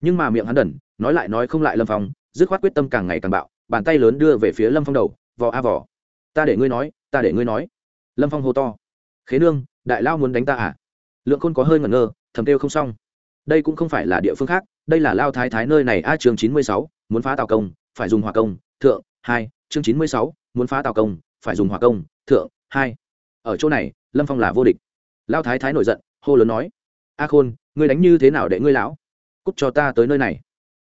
Nhưng mà miệng hắn đần, nói lại nói không lại lâm phong, dứt khoát quyết tâm càng ngày càng bạo, bàn tay lớn đưa về phía lâm phong đầu, vò a vò. Ta để ngươi nói, ta để ngươi nói. Lâm phong hô to khế nương, đại lao muốn đánh ta à? Lượng khôn có hơi ngẩn ngơ, thầm kêu không xong. Đây cũng không phải là địa phương khác, đây là lao thái thái nơi này a chương chín mươi sáu, muốn phá tào công, phải dùng hòa công, thượng, hai, chương chín mươi sáu, muốn phá tào công, phải dùng hòa công, thượng, hai. Ở chỗ này, lâm phong là vô địch. Lao thái thái nổi giận, hô lớn nói, a khôn, ngươi đánh như thế nào để ngươi lão? Cúc cho ta tới nơi này.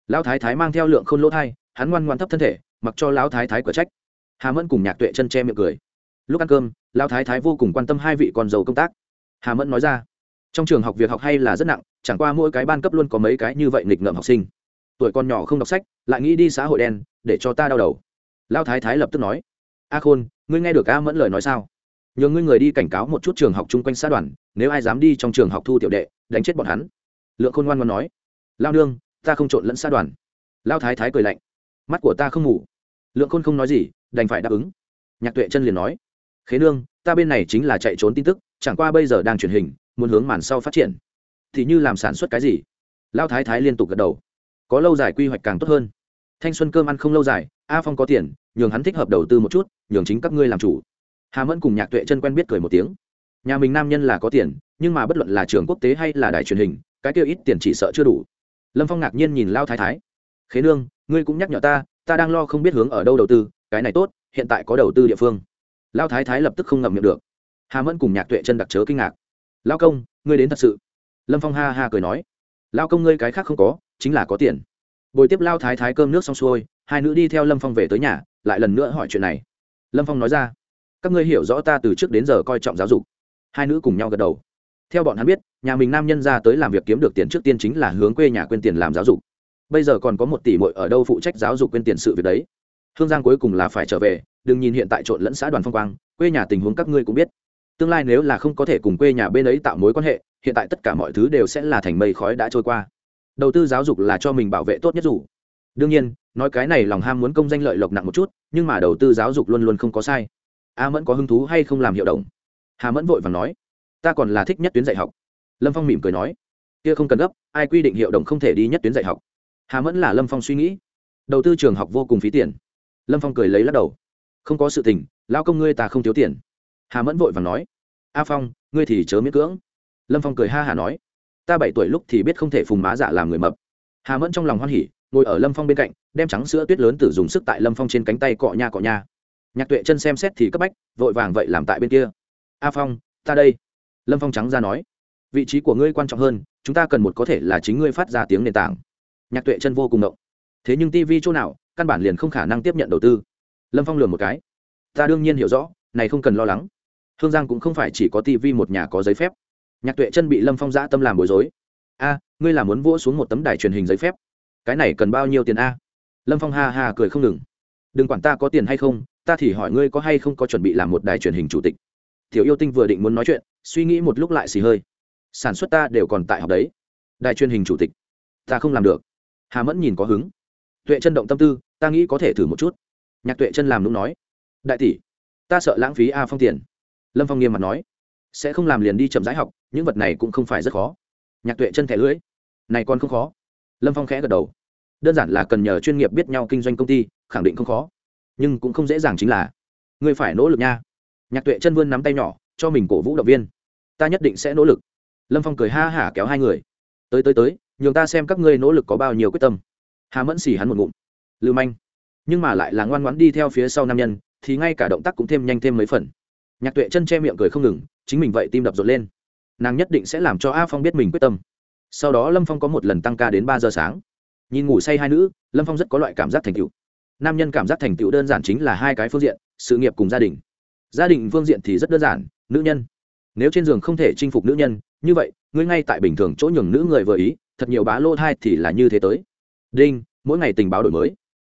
Lao thái thái mang theo lượng khôn lỗ thai, hắn ngoan ngoan thấp thân thể, mặc cho lão thái thái cửa trách. Hà mẫn cùng nhạc tuệ chân che miệng cười lúc ăn cơm lao thái thái vô cùng quan tâm hai vị con dâu công tác. Hà mẫn nói ra, trong trường học việc học hay là rất nặng, chẳng qua mỗi cái ban cấp luôn có mấy cái như vậy nghịch ngợm học sinh. Tuổi con nhỏ không đọc sách, lại nghĩ đi xã hội đen, để cho ta đau đầu. Lao thái thái lập tức nói, a khôn, ngươi nghe được a mẫn lời nói sao? Nhờ ngươi người đi cảnh cáo một chút trường học chung quanh xã đoàn, nếu ai dám đi trong trường học thu tiểu đệ, đánh chết bọn hắn. Lượng khôn ngoan ngoan nói lao nương, ta không trộn lẫn xã đoàn. Lao thái thái cười lạnh, mắt của ta không ngủ. Lượng khôn không nói gì, đành phải đáp ứng. Nhạc tuệ chân liền nói khế nương, ta bên này chính là chạy trốn tin tức, chẳng qua bây giờ đang truyền hình, muốn hướng màn sau phát triển. Thì như làm sản xuất cái gì? Lao thái thái liên tục gật đầu. Có lâu dài quy hoạch càng tốt hơn. Thanh xuân cơm ăn không lâu dài, a phong có tiền, nhường hắn thích hợp đầu tư một chút, nhường chính các ngươi làm chủ. Hà mẫn cùng nhạc tuệ chân quen biết cười một tiếng. Nhà mình nam nhân là có tiền, nhưng mà bất luận là trường quốc tế hay là đài truyền hình, cái kêu ít tiền chỉ sợ chưa đủ. Lâm phong ngạc nhiên nhìn lao thái thái. Khế nương, ngươi cũng nhắc nhở ta ta đang lo không biết hướng ở đâu đầu tư, cái này tốt, hiện tại có đầu tư địa phương lao thái thái lập tức không ngậm miệng được. Hà mẫn cùng nhạc tuệ chân đặc chớ kinh ngạc. Lao công, ngươi đến thật sự? Lâm phong ha ha cười nói. Lao công ngươi cái khác không có, chính là có tiền. Bồi tiếp lao thái thái cơm nước xong xuôi, hai nữ đi theo lâm phong về tới nhà, lại lần nữa hỏi chuyện này. Lâm phong nói ra. Các ngươi hiểu rõ ta từ trước đến giờ coi trọng giáo dục. Hai nữ cùng nhau gật đầu. Theo bọn hắn biết, nhà mình nam nhân ra tới làm việc kiếm được tiền trước tiên chính là hướng quê nhà quên tiền làm giáo dục. Bây giờ còn có một tỷ mội ở đâu phụ trách giáo dục quên tiền sự việc đấy hương giang cuối cùng là phải trở về, đừng nhìn hiện tại trộn lẫn xã đoàn phong quang, quê nhà tình huống các ngươi cũng biết. Tương lai nếu là không có thể cùng quê nhà bên ấy tạo mối quan hệ, hiện tại tất cả mọi thứ đều sẽ là thành mây khói đã trôi qua. Đầu tư giáo dục là cho mình bảo vệ tốt nhất dù. Đương nhiên, nói cái này lòng ham muốn công danh lợi lộc nặng một chút, nhưng mà đầu tư giáo dục luôn luôn không có sai. A mẫn có hứng thú hay không làm hiệu đồng hà mẫn vội và nói, ta còn là thích nhất tuyến dạy học. Lâm phong mỉm cười nói, kia không cần gấp, ai quy định hiệu đồng không thể đi nhất tuyến dạy học? Hà mẫn là lâm phong suy nghĩ, đầu tư trường học vô cùng phí tiền lâm phong cười lấy lắc đầu. Không có sự tình, lao công ngươi ta không thiếu tiền. Hà mẫn vội và nói. A phong, ngươi thì chớ miễn cưỡng. Lâm phong cười ha hà nói. Ta bảy tuổi lúc thì biết không thể phùng má giả làm người mập. Hà mẫn trong lòng hoan hỉ, ngồi ở lâm phong bên cạnh, đem trắng sữa tuyết lớn tử dùng sức tại lâm phong trên cánh tay cọ nha cọ nha. Nhạc tuệ chân xem xét thì cấp bách, vội vàng vậy làm tại bên kia. A phong, ta đây. Lâm phong trắng ra nói. Vị trí của ngươi quan trọng hơn, chúng ta cần một có thể là chính ngươi phát ra tiếng nền tảng. Nhạc tuệ chân vô cùng động thế nhưng tv chỗ nào căn bản liền không khả năng tiếp nhận đầu tư. Lâm phong lừa một cái. Ta đương nhiên hiểu rõ, này không cần lo lắng. Hương giang cũng không phải chỉ có tv một nhà có giấy phép. Nhạc tuệ chân bị lâm phong giã tâm làm bối rối. A, ngươi là muốn vỗ xuống một tấm đài truyền hình giấy phép? Cái này cần bao nhiêu tiền a? Lâm phong ha ha cười không ngừng. Đừng quản ta có tiền hay không, ta thì hỏi ngươi có hay không có chuẩn bị làm một đài truyền hình chủ tịch. Tiểu yêu tinh vừa định muốn nói chuyện, suy nghĩ một lúc lại xì hơi. Sản xuất ta đều còn tại học đấy. Đài truyền hình chủ tịch, ta không làm được. Hà mẫn nhìn có hứng tuệ chân động tâm tư, ta nghĩ có thể thử một chút. Nhạc tuệ chân làm đúng nói, đại tỷ, ta sợ lãng phí a phong tiền. Lâm phong nghiêm mặt nói, sẽ không làm liền đi chậm rãi học, những vật này cũng không phải rất khó. Nhạc tuệ chân thẻ lưỡi, này còn không khó. Lâm phong khẽ gật đầu, đơn giản là cần nhờ chuyên nghiệp biết nhau kinh doanh công ty, khẳng định không khó, nhưng cũng không dễ dàng chính là, ngươi phải nỗ lực nha. Nhạc tuệ chân vươn nắm tay nhỏ, cho mình cổ vũ động viên, ta nhất định sẽ nỗ lực. Lâm phong cười ha hả kéo hai người, tới tới tới, nhường ta xem các ngươi nỗ lực có bao nhiêu quyết tâm hà mẫn xỉ hắn một ngụm. Lưu manh. Nhưng mà lại là ngoan ngoãn đi theo phía sau nam nhân, thì ngay cả động tác cũng thêm nhanh thêm mấy phần. Nhạc tuệ chân che miệng cười không ngừng, chính mình vậy tim đập rộn lên. Nàng nhất định sẽ làm cho a phong biết mình quyết tâm. Sau đó lâm phong có một lần tăng ca đến ba giờ sáng. Nhìn ngủ say hai nữ, lâm phong rất có loại cảm giác thành tựu. Nam nhân cảm giác thành tựu đơn giản chính là hai cái phương diện, sự nghiệp cùng gia đình. Gia đình phương diện thì rất đơn giản, nữ nhân. Nếu trên giường không thể chinh phục nữ nhân, như vậy, ngươi ngay tại bình thường chỗ nhường nữ người vừa ý, thật nhiều bá lô thai thì là như thế tới đinh, mỗi ngày tình báo đổi mới.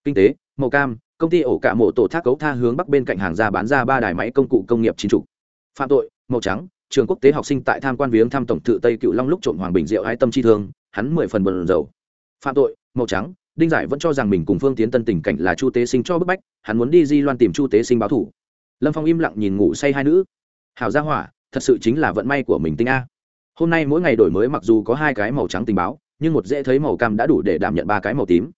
Kinh tế, màu cam, công ty ổ cả mộ tổ thác cấu tha hướng bắc bên cạnh hàng ra bán ra ba đài máy công cụ công nghiệp chính trục phạm tội, màu trắng, trường quốc tế học sinh tại tham quan viếng thăm tổng thự tây cựu long lúc trộm hoàng bình diệu hai tâm chi thương, hắn mười phần bần dầu phạm tội, màu trắng, đinh giải vẫn cho rằng mình cùng phương tiến tân tình cảnh là chu tế sinh cho bức bách, hắn muốn đi di loan tìm chu tế sinh báo thủ. Lâm phong im lặng nhìn ngủ say hai nữ. Hảo gia hỏa, thật sự chính là vận may của mình tinh a. Hôm nay mỗi ngày đổi mới mặc dù có hai cái màu trắng tình báo nhưng một dễ thấy màu cam đã đủ để đảm nhận ba cái màu tím.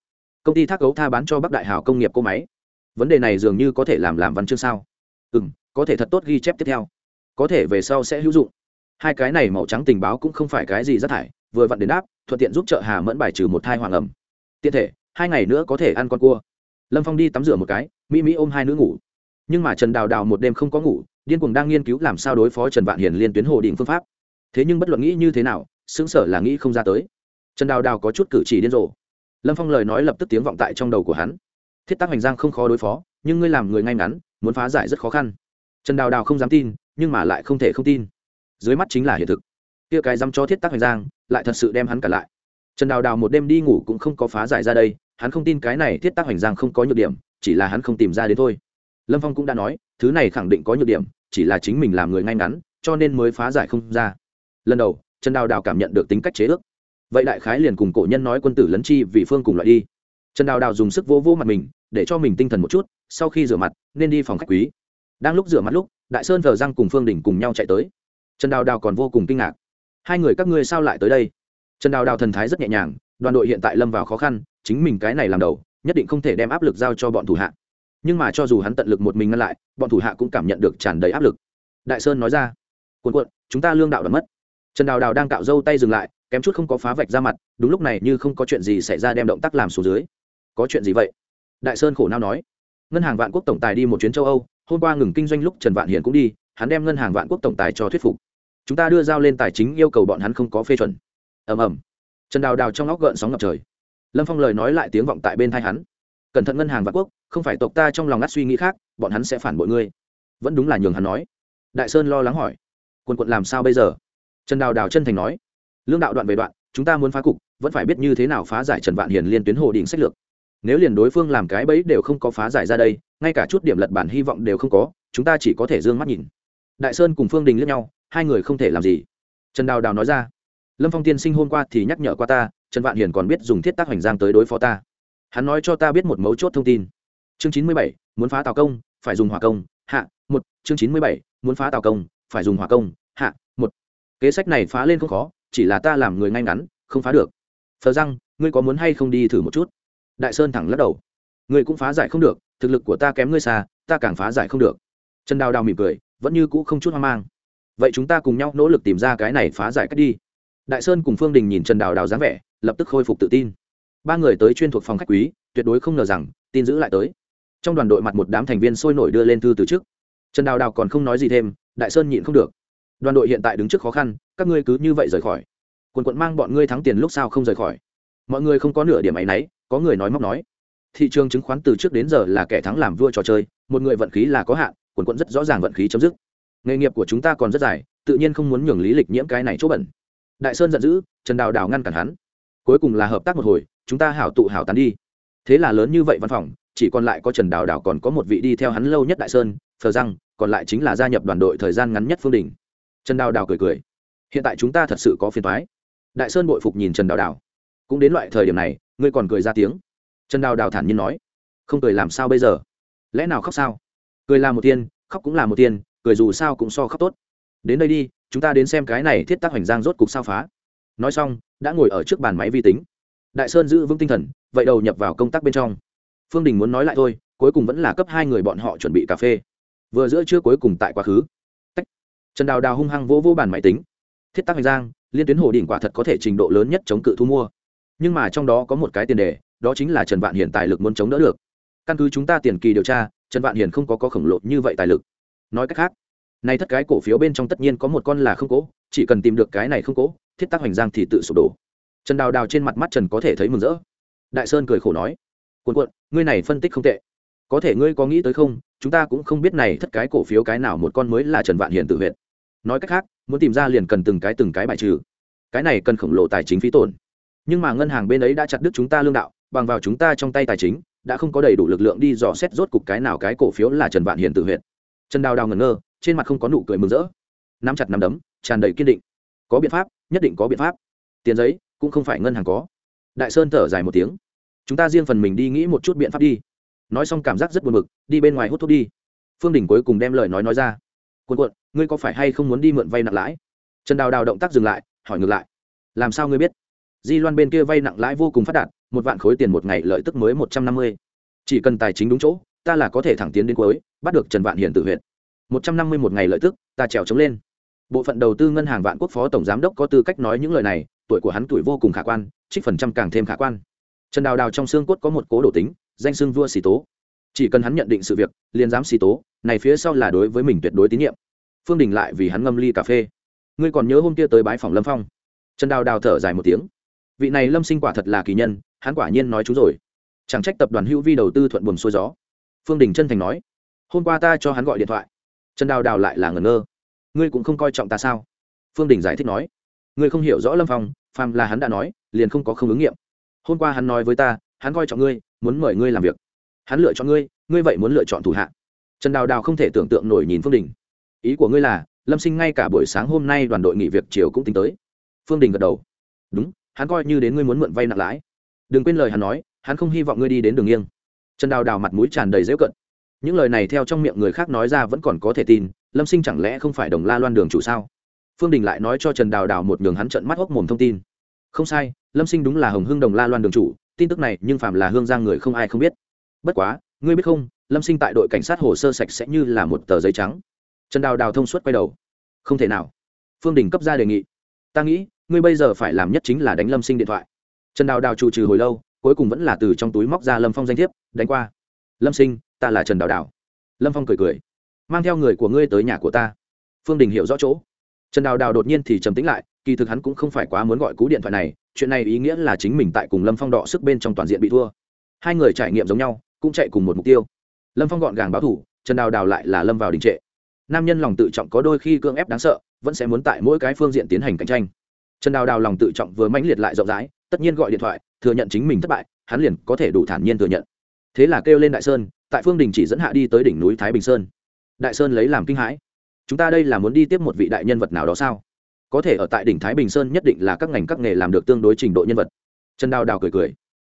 Công ty thác gấu tha bán cho bắc đại hào công nghiệp cô máy. Vấn đề này dường như có thể làm làm văn chương sao? Ừ m có thể thật tốt ghi chép tiếp theo. Có thể về sau sẽ hữu dụng. Hai cái này màu trắng tình báo cũng không phải cái gì rác thải, vừa vặn đến đáp, thuận tiện giúp chợ hà mẫn bài trừ một thai hoàng ẩm. Tiện thể, hai ngày nữa có thể ăn con cua. Lâm phong đi tắm rửa một cái, mỹ mỹ ôm hai nữ ngủ. Nhưng mà trần đào đào một đêm không có ngủ, điên cuồng đang nghiên cứu làm sao đối phó trần vạn hiền liên tuyến hồ định phương pháp. Thế nhưng bất luận nghĩ như thế nào xứng sở là nghĩ không ra tới trần đào đào có chút cử chỉ điên rồ. Lâm phong lời nói lập tức tiếng vọng tại trong đầu của hắn. Thiết tác hành giang không khó đối phó, nhưng ngươi làm người ngay ngắn, muốn phá giải rất khó khăn. Trần đào đào không dám tin, nhưng mà lại không thể không tin. Dưới mắt chính là hiện thực. Kia cái dám cho thiết tác hành giang, lại thật sự đem hắn cả lại. Trần đào đào một đêm đi ngủ cũng không có phá giải ra đây, hắn không tin cái này thiết tác hành giang không có nhược điểm, chỉ là hắn không tìm ra đến thôi. Lâm phong cũng đã nói, thứ này khẳng định có nhược điểm, chỉ là chính mình làm người ngay ngắn, cho nên mới phá giải không ra. Lần đầu, trần đào đào cảm nhận được tính cách chế ước vậy đại khái liền cùng cổ nhân nói quân tử lấn chi vì phương cùng loại đi. Trần đào đào dùng sức vô vô mặt mình, để cho mình tinh thần một chút, sau khi rửa mặt, nên đi phòng khách quý. Đang lúc rửa mặt lúc, đại sơn thờ răng cùng phương đình cùng nhau chạy tới. Trần đào đào còn vô cùng kinh ngạc. Hai người các ngươi sao lại tới đây? Trần đào đào thần thái rất nhẹ nhàng, đoàn đội hiện tại lâm vào khó khăn, chính mình cái này làm đầu, nhất định không thể đem áp lực giao cho bọn thủ hạ. Nhưng mà cho dù hắn tận lực một mình ngăn lại, bọn thủ hạ cũng cảm nhận được tràn đầy áp lực. Đại sơn nói ra, cuộn cuộn, chúng ta lương đạo đã mất. Trần đào đào đang cạo râu tay dừng lại kém chút không có phá vạch ra mặt, đúng lúc này như không có chuyện gì xảy ra đem động tác làm xuống dưới. Có chuyện gì vậy? Đại sơn khổ nao nói. Ngân hàng vạn quốc tổng tài đi một chuyến châu âu, hôm qua ngừng kinh doanh lúc trần vạn hiền cũng đi, hắn đem ngân hàng vạn quốc tổng tài cho thuyết phục. Chúng ta đưa giao lên tài chính yêu cầu bọn hắn không có phê chuẩn. Ầm ầm. Trần đào đào trong óc gợn sóng ngập trời. Lâm phong lời nói lại tiếng vọng tại bên thai hắn. Cẩn thận ngân hàng vạn quốc, không phải tộc ta trong lòng ngắt suy nghĩ khác, bọn hắn sẽ phản bội ngươi. Vẫn đúng là nhường hắn nói. Đại sơn lo lắng hỏi. Quân quận làm sao bây giờ? Trần đào đào chân thành nói lương đạo đoạn về đoạn, chúng ta muốn phá cục, vẫn phải biết như thế nào phá giải trần vạn hiền liên tuyến hồ đình sách lược. Nếu liền đối phương làm cái bẫy đều không có phá giải ra đây, ngay cả chút điểm lật bản hy vọng đều không có, chúng ta chỉ có thể d ư ơ n g mắt nhìn. Đại sơn cùng phương đình liếc nhau, hai người không thể làm gì. Trần đào đào nói ra, lâm phong tiên sinh hôm qua thì nhắc nhở qua ta, trần vạn hiền còn biết dùng thiết tác hoành giang tới đối phó ta. Hắn nói cho ta biết một mấu chốt thông tin. Chương chín mươi bảy, muốn phá tào công, phải dùng hỏa công, hạ, một. Chương chín mươi bảy, muốn phá tào công, phải dùng hỏa công, hạ, một. Kế sách này phá lên không khó chỉ là ta làm người ngay ngắn, không phá được. Phờ răng, ngươi có muốn hay không đi thử một chút? Đại sơn thẳng lắc đầu. Ngươi cũng phá giải không được, thực lực của ta kém ngươi xa, ta càng phá giải không được. Trần đào đào mỉm cười, vẫn như cũ không chút hoang mang. Vậy chúng ta cùng nhau nỗ lực tìm ra cái này phá giải cách đi. Đại sơn cùng phương đình nhìn trần đào đào dáng vẻ, lập tức khôi phục tự tin. Ba người tới chuyên thuộc phòng khách quý, tuyệt đối không ngờ rằng, tin giữ lại tới. Trong đoàn đội mặt một đám thành viên sôi nổi đưa lên thư từ trước. Trần đào đào còn không nói gì thêm, đại sơn nhịn không được đoàn đội hiện tại đứng trước khó khăn các ngươi cứ như vậy rời khỏi. Quần quận mang bọn ngươi thắng tiền lúc sao không rời khỏi? Mọi người không có nửa điểm áy náy có người nói móc nói. Thị trường chứng khoán từ trước đến giờ là kẻ thắng làm vua trò chơi một người vận khí là có hạn quần quận rất rõ ràng vận khí chấm dứt. Nghề nghiệp của chúng ta còn rất dài tự nhiên không muốn nhường lý lịch nhiễm cái này chỗ bẩn. Đại sơn giận dữ trần đào đào ngăn cản hắn. Cuối cùng là hợp tác một hồi chúng ta hảo tụ hảo tán đi. Thế là lớn như vậy văn phòng chỉ còn lại có trần đào đào còn có một vị đi theo hắn lâu nhất đại sơn Thờ rằng, còn lại chính là gia nhập đoàn đội thời gian ngắn nhất phương đình trần đào đào cười cười. Hiện tại chúng ta thật sự có phiền thoái đại sơn bội phục nhìn trần đào đào. Cũng đến loại thời điểm này, ngươi còn cười ra tiếng. Trần đào đào thản nhiên nói. Không cười làm sao bây giờ? Lẽ nào khóc sao? Cười là một tiên, khóc cũng là một tiên, cười dù sao cũng so khóc tốt. Đến đây đi, chúng ta đến xem cái này thiết tác hoành giang rốt cục sao phá. Nói xong, đã ngồi ở trước bàn máy vi tính. Đại sơn giữ vững tinh thần, vậy đầu nhập vào công tác bên trong. Phương đình muốn nói lại thôi, cuối cùng vẫn là cấp hai người bọn họ chuẩn bị cà phê. Vừa giữa trưa cuối cùng tại quá khứ trần đào đào hung hăng vỗ vỗ bản máy tính. Thiết tác hoành giang, liên tuyến hồ đỉnh quả thật có thể trình độ lớn nhất chống cự thu mua. Nhưng mà trong đó có một cái tiền đề, đó chính là trần vạn hiền tài lực muốn chống đỡ được. Căn cứ chúng ta tiền kỳ điều tra, trần vạn hiền không có có khổng lồ như vậy tài lực. Nói cách khác nay thất cái cổ phiếu bên trong tất nhiên có một con là không cố, chỉ cần tìm được cái này không cố, thiết tác hoành giang thì tự sụp đổ. Trần đào đào trên mặt mắt trần có thể thấy mừng rỡ. Đại sơn cười khổ nói, cuộn cuộn, ngươi này phân tích không tệ. Có thể ngươi có nghĩ tới không, chúng ta cũng không biết này thất cái cổ phiếu cái nào một con mới là trần vạn hiền tự huyện nói cách khác, muốn tìm ra liền cần từng cái từng cái bài trừ. Cái này cần khổng lồ tài chính phí tổn. Nhưng mà ngân hàng bên ấy đã chặt đứt chúng ta lương đạo, bằng vào chúng ta trong tay tài chính, đã không có đầy đủ lực lượng đi dò xét rốt cục cái nào cái cổ phiếu là trần vạn hiền tự huyện trần đào đào ngẩn ngơ, trên mặt không có nụ cười mừng rỡ. Nắm chặt nắm đấm, tràn đầy kiên định. Có biện pháp, nhất định có biện pháp. Tiền giấy, cũng không phải ngân hàng có. Đại sơn thở dài một tiếng. Chúng ta riêng phần mình đi nghĩ một chút biện pháp đi. Nói xong cảm giác rất buồn bực, đi bên ngoài hút thuốc đi. Phương đình cuối cùng đem lời nói nói ra cuộn cuộn, ngươi có phải hay không muốn đi mượn vay nặng lãi? Trần đào đào động tác dừng lại, hỏi ngược lại. Làm sao ngươi biết? Di loan bên kia vay nặng lãi vô cùng phát đạt, một vạn khối tiền một ngày lợi tức mới một trăm năm mươi. Chỉ cần tài chính đúng chỗ, ta là có thể thẳng tiến đến cuối, bắt được trần vạn hiền tự huyện. một trăm năm mươi một ngày lợi tức, ta trèo chống lên. Bộ phận đầu tư ngân hàng vạn quốc phó tổng giám đốc có tư cách nói những lời này, tuổi của hắn tuổi vô cùng khả quan, trích phần trăm càng thêm khả quan. Trần đào đào trong xương cốt có một cố đổ tính, danh xương vua xì tố chỉ cần hắn nhận định sự việc, liền dám xì tố, này phía sau là đối với mình tuyệt đối tín nhiệm. Phương đình lại vì hắn ngâm ly cà phê. Ngươi còn nhớ hôm kia tới bãi phòng lâm phong? Trần đào đào thở dài một tiếng. Vị này lâm sinh quả thật là kỳ nhân, hắn quả nhiên nói chú rồi. Chẳng trách tập đoàn hữu vi đầu tư thuận buồm xuôi gió. Phương đình chân thành nói. Hôm qua ta cho hắn gọi điện thoại. Trần đào đào lại là ngẩn ngơ. Ngươi cũng không coi trọng ta sao? Phương đình giải thích nói. Ngươi không hiểu rõ lâm phong, phàm là hắn đã nói, liền không có không ứng nghiệm. Hôm qua hắn nói với ta, hắn coi trọng ngươi, muốn mời ngươi làm việc hắn lựa chọn ngươi ngươi vậy muốn lựa chọn thủ hạ. Trần đào đào không thể tưởng tượng nổi nhìn phương đình. Ý của ngươi là, lâm sinh ngay cả buổi sáng hôm nay đoàn đội nghỉ việc chiều cũng tính tới. Phương đình gật đầu. Đúng, hắn coi như đến ngươi muốn mượn vay nặng lãi. Đừng quên lời hắn nói, hắn không hy vọng ngươi đi đến đường nghiêng. Trần đào đào mặt mũi tràn đầy dễu cận. Những lời này theo trong miệng người khác nói ra vẫn còn có thể tin, lâm sinh chẳng lẽ không phải đồng la loan đường chủ sao? Phương đình lại nói cho trần đào đào một nhường hắn trận mắt hốc mồm thông tin. Không sai, lâm sinh đúng là hồng hưng đồng la loan đường chủ, tin tức này nhưng phạm là hương giang người không ai không biết bất quá, ngươi biết không, lâm sinh tại đội cảnh sát hồ sơ sạch sẽ như là một tờ giấy trắng. Trần đào đào thông suốt quay đầu. Không thể nào. Phương đình cấp ra đề nghị. Ta nghĩ, ngươi bây giờ phải làm nhất chính là đánh lâm sinh điện thoại. Trần đào đào trụ trừ hồi lâu, cuối cùng vẫn là từ trong túi móc ra lâm phong danh thiếp, đánh qua. Lâm sinh, ta là trần đào đào. Lâm phong cười cười. Mang theo người của ngươi tới nhà của ta. Phương đình hiểu rõ chỗ. Trần đào đào đột nhiên thì trầm tính lại, kỳ thực hắn cũng không phải quá muốn gọi cú điện thoại này, chuyện này ý nghĩa là chính mình tại cùng lâm phong đọ sức bên trong toàn diện bị thua. Hai người trải nghiệm giống nhau cũng chạy cùng một mục tiêu. Lâm phong gọn gàng báo thủ, trần đào đào lại là lâm vào đình trệ. Nam nhân lòng tự trọng có đôi khi cưỡng ép đáng sợ, vẫn sẽ muốn tại mỗi cái phương diện tiến hành cạnh tranh. Trần đào đào lòng tự trọng vừa mãnh liệt lại rộng rãi, tất nhiên gọi điện thoại, thừa nhận chính mình thất bại, hắn liền có thể đủ thản nhiên thừa nhận. Thế là kêu lên đại sơn, tại phương đình chỉ dẫn hạ đi tới đỉnh núi thái bình sơn. Đại sơn lấy làm kinh hãi. Chúng ta đây là muốn đi tiếp một vị đại nhân vật nào đó sao? Có thể ở tại đỉnh thái bình sơn nhất định là các ngành các nghề làm được tương đối trình độ nhân vật. Trần đào đào cười cười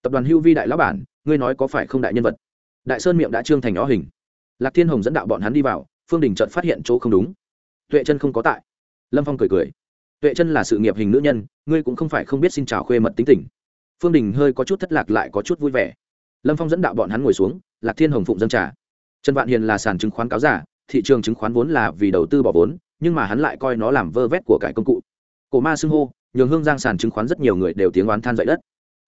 tập đoàn hưu vi đại lão bản, ngươi nói có phải không đại nhân vật? Đại sơn miệng đã trương thành ó hình. Lạc thiên hồng dẫn đạo bọn hắn đi vào, phương đình trợt phát hiện chỗ không đúng. Tuệ chân không có tại. Lâm phong cười cười. Tuệ chân là sự nghiệp hình nữ nhân, ngươi cũng không phải không biết xin chào khuê mật tính tình. Phương đình hơi có chút thất lạc lại có chút vui vẻ. Lâm phong dẫn đạo bọn hắn ngồi xuống, lạc thiên hồng phụng dân trà. Trần vạn hiền là sàn chứng khoán cáo giả, thị trường chứng khoán vốn là vì đầu tư bỏ vốn, nhưng mà hắn lại coi nó làm vơ vét của cải công cụ. Cổ ma xưng hô, nhường hương giang sàn chứng khoán rất nhiều người đều tiếng oán than dậy đất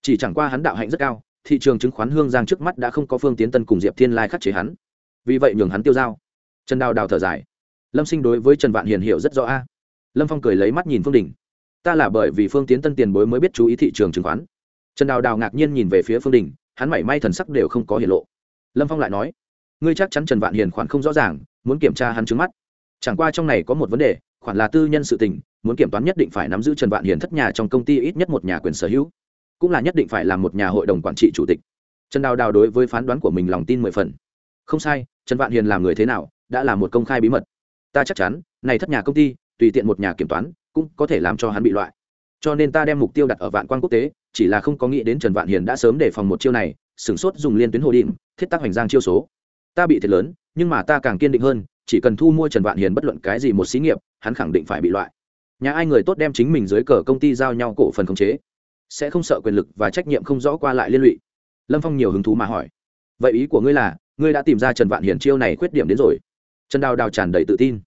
chỉ chẳng qua hắn đạo hạnh rất cao, thị trường chứng khoán hương giang trước mắt đã không có phương tiến tân cùng diệp thiên lai khắc chế hắn. Vì vậy nhường hắn tiêu dao. Trần đào đào thở dài. Lâm sinh đối với trần vạn hiền hiểu rất rõ a. Lâm phong cười lấy mắt nhìn phương đình. Ta là bởi vì phương tiến tân tiền bối mới biết chú ý thị trường chứng khoán. Trần đào đào ngạc nhiên nhìn về phía phương đình, hắn mảy may thần sắc đều không có hiển lộ. Lâm phong lại nói, ngươi chắc chắn trần vạn hiền khoản không rõ ràng, muốn kiểm tra hắn trước mắt. Chẳng qua trong này có một vấn đề, khoản là tư nhân sự tình, muốn kiểm toán nhất định phải nắm giữ trần vạn hiền thất nhà trong công ty ít nhất một nhà quyền sở hữu cũng là nhất định phải là một nhà hội đồng quản trị chủ tịch. Trần đào đào đối với phán đoán của mình lòng tin mười phần. Không sai trần vạn hiền làm người thế nào đã là một công khai bí mật. Ta chắc chắn này thất nhà công ty tùy tiện một nhà kiểm toán cũng có thể làm cho hắn bị loại. Cho nên ta đem mục tiêu đặt ở vạn quan quốc tế chỉ là không có nghĩ đến trần vạn hiền đã sớm đề phòng một chiêu này sửng sốt dùng liên tuyến hồ điểm, thiết tác hoành giang chiêu số. Ta bị thiệt lớn nhưng mà ta càng kiên định hơn chỉ cần thu mua trần vạn hiền bất luận cái gì một xí nghiệp hắn khẳng định phải bị loại. Nhà ai người tốt đem chính mình dưới cờ công ty giao nhau cổ phần khống chế sẽ không sợ quyền lực và trách nhiệm không rõ qua lại liên lụy. Lâm phong nhiều hứng thú mà hỏi. Vậy ý của ngươi là, ngươi đã tìm ra trần vạn hiền chiêu này khuyết điểm đến rồi. Trần đào đào tràn đầy tự tin.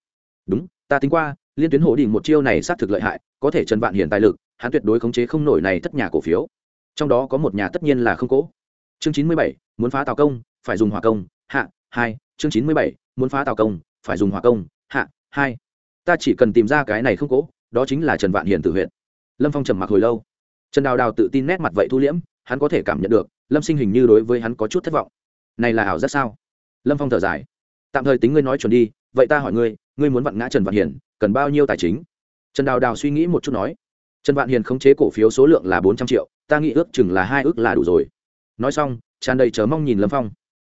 Đúng, ta tính qua, liên tuyến hổ đình một chiêu này xác thực lợi hại, có thể trần vạn hiền tài lực, hắn tuyệt đối khống chế không nổi này thất nhà cổ phiếu. Trong đó có một nhà tất nhiên là không cố. Chương chín mươi bảy, muốn phá tàu công, phải dùng hỏa công, hạ, hai, chương chín mươi bảy, muốn phá tàu công, phải dùng hỏa công, hạ, hai. Ta chỉ cần tìm ra cái này không cố, đó chính là trần vạn hiền tự huyện. Lâm phong trầm mặc hồi lâu trần đào đào tự tin nét mặt vậy thu liễm, hắn có thể cảm nhận được, lâm sinh hình như đối với hắn có chút thất vọng. Này là ảo rất sao? Lâm phong thở dài. Tạm thời tính ngươi nói chuẩn đi, vậy ta hỏi ngươi ngươi muốn vặn ngã trần vạn hiền, cần bao nhiêu tài chính? Trần đào đào suy nghĩ một chút nói. Trần vạn hiền khống chế cổ phiếu số lượng là bốn trăm triệu, ta nghĩ ước chừng là hai ước là đủ rồi. Nói xong, tràn đầy chớ mong nhìn lâm phong.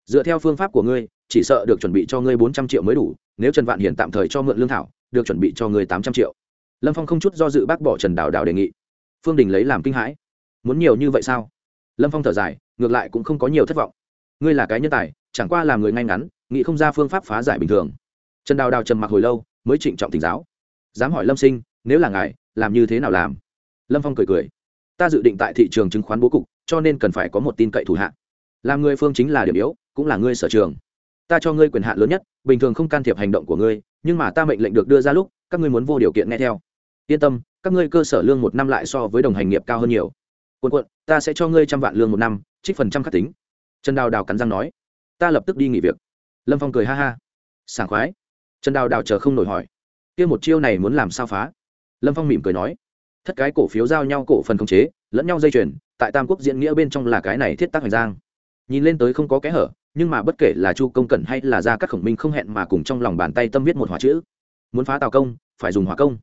Dựa theo phương pháp của ngươi, chỉ sợ được chuẩn bị cho ngươi bốn trăm triệu mới đủ, nếu trần vạn hiền tạm thời cho mượn lương thảo, được chuẩn bị cho ngươi tám trăm triệu. Lâm phong không chút do dự bác bỏ trần đào đào đề nghị phương đình lấy làm kinh hãi. Muốn nhiều như vậy sao? Lâm phong thở dài, ngược lại cũng không có nhiều thất vọng. Ngươi là cái nhân tài, chẳng qua làm người ngay ngắn, nghĩ không ra phương pháp phá giải bình thường. Trần đào đào trầm mặc hồi lâu, mới trịnh trọng tỉnh giáo. Dám hỏi lâm sinh, nếu là ngài, làm như thế nào làm? Lâm phong cười cười. Ta dự định tại thị trường chứng khoán bố cục, cho nên cần phải có một tin cậy thủ hạ. Làm người phương chính là điểm yếu, cũng là ngươi sở trường. Ta cho ngươi quyền hạn lớn nhất, bình thường không can thiệp hành động của ngươi, nhưng mà ta mệnh lệnh được đưa ra lúc, các ngươi muốn vô điều kiện nghe theo. Yên tâm các ngươi cơ sở lương một năm lại so với đồng hành nghiệp cao hơn nhiều. Quần quận, ta sẽ cho ngươi trăm vạn lương một năm, trích phần trăm khắc tính. Trần đào đào cắn răng nói. Ta lập tức đi nghỉ việc. Lâm phong cười ha ha. Sảng khoái. Trần đào đào chờ không nổi hỏi. Kia một chiêu này muốn làm sao phá? Lâm phong mỉm cười nói. Thất cái cổ phiếu giao nhau cổ phần khống chế, lẫn nhau dây chuyền, tại tam quốc diễn nghĩa bên trong là cái này thiết tác hoành giang. Nhìn lên tới không có kẽ hở, nhưng mà bất kể là chu công cẩn hay là ra các khổng minh không hẹn mà cùng trong lòng bàn tay tâm viết một hỏa chữ. Muốn phá tào công, phải dùng hỏa công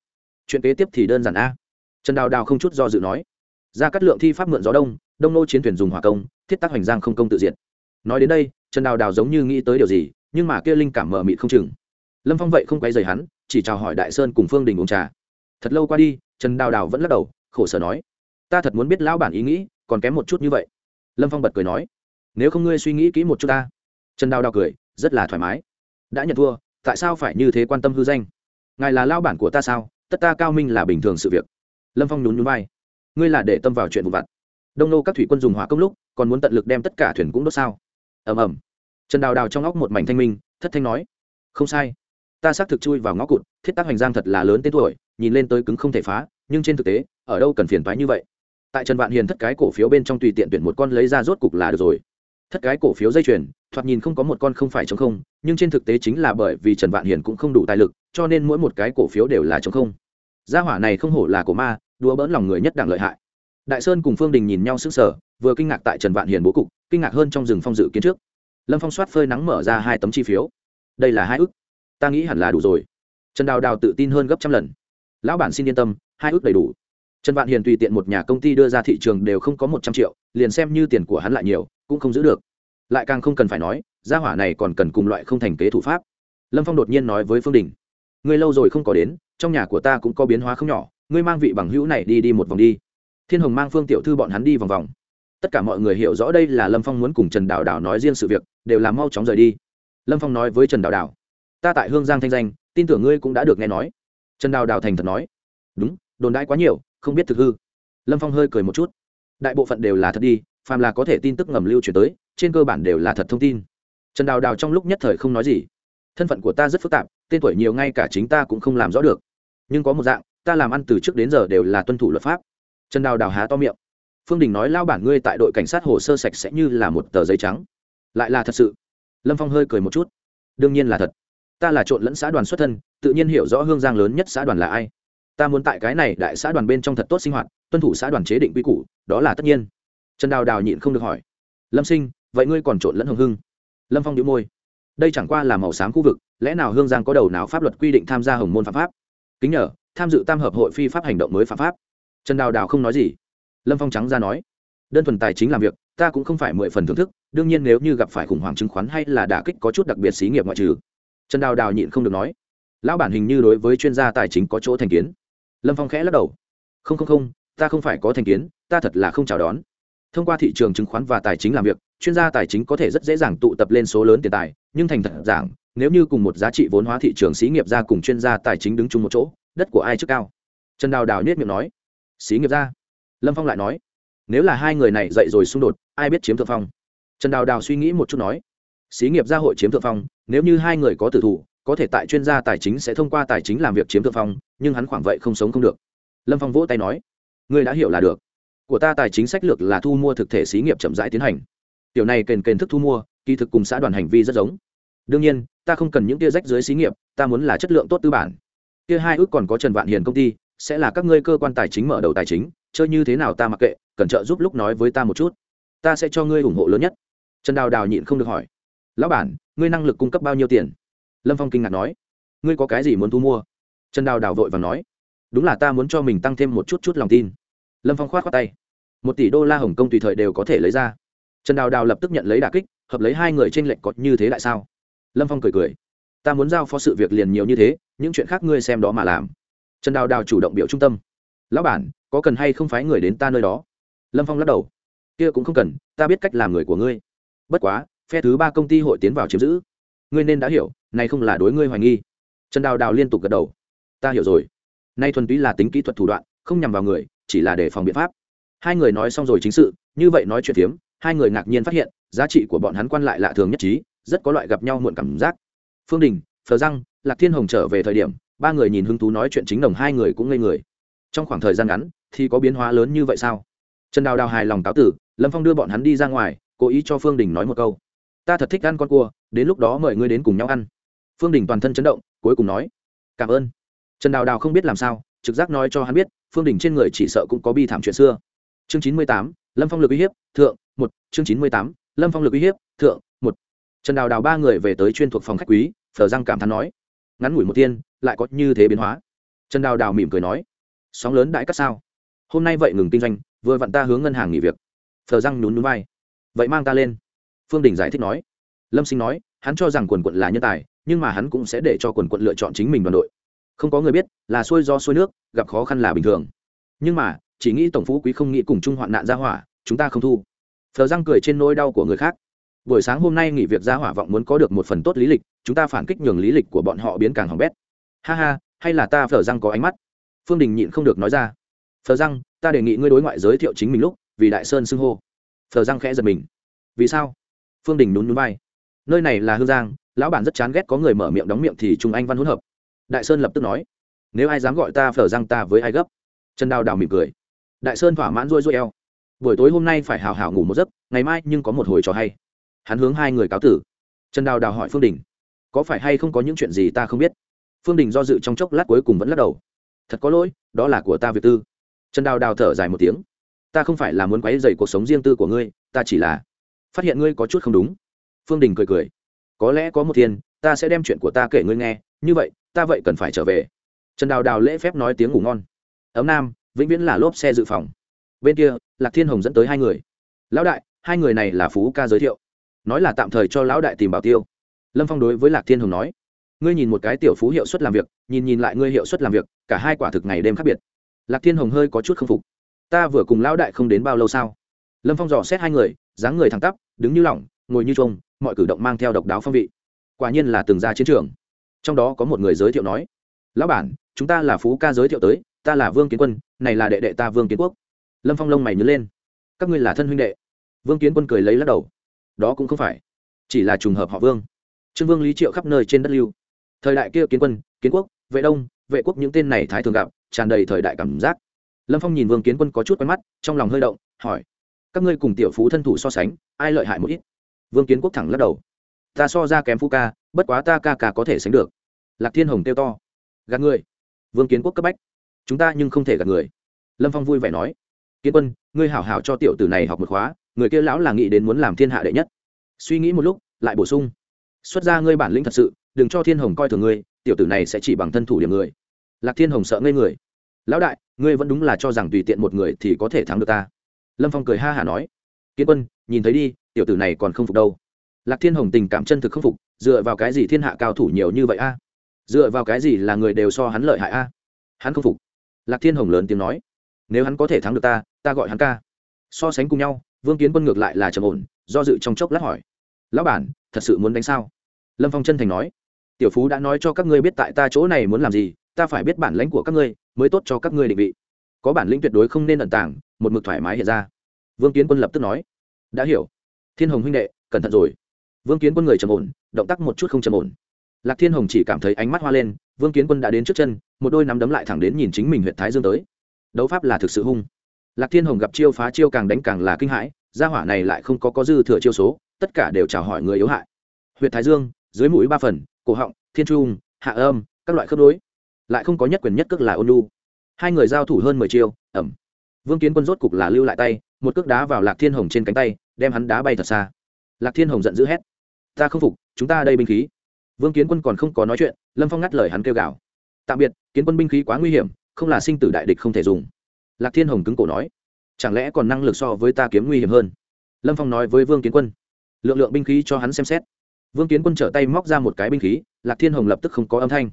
chuyện kế tiếp thì đơn giản a. Trần đào đào không chút do dự nói. Ra cắt lượng thi pháp mượn gió đông đông nô chiến thuyền dùng hỏa công, thiết tác hoành giang không công tự diệt. Nói đến đây, trần đào đào giống như nghĩ tới điều gì, nhưng mà kia linh cảm mờ mịt không chừng. Lâm phong vậy không quay dày hắn, chỉ chào hỏi đại sơn cùng phương đình uống trà. Thật lâu qua đi, trần đào đào vẫn lắc đầu, khổ sở nói. Ta thật muốn biết lão bản ý nghĩ, còn kém một chút như vậy. Lâm phong bật cười nói. Nếu không ngươi suy nghĩ kỹ một chút ta. Trần đào đào cười, rất là thoải mái. Đã nhận thua, tại sao phải như thế quan tâm hư danh? Ngài là lao bản của ta sao? Tất ta cao minh là bình thường sự việc. Lâm phong nhún nhún vai. Ngươi là để tâm vào chuyện vụ vặt. Đông nô các thủy quân dùng hỏa công lúc, còn muốn tận lực đem tất cả thuyền cũng đốt sao? Ầm ầm. Trần đào đào trong óc một mảnh thanh minh, thất thanh nói, không sai. Ta xác thực chui vào ngõ cụt, thiết tác hành giang thật là lớn tên tuổi, nhìn lên tới cứng không thể phá, nhưng trên thực tế, ở đâu cần phiền toái như vậy? Tại trần vạn hiền thất cái cổ phiếu bên trong tùy tiện tuyển một con lấy ra rốt cục là được rồi. Thất cái cổ phiếu dây chuyền, thoạt nhìn không có một con không phải chống không nhưng trên thực tế chính là bởi vì trần vạn hiền cũng không đủ tài lực, cho nên mỗi một cái cổ phiếu đều là chống không. Gia hỏa này không hổ là cổ ma, đùa bỡn lòng người nhất đẳng lợi hại. Đại sơn cùng phương đình nhìn nhau sững sờ, vừa kinh ngạc tại trần vạn hiền bố cục, kinh ngạc hơn trong rừng phong dự kiến trước. Lâm phong soát phơi nắng mở ra hai tấm chi phiếu. Đây là hai ước. Ta nghĩ hẳn là đủ rồi. Trần đào đào tự tin hơn gấp trăm lần. Lão bản xin yên tâm, hai ước đầy đủ. Trần vạn hiền tùy tiện một nhà công ty đưa ra thị trường đều không có một trăm triệu, liền xem như tiền của hắn lại nhiều, cũng không giữ được. Lại càng không cần phải nói gia hỏa này còn cần cùng loại không thành kế thủ pháp. Lâm phong đột nhiên nói với phương đình, ngươi lâu rồi không có đến, trong nhà của ta cũng có biến hóa không nhỏ, ngươi mang vị bằng hữu này đi đi một vòng đi. Thiên hồng mang phương tiểu thư bọn hắn đi vòng vòng. Tất cả mọi người hiểu rõ đây là lâm phong muốn cùng trần đào đào nói riêng sự việc, đều làm mau chóng rời đi. Lâm phong nói với trần đào đào, ta tại hương giang thanh danh, tin tưởng ngươi cũng đã được nghe nói. Trần đào đào thành thật nói, đúng, đồn đãi quá nhiều, không biết thực hư. Lâm phong hơi cười một chút, đại bộ phận đều là thật đi, phàm là có thể tin tức ngầm lưu chuyển tới, trên cơ bản đều là thật thông tin trần đào đào trong lúc nhất thời không nói gì. Thân phận của ta rất phức tạp, tên tuổi nhiều ngay cả chính ta cũng không làm rõ được. Nhưng có một dạng, ta làm ăn từ trước đến giờ đều là tuân thủ luật pháp. Trần đào đào há to miệng. Phương đình nói lao bản ngươi tại đội cảnh sát hồ sơ sạch sẽ như là một tờ giấy trắng. Lại là thật sự. Lâm phong hơi cười một chút. Đương nhiên là thật. Ta là trộn lẫn xã đoàn xuất thân, tự nhiên hiểu rõ hương giang lớn nhất xã đoàn là ai. Ta muốn tại cái này đại xã đoàn bên trong thật tốt sinh hoạt, tuân thủ xã đoàn chế định quy củ, đó là tất nhiên. Trần đào đào nhịn không được hỏi. Lâm sinh, vậy ngươi còn trộn lẫn hồng hưng? Lâm phong đĩu môi. Đây chẳng qua là màu xám khu vực, lẽ nào hương giang có đầu nào pháp luật quy định tham gia hồng môn phạm pháp? Kính nhờ, tham dự tam hợp hội phi pháp hành động mới phạm pháp. Trần đào đào không nói gì. Lâm phong trắng ra nói, đơn thuần tài chính làm việc, ta cũng không phải mười phần thưởng thức, đương nhiên nếu như gặp phải khủng hoảng chứng khoán hay là đả kích có chút đặc biệt xí nghiệp ngoại trừ. Trần đào đào nhịn không được nói, lão bản hình như đối với chuyên gia tài chính có chỗ thành kiến. Lâm phong khẽ lắc đầu, không không không, ta không phải có thành kiến, ta thật là không chào đón thông qua thị trường chứng khoán và tài chính làm việc, chuyên gia tài chính có thể rất dễ dàng tụ tập lên số lớn tiền tài, nhưng thành thật giảng, nếu như cùng một giá trị vốn hóa thị trường xí nghiệp ra cùng chuyên gia tài chính đứng chung một chỗ, đất của ai trước cao? Trần đào đào nhét miệng nói. Xí nghiệp ra lâm phong lại nói. Nếu là hai người này dậy rồi xung đột, ai biết chiếm thượng phong? Trần đào đào suy nghĩ một chút nói. Xí nghiệp gia hội chiếm thượng phong, nếu như hai người có tử thủ, có thể tại chuyên gia tài chính sẽ thông qua tài chính làm việc chiếm thượng phong, nhưng hắn khoảng vậy không sống không được. Lâm phong vỗ tay nói. Ngươi đã hiểu là được của ta tài chính sách lược là thu mua thực thể xí nghiệp chậm rãi tiến hành. Tiểu này kền kền thức thu mua, kỳ thực cùng xã đoàn hành vi rất giống. Đương nhiên, ta không cần những tia rách dưới xí nghiệp, ta muốn là chất lượng tốt tư bản. Kia hai ước còn có trần vạn hiền công ty, sẽ là các ngươi cơ quan tài chính mở đầu tài chính, chơi như thế nào ta mặc kệ cần trợ giúp lúc nói với ta một chút. Ta sẽ cho ngươi ủng hộ lớn nhất. Trần đào đào nhịn không được hỏi. Lão bản, ngươi năng lực cung cấp bao nhiêu tiền? Lâm phong kinh ngạc nói. Ngươi có cái gì muốn thu mua? Trần đào đào vội và nói. Đúng là ta muốn cho mình tăng thêm một chút chút lòng tin lâm phong khoát khoát tay. Một tỷ đô la hồng kông tùy thời đều có thể lấy ra. Trần đào đào lập tức nhận lấy đà kích, hợp lấy hai người t r ê n lệch có như thế lại sao? Lâm phong cười cười. Ta muốn giao phó sự việc liền nhiều như thế, những chuyện khác ngươi xem đó mà làm. Trần đào đào chủ động biểu trung tâm. Lão bản, có cần hay không phái người đến ta nơi đó? Lâm phong lắc đầu. Kia cũng không cần, ta biết cách làm người của ngươi. Bất quá, phe thứ ba công ty hội tiến vào chiếm giữ. Ngươi nên đã hiểu, này không là đối ngươi hoài nghi. Trần đào đào liên tục gật đầu. Ta hiểu rồi. Nay thuần túy là tính kỹ thuật thủ đoạn, không nhằm vào người chỉ là để phòng biện pháp. Hai người nói xong rồi chính sự, như vậy nói chuyện phiếm, hai người ngạc nhiên phát hiện, giá trị của bọn hắn quan lại lạ thường nhất trí, rất có loại gặp nhau muộn cảm giác. Phương đình, phờ răng, lạc thiên hồng trở về thời điểm, ba người nhìn hứng thú nói chuyện chính đồng hai người cũng ngây người. Trong khoảng thời gian ngắn, thì có biến hóa lớn như vậy sao? Trần đào đào hài lòng táo tử, lâm phong đưa bọn hắn đi ra ngoài, cố ý cho phương đình nói một câu. Ta thật thích ăn con cua, đến lúc đó mời ngươi đến cùng nhau ăn. Phương đình toàn thân chấn động, cuối cùng nói. Cảm ơn. Trần đào đào không biết làm sao, trực giác nói cho hắn biết phương đình trên người chỉ sợ cũng có bi thảm chuyện xưa. Chương chín mươi tám, lâm phong lực uy hiếp, thượng, một. Chương chín mươi tám, lâm phong lực uy hiếp, thượng, một. Trần đào đào ba người về tới chuyên thuộc phòng khách quý phở răng cảm thán nói, ngắn ngủi một tiên lại có như thế biến hóa. Trần đào đào mỉm cười nói, sóng lớn đại cắt sao? Hôm nay vậy ngừng kinh doanh, vừa vặn ta hướng ngân hàng nghỉ việc. Phở răng nhún nhún vai, vậy mang ta lên. Phương đình giải thích nói. Lâm sinh nói, hắn cho rằng quần quận là nhân tài, nhưng mà hắn cũng sẽ để cho quần quận lựa chọn chính mình đoàn đội không có người biết là xuôi do xuôi nước, gặp khó khăn là bình thường. Nhưng mà, chỉ nghĩ tổng phú quý không nghĩ cùng chung hoạn nạn ra hỏa, chúng ta không thu. Thờ răng cười trên nỗi đau của người khác. Buổi sáng hôm nay nghỉ việc ra hỏa vọng muốn có được một phần tốt lý lịch, chúng ta phản kích nhường lý lịch của bọn họ biến càng hỏng bét. Ha ha, hay là ta phở răng có ánh mắt? Phương đình nhịn không được nói ra. Phở răng ta đề nghị ngươi đối ngoại giới thiệu chính mình lúc, vì đại sơn xưng hô. Phở răng khẽ giật mình. Vì sao? Phương đình nhún nhún vai. Nơi này là hương giang, lão bản rất chán ghét có người mở miệng đóng miệng thì trung anh văn hỗn hợp đại sơn lập tức nói, nếu ai dám gọi ta phở răng ta với ai gấp? Trần đào đào mỉm cười, đại sơn thỏa mãn rôi rôi eo. Buổi tối hôm nay phải hào hào ngủ một giấc, ngày mai nhưng có một hồi trò hay. Hắn hướng hai người cáo tử. Trần đào đào hỏi phương đình, có phải hay không có những chuyện gì ta không biết? Phương đình do dự trong chốc lát cuối cùng vẫn lắc đầu, thật có lỗi, đó là của ta việc tư. Trần đào đào thở dài một tiếng, ta không phải là muốn quấy dày cuộc sống riêng tư của ngươi, ta chỉ là phát hiện ngươi có chút không đúng. Phương đình cười cười, có lẽ có một thiên, ta sẽ đem chuyện của ta kể ngươi nghe, như vậy ta vậy cần phải trở về. Trần đào đào lễ phép nói tiếng ngủ ngon. Ấm nam, vĩnh viễn là lốp xe dự phòng. Bên kia, lạc thiên hồng dẫn tới hai người. Lão đại, hai người này là phú ca giới thiệu. Nói là tạm thời cho lão đại tìm bảo tiêu. Lâm phong đối với lạc thiên hồng nói, ngươi nhìn một cái tiểu phú hiệu suất làm việc, nhìn nhìn lại ngươi hiệu suất làm việc, cả hai quả thực ngày đêm khác biệt. Lạc thiên hồng hơi có chút k phục. Ta vừa cùng lão đại không đến bao lâu sao? Lâm phong dò xét hai người, dáng người thẳng tắp, đứng như lỏng, ngồi như trông mọi cử động mang theo độc đáo phong vị. Quả nhiên là từng ra chiến trường trong đó có một người giới thiệu nói, lão bản, chúng ta là phú ca giới thiệu tới, ta là vương kiến quân, này là đệ đệ ta vương kiến quốc. Lâm phong lông mày nhớ lên. Các ngươi là thân huynh đệ. Vương kiến quân cười lấy lắc đầu. Đó cũng không phải, chỉ là trùng hợp họ vương. Trương vương lý triệu khắp nơi trên đất lưu. Thời đại kia kiến quân, kiến quốc, vệ đông, vệ quốc những tên này thái thường gặp, tràn đầy thời đại cảm giác. Lâm phong nhìn vương kiến quân có chút quen mắt, trong lòng hơi động, hỏi, các ngươi cùng tiểu phú thân thủ so sánh, ai lợi hại một ít? Vương kiến quốc thẳng lắc đầu ta so ra kém phu ca, bất quá ta ca ca có thể sánh được. Lạc thiên hồng kêu to. Gạt người. Vương kiến quốc cấp bách. Chúng ta nhưng không thể gạt người. Lâm phong vui vẻ nói. Kiến quân, ngươi hảo hảo cho tiểu tử này học một khóa, người kia lão là nghĩ đến muốn làm thiên hạ đệ nhất. Suy nghĩ một lúc, lại bổ sung. Xuất ra ngươi bản lĩnh thật sự, đừng cho thiên hồng coi thường ngươi, tiểu tử này sẽ chỉ bằng thân thủ điểm người. Lạc thiên hồng sợ ngây người. Lão đại, ngươi vẫn đúng là cho rằng tùy tiện một người thì có thể thắng được ta. Lâm phong cười ha hả nói. Kiến quân, nhìn thấy đi, tiểu tử này còn không phục đâu lạc thiên hồng tình cảm chân thực không phục, dựa vào cái gì thiên hạ cao thủ nhiều như vậy a? Dựa vào cái gì là người đều so hắn lợi hại a? Hắn không phục. Lạc thiên hồng lớn tiếng nói, nếu hắn có thể thắng được ta ta gọi hắn ca. So sánh cùng nhau, vương kiến quân ngược lại là trầm ổn, do dự trong chốc lát hỏi, lão bản, thật sự muốn đánh sao? Lâm phong chân thành nói, tiểu phú đã nói cho các ngươi biết tại ta chỗ này muốn làm gì, ta phải biết bản lãnh của các ngươi, mới tốt cho các ngươi định vị. Có bản lĩnh tuyệt đối không nên ẩn tàng, một mực thoải mái hiện ra. Vương kiến quân lập tức nói, đã hiểu. Thiên hồng huynh đệ, cẩn thận rồi vương kiến quân người trầm ổn, động tác một chút không trầm ổn. Lạc thiên hồng chỉ cảm thấy ánh mắt hoa lên, vương kiến quân đã đến trước chân, một đôi nắm đấm lại thẳng đến nhìn chính mình huyện thái dương tới. Đấu pháp là thực sự hung. Lạc thiên hồng gặp chiêu phá chiêu càng đánh càng là kinh hãi, gia hỏa này lại không có có dư thừa chiêu số, tất cả đều chào hỏi người yếu hại. Huyện thái dương, dưới mũi ba phần, cổ họng, thiên trung, hạ âm, các loại khớp đối lại không có nhất quyền nhất cước là ôn lu hai người giao thủ hơn mười chiêu ẩm vương kiến quân rốt cục là lưu lại tay, một cước đá vào lạc thiên hồng trên cánh tay, đem hắn đá bay thật xa. Lạc thiên hồng giận dữ hét ta không phục, chúng ta đây binh khí. Vương kiến quân còn không có nói chuyện, lâm phong ngắt lời hắn kêu gào. Tạm biệt, kiến quân binh khí quá nguy hiểm, không là sinh tử đại địch không thể dùng. Lạc thiên hồng cứng cổ nói, chẳng lẽ còn năng lực so với ta kiếm nguy hiểm hơn? Lâm phong nói với vương kiến quân, lượng lượng binh khí cho hắn xem xét. Vương kiến quân trở tay móc ra một cái binh khí, lạc thiên hồng lập tức không có âm thanh.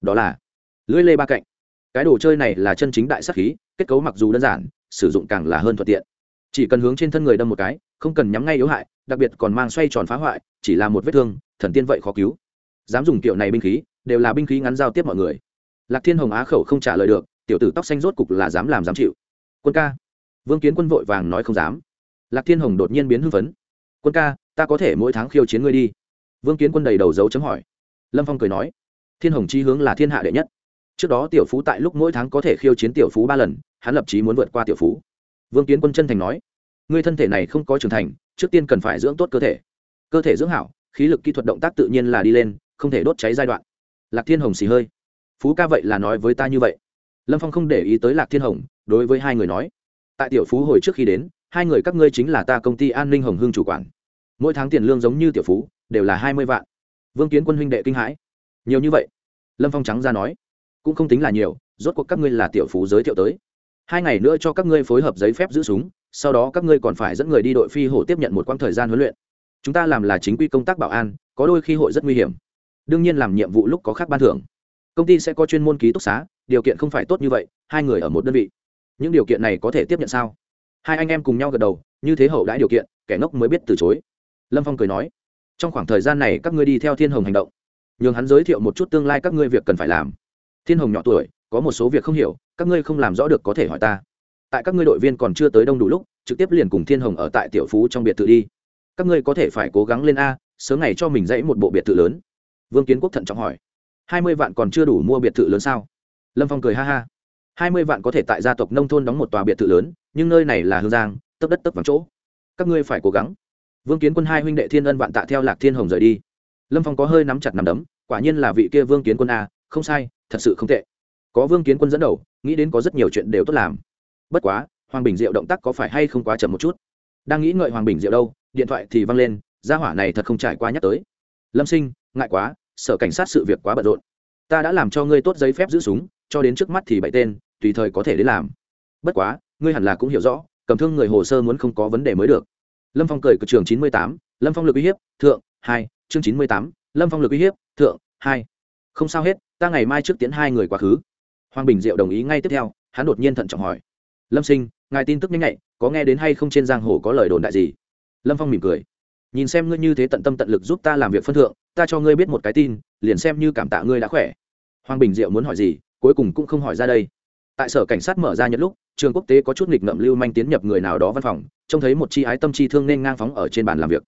Đó là, lưỡi lê ba cạnh. Cái đồ chơi này là chân chính đại sắc khí, kết cấu mặc dù đơn giản, sử dụng càng là hơn thuận tiện. Chỉ cần hướng trên thân người đâm một cái không cần nhắm ngay yếu hại, đặc biệt còn mang xoay tròn phá hoại, chỉ là một vết thương, thần tiên vậy khó cứu. Dám dùng kiểu này binh khí, đều là binh khí ngắn giao tiếp mọi người. Lạc thiên hồng á khẩu không trả lời được, tiểu tử tóc xanh rốt cục là dám làm dám chịu. Quân ca. Vương kiến quân vội vàng nói không dám. Lạc thiên hồng đột nhiên biến hưng phấn. Quân ca, ta có thể mỗi tháng khiêu chiến ngươi đi. Vương kiến quân đầy đầu dấu chấm hỏi. Lâm phong cười nói. Thiên hồng chi hướng là thiên hạ đệ nhất. Trước đó tiểu phú tại lúc mỗi tháng có thể khiêu chiến tiểu phú ba lần, hắn lập chí muốn vượt qua tiểu phú. Vương kiến quân chân thành nói ngươi thân thể này không có trưởng thành, trước tiên cần phải dưỡng tốt cơ thể. Cơ thể dưỡng hảo, khí lực kỹ thuật động tác tự nhiên là đi lên, không thể đốt cháy giai đoạn. Lạc thiên hồng xì hơi. Phú ca vậy là nói với ta như vậy. Lâm phong không để ý tới lạc thiên hồng, đối với hai người nói. Tại tiểu phú hồi trước khi đến, hai người các ngươi chính là ta công ty an ninh hồng hương chủ quản. Mỗi tháng tiền lương giống như tiểu phú, đều là hai mươi vạn. Vương kiến quân huynh đệ kinh hãi. Nhiều như vậy? Lâm phong trắng ra nói. Cũng không tính là nhiều, rốt cuộc các ngươi là tiểu phú giới thiệu tới. Hai ngày nữa cho các ngươi phối hợp giấy phép giữ súng sau đó các ngươi còn phải dẫn người đi đội phi hổ tiếp nhận một quãng thời gian huấn luyện. Chúng ta làm là chính quy công tác bảo an, có đôi khi hội rất nguy hiểm. Đương nhiên làm nhiệm vụ lúc có khác ban thưởng. Công ty sẽ có chuyên môn ký túc xá, điều kiện không phải tốt như vậy, hai người ở một đơn vị. Những điều kiện này có thể tiếp nhận sao? Hai anh em cùng nhau gật đầu, như thế hậu đãi điều kiện, kẻ ngốc mới biết từ chối. Lâm phong cười nói, trong khoảng thời gian này các ngươi đi theo thiên hồng hành động. Nhường hắn giới thiệu một chút tương lai các ngươi việc cần phải làm. Thiên hồng nhỏ tuổi, có một số việc không hiểu, các ngươi không làm rõ được có thể hỏi ta tại các ngươi đội viên còn chưa tới đông đủ lúc, trực tiếp liền cùng thiên hồng ở tại tiểu phú trong biệt thự đi. Các ngươi có thể phải cố gắng lên a, sớm ngày cho mình dãy một bộ biệt thự lớn. Vương kiến quốc thận trọng hỏi. Hai mươi vạn còn chưa đủ mua biệt thự lớn sao? Lâm phong cười ha ha. Hai mươi vạn có thể tại gia tộc nông thôn đóng một tòa biệt thự lớn, nhưng nơi này là hương giang, tấp đất tấp vắng chỗ. Các ngươi phải cố gắng. Vương kiến quân hai huynh đệ thiên ân vạn tạ theo lạc thiên hồng rời đi. Lâm phong có hơi nắm chặt nằm đấm, quả nhiên là vị kia vương kiến quân a, không sai, thật sự không tệ. Có vương kiến quân dẫn đầu, nghĩ đến có rất nhiều chuyện đều tốt làm bất quá, hoàng bình diệu động tác có phải hay không quá chậm một chút? Đang nghĩ ngợi hoàng bình diệu đâu, điện thoại thì văng lên, gia hỏa này thật không trải qua nhắc tới. Lâm sinh, ngại quá, sở cảnh sát sự việc quá bận rộn. Ta đã làm cho ngươi tốt giấy phép giữ súng, cho đến trước mắt thì bảy tên, tùy thời có thể đến làm. Bất quá, ngươi hẳn là cũng hiểu rõ, cầm thương người hồ sơ muốn không có vấn đề mới được. Lâm phong cười cực trường chín mươi tám, lâm phong lực uy hiếp, thượng, hai, chương chín mươi tám, lâm phong lực uy hiếp, thượng, hai. Không sao hết, ta ngày mai trước tiến hai người quá khứ. Hoàng bình diệu đồng ý ngay tiếp theo, hắn đột nhiên thận trọng hỏi lâm sinh ngài tin tức nhanh nhạy, có nghe đến hay không trên giang hồ có lời đồn đại gì? lâm phong mỉm cười. nhìn xem ngươi như thế tận tâm tận lực giúp ta làm việc phân thượng, ta cho ngươi biết một cái tin, liền xem như cảm tạ ngươi đã khỏe. Hoàng bình diệu muốn hỏi gì, cuối cùng cũng không hỏi ra đây. Tại sở cảnh sát mở ra nhận lúc, trường quốc tế có chút nghịch ngợm lưu manh tiến nhập người nào đó văn phòng, trông thấy một chi ái tâm chi thương nên ngang phóng ở trên bàn làm việc.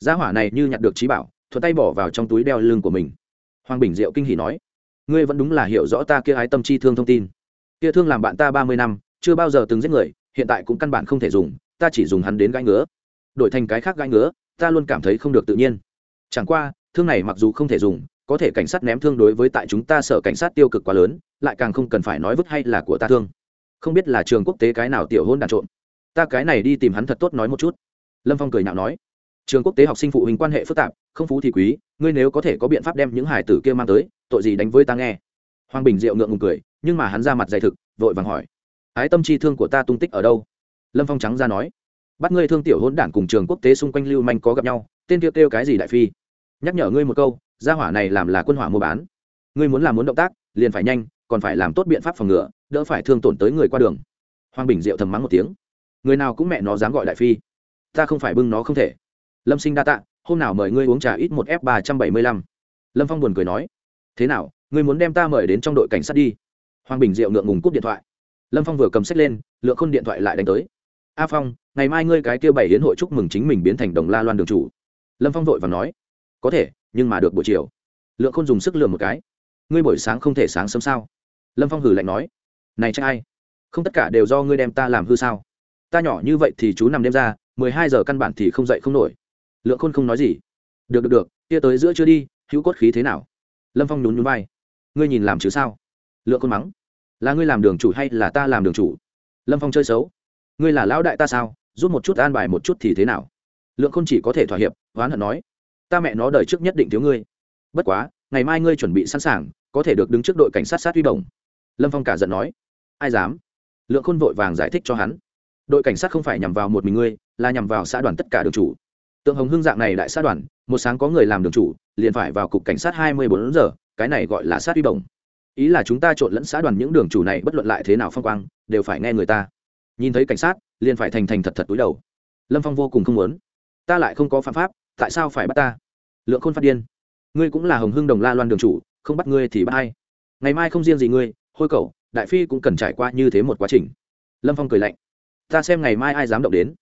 Gia hỏa này như nhặt được trí bảo, thuận tay bỏ vào trong túi đeo lưng của mình. Hoàng bình diệu kinh hỉ nói, ngươi vẫn đúng là hiểu rõ ta kia ái tâm chi thương thông tin. Kia thương làm bạn ta ba mươi năm chưa bao giờ từng giết người, hiện tại cũng căn bản không thể dùng, ta chỉ dùng hắn đến gãi ngứa. Đổi thành cái khác gãi ngứa, ta luôn cảm thấy không được tự nhiên. Chẳng qua, thương này mặc dù không thể dùng, có thể cảnh sát ném thương đối với tại chúng ta sợ cảnh sát tiêu cực quá lớn, lại càng không cần phải nói vứt hay là của ta thương. Không biết là trường quốc tế cái nào tiểu hôn đàn trộn ta cái này đi tìm hắn thật tốt nói một chút. Lâm phong cười nhạo nói. Trường quốc tế học sinh phụ huynh quan hệ phức tạp, không phú thì quý, ngươi nếu có thể có biện pháp đem những hải tử kia mang tới, tội gì đánh với ta nghe? Hoàng bình diệu ngượng ngùng cười, nhưng mà hắn ra mặt dày thực, vội vàng hỏi ái tâm chi thương của ta tung tích ở đâu? Lâm phong trắng ra nói. Bắt ngươi thương tiểu hôn đản cùng trường quốc tế xung quanh lưu manh có gặp nhau, tên kêu kêu cái gì đại phi? Nhắc nhở ngươi một câu, gia hỏa này làm là quân hỏa mua bán. Ngươi muốn làm muốn động tác, liền phải nhanh, còn phải làm tốt biện pháp phòng ngừa, đỡ phải thương tổn tới người qua đường. Hoàng bình diệu thầm mắng một tiếng. Người nào cũng mẹ nó dám gọi đại phi. Ta không phải bưng nó không thể. Lâm sinh đa tạ, hôm nào mời ngươi uống trà ít một f ba trăm bảy mươi lăm. Lâm phong buồn cười nói. Thế nào, ngươi muốn đem ta mời đến trong đội cảnh sát đi? Hoàng bình diệu ngượng ngùng cúp điện thoại lâm phong vừa cầm sách lên lượng khôn điện thoại lại đánh tới. A phong, ngày mai ngươi cái kia bảy hiến hội chúc mừng chính mình biến thành đồng la loan đường chủ. Lâm phong vội và nói, có thể, nhưng mà được buổi chiều. Lượng khôn dùng sức lừa một cái. Ngươi buổi sáng không thể sáng sớm sao? Lâm phong hử lạnh nói, này chắc ai? Không tất cả đều do ngươi đem ta làm hư sao? Ta nhỏ như vậy thì chú nằm đêm ra, mười hai giờ căn bản thì không dậy không nổi. Lượng khôn không nói gì. Được được được, kia tới giữa chưa đi, hữu cốt khí thế nào? Lâm phong nhún nhún vai. Ngươi nhìn làm chứ sao? Lượng khôn mắng là ngươi làm đường chủ hay là ta làm đường chủ? Lâm phong chơi xấu. Ngươi là lão đại ta sao? Rút một chút an bài một chút thì thế nào? Lượng khôn chỉ có thể thỏa hiệp, oán hận nói. Ta mẹ nó đời trước nhất định thiếu ngươi. Bất quá, ngày mai ngươi chuẩn bị sẵn sàng, có thể được đứng trước đội cảnh sát sát huy động. lâm phong cả giận nói. Ai dám? Lượng khôn vội vàng giải thích cho hắn. Đội cảnh sát không phải nhằm vào một mình ngươi, là nhằm vào xã đoàn tất cả đường chủ. Tượng hồng hưng dạng này đại xã đoàn, một sáng có người làm đường chủ, liền phải vào cục cảnh sát hai mươi bốn giờ, cái này gọi là sát huy bổng ý là chúng ta trộn lẫn xã đoàn những đường chủ này bất luận lại thế nào phong quang, đều phải nghe người ta. Nhìn thấy cảnh sát, liền phải thành thành thật thật túi đầu. Lâm phong vô cùng không muốn. Ta lại không có phạm pháp, tại sao phải bắt ta? Lượng khôn phát điên. Ngươi cũng là hồng hưng đồng la loan đường chủ, không bắt ngươi thì bắt ai? Ngày mai không riêng gì ngươi, hôi cậu đại phi cũng cần trải qua như thế một quá trình. Lâm phong cười lạnh. Ta xem ngày mai ai dám động đến.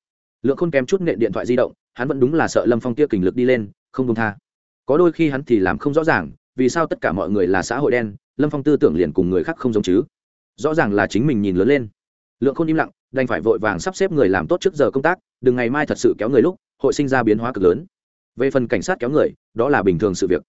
Lượng khôn kém chút nện điện thoại di động, hắn vẫn đúng là sợ lâm phong kia kình lực đi lên, không công tha. Có đôi khi hắn thì làm không rõ ràng, vì sao tất cả mọi người là xã hội đen lâm phong tư tưởng liền cùng người khác không giống chứ rõ ràng là chính mình nhìn lớn lên lượng khôn im lặng đành phải vội vàng sắp xếp người làm tốt trước giờ công tác đừng ngày mai thật sự kéo người lúc hội sinh ra biến hóa cực lớn về phần cảnh sát kéo người đó là bình thường sự việc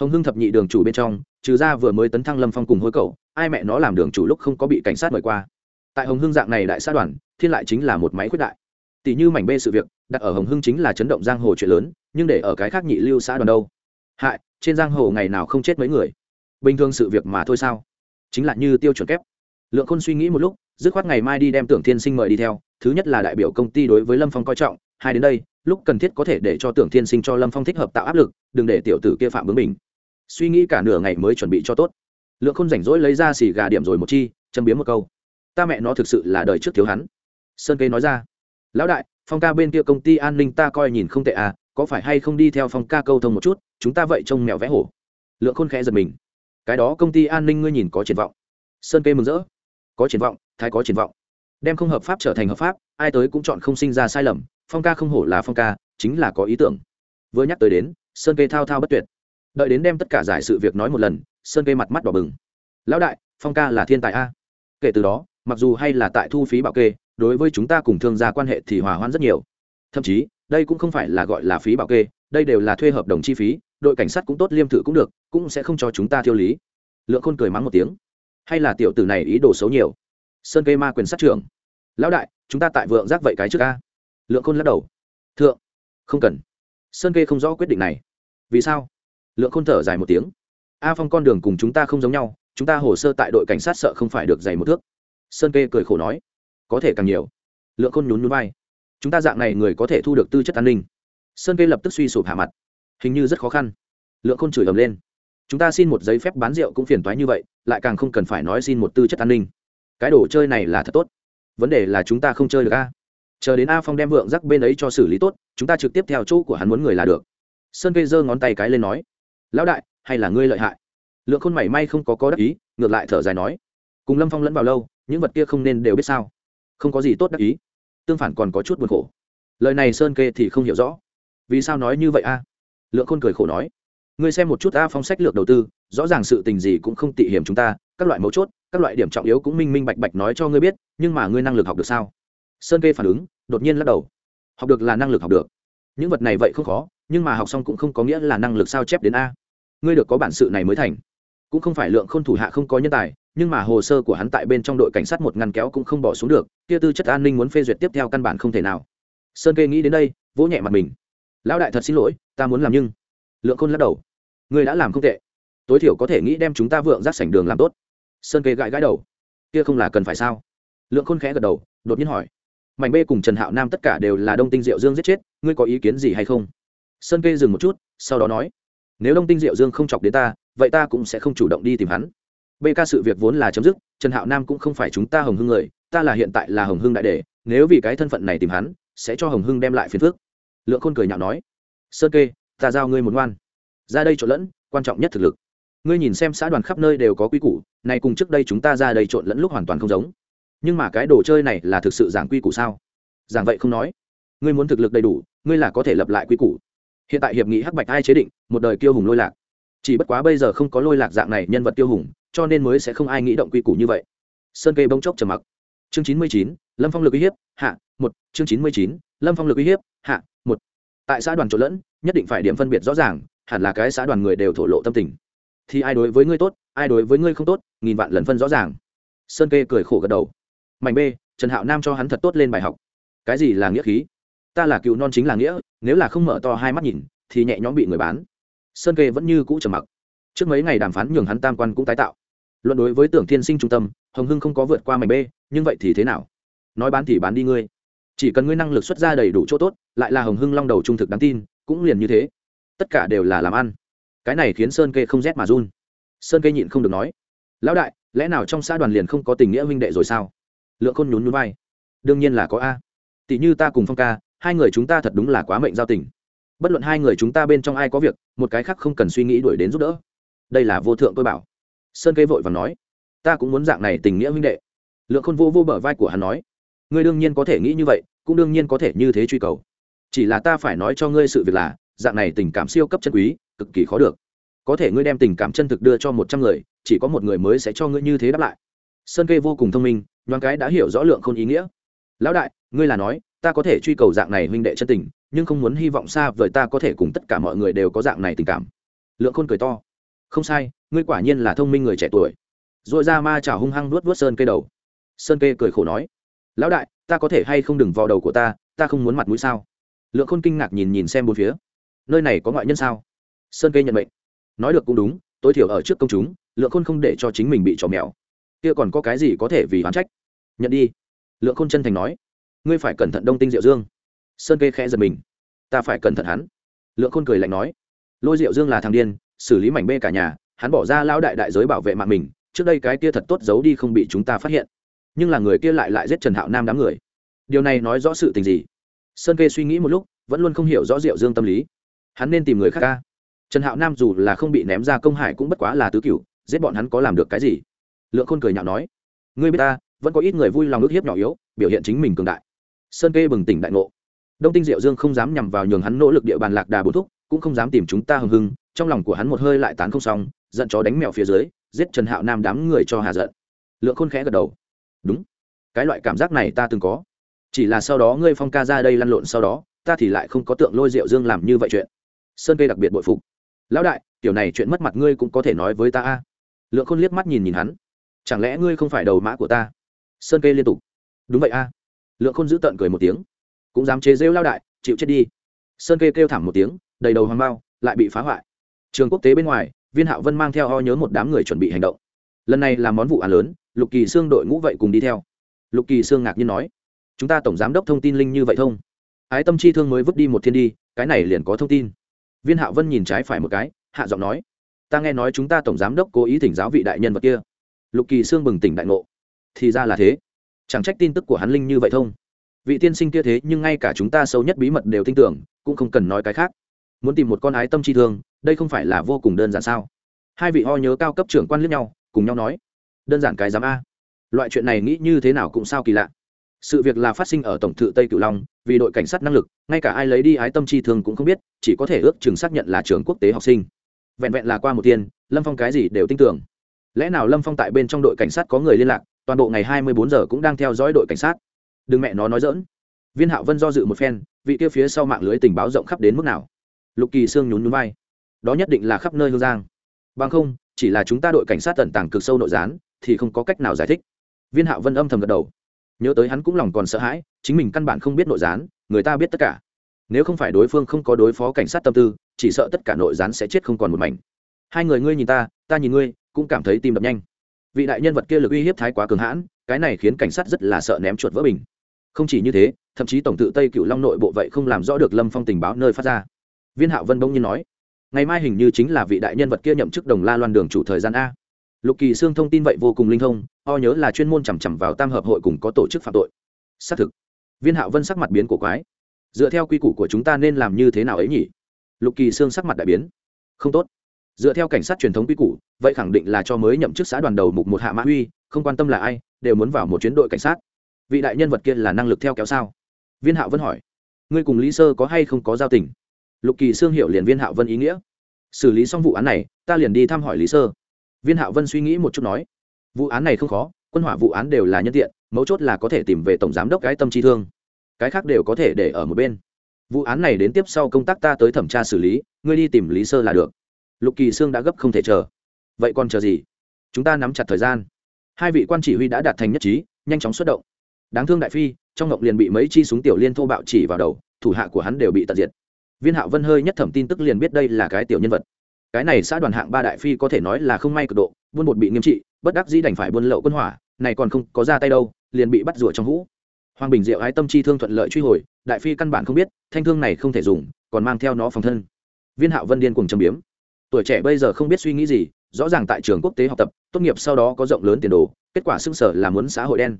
hồng hưng thập nhị đường chủ bên trong trừ ra vừa mới tấn thăng lâm phong cùng hối cầu ai mẹ nó làm đường chủ lúc không có bị cảnh sát mời qua tại hồng hưng dạng này đại sát đoàn thiên lại chính là một máy quyết đại tỷ như mảnh bê sự việc đặt ở hồng hưng chính là chấn động giang hồ chuyện lớn nhưng để ở cái khác nhị lưu xã đoàn đâu hại trên giang hồ ngày nào không chết mấy người bình thường sự việc mà thôi sao? Chính là như tiêu chuẩn kép. Lượng khôn suy nghĩ một lúc, dứt khoát ngày mai đi đem tưởng thiên sinh mời đi theo. Thứ nhất là đại biểu công ty đối với lâm phong coi trọng, hai đến đây, lúc cần thiết có thể để cho tưởng thiên sinh cho lâm phong thích hợp tạo áp lực, đừng để tiểu tử kia phạm bướng mình suy nghĩ cả nửa ngày mới chuẩn bị cho tốt. Lượng khôn rảnh rỗi lấy ra xì gà điểm rồi một chi, châm biếm một câu. Ta mẹ nó thực sự là đời trước thiếu hắn. Sơn cây nói ra. Lão đại, phong ca bên kia công ty an ninh ta coi nhìn không tệ à có phải hay không đi theo phong ca câu thông một chút, chúng ta vậy trông mèo vẽ hổ. Lượng khôn khẽ giật mình cái đó công ty an ninh ngươi nhìn có triển vọng. Sơn kê mừng rỡ. Có triển vọng, thái có triển vọng. Đem không hợp pháp trở thành hợp pháp, ai tới cũng chọn không sinh ra sai lầm, phong ca không hổ là phong ca, chính là có ý tưởng. Vừa nhắc tới đến, sơn kê thao thao bất tuyệt. Đợi đến đem tất cả giải sự việc nói một lần, sơn kê mặt mắt đỏ bừng. Lão đại, phong ca là thiên tài a. Kể từ đó, mặc dù hay là tại thu phí bảo kê, đối với chúng ta cùng thương gia quan hệ thì hòa hoãn rất nhiều. Thậm chí, đây cũng không phải là gọi là phí bảo kê, đây đều là thuê hợp đồng chi phí đội cảnh sát cũng tốt, liêm thử cũng được, cũng sẽ không cho chúng ta thiêu lý. Lượng khôn cười mắng một tiếng. Hay là tiểu tử này ý đồ xấu nhiều. Sơn cây ma quyền sát trưởng. Lão đại, chúng ta tại vượng giác vậy cái trước ca? lượng khôn lắc đầu. Thượng. Không cần. Sơn kê không rõ quyết định này. Vì sao? Lượng khôn thở dài một tiếng. A phong con đường cùng chúng ta không giống nhau, chúng ta hồ sơ tại đội cảnh sát sợ không phải được dày một thước. Sơn kê cười khổ nói. Có thể càng nhiều. Lượng khôn nhún nhún vai. Chúng ta dạng này người có thể thu được tư chất an ninh. Sơn kê lập tức suy sụp hạ mặt hình như rất khó khăn. Lượng khôn chửi ầm lên. Chúng ta xin một giấy phép bán rượu cũng phiền toái như vậy, lại càng không cần phải nói xin một tư chất an ninh. Cái đồ chơi này là thật tốt. Vấn đề là chúng ta không chơi được a. Chờ đến a phong đem vượng rắc bên ấy cho xử lý tốt, chúng ta trực tiếp theo chỗ của hắn muốn người là được. Sơn cây giơ ngón tay cái lên nói, lão đại, hay là ngươi lợi hại? Lượng khôn mảy may không có có đắc ý, ngược lại thở dài nói, cùng lâm phong lẫn vào lâu, những vật kia không nên đều biết sao. Không có gì tốt đắc ý. Tương phản còn có chút buồn khổ. Lời này sơn kê thì không hiểu rõ. Vì sao nói như vậy a? Lượng khôn cười khổ nói, ngươi xem một chút ta phong sách lược đầu tư, rõ ràng sự tình gì cũng không tị hiểm chúng ta, các loại mấu chốt, các loại điểm trọng yếu cũng minh minh bạch bạch nói cho ngươi biết, nhưng mà ngươi năng lực học được sao? Sơn kê phản ứng, đột nhiên lắc đầu, học được là năng lực học được. Những vật này vậy không khó, nhưng mà học xong cũng không có nghĩa là năng lực sao chép đến a. Ngươi được có bản sự này mới thành. Cũng không phải lượng k h ô n thủ hạ không có nhân tài, nhưng mà hồ sơ của hắn tại bên trong đội cảnh sát một ngăn kéo cũng không bỏ xuống được, kia tư chất an ninh muốn phê duyệt tiếp theo căn bản không thể nào. Sơn kê nghĩ đến đây, vỗ nhẹ mặt mình, lão đại thật xin lỗi ta muốn làm nhưng lượng khôn lắc đầu ngươi đã làm không tệ tối thiểu có thể nghĩ đem chúng ta vượng rác sảnh đường làm tốt sơn kê gãi gãi đầu kia không là cần phải sao lượng khôn khẽ gật đầu đột nhiên hỏi mảnh b cùng trần hạo nam tất cả đều là đông tinh diệu dương giết chết ngươi có ý kiến gì hay không sơn kê dừng một chút sau đó nói nếu đông tinh diệu dương không chọc đến ta vậy ta cũng sẽ không chủ động đi tìm hắn b ca sự việc vốn là chấm dứt trần hạo nam cũng không phải chúng ta hồng hưng người ta là hiện tại là hồng hưng đại đề nếu vì cái thân phận này tìm hắn sẽ cho hồng hưng đem lại phiền phước lượng khôn cười nhạo nói sơn kê, ta giao ngươi một ngoan. Ra đây trộn lẫn, quan trọng nhất thực lực. Ngươi nhìn xem xã đoàn khắp nơi đều có quy củ, này cùng trước đây chúng ta ra đây trộn lẫn lúc hoàn toàn không giống. Nhưng mà cái đồ chơi này là thực sự giảng quy củ sao? Giảng vậy không nói. Ngươi muốn thực lực đầy đủ, ngươi là có thể lập lại quy củ. Hiện tại hiệp nghị hắc bạch ai chế định, một đời kiêu hùng lôi lạc. Chỉ bất quá bây giờ không có lôi lạc dạng này nhân vật kiêu hùng, cho nên mới sẽ không ai nghĩ động quy củ như vậy. Sơn Kê bông chốc trầm mặc. Chương chín mươi chín, lâm phong lực uy hiếp, hạ, một. Chương chín mươi chín, lâm phong lực uy hiếp, hạ, một tại xã đoàn trộn lẫn, nhất định phải điểm phân biệt rõ ràng, hẳn là cái xã đoàn người đều thổ lộ tâm tình. Thì ai đối với ngươi tốt, ai đối với ngươi không tốt, nghìn vạn lần phân rõ ràng. Sơn kê cười khổ gật đầu. Mảnh b, trần hạo nam cho hắn thật tốt lên bài học. Cái gì là nghĩa khí? Ta là cựu non chính là nghĩa, nếu là không mở to hai mắt nhìn, thì nhẹ nhõm bị người bán. Sơn kê vẫn như cũ trầm mặc. Trước mấy ngày đàm phán nhường hắn tam quan cũng tái tạo. Luận đối với tưởng thiên sinh trung tâm, hồng hưng không có vượt qua mảnh b, nhưng vậy thì thế nào? Nói bán thì bán đi ngươi. Chỉ cần ngươi năng lực xuất ra đầy đủ chỗ tốt lại là hồng hưng long đầu trung thực đáng tin, cũng liền như thế. Tất cả đều là làm ăn. Cái này khiến sơn kê không rét mà run. Sơn kê nhịn không được nói, lão đại, lẽ nào trong xã đoàn liền không có tình nghĩa huynh đệ rồi sao? Lượng khôn nhún nhún vai, đương nhiên là có a. Tỷ như ta cùng phong ca, hai người chúng ta thật đúng là quá mệnh giao tình. Bất luận hai người chúng ta bên trong ai có việc, một cái khác không cần suy nghĩ đuổi đến giúp đỡ. Đây là vô thượng tôi bảo. Sơn kê vội và nói, ta cũng muốn dạng này tình nghĩa huynh đệ. Lượng khôn vô vô bờ vai của hắn nói, ngươi đương nhiên có thể nghĩ như vậy, cũng đương nhiên có thể như thế truy cầu chỉ là ta phải nói cho ngươi sự việc là, dạng này tình cảm siêu cấp chân quý, cực kỳ khó được. Có thể ngươi đem tình cảm chân thực đưa cho một trăm người, chỉ có một người mới sẽ cho ngươi như thế đáp lại. Sơn kê vô cùng thông minh, nhoáng cái đã hiểu rõ lượng khôn ý nghĩa. Lão đại, ngươi là nói, ta có thể truy cầu dạng này huynh đệ chân tình, nhưng không muốn hy vọng xa vời ta có thể cùng tất cả mọi người đều có dạng này tình cảm. Lượng khôn cười to. Không sai, ngươi quả nhiên là thông minh người trẻ tuổi. R ồ i ra ma chảo hung hăng nuốt vớt sơn kê đầu. Sơn kê cười khổ nói. Lão đại, ta có thể hay không đừng vào đầu của ta ta không muốn mặt mũi sao? Lượng khôn kinh ngạc nhìn nhìn xem bốn phía. Nơi này có ngoại nhân sao? Sơn kê nhận mệnh. Nói được cũng đúng, tối thiểu ở trước công chúng, lượng khôn không để cho chính mình bị trò mèo. Kia còn có cái gì có thể vì oán trách? Nhận đi. Lượng khôn chân thành nói. Ngươi phải cẩn thận đông tinh diệu dương. Sơn kê khẽ giật mình. Ta phải cẩn thận hắn. Lượng khôn cười lạnh nói. Lôi diệu dương là thằng điên, xử lý mảnh bê cả nhà, hắn bỏ ra lão đại đại giới bảo vệ mạng mình, trước đây cái kia thật tốt giấu đi không bị chúng ta phát hiện. Nhưng là người kia lại lại giết trần hạo nam đám người. Điều này nói rõ sự tình gì? Sơn kê suy nghĩ một lúc, vẫn luôn không hiểu rõ diệu dương tâm lý. Hắn nên tìm người khác ca. Trần hạo nam dù là không bị ném ra công hải cũng bất quá là tứ cựu giết bọn hắn có làm được cái gì? Lượng khôn cười nhạo nói, ngươi biết ta, vẫn có ít người vui lòng ước hiếp nhỏ yếu, biểu hiện chính mình cường đại. Sơn kê bừng tỉnh đại ngộ. Đông tinh diệu dương không dám nhằm vào nhường hắn nỗ lực địa bàn lạc đà bổ thúc, cũng không dám tìm chúng ta hừng hưng, trong lòng của hắn một hơi lại tán không xong, giận chó đánh mèo phía dưới, giết trần hạo nam đám người cho hà giận. Lượng khôn khẽ gật đầu. Đúng, cái loại cảm giác này ta từng có chỉ là sau đó ngươi phong ca ra đây lăn lộn sau đó, ta thì lại không có tượng lôi diệu dương làm như vậy chuyện. Sơn kê đặc biệt bội phục. Lão đại, tiểu này chuyện mất mặt ngươi cũng có thể nói với ta a. Lượng khôn liếc mắt nhìn nhìn hắn. Chẳng lẽ ngươi không phải đầu mã của ta? Sơn kê liên tục. Đúng vậy a. Lượng khôn giữ tận cười một tiếng. Cũng dám chế rêu lao đại, chịu chết đi. Sơn kê kêu thảm một tiếng, đầy đầu hoàng bao lại bị phá hoại. Trường quốc tế bên ngoài, viên hạo vân mang theo ho nhớ một đám người chuẩn bị hành động. Lần này là món vụ án lớn, lục kỳ xương đội ngũ vậy cùng đi theo. Lục kỳ xương ngạc nhiên nói chúng ta tổng giám đốc thông tin linh như vậy thông. Ái tâm chi thương mới vứt đi một thiên đi, cái này liền có thông tin. Viên hạo vân nhìn trái phải một cái, hạ giọng nói, ta nghe nói chúng ta tổng giám đốc cố ý thỉnh giáo vị đại nhân vật kia. Lục kỳ sương bừng tỉnh đại ngộ. Thì ra là thế. Chẳng trách tin tức của hắn linh như vậy thông. Vị tiên sinh kia thế nhưng ngay cả chúng ta sâu nhất bí mật đều tin tưởng, cũng không cần nói cái khác. Muốn tìm một con ái tâm chi thương, đây không phải là vô cùng đơn giản sao? Hai vị ho nhớ cao cấp trưởng quan liếc nhau, cùng nhau nói, đơn giản cái giám a. Loại chuyện này nghĩ như thế nào cũng sao kỳ lạ sự việc là phát sinh ở tổng thự tây cửu long, vì đội cảnh sát năng lực, ngay cả ai lấy đi ái tâm chi thương cũng không biết, chỉ có thể ước chừng xác nhận là trường quốc tế học sinh. Vẹn vẹn là qua một tiên lâm phong cái gì đều tin tưởng. Lẽ nào lâm phong tại bên trong đội cảnh sát có người liên lạc, toàn bộ ngày hai mươi bốn giờ cũng đang theo dõi đội cảnh sát? Đừng mẹ nó nói dỡn viên hạo vân do dự một phen, vị kia phía sau mạng lưới tình báo rộng khắp đến mức nào? Lục kỳ sương nhún nhún vai. Đó nhất định là khắp nơi hương giang. Bằng không, chỉ là chúng ta đội cảnh sát tận tàng cực sâu nội gián, thì không có cách nào giải thích. Viên hạo vân âm thầm gật đầu nhớ tới hắn cũng lòng còn sợ hãi, chính mình căn bản không biết nội gián, người ta biết tất cả. Nếu không phải đối phương không có đối phó cảnh sát tâm tư, chỉ sợ tất cả nội gián sẽ chết không còn một mảnh. Hai người ngươi nhìn ta ta nhìn ngươi, cũng cảm thấy tim đập nhanh. Vị đại nhân vật kia lực uy hiếp thái quá cường hãn, cái này khiến cảnh sát rất là sợ ném chuột vỡ bình. Không chỉ như thế, thậm chí tổng tự tây cựu long nội bộ vậy không làm rõ được lâm phong tình báo nơi phát ra. Viên hạo vân bỗng nhiên nói, ngày mai hình như chính là vị đại nhân vật kia nhậm chức đồng la loan đường chủ thời gian a lục kỳ sương thông tin vậy vô cùng linh thông, o nhớ là chuyên môn chằm chằm vào tam hợp hội cùng có tổ chức phạm tội. Xác thực, viên hạo vân sắc mặt biến của quái. Dựa theo quy củ của chúng ta nên làm như thế nào ấy nhỉ? Lục kỳ sương sắc mặt đại biến. Không tốt. Dựa theo cảnh sát truyền thống quy củ, vậy khẳng định là cho mới nhậm chức xã đoàn đầu mục một hạ mã huy, không quan tâm là ai, đều muốn vào một chuyến đội cảnh sát. Vị đại nhân vật kia là năng lực theo kéo sao? Viên hạo vân hỏi. Ngươi cùng lý sơ có hay không có giao tình? Lục kỳ sương hiểu liền viên hạo vân ý nghĩa. Xử lý xong vụ án này, ta liền đi thăm hỏi lý sơ viên hạo vân suy nghĩ một chút nói, vụ án này không khó, quân hỏa vụ án đều là nhân tiện, mấu chốt là có thể tìm về tổng giám đốc cái tâm trí thương. Cái khác đều có thể để ở một bên. Vụ án này đến tiếp sau công tác ta tới thẩm tra xử lý, ngươi đi tìm lý sơ là được. Lục kỳ sương đã gấp không thể chờ. Vậy còn chờ gì? Chúng ta nắm chặt thời gian. Hai vị quan chỉ huy đã đạt thành nhất trí, nhanh chóng xuất động. Đáng thương đại phi, trong ngọc liền bị mấy chi súng tiểu liên thô bạo chỉ vào đầu, thủ hạ của hắn đều bị tận diệt. Viên hạo vân hơi nhất thẩm tin tức liền biết đây là cái tiểu nhân vật cái này xã đoàn hạng ba đại phi có thể nói là không may cực độ, buôn bột bị nghiêm trị, bất đắc dĩ đành phải buôn lậu quân hỏa, này còn không có ra tay đâu, liền bị bắt rủa trong hũ. Hoàng bình diệu ái tâm chi thương thuận lợi truy hồi, đại phi căn bản không biết, thanh thương này không thể dùng, còn mang theo nó phòng thân. Viên hạo vân điên cùng châm biếm. Tuổi trẻ bây giờ không biết suy nghĩ gì, rõ ràng tại trường quốc tế học tập, tốt nghiệp sau đó có rộng lớn tiền đồ, kết quả xưng sở là muốn xã hội đen.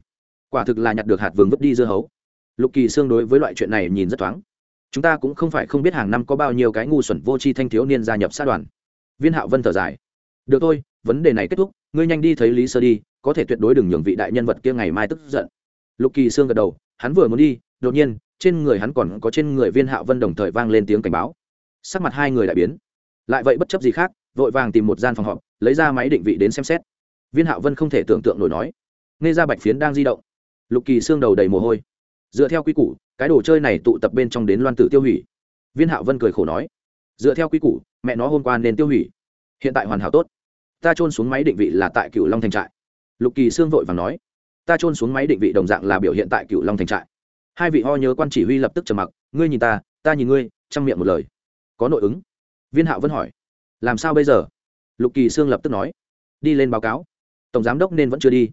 Quả thực là nhặt được hạt vườn vứt đi dưa hấu. Lục kỳ xương đối với loại chuyện này nhìn rất thoáng. Chúng ta cũng không phải không biết hàng năm có bao nhiêu cái ngu xuẩn vô tri thanh thiếu niên gia nhập xã đoàn viên hạo vân thở dài. Được thôi, vấn đề này kết thúc, ngươi nhanh đi thấy lý sơ đi, có thể tuyệt đối đừng nhường vị đại nhân vật kia ngày mai tức giận. Lục kỳ sương gật đầu, hắn vừa muốn đi, đột nhiên, trên người hắn còn có trên người viên hạo vân đồng thời vang lên tiếng cảnh báo. Sắc mặt hai người đại biến. Lại vậy bất chấp gì khác, vội vàng tìm một gian phòng họp, lấy ra máy định vị đến xem xét. Viên hạo vân không thể tưởng tượng nổi nói. Nghe ra bạch phiến đang di động. Lục kỳ xương đầu đầy mồ hôi. Dựa theo quy củ, cái đồ chơi này tụ tập bên trong đến loan tử tiêu hủy. Viên hạo vân cười khổ nói dựa theo quy củ, mẹ nó hôm qua nên tiêu hủy. Hiện tại hoàn hảo tốt. Ta trôn xuống máy định vị là tại cựu long thành trại. Lục kỳ sương vội và nói, ta trôn xuống máy định vị đồng dạng là biểu hiện tại cựu long thành trại. Hai vị ho nhớ quan chỉ huy lập tức trầm mặc, ngươi nhìn ta ta nhìn ngươi, chăm miệng một lời. Có nội ứng? Viên hạo vẫn hỏi. Làm sao bây giờ? Lục kỳ sương lập tức nói. Đi lên báo cáo. Tổng giám đốc nên vẫn chưa đi.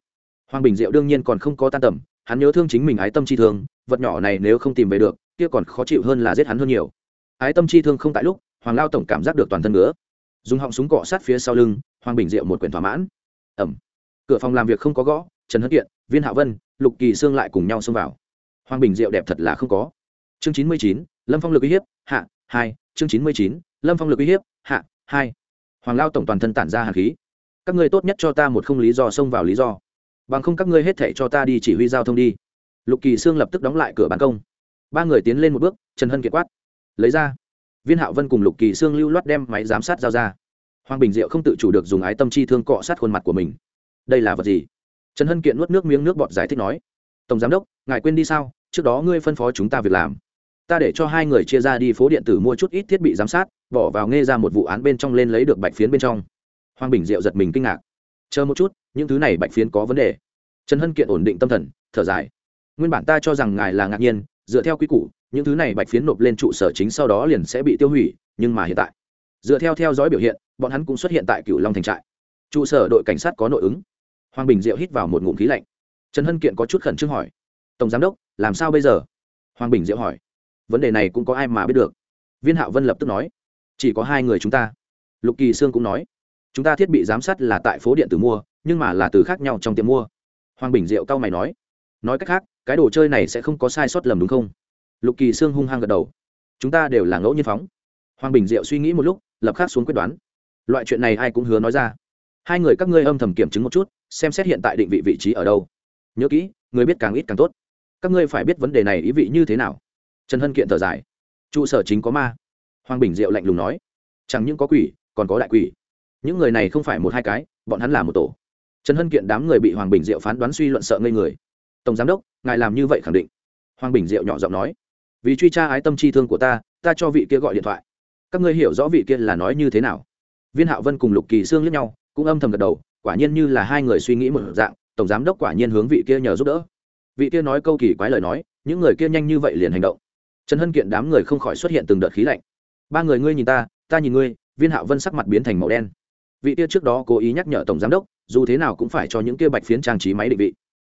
Hoàng bình diệu đương nhiên còn không có tan tầm, hắn nhớ thương chính mình ái tâm chi thương, vật nhỏ này nếu không tìm về được, kia còn khó chịu hơn là giết hắn hơn nhiều. Ái tâm chi thương không tại lúc hoàng lao tổng cảm giác được toàn thân nữa dùng họng súng cọ sát phía sau lưng, hoàng bình diệu một quyển thỏa mãn. Ẩm. Cửa phòng làm việc không có gõ, trần hất kiện, viên hạ vân, lục kỳ sương lại cùng nhau xông vào. Hoàng bình diệu đẹp thật là không có. Chương chín mươi chín, lâm phong lực uy hiếp, hạ, hai, chương chín mươi chín, lâm phong lực uy hiếp, hạ, hai. Hoàng lao tổng toàn thân tản ra hàn khí. Các ngươi tốt nhất cho ta một không lý do xông vào lý do. Bằng không các ngươi hết thể cho ta đi chỉ huy giao thông đi. Lục kỳ sương lập tức đóng lại cửa bàn công. Ba người tiến lên một bước, trần hân kiệt quát. Lấy ra viên hạo vân cùng lục kỳ sương lưu loát đem máy giám sát giao ra. Hoàng bình diệu không tự chủ được dùng ái tâm chi thương cọ sát khuôn mặt của mình. Đây là vật gì? Trần hân kiện nuốt nước miếng nước bọt giải thích nói. Tổng giám đốc, ngài quên đi sao? Trước đó ngươi phân phó chúng ta việc làm. Ta để cho hai người chia ra đi phố điện tử mua chút ít thiết bị giám sát, bỏ vào nghe ra một vụ án bên trong lên lấy được bạch phiến bên trong. Hoàng bình diệu giật mình kinh ngạc. Chờ một chút, những thứ này bạch phiến có vấn đề. Trần hân kiện ổn định tâm thần, thở dài. Nguyên bản ta cho rằng ngài là ngạc nhiên, dựa theo quy củ những thứ này bạch phiến nộp lên trụ sở chính sau đó liền sẽ bị tiêu hủy, nhưng mà hiện tại, dựa theo theo dõi biểu hiện, bọn hắn cũng xuất hiện tại cựu long thành trại. Trụ sở đội cảnh sát có nội ứng. Hoàng bình diệu hít vào một ngụm khí lạnh. Trần hân kiện có chút khẩn trương hỏi, tổng giám đốc, làm sao bây giờ? Hoàng bình diệu hỏi, vấn đề này cũng có ai mà biết được. Viên hạo vân lập tức nói, chỉ có hai người chúng ta. Lục kỳ sương cũng nói, chúng ta thiết bị giám sát là tại phố điện tử mua, nhưng mà là từ khác nhau trong tiệm mua. Hoàng bình diệu cao mày nói nói cách khác, cái đồ chơi này sẽ không có sai sót lầm đúng không? Lục kỳ sương hung hăng gật đầu. Chúng ta đều là ngẫu nhiên phóng. Hoàng bình diệu suy nghĩ một lúc, lập khắc xuống quyết đoán. Loại chuyện này ai cũng hứa nói ra. Hai người các ngươi âm thầm kiểm chứng một chút, xem xét hiện tại định vị vị trí ở đâu. Nhớ kỹ, người biết càng ít càng tốt. Các ngươi phải biết vấn đề này ý vị như thế nào. Trần hân kiện thở dài. Trụ sở chính có ma. Hoàng bình diệu lạnh lùng nói. Chẳng những có quỷ, còn có đại quỷ. Những người này không phải một hai cái, bọn hắn là một tổ. Trần hân kiện đám người bị hoàng bình diệu phán đoán suy luận sợ ngây người. Tổng giám đốc, ngài làm như vậy khẳng định. Hoàng bình diệu nhỏ giọng nói vì truy tra ái tâm chi thương của ta ta cho vị kia gọi điện thoại. Các ngươi hiểu rõ vị kia là nói như thế nào. Viên hạo vân cùng lục kỳ sương lẫn nhau, cũng âm thầm gật đầu, quả nhiên như là hai người suy nghĩ một dạng, tổng giám đốc quả nhiên hướng vị kia nhờ giúp đỡ. Vị kia nói câu kỳ quái lời nói, những người kia nhanh như vậy liền hành động. Trần hân kiện đám người không khỏi xuất hiện từng đợt khí lạnh. Ba người ngươi nhìn ta ta nhìn ngươi, viên hạo vân sắc mặt biến thành màu đen. Vị kia trước đó cố ý nhắc nhở tổng giám đốc, dù thế nào cũng phải cho những kia bạch phiến trang trí máy định vị.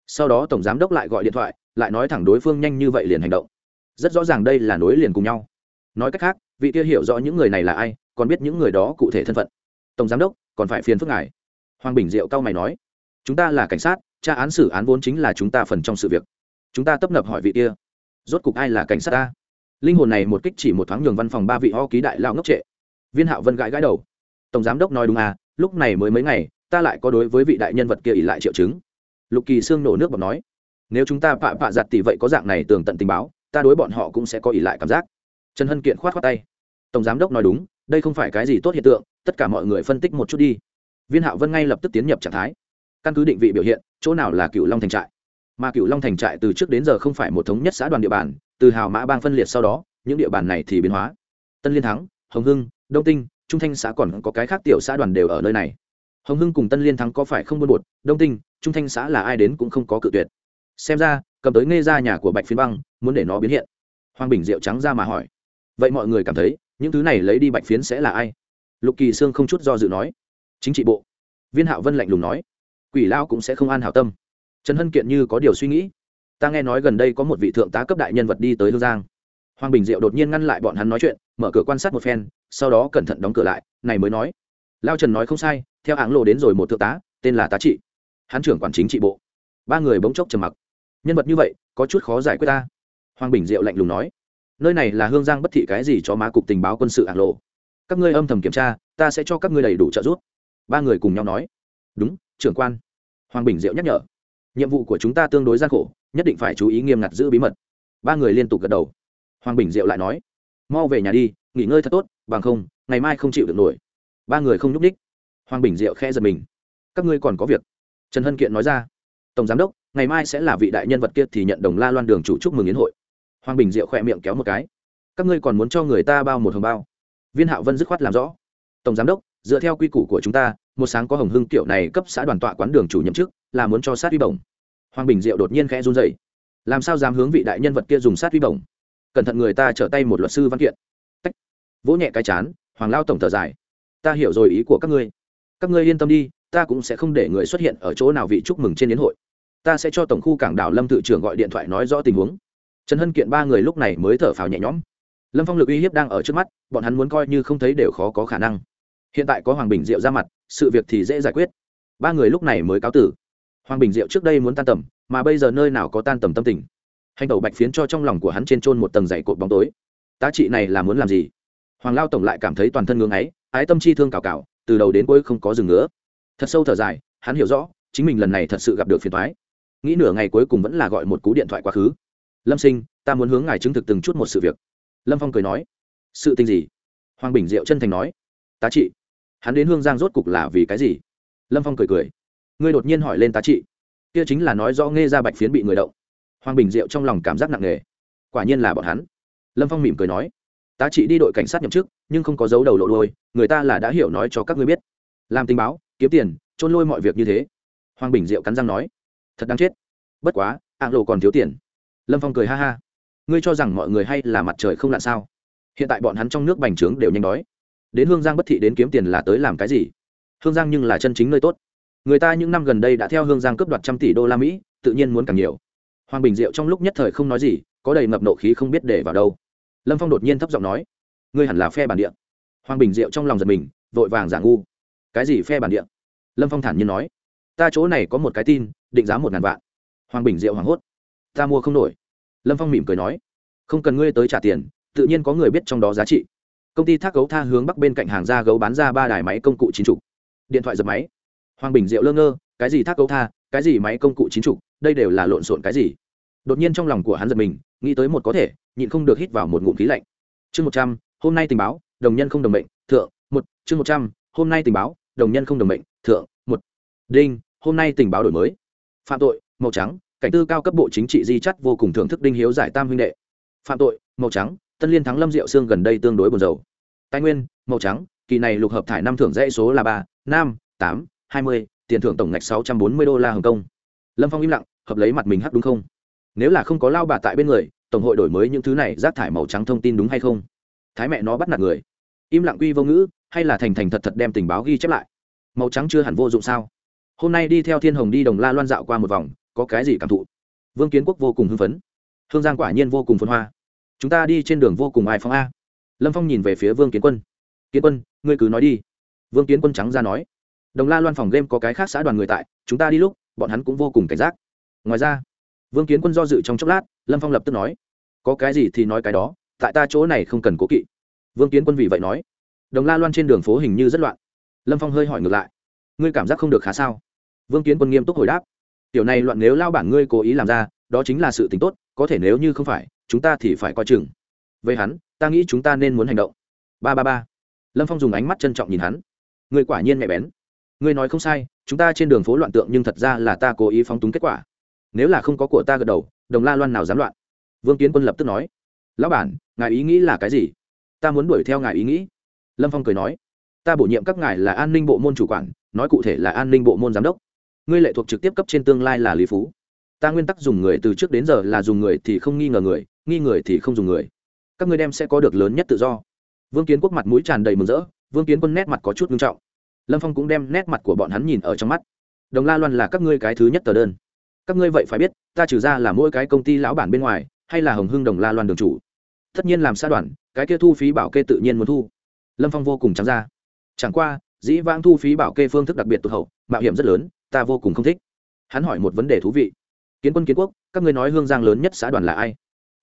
Sau đó tổng giám đốc lại gọi điện thoại, lại nói thẳng đối phương nhanh như vậy liền hành động rất rõ ràng đây là nối liền cùng nhau. Nói cách khác, vị kia hiểu rõ những người này là ai, còn biết những người đó cụ thể thân phận. Tổng giám đốc, còn phải phiền phức ngài. Hoàng bình diệu cao mày nói, chúng ta là cảnh sát, tra án xử án vốn chính là chúng ta phần trong sự việc. Chúng ta tấp nập hỏi vị kia, rốt cục ai là cảnh sát ta? Linh hồn này một kích chỉ một thoáng nhường văn phòng ba vị ho ký đại lao ngốc trệ. Viên hạo vân gãi gãi đầu. Tổng giám đốc nói đúng à lúc này mới mấy ngày, ta lại có đối với vị đại nhân vật kia ỉ lại triệu chứng. Lục kỳ sương nổ nước bọc nói, nếu chúng ta pạ pạ giặt tỷ vậy có dạng này tường tận tình báo ta đối bọn họ cũng sẽ có ỉ lại cảm giác. Trần hân kiện khoát khoát tay. Tổng giám đốc nói đúng, đây không phải cái gì tốt hiện tượng, tất cả mọi người phân tích một chút đi. Viên hạo vân ngay lập tức tiến nhập trạng thái. Căn cứ định vị biểu hiện, chỗ nào là cựu long thành trại? Mà cựu long thành trại từ trước đến giờ không phải một thống nhất xã đoàn địa bàn, từ hào mã bang phân liệt sau đó, những địa bàn này thì biến hóa. Tân liên thắng, hồng hưng, đông tinh, trung thanh xã còn có cái khác tiểu xã đoàn đều ở nơi này. Hồng hưng cùng tân liên thắng có phải không buôn bột đông tinh, trung thanh xã là ai đến cũng không có cự tuyệt. Xem ra, cầm tới nghe ra nhà của bạch phiến băng muốn để nó biến hiện. Hoàng bình rượu trắng ra mà hỏi. Vậy mọi người cảm thấy, những thứ này lấy đi bạch phiến sẽ là ai? Lục kỳ sương không chút do dự nói. Chính trị bộ. Viên hạo vân lạnh lùng nói. Quỷ lao cũng sẽ không an hảo tâm. Trần hân kiện như có điều suy nghĩ. Ta nghe nói gần đây có một vị thượng tá cấp đại nhân vật đi tới hương giang. Hoàng bình diệu đột nhiên ngăn lại bọn hắn nói chuyện, mở cửa quan sát một phen, sau đó cẩn thận đóng cửa lại, này mới nói. Lao trần nói không sai, theo áng lộ đến rồi một thượng tá, tên là tá trị. Hắn trưởng quản chính trị bộ. Ba người bỗng chốc trầm mặc. Nhân vật như vậy, có chút khó giải quyết ta hoàng bình diệu lạnh lùng nói, nơi này là hương giang bất thị cái gì cho má cục tình báo quân sự ảng lộ. Các ngươi âm thầm kiểm tra, ta sẽ cho các ngươi đầy đủ trợ giúp. Ba người cùng nhau nói, đúng, trưởng quan. Hoàng bình diệu nhắc nhở, nhiệm vụ của chúng ta tương đối gian khổ, nhất định phải chú ý nghiêm ngặt giữ bí mật. Ba người liên tục gật đầu. Hoàng bình diệu lại nói, mau về nhà đi, nghỉ ngơi thật tốt, bằng không, ngày mai không chịu được nổi. Ba người không nhúc ních hoàng bình diệu khe giật mình. Các ngươi còn có việc. Trần hân kiện nói ra, tổng giám đốc, ngày mai sẽ là vị đại nhân vật kia thì nhận đồng la loan đường chủ chúc mừng yến hội hoàng bình diệu khỏe miệng kéo một cái. Các ngươi còn muốn cho người ta bao một hồng bao? Viên hạo vân dứt khoát làm rõ. Tổng giám đốc, dựa theo quy củ của chúng ta, một sáng có hồng hưng tiểu này cấp xã đoàn tọa quán đường chủ nhậm chức, là muốn cho sát uy bổng. Hoàng bình diệu đột nhiên khẽ run dậy làm sao dám hướng vị đại nhân vật kia dùng sát uy bổng? Cẩn thận người ta trở tay một luật sư văn kiện. Tách. Vỗ nhẹ cái chán, hoàng lao tổng thở dài. Ta hiểu rồi ý của các ngươi. Các ngươi yên tâm đi, ta cũng sẽ không để người xuất hiện ở chỗ nào vị chúc mừng trên đến hội. Ta sẽ cho tổng khu cảng đảo lâm tự trưởng gọi điện thoại nói rõ tình huống trần hân kiện ba người lúc này mới thở phào nhẹ nhõm. Lâm phong lực uy hiếp đang ở trước mắt, bọn hắn muốn coi như không thấy đều khó có khả năng. Hiện tại có hoàng bình diệu ra mặt, sự việc thì dễ giải quyết. Ba người lúc này mới cáo tử. Hoàng bình diệu trước đây muốn tan tầm, mà bây giờ nơi nào có tan tầm tâm tình? Hành tẩu bạch phiến cho trong lòng của hắn trên trôn một tầng dày cột bóng tối. Tá trị này là muốn làm gì? Hoàng lao tổng lại cảm thấy toàn thân ngưng ấy ái tâm chi thương cào cào, từ đầu đến cuối không có dừng nữa. Thật sâu thở dài, hắn hiểu rõ, chính mình lần này thật sự gặp được phiền thoái nghĩ nửa ngày cuối cùng vẫn là gọi một cú điện thoại quá khứ lâm sinh, ta muốn hướng ngài chứng thực từng chút một sự việc. Lâm phong cười nói, sự tình gì? Hoàng bình diệu chân thành nói, tá trị. Hắn đến hương giang rốt cục là vì cái gì? Lâm phong cười cười, ngươi đột nhiên hỏi lên tá trị. Kia chính là nói rõ nghe ra bạch phiến bị người động. Hoàng bình diệu trong lòng cảm giác nặng nề, quả nhiên là bọn hắn. Lâm phong mỉm cười nói, tá trị đi đội cảnh sát nhậm chức, nhưng không có dấu đầu lộ đôi người ta là đã hiểu nói cho các ngươi biết. Làm tình báo, kiếm tiền trôn lôi mọi việc như thế. Hoàng bình diệu cắn răng nói, thật đáng chết. Bất quá ạng lộ còn thiếu tiền lâm phong cười ha ha. Ngươi cho rằng mọi người hay là mặt trời không lặn sao? Hiện tại bọn hắn trong nước bành trướng đều nhanh đói. Đến hương giang bất thị đến kiếm tiền là tới làm cái gì? Hương giang nhưng là chân chính nơi tốt. Người ta những năm gần đây đã theo hương giang cướp đoạt trăm tỷ đô la mỹ, tự nhiên muốn càng nhiều. Hoàng bình diệu trong lúc nhất thời không nói gì, có đầy ngập nộ khí không biết để vào đâu. Lâm phong đột nhiên thấp giọng nói, ngươi hẳn là phe bản địa. Hoàng bình diệu trong lòng giật mình, vội vàng giả ngu. Cái gì phe bản địa? Lâm phong thản nhiên nói, ta chỗ này có một cái tin, định giá một ngàn vạn. Hoàng bình diệu hoảng hốt ta mua không nổi. Lâm phong mỉm cười nói, không cần ngươi tới trả tiền, tự nhiên có người biết trong đó giá trị. Công ty thác gấu tha hướng bắc bên cạnh hàng ra gấu bán ra ba đài máy công cụ chính trục điện thoại dập máy. Hoàng bình diệu lơ ngơ, cái gì thác gấu tha, cái gì máy công cụ chính trục đây đều là lộn xộn cái gì? Đột nhiên trong lòng của hắn giật mình, nghĩ tới một có thể, nhịn không được hít vào một ngụm khí lạnh. Chương một trăm, hôm nay tình báo, đồng nhân không đồng mệnh thượng, một, chương một trăm, hôm nay tình báo, đồng nhân không đồng mệnh thượng, một. Đinh, hôm nay tình báo đổi mới. Phạm tội, màu trắng cảnh tư cao cấp bộ chính trị di chắt vô cùng thưởng thức đinh hiếu giải tam huynh đệ. Phạm tội, màu trắng, tân liên thắng lâm diệu xương gần đây tương đối buồn dầu tài nguyên, màu trắng, kỳ này lục hợp thải năm thưởng dãy số là ba, năm, tám, hai mươi, tiền thưởng tổng ngạch sáu trăm bốn mươi đô la hồng kông. Lâm phong im lặng, hợp lấy mặt mình hắc đúng không? Nếu là không có lao bà tại bên người, tổng hội đổi mới những thứ này, rác thải màu trắng thông tin đúng hay không? Thái mẹ nó bắt nạt người. Im lặng quy vô ngữ, hay là thành thành thật thật đem tình báo ghi chép lại? Màu trắng chưa hẳn vô dụng sao? Hôm nay đi theo thiên hồng đi đồng la loan dạo qua một vòng có cái gì cảm thụ? Vương kiến quốc vô cùng hưng phấn. Hương giang quả nhiên vô cùng phân hoa. Chúng ta đi trên đường vô cùng ai phong a. Lâm phong nhìn về phía vương kiến quân. Kiến quân, ngươi cứ nói đi. Vương kiến quân trắng ra nói. Đồng la loan phòng game có cái khác xã đoàn người tại, chúng ta đi lúc, bọn hắn cũng vô cùng cảnh giác. Ngoài ra, vương kiến quân do dự trong chốc lát, lâm phong lập tức nói. Có cái gì thì nói cái đó, tại ta chỗ này không cần cố kỵ. Vương kiến quân vì vậy nói. Đồng la loan trên đường phố hình như rất loạn. Lâm phong hơi hỏi ngược lại. Ngươi cảm giác không được khá sao? Vương kiến quân nghiêm túc hồi đáp tiểu này loạn nếu lao bản ngươi cố ý làm ra, đó chính là sự t ì n h tốt, có thể nếu như không phải, chúng ta thì phải coi chừng. Về hắn, ta nghĩ chúng ta nên muốn hành động. Ba ba ba. Lâm phong dùng ánh mắt trân trọng nhìn hắn. Ngươi quả nhiên mẹ bén. Ngươi nói không sai, chúng ta trên đường phố loạn tượng nhưng thật ra là ta cố ý phóng túng kết quả. Nếu là không có của ta gật đầu, đồng la loan nào dám loạn? Vương kiến quân lập tức nói. Lão bản, ngài ý nghĩ là cái gì? Ta muốn đuổi theo ngài ý nghĩ. Lâm phong cười nói. Ta bổ nhiệm các ngài là an ninh bộ môn chủ quản, nói cụ thể là an ninh bộ môn giám đốc ngươi lệ thuộc trực tiếp cấp trên tương lai là lý phú. Ta nguyên tắc dùng người từ trước đến giờ là dùng người thì không nghi ngờ người, nghi người thì không dùng người. Các ngươi đem sẽ có được lớn nhất tự do. Vương kiến quốc mặt mũi tràn đầy mừng rỡ, vương kiến quân nét mặt có chút nghiêm trọng. Lâm phong cũng đem nét mặt của bọn hắn nhìn ở trong mắt. Đồng la loan là các ngươi cái thứ nhất tờ đơn. Các ngươi vậy phải biết, ta trừ ra là mỗi cái công ty lão bản bên ngoài, hay là hồng hưng đồng la loan đường chủ. Tất nhiên làm xã đoàn, cái kia thu phí bảo kê tự nhiên muốn thu. Lâm phong vô cùng trắng ra. Chẳng qua, dĩ vãng thu phí bảo kê phương thức đặc biệt tụt hậu, mạo hiểm rất lớn ta vô cùng không thích. Hắn hỏi một vấn đề thú vị. Kiến quân kiến quốc, các ngươi nói hương giang lớn nhất xã đoàn là ai?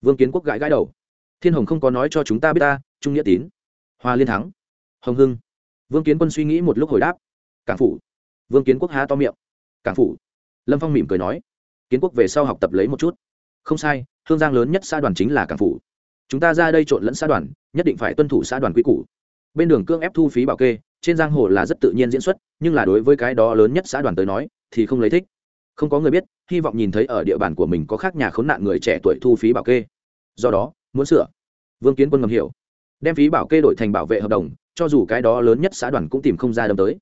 Vương kiến quốc gãi gãi đầu. Thiên hồng không có nói cho chúng ta biết ta, trung nghĩa tín. Hoa liên thắng. Hồng hưng. Vương kiến quân suy nghĩ một lúc hồi đáp. Cảng phủ. Vương kiến quốc há to miệng. Cảng phủ. Lâm phong mỉm cười nói. Kiến quốc về sau học tập lấy một chút. Không sai, hương giang lớn nhất xã đoàn chính là cảng phủ. Chúng ta ra đây trộn lẫn xã đoàn, nhất định phải tuân thủ xã đoàn quy củ. Bên đường cương ép thu phí bảo kê trên giang hồ là rất tự nhiên diễn xuất, nhưng là đối với cái đó lớn nhất xã đoàn tới nói, thì không lấy thích. Không có người biết, hy vọng nhìn thấy ở địa bàn của mình có khác nhà khốn nạn người trẻ tuổi thu phí bảo kê. Do đó, muốn sửa. Vương kiến quân ngầm hiểu. Đem phí bảo kê đổi thành bảo vệ hợp đồng, cho dù cái đó lớn nhất xã đoàn cũng tìm không ra đâm tới.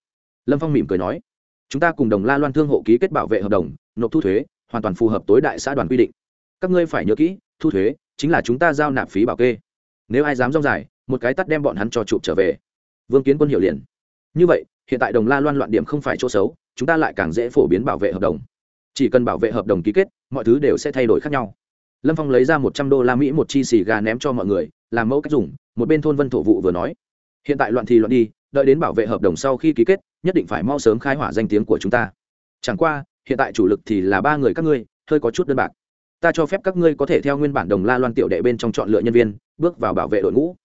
Lâm phong mỉm cười nói, chúng ta cùng đồng la loan thương hộ ký kết bảo vệ hợp đồng, nộp thu thuế, hoàn toàn phù hợp tối đại xã đoàn quy định. Các ngươi phải nhớ kỹ, thu thuế chính là chúng ta giao nạp phí bảo kê. Nếu ai dám rong dài, một cái tắt đem bọn hắn cho chụp trở về. Vương kiến quân hiểu liền như vậy, hiện tại đồng la loan loạn điểm không phải chỗ xấu, chúng ta lại càng dễ phổ biến bảo vệ hợp đồng. Chỉ cần bảo vệ hợp đồng ký kết, mọi thứ đều sẽ thay đổi khác nhau. Lâm phong lấy ra một trăm đô la mỹ một chi xì gà ném cho mọi người, làm mẫu cách dùng, một bên thôn vân thổ vụ vừa nói. Hiện tại loạn thì loạn đi, đợi đến bảo vệ hợp đồng sau khi ký kết, nhất định phải mau sớm khai hỏa danh tiếng của chúng ta. Chẳng qua, hiện tại chủ lực thì là ba người các ngươi, hơi có chút đơn bạc. Ta cho phép các ngươi có thể theo nguyên bản đồng la loan tiểu đệ bên trong chọn lựa nhân viên, bước vào bảo vệ đội ngũ.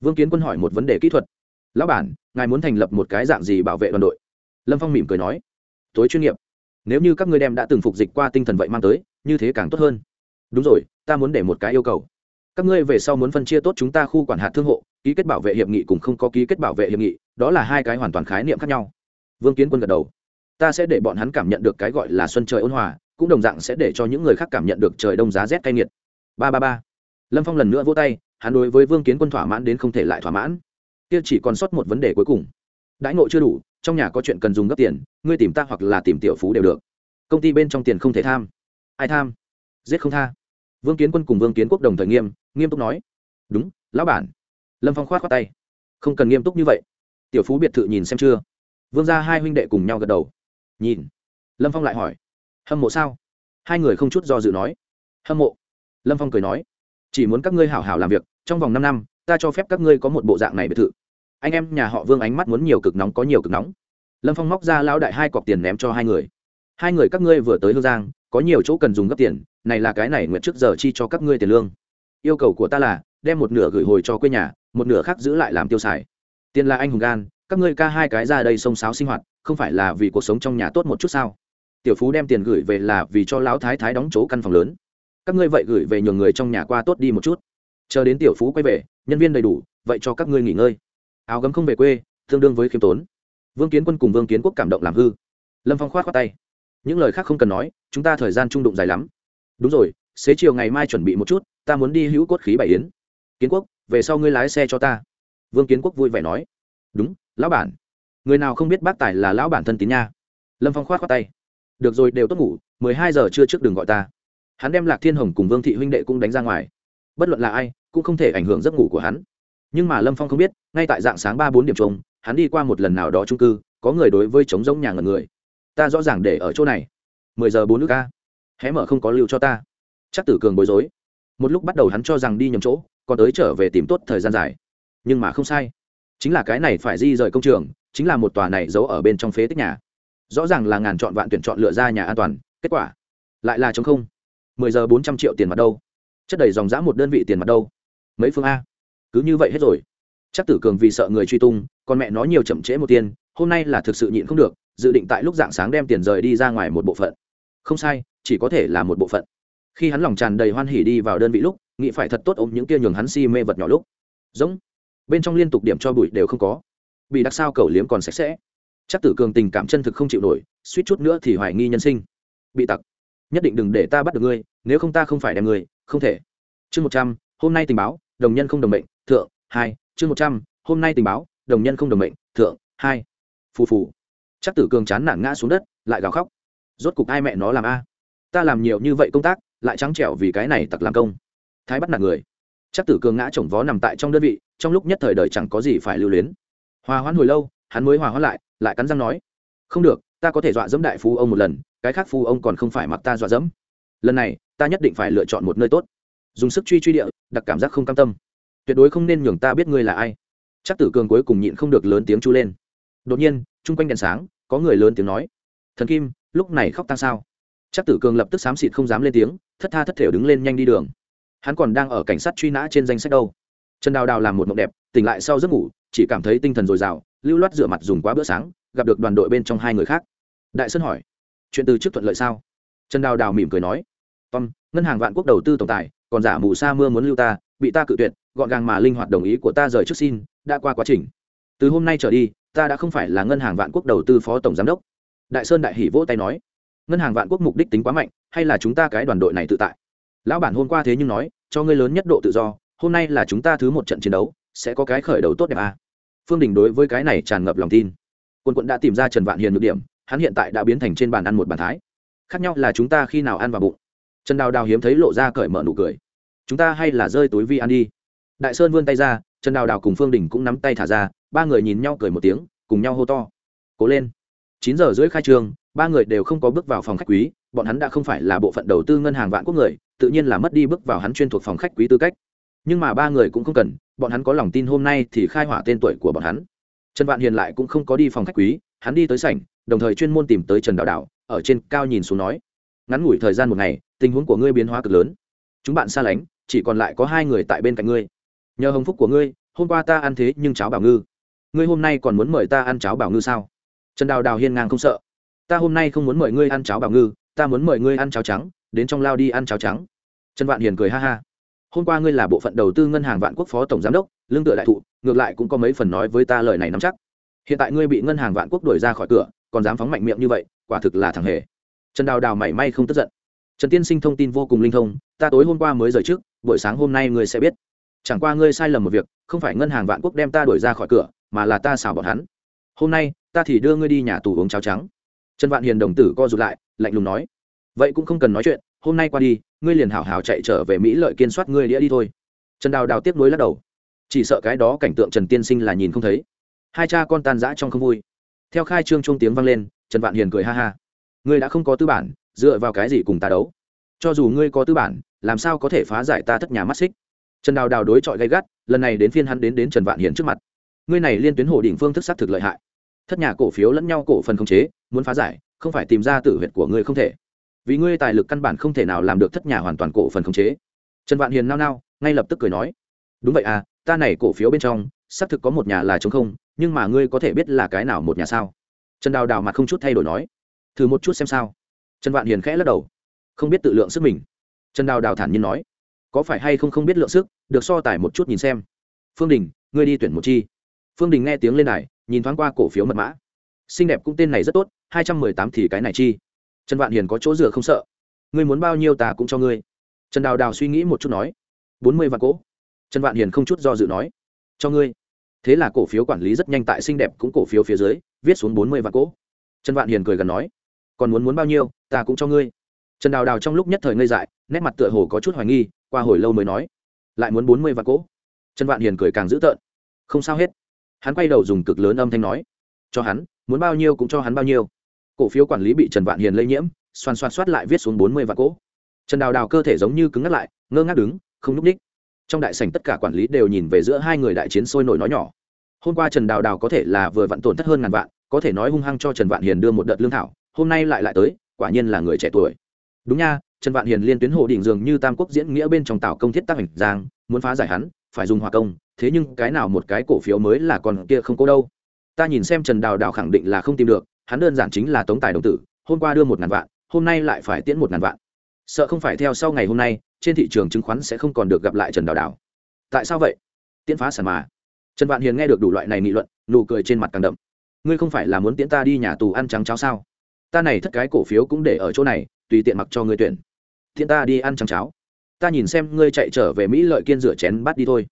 Vương kiến quân hỏi một vấn đề kỹ thuật lão bản, ngài muốn thành lập một cái dạng gì bảo vệ đoàn đội? Lâm phong mỉm cười nói, tối chuyên nghiệp. Nếu như các ngươi đem đã từng phục dịch qua tinh thần vậy mang tới, như thế càng tốt hơn. Đúng rồi, ta muốn để một cái yêu cầu. Các ngươi về sau muốn phân chia tốt chúng ta khu quản hạt thương hộ, ký kết bảo vệ hiệp nghị cùng không có ký kết bảo vệ hiệp nghị, đó là hai cái hoàn toàn khái niệm khác nhau. Vương kiến quân gật đầu, ta sẽ để bọn hắn cảm nhận được cái gọi là xuân trời ôn hòa, cũng đồng dạng sẽ để cho những người khác cảm nhận được trời đông giá rét cay nghiệt. Ba ba ba. Lâm phong lần nữa vỗ tay, hắn đối với vương kiến quân thỏa mãn đến không thể lại thỏa mãn kia chỉ còn sót một vấn đề cuối cùng. Đãi ngộ chưa đủ, trong nhà có chuyện cần dùng gấp tiền, ngươi tìm ta hoặc là tìm tiểu phú đều được. Công ty bên trong tiền không thể tham. Ai tham? Giết không tha. Vương kiến quân cùng vương kiến quốc đồng thời nghiêm nghiêm túc nói. Đúng, lão bản. Lâm phong khoát khoát tay. Không cần nghiêm túc như vậy. Tiểu phú biệt thự nhìn xem chưa? Vương ra hai huynh đệ cùng nhau gật đầu. Nhìn. Lâm phong lại hỏi. Hâm mộ sao? Hai người không chút do dự nói. Hâm mộ. Lâm phong cười nói. Chỉ muốn các ngươi hảo hảo làm việc, trong vòng năm năm ta cho phép các ngươi có một bộ dạng này biệt thự. Anh em nhà họ vương ánh mắt muốn nhiều cực nóng, có nhiều cực nóng. Lâm phong móc ra lão đại hai cọc tiền ném cho hai người. Hai người các ngươi vừa tới hương giang, có nhiều chỗ cần dùng gấp tiền, này là cái này nguyện trước giờ chi cho các ngươi tiền lương. Yêu cầu của ta là, đem một nửa gửi hồi cho quê nhà, một nửa khác giữ lại làm tiêu xài. Tiền là anh hùng gan, các ngươi ca hai cái ra đây xông xáo sinh hoạt, không phải là vì cuộc sống trong nhà tốt một chút sao? Tiểu phú đem tiền gửi về là vì cho lão thái thái đóng chỗ căn phòng lớn. Các ngươi vậy gửi về nhường người trong nhà qua tốt đi một chút chờ đến tiểu phú quay về, nhân viên đầy đủ, vậy cho các ngươi nghỉ ngơi. Áo gấm không về quê, tương đương với khiêm tốn. Vương kiến quân cùng vương kiến quốc cảm động làm hư. Lâm phong khoát khoát tay. Những lời khác không cần nói, chúng ta thời gian trung đụng dài lắm. Đúng rồi, xế chiều ngày mai chuẩn bị một chút, ta muốn đi hữu cốt khí bảy yến. Kiến quốc, về sau ngươi lái xe cho ta. Vương kiến quốc vui vẻ nói. Đúng, lão bản. Người nào không biết bác tài là lão bản thân tín nha. Lâm phong khoát khoát tay. Được rồi, đều tốt ngủ, mười hai giờ trưa trước đừng gọi ta. Hắn đem lạc thiên hồng cùng vương thị huynh đệ cũng đánh ra ngoài bất luận là ai, cũng không thể ảnh hưởng giấc ngủ của hắn. Nhưng mà lâm phong không biết, ngay tại dạng sáng ba bốn điểm trống hắn đi qua một lần nào đó trung cư, có người đối với trống giống nhà ngần người. Ta rõ ràng để ở chỗ này. Mười giờ bốn nước ca. Hé mở không có lưu cho ta. Chắc tử cường bối rối. Một lúc bắt đầu hắn cho rằng đi nhầm chỗ, còn tới trở về tìm tốt thời gian dài. Nhưng mà không sai. Chính là cái này phải di rời công trường, chính là một tòa này giấu ở bên trong phế tích nhà. Rõ ràng là ngàn chọn vạn tuyển chọn lựa ra nhà an toàn, kết quả lại là chống không. Mười giờ bốn trăm triệu tiền mặt đâu? Chất đầy dòng dã một đơn vị tiền mặt đâu? Mấy phương a? Cứ như vậy hết rồi. Chắc tử cường vì sợ người truy tung còn mẹ nó nhiều chậm trễ một tiền, hôm nay là thực sự nhịn không được, dự định tại lúc dạng sáng đem tiền rời đi ra ngoài một bộ phận. Không sai, chỉ có thể là một bộ phận. Khi hắn lòng tràn đầy hoan hỉ đi vào đơn vị lúc, nghĩ phải thật tốt ôm những kia nhường hắn si mê vật nhỏ lúc. Giống. Bên trong liên tục điểm cho bụi đều không có. Bị đặc sao cầu liếm còn sạch sẽ. Chắc tử cường tình cảm chân thực không chịu nổi, suýt chút nữa thì hoài nghi nhân sinh. Bị tặc. Nhất định đừng để ta bắt được ngươi, nếu không ta không phải đem ngươi không thể. Chương một trăm, hôm nay tình báo, đồng nhân không đồng mệnh thượng, hai. Chương một trăm, hôm nay tình báo, đồng nhân không đồng mệnh thượng, hai. Phù phù. Chắc tử cường chán nản ngã xuống đất, lại gào khóc. Rốt cục ai mẹ nó làm a? Ta làm nhiều như vậy công tác, lại trắng trẻo vì cái này tặc làm công. Thái bắt nạt người. Chắc tử cường ngã chồng vó nằm tại trong đơn vị, trong lúc nhất thời đời chẳng có gì phải lưu luyến. Hòa hoãn hồi lâu, hắn mới hòa hoãn lại lại cắn răng nói. Không được, ta có thể dọa dẫm đại phú ông một lần, cái khác phú ông còn không phải mặc ta dọa dẫm lần này, ta nhất định phải lựa chọn một nơi tốt. Dùng sức truy truy địa đặc cảm giác không cam tâm. Tuyệt đối không nên nhường ta biết ngươi là ai. Chắc tử cường cuối cùng nhịn không được lớn tiếng chu lên. Đột nhiên, chung quanh đèn sáng, có người lớn tiếng nói. Thần kim, lúc này khóc ta sao? Chắc tử cường lập tức xám xịt không dám lên tiếng, thất tha thất thểu đứng lên nhanh đi đường. Hắn còn đang ở cảnh sát truy nã trên danh sách đâu. Trần đào đào làm một mộng đẹp, tỉnh lại sau giấc ngủ, chỉ cảm thấy tinh thần dồi dào, lưu loát rửa mặt dùng quá bữa sáng, gặp được đoàn đội bên trong hai người khác. Đại sơn hỏi, chuyện từ trước thuận lợi sao? Trần đào đào mỉm cười nói tom, ngân hàng vạn quốc đầu tư tổng tài, còn giả mù sa mưa muốn lưu ta, bị ta cự tuyệt, gọn gàng mà linh hoạt đồng ý của ta rời trước xin, đã qua quá trình. Từ hôm nay trở đi, ta đã không phải là ngân hàng vạn quốc đầu tư phó tổng giám đốc. Đại sơn đại hỷ vỗ tay nói, ngân hàng vạn quốc mục đích tính quá mạnh, hay là chúng ta cái đoàn đội này tự tại? Lão bản hôm qua thế nhưng nói, cho ngươi lớn nhất độ tự do, hôm nay là chúng ta thứ một trận chiến đấu, sẽ có cái khởi đầu tốt đẹp à. phương đình đối với cái này tràn ngập lòng tin. Quân quận đã tìm ra trần vạn hiền nhược điểm, hắn hiện tại đã biến thành trên bàn ăn một bàn thái. Khác nhau là chúng ta khi nào ăn vào bụng trần đào đào hiếm thấy lộ ra cởi mở nụ cười. Chúng ta hay là rơi túi vi ăn đi. Đại sơn vươn tay ra trần đào đào cùng phương đình cũng nắm tay thả ra ba người nhìn nhau cười một tiếng cùng nhau hô to. Cố lên. Chín giờ rưỡi khai trường, ba người đều không có bước vào phòng khách quý bọn hắn đã không phải là bộ phận đầu tư ngân hàng vạn quốc người tự nhiên là mất đi bước vào hắn chuyên thuộc phòng khách quý tư cách. Nhưng mà ba người cũng không cần bọn hắn có lòng tin hôm nay thì khai hỏa tên tuổi của bọn hắn. Trần vạn hiền lại cũng không có đi phòng khách quý hắn đi tới sảnh đồng thời chuyên môn tìm tới trần Đào Đào, ở trên cao nhìn xuống nói ngắn ngủi thời gian một ngày, tình huống của ngươi biến hóa cực lớn. Chúng bạn xa lánh, chỉ còn lại có hai người tại bên cạnh ngươi. Nhờ hồng phúc của ngươi, hôm qua ta ăn thế nhưng cháo bảo ngư. Ngươi hôm nay còn muốn mời ta ăn cháo bảo ngư sao? Trần đào đào hiên ngang không sợ. Ta hôm nay không muốn mời ngươi ăn cháo bảo ngư, ta muốn mời ngươi ăn cháo trắng, đến trong lao đi ăn cháo trắng. Trần vạn hiền cười ha ha. Hôm qua ngươi là bộ phận đầu tư ngân hàng vạn quốc phó tổng giám đốc, lương tựa đại thụ, ngược lại cũng có mấy phần nói với ta lời này nắm chắc. Hiện tại ngươi bị ngân hàng vạn quốc đuổi ra khỏi cửa, còn dám phóng mạnh miệng như vậy, quả thực là thằng hề trần đào đào mảy may không tức giận. Trần tiên sinh thông tin vô cùng linh thông, ta tối hôm qua mới rời trước, buổi sáng hôm nay ngươi sẽ biết. Chẳng qua ngươi sai lầm một việc, không phải ngân hàng vạn quốc đem ta đuổi ra khỏi cửa, mà là ta xảo bọn hắn. Hôm nay, ta thì đưa ngươi đi nhà tù uống cháo trắng. Trần vạn hiền đồng tử co rụt lại, lạnh lùng nói, vậy cũng không cần nói chuyện, hôm nay qua đi, ngươi liền hảo hảo chạy trở về mỹ lợi kiên soát ngươi đĩa đi thôi. Trần đào đào tiếp nối lắc đầu. Chỉ sợ cái đó cảnh tượng trần tiên sinh là nhìn không thấy. Hai cha con tan rã trong không vui. Theo khai trương trung tiếng vang lên, trần vạn hiền cười ha ha ngươi đã không có tư bản, dựa vào cái gì cùng ta đấu? Cho dù ngươi có tư bản, làm sao có thể phá giải ta thất nhà mắt xích? Trần đào đào đối chọi gay gắt, lần này đến phiên hắn đến đến trần vạn hiền trước mặt. Ngươi này liên tuyến hồ đỉnh phương thức xác thực lợi hại. Thất nhà cổ phiếu lẫn nhau cổ phần khống chế, muốn phá giải, không phải tìm ra tử huyệt của ngươi không thể. Vì ngươi tài lực căn bản không thể nào làm được thất nhà hoàn toàn cổ phần khống chế. Trần vạn hiền nao nao, ngay lập tức cười nói, đúng vậy à ta này cổ phiếu bên trong, xác thực có một nhà là chống không, nhưng mà ngươi có thể biết là cái nào một nhà sao? Trần đào đào mặt không chút thay đổi nói thử một chút xem sao. Trần vạn hiền khẽ lắc đầu. Không biết tự lượng sức mình. Trần đào đào thản nhiên nói. Có phải hay không không biết lượng sức, được so tài một chút nhìn xem. Phương đình, ngươi đi tuyển một chi. Phương đình nghe tiếng lên này, nhìn thoáng qua cổ phiếu mật mã. Xinh đẹp cũng tên này rất tốt, hai trăm mười tám thì cái này chi. Trần vạn hiền có chỗ dựa không sợ. Ngươi muốn bao nhiêu ta cũng cho ngươi. Trần đào đào suy nghĩ một chút nói. Bốn mươi vạn cỗ trần vạn hiền không chút do dự nói. Cho ngươi. Thế là cổ phiếu quản lý rất nhanh tại xinh đẹp cũng cổ phiếu phía dưới, viết xuống bốn mươi vạn cỗ trần vạn hiền cười gần nói còn muốn muốn bao nhiêu, ta cũng cho ngươi. Trần đào đào trong lúc nhất thời ngây dại, nét mặt tựa hồ có chút hoài nghi, qua hồi lâu mới nói, lại muốn bốn mươi vạn cỗ trần vạn hiền cười càng dữ tợn. Không sao hết. Hắn quay đầu dùng cực lớn âm thanh nói, cho hắn, muốn bao nhiêu cũng cho hắn bao nhiêu. Cổ phiếu quản lý bị trần vạn hiền lây nhiễm, xoan xoan soát lại viết xuống bốn mươi vạn cỗ trần đào đào cơ thể giống như cứng ngắt lại, ngơ ngác đứng, không n ú c ních. Trong đại sảnh tất cả quản lý đều nhìn về giữa hai người đại chiến sôi nổi nói nhỏ. Hôm qua trần đào đào có thể là vừa vặn tổn thất hơn ngàn vạn, có thể nói hung hăng cho trần vạn hiền đưa một đợt lương thảo hôm nay lại lại tới, quả nhiên là người trẻ tuổi. Đúng nha, trần vạn hiền liên tuyến hồ đỉnh dường như tam quốc diễn nghĩa bên trong tạo công thiết tác hành giang, muốn phá giải hắn, phải dùng hòa công, thế nhưng cái nào một cái cổ phiếu mới là còn kia không có đâu. Ta nhìn xem trần đào đào khẳng định là không tìm được, hắn đơn giản chính là tống tài đồng tử, hôm qua đưa một ngàn vạn, hôm nay lại phải tiễn một ngàn vạn. Sợ không phải theo sau ngày hôm nay, trên thị trường chứng khoán sẽ không còn được gặp lại trần đào đào. Tại sao vậy? Tiễn phá sản mà. Trần vạn hiền nghe được đủ loại này nghị luận, nụ cười trên mặt càng đậm. Ngươi không phải là muốn tiễn ta đi nhà tù ăn trắng cháo sao? Ta này thất cái cổ phiếu cũng để ở chỗ này, tùy tiện mặc cho ngươi tuyển. Thiện ta đi ăn trắng cháo. Ta nhìn xem ngươi chạy trở về mỹ lợi kiên rửa chén bắt đi thôi.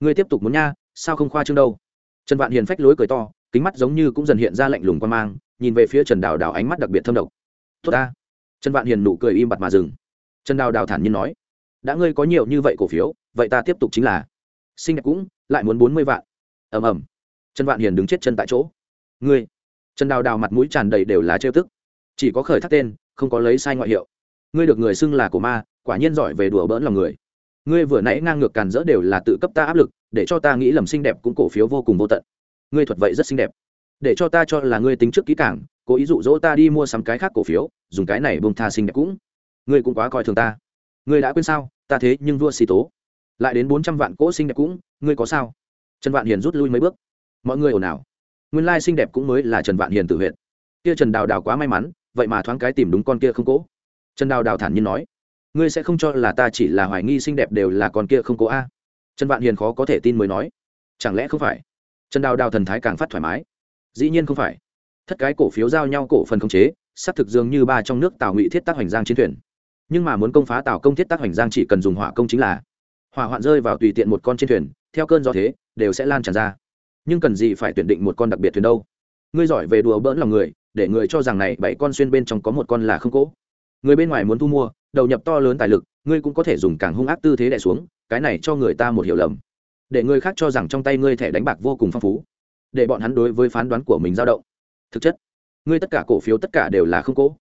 Ngươi tiếp tục muốn nha, sao không khoa trương đâu? Trần vạn hiền phách lối cười to, kính mắt giống như cũng dần hiện ra lạnh lùng quan mang, nhìn về phía trần đào đào ánh mắt đặc biệt thâm độc. Tốt ta. Trần vạn hiền nụ cười im bặt mà dừng. Trần đào đào thản nhiên nói, đã ngươi có nhiều như vậy cổ phiếu, vậy ta tiếp tục chính là sinh đẹp cũng, lại muốn bốn mươi vạn. Ầm ầm. Trần vạn hiền đứng chết chân tại chỗ. Ngươi. Trần đào đào mặt mũi tràn đầy đều là trêu tức chỉ có khởi thác tên, không có lấy sai ngoại hiệu. Ngươi được người xưng là của ma, quả nhiên giỏi về đùa bỡn lòng người. Ngươi vừa nãy ngang ngược càn rỡ đều là tự cấp ta áp lực, để cho ta nghĩ lầm xinh đẹp cũng cổ phiếu vô cùng vô tận. Ngươi thuật vậy rất xinh đẹp. Để cho ta cho là ngươi tính trước kỹ càng, cố ý dụ dỗ ta đi mua sắm cái khác cổ phiếu, dùng cái này bông tha xinh đẹp cũng. Ngươi cũng quá coi thường ta. Ngươi đã quên sao, ta thế nhưng vua xì tố. Lại đến bốn trăm vạn cỗ xinh đẹp cũng, ngươi có sao? Trần vạn hiền rút lui mấy bước. Mọi người ồn ào. Nguyên lai xinh đẹp cũng mới là trần vạn hiền tự huyện. Kia trần đào đào quá may mắn vậy mà thoáng cái tìm đúng con kia không cố. Trần đào đào thản nhiên nói, ngươi sẽ không cho là ta chỉ là hoài nghi xinh đẹp đều là con kia không cố a? Trần vạn hiền khó có thể tin mới nói, chẳng lẽ không phải? Trần đào đào thần thái càng phát thoải mái, dĩ nhiên không phải. Thất cái cổ phiếu giao nhau cổ phần khống chế, xác thực dường như ba trong nước tào ngụy thiết tác hoành giang chiến thuyền. Nhưng mà muốn công phá tào công thiết tác hoành giang chỉ cần dùng hỏa công chính là hỏa hoạn rơi vào tùy tiện một con trên thuyền, theo cơn gió thế, đều sẽ lan tràn ra. Nhưng cần gì phải tuyển định một con đặc biệt thuyền đâu? Ngươi giỏi về đùa bỡn lòng người để người cho rằng này bảy con xuyên bên trong có một con là không cỗ. Người bên ngoài muốn thu mua, đầu nhập to lớn tài lực, ngươi cũng có thể dùng càng hung ác tư thế đẻ xuống, cái này cho người ta một hiểu lầm. Để người khác cho rằng trong tay ngươi thẻ đánh bạc vô cùng phong phú. Để bọn hắn đối với phán đoán của mình dao động. Thực chất, ngươi tất cả cổ phiếu tất cả đều là không cố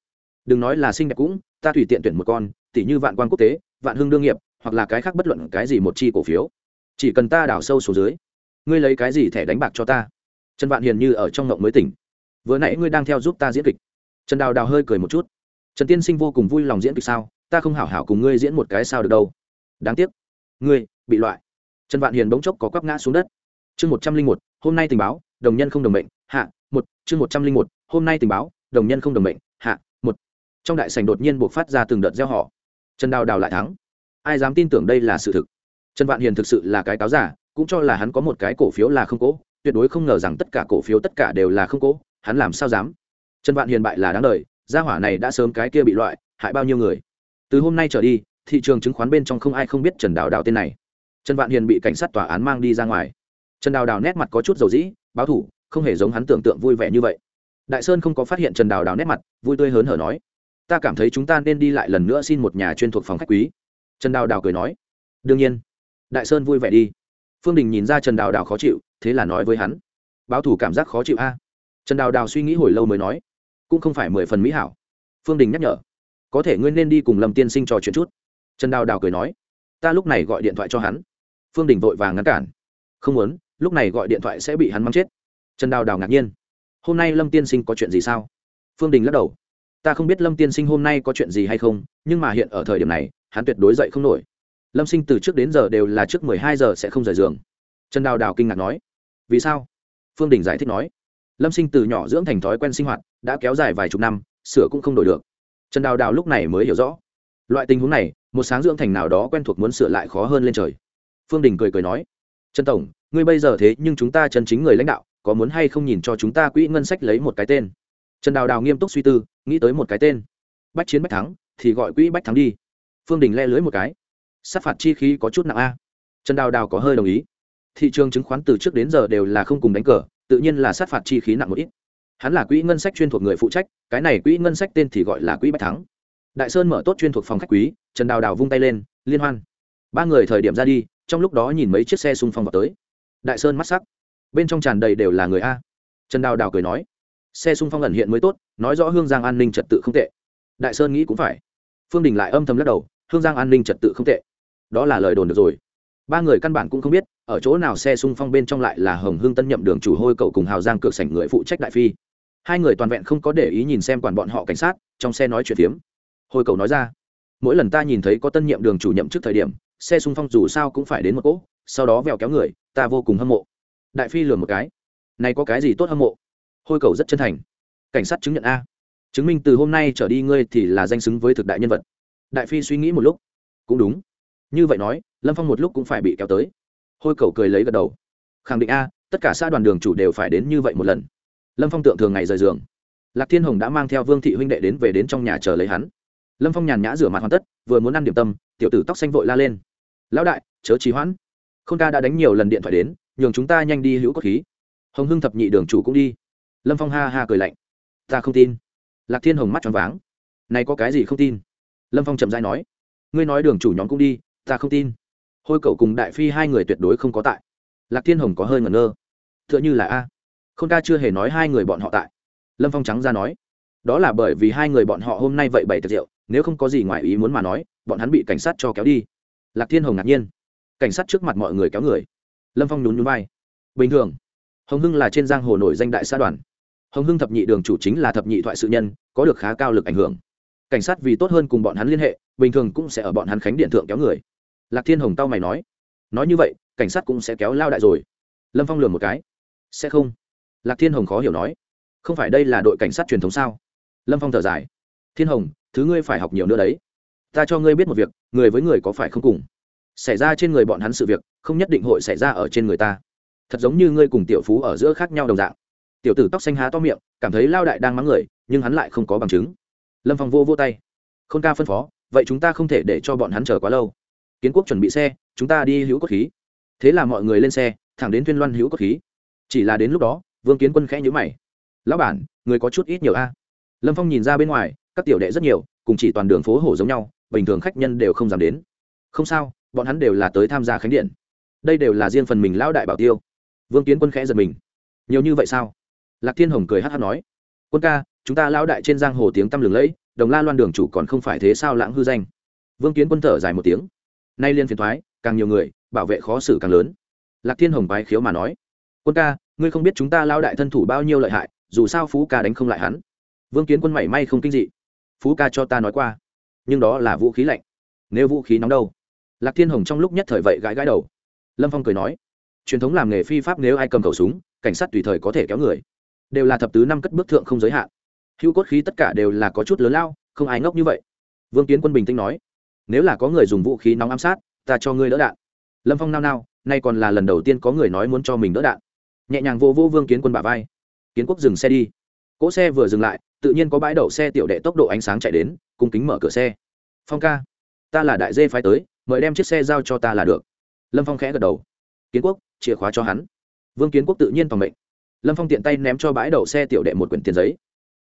đừng nói là xinh đẹp cũng, ta tùy tiện tuyển một con tỷ như vạn quan quốc tế, vạn hưng đương nghiệp, hoặc là cái khác bất luận cái gì một chi cổ phiếu. Chỉ cần ta đào sâu xuống dưới, ngươi lấy cái gì thẻ đánh bạc cho ta? Trần vạn hiền như ở trong ngộng mới tỉnh vừa nãy ngươi đang theo giúp ta diễn kịch. Trần đào đào hơi cười một chút. Trần tiên sinh vô cùng vui lòng diễn kịch sao? Ta không hảo hảo cùng ngươi diễn một cái sao được đâu. Đáng tiếc. Ngươi, bị loại. Trần vạn hiền bỗng chốc có quắp ngã xuống đất. Chương một trăm linh một, hôm nay tình báo, đồng nhân không đồng mệnh, hạ, một, chương một trăm linh một, hôm nay tình báo, đồng nhân không đồng mệnh, hạ, một. Trong đại sành đột nhiên buộc phát ra từng đợt gieo họ trần đào đào lại thắng. Ai dám tin tưởng đây là sự thực? Trần vạn hiền thực sự là cái cáo giả, cũng cho là hắn có một cái cổ phiếu là không cố, tuyệt đối không ngờ rằng tất cả cổ phiếu tất cả đều là không cố hắn làm sao dám? Trần vạn hiền bại là đáng đời, gia hỏa này đã sớm cái kia bị loại, hại bao nhiêu người? Từ hôm nay trở đi, thị trường chứng khoán bên trong không ai không biết trần đào đào tên này. Trần vạn hiền bị cảnh sát tòa án mang đi ra ngoài. Trần đào đào nét mặt có chút dầu dĩ, báo thủ, không hề giống hắn tưởng tượng vui vẻ như vậy. Đại sơn không có phát hiện trần đào đào nét mặt, vui tươi hớn hở nói, ta cảm thấy chúng ta nên đi lại lần nữa xin một nhà chuyên thuộc phòng khách quý. Trần đào đào cười nói, đương nhiên. Đại sơn vui vẻ đi. Phương đình nhìn ra trần đào đào khó chịu, thế là nói với hắn, báo thủ cảm giác khó chịu a trần đào đào suy nghĩ hồi lâu mới nói, cũng không phải mười phần mỹ hảo. Phương đình nhắc nhở, có thể ngươi nên đi cùng lâm tiên sinh trò chuyện chút. Trần đào đào cười nói, ta lúc này gọi điện thoại cho hắn. Phương đình vội vàng ngăn cản, không muốn, lúc này gọi điện thoại sẽ bị hắn mắng chết. Trần đào đào ngạc nhiên, hôm nay lâm tiên sinh có chuyện gì sao? Phương đình lắc đầu, ta không biết lâm tiên sinh hôm nay có chuyện gì hay không, nhưng mà hiện ở thời điểm này, hắn tuyệt đối dậy không nổi. Lâm sinh từ trước đến giờ đều là trước mười hai giờ sẽ không rời giường. Trần đào đào kinh ngạc nói, vì sao? Phương đình giải thích nói lâm sinh từ nhỏ dưỡng thành thói quen sinh hoạt, đã kéo dài vài chục năm, sửa cũng không đổi được. Trần đào đào lúc này mới hiểu rõ. Loại tình huống này, một sáng dưỡng thành nào đó quen thuộc muốn sửa lại khó hơn lên trời. Phương đình cười cười nói, trần tổng, ngươi bây giờ thế nhưng chúng ta chân chính người lãnh đạo, có muốn hay không nhìn cho chúng ta quỹ ngân sách lấy một cái tên? Trần đào đào nghiêm túc suy tư, nghĩ tới một cái tên. Bách chiến bách thắng, thì gọi quỹ bách thắng đi. Phương đình le lưới một cái. Sát phạt chi khí có chút nặng a. Trần đào đào có hơi đồng ý. Thị trường chứng khoán từ trước đến giờ đều là không cùng đánh cờ tự nhiên là sát phạt chi khí nặng một ít. Hắn là quỹ ngân sách chuyên thuộc người phụ trách, cái này quỹ ngân sách tên thì gọi là quỹ bách thắng. Đại sơn mở tốt chuyên thuộc phòng khách quý, trần đào đào vung tay lên, liên hoan. Ba người thời điểm ra đi, trong lúc đó nhìn mấy chiếc xe xung phong vào tới. Đại sơn mắt sắc. Bên trong tràn đầy đều là người a. Trần đào đào cười nói, xe xung phong ẩn hiện mới tốt, nói rõ hương giang an ninh trật tự không tệ. Đại sơn nghĩ cũng phải. Phương đình lại âm thầm lắc đầu, hương giang an ninh trật tự không tệ. Đó là lời đồn được rồi. Ba người căn bản cũng không biết ở chỗ nào xe xung phong bên trong lại là hồng hương tân nhậm đường chủ hôi cậu cùng hào giang cược sảnh người phụ trách đại phi. Hai người toàn vẹn không có để ý nhìn xem quản bọn họ cảnh sát, trong xe nói chuyện phiếm. Hôi cậu nói ra, mỗi lần ta nhìn thấy có tân nhiệm đường chủ nhậm trước thời điểm, xe xung phong dù sao cũng phải đến một cỗ, sau đó vèo kéo người, ta vô cùng hâm mộ. Đại phi lừa một cái, này có cái gì tốt hâm mộ? Hôi cầu rất chân thành, cảnh sát chứng nhận a. Chứng minh từ hôm nay trở đi ngươi thì là danh xứng với thực đại nhân vật. Đại phi suy nghĩ một lúc, cũng đúng. Như vậy nói, lâm phong một lúc cũng phải bị kéo tới hôi cầu cười lấy gật đầu. Khẳng định a, tất cả xã đoàn đường chủ đều phải đến như vậy một lần. Lâm phong tượng thường ngày rời giường. Lạc thiên hồng đã mang theo vương thị huynh đệ đến về đến trong nhà chờ lấy hắn. Lâm phong nhàn nhã rửa mặt hoàn tất, vừa muốn ăn điểm tâm, tiểu tử tóc xanh vội la lên. Lão đại, chớ trì hoãn. K h ô n ca đã đánh nhiều lần điện thoại đến, nhường chúng ta nhanh đi hữu cốt khí. Hồng hưng thập nhị đường chủ cũng đi. Lâm phong ha ha cười lạnh. Ta không tin. Lạc thiên hồng mắt tròn váng. Này có cái gì không tin? Lâm phong chậm dai nói. Ngươi nói đường chủ nhóm cũng đi, ta không tin hôi cậu cùng đại phi hai người tuyệt đối không có tại. Lạc thiên hồng có hơi ngẩn ngơ. T h ư ợ n h ư là a. K h ô n ca chưa hề nói hai người bọn họ tại. Lâm phong trắng ra nói. Đó là bởi vì hai người bọn họ hôm nay vậy bảy tiệc rượu, nếu không có gì ngoài ý muốn mà nói, bọn hắn bị cảnh sát cho kéo đi. Lạc thiên hồng ngạc nhiên. Cảnh sát trước mặt mọi người kéo người. Lâm phong nhún nhún vai. Bình thường, hồng hưng là trên giang hồ nổi danh đại xã đoàn. Hồng hưng thập nhị đường chủ chính là thập nhị thoại sự nhân, có được khá cao lực ảnh hưởng. Cảnh sát vì tốt hơn cùng bọn hắn liên hệ, bình thường cũng sẽ ở bọn hắn khánh điện thượng kéo người lạc thiên hồng tao mày nói nói như vậy, cảnh sát cũng sẽ kéo lao đại rồi. Lâm phong lường một cái, sẽ không. Lạc thiên hồng khó hiểu nói, không phải đây là đội cảnh sát truyền thống sao? Lâm phong thở dài, thiên hồng, thứ ngươi phải học nhiều nữa đấy. Ta cho ngươi biết một việc, người với người có phải không cùng? Xảy ra trên người bọn hắn sự việc, không nhất định hội xảy ra ở trên người ta. Thật giống như ngươi cùng tiểu phú ở giữa khác nhau đồng dạng. Tiểu tử tóc xanh há to miệng, cảm thấy lao đại đang mắng người, nhưng hắn lại không có bằng chứng. Lâm phong vô vô tay k h ô n ca phân phó, vậy chúng ta không thể để cho bọn hắn chờ quá lâu kiến quốc chuẩn bị xe, chúng ta đi hữu cốt khí. Thế là mọi người lên xe, thẳng đến Thuyên loan hữu cốt khí. Chỉ là đến lúc đó, vương kiến quân khẽ nhữ mày. Lão bản, người có chút ít nhiều a. Lâm phong nhìn ra bên ngoài, các tiểu đệ rất nhiều, cùng chỉ toàn đường phố hổ giống nhau, bình thường khách nhân đều không dám đến. Không sao, bọn hắn đều là tới tham gia khánh điện. Đây đều là riêng phần mình lão đại bảo tiêu. Vương kiến quân khẽ giật mình. Nhiều như vậy sao? Lạc thiên hồng cười hát hát nói. Quân ca, chúng ta lão đại trên giang hồ tiếng tăm lừng lẫy, đồng la loan đường chủ còn không phải thế sao lãng hư danh? Vương kiến quân thở dài một tiếng nay liên phiền thoái, càng nhiều người, bảo vệ khó xử càng lớn. Lạc thiên hồng bái khiếu mà nói, quân ca, ngươi không biết chúng ta lao đại thân thủ bao nhiêu lợi hại, dù sao phú ca đánh không lại hắn. Vương kiến quân mảy may không kinh dị. Phú ca cho ta nói qua, nhưng đó là vũ khí lạnh. Nếu vũ khí nóng đâu? Lạc thiên hồng trong lúc nhất thời vậy gãi gãi đầu. Lâm phong cười nói, truyền thống làm nghề phi pháp nếu ai cầm khẩu súng, cảnh sát tùy thời có thể kéo người. Đều là thập tứ năm cất bước thượng không giới hạn. Hữu cốt khí tất cả đều là có chút lớn lao, không ai ngốc như vậy. Vương kiến quân bình tĩnh nói nếu là có người dùng vũ khí nóng ám sát, ta cho ngươi đỡ đạn. Lâm phong nao nao, nay còn là lần đầu tiên có người nói muốn cho mình đỡ đạn. Nhẹ nhàng vô vô vương kiến quân bà vai. Kiến quốc dừng xe đi. Cỗ xe vừa dừng lại, tự nhiên có bãi đậu xe tiểu đệ tốc độ ánh sáng chạy đến, cung kính mở cửa xe. Phong ca, ta là đại dê phái tới, mời đem chiếc xe giao cho ta là được. Lâm phong khẽ gật đầu. Kiến quốc, chìa khóa cho hắn. Vương kiến quốc tự nhiên phòng mệnh. Lâm phong tiện tay ném cho bãi đậu xe tiểu đệ một quyển tiền giấy.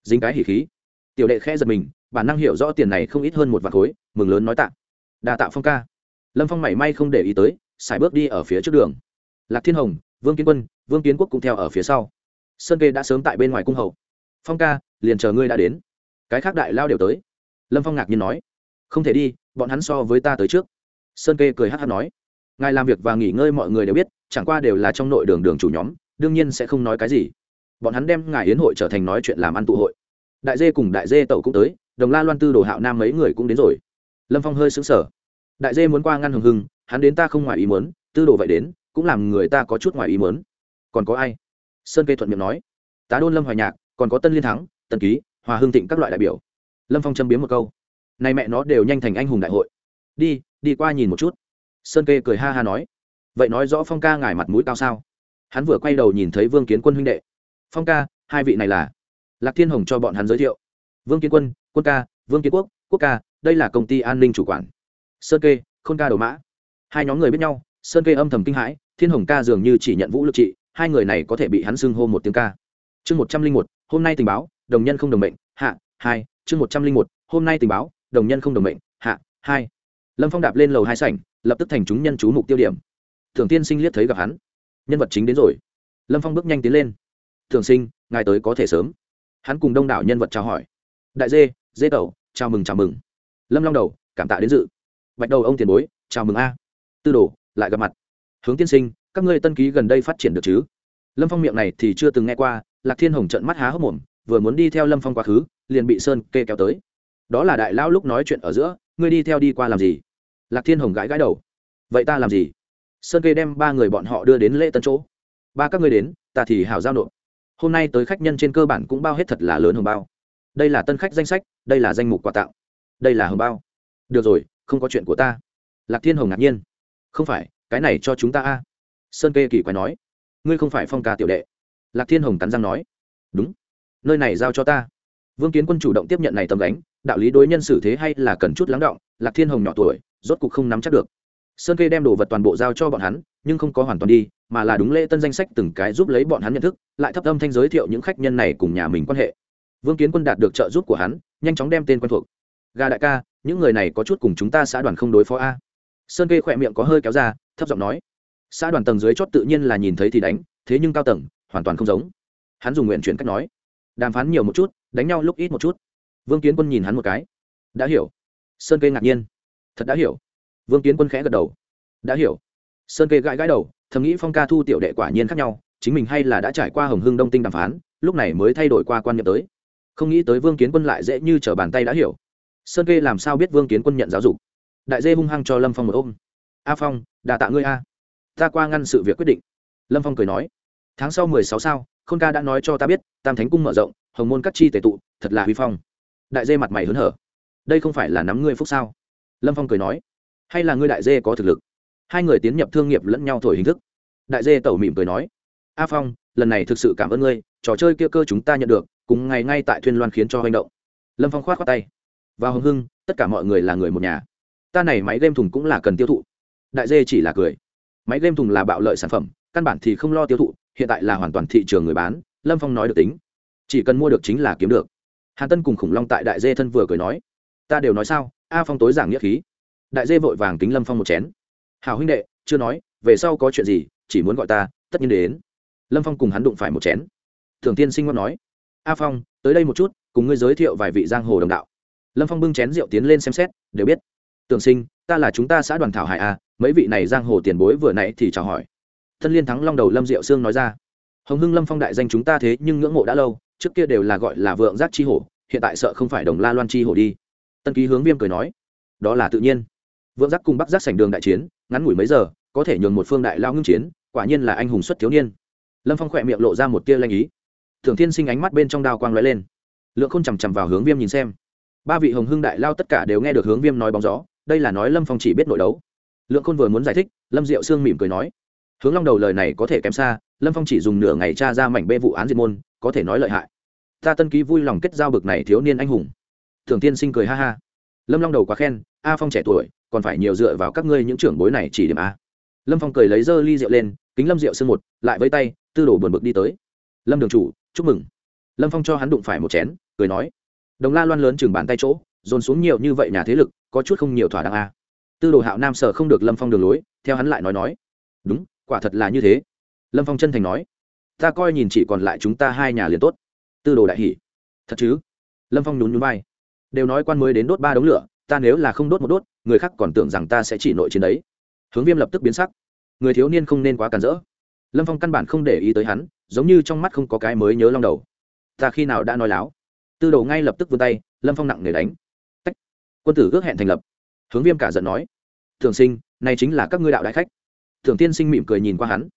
Dính cái hỉ khí. Tiểu đệ khẽ giật mình bản năng hiểu rõ tiền này không ít hơn một vạn khối, mừng lớn nói tạ. Đa tạ phong ca. Lâm phong mảy may không để ý tới, xài bước đi ở phía trước đường. Lạc thiên hồng, vương kiến quân, vương kiến quốc cũng theo ở phía sau. Sơn kê đã sớm tại bên ngoài cung hậu phong ca, liền chờ ngươi đã đến. Cái khác đại lao đều tới. Lâm phong ngạc nhiên nói. Không thể đi, bọn hắn so với ta tới trước. Sơn kê cười hát hát nói. Ngài làm việc và nghỉ ngơi mọi người đều biết, chẳng qua đều là trong nội đường đường chủ nhóm, đương nhiên sẽ không nói cái gì. Bọn hắn đem ngài yến hội trở thành nói chuyện làm ăn tụ hội. Đại dê cùng đại dê tẩu cũng tới đồng la loan tư đồ hạo nam mấy người cũng đến rồi. Lâm phong hơi xứng sở đại dê muốn qua ngăn hừng hưng, hắn đến ta không ngoài ý muốn, tư đồ vậy đến, cũng làm người ta có chút ngoài ý muốn. Còn có ai? Sơn kê thuận miệng nói. Tá đôn lâm hoài nhạc, còn có tân liên thắng tân ký, hòa hưng thịnh các loại đại biểu. Lâm phong châm biếm một câu. Này mẹ nó đều nhanh thành anh hùng đại hội. Đi đi qua nhìn một chút. Sơn kê cười ha ha nói. Vậy nói rõ phong ca ngài mặt mũi cao sao? Hắn vừa quay đầu nhìn thấy vương kiến quân huynh đệ. Phong ca, hai vị này là lạc thiên hồng cho bọn hắn giới thiệu. Vương kiến quân quân ca, vương kiến quốc quốc ca, đây là công ty an ninh chủ quản. Sơn kê, khôn ca đầu mã. Hai nhóm người biết nhau, sơn kê âm thầm kinh hãi, thiên hồng ca dường như chỉ nhận vũ lực trị, hai người này có thể bị hắn xưng hô một tiếng ca. Chương một trăm linh một, hôm nay tình báo, đồng nhân không đồng mệnh, hạ, hai, chương một trăm linh một, hôm nay tình báo, đồng nhân không đồng mệnh, hạ, hai. Lâm phong đạp lên lầu hai sảnh, lập tức thành chúng nhân chú mục tiêu điểm. Thường tiên sinh liếc thấy gặp hắn. Nhân vật chính đến rồi. Lâm phong bước nhanh tiến lên. Thường sinh, ngài tới có thể sớm. Hắn cùng đông đảo nhân vật chào hỏi. Đại dê dê tẩu, chào mừng chào mừng. Lâm long đầu, cảm tạ đến dự. Bạch đầu ông tiền bối, chào mừng a. Tư đồ, lại gặp mặt. Hướng tiên sinh, các ngươi tân ký gần đây phát triển được chứ? Lâm phong miệng này thì chưa từng nghe qua, lạc thiên hồng trận mắt há hốc mồm, vừa muốn đi theo lâm phong quá khứ, liền bị sơn kê kéo tới. Đó là đại lão lúc nói chuyện ở giữa, ngươi đi theo đi qua làm gì? Lạc thiên hồng gãi gãi đầu. Vậy ta làm gì? Sơn kê đem ba người bọn họ đưa đến lễ tân chỗ. Ba các ngươi đến, ta thì hào giao nộp. Hôm nay tới khách nhân trên cơ bản cũng bao hết thật là lớn hồng bao đây là tân khách danh sách, đây là danh mục quà tặng, đây là hồng bao. Được rồi, không có chuyện của ta. Lạc thiên hồng ngạc nhiên. Không phải, cái này cho chúng ta a. Sơn kê kỳ quái nói. Ngươi không phải phong ca tiểu đệ. Lạc thiên hồng cắn răng nói. Đúng. Nơi này giao cho ta. Vương kiến quân chủ động tiếp nhận này tầm đánh đạo lý đối nhân xử thế hay là cần chút lắng động, lạc thiên hồng nhỏ tuổi, rốt cục không nắm chắc được. Sơn kê đem đồ vật toàn bộ giao cho bọn hắn, nhưng không có hoàn toàn đi, mà là đúng lễ tân danh sách từng cái giúp lấy bọn hắn nhận thức, lại thấp âm thanh giới thiệu những khách nhân này cùng nhà mình quan hệ vương kiến quân đạt được trợ giúp của hắn, nhanh chóng đem tên quen thuộc. Gà đại ca, những người này có chút cùng chúng ta xã đoàn không đối phó a. Sơn kê khỏe miệng có hơi kéo ra, thấp giọng nói. Xã đoàn tầng dưới chót tự nhiên là nhìn thấy thì đánh, thế nhưng cao tầng, hoàn toàn không giống. Hắn dùng nguyện chuyển cách nói. Đàm phán nhiều một chút, đánh nhau lúc ít một chút. Vương kiến quân nhìn hắn một cái. Đã hiểu. Sơn kê ngạc nhiên. Thật đã hiểu. Vương kiến quân khẽ gật đầu. Đã hiểu. Sơn kê gãi gãi đầu, thầm nghĩ phong ca thu tiểu đệ quả nhiên khác nhau, chính mình hay là đã trải qua hồng hưng đông tinh đàm phán, lúc này mới thay đổi qua quan niệm tới không nghĩ tới vương kiến quân lại dễ như t r ở bàn tay đã hiểu. Sơn kê làm sao biết vương kiến quân nhận giáo dục? Đại dê hung hăng cho lâm phong một ôm. A phong, đà tạ ngươi a. Ta qua ngăn sự việc quyết định. Lâm phong cười nói. Tháng sau mười sáu sao, khôn ca đã nói cho ta biết, tam thánh cung mở rộng, hồng môn các chi tề tụ, thật là huy phong. Đại dê mặt mày hớn hở. Đây không phải là nắm ngươi phúc sao? Lâm phong cười nói. Hay là ngươi đại dê có thực lực? Hai người tiến nhập thương nghiệp lẫn nhau thổi hình thức. Đại dê tẩu mỉm cười nói. A phong, lần này thực sự cảm ơn ngươi, trò chơi kia cơ chúng ta nhận được cùng ngày ngay tại thuyên loan khiến cho hành động. Lâm phong khoát khoát tay. Và hồng hưng, tất cả mọi người là người một nhà. Ta này máy game thùng cũng là cần tiêu thụ. Đại dê chỉ là cười. Máy game thùng là bạo lợi sản phẩm, căn bản thì không lo tiêu thụ, hiện tại là hoàn toàn thị trường người bán, lâm phong nói được tính. Chỉ cần mua được chính là kiếm được. Hàn tân cùng khủng long tại đại dê thân vừa cười nói. Ta đều nói sao, a phong tối giảng nghĩa khí. Đại dê vội vàng kính lâm phong một chén. Hào huynh đệ, chưa nói, về sau có chuyện gì, chỉ muốn gọi ta, tất nhiên đến. Lâm phong cùng hắn đụng phải một chén. Thường tiên sinh ngon nói a phong, tới đây một chút, cùng ngươi giới thiệu vài vị giang hồ đồng đạo. Lâm phong bưng chén rượu tiến lên xem xét, đều biết. Tưởng sinh, ta là chúng ta xã đoàn thảo hải a, mấy vị này giang hồ tiền bối vừa nãy thì chào hỏi. Thân liên thắng long đầu lâm diệu sương nói ra. Hồng hưng lâm phong đại danh chúng ta thế, nhưng ngưỡng mộ đã lâu, trước kia đều là gọi là vượng giác chi hổ, hiện tại sợ không phải đồng la loan chi hổ đi. Tân ký hướng viêm cười nói. Đó là tự nhiên. Vượng giác cùng bắc giác sảnh đường đại chiến, ngắn ngủi mấy giờ, có thể nhường một phương đại lao ngưng chiến, quả nhiên là anh hùng xuất thiếu niên. Lâm phong khỏe miệng lộ ra một tia lanh ý thường thiên sinh ánh mắt bên trong đao quang lóe lên. Lượng Khôn chằm chằm vào hướng viêm nhìn xem. Ba vị hồng hưng đại lao tất cả đều nghe được hướng viêm nói bóng gió, đây là nói lâm phong chỉ biết nội đấu. Lượng khôn vừa muốn giải thích, lâm diệu sương mỉm cười nói, hướng long đầu lời này có thể kém xa, lâm phong chỉ dùng nửa ngày tra ra mảnh bê vụ án diệt môn, có thể nói lợi hại. Ta tân ký vui lòng kết giao bực này thiếu niên anh hùng. Thường tiên sinh cười ha ha, lâm long đầu quá khen, a phong trẻ tuổi, còn phải nhiều dựa vào các ngươi những trưởng bối này chỉ điểm a. Lâm phong cười lấy dơ ly rượu lên, kính lâm rượu sương một, lại với tay, tư đổ buồn bực đi tới. Lâm đường chủ chúc mừng. Lâm phong cho hắn đụng phải một chén, cười nói, đồng la loan lớn chừng bàn tay chỗ, dồn xuống nhiều như vậy nhà thế lực, có chút không nhiều thỏa đáng a tư đồ hạo nam sở không được lâm phong đường lối, theo hắn lại nói nói, đúng, quả thật là như thế. Lâm phong chân thành nói, ta coi nhìn chỉ còn lại chúng ta hai nhà liền tốt. Tư đồ đại hỷ thật chứ? Lâm phong nhún nhún vai, đều nói quan mới đến đốt ba đống lửa, ta nếu là không đốt một đốt, người khác còn tưởng rằng ta sẽ chỉ nội chiến đấy. Hướng viêm lập tức biến sắc, người thiếu niên không nên quá cản rỡ. Lâm phong căn bản không để ý tới hắn giống như trong mắt không có cái mới nhớ long đầu. Ta khi nào đã nói láo? Tư đồ ngay lập tức vươn tay, lâm phong nặng nề đánh. Tách. Quân tử ước hẹn thành lập. Hướng viêm cả giận nói. Thường sinh, này chính là các ngươi đạo đại khách. Thường tiên sinh mỉm cười nhìn qua hắn.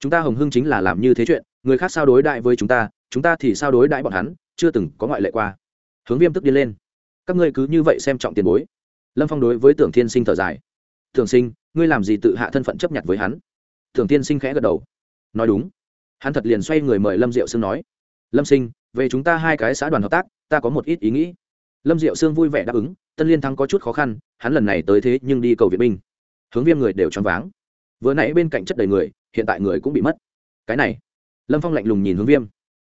Chúng ta hồng hưng chính là làm như thế chuyện, người khác sao đối đại với chúng ta chúng ta thì sao đối đại bọn hắn, chưa từng có ngoại lệ qua. Hướng viêm tức đi lên. Các ngươi cứ như vậy xem trọng tiền bối. Lâm phong đối với tưởng thiên sinh thở dài. Thường sinh, ngươi làm gì tự hạ thân phận chấp nhận với hắn? Thường tiên sinh khẽ gật đầu. Nói đúng hắn thật liền xoay người mời lâm diệu sương nói, lâm sinh, về chúng ta hai cái xã đoàn hợp tác, ta có một ít ý nghĩ. Lâm diệu sương vui vẻ đáp ứng, tân liên thắng có chút khó khăn, hắn lần này tới thế nhưng đi cầu viện binh. Hướng viêm người đều choáng váng. Vừa nãy bên cạnh chất đầy người, hiện tại người cũng bị mất. Cái này, lâm phong lạnh lùng nhìn hướng viêm.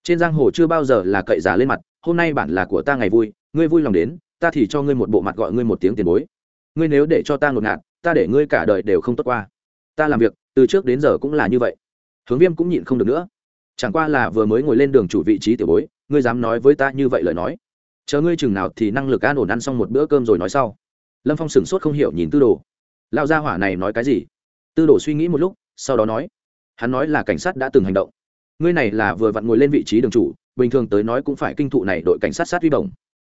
Trên giang hồ chưa bao giờ là cậy giả lên mặt, hôm nay bản là của ta ngày vui, ngươi vui lòng đến, ta thì cho ngươi một bộ mặt gọi ngươi một tiếng tiền bối. Ngươi nếu để cho ta ngột ngạt, ta để ngươi cả đời đều không tốt qua. Ta làm việc, từ trước đến giờ cũng là như vậy hướng viêm cũng nhịn không được nữa. Chẳng qua là vừa mới ngồi lên đường chủ vị trí tiểu bối, ngươi dám nói với ta như vậy lời nói. Chờ ngươi chừng nào thì năng lực an ổn ăn xong một bữa cơm rồi nói sau. Lâm phong sửng sốt không hiểu nhìn tư đồ. Lao gia hỏa này nói cái gì? Tư đồ suy nghĩ một lúc, sau đó nói, hắn nói là cảnh sát đã từng hành động. Ngươi này là vừa vặn ngồi lên vị trí đường chủ, bình thường tới nói cũng phải kinh thụ này đội cảnh sát sát huy bổng.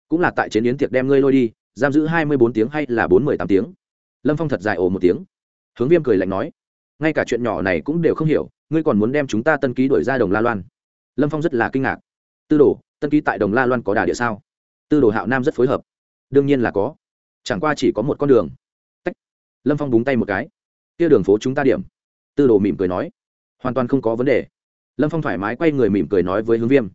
Cũng là tại chiến yến tiệc đem ngươi lôi đi, giam giữ hai mươi bốn tiếng hay là bốn mươi tám tiếng? Lâm phong thật dài ồ một tiếng. Hướng viêm cười lạnh nói ngay cả chuyện nhỏ này cũng đều không hiểu, ngươi còn muốn đem chúng ta tân ký đổi ra đồng la loan? Lâm phong rất là kinh ngạc. Tư đồ, tân ký tại đồng la loan có đà địa sao? Tư đồ hạo nam rất phối hợp. Đương nhiên là có. Chẳng qua chỉ có một con đường. Tách. lâm phong búng tay một cái. Kia đường phố chúng ta điểm. Tư đồ mỉm cười nói. Hoàn toàn không có vấn đề. Lâm phong thoải mái quay người mỉm cười nói với hướng viêm.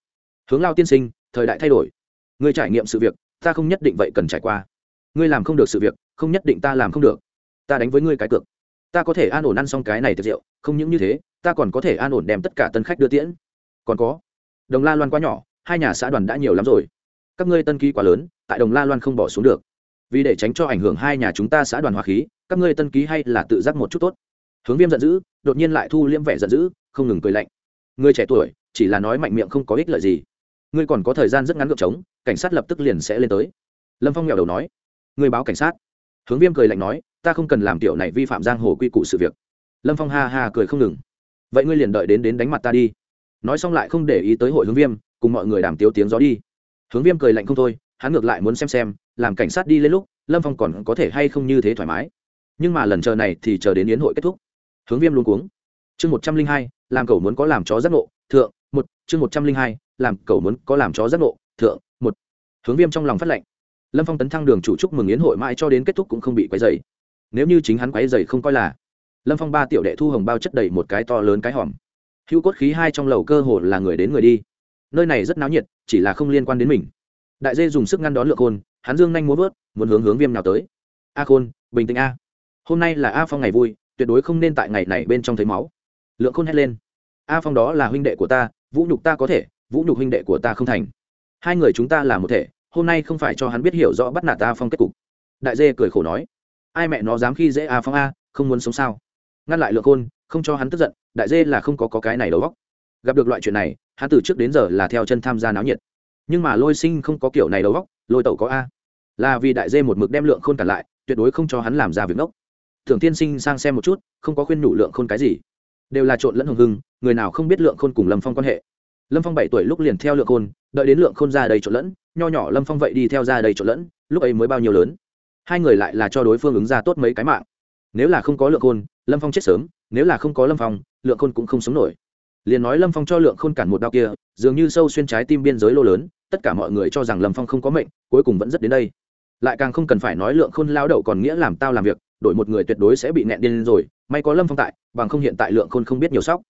Hướng lao tiên sinh, thời đại thay đổi. Ngươi trải nghiệm sự việc, ta không nhất định vậy cần trải qua. Ngươi làm không được sự việc, không nhất định ta làm không được. Ta đánh với ngươi cái cược ta có thể an ổn ăn xong cái này tiệc rượu, không những như thế, ta còn có thể an ổn đem tất cả tân khách đưa tiễn. Còn có, đồng la loan quá nhỏ, hai nhà xã đoàn đã nhiều lắm rồi. Các ngươi tân ký quá lớn, tại đồng la loan không bỏ xuống được. Vì để tránh cho ảnh hưởng hai nhà chúng ta xã đoàn hòa khí, các ngươi tân ký hay là tự giác một chút tốt. Hướng viêm giận dữ, đột nhiên lại thu liễm vẻ giận dữ, không ngừng cười lạnh. Người trẻ tuổi, chỉ là nói mạnh miệng không có ích lợi gì. Ngươi còn có thời gian rất ngắn gượng trống, cảnh sát lập tức liền sẽ lên tới. Lâm phong nghèo đầu nói. Ngươi báo cảnh sát hướng viêm cười lạnh nói, ta không cần làm tiểu này vi phạm giang hồ quy củ sự việc. Lâm phong ha ha cười không ngừng. Vậy ngươi liền đợi đến đến đánh mặt ta đi. Nói xong lại không để ý tới hội hướng viêm, cùng mọi người đàm tiếu tiếng gió đi. Hướng viêm cười lạnh không thôi, hắn ngược lại muốn xem xem, làm cảnh sát đi lên lúc, lâm phong còn có thể hay không như thế thoải mái. Nhưng mà lần chờ này thì chờ đến yến hội kết thúc. Hướng viêm luôn cuống. Chương một trăm linh hai, làm cậu muốn có làm chó giác ngộ, thượng, một, chương một trăm linh hai, làm cậu muốn có làm chó giác ngộ, thượng, một. Hướng viêm trong lòng phát lệnh lâm phong tấn thăng đường chủ chúc mừng yến hội mãi cho đến kết thúc cũng không bị quấy dày nếu như chính hắn quấy dày không coi là lâm phong ba tiểu đệ thu hồng bao chất đầy một cái to lớn cái hòm. Hữu cốt khí hai trong lầu cơ hồ là người đến người đi. Nơi này rất náo nhiệt, chỉ là không liên quan đến mình. Đại dê dùng sức ngăn đón lượng khôn, hắn dương nhanh muốn vớt, muốn hướng hướng viêm nào tới. A khôn, bình tĩnh a. Hôm nay là a phong ngày vui, tuyệt đối không nên tại ngày này bên trong thấy máu. Lượng khôn hét lên. A phong đó là huynh đệ của ta, vũ nhục ta có thể, vũ nhục huynh đệ của ta không thành. Hai người chúng ta là một thể hôm nay không phải cho hắn biết hiểu rõ bắt nạt a phong kết cục. Đại dê cười khổ nói ai mẹ nó dám khi dễ a phong a không muốn sống sao? Ngăn lại lượng khôn không cho hắn tức giận đại dê là không có, có cái này đầu góc gặp được loại chuyện này hắn từ trước đến giờ là theo chân tham gia náo nhiệt. Nhưng mà lôi sinh không có kiểu này đầu góc lôi tẩu có a. Là vì đại dê một mực đem lượng khôn cản lại tuyệt đối không cho hắn làm ra việc ngốc. Thường tiên sinh sang xem một chút không có khuyên nhủ lượng khôn cái gì. Đều là trộn lẫn hồng hưng người nào không biết lượng khôn cùng lâm phong quan hệ lâm phong bảy tuổi lúc liền theo lượng khôn, đợi đến lượng khôn ra đầy trộn lẫn, nho nhỏ lâm phong vậy đi theo ra đầy trộn lẫn, lúc ấy mới bao nhiêu lớn. Hai người lại là cho đối phương ứng ra tốt mấy cái mạng. Nếu là không có lượng khôn, lâm phong chết sớm, nếu là không có lâm phong, lượng khôn cũng không sống nổi. Liền nói lâm phong cho lượng khôn cản một đao kia, dường như sâu xuyên trái tim biên giới lô lớn, tất cả mọi người cho rằng lâm phong không có mệnh, cuối cùng vẫn rất đến đây. Lại càng không cần phải nói lượng khôn lao đậu còn nghĩa làm tao làm việc, đổi một người tuyệt đối sẽ bị nẹn điên rồi, may có lâm phong tại, bằng không hiện tại lượng khôn không biết nhiều sóc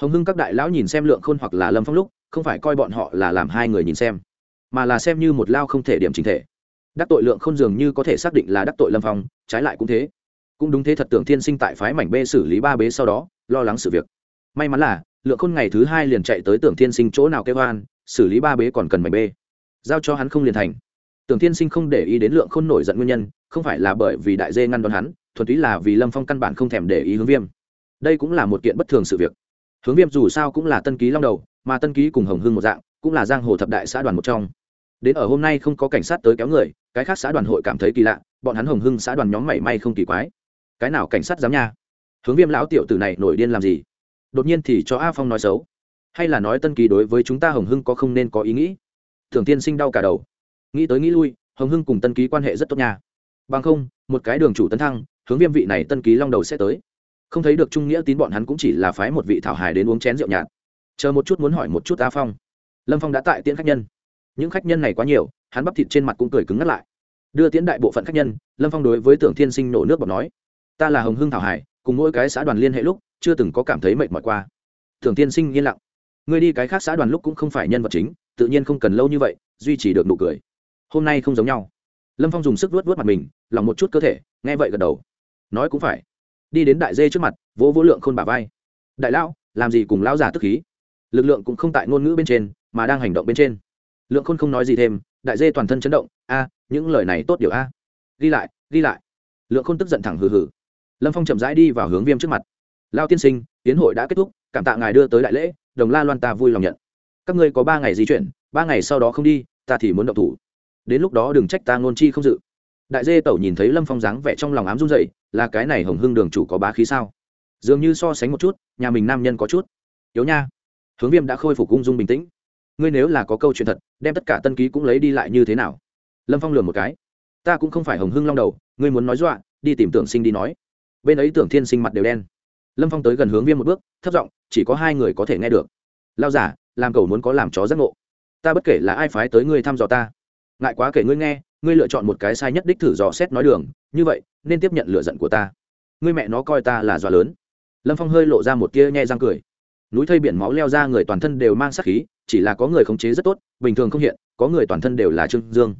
hồng hưng các đại lão nhìn xem lượng khôn hoặc là lâm phong lúc, không phải coi bọn họ là làm hai người nhìn xem, mà là xem như một lao không thể điểm chính thể. Đắc tội lượng khôn dường như có thể xác định là đắc tội lâm phong, trái lại cũng thế. Cũng đúng thế thật tưởng thiên sinh tại phái mảnh b xử lý ba bế sau đó, lo lắng sự việc. May mắn là, lượng khôn ngày thứ hai liền chạy tới tưởng thiên sinh chỗ nào kêu hoan xử lý ba bế còn cần mảnh b. Giao cho hắn không liền thành. Tưởng thiên sinh không để ý đến lượng khôn nổi giận nguyên nhân, không phải là bởi vì đại dê ngăn đón hắn, thuần túy là vì lâm phong căn bản không thèm để ý hướng viêm. Đây cũng là một kiện bất thường sự việc hướng viêm dù sao cũng là tân ký long đầu, mà tân ký cùng hồng hưng một dạng, cũng là giang hồ thập đại xã đoàn một trong. Đến ở hôm nay không có cảnh sát tới kéo người, cái khác xã đoàn hội cảm thấy kỳ lạ, bọn hắn hồng hưng xã đoàn nhóm mảy may không kỳ quái. Cái nào cảnh sát dám nha? Hướng viêm lão tiểu tử này nổi điên làm gì? Đột nhiên thì cho a phong nói xấu. Hay là nói tân Kỳ đối với chúng ta hồng hưng có không nên có ý nghĩ? Thường tiên sinh đau cả đầu. Nghĩ tới nghĩ lui, hồng hưng cùng tân ký quan hệ rất tốt nha. Bằng không, một cái đường chủ tấn thăng, hướng viêm vị này tân ký long đầu sẽ tới không thấy được trung nghĩa tín bọn hắn cũng chỉ là phái một vị thảo hài đến uống chén rượu nhạt. Chờ một chút muốn hỏi một chút a phong. Lâm phong đã tại tiễn khách nhân. Những khách nhân này quá nhiều, hắn bắp thịt trên mặt cũng cười cứng ngắt lại. Đưa tiễn đại bộ phận khách nhân, lâm phong đối với tưởng thiên sinh nổ nước bọt nói, ta là hồng hưng thảo hải cùng mỗi cái xã đoàn liên hệ lúc, chưa từng có cảm thấy mệt mỏi qua. Tưởng tiên sinh yên lặng người đi cái khác xã đoàn lúc cũng không phải nhân vật chính, tự nhiên không cần lâu như vậy, duy trì được nụ cười. Hôm nay không giống nhau. Lâm phong dùng sức vuốt vuốt mặt mình, lòng một chút cơ thể, nghe vậy gật đầu. Nói cũng phải đi đến đại dê trước mặt, vỗ vỗ lượng khôn bà vai. Đại lão, làm gì cùng lão già tức khí? Lực lượng cũng không tại ngôn ngữ bên trên, mà đang hành động bên trên. Lượng khôn không nói gì thêm, đại dê toàn thân chấn động. A, những lời này tốt điều a. Ghi lại ghi lại. Lượng khôn tức giận thẳng hừ hừ. Lâm phong chậm rãi đi vào hướng viêm trước mặt. Lao tiên sinh, tiến hội đã kết thúc, cảm tạ ngài đưa tới đại lễ, đồng la loan ta vui lòng nhận. Các ngươi có ba ngày di chuyển, ba ngày sau đó không đi, ta thì muốn động thủ. Đến lúc đó đừng trách ta ngôn chi không dự đại dê tẩu nhìn thấy lâm phong dáng vẻ trong lòng ám run dậy là cái này hồng hưng đường chủ có bá khí sao? Dường như so sánh một chút, nhà mình nam nhân có chút. Yếu nha. Hướng viêm đã khôi phục ung dung bình tĩnh. Ngươi nếu là có câu chuyện thật, đem tất cả tân ký cũng lấy đi lại như thế nào? Lâm phong lừa một cái. Ta cũng không phải hồng hưng long đầu, ngươi muốn nói dọa, đi tìm tưởng sinh đi nói. Bên ấy tưởng thiên sinh mặt đều đen. Lâm phong tới gần hướng viêm một bước, thấp giọng, chỉ có hai người có thể nghe được. Lao giả, làm cầu muốn có làm chó giác ngộ. Ta bất kể là ai phái tới ngươi thăm dò ta. Ngại quá kể ngươi nghe ngươi lựa chọn một cái sai nhất đích thử dò xét nói đường, như vậy, nên tiếp nhận lựa giận của ta. Ngươi mẹ nó coi ta là dọa lớn. Lâm phong hơi lộ ra một tia nhẹ răng cười. Núi thây biển máu leo ra người toàn thân đều mang sát khí, chỉ là có người khống chế rất tốt, bình thường không hiện, có người toàn thân đều là trương dương.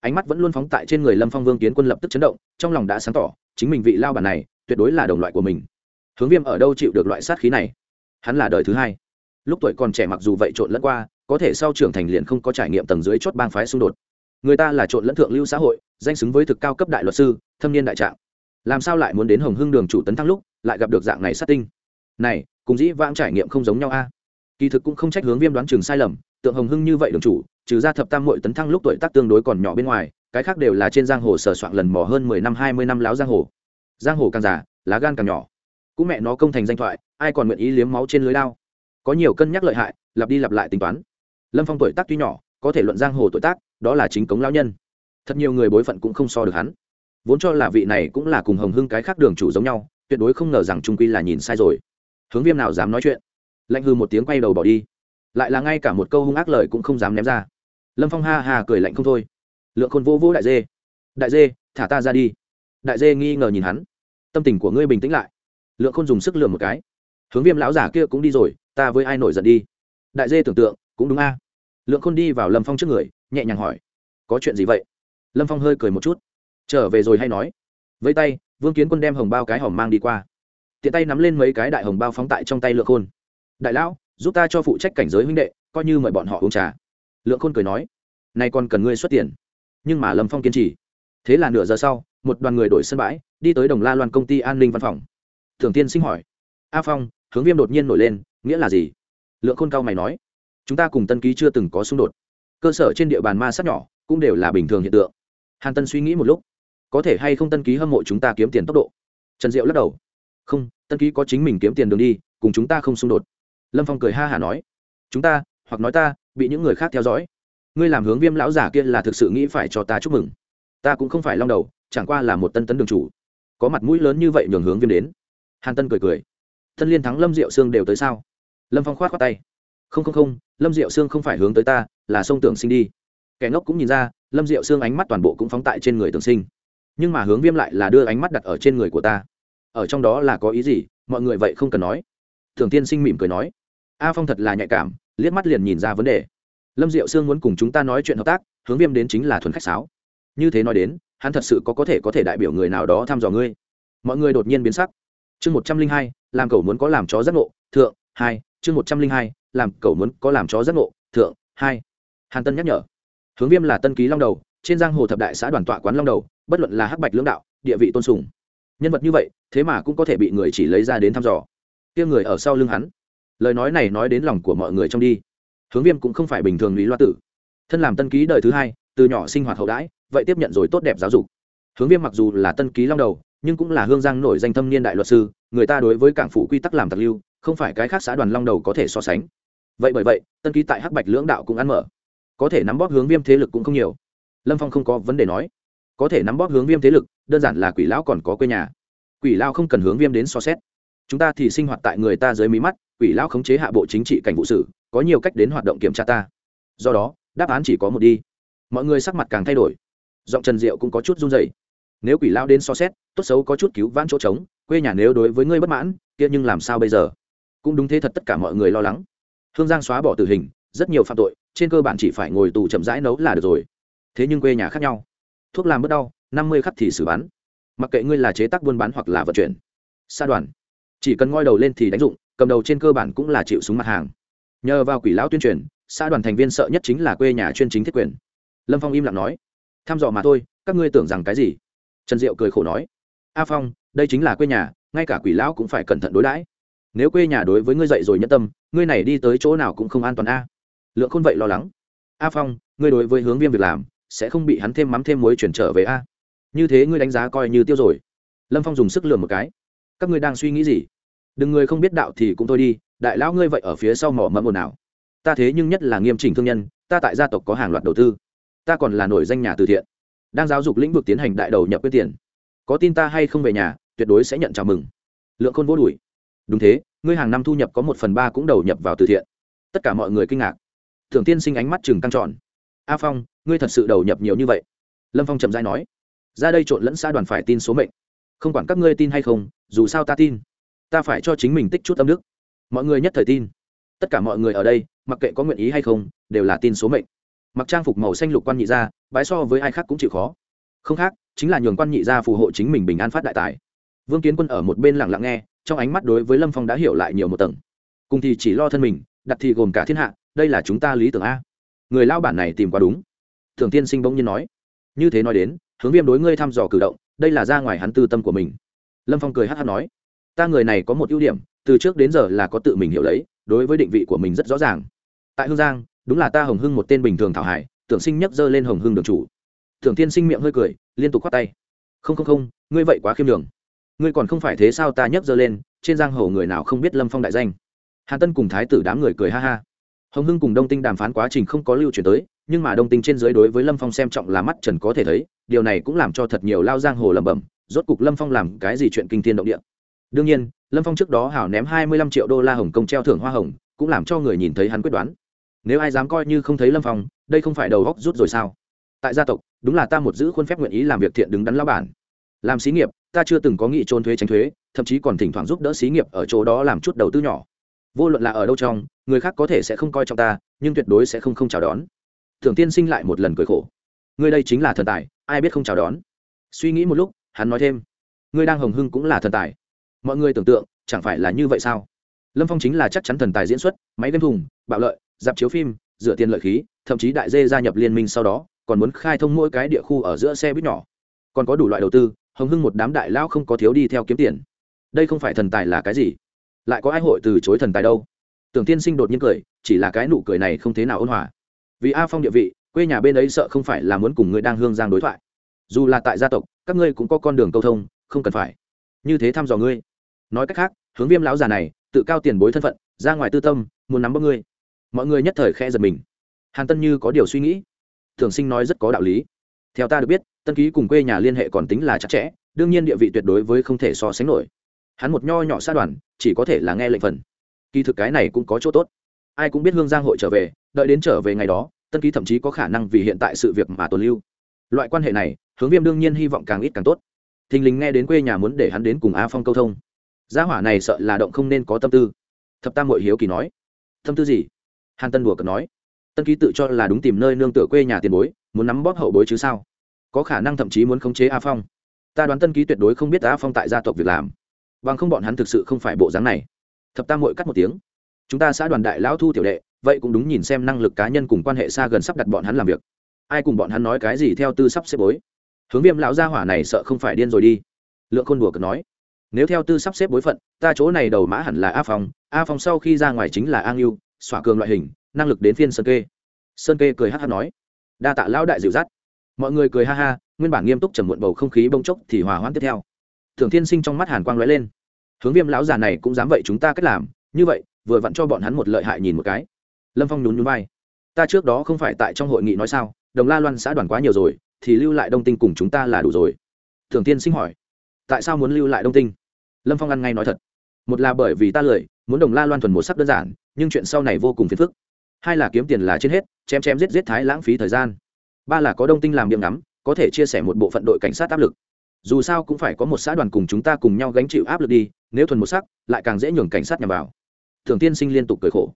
Ánh mắt vẫn luôn phóng tại trên người lâm phong vương kiến quân lập tức chấn động, trong lòng đã sáng tỏ, chính mình vị lao bản này, tuyệt đối là đồng loại của mình. Hướng viêm ở đâu chịu được loại sát khí này? Hắn là đời thứ hai. Lúc tuổi còn trẻ mặc dù vậy trộn lẫn qua, có thể sau trưởng thành liền không có trải nghiệm tầng dưới chót bang phái xung đột người ta là trộn lẫn thượng lưu xã hội, danh xứng với thực cao cấp đại luật sư, thâm niên đại trạng. Làm sao lại muốn đến hồng hưng đường chủ tấn thăng lúc, lại gặp được dạng này sát tinh? Này, cùng dĩ vãng trải nghiệm không giống nhau a. Kỳ thực cũng không trách hướng viêm đoán chừng sai lầm, tượng hồng hưng như vậy đường chủ, trừ ra thập tam mội tấn thăng lúc tuổi tác tương đối còn nhỏ bên ngoài, cái khác đều là trên giang hồ sờ soạn lần mò hơn mười năm, hai mươi năm láo giang hồ. Giang hồ càng già, lá gan càng nhỏ. Cũng mẹ nó công thành danh thoại, ai còn nguyện ý liếm máu trên lưới lao có nhiều cân nhắc lợi hại, lặp đi lặp lại tính toán. Lâm phong tuổi tác tuy nhỏ, có thể luận giang hồ tuổi tác đó là chính cống lao nhân. Thật nhiều người bối phận cũng không so được hắn. Vốn cho là vị này cũng là cùng hồng hưng cái khác đường chủ giống nhau, tuyệt đối không ngờ rằng trung quy là nhìn sai rồi. Hướng viêm nào dám nói chuyện? Lạnh hư một tiếng quay đầu bỏ đi. Lại là ngay cả một câu hung ác lời cũng không dám ném ra. Lâm phong ha ha cười lạnh không thôi. Lượng khôn vô vô đại dê. Đại dê, thả ta ra đi. Đại dê nghi ngờ nhìn hắn. Tâm tình của ngươi bình tĩnh lại. Lượng khôn dùng sức lừa một cái. Hướng viêm lão giả kia cũng đi rồi, ta với ai nổi giận đi? Đại dê tưởng tượng, cũng đúng a. Lượng khôn đi vào lâm phong trước người nhẹ nhàng hỏi, có chuyện gì vậy? Lâm phong hơi cười một chút, trở về rồi hay nói? Với tay, vương kiến quân đem hồng bao cái hòm mang đi qua. Tiện tay nắm lên mấy cái đại hồng bao phóng tại trong tay lượng khôn. Đại lão, giúp ta cho phụ trách cảnh giới huynh đệ, coi như mời bọn họ uống trà. Lượng khôn cười nói nay còn cần ngươi xuất tiền. Nhưng mà lâm phong kiên trì. Thế là nửa giờ sau, một đoàn người đổi sân bãi, đi tới đồng la loan công ty an ninh văn phòng. Thường tiên sinh hỏi, a phong, hướng viêm đột nhiên nổi lên, nghĩa là gì? Lượng khôn cao mày nói, chúng ta cùng tân ký chưa từng có xung đột cơ sở trên địa bàn ma sát nhỏ cũng đều là bình thường hiện tượng. Hàn tân suy nghĩ một lúc, có thể hay không tân ký hâm mộ chúng ta kiếm tiền tốc độ? Trần diệu lắc đầu, không, tân ký có chính mình kiếm tiền đường đi, cùng chúng ta không xung đột. Lâm phong cười ha hả nói, chúng ta, hoặc nói ta, bị những người khác theo dõi. Ngươi làm hướng viêm lão giả kia là thực sự nghĩ phải cho ta chúc mừng. Ta cũng không phải long đầu, chẳng qua là một tân tấn đường chủ. Có mặt mũi lớn như vậy nhường hướng viêm đến. Hàn tân cười cười thân liên thắng lâm diệu sương đều tới sao? Lâm phong k h o á t tay, không không không lâm diệu sương không phải hướng tới ta, là sông tưởng sinh đi. Kẻ ngốc cũng nhìn ra, lâm diệu sương ánh mắt toàn bộ cũng phóng tại trên người tưởng sinh. Nhưng mà hướng viêm lại là đưa ánh mắt đặt ở trên người của ta. Ở trong đó là có ý gì? Mọi người vậy không cần nói. Thường tiên sinh mỉm cười nói. A phong thật là nhạy cảm, liếc mắt liền nhìn ra vấn đề. Lâm diệu sương muốn cùng chúng ta nói chuyện hợp tác, hướng viêm đến chính là thuần khách sáo. Như thế nói đến, hắn thật sự có có thể có thể đại biểu người nào đó thăm dò ngươi. Mọi người đột nhiên biến sắc. Chương một trăm linh hai, làm cầu muốn có làm chó giấc ngộ. Thượng, hai, chương một trăm linh hai làm cầu muốn có làm chó rất ngộ, thượng, hai. Hàn tân nhắc nhở. Hướng viêm là tân ký long đầu, trên giang hồ thập đại xã đoàn tọa quán long đầu, bất luận là hắc bạch lưỡng đạo, địa vị tôn sùng. Nhân vật như vậy, thế mà cũng có thể bị người chỉ lấy ra đến thăm dò. Kia người ở sau lưng hắn. Lời nói này nói đến lòng của mọi người trong đi. Hướng viêm cũng không phải bình thường lý loa tử. Thân làm tân ký đời thứ hai, từ nhỏ sinh hoạt hậu đãi, vậy tiếp nhận rồi tốt đẹp giáo dục. Hướng viêm mặc dù là tân ký long đầu, nhưng cũng là hương giang nổi danh thâm niên đại luật sư, người ta đối với cảng phủ quy tắc làm tặc lưu, không phải cái khác xã đoàn long đầu có thể so sánh vậy bởi vậy, tân ký tại hắc bạch lưỡng đạo cũng ăn mở. Có thể nắm bóp hướng viêm thế lực cũng không nhiều. Lâm phong không có vấn đề nói. Có thể nắm bóp hướng viêm thế lực, đơn giản là quỷ lão còn có quê nhà. Quỷ lao không cần hướng viêm đến so xét. Chúng ta thì sinh hoạt tại người ta dưới mí mắt, quỷ lão khống chế hạ bộ chính trị cảnh vụ sử có nhiều cách đến hoạt động kiểm tra ta. Do đó, đáp án chỉ có một đi. Mọi người sắc mặt càng thay đổi. Giọng trần diệu cũng có chút run dày nếu quỷ lao đến so xét, tốt xấu có chút cứu vãn chỗ trống, quê nhà nếu đối với ngươi bất mãn, kia nhưng làm sao bây giờ? Cũng đúng thế thật tất cả mọi người lo lắng hương giang xóa bỏ tử hình, rất nhiều phạm tội, trên cơ bản chỉ phải ngồi tù chậm rãi nấu là được rồi. Thế nhưng quê nhà khác nhau. Thuốc làm bớt đau, năm mươi khắc thì xử bắn. Mặc kệ ngươi là chế tác buôn bán hoặc là vận chuyển. Sa đoàn. Chỉ cần ngoi đầu lên thì đánh dụng, cầm đầu trên cơ bản cũng là chịu súng mặt hàng. Nhờ vào quỷ lão tuyên truyền xã đoàn thành viên sợ nhất chính là quê nhà chuyên chính thiết quyền. Lâm phong im lặng nói, tham dò mà thôi, các ngươi tưởng rằng cái gì? Trần diệu cười khổ nói, a phong, đây chính là quê nhà, ngay cả quỷ lão cũng phải cẩn thận đối đãi nếu quê nhà đối với ngươi dậy rồi nhẫn tâm, ngươi này đi tới chỗ nào cũng không an toàn a. Lượng khôn vậy lo lắng. A phong, ngươi đối với hướng viêm việc làm, sẽ không bị hắn thêm mắm thêm muối chuyển trở về a? Như thế ngươi đánh giá coi như tiêu rồi. Lâm phong dùng sức lừa một cái. Các ngươi đang suy nghĩ gì? Đừng người không biết đạo thì cũng thôi đi, đại lão ngươi vậy ở phía sau mỏ mẫm ồn nào ta thế nhưng nhất là nghiêm chỉnh thương nhân, ta tại gia tộc có hàng loạt đầu tư. Ta còn là nổi danh nhà từ thiện. Đang giáo dục lĩnh vực tiến hành đại đầu nhập quyết tiền. Có tin ta hay không về nhà, tuyệt đối sẽ nhận chào mừng. Lượng khôn vô đùi đúng thế, ngươi hàng năm thu nhập có một phần ba cũng đầu nhập vào từ thiện. Tất cả mọi người kinh ngạc. Thường tiên sinh ánh mắt chừng căng tròn. A phong, ngươi thật sự đầu nhập nhiều như vậy? Lâm phong chậm dai nói. Ra đây trộn lẫn xã đoàn phải tin số mệnh. Không quản các ngươi tin hay không, dù sao ta tin. Ta phải cho chính mình tích chút tâm đức. Mọi người nhất thời tin. Tất cả mọi người ở đây, mặc kệ có nguyện ý hay không, đều là tin số mệnh. Mặc trang phục màu xanh lục quan nhị ra bãi so với ai khác cũng chịu khó. Không khác, chính là nhường quan nhị ra phù hộ chính mình bình an phát đại tài vương kiến quân ở một bên lặng lặng nghe, trong ánh mắt đối với lâm phong đã hiểu lại nhiều một tầng. Cùng thì chỉ lo thân mình, đặt thì gồm cả thiên hạ, đây là chúng ta lý tưởng a. Người lao bản này tìm quá đúng. Thường tiên sinh bỗng nhiên nói. Như thế nói đến, hướng viêm đối ngươi thăm dò cử động, đây là ra ngoài hắn tư tâm của mình. Lâm phong cười hát hát nói. Ta người này có một ưu điểm, từ trước đến giờ là có tự mình hiểu lấy, đối với định vị của mình rất rõ ràng. Tại hương giang, đúng là ta hồng hưng một tên bình thường thảo hải, tưởng sinh nhấc dơ lên hồng hưng đường chủ. Thường tiên sinh miệng hơi cười, liên tục khoát tay. Không không không, ngươi vậy quá khiêm đường ngươi còn không phải thế sao ta nhấc giơ lên, trên giang hồ người nào không biết lâm phong đại danh? Hàn tân cùng thái tử đám người cười ha ha. Hồng hưng cùng đông tinh đàm phán quá trình không có lưu truyền tới, nhưng mà đông tinh trên dưới đối với lâm phong xem trọng là mắt trần có thể thấy, điều này cũng làm cho thật nhiều lao giang hồ lẩm bẩm, rốt cục lâm phong làm cái gì chuyện kinh thiên động địa? Đương nhiên, lâm phong trước đó hảo ném hai mươi lăm triệu đô la hồng công treo thưởng hoa hồng, cũng làm cho người nhìn thấy hắn quyết đoán. Nếu ai dám coi như không thấy lâm phong, đây không phải đầu góc rút rồi sao? Tại gia tộc, đúng là ta một giữ khuôn phép nguyện ý làm việc thiện đứng đắn lao bản. Làm xí nghiệp ta chưa từng có nghị trôn thuế tránh thuế, thậm chí còn thỉnh thoảng giúp đỡ xí nghiệp ở chỗ đó làm chút đầu tư nhỏ. Vô luận là ở đâu trong, người khác có thể sẽ không coi trọng ta, nhưng tuyệt đối sẽ không không chào đón. Thường tiên sinh lại một lần cười khổ. Ngươi đây chính là thần tài, ai biết không chào đón? Suy nghĩ một lúc, hắn nói thêm. Ngươi đang hồng hưng cũng là thần tài. Mọi người tưởng tượng, chẳng phải là như vậy sao? Lâm phong chính là chắc chắn thần tài diễn xuất, máy game thùng, bạo lợi, dạp chiếu phim dựa tiền lợi khí, thậm chí đại dê gia nhập liên minh sau đó, còn muốn khai thông mỗi cái địa khu ở giữa xe buýt nhỏ. Còn có đủ loại đầu tư hồng hưng một đám đại lão không có thiếu đi theo kiếm tiền. Đây không phải thần tài là cái gì? Lại có ai hội từ chối thần tài đâu? Tưởng tiên sinh đột nhiên cười, chỉ là cái nụ cười này không thế nào ôn hòa. Vì a phong địa vị, quê nhà bên ấy sợ không phải là muốn cùng ngươi đang hương giang đối thoại. Dù là tại gia tộc, các ngươi cũng có con đường câu thông, không cần phải. Như thế thăm dò ngươi. Nói cách khác, hướng viêm lão già này, tự cao tiền bối thân phận, ra ngoài tư tâm, muốn nắm bắt ngươi. Mọi người nhất thời khe giật mình. Hàn tân như có điều suy nghĩ. Thường sinh nói rất có đạo lý. Theo ta được biết tân ký cùng quê nhà liên hệ còn tính là chặt chẽ, đương nhiên địa vị tuyệt đối với không thể so sánh nổi. Hắn một nho nhỏ sát đoàn, chỉ có thể là nghe lệnh phần. Kỳ thực cái này cũng có chỗ tốt. Ai cũng biết hương giang hội trở về, đợi đến trở về ngày đó, tân ký thậm chí có khả năng vì hiện tại sự việc mà tồn lưu. Loại quan hệ này, hướng viêm đương nhiên hy vọng càng ít càng tốt. Thình lình nghe đến quê nhà muốn để hắn đến cùng a phong câu thông. Gia hỏa này sợ là động không nên có tâm tư. Thập tam hội hiếu kỳ nói. Tâm tư gì? Hàn tân đùa cợt nói. Tân ký tự cho là đúng tìm nơi nương tựa quê nhà tiền bối, muốn nắm bóp hậu bối chứ sao? Có khả năng thậm chí muốn khống chế a phong. Ta đoán tân ký tuyệt đối không biết a phong tại gia tộc việc làm. Bằng không bọn hắn thực sự không phải bộ dáng này. Thập tam hội cắt một tiếng. Chúng ta xã đoàn đại lão thu tiểu đệ, vậy cũng đúng nhìn xem năng lực cá nhân cùng quan hệ xa gần sắp đặt bọn hắn làm việc. Ai cùng bọn hắn nói cái gì theo tư sắp xếp bối? Hướng viêm lão gia hỏa này sợ không phải điên rồi đi. Lượng khôn đùa cực nói. Nếu theo tư sắp xếp bối phận, ta chỗ này đầu mã hẳn là a phong a phong sau khi ra ngoài chính là a ngưu xỏa cường loại hình, năng lực đến phiên sơn kê. Sơn kê cười hát hát nói. Đa tạ lão đại dịu dắt mọi người cười ha ha, nguyên bản nghiêm túc trầm muộn bầu không khí bông chốc thì hòa hoãn tiếp theo. Thường thiên sinh trong mắt hàn quang lóe lên. Hướng viêm lão già này cũng dám vậy chúng ta cách làm, như vậy, vừa vặn cho bọn hắn một lợi hại nhìn một cái. Lâm phong nhún nhún vai. Ta trước đó không phải tại trong hội nghị nói sao, đồng la loan xã đoàn quá nhiều rồi, thì lưu lại đông tinh cùng chúng ta là đủ rồi. Thường tiên sinh hỏi. Tại sao muốn lưu lại đông tinh? Lâm phong ăn ngay nói thật. Một là bởi vì ta lười, muốn đồng la loan thuần một sắc đơn giản, nhưng chuyện sau này vô cùng phiền phức. Hai là kiếm tiền là trên hết, chém chém giết giết thái lãng phí thời gian ba là có đông tinh làm điểm ngắm, có thể chia sẻ một bộ phận đội cảnh sát áp lực. Dù sao cũng phải có một xã đoàn cùng chúng ta cùng nhau gánh chịu áp lực đi, nếu thuần một sắc, lại càng dễ nhường cảnh sát nhằm vào. Thường tiên sinh liên tục cười khổ.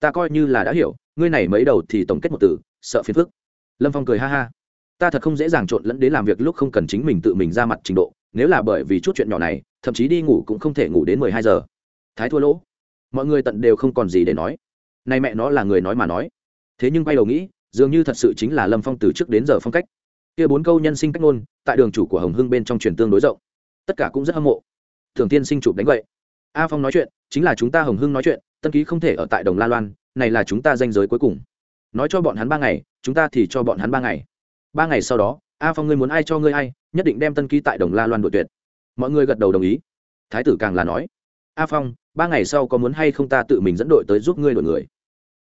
Ta coi như là đã hiểu, ngươi này mấy đầu thì tổng kết một từ, sợ phiền phức. Lâm phong cười ha ha. Ta thật không dễ dàng trộn lẫn đến làm việc lúc không cần chính mình tự mình ra mặt trình độ, nếu là bởi vì chút chuyện nhỏ này, thậm chí đi ngủ cũng không thể ngủ đến mười hai giờ. Thái thua lỗ. Mọi người tận đều không còn gì để nói. Nay mẹ nó là người nói mà nói. Thế nhưng quay đầu nghĩ dường như thật sự chính là lâm phong từ trước đến giờ phong cách. Kia bốn câu nhân sinh cách ngôn, tại đường chủ của hồng hưng bên trong truyền tương đối rộng. Tất cả cũng rất hâm mộ. Thường tiên sinh chụp đánh vậy a phong nói chuyện, chính là chúng ta hồng hưng nói chuyện, tân ký không thể ở tại đồng la loan, này là chúng ta danh giới cuối cùng. Nói cho bọn hắn ba ngày, chúng ta thì cho bọn hắn ba ngày. Ba ngày sau đó, a phong ngươi muốn ai cho ngươi ai, nhất định đem tân ký tại đồng la loan đội tuyệt. Mọi người gật đầu đồng ý. Thái tử càng là nói, a phong, ba ngày sau có muốn hay không ta tự mình dẫn đội tới giúp ngươi đội người?